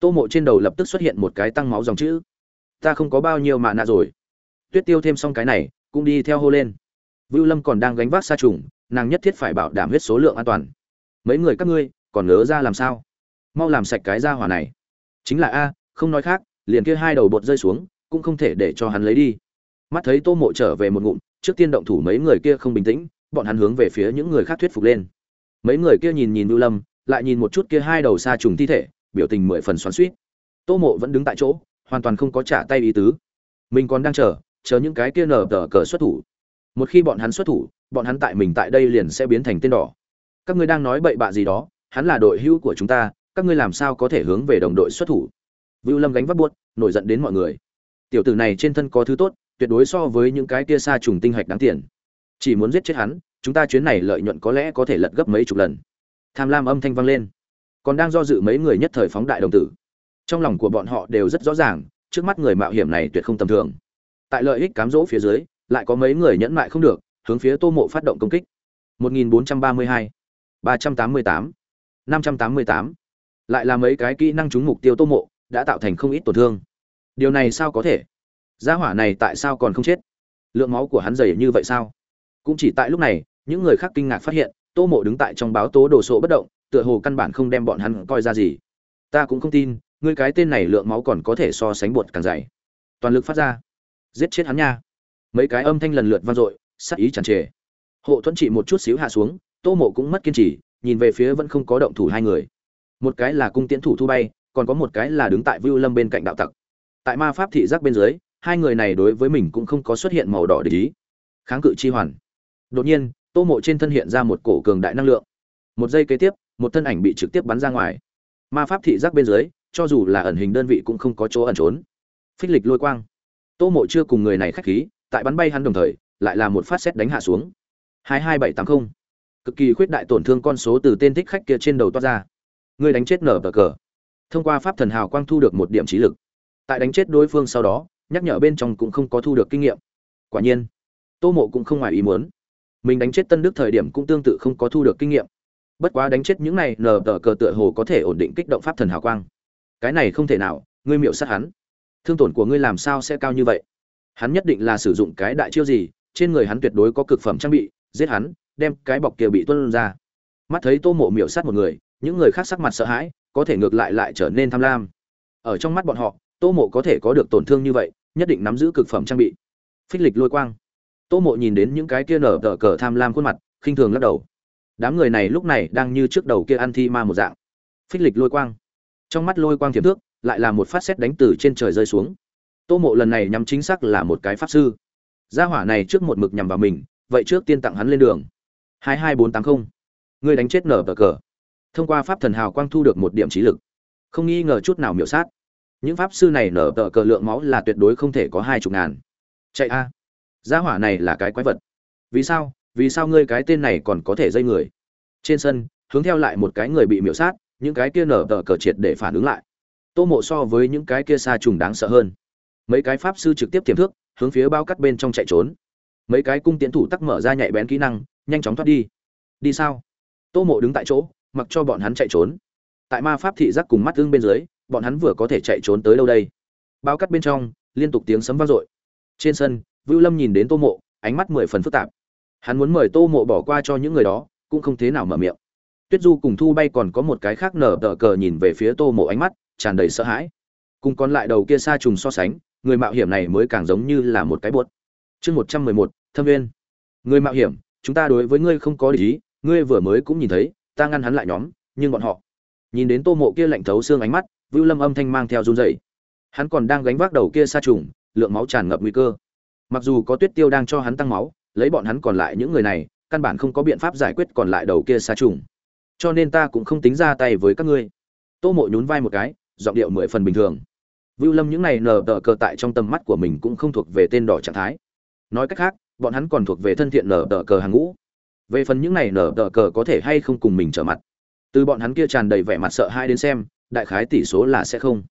Speaker 1: tô mộ trên đầu lập tức xuất hiện một cái tăng máu dòng chữ. Ta không có bao nhiêu mạ nạ rồi. Tuyết tiêu thêm xong cái này, cũng đi theo hô lên. Vưu lâm còn đang gánh vác xa trùng, nàng nhất thiết phải bảo đảm huyết số lượng an toàn. Mấy người các ngươi, còn ngớ ra làm sao? Mau làm sạch cái ra hỏa này. Chính là a, không nói khác, liền kia hai đầu bột rơi xuống, cũng không thể để cho hắn lấy đi. Mắt thấy tô mộ trở về một ngụm, trước tiên động thủ mấy người kia không bình tĩnh, bọn hắn hướng về phía những người khác thuyết phục lên. Mấy người kia nhìn nhìn vưu lâm, lại nhìn một chút kia hai đầu xa trùng thi thể biểu tình mười phần xoắn suýt tô mộ vẫn đứng tại chỗ, hoàn toàn không có trả tay ý tứ. Mình còn đang chờ chờ những cái kia nở tờ cờ xuất thủ. Một khi bọn hắn xuất thủ, bọn hắn tại mình tại đây liền sẽ biến thành tên đỏ. Các ngươi đang nói bậy bạ gì đó, hắn là đội hữu của chúng ta, các ngươi làm sao có thể hướng về đồng đội xuất thủ? Vưu lâm gánh vác buốt, nổi giận đến mọi người. Tiểu tử này trên thân có thứ tốt, tuyệt đối so với những cái kia xa trùng tinh hạch đáng tiền. Chỉ muốn giết chết hắn, chúng ta chuyến này lợi nhuận có lẽ có thể lật gấp mấy chục lần. Tham lam âm thanh vang lên còn đang do dự mấy người nhất thời phóng đại đồng tử. Trong lòng của bọn họ đều rất rõ ràng trước mắt người mạo hiểm này tuyệt không tầm thường. Tại lợi ích cám dỗ phía dưới lại có mấy người nhẫn mại không được hướng phía tô mộ phát động công kích. 1432, 388, 588. lại là mấy cái kỹ năng trúng mục tiêu tô mộ đã tạo thành không ít tổn thương. Điều này sao có thể? Gia hỏa này tại sao còn không chết? Lượng máu của hắn dày như vậy sao? Cũng chỉ tại lúc này những người khác kinh ngạc phát hiện tô mộ đứng tại trong báo tố đồ sộ bất động tựa hồ căn bản không đem bọn hắn coi ra gì. Ta cũng không tin, ngươi cái tên này lượng máu còn có thể so sánh bột càng dày. Toàn lực phát ra. Giết chết hắn nha. Mấy cái âm thanh lần lượt vang dội sắc ý tràn trề. Hộ thuẫn trị một chút xíu hạ xuống, tô mộ cũng mất kiên trì, nhìn về phía vẫn không có động thủ hai người. Một cái là cung tiễn thủ thu bay, còn có một cái là đứng tại vưu lâm bên cạnh đạo tặc. Tại ma pháp thị giác bên dưới, hai người này đối với mình cũng không có xuất hiện màu đỏ để ý. Kháng cự chi hoàn. Đột nhiên, tô mộ trên thân hiện ra một cổ cường đại năng lượng. Một giây kế tiếp một thân ảnh bị trực tiếp bắn ra ngoài. Ma pháp thị giác bên dưới, cho dù là ẩn hình đơn vị cũng không có chỗ ẩn trốn. Phích lịch lôi quang. Tô mộ chưa cùng người này khách khí, tại bắn bay hắn đồng thời, lại là một phát xét đánh hạ xuống. hai hai bảy tám mươi cực kỳ khuyết đại tổn thương con số từ tên thích khách kia trên đầu toát ra. Người đánh chết nở bờ cờ. Thông qua pháp thần hào quang thu được một điểm trí lực. Tại đánh chết đối phương sau đó, nhắc nhở bên trong cũng không có thu được kinh nghiệm. Quả nhiên, tô mộ cũng không ngoài ý muốn. Mình đánh chết tân đức thời điểm cũng tương tự không có thu được kinh nghiệm bất quá đánh chết những này, nờ tờ cờ tựa hồ có thể ổn định kích động pháp thần hào quang. Cái này không thể nào, ngươi miệu sát hắn. Thương tổn của ngươi làm sao sẽ cao như vậy? Hắn nhất định là sử dụng cái đại chiêu gì, trên người hắn tuyệt đối có cực phẩm trang bị, giết hắn, đem cái bọc kia bị tuân ra. Mắt thấy tô mộ miệu sát một người, những người khác sắc mặt sợ hãi, có thể ngược lại lại trở nên tham lam. Ở trong mắt bọn họ, tô mộ có thể có được tổn thương như vậy, nhất định nắm giữ cực phẩm trang bị. Phích lịch lôi quang. Tô mộ nhìn đến những cái kia nở tờ cờ tham lam khuôn mặt, khinh thường lắc đầu đám người này lúc này đang như trước đầu kia ăn thi ma một dạng. Phích lịch lôi quang. Trong mắt lôi quang thiểm thước, lại là một phát xét đánh từ trên trời rơi xuống. Tô mộ lần này nhắm chính xác là một cái pháp sư. Gia hỏa này trước một mực nhằm vào mình, vậy trước tiên tặng hắn lên đường. Hai hai bốn tám mươi người đánh chết nở bờ cờ. Thông qua pháp thần hào quang thu được một điểm trí lực. Không nghi ngờ chút nào miểu sát. Những pháp sư này nở tờ cờ lượng máu là tuyệt đối không thể có hai chục ngàn. Chạy a. Gia hỏa này là cái quái vật. Vì sao? Vì sao ngươi cái tên này còn có thể dây người? Trên sân, hướng theo lại một cái người bị miễu sát, những cái kia nở tờ cờ triệt để phản ứng lại. Tô mộ so với những cái kia xa trùng đáng sợ hơn. Mấy cái pháp sư trực tiếp tiềm thước hướng phía bao cắt bên trong chạy trốn. Mấy cái cung tiến thủ tắc mở ra nhạy bén kỹ năng, nhanh chóng thoát đi. Đi sao? Tô mộ đứng tại chỗ, mặc cho bọn hắn chạy trốn. Tại ma pháp thị giác cùng mắt thương bên dưới, bọn hắn vừa có thể chạy trốn tới đâu đây? Bao cắt bên trong, liên tục tiếng sấm vang dội. Trên sân, vưu lâm nhìn đến tô mộ, ánh mắt mười phần phức tạp hắn muốn mời tô mộ bỏ qua cho những người đó, cũng không thế nào mở miệng. Tuyết du cùng thu bay còn có một cái khác nở tờ cờ nhìn về phía tô mộ ánh mắt, tràn đầy sợ hãi. Cùng còn lại đầu kia xa trùng so sánh, người mạo hiểm này mới càng giống như là một cái buốt chương một trăm mười một, thâm viên người mạo hiểm, chúng ta đối với ngươi không có lý ngươi vừa mới cũng nhìn thấy, ta ngăn hắn lại nhóm, nhưng bọn họ. Nhìn đến tô mộ kia lạnh thấu xương ánh mắt, vưu lâm âm thanh mang theo run dày hắn còn đang gánh vác đầu kia xa trùng, lượng máu tràn ngập nguy cơ. Mặc dù có tuyết tiêu đang cho hắn tăng máu lấy bọn hắn còn lại những người này, căn bản không có biện pháp giải quyết còn lại đầu kia xa trùng. Cho nên ta cũng không tính ra tay với các ngươi. Tô mộ nhún vai một cái, giọng điệu mười phần bình thường. Vưu lâm những này nở đờ cờ tại trong tầm mắt của mình cũng không thuộc về tên đỏ trạng thái. Nói cách khác, bọn hắn còn thuộc về thân thiện nở đờ cờ hàng ngũ. Về phần những này nở đờ cờ có thể hay không cùng mình trở mặt. Từ bọn hắn kia tràn đầy vẻ mặt sợ hai đến xem, đại khái tỷ số là sẽ không.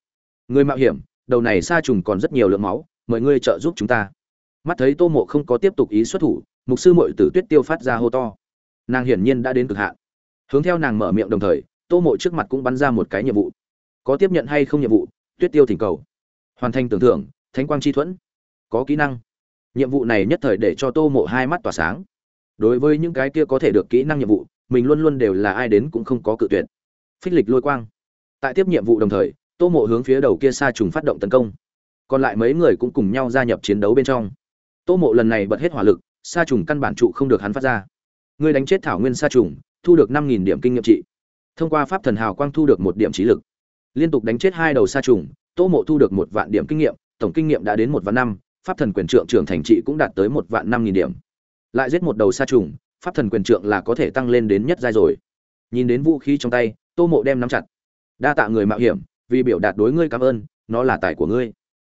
Speaker 1: Người mạo hiểm, đầu này xa trùng còn rất nhiều lượng máu, mời ngươi trợ giúp chúng ta mắt thấy tô mộ không có tiếp tục ý xuất thủ, mục sư mội tử tuyết tiêu phát ra hô to. Nàng hiển nhiên đã đến cực hạn. Hướng theo nàng mở miệng đồng thời, tô mộ trước mặt cũng bắn ra một cái nhiệm vụ. Có tiếp nhận hay không nhiệm vụ, tuyết tiêu thỉnh cầu. Hoàn thành tưởng thưởng, thánh quang chi thuẫn. Có kỹ năng. Nhiệm vụ này nhất thời để cho tô mộ hai mắt tỏa sáng. Đối với những cái kia có thể được kỹ năng nhiệm vụ, mình luôn luôn đều là ai đến cũng không có cự tuyệt. Phích lịch lôi quang. Tại tiếp nhiệm vụ đồng thời, tô mộ hướng phía đầu kia xa trùng phát động tấn công. Còn lại mấy người cũng cùng nhau gia nhập chiến đấu bên trong tô mộ lần này bật hết hỏa lực, sa trùng căn bản trụ không được hắn phát ra. Ngươi đánh chết thảo nguyên sa trùng, thu được năm nghìn điểm kinh nghiệm trị. Thông qua pháp thần hào quang thu được một điểm trí lực. Liên tục đánh chết hai đầu sa trùng, tô mộ thu được một vạn điểm kinh nghiệm, tổng kinh nghiệm đã đến một vạn năm, pháp thần quyền trượng trưởng thành trị cũng đạt tới một vạn năm nghìn điểm. Lại giết một đầu sa trùng, pháp thần quyền trượng là có thể tăng lên đến nhất giai rồi. Nhìn đến vũ khí trong tay, tô mộ đem nắm chặt. Đa tạ người mạo hiểm, vì biểu đạt đối ngươi cảm ơn, nó là tài của ngươi.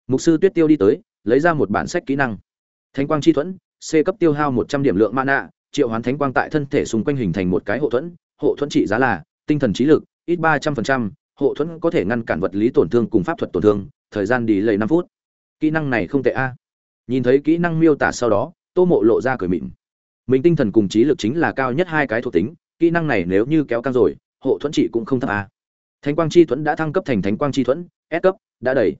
Speaker 1: Mục sư tuyết tiêu đi tới, lấy ra một bản sách kỹ năng thánh quang chi thuẫn, c cấp tiêu hao một trăm điểm lượng mana, triệu hoán thánh quang tại thân thể xung quanh hình thành một cái hộ thuẫn. Hộ thuẫn trị giá là tinh thần trí lực, ít ba trăm phần trăm, hộ thuẫn có thể ngăn cản vật lý tổn thương cùng pháp thuật tổn thương, thời gian đi lầy năm phút. Kỹ năng này không tệ a. Nhìn thấy kỹ năng miêu tả sau đó, tô mộ lộ ra cười mịn mình tinh thần cùng trí lực chính là cao nhất hai cái thuộc tính, kỹ năng này nếu như kéo căng rồi, hộ thuẫn trị cũng không thấp a. Thánh quang chi thuẫn đã thăng cấp thành thánh quang chi thuẫn, s cấp, đã đầy.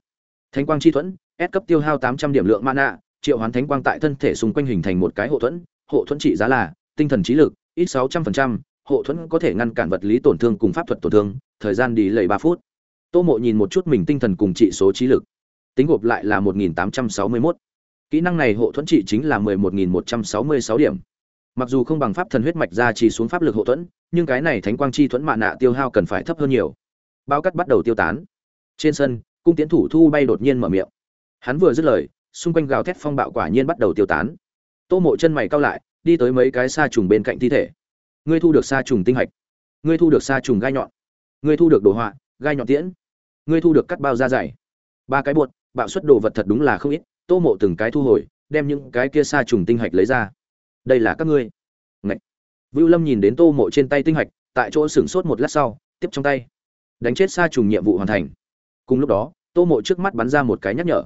Speaker 1: Thánh quang chi thuẫn, s cấp tiêu hao tám trăm điểm lượng mana triệu hoán thánh quang tại thân thể xung quanh hình thành một cái hộ thuẫn hộ thuẫn trị giá là tinh thần trí lực, ít sáu trăm phần trăm, hộ thuẫn có thể ngăn cản vật lý tổn thương cùng pháp thuật tổn thương, thời gian đi lầy ba phút. Tô mộ nhìn một chút mình tinh thần cùng trị số trí lực. Tính gộp lại là một nghìn tám trăm sáu mươi mốt. Kỹ năng này hộ thuẫn trị chính là mười một nghìn một trăm sáu mươi sáu điểm. Mặc dù không bằng pháp thần huyết mạch ra chỉ xuống pháp lực hộ thuẫn, nhưng cái này thánh quang chi thuẫn mạ nạ tiêu hao cần phải thấp hơn nhiều. Bao cắt bắt đầu tiêu tán. Trên sân, cung tiến thủ thu bay đột nhiên mở miệng. Hắn vừa dứt lời xung quanh gào thét phong bạo quả nhiên bắt đầu tiêu tán tô mộ chân mày cao lại đi tới mấy cái sa trùng bên cạnh thi thể ngươi thu được sa trùng tinh hạch ngươi thu được sa trùng gai nhọn ngươi thu được đồ họa gai nhọn tiễn ngươi thu được cắt bao da dày ba cái bột bạo suất đồ vật thật đúng là không ít tô mộ từng cái thu hồi đem những cái kia sa trùng tinh hạch lấy ra đây là các ngươi Ngậy. Vưu Lâm nhìn đến Tô Mộ trên tay tinh hạch, tại chỗ sửng sốt một lát sau, tiếp trong tay. Đánh chết sa trùng nhiệm vụ hoàn thành. Cùng lúc đó, Tô Mộ trước mắt bắn ra một cái nhắc nhở.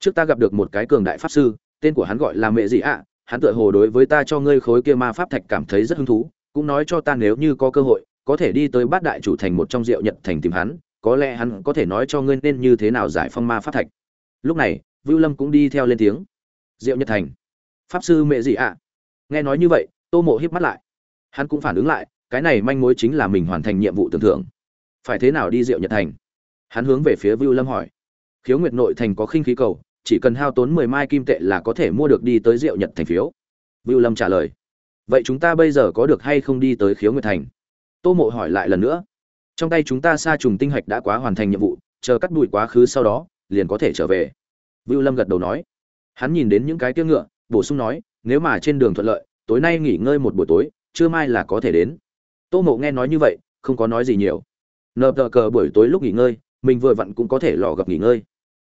Speaker 1: Trước ta gặp được một cái cường đại pháp sư, tên của hắn gọi là Mẹ gì ạ, hắn tựa hồ đối với ta cho ngươi khối kia ma pháp thạch cảm thấy rất hứng thú, cũng nói cho ta nếu như có cơ hội, có thể đi tới Bát Đại chủ thành một trong Diệu Nhật thành tìm hắn, có lẽ hắn có thể nói cho ngươi nên như thế nào giải phong ma pháp thạch. Lúc này, Vưu Lâm cũng đi theo lên tiếng. Diệu Nhật thành. Pháp sư Mẹ gì ạ? Nghe nói như vậy, Tô Mộ híp mắt lại. Hắn cũng phản ứng lại, cái này manh mối chính là mình hoàn thành nhiệm vụ tưởng thưởng. Phải thế nào đi Diệu Nhật thành? Hắn hướng về phía Vưu Lâm hỏi. Khiếu Nguyệt nội thành có khinh khí cầu, chỉ cần hao tốn mười mai kim tệ là có thể mua được đi tới Diệu Nhật thành phiếu. Vưu Lâm trả lời. Vậy chúng ta bây giờ có được hay không đi tới Khiếu Nguyệt thành? Tô Mộ hỏi lại lần nữa. Trong tay chúng ta sa trùng tinh hạch đã quá hoàn thành nhiệm vụ, chờ cắt đuổi quá khứ sau đó, liền có thể trở về. Vưu Lâm gật đầu nói. Hắn nhìn đến những cái kia ngựa, bổ sung nói, nếu mà trên đường thuận lợi, tối nay nghỉ ngơi một buổi tối, trưa mai là có thể đến. Tô Mộ nghe nói như vậy, không có nói gì nhiều. Nợ tờ cờ buổi tối lúc nghỉ ngơi, mình vừa vặn cũng có thể lò gặp nghỉ ngơi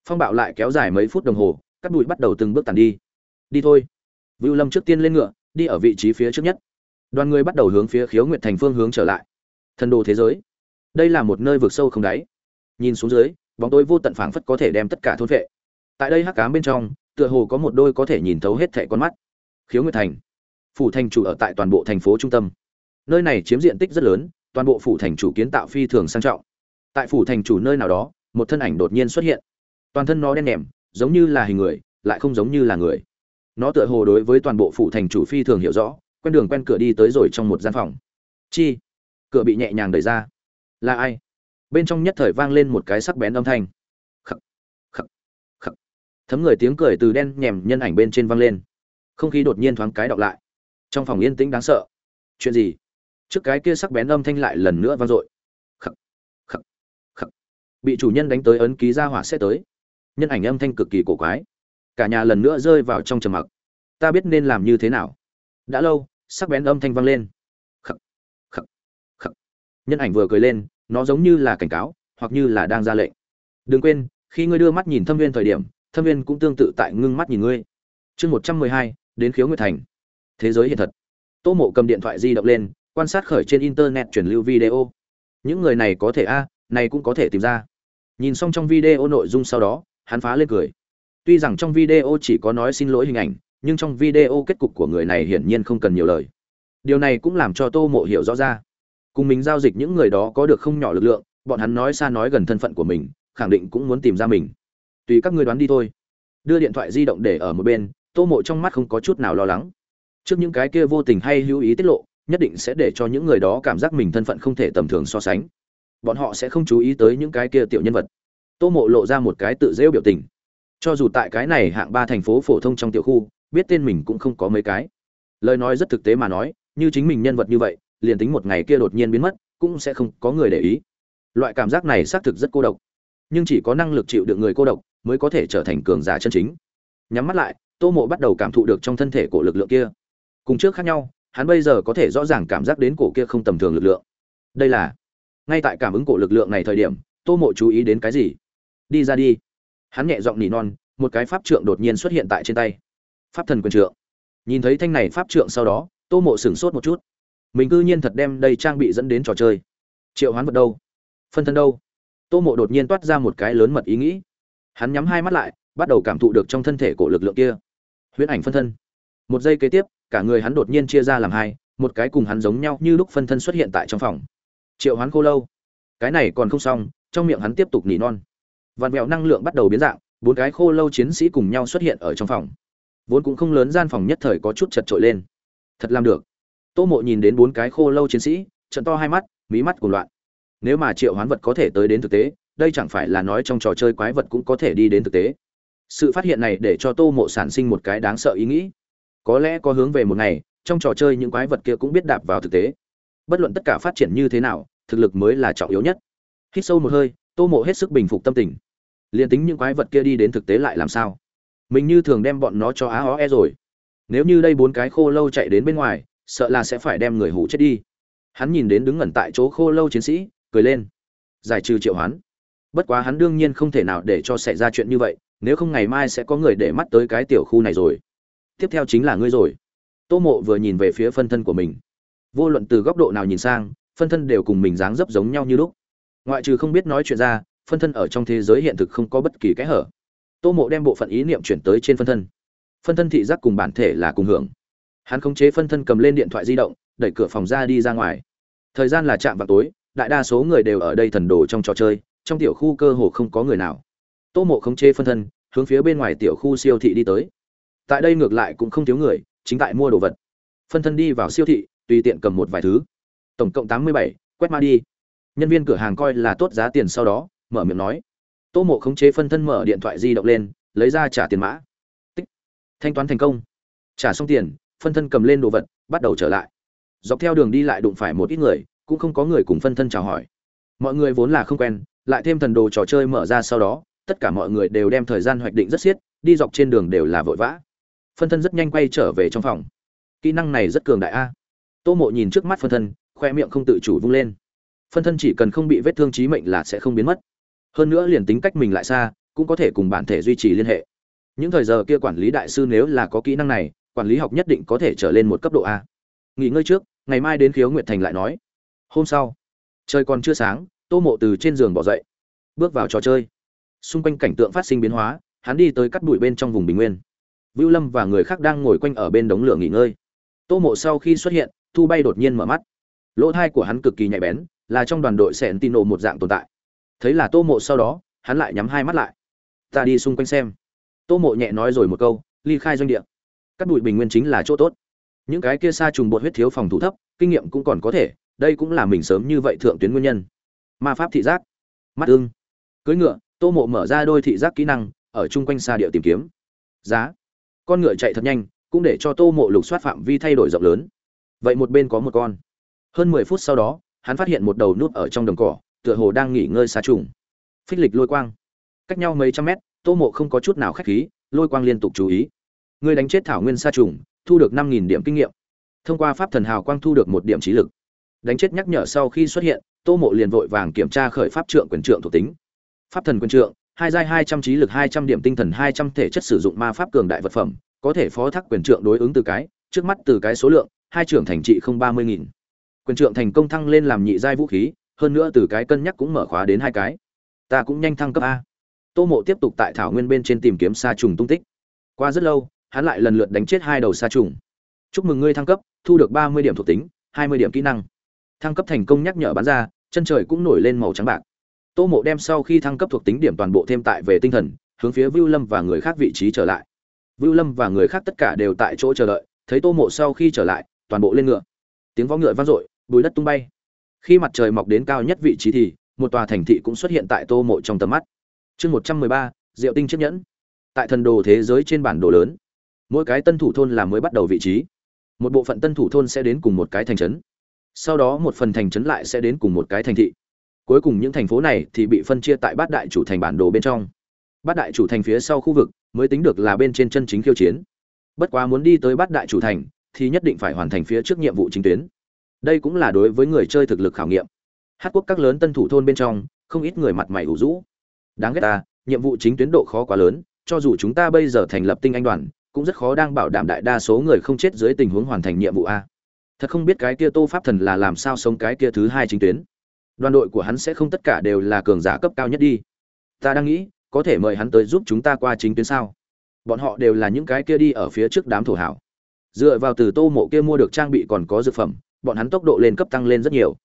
Speaker 1: phong bạo lại kéo dài mấy phút đồng hồ, cắt bụi bắt đầu từng bước tàn đi. Đi thôi. Vưu lâm trước tiên lên ngựa, đi ở vị trí phía trước nhất. Đoàn người bắt đầu hướng phía khiếu nguyện thành phương hướng trở lại. Thần đồ thế giới. Đây là một nơi vực sâu không đáy. Nhìn xuống dưới, bóng tối vô tận phảng phất có thể đem tất cả thôn vệ. Tại đây hắc cám bên trong, tựa hồ có một đôi có thể nhìn thấu hết thẻ con mắt. Khiếu nguyệt thành. Phủ thành chủ ở tại toàn bộ thành phố trung tâm. Nơi này chiếm diện tích rất lớn, toàn bộ phủ thành chủ kiến tạo phi thường sang trọng. Tại phủ thành chủ nơi nào đó, một thân ảnh đột nhiên xuất hiện toàn thân nó đen nhèm giống như là hình người, lại không giống như là người. Nó tựa hồ đối với toàn bộ phủ thành chủ phi thường hiểu rõ, quen đường quen cửa đi tới rồi trong một gian phòng. Chi? Cửa bị nhẹ nhàng đẩy ra. Là ai? Bên trong nhất thời vang lên một cái sắc bén âm thanh. Khắc khắc khắc. Thấm người tiếng cười từ đen nhèm nhân ảnh bên trên vang lên. Không khí đột nhiên thoáng cái đọc lại. Trong phòng yên tĩnh đáng sợ. Chuyện gì? Trước cái kia sắc bén âm thanh lại lần nữa vang dội. Khắc khắc khắc. Bị chủ nhân đánh tới ấn ký ra hỏa sẽ tới nhân ảnh âm thanh cực kỳ cổ quái. Cả nhà lần nữa rơi vào trong trầm mặc. Ta biết nên làm như thế nào. Đã lâu, sắc bén âm thanh vang lên. Khắc khắc khắc nhân ảnh vừa cười lên, nó giống như là cảnh cáo, hoặc như là đang ra lệnh. Đừng quên, khi ngươi đưa mắt nhìn thâm viên thời điểm, thâm viên cũng tương tự tại ngưng mắt nhìn ngươi. Chương một trăm mười hai, đến khiếu nguyệt thành. Thế giới hiện thật. Tô mộ cầm điện thoại di động lên, quan sát khởi trên internet truyền lưu video. Những người này có thể a, này cũng có thể tìm ra. Nhìn xong trong video nội dung sau đó hắn phá lên cười. Tuy rằng trong video chỉ có nói xin lỗi hình ảnh, nhưng trong video kết cục của người này hiển nhiên không cần nhiều lời. Điều này cũng làm cho tô mộ hiểu rõ ra. Cùng mình giao dịch những người đó có được không nhỏ lực lượng, bọn hắn nói xa nói gần thân phận của mình, khẳng định cũng muốn tìm ra mình. Tùy các ngươi đoán đi thôi. Đưa điện thoại di động để ở một bên, tô mộ trong mắt không có chút nào lo lắng. Trước những cái kia vô tình hay hữu ý tiết lộ, nhất định sẽ để cho những người đó cảm giác mình thân phận không thể tầm thường so sánh. Bọn họ sẽ không chú ý tới những cái kia tiểu nhân vật tô mộ lộ ra một cái tự rêu biểu tình. Cho dù tại cái này hạng ba thành phố phổ thông trong tiểu khu, biết tên mình cũng không có mấy cái. Lời nói rất thực tế mà nói, như chính mình nhân vật như vậy, liền tính một ngày kia đột nhiên biến mất, cũng sẽ không có người để ý. Loại cảm giác này xác thực rất cô độc. Nhưng chỉ có năng lực chịu được người cô độc mới có thể trở thành cường giả chân chính. Nhắm mắt lại, tô mộ bắt đầu cảm thụ được trong thân thể cổ lực lượng kia. Cùng trước khác nhau, hắn bây giờ có thể rõ ràng cảm giác đến cổ kia không tầm thường lực lượng. Đây là, ngay tại cảm ứng cổ lực lượng này thời điểm, tô mộ chú ý đến cái gì? Đi ra đi. Hắn nhẹ giọng nỉ non, một cái pháp trượng đột nhiên xuất hiện tại trên tay. Pháp thần quyền trượng. Nhìn thấy thanh này pháp trượng sau đó, tô mộ sửng sốt một chút. Mình cư nhiên thật đem đây trang bị dẫn đến trò chơi. Triệu hoán vật đâu? Phân thân đâu? Tô mộ đột nhiên toát ra một cái lớn mật ý nghĩ. Hắn nhắm hai mắt lại, bắt đầu cảm thụ được trong thân thể cổ lực lượng kia. Huyễn ảnh phân thân. Một giây kế tiếp, cả người hắn đột nhiên chia ra làm hai, một cái cùng hắn giống nhau như lúc phân thân xuất hiện tại trong phòng. Triệu hoán khô lâu. Cái này còn không xong, trong miệng hắn tiếp tục nỉ non vạn vẹo năng lượng bắt đầu biến dạng, bốn cái khô lâu chiến sĩ cùng nhau xuất hiện ở trong phòng. Vốn cũng không lớn gian phòng nhất thời có chút chật trội lên. Thật làm được. Tô mộ nhìn đến bốn cái khô lâu chiến sĩ, trận to hai mắt, mí mắt cùng loạn. Nếu mà triệu hoán vật có thể tới đến thực tế, đây chẳng phải là nói trong trò chơi quái vật cũng có thể đi đến thực tế. Sự phát hiện này để cho tô mộ sản sinh một cái đáng sợ ý nghĩ. Có lẽ có hướng về một ngày, trong trò chơi những quái vật kia cũng biết đạp vào thực tế. Bất luận tất cả phát triển như thế nào, thực lực mới là trọng yếu nhất. Hít sâu một hơi, tô mộ hết sức bình phục tâm tình liền tính những quái vật kia đi đến thực tế lại làm sao? Mình như thường đem bọn nó cho á ó e rồi. Nếu như đây bốn cái khô lâu chạy đến bên ngoài, sợ là sẽ phải đem người hủ chết đi. Hắn nhìn đến đứng ngẩn tại chỗ khô lâu chiến sĩ, cười lên. Giải trừ triệu hoán. Bất quá hắn đương nhiên không thể nào để cho xảy ra chuyện như vậy, nếu không ngày mai sẽ có người để mắt tới cái tiểu khu này rồi. Tiếp theo chính là ngươi rồi. Tô mộ vừa nhìn về phía phân thân của mình. Vô luận từ góc độ nào nhìn sang, phân thân đều cùng mình dáng dấp giống nhau như lúc. Ngoại trừ không biết nói chuyện ra phân thân ở trong thế giới hiện thực không có bất kỳ cái hở. Tô mộ đem bộ phận ý niệm chuyển tới trên phân thân. Phân thân thị giác cùng bản thể là cùng hưởng. Hắn khống chế phân thân cầm lên điện thoại di động, đẩy cửa phòng ra đi ra ngoài. Thời gian là chạm vào tối, đại đa số người đều ở đây thần đồ trong trò chơi, trong tiểu khu cơ hồ không có người nào. Tô mộ khống chế phân thân, hướng phía bên ngoài tiểu khu siêu thị đi tới. Tại đây ngược lại cũng không thiếu người, chính tại mua đồ vật. Phân thân đi vào siêu thị, tùy tiện cầm một vài thứ. Tổng cộng tám mươi bảy, quét ma đi. Nhân viên cửa hàng coi là tốt giá tiền sau đó mở miệng nói. Tô mộ khống chế phân thân mở điện thoại di động lên lấy ra trả tiền mã. Tích. Thanh toán thành công. Trả xong tiền phân thân cầm lên đồ vật bắt đầu trở lại. Dọc theo đường đi lại đụng phải một ít người cũng không có người cùng phân thân chào hỏi. Mọi người vốn là không quen lại thêm thần đồ trò chơi mở ra sau đó tất cả mọi người đều đem thời gian hoạch định rất siết, đi dọc trên đường đều là vội vã. Phân thân rất nhanh quay trở về trong phòng. Kỹ năng này rất cường đại a. Tô mộ nhìn trước mắt phân thân khoe miệng không tự chủ vung lên. Phân thân chỉ cần không bị vết thương trí mệnh là sẽ không biến mất hơn nữa liền tính cách mình lại xa, cũng có thể cùng bản thể duy trì liên hệ. Những thời giờ kia quản lý đại sư nếu là có kỹ năng này, quản lý học nhất định có thể trở lên một cấp độ a. Nghỉ ngơi trước, ngày mai đến khiếu nguyệt thành lại nói. Hôm sau, trời còn chưa sáng, tô mộ từ trên giường bỏ dậy, bước vào trò chơi. Xung quanh cảnh tượng phát sinh biến hóa, hắn đi tới cắt bụi bên trong vùng bình nguyên. Vưu lâm và người khác đang ngồi quanh ở bên đống lửa nghỉ ngơi. Tô mộ sau khi xuất hiện, thu bay đột nhiên mở mắt. Lỗ thai của hắn cực kỳ nhạy bén, là trong đoàn đội sẹn tin nộ một dạng tồn tại thấy là tô mộ sau đó, hắn lại nhắm hai mắt lại. Ta đi xung quanh xem. Tô mộ nhẹ nói rồi một câu, ly khai doanh địa. Cắt bụi bình nguyên chính là chỗ tốt. Những cái kia xa trùng bột huyết thiếu phòng thủ thấp, kinh nghiệm cũng còn có thể, đây cũng là mình sớm như vậy thượng tuyến nguyên nhân. Ma pháp thị giác. Mắt ưng. Cưỡi ngựa, tô mộ mở ra đôi thị giác kỹ năng, ở chung quanh xa địa tìm kiếm. Giá. Con ngựa chạy thật nhanh, cũng để cho tô mộ lục soát phạm vi thay đổi rộng lớn. Vậy một bên có một con. Hơn mười phút sau đó, hắn phát hiện một đầu nút ở trong đồng cỏ tựa hồ đang nghỉ ngơi xa trùng. Phích lịch lôi quang. Cách nhau mấy trăm mét, tô mộ không có chút nào khách khí, lôi quang liên tục chú ý. Người đánh chết thảo nguyên sa trùng, thu được năm nghìn điểm kinh nghiệm. Thông qua pháp thần hào quang thu được một điểm trí lực. Đánh chết nhắc nhở sau khi xuất hiện, tô mộ liền vội vàng kiểm tra khởi pháp trượng quyền trượng thuộc tính. Pháp thần quyền trượng, hai giai hai trăm trí lực, hai trăm điểm tinh thần, hai trăm thể chất sử dụng ma pháp cường đại vật phẩm, có thể phó thác quyền trượng đối ứng từ cái, trước mắt từ cái số lượng, hai trưởng thành trị không ba mươi nghìn. Quyền trượng thành công thăng lên làm nhị giai vũ khí hơn nữa từ cái cân nhắc cũng mở khóa đến hai cái. Ta cũng nhanh thăng cấp a. Tô mộ tiếp tục tại thảo nguyên bên trên tìm kiếm sa trùng tung tích. Qua rất lâu, hắn lại lần lượt đánh chết hai đầu sa trùng. Chúc mừng ngươi thăng cấp, thu được ba mươi điểm thuộc tính, hai mươi điểm kỹ năng. Thăng cấp thành công nhắc nhở bán ra, chân trời cũng nổi lên màu trắng bạc. Tô mộ đem sau khi thăng cấp thuộc tính điểm toàn bộ thêm tại về tinh thần, hướng phía vưu lâm và người khác vị trí trở lại. Vưu lâm và người khác tất cả đều tại chỗ chờ đợi, thấy tô mộ sau khi trở lại, toàn bộ lên ngựa. Tiếng võ ngựa vang dội, bùi đất tung bay khi mặt trời mọc đến cao nhất vị trí thì, một tòa thành thị cũng xuất hiện tại tô mộ trong tầm mắt. Chương một trăm mười ba, diệu tinh chiếc nhẫn. Tại thần đồ thế giới trên bản đồ lớn, mỗi cái tân thủ thôn là mới bắt đầu vị trí. Một bộ phận tân thủ thôn sẽ đến cùng một cái thành trấn. Sau đó một phần thành trấn lại sẽ đến cùng một cái thành thị. Cuối cùng những thành phố này thì bị phân chia tại bát đại chủ thành bản đồ bên trong. Bát đại chủ thành phía sau khu vực mới tính được là bên trên chân chính khiêu chiến. Bất quá muốn đi tới bát đại chủ thành thì nhất định phải hoàn thành phía trước nhiệm vụ chính tuyến đây cũng là đối với người chơi thực lực khảo nghiệm. Hát quốc các lớn tân thủ thôn bên trong, không ít người mặt mày ủ rũ. Đáng ghét ta, nhiệm vụ chính tuyến độ khó quá lớn, cho dù chúng ta bây giờ thành lập tinh anh đoàn, cũng rất khó đang bảo đảm đại đa số người không chết dưới tình huống hoàn thành nhiệm vụ a. Thật không biết cái kia tô pháp thần là làm sao sống cái kia thứ hai chính tuyến. Đoàn đội của hắn sẽ không tất cả đều là cường giả cấp cao nhất đi. Ta đang nghĩ, có thể mời hắn tới giúp chúng ta qua chính tuyến sao? Bọn họ đều là những cái kia đi ở phía trước đám thổ hảo. Dựa vào từ tô mộ kia mua được trang bị còn có dược phẩm bọn hắn tốc độ lên cấp tăng lên rất nhiều.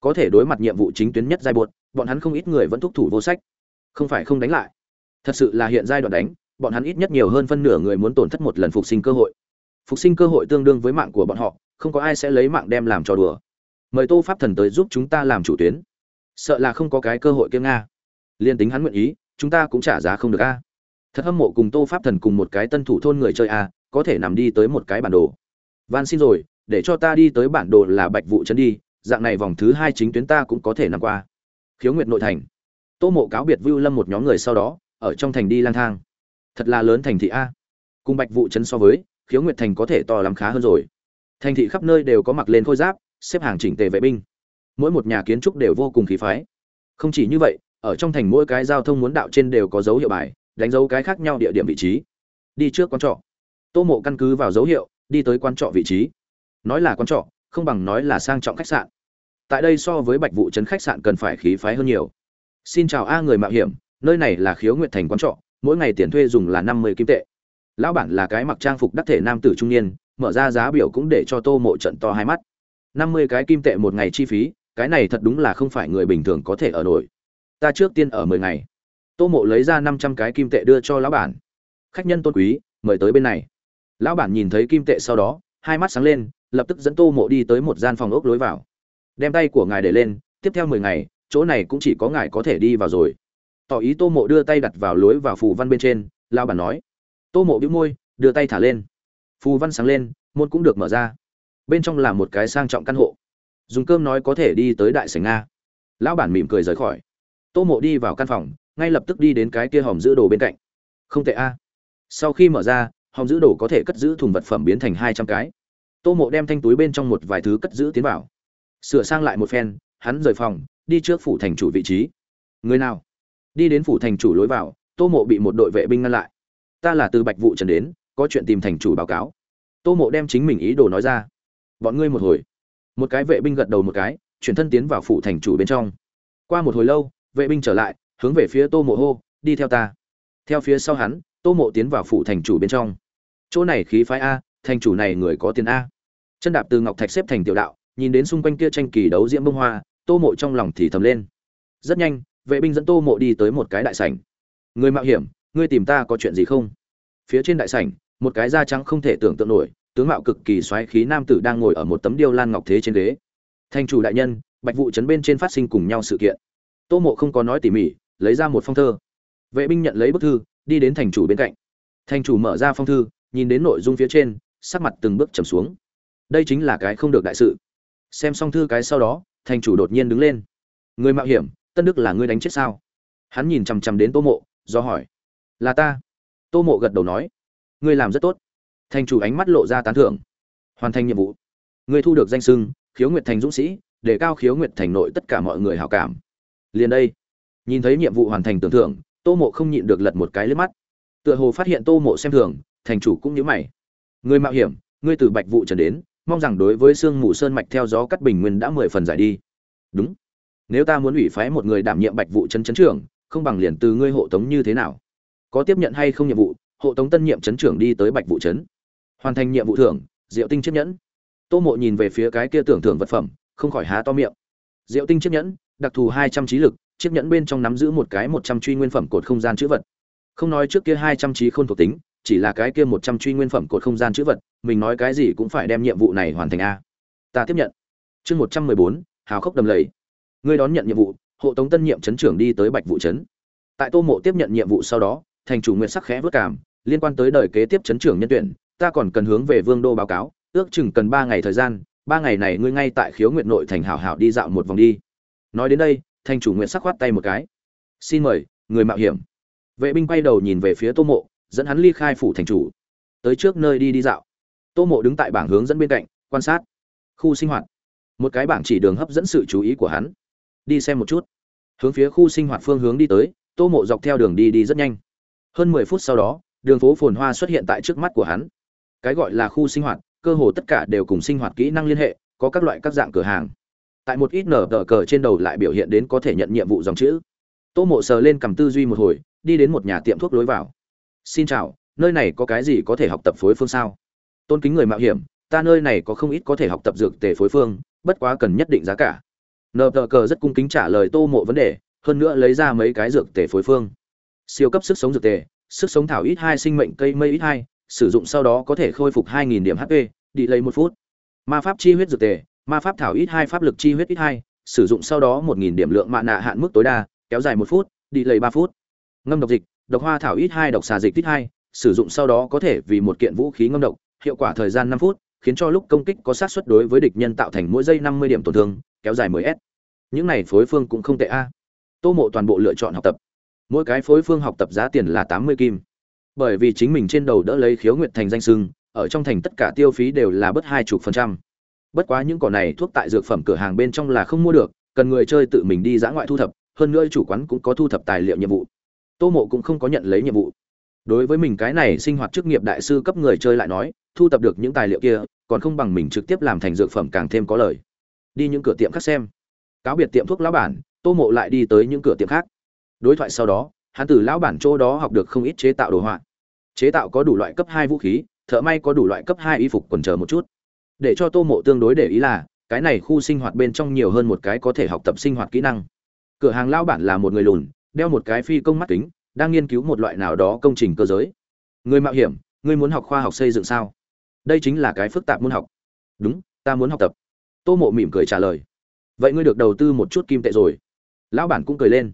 Speaker 1: Có thể đối mặt nhiệm vụ chính tuyến nhất giai buột bọn hắn không ít người vẫn thúc thủ vô sách. Không phải không đánh lại. Thật sự là hiện giai đoạn đánh, bọn hắn ít nhất nhiều hơn phân nửa người muốn tổn thất một lần phục sinh cơ hội. Phục sinh cơ hội tương đương với mạng của bọn họ, không có ai sẽ lấy mạng đem làm trò đùa. Mời tô pháp thần tới giúp chúng ta làm chủ tuyến. Sợ là không có cái cơ hội kiêng nga. Liên tính hắn nguyện ý, chúng ta cũng trả giá không được a. Thật hâm mộ cùng tô pháp thần cùng một cái tân thủ thôn người chơi a, có thể nằm đi tới một cái bản đồ. Van xin rồi để cho ta đi tới bản đồ là bạch vụ chân đi, dạng này vòng thứ hai chính tuyến ta cũng có thể nằm qua. Khiếu nguyệt nội thành. Tô mộ cáo biệt vưu lâm một nhóm người sau đó, ở trong thành đi lang thang. Thật là lớn thành thị a. Cùng bạch vụ chân so với, khiếu nguyệt thành có thể to lắm khá hơn rồi. Thành thị khắp nơi đều có mặc lên khôi giáp, xếp hàng chỉnh tề vệ binh. Mỗi một nhà kiến trúc đều vô cùng khí phái. Không chỉ như vậy, ở trong thành mỗi cái giao thông muốn đạo trên đều có dấu hiệu bài, đánh dấu cái khác nhau địa điểm vị trí. Đi trước quán trọ. Tô mộ căn cứ vào dấu hiệu, đi tới quán trọ vị trí nói là quán trọ, không bằng nói là sang trọng khách sạn. Tại đây so với bạch vụ trấn khách sạn cần phải khí phái hơn nhiều. Xin chào a người mạo hiểm, nơi này là khiếu nguyện thành quán trọ, mỗi ngày tiền thuê dùng là năm mươi kim tệ. Lão bản là cái mặc trang phục đắc thể nam tử trung niên, mở ra giá biểu cũng để cho tô mộ trận to hai mắt. năm mươi cái kim tệ một ngày chi phí, cái này thật đúng là không phải người bình thường có thể ở nổi. Ta trước tiên ở mười ngày. Tô mộ lấy ra năm trăm cái kim tệ đưa cho lão bản. Khách nhân tôn quý, mời tới bên này. Lão bản nhìn thấy kim tệ sau đó, hai mắt sáng lên lập tức dẫn tô mộ đi tới một gian phòng ốc lối vào. Đem tay của ngài để lên, tiếp theo mười ngày, chỗ này cũng chỉ có ngài có thể đi vào rồi. Tỏ ý tô mộ đưa tay đặt vào lối vào phù văn bên trên, lao bản nói. Tô mộ bĩu môi, đưa tay thả lên. Phù văn sáng lên, môn cũng được mở ra. Bên trong là một cái sang trọng căn hộ. Dùng cơm nói có thể đi tới đại sảnh nga lão bản mỉm cười rời khỏi. Tô mộ đi vào căn phòng, ngay lập tức đi đến cái kia hòm giữ đồ bên cạnh. Không tệ a. Sau khi mở ra, hòm giữ đồ có thể cất giữ thùng vật phẩm biến thành hai trăm cái tô mộ đem thanh túi bên trong một vài thứ cất giữ tiến vào. Sửa sang lại một phen, hắn rời phòng, đi trước phủ thành chủ vị trí. Người nào? Đi đến phủ thành chủ lối vào, tô mộ bị một đội vệ binh ngăn lại. Ta là từ bạch vụ trần đến, có chuyện tìm thành chủ báo cáo. Tô mộ đem chính mình ý đồ nói ra. Bọn ngươi một hồi. Một cái vệ binh gật đầu một cái, chuyển thân tiến vào phủ thành chủ bên trong. Qua một hồi lâu, vệ binh trở lại, hướng về phía tô mộ hô, đi theo ta. Theo phía sau hắn, tô mộ tiến vào phủ thành chủ bên trong. Chỗ này khí phái a thành chủ này người có tiền a. Chân đạp từ ngọc thạch xếp thành tiểu đạo, nhìn đến xung quanh kia tranh kỳ đấu diễm bông hoa, tô mộ trong lòng thì thầm lên. Rất nhanh, vệ binh dẫn tô mộ đi tới một cái đại sảnh. Người mạo hiểm, ngươi tìm ta có chuyện gì không? Phía trên đại sảnh, một cái da trắng không thể tưởng tượng nổi, tướng mạo cực kỳ xoáy khí nam tử đang ngồi ở một tấm điêu lan ngọc thế trên ghế. Thành chủ đại nhân, bạch vụ chấn bên trên phát sinh cùng nhau sự kiện. Tô mộ không có nói tỉ mỉ, lấy ra một phong thơ vệ binh nhận lấy bức thư, đi đến thành chủ bên cạnh. Thành chủ mở ra phong thư, nhìn đến nội dung phía trên sắc mặt từng bước trầm xuống. Đây chính là cái không được đại sự. Xem xong thư cái sau đó, thành chủ đột nhiên đứng lên. Người mạo hiểm, tân đức là ngươi đánh chết sao? Hắn nhìn chằm chằm đến tô mộ, do hỏi. Là ta. Tô mộ gật đầu nói. Ngươi làm rất tốt. Thành chủ ánh mắt lộ ra tán thưởng. Hoàn thành nhiệm vụ. Ngươi thu được danh sưng khiếu nguyệt thành dũng sĩ, để cao khiếu nguyệt thành nội tất cả mọi người hảo cảm. Liền đây. Nhìn thấy nhiệm vụ hoàn thành tưởng thưởng, tô mộ không nhịn được lật một cái lướt mắt. Tựa hồ phát hiện tô mộ xem thường, thành chủ cũng nhớ mày người mạo hiểm, ngươi từ bạch vụ trần đến, mong rằng đối với sương mù sơn mạch theo gió cắt bình nguyên đã mười phần giải đi. Đúng. Nếu ta muốn ủy phái một người đảm nhiệm bạch vụ trấn trấn trưởng, không bằng liền từ ngươi hộ tống như thế nào? Có tiếp nhận hay không nhiệm vụ, hộ tống tân nhiệm trấn trưởng đi tới bạch vụ trấn hoàn thành nhiệm vụ thưởng, diệu tinh chiếc nhẫn. Tô mộ nhìn về phía cái kia tưởng thưởng vật phẩm, không khỏi há to miệng. Diệu tinh chiếc nhẫn, đặc thù hai trăm trí lực, chiếc nhẫn bên trong nắm giữ một cái một trăm truy nguyên phẩm cột không gian chữ vật. Không nói trước kia hai trăm trí khôn thuộc tính chỉ là cái kia một trăm truy nguyên phẩm cột không gian chữ vật, mình nói cái gì cũng phải đem nhiệm vụ này hoàn thành a. Ta tiếp nhận. Chương một trăm mười bốn, hào khốc đầm lầy. Ngươi đón nhận nhiệm vụ, hộ tống tân nhiệm chấn trưởng đi tới bạch vụ chấn. Tại tô mộ tiếp nhận nhiệm vụ sau đó, thành chủ nguyện sắc khẽ vất cảm, liên quan tới đời kế tiếp chấn trưởng nhân tuyển, ta còn cần hướng về vương đô báo cáo, ước chừng cần ba ngày thời gian, ba ngày này ngươi ngay tại khiếu nguyện nội thành hảo hảo đi dạo một vòng đi. Nói đến đây, thành chủ nguyện sắc khoát tay một cái. Xin mời, người mạo hiểm. Vệ binh quay đầu nhìn về phía tô mộ dẫn hắn ly khai phủ thành chủ. Tới trước nơi đi đi dạo. Tô mộ đứng tại bảng hướng dẫn bên cạnh, quan sát khu sinh hoạt. Một cái bảng chỉ đường hấp dẫn sự chú ý của hắn. Đi xem một chút. Hướng phía khu sinh hoạt phương hướng đi tới, tô mộ dọc theo đường đi đi rất nhanh. Hơn mười phút sau đó, đường phố phồn hoa xuất hiện tại trước mắt của hắn. Cái gọi là khu sinh hoạt, cơ hồ tất cả đều cùng sinh hoạt kỹ năng liên hệ, có các loại các dạng cửa hàng. Tại một ít nở tờ cờ trên đầu lại biểu hiện đến có thể nhận nhiệm vụ dòng chữ. Tô mộ sờ lên cầm tư duy một hồi, đi đến một nhà tiệm thuốc lối vào xin chào, nơi này có cái gì có thể học tập phối phương sao? Tôn kính người mạo hiểm, ta nơi này có không ít có thể học tập dược tề phối phương, bất quá cần nhất định giá cả. Nờ tờ cờ rất cung kính trả lời tô mộ vấn đề, hơn nữa lấy ra mấy cái dược tề phối phương. Siêu cấp sức sống dược tề, sức sống thảo ít hai, sinh mệnh cây mây ít hai, sử dụng sau đó có thể khôi phục hai nghìn điểm hp đi lấy một phút. Ma pháp chi huyết dược tề, ma pháp thảo ít hai, pháp lực chi huyết ít hai, sử dụng sau đó một nghìn điểm lượng mạ nạ hạn mức tối đa, kéo dài một phút, đi lấy ba phút. Ngâm độc dịch độc hoa thảo ít hai, độc xà dịch ít hai, sử dụng sau đó có thể vì một kiện vũ khí ngâm độc, hiệu quả thời gian năm phút, khiến cho lúc công kích có sát suất đối với địch nhân tạo thành mỗi giây năm mươi điểm tổn thương, kéo dài 10 s. Những này phối phương cũng không tệ a. Tô mộ toàn bộ lựa chọn học tập. Mỗi cái phối phương học tập giá tiền là tám mươi kim. Bởi vì chính mình trên đầu đỡ lấy khiếu nguyện thành danh sưng, ở trong thành tất cả tiêu phí đều là bớt hai chục phần trăm. Bất quá những cỏ này thuốc tại dược phẩm cửa hàng bên trong là không mua được, cần người chơi tự mình đi dã ngoại thu thập, hơn nữa chủ quán cũng có thu thập tài liệu nhiệm vụ tô mộ cũng không có nhận lấy nhiệm vụ. Đối với mình cái này sinh hoạt chức nghiệp đại sư cấp người chơi lại nói, thu thập được những tài liệu kia, còn không bằng mình trực tiếp làm thành dược phẩm càng thêm có lời. Đi những cửa tiệm khác xem. Cáo biệt tiệm thuốc lão bản, tô mộ lại đi tới những cửa tiệm khác. Đối thoại sau đó, hắn từ lão bản chỗ đó học được không ít chế tạo đồ họa. Chế tạo có đủ loại cấp hai vũ khí, thợ may có đủ loại cấp hai y phục quần chờ một chút. Để cho tô mộ tương đối để ý là, cái này khu sinh hoạt bên trong nhiều hơn một cái có thể học tập sinh hoạt kỹ năng. Cửa hàng lão bản là một người lùn đeo một cái phi công mắt kính, đang nghiên cứu một loại nào đó công trình cơ giới. Người mạo hiểm, ngươi muốn học khoa học xây dựng sao? Đây chính là cái phức tạp môn học. Đúng, ta muốn học tập. Tô mộ mỉm cười trả lời. Vậy ngươi được đầu tư một chút kim tệ rồi. Lão bản cũng cười lên.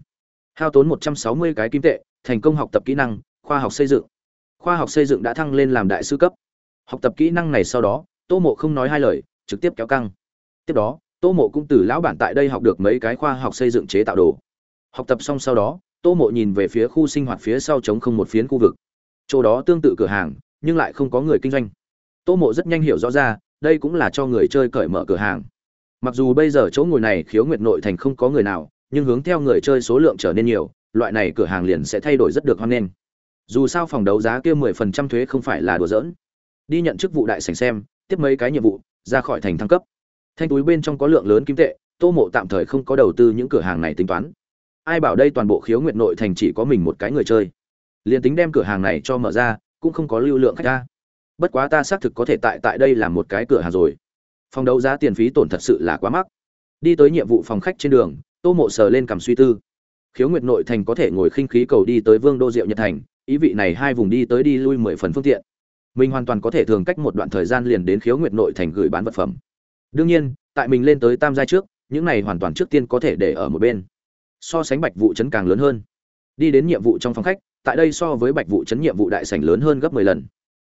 Speaker 1: Hao tốn một trăm sáu mươi cái kim tệ, thành công học tập kỹ năng, khoa học xây dựng. Khoa học xây dựng đã thăng lên làm đại sư cấp. Học tập kỹ năng này sau đó, tô mộ không nói hai lời, trực tiếp kéo căng. Tiếp đó, tô mộ cũng từ lão bản tại đây học được mấy cái khoa học xây dựng chế tạo đồ học tập xong sau đó, tô mộ nhìn về phía khu sinh hoạt phía sau chống không một phiến khu vực. Chỗ đó tương tự cửa hàng, nhưng lại không có người kinh doanh. Tô mộ rất nhanh hiểu rõ ra, đây cũng là cho người chơi cởi mở cửa hàng. Mặc dù bây giờ chỗ ngồi này khiếu nguyệt nội thành không có người nào, nhưng hướng theo người chơi số lượng trở nên nhiều, loại này cửa hàng liền sẽ thay đổi rất được hoan nghênh. Dù sao phòng đấu giá kia mười phần trăm thuế không phải là đùa giỡn. Đi nhận chức vụ đại sảnh xem, tiếp mấy cái nhiệm vụ, ra khỏi thành thăng cấp. Thanh túi bên trong có lượng lớn kim tệ, tô mộ tạm thời không có đầu tư những cửa hàng này tính toán ai bảo đây toàn bộ khiếu nguyệt nội thành chỉ có mình một cái người chơi. Liền tính đem cửa hàng này cho mở ra, cũng không có lưu lượng khách ta bất quá ta xác thực có thể tại tại đây làm một cái cửa hàng rồi. Phòng đấu giá tiền phí tổn thật sự là quá mắc. Đi tới nhiệm vụ phòng khách trên đường, tô mộ sờ lên cầm suy tư. Khiếu nguyệt nội thành có thể ngồi khinh khí cầu đi tới vương đô diệu nhật thành, ý vị này hai vùng đi tới đi lui mười phần phương tiện. Mình hoàn toàn có thể thường cách một đoạn thời gian liền đến khiếu nguyệt nội thành gửi bán vật phẩm. Đương nhiên, tại mình lên tới tam giai trước, những này hoàn toàn trước tiên có thể để ở một bên so sánh bạch vụ chấn càng lớn hơn. Đi đến nhiệm vụ trong phòng khách, tại đây so với bạch vụ chấn nhiệm vụ đại sảnh lớn hơn gấp 10 lần.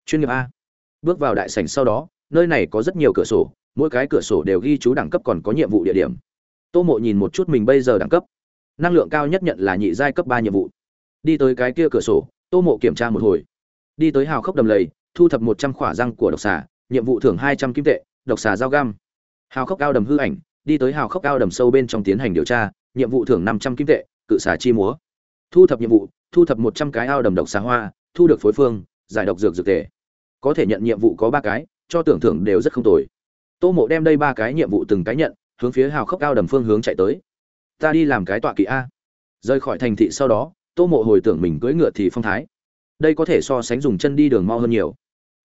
Speaker 1: Chuyên nghiệp a. Bước vào đại sảnh sau đó, nơi này có rất nhiều cửa sổ, mỗi cái cửa sổ đều ghi chú đẳng cấp còn có nhiệm vụ địa điểm. Tô mộ nhìn một chút mình bây giờ đẳng cấp. Năng lượng cao nhất nhận là nhị giai cấp ba nhiệm vụ. Đi tới cái kia cửa sổ, tô mộ kiểm tra một hồi. Đi tới hào khốc đầm lầy, thu thập một trăm khỏa răng của độc xà, nhiệm vụ thưởng hai trăm kim tệ, độc xà dao găm. Hào khốc cao đầm hư ảnh đi tới hào khốc cao đầm sâu bên trong tiến hành điều tra, nhiệm vụ thưởng năm trăm kim tệ, cự xà chi múa. Thu thập nhiệm vụ, thu thập một trăm cái ao đầm độc xà hoa, thu được phối phương, giải độc dược dược tề. Có thể nhận nhiệm vụ có ba cái, cho tưởng thưởng đều rất không tồi. Tô mộ đem đây ba cái nhiệm vụ từng cái nhận, hướng phía hào khốc cao đầm phương hướng chạy tới. Ta đi làm cái tọa kỵ a. Rời khỏi thành thị sau đó, tô mộ hồi tưởng mình cưỡi ngựa thì phong thái. Đây có thể so sánh dùng chân đi đường mau hơn nhiều.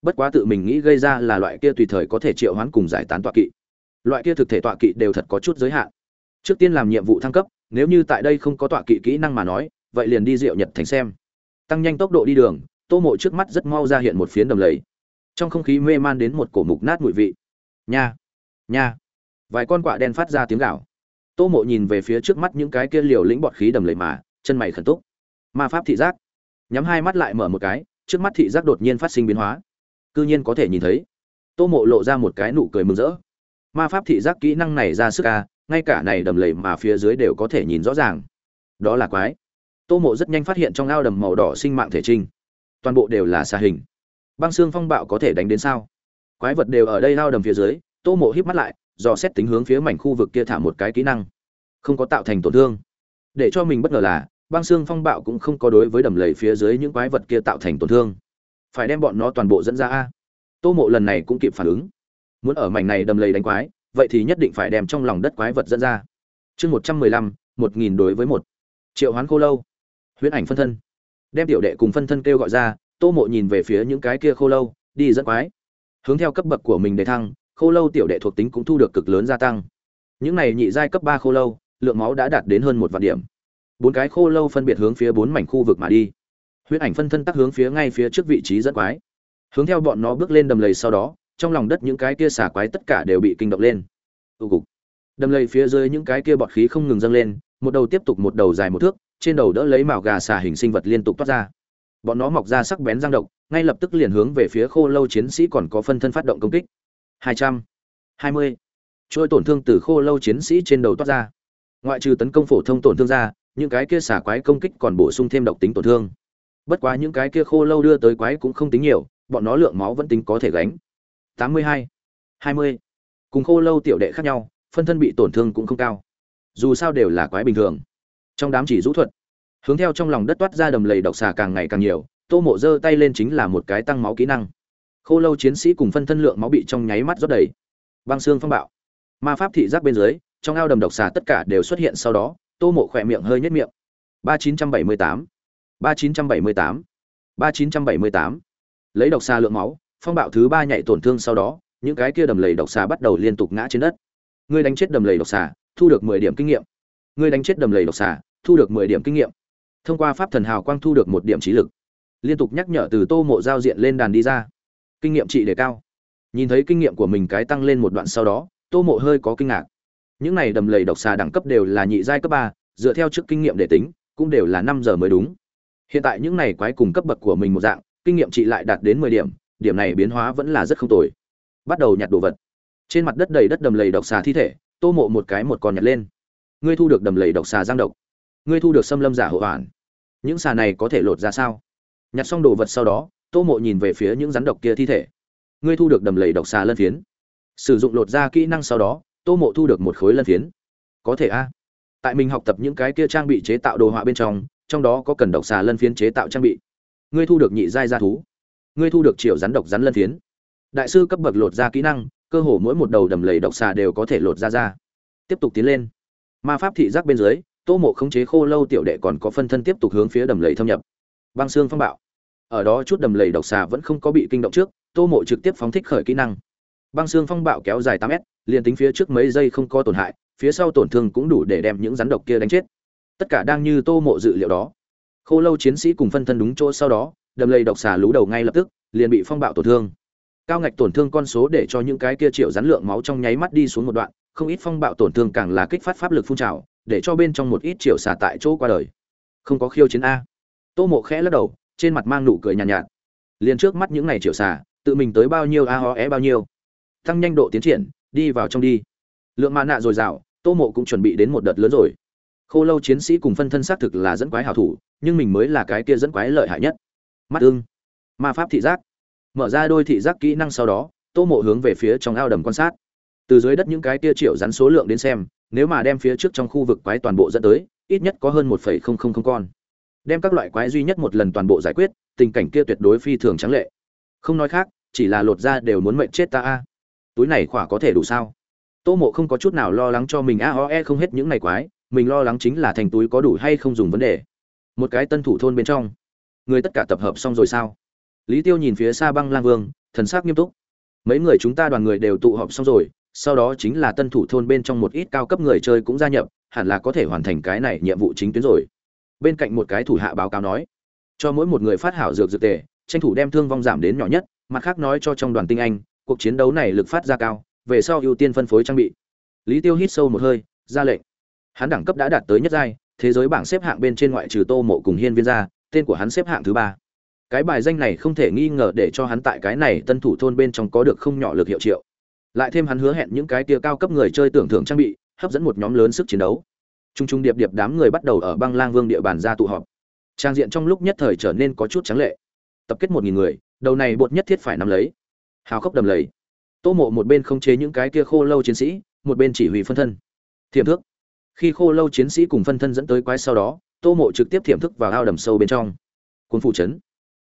Speaker 1: Bất quá tự mình nghĩ gây ra là loại kia tùy thời có thể triệu hoán cùng giải tán tọa kỵ loại kia thực thể tọa kỵ đều thật có chút giới hạn. Trước tiên làm nhiệm vụ thăng cấp, nếu như tại đây không có tọa kỵ kỹ năng mà nói, vậy liền đi diệu nhật thành xem. Tăng nhanh tốc độ đi đường, tô mộ trước mắt rất mau ra hiện một phiến đầm lầy. Trong không khí mê man đến một cổ mục nát mùi vị. Nha! Nha! Vài con quạ đen phát ra tiếng gạo tô mộ nhìn về phía trước mắt những cái kia liều lĩnh bọt khí đầm lầy mà, chân mày khẩn túc. Ma pháp thị giác. Nhắm hai mắt lại mở một cái, trước mắt thị giác đột nhiên phát sinh biến hóa. Cư nhiên có thể nhìn thấy. Tô mộ lộ ra một cái nụ cười mừng rỡ ma pháp thị giác kỹ năng này ra sức a, ngay cả này đầm lầy mà phía dưới đều có thể nhìn rõ ràng. Đó là quái. Tô mộ rất nhanh phát hiện trong ao đầm màu đỏ sinh mạng thể trinh. Toàn bộ đều là xa hình. Băng xương phong bạo có thể đánh đến sao? Quái vật đều ở đây ao đầm phía dưới tô mộ híp mắt lại dò xét tính hướng phía mảnh khu vực kia thả một cái kỹ năng. Không có tạo thành tổn thương. Để cho mình bất ngờ là băng xương phong bạo cũng không có đối với đầm lầy phía dưới những quái vật kia tạo thành tổn thương. Phải đem bọn nó toàn bộ dẫn ra a. Tô mộ lần này cũng kịp phản ứng muốn ở mảnh này đầm lầy đánh quái, vậy thì nhất định phải đem trong lòng đất quái vật dẫn ra. Chương một trăm mười lăm, một nghìn đối với một. Triệu hoán khô lâu. Huyễn ảnh phân thân. Đem tiểu đệ cùng phân thân kêu gọi ra, tô mộ nhìn về phía những cái kia khô lâu, đi dẫn quái. Hướng theo cấp bậc của mình để thăng, khô lâu tiểu đệ thuộc tính cũng thu được cực lớn gia tăng. Những này nhị giai cấp ba khô lâu, lượng máu đã đạt đến hơn một vạn điểm. Bốn cái khô lâu phân biệt hướng phía bốn mảnh khu vực mà đi. Huyễn ảnh phân thân tác hướng phía ngay phía trước vị trí dẫn quái. Hướng theo bọn nó bước lên đầm lầy sau đó trong lòng đất những cái kia xả quái tất cả đều bị kinh động lên. Ưu cục. Đầm lầy phía dưới những cái kia bọt khí không ngừng dâng lên, một đầu tiếp tục một đầu dài một thước, trên đầu đỡ lấy mào gà xà hình sinh vật liên tục toát ra. Bọn nó mọc ra sắc bén răng độc, ngay lập tức liền hướng về phía khô lâu chiến sĩ còn có phân thân phát động công kích. Hai trăm. Hai mươi. Trôi tổn thương từ khô lâu chiến sĩ trên đầu toát ra. Ngoại trừ tấn công phổ thông tổn thương ra, những cái kia xả quái công kích còn bổ sung thêm độc tính tổn thương. Bất quá những cái kia khô lâu đưa tới quái cũng không tính nhiều, bọn nó lượng máu vẫn tính có thể gánh tám mươi hai hai mươi. Cùng khô lâu tiểu đệ khác nhau, phân thân bị tổn thương cũng không cao. Dù sao đều là quái bình thường. Trong đám chỉ rũ thuật, hướng theo trong lòng đất toát ra đầm lầy độc xà càng ngày càng nhiều, tô mộ giơ tay lên chính là một cái tăng máu kỹ năng. Khô lâu chiến sĩ cùng phân thân lượng máu bị trong nháy mắt rót đầy. Băng xương phong bạo. Ma pháp thị giác bên dưới, trong ao đầm độc xà tất cả đều xuất hiện sau đó, tô mộ khỏe miệng hơi nhất miệng. ba chín trăm bảy mươi tám, ba chín trăm bảy mươi tám, ba chín trăm bảy mươi tám. Lấy độc xà lượng máu phong bạo thứ ba nhạy tổn thương sau đó, những cái kia đầm lầy độc xà bắt đầu liên tục ngã trên đất. Ngươi đánh chết đầm lầy độc xà, thu được mười điểm kinh nghiệm. Ngươi đánh chết đầm lầy độc xà, thu được mười điểm kinh nghiệm. Thông qua pháp thần hào quang thu được một điểm trí lực. Liên tục nhắc nhở từ tô mộ giao diện lên đàn đi ra. Kinh nghiệm trị đề cao. Nhìn thấy kinh nghiệm của mình cái tăng lên một đoạn sau đó, tô mộ hơi có kinh ngạc. Những này đầm lầy độc xà đẳng cấp đều là nhị giai cấp ba, dựa theo trước kinh nghiệm để tính, cũng đều là năm giờ mới đúng. Hiện tại những này quái cùng cấp bậc của mình một dạng, kinh nghiệm trị lại đạt đến mười điểm điểm này biến hóa vẫn là rất không tồi. Bắt đầu nhặt đồ vật. Trên mặt đất đầy đất đầm lầy độc xà thi thể, tô mộ một cái một con nhặt lên. Ngươi thu được đầm lầy độc xà giang độc. Ngươi thu được xâm lâm giả hộ hoàn những xà này có thể lột ra sao? Nhặt xong đồ vật sau đó, tô mộ nhìn về phía những rắn độc kia thi thể. Ngươi thu được đầm lầy độc xà lân phiến. Sử dụng lột ra kỹ năng sau đó, tô mộ thu được một khối lân phiến. Có thể a. Tại mình học tập những cái kia trang bị chế tạo đồ họa bên trong trong đó có cần độc xà lân phiến chế tạo trang bị. Ngươi thu được nhị giai gia thú ngươi thu được triệu rắn độc rắn lân phiến. Đại sư cấp bậc lột ra kỹ năng, cơ hồ mỗi một đầu đầm lầy độc xà đều có thể lột ra ra. Tiếp tục tiến lên. Ma pháp thị giác bên dưới, tô mộ khống chế khô lâu tiểu đệ còn có phân thân tiếp tục hướng phía đầm lầy thâm nhập. Băng xương phong bạo. Ở đó chút đầm lầy độc xà vẫn không có bị kinh động trước, tô mộ trực tiếp phóng thích khởi kỹ năng. Băng xương phong bạo kéo dài tám mét, liền tính phía trước mấy giây không có tổn hại, phía sau tổn thương cũng đủ để đem những rắn độc kia đánh chết. Tất cả đang như tô mộ dự liệu đó. Khô lâu chiến sĩ cùng phân thân đúng chỗ sau đó đầm lầy độc xà lú đầu ngay lập tức liền bị phong bạo tổn thương. Cao ngạch tổn thương con số để cho những cái kia triệu rắn lượng máu trong nháy mắt đi xuống một đoạn không ít phong bạo tổn thương càng là kích phát pháp lực phun trào để cho bên trong một ít triệu xà tại chỗ qua đời. Không có khiêu chiến a. Tô mộ khẽ lắc đầu trên mặt mang nụ cười nhàn nhạt, nhạt. Liền trước mắt những ngày triệu xà tự mình tới bao nhiêu a ho é bao nhiêu. Tăng nhanh độ tiến triển đi vào trong đi. Lượng mã nạ dồi dào tô mộ cũng chuẩn bị đến một đợt lớn rồi. Khô lâu chiến sĩ cùng phân thân xác thực là dẫn quái hảo thủ nhưng mình mới là cái kia dẫn quái lợi hại nhất mắt ưng. Ma pháp thị giác. Mở ra đôi thị giác kỹ năng sau đó, tô mộ hướng về phía trong ao đầm quan sát. Từ dưới đất những cái tia triệu rắn số lượng đến xem, nếu mà đem phía trước trong khu vực quái toàn bộ dẫn tới, ít nhất có hơn một phẩy không không không con. Đem các loại quái duy nhất một lần toàn bộ giải quyết, tình cảnh kia tuyệt đối phi thường trắng lệ. Không nói khác, chỉ là lột ra đều muốn mệnh chết ta a. Túi này khỏa có thể đủ sao? Tô mộ không có chút nào lo lắng cho mình, a ho e không hết những ngày quái, mình lo lắng chính là thành túi có đủ hay không dùng vấn đề. Một cái tân thủ thôn bên trong người tất cả tập hợp xong rồi sao? Lý tiêu nhìn phía xa băng lang vương, thần sắc nghiêm túc. Mấy người chúng ta đoàn người đều tụ họp xong rồi, sau đó chính là tân thủ thôn bên trong một ít cao cấp người chơi cũng gia nhập, hẳn là có thể hoàn thành cái này nhiệm vụ chính tuyến rồi. Bên cạnh một cái thủ hạ báo cáo nói, cho mỗi một người phát hảo dược dược tề, tranh thủ đem thương vong giảm đến nhỏ nhất, mặt khác nói cho trong đoàn tinh anh, cuộc chiến đấu này lực phát ra cao, về sau ưu tiên phân phối trang bị. Lý tiêu hít sâu một hơi, ra lệnh. Hắn đẳng cấp đã đạt tới nhất giai, thế giới bảng xếp hạng bên trên ngoại trừ tô mộ cùng hiên viên gia tên của hắn xếp hạng thứ ba. Cái bài danh này không thể nghi ngờ để cho hắn tại cái này tân thủ thôn bên trong có được không nhỏ lực hiệu triệu. Lại thêm hắn hứa hẹn những cái tia cao cấp người chơi tưởng thưởng trang bị, hấp dẫn một nhóm lớn sức chiến đấu. T r u n g t r u n g điệp điệp đám người bắt đầu ở băng lang vương địa bàn ra tụ họp. Trang diện trong lúc nhất thời trở nên có chút trắng lệ. Tập kết một nghìn người, đầu này bột nhất thiết phải nắm lấy. Hào khốc đầm lầy. Tô mộ một bên không chế những cái kia khô lâu chiến sĩ, một bên chỉ huy phân thân. Thiềm thước. khi khô lâu chiến sĩ cùng phân thân dẫn tới quái sau đó tô mộ trực tiếp thiểm thức vào ao đầm sâu bên trong. Cuốn phủ chấn.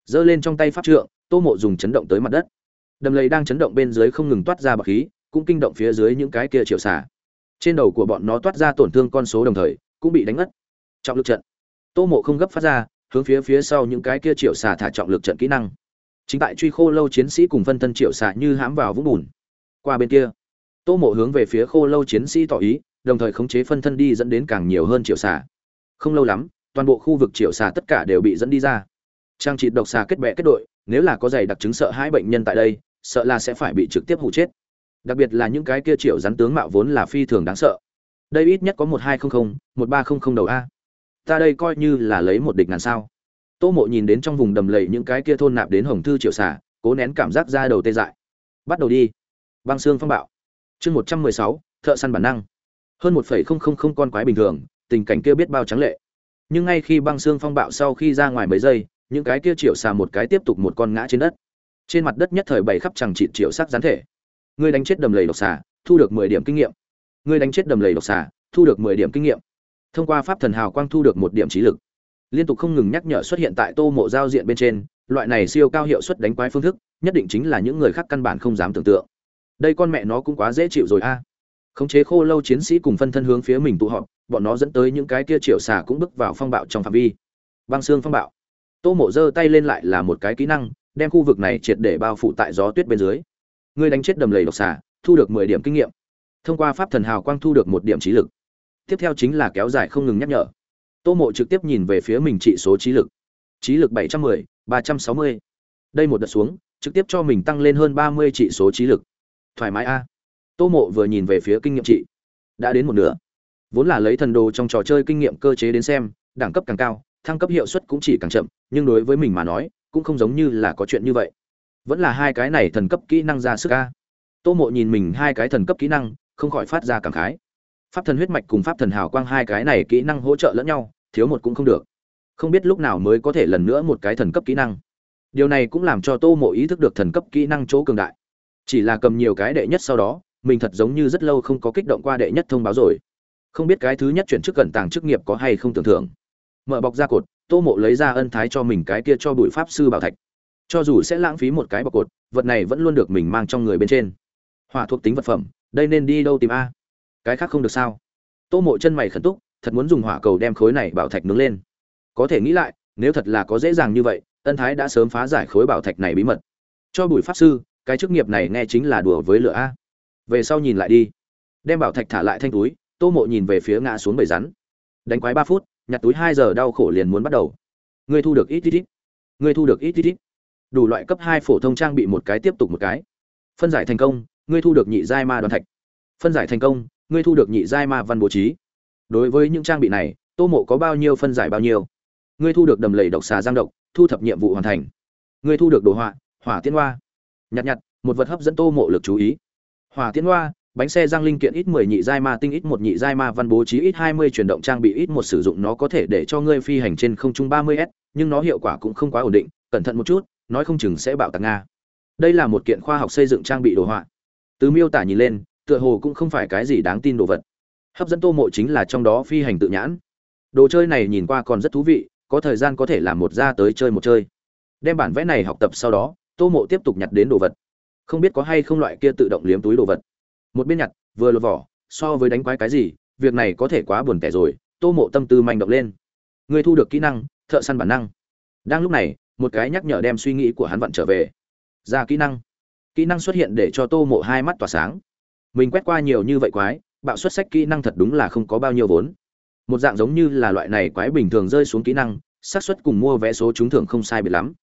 Speaker 1: Giơ lên trong tay pháp trượng, tô mộ dùng chấn động tới mặt đất. Đầm lầy đang chấn động bên dưới không ngừng toát ra bậc khí, cũng kinh động phía dưới những cái kia triệu xả trên đầu của bọn nó toát ra tổn thương con số đồng thời, cũng bị đánh ngất. Trọng lực trận. Tô mộ không gấp phát ra, hướng phía phía sau những cái kia triệu xả thả trọng lực trận kỹ năng. Chính tại truy khô lâu chiến sĩ cùng phân thân triệu xả như hãm vào vũng bùn. Qua bên kia, tô mộ hướng về phía khô lâu chiến sĩ tỏ ý, đồng thời khống chế phân thân đi dẫn đến càng nhiều hơn triệu xả không lâu lắm, toàn bộ khu vực triệu xà tất cả đều bị dẫn đi ra. Trang trị độc xà kết bệ kết đội, nếu là có giày đặc chứng sợ hai bệnh nhân tại đây, sợ là sẽ phải bị trực tiếp hụ chết. Đặc biệt là những cái kia triệu rắn tướng mạo vốn là phi thường đáng sợ. Đây ít nhất có một hai không không, một ba không không đầu a. Ta đây coi như là lấy một địch ngàn sao. Tô mộ nhìn đến trong vùng đầm lầy những cái kia thôn nạp đến hồng thư triệu xà, cố nén cảm giác ra đầu tê dại. Bắt đầu đi. Băng xương phong bạo. Chương một trăm mười sáu, thợ săn bản năng. Hơn một phẩy không không không con quái bình thường tình cảnh kia biết bao trắng lệ. Nhưng ngay khi băng xương phong bạo sau khi ra ngoài mấy giây, những cái kia triệu xà một cái tiếp tục một con ngã trên đất. Trên mặt đất nhất thời bày khắp chẳng trị triệu sắc gián thể. Ngươi đánh chết đầm lầy độc xà, thu được mười điểm kinh nghiệm. Ngươi đánh chết đầm lầy độc xà, thu được mười điểm kinh nghiệm. Thông qua pháp thần hào quang thu được một điểm trí lực. Liên tục không ngừng nhắc nhở xuất hiện tại tô mộ giao diện bên trên, loại này siêu cao hiệu suất đánh quái phương thức, nhất định chính là những người khác căn bản không dám tưởng tượng. Đây con mẹ nó cũng quá dễ chịu rồi a khống chế khô lâu chiến sĩ cùng phân thân hướng phía mình tụ họp, bọn nó dẫn tới những cái kia triệu xà cũng bước vào phong bạo trong phạm vi. Băng xương phong bạo. Tô mộ giơ tay lên lại là một cái kỹ năng, đem khu vực này triệt để bao phủ tại gió tuyết bên dưới. Ngươi đánh chết đầm lầy độc xà, thu được mười điểm kinh nghiệm. Thông qua pháp thần hào quang thu được một điểm trí lực. Tiếp theo chính là kéo dài không ngừng nhắc nhở. Tô mộ trực tiếp nhìn về phía mình trị số trí lực. Trí lực bảy trăm mười, ba trăm sáu mươi. Đây một đợt xuống, trực tiếp cho mình tăng lên hơn ba mươi trị số trí lực. Thoải mái a tô mộ vừa nhìn về phía kinh nghiệm trị. Đã đến một nửa. Vốn là lấy thần đồ trong trò chơi kinh nghiệm cơ chế đến xem, đẳng cấp càng cao, thăng cấp hiệu suất cũng chỉ càng chậm, nhưng đối với mình mà nói, cũng không giống như là có chuyện như vậy. Vẫn là hai cái này thần cấp kỹ năng ra sức ca tô mộ nhìn mình hai cái thần cấp kỹ năng, không khỏi phát ra cảm khái. Pháp thần huyết mạch cùng pháp thần hào quang hai cái này kỹ năng hỗ trợ lẫn nhau, thiếu một cũng không được. Không biết lúc nào mới có thể lần nữa một cái thần cấp kỹ năng. Điều này cũng làm cho tô mộ ý thức được thần cấp kỹ năng chỗ cường đại. Chỉ là cầm nhiều cái đệ nhất sau đó mình thật giống như rất lâu không có kích động qua đệ nhất thông báo rồi. Không biết cái thứ nhất chuyển chức cẩn tàng chức nghiệp có hay không tưởng thưởng. Mở bọc ra cột, tô mộ lấy ra ân thái cho mình cái kia cho bụi pháp sư bảo thạch. Cho dù sẽ lãng phí một cái bọc cột, vật này vẫn luôn được mình mang trong người bên trên. Hỏa thuộc tính vật phẩm, đây nên đi đâu tìm a? Cái khác không được sao? Tô mộ chân mày khẩn túc, thật muốn dùng hỏa cầu đem khối này bảo thạch nướng lên. Có thể nghĩ lại, nếu thật là có dễ dàng như vậy, ân thái đã sớm phá giải khối bảo thạch này bí mật. Cho bùi pháp sư, cái chức nghiệp này nghe chính là đùa với lửa a về sau nhìn lại đi. Đem bảo thạch thả lại thanh túi, tô mộ nhìn về phía ngã xuống bầy rắn. Đánh quái ba phút, nhặt túi hai giờ đau khổ liền muốn bắt đầu. Ngươi thu được ít ít ít. Ngươi thu được ít ít ít. Đủ loại cấp hai phổ thông trang bị một cái tiếp tục một cái. Phân giải thành công, ngươi thu được nhị giai ma đoàn thạch. Phân giải thành công, ngươi thu được nhị giai ma văn bố trí. Đối với những trang bị này, tô mộ có bao nhiêu phân giải bao nhiêu? Ngươi thu được đầm lầy độc xà giang độc, thu thập nhiệm vụ hoàn thành. Ngươi thu được đồ họa, hỏa tiên hoa. Nhặt nhặt, một vật hấp dẫn tô mộ lực chú ý hỏa tiến hoa bánh xe giang linh kiện ít 10 nhị giai ma tinh ít một nhị giai ma văn bố trí ít 20 chuyển động trang bị ít một sử dụng nó có thể để cho ngươi phi hành trên không trung 30s, nhưng nó hiệu quả cũng không quá ổn định, cẩn thận một chút, nói không chừng sẽ bạo tạc nga. Đây là một kiện khoa học xây dựng trang bị đồ họa. Từ miêu tả nhìn lên, tựa hồ cũng không phải cái gì đáng tin đồ vật. Hấp dẫn Tô Mộ chính là trong đó phi hành tự nhãn. Đồ chơi này nhìn qua còn rất thú vị, có thời gian có thể làm một ra tới chơi một chơi. Đem bản vẽ này học tập sau đó, Tô Mộ tiếp tục nhặt đến đồ vật không biết có hay không loại kia tự động liếm túi đồ vật. Một bên nhặt, vừa lột vỏ, so với đánh quái cái gì, việc này có thể quá buồn tẻ rồi, tô mộ tâm tư manh động lên. Người thu được kỹ năng, thợ săn bản năng. Đang lúc này, một cái nhắc nhở đem suy nghĩ của hắn vặn trở về. Ra kỹ năng. Kỹ năng xuất hiện để cho tô mộ hai mắt tỏa sáng. Mình quét qua nhiều như vậy quái, bạo xuất sách kỹ năng thật đúng là không có bao nhiêu vốn. Một dạng giống như là loại này quái bình thường rơi xuống kỹ năng, xác suất cùng mua vé số trúng thưởng không sai biệt lắm.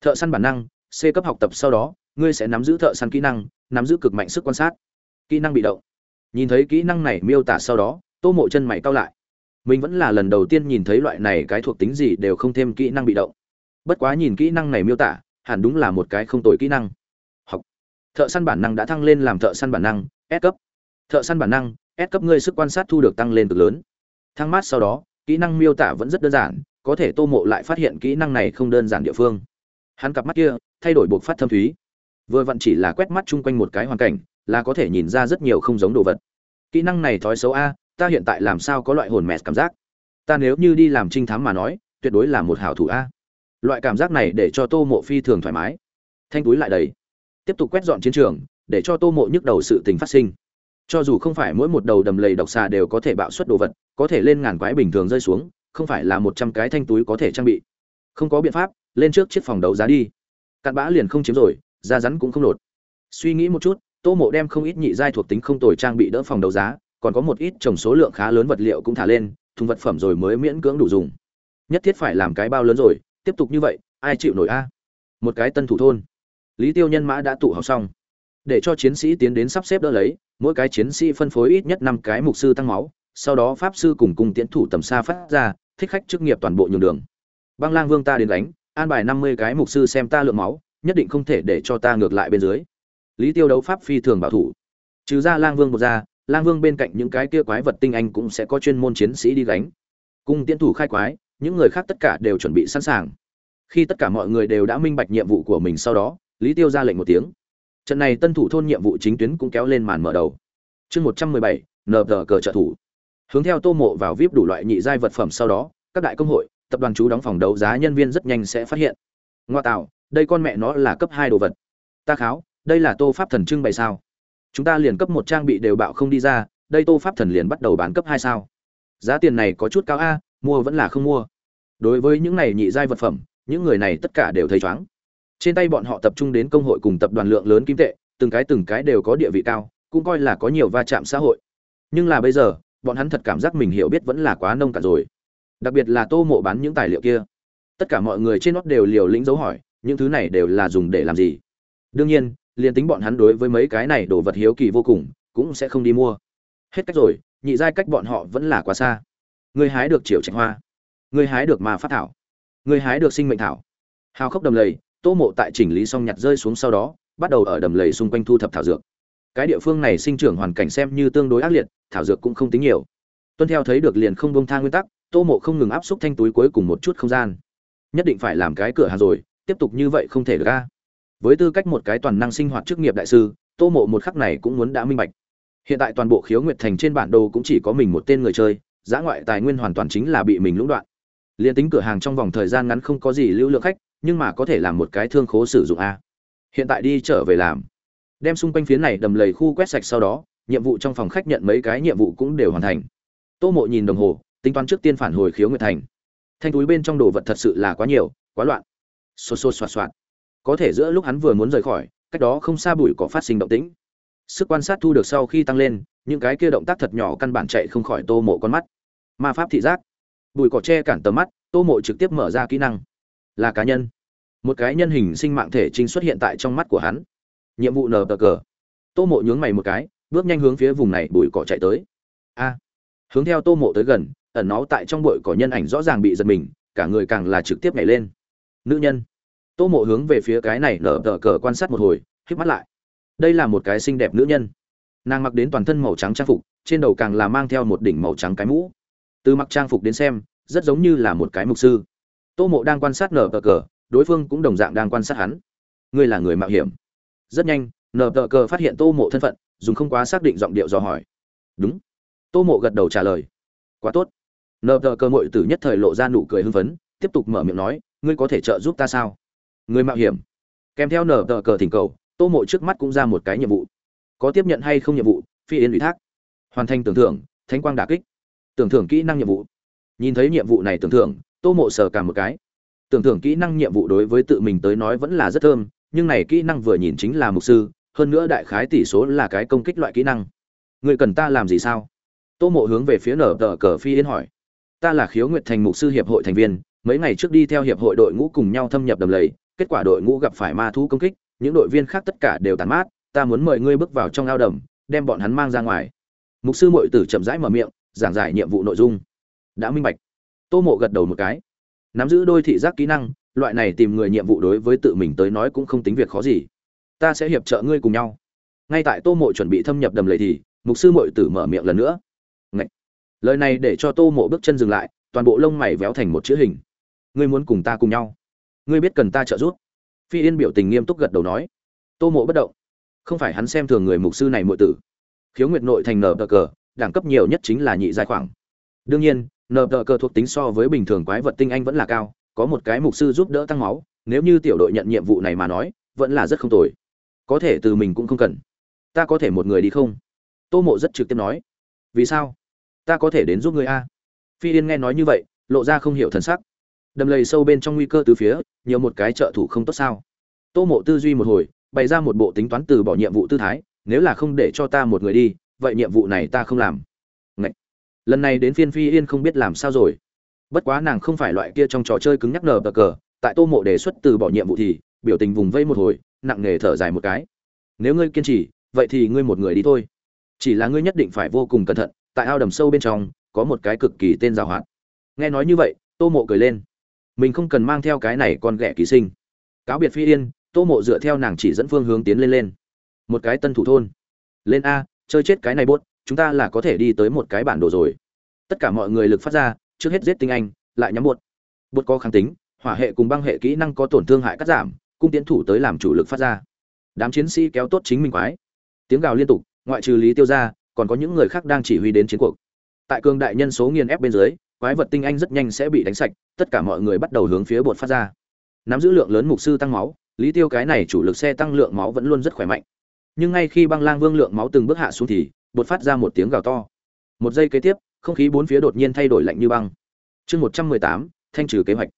Speaker 1: Thợ săn bản năng, c cấp học tập sau đó ngươi sẽ nắm giữ thợ săn kỹ năng, nắm giữ cực mạnh sức quan sát. Kỹ năng bị động. Nhìn thấy kỹ năng này miêu tả sau đó, tô mộ chân mày cao lại. Mình vẫn là lần đầu tiên nhìn thấy loại này cái thuộc tính gì đều không thêm kỹ năng bị động. Bất quá nhìn kỹ năng này miêu tả, hẳn đúng là một cái không tồi kỹ năng. Học. Thợ săn bản năng đã thăng lên làm thợ săn bản năng, s cấp. Thợ săn bản năng, s cấp ngươi sức quan sát thu được tăng lên cực lớn. Thăng mát sau đó, kỹ năng miêu tả vẫn rất đơn giản, có thể tô mộ lại phát hiện kỹ năng này không đơn giản địa phương. Hắn cặp mắt kia, thay đổi buộc phát thâm thúy vừa vặn chỉ là quét mắt chung quanh một cái hoàn cảnh, là có thể nhìn ra rất nhiều không giống đồ vật. Kỹ năng này thói xấu a, ta hiện tại làm sao có loại hồn mẹt cảm giác? Ta nếu như đi làm trinh thám mà nói, tuyệt đối là một hảo thủ a. Loại cảm giác này để cho tô mộ phi thường thoải mái. Thanh túi lại đầy. Tiếp tục quét dọn chiến trường, để cho tô mộ nhức đầu sự tình phát sinh. Cho dù không phải mỗi một đầu đầm lầy độc xà đều có thể bạo suất đồ vật, có thể lên ngàn quái bình thường rơi xuống, không phải là một trăm cái thanh túi có thể trang bị. Không có biện pháp, lên trước chiếc phòng đấu giá đi. Cặn bã liền không chiếm rồi da rắn cũng không lột. Suy nghĩ một chút, tô mộ đem không ít nhị giai thuộc tính không tồi trang bị đỡ phòng đấu giá, còn có một ít trồng số lượng khá lớn vật liệu cũng thả lên, thùng vật phẩm rồi mới miễn cưỡng đủ dùng. Nhất thiết phải làm cái bao lớn rồi, tiếp tục như vậy, ai chịu nổi a? Một cái tân thủ thôn. Lý tiêu nhân mã đã tụ họp xong. Để cho chiến sĩ tiến đến sắp xếp đỡ lấy, mỗi cái chiến sĩ phân phối ít nhất năm cái mục sư tăng máu, sau đó pháp sư cùng cùng tiến thủ tầm xa phát ra, thích khách chức nghiệp toàn bộ nhường đường. Băng lang vương ta đến đánh, an bài năm mươi cái mục sư xem ta lượng máu nhất định không thể để cho ta ngược lại bên dưới. Lý tiêu đấu pháp phi thường bảo thủ. Trừ ra lang vương một ra, lang vương bên cạnh những cái kia quái vật tinh anh cũng sẽ có chuyên môn chiến sĩ đi gánh. Cung tiến thủ khai quái, những người khác tất cả đều chuẩn bị sẵn sàng. Khi tất cả mọi người đều đã minh bạch nhiệm vụ của mình sau đó, lý tiêu ra lệnh một tiếng. Trận này tân thủ thôn nhiệm vụ chính tuyến cũng kéo lên màn mở đầu. Chương một trăm mười bảy, nờ tờ cờ trợ thủ. Hướng theo tô mộ vào vip đủ loại nhị giai vật phẩm sau đó, các đại công hội, tập đoàn chú đóng phòng đấu giá nhân viên rất nhanh sẽ phát hiện. Ngoa tạo đây con mẹ nó là cấp hai đồ vật. Ta kháo, đây là tô pháp thần trưng bày sao? Chúng ta liền cấp một trang bị đều bạo không đi ra, đây tô pháp thần liền bắt đầu bán cấp hai sao? Giá tiền này có chút cao a, mua vẫn là không mua. Đối với những này nhị giai vật phẩm, những người này tất cả đều thấy chóng trên tay bọn họ tập trung đến công hội cùng tập đoàn lượng lớn kim tệ, từng cái từng cái đều có địa vị cao, cũng coi là có nhiều va chạm xã hội. Nhưng là bây giờ, bọn hắn thật cảm giác mình hiểu biết vẫn là quá nông cạn rồi. Đặc biệt là tô mộ bán những tài liệu kia. Tất cả mọi người trên nót đều liều lĩnh dấu hỏi những thứ này đều là dùng để làm gì? Đương nhiên, liền tính bọn hắn đối với mấy cái này đồ vật hiếu kỳ vô cùng, cũng sẽ không đi mua. Hết cách rồi, nhị giai cách bọn họ vẫn là quá xa. Người hái được triệu trạch hoa. Người hái được mà phát thảo. Người hái được sinh mệnh thảo. Hào khốc đầm lầy, tô mộ tại chỉnh lý xong nhặt rơi xuống sau đó, bắt đầu ở đầm lầy xung quanh thu thập thảo dược. Cái địa phương này sinh trưởng hoàn cảnh xem như tương đối ác liệt, thảo dược cũng không tính nhiều. Tuân theo thấy được liền không bông tha nguyên tắc, tô mộ không ngừng áp xúc thanh túi cuối cùng một chút không gian. Nhất định phải làm cái cửa hàng rồi tiếp tục như vậy không thể được a. Với tư cách một cái toàn năng sinh hoạt chức nghiệp đại sư, tô mộ một khắc này cũng muốn đã minh bạch. Hiện tại toàn bộ khiếu nguyệt thành trên bản đồ cũng chỉ có mình một tên người chơi giã ngoại tài nguyên hoàn toàn chính là bị mình lũng đoạn. Liền tính cửa hàng trong vòng thời gian ngắn không có gì lưu lượng khách, nhưng mà có thể làm một cái thương khố sử dụng a. Hiện tại đi trở về làm. Đem xung quanh phía này đầm lầy khu quét sạch sau đó, nhiệm vụ trong phòng khách nhận mấy cái nhiệm vụ cũng đều hoàn thành. Tô mộ nhìn đồng hồ, tính toán trước tiên phản hồi khiếu nguyệt thành. Thanh túi bên trong đồ vật thật sự là quá nhiều, quá loạn xô xô xoạt xoạt có thể giữa lúc hắn vừa muốn rời khỏi, cách đó không xa bụi có phát sinh động tĩnh. Sức quan sát thu được sau khi tăng lên, những cái kia động tác thật nhỏ căn bản chạy không khỏi tô mộ con mắt. Ma pháp thị giác. Bụi cỏ che cản tầm mắt, tô mộ trực tiếp mở ra kỹ năng. Là cá nhân. Một cái nhân hình sinh mạng thể chính xuất hiện tại trong mắt của hắn. Nhiệm vụ nờ tờ cờ. Tô mộ nhướng mày một cái, bước nhanh hướng phía vùng này bụi cỏ chạy tới. A. Hướng theo tô mộ tới gần, ẩn nó tại trong bụi cỏ nhân ảnh rõ ràng bị giật mình, cả người càng là trực tiếp nhảy lên. Nữ nhân tô mộ hướng về phía cái này nở tờ cờ quan sát một hồi hít mắt lại. Đây là một cái xinh đẹp nữ nhân. Nàng mặc đến toàn thân màu trắng trang phục, trên đầu càng là mang theo một đỉnh màu trắng cái mũ. Từ mặc trang phục đến xem, rất giống như là một cái mục sư. Tô mộ đang quan sát nở tờ cờ, đối phương cũng đồng dạng đang quan sát hắn. Ngươi là người mạo hiểm. Rất nhanh, nở tờ cờ phát hiện tô mộ thân phận, dùng không quá xác định giọng điệu dò hỏi. Đúng. Tô mộ gật đầu trả lời. Quá tốt. Nở tờ cờ mội tử nhất thời lộ ra nụ cười hưng phấn, tiếp tục mở miệng nói, ngươi có thể trợ giúp ta sao? Người mạo hiểm. Kèm theo nở tờ cờ thỉnh cầu, tô mộ trước mắt cũng ra một cái nhiệm vụ. Có tiếp nhận hay không nhiệm vụ, phi Yến ủy thác. Hoàn thành tưởng thưởng, thánh quang đà kích. Tưởng thưởng kỹ năng nhiệm vụ. Nhìn thấy nhiệm vụ này tưởng thưởng, tô mộ sờ cả một cái. Tưởng thưởng kỹ năng nhiệm vụ đối với tự mình tới nói vẫn là rất thơm, nhưng này kỹ năng vừa nhìn chính là mục sư, hơn nữa đại khái tỷ số là cái công kích loại kỹ năng. Người cần ta làm gì sao? Tô mộ hướng về phía nở tờ cờ phi Yến hỏi. Ta là khiếu nguyệt thành mục sư hiệp hội thành viên, mấy ngày trước đi theo hiệp hội đội ngũ cùng nhau thâm nhập đầm lầy kết quả đội ngũ gặp phải ma thú công kích, những đội viên khác tất cả đều tàn mát, ta muốn mời ngươi bước vào trong ao đầm, đem bọn hắn mang ra ngoài. Mục sư muội tử chậm rãi mở miệng, giảng giải nhiệm vụ nội dung. Đã minh bạch. Tô mộ gật đầu một cái. Nắm giữ đôi thị giác kỹ năng, loại này tìm người nhiệm vụ đối với tự mình tới nói cũng không tính việc khó gì. Ta sẽ hiệp trợ ngươi cùng nhau. Ngay tại tô mộ chuẩn bị thâm nhập đầm lầy thì, mục sư muội tử mở miệng lần nữa. Ngậy! lời này để cho tô mộ bước chân dừng lại, toàn bộ lông mày véo thành một chữ hình. Ngươi muốn cùng ta cùng nhau ngươi biết cần ta trợ giúp? Phi yên biểu tình nghiêm túc gật đầu nói. Tô mộ bất động. Không phải hắn xem thường người mục sư này mội tử. Khiếu nguyệt nội thành nở cờ, đẳng cấp nhiều nhất chính là nhị giai khoảng. Đương nhiên, nở cờ thuộc tính so với bình thường quái vật tinh anh vẫn là cao, có một cái mục sư giúp đỡ tăng máu, nếu như tiểu đội nhận nhiệm vụ này mà nói, vẫn là rất không tồi. Có thể từ mình cũng không cần. Ta có thể một người đi không? Tô mộ rất trực tiếp nói. Vì sao? Ta có thể đến giúp người a. Phi yên nghe nói như vậy, lộ ra không hiểu thần sắc đầm lầy sâu bên trong nguy cơ từ phía, nhiều một cái trợ thủ không tốt sao. Tô mộ tư duy một hồi, bày ra một bộ tính toán từ bỏ nhiệm vụ tư thái, nếu là không để cho ta một người đi, vậy nhiệm vụ này ta không làm. Ngậy! lần này đến phiên phi yên không biết làm sao rồi. Bất quá nàng không phải loại kia trong trò chơi cứng nhắc nở bờ cờ, tại tô mộ đề xuất từ bỏ nhiệm vụ thì, biểu tình vùng vây một hồi, nặng nề thở dài một cái. Nếu ngươi kiên trì, vậy thì ngươi một người đi thôi. Chỉ là ngươi nhất định phải vô cùng cẩn thận, tại ao đầm sâu bên trong, có một cái cực kỳ tên giàu hoạt nghe nói như vậy, tô mộ cười lên mình không cần mang theo cái này con ghẻ ký sinh. Cáo biệt phi yên, tô mộ dựa theo nàng chỉ dẫn phương hướng tiến lên lên. Một cái tân thủ thôn. Lên a, chơi chết cái này bốt, chúng ta là có thể đi tới một cái bản đồ rồi. Tất cả mọi người lực phát ra, trước hết giết tinh anh, lại nhắm bột. Bột có kháng tính, hỏa hệ cùng băng hệ kỹ năng có tổn thương hại cắt giảm, cung tiến thủ tới làm chủ lực phát ra. Đám chiến sĩ kéo tốt chính mình quái. Tiếng gào liên tục, ngoại trừ lý tiêu ra còn có những người khác đang chỉ huy đến chiến cuộc. Tại cương đại nhân số nghiền ép bên dưới quái vật tinh anh rất nhanh sẽ bị đánh sạch tất cả mọi người bắt đầu hướng phía bột phát ra. Nắm giữ lượng lớn mục sư tăng máu lý tiêu cái này chủ lực xe tăng lượng máu vẫn luôn rất khỏe mạnh. Nhưng ngay khi băng lang vương lượng máu từng bước hạ xuống thì bột phát ra một tiếng gào to. Một giây kế tiếp không khí bốn phía đột nhiên thay đổi lạnh như băng. Chương một trăm mười tám thanh trừ kế hoạch.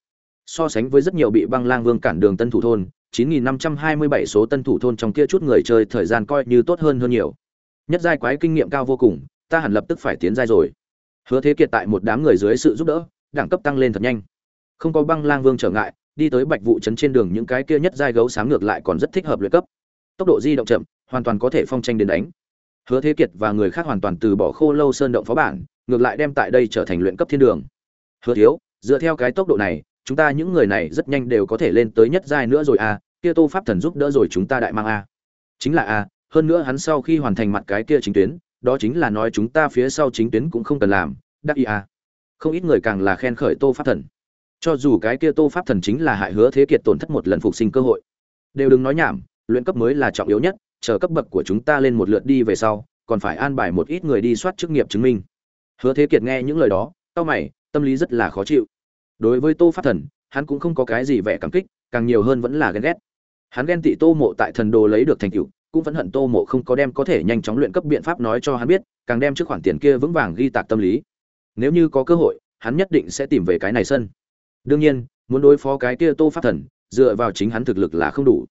Speaker 1: So sánh với rất nhiều bị băng lang vương cản đường tân thủ thôn 9527 số tân thủ thôn trong kia chút người chơi thời gian coi như tốt hơn hơn nhiều. Nhất giai quái kinh nghiệm cao vô cùng, ta hẳn lập tức phải tiến giai rồi. Hứa Thế Kiệt tại một đám người dưới sự giúp đỡ, đẳng cấp tăng lên thật nhanh. Không có băng lang vương trở ngại, đi tới Bạch vụ trấn trên đường những cái kia nhất giai gấu sáng ngược lại còn rất thích hợp luyện cấp. Tốc độ di động chậm, hoàn toàn có thể phong tranh đến đánh. Hứa Thế Kiệt và người khác hoàn toàn từ bỏ Khô Lâu Sơn động phó bản, ngược lại đem tại đây trở thành luyện cấp thiên đường. Hứa thiếu, dựa theo cái tốc độ này, chúng ta những người này rất nhanh đều có thể lên tới nhất giai nữa rồi à, kia Tô Pháp Thần giúp đỡ rồi chúng ta đại mang a. Chính là a, hơn nữa hắn sau khi hoàn thành mặt cái kia chính tuyến, đó chính là nói chúng ta phía sau chính tuyến cũng không cần làm, đắc ý à. Không ít người càng là khen khởi Tô Pháp Thần. Cho dù cái kia Tô Pháp Thần chính là hại hứa thế kiệt tổn thất một lần phục sinh cơ hội. Đều đừng nói nhảm, luyện cấp mới là trọng yếu nhất, chờ cấp bậc của chúng ta lên một lượt đi về sau, còn phải an bài một ít người đi soát chức nghiệp chứng minh. Hứa Thế Kiệt nghe những lời đó, tao mày, tâm lý rất là khó chịu. Đối với Tô Pháp Thần, hắn cũng không có cái gì vẻ cảm kích, càng nhiều hơn vẫn là ghen ghét. Hắn ghen tị Tô Mộ tại thần đồ lấy được thành tựu, cũng vẫn hận Tô Mộ không có đem có thể nhanh chóng luyện cấp biện pháp nói cho hắn biết, càng đem trước khoản tiền kia vững vàng ghi tạc tâm lý. Nếu như có cơ hội, hắn nhất định sẽ tìm về cái này sân. Đương nhiên, muốn đối phó cái kia Tô Pháp Thần, dựa vào chính hắn thực lực là không đủ.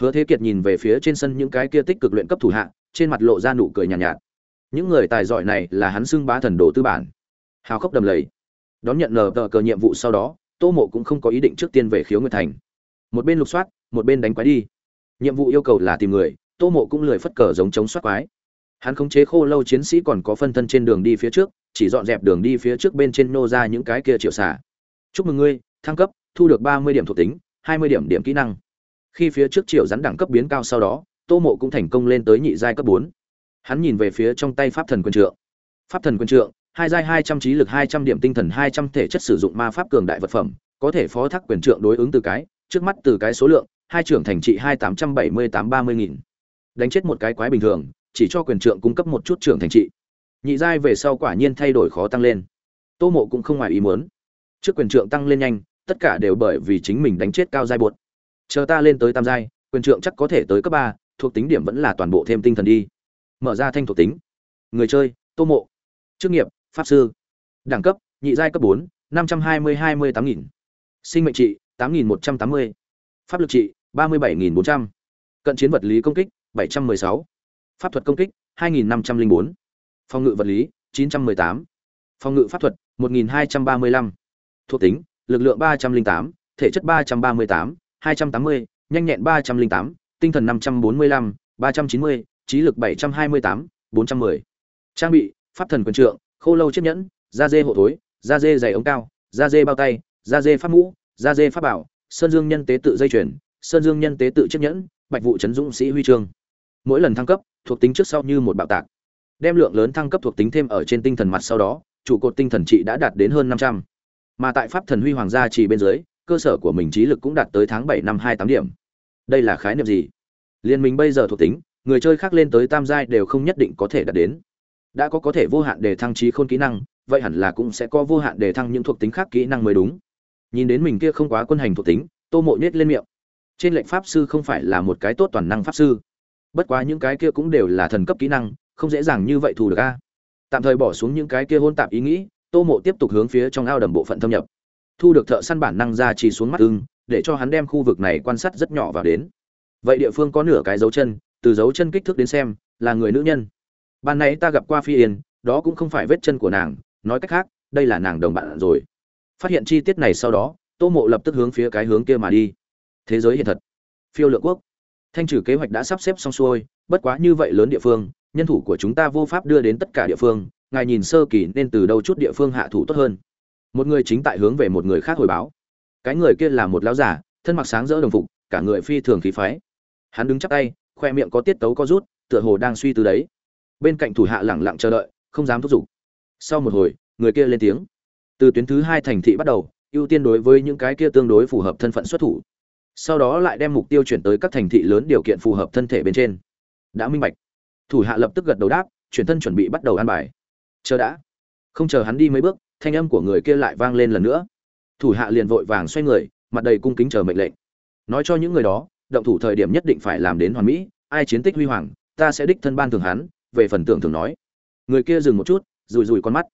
Speaker 1: Hứa Thế Kiệt nhìn về phía trên sân những cái kia tích cực luyện cấp thủ hạ, trên mặt lộ ra nụ cười nhàn nhạt, nhạt. Những người tài giỏi này là hắn xưng bá thần đồ tư bản. Hào khốc đầm lầy. Đón nhận nờ tờ cờ nhiệm vụ sau đó, Tô Mộ cũng không có ý định trước tiên về Khiếu Nguyệt Thành. Một bên lục soát, một bên đánh quái đi nhiệm vụ yêu cầu là tìm người tô mộ cũng lười phất cờ giống chống soát quái. Hắn khống chế khô lâu chiến sĩ còn có phân thân trên đường đi phía trước, chỉ dọn dẹp đường đi phía trước bên trên nô ra những cái kia triệu xả chúc mừng ngươi, thăng cấp, thu được ba mươi điểm thuộc tính, hai mươi điểm điểm kỹ năng. Khi phía trước triệu rắn đẳng cấp biến cao sau đó, tô mộ cũng thành công lên tới nhị giai cấp bốn. Hắn nhìn về phía trong tay pháp thần quân trượng. Pháp thần quân trượng, hai giai hai trăm trí lực hai trăm điểm tinh thần hai trăm thể chất sử dụng ma pháp cường đại vật phẩm, có thể phó thác quyền trượng đối ứng từ cái, trước mắt từ cái số lượng, hai trưởng thành trị hai tám trăm bảy mươi tám ba mươi nghìn đánh chết một cái quái bình thường, chỉ cho quyền trượng cung cấp một chút trưởng thành trị. Nhị giai về sau quả nhiên thay đổi khó tăng lên. Tô mộ cũng không ngoài ý muốn. Trước quyền trượng tăng lên nhanh, tất cả đều bởi vì chính mình đánh chết cao giai buột. Chờ ta lên tới tam giai, quyền trượng chắc có thể tới cấp ba, thuộc tính điểm vẫn là toàn bộ thêm tinh thần đi. Mở ra thanh thuộc tính. Người chơi, tô mộ. Chức nghiệp, pháp sư. Đẳng cấp, nhị giai cấp bốn, năm trăm hai mươi hai mươi tám nghìn. Sinh mệnh trị, tám nghìn một trăm tám mươi. Pháp lực trị, ba mươi bảy nghìn bốn trăm. Cận chiến vật lý công kích bảy trăm mười sáu pháp thuật công kích hai nghìn năm trăm linh bốn phòng ngự vật lý 918, phòng ngự pháp thuật 1235, thuộc tính lực lượng 308, thể chất 338, 280, nhanh nhẹn 308, tinh thần 545, 390, trí lực 728, 410. Trang bị: Pháp thần quyền trượng, Khô lâu chiếc nhẫn, da dê hộ thối, da dê dày ống cao, da dê bao tay, da dê pháp mũ, da dê pháp bảo, sơn dương nhân tế tự dây chuyền, sơn dương nhân tế tự chiếc nhẫn, bạch vụ chấn dũng sĩ huy chương. Mỗi lần thăng cấp, thuộc tính trước sau như một bạo tạc. Đem lượng lớn thăng cấp thuộc tính thêm ở trên tinh thần mặt sau đó, trụ cột tinh thần trị đã đạt đến hơn 500. Mà tại pháp thần huy hoàng gia trì bên dưới, cơ sở của mình trí lực cũng đạt tới tháng bảy năm 28 điểm. Đây là khái niệm gì? Liên minh bây giờ thuộc tính, người chơi khác lên tới tam giai đều không nhất định có thể đạt đến. Đã có có thể vô hạn để thăng trí khôn kỹ năng, vậy hẳn là cũng sẽ có vô hạn để thăng những thuộc tính khác kỹ năng mới đúng. Nhìn đến mình kia không quá quân hành thuộc tính, Tô Mộ nhét lên miệng. Trên lệnh pháp sư không phải là một cái tốt toàn năng pháp sư. Bất quá những cái kia cũng đều là thần cấp kỹ năng, không dễ dàng như vậy thu được a. Tạm thời bỏ xuống những cái kia hôn tạp ý nghĩ, Tô Mộ tiếp tục hướng phía trong ao đầm bộ phận thâm nhập. Thu được thợ săn bản năng ra chỉ xuống mắt ưng, để cho hắn đem khu vực này quan sát rất nhỏ vào đến. Vậy địa phương có nửa cái dấu chân, từ dấu chân kích thước đến xem, là người nữ nhân. Ban nãy ta gặp qua Phi Yên, đó cũng không phải vết chân của nàng, nói cách khác, đây là nàng đồng bạn rồi. Phát hiện chi tiết này sau đó, Tô Mộ lập tức hướng phía cái hướng kia mà đi. Thế giới hiện thật. Phiêu lượng quốc. Thanh trừ kế hoạch đã sắp xếp xong xuôi, bất quá như vậy lớn địa phương, nhân thủ của chúng ta vô pháp đưa đến tất cả địa phương, ngài nhìn sơ kỳ nên từ đâu chút địa phương hạ thủ tốt hơn. Một người chính tại hướng về một người khác hồi báo. Cái người kia là một lão giả, thân mặc sáng rỡ đồng phục, cả người phi thường khí phái. Hắn đứng chắp tay, khoe miệng có tiết tấu có rút, tựa hồ đang suy tư đấy. Bên cạnh thủ hạ lẳng lặng chờ đợi, không dám thúc giục. Sau một hồi, người kia lên tiếng. Từ tuyến thứ hai thành thị bắt đầu, ưu tiên đối với những cái kia tương đối phù hợp thân phận xuất thủ. Sau đó lại đem mục tiêu chuyển tới các thành thị lớn điều kiện phù hợp thân thể bên trên. Đã minh bạch. Thủ hạ lập tức gật đầu đáp, chuyển thân chuẩn bị bắt đầu an bài. Chờ đã. Không chờ hắn đi mấy bước, thanh âm của người kia lại vang lên lần nữa. Thủ hạ liền vội vàng xoay người, mặt đầy cung kính chờ mệnh lệnh. Nói cho những người đó, động thủ thời điểm nhất định phải làm đến hoàn mỹ, ai chiến tích huy hoàng, ta sẽ đích thân ban thưởng hắn, về phần tưởng thường nói. Người kia dừng một chút, rùi rùi con mắt.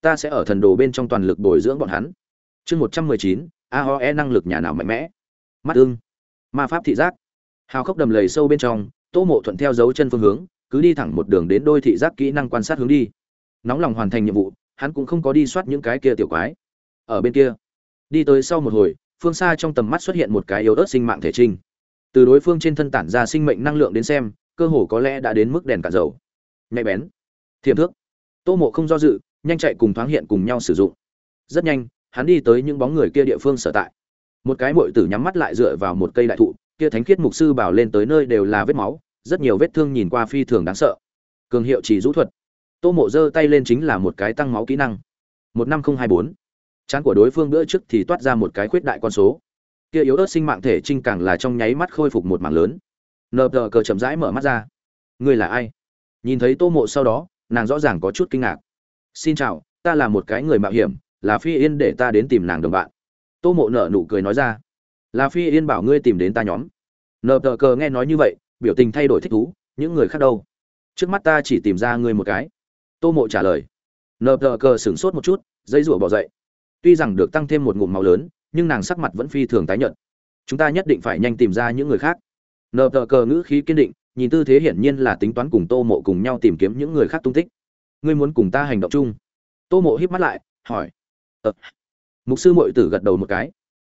Speaker 1: Ta sẽ ở thần đồ bên trong toàn lực bồi dưỡng bọn hắn. Chương 119, AOE năng lực nhà nào mạnh mẽ. Mắt ưng. Ma pháp thị giác. Hào khốc đầm lầy sâu bên trong, Tô Mộ thuận theo dấu chân phương hướng, cứ đi thẳng một đường đến đôi thị giác kỹ năng quan sát hướng đi. Nóng lòng hoàn thành nhiệm vụ, hắn cũng không có đi soát những cái kia tiểu quái. Ở bên kia, đi tới sau một hồi, phương xa trong tầm mắt xuất hiện một cái yếu ớt sinh mạng thể trinh từ đối phương trên thân tản ra sinh mệnh năng lượng đến xem cơ hồ có lẽ đã đến mức đèn cả dầu nhạy bén thiềm thước tô mộ không do dự nhanh chạy cùng thoáng hiện cùng nhau sử dụng rất nhanh hắn đi tới những bóng người kia địa phương sở tại một cái muội tử nhắm mắt lại dựa vào một cây đại thụ, kia thánh khiết mục sư bảo lên tới nơi đều là vết máu, rất nhiều vết thương nhìn qua phi thường đáng sợ. Cường hiệu chỉ rũ thuật. Tô mộ giơ tay lên chính là một cái tăng máu kỹ năng. Một năm không hai bốn. Chán của đối phương bữa trước thì toát ra một cái khuyết đại con số. Kia yếu ớt sinh mạng thể trinh càng là trong nháy mắt khôi phục một mảng lớn. Nờ tờ cờ chậm rãi mở mắt ra. Ngươi là ai? Nhìn thấy tô mộ sau đó, nàng rõ ràng có chút kinh ngạc. Xin chào, ta là một cái người mạo hiểm, là phi yên để ta đến tìm nàng đồng bạn tô mộ nở nụ cười nói ra. Là phi yên bảo ngươi tìm đến ta nhóm. Nờ tờ cờ nghe nói như vậy, biểu tình thay đổi thích thú, những người khác đâu? Trước mắt ta chỉ tìm ra ngươi một cái. Tô mộ trả lời. Nờ tờ cờ sửng sốt một chút, dây rủa bỏ dậy. Tuy rằng được tăng thêm một ngụm máu lớn, nhưng nàng sắc mặt vẫn phi thường tái nhợt. Chúng ta nhất định phải nhanh tìm ra những người khác. Nờ tờ cờ ngữ khí kiên định, nhìn tư thế hiển nhiên là tính toán cùng tô mộ cùng nhau tìm kiếm những người khác tung tích. Ngươi muốn cùng ta hành động chung? Tô mộ híp mắt lại, hỏi. Ờ mục sư mội tử gật đầu một cái.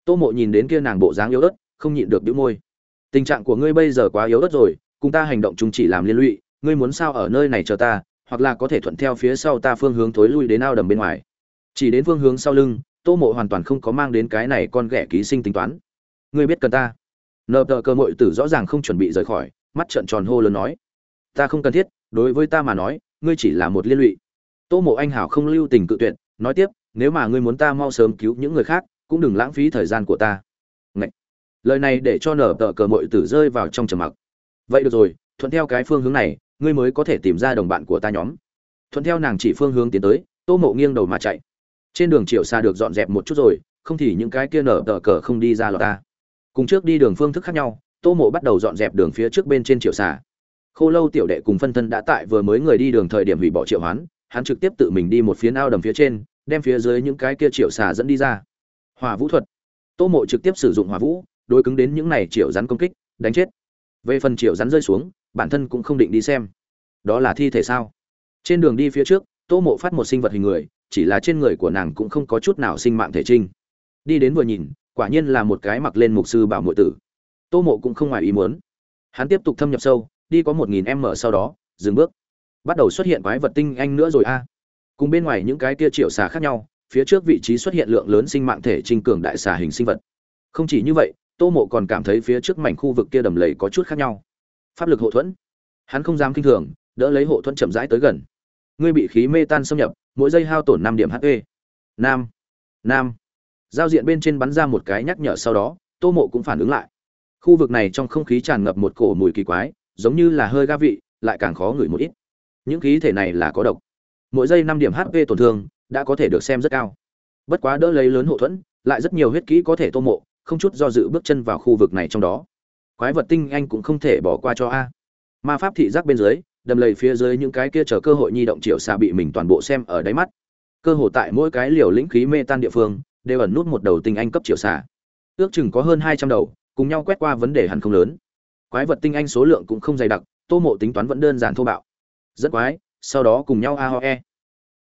Speaker 1: Tô mộ nhìn đến kia nàng bộ dáng yếu ớt, không nhịn được bĩu môi. Tình trạng của ngươi bây giờ quá yếu ớt rồi, cùng ta hành động chung chỉ làm liên lụy, ngươi muốn sao ở nơi này chờ ta, hoặc là có thể thuận theo phía sau ta phương hướng thối lui đến ao đầm bên ngoài. Chỉ đến phương hướng sau lưng, tô mộ hoàn toàn không có mang đến cái này con ghẻ ký sinh tính toán. Ngươi biết cần ta? Nợ tờ cơ mội tử rõ ràng không chuẩn bị rời khỏi, mắt trợn tròn hô lớn nói. Ta không cần thiết, đối với ta mà nói, ngươi chỉ là một liên lụy. Tô mộ anh hảo không lưu tình cự tuyệt, nói tiếp nếu mà ngươi muốn ta mau sớm cứu những người khác, cũng đừng lãng phí thời gian của ta. Ngậy! lời này để cho nở tờ cờ mội tử rơi vào trong trầm mặc. Vậy được rồi, thuận theo cái phương hướng này, ngươi mới có thể tìm ra đồng bạn của ta nhóm. Thuận theo nàng chỉ phương hướng tiến tới, tô mộ nghiêng đầu mà chạy. Trên đường triệu xa được dọn dẹp một chút rồi, không thì những cái kia nở tờ cờ không đi ra lọt ta. Cùng trước đi đường phương thức khác nhau, tô mộ bắt đầu dọn dẹp đường phía trước bên trên triệu xà khô lâu tiểu đệ cùng phân thân đã tại vừa mới người đi đường thời điểm hủy bỏ triệu hoán, hắn trực tiếp tự mình đi một phía ao đầm phía trên đem phía dưới những cái kia triệu xà dẫn đi ra. Hỏa vũ thuật. Tô mộ trực tiếp sử dụng hỏa vũ, đối cứng đến những này triệu rắn công kích, đánh chết. Về phần triệu rắn rơi xuống, bản thân cũng không định đi xem. Đó là thi thể sao? Trên đường đi phía trước, tô mộ phát một sinh vật hình người, chỉ là trên người của nàng cũng không có chút nào sinh mạng thể trinh. Đi đến vừa nhìn, quả nhiên là một cái mặc lên mục sư bảo mộ tử. Tô mộ cũng không ngoài ý muốn. Hắn tiếp tục thâm nhập sâu, đi có một nghìn m sau đó, dừng bước. Bắt đầu xuất hiện quái vật tinh anh nữa rồi a cùng bên ngoài những cái tia triệu xà khác nhau, phía trước vị trí xuất hiện lượng lớn sinh mạng thể trinh cường đại xà hình sinh vật. Không chỉ như vậy, tô mộ còn cảm thấy phía trước mảnh khu vực kia đầm lầy có chút khác nhau. Pháp lực hộ thuẫn. Hắn không dám kinh thường, đỡ lấy hộ thuẫn chậm rãi tới gần. Ngươi bị khí mê tan xâm nhập, mỗi giây hao tổn năm điểm hp nam. Nam. Giao diện bên trên bắn ra một cái nhắc nhở sau đó, tô mộ cũng phản ứng lại. Khu vực này trong không khí tràn ngập một cổ mùi kỳ quái, giống như là hơi ga vị, lại càng khó ngửi một ít. Những khí thể này là có độc mỗi giây năm điểm hp tổn thương đã có thể được xem rất cao. Bất quá đỡ lấy lớn hậu thuẫn, lại rất nhiều huyết kỹ có thể tô mộ, không chút do dự bước chân vào khu vực này trong đó. Quái vật tinh anh cũng không thể bỏ qua cho a. Ma pháp thị giác bên dưới, đầm lầy phía dưới những cái kia chờ cơ hội nhi động triệu xạ bị mình toàn bộ xem ở đáy mắt. Cơ hội tại mỗi cái liều lĩnh khí mê tan địa phương, đều ẩn nút một đầu tinh anh cấp triệu xạ. Ước chừng có hơn hai trăm đầu, cùng nhau quét qua vấn đề hẳn không lớn. Quái vật tinh anh số lượng cũng không dày đặc, tô mộ tính toán vẫn đơn giản thô bạo. Rất quái sau đó cùng nhau a ho e.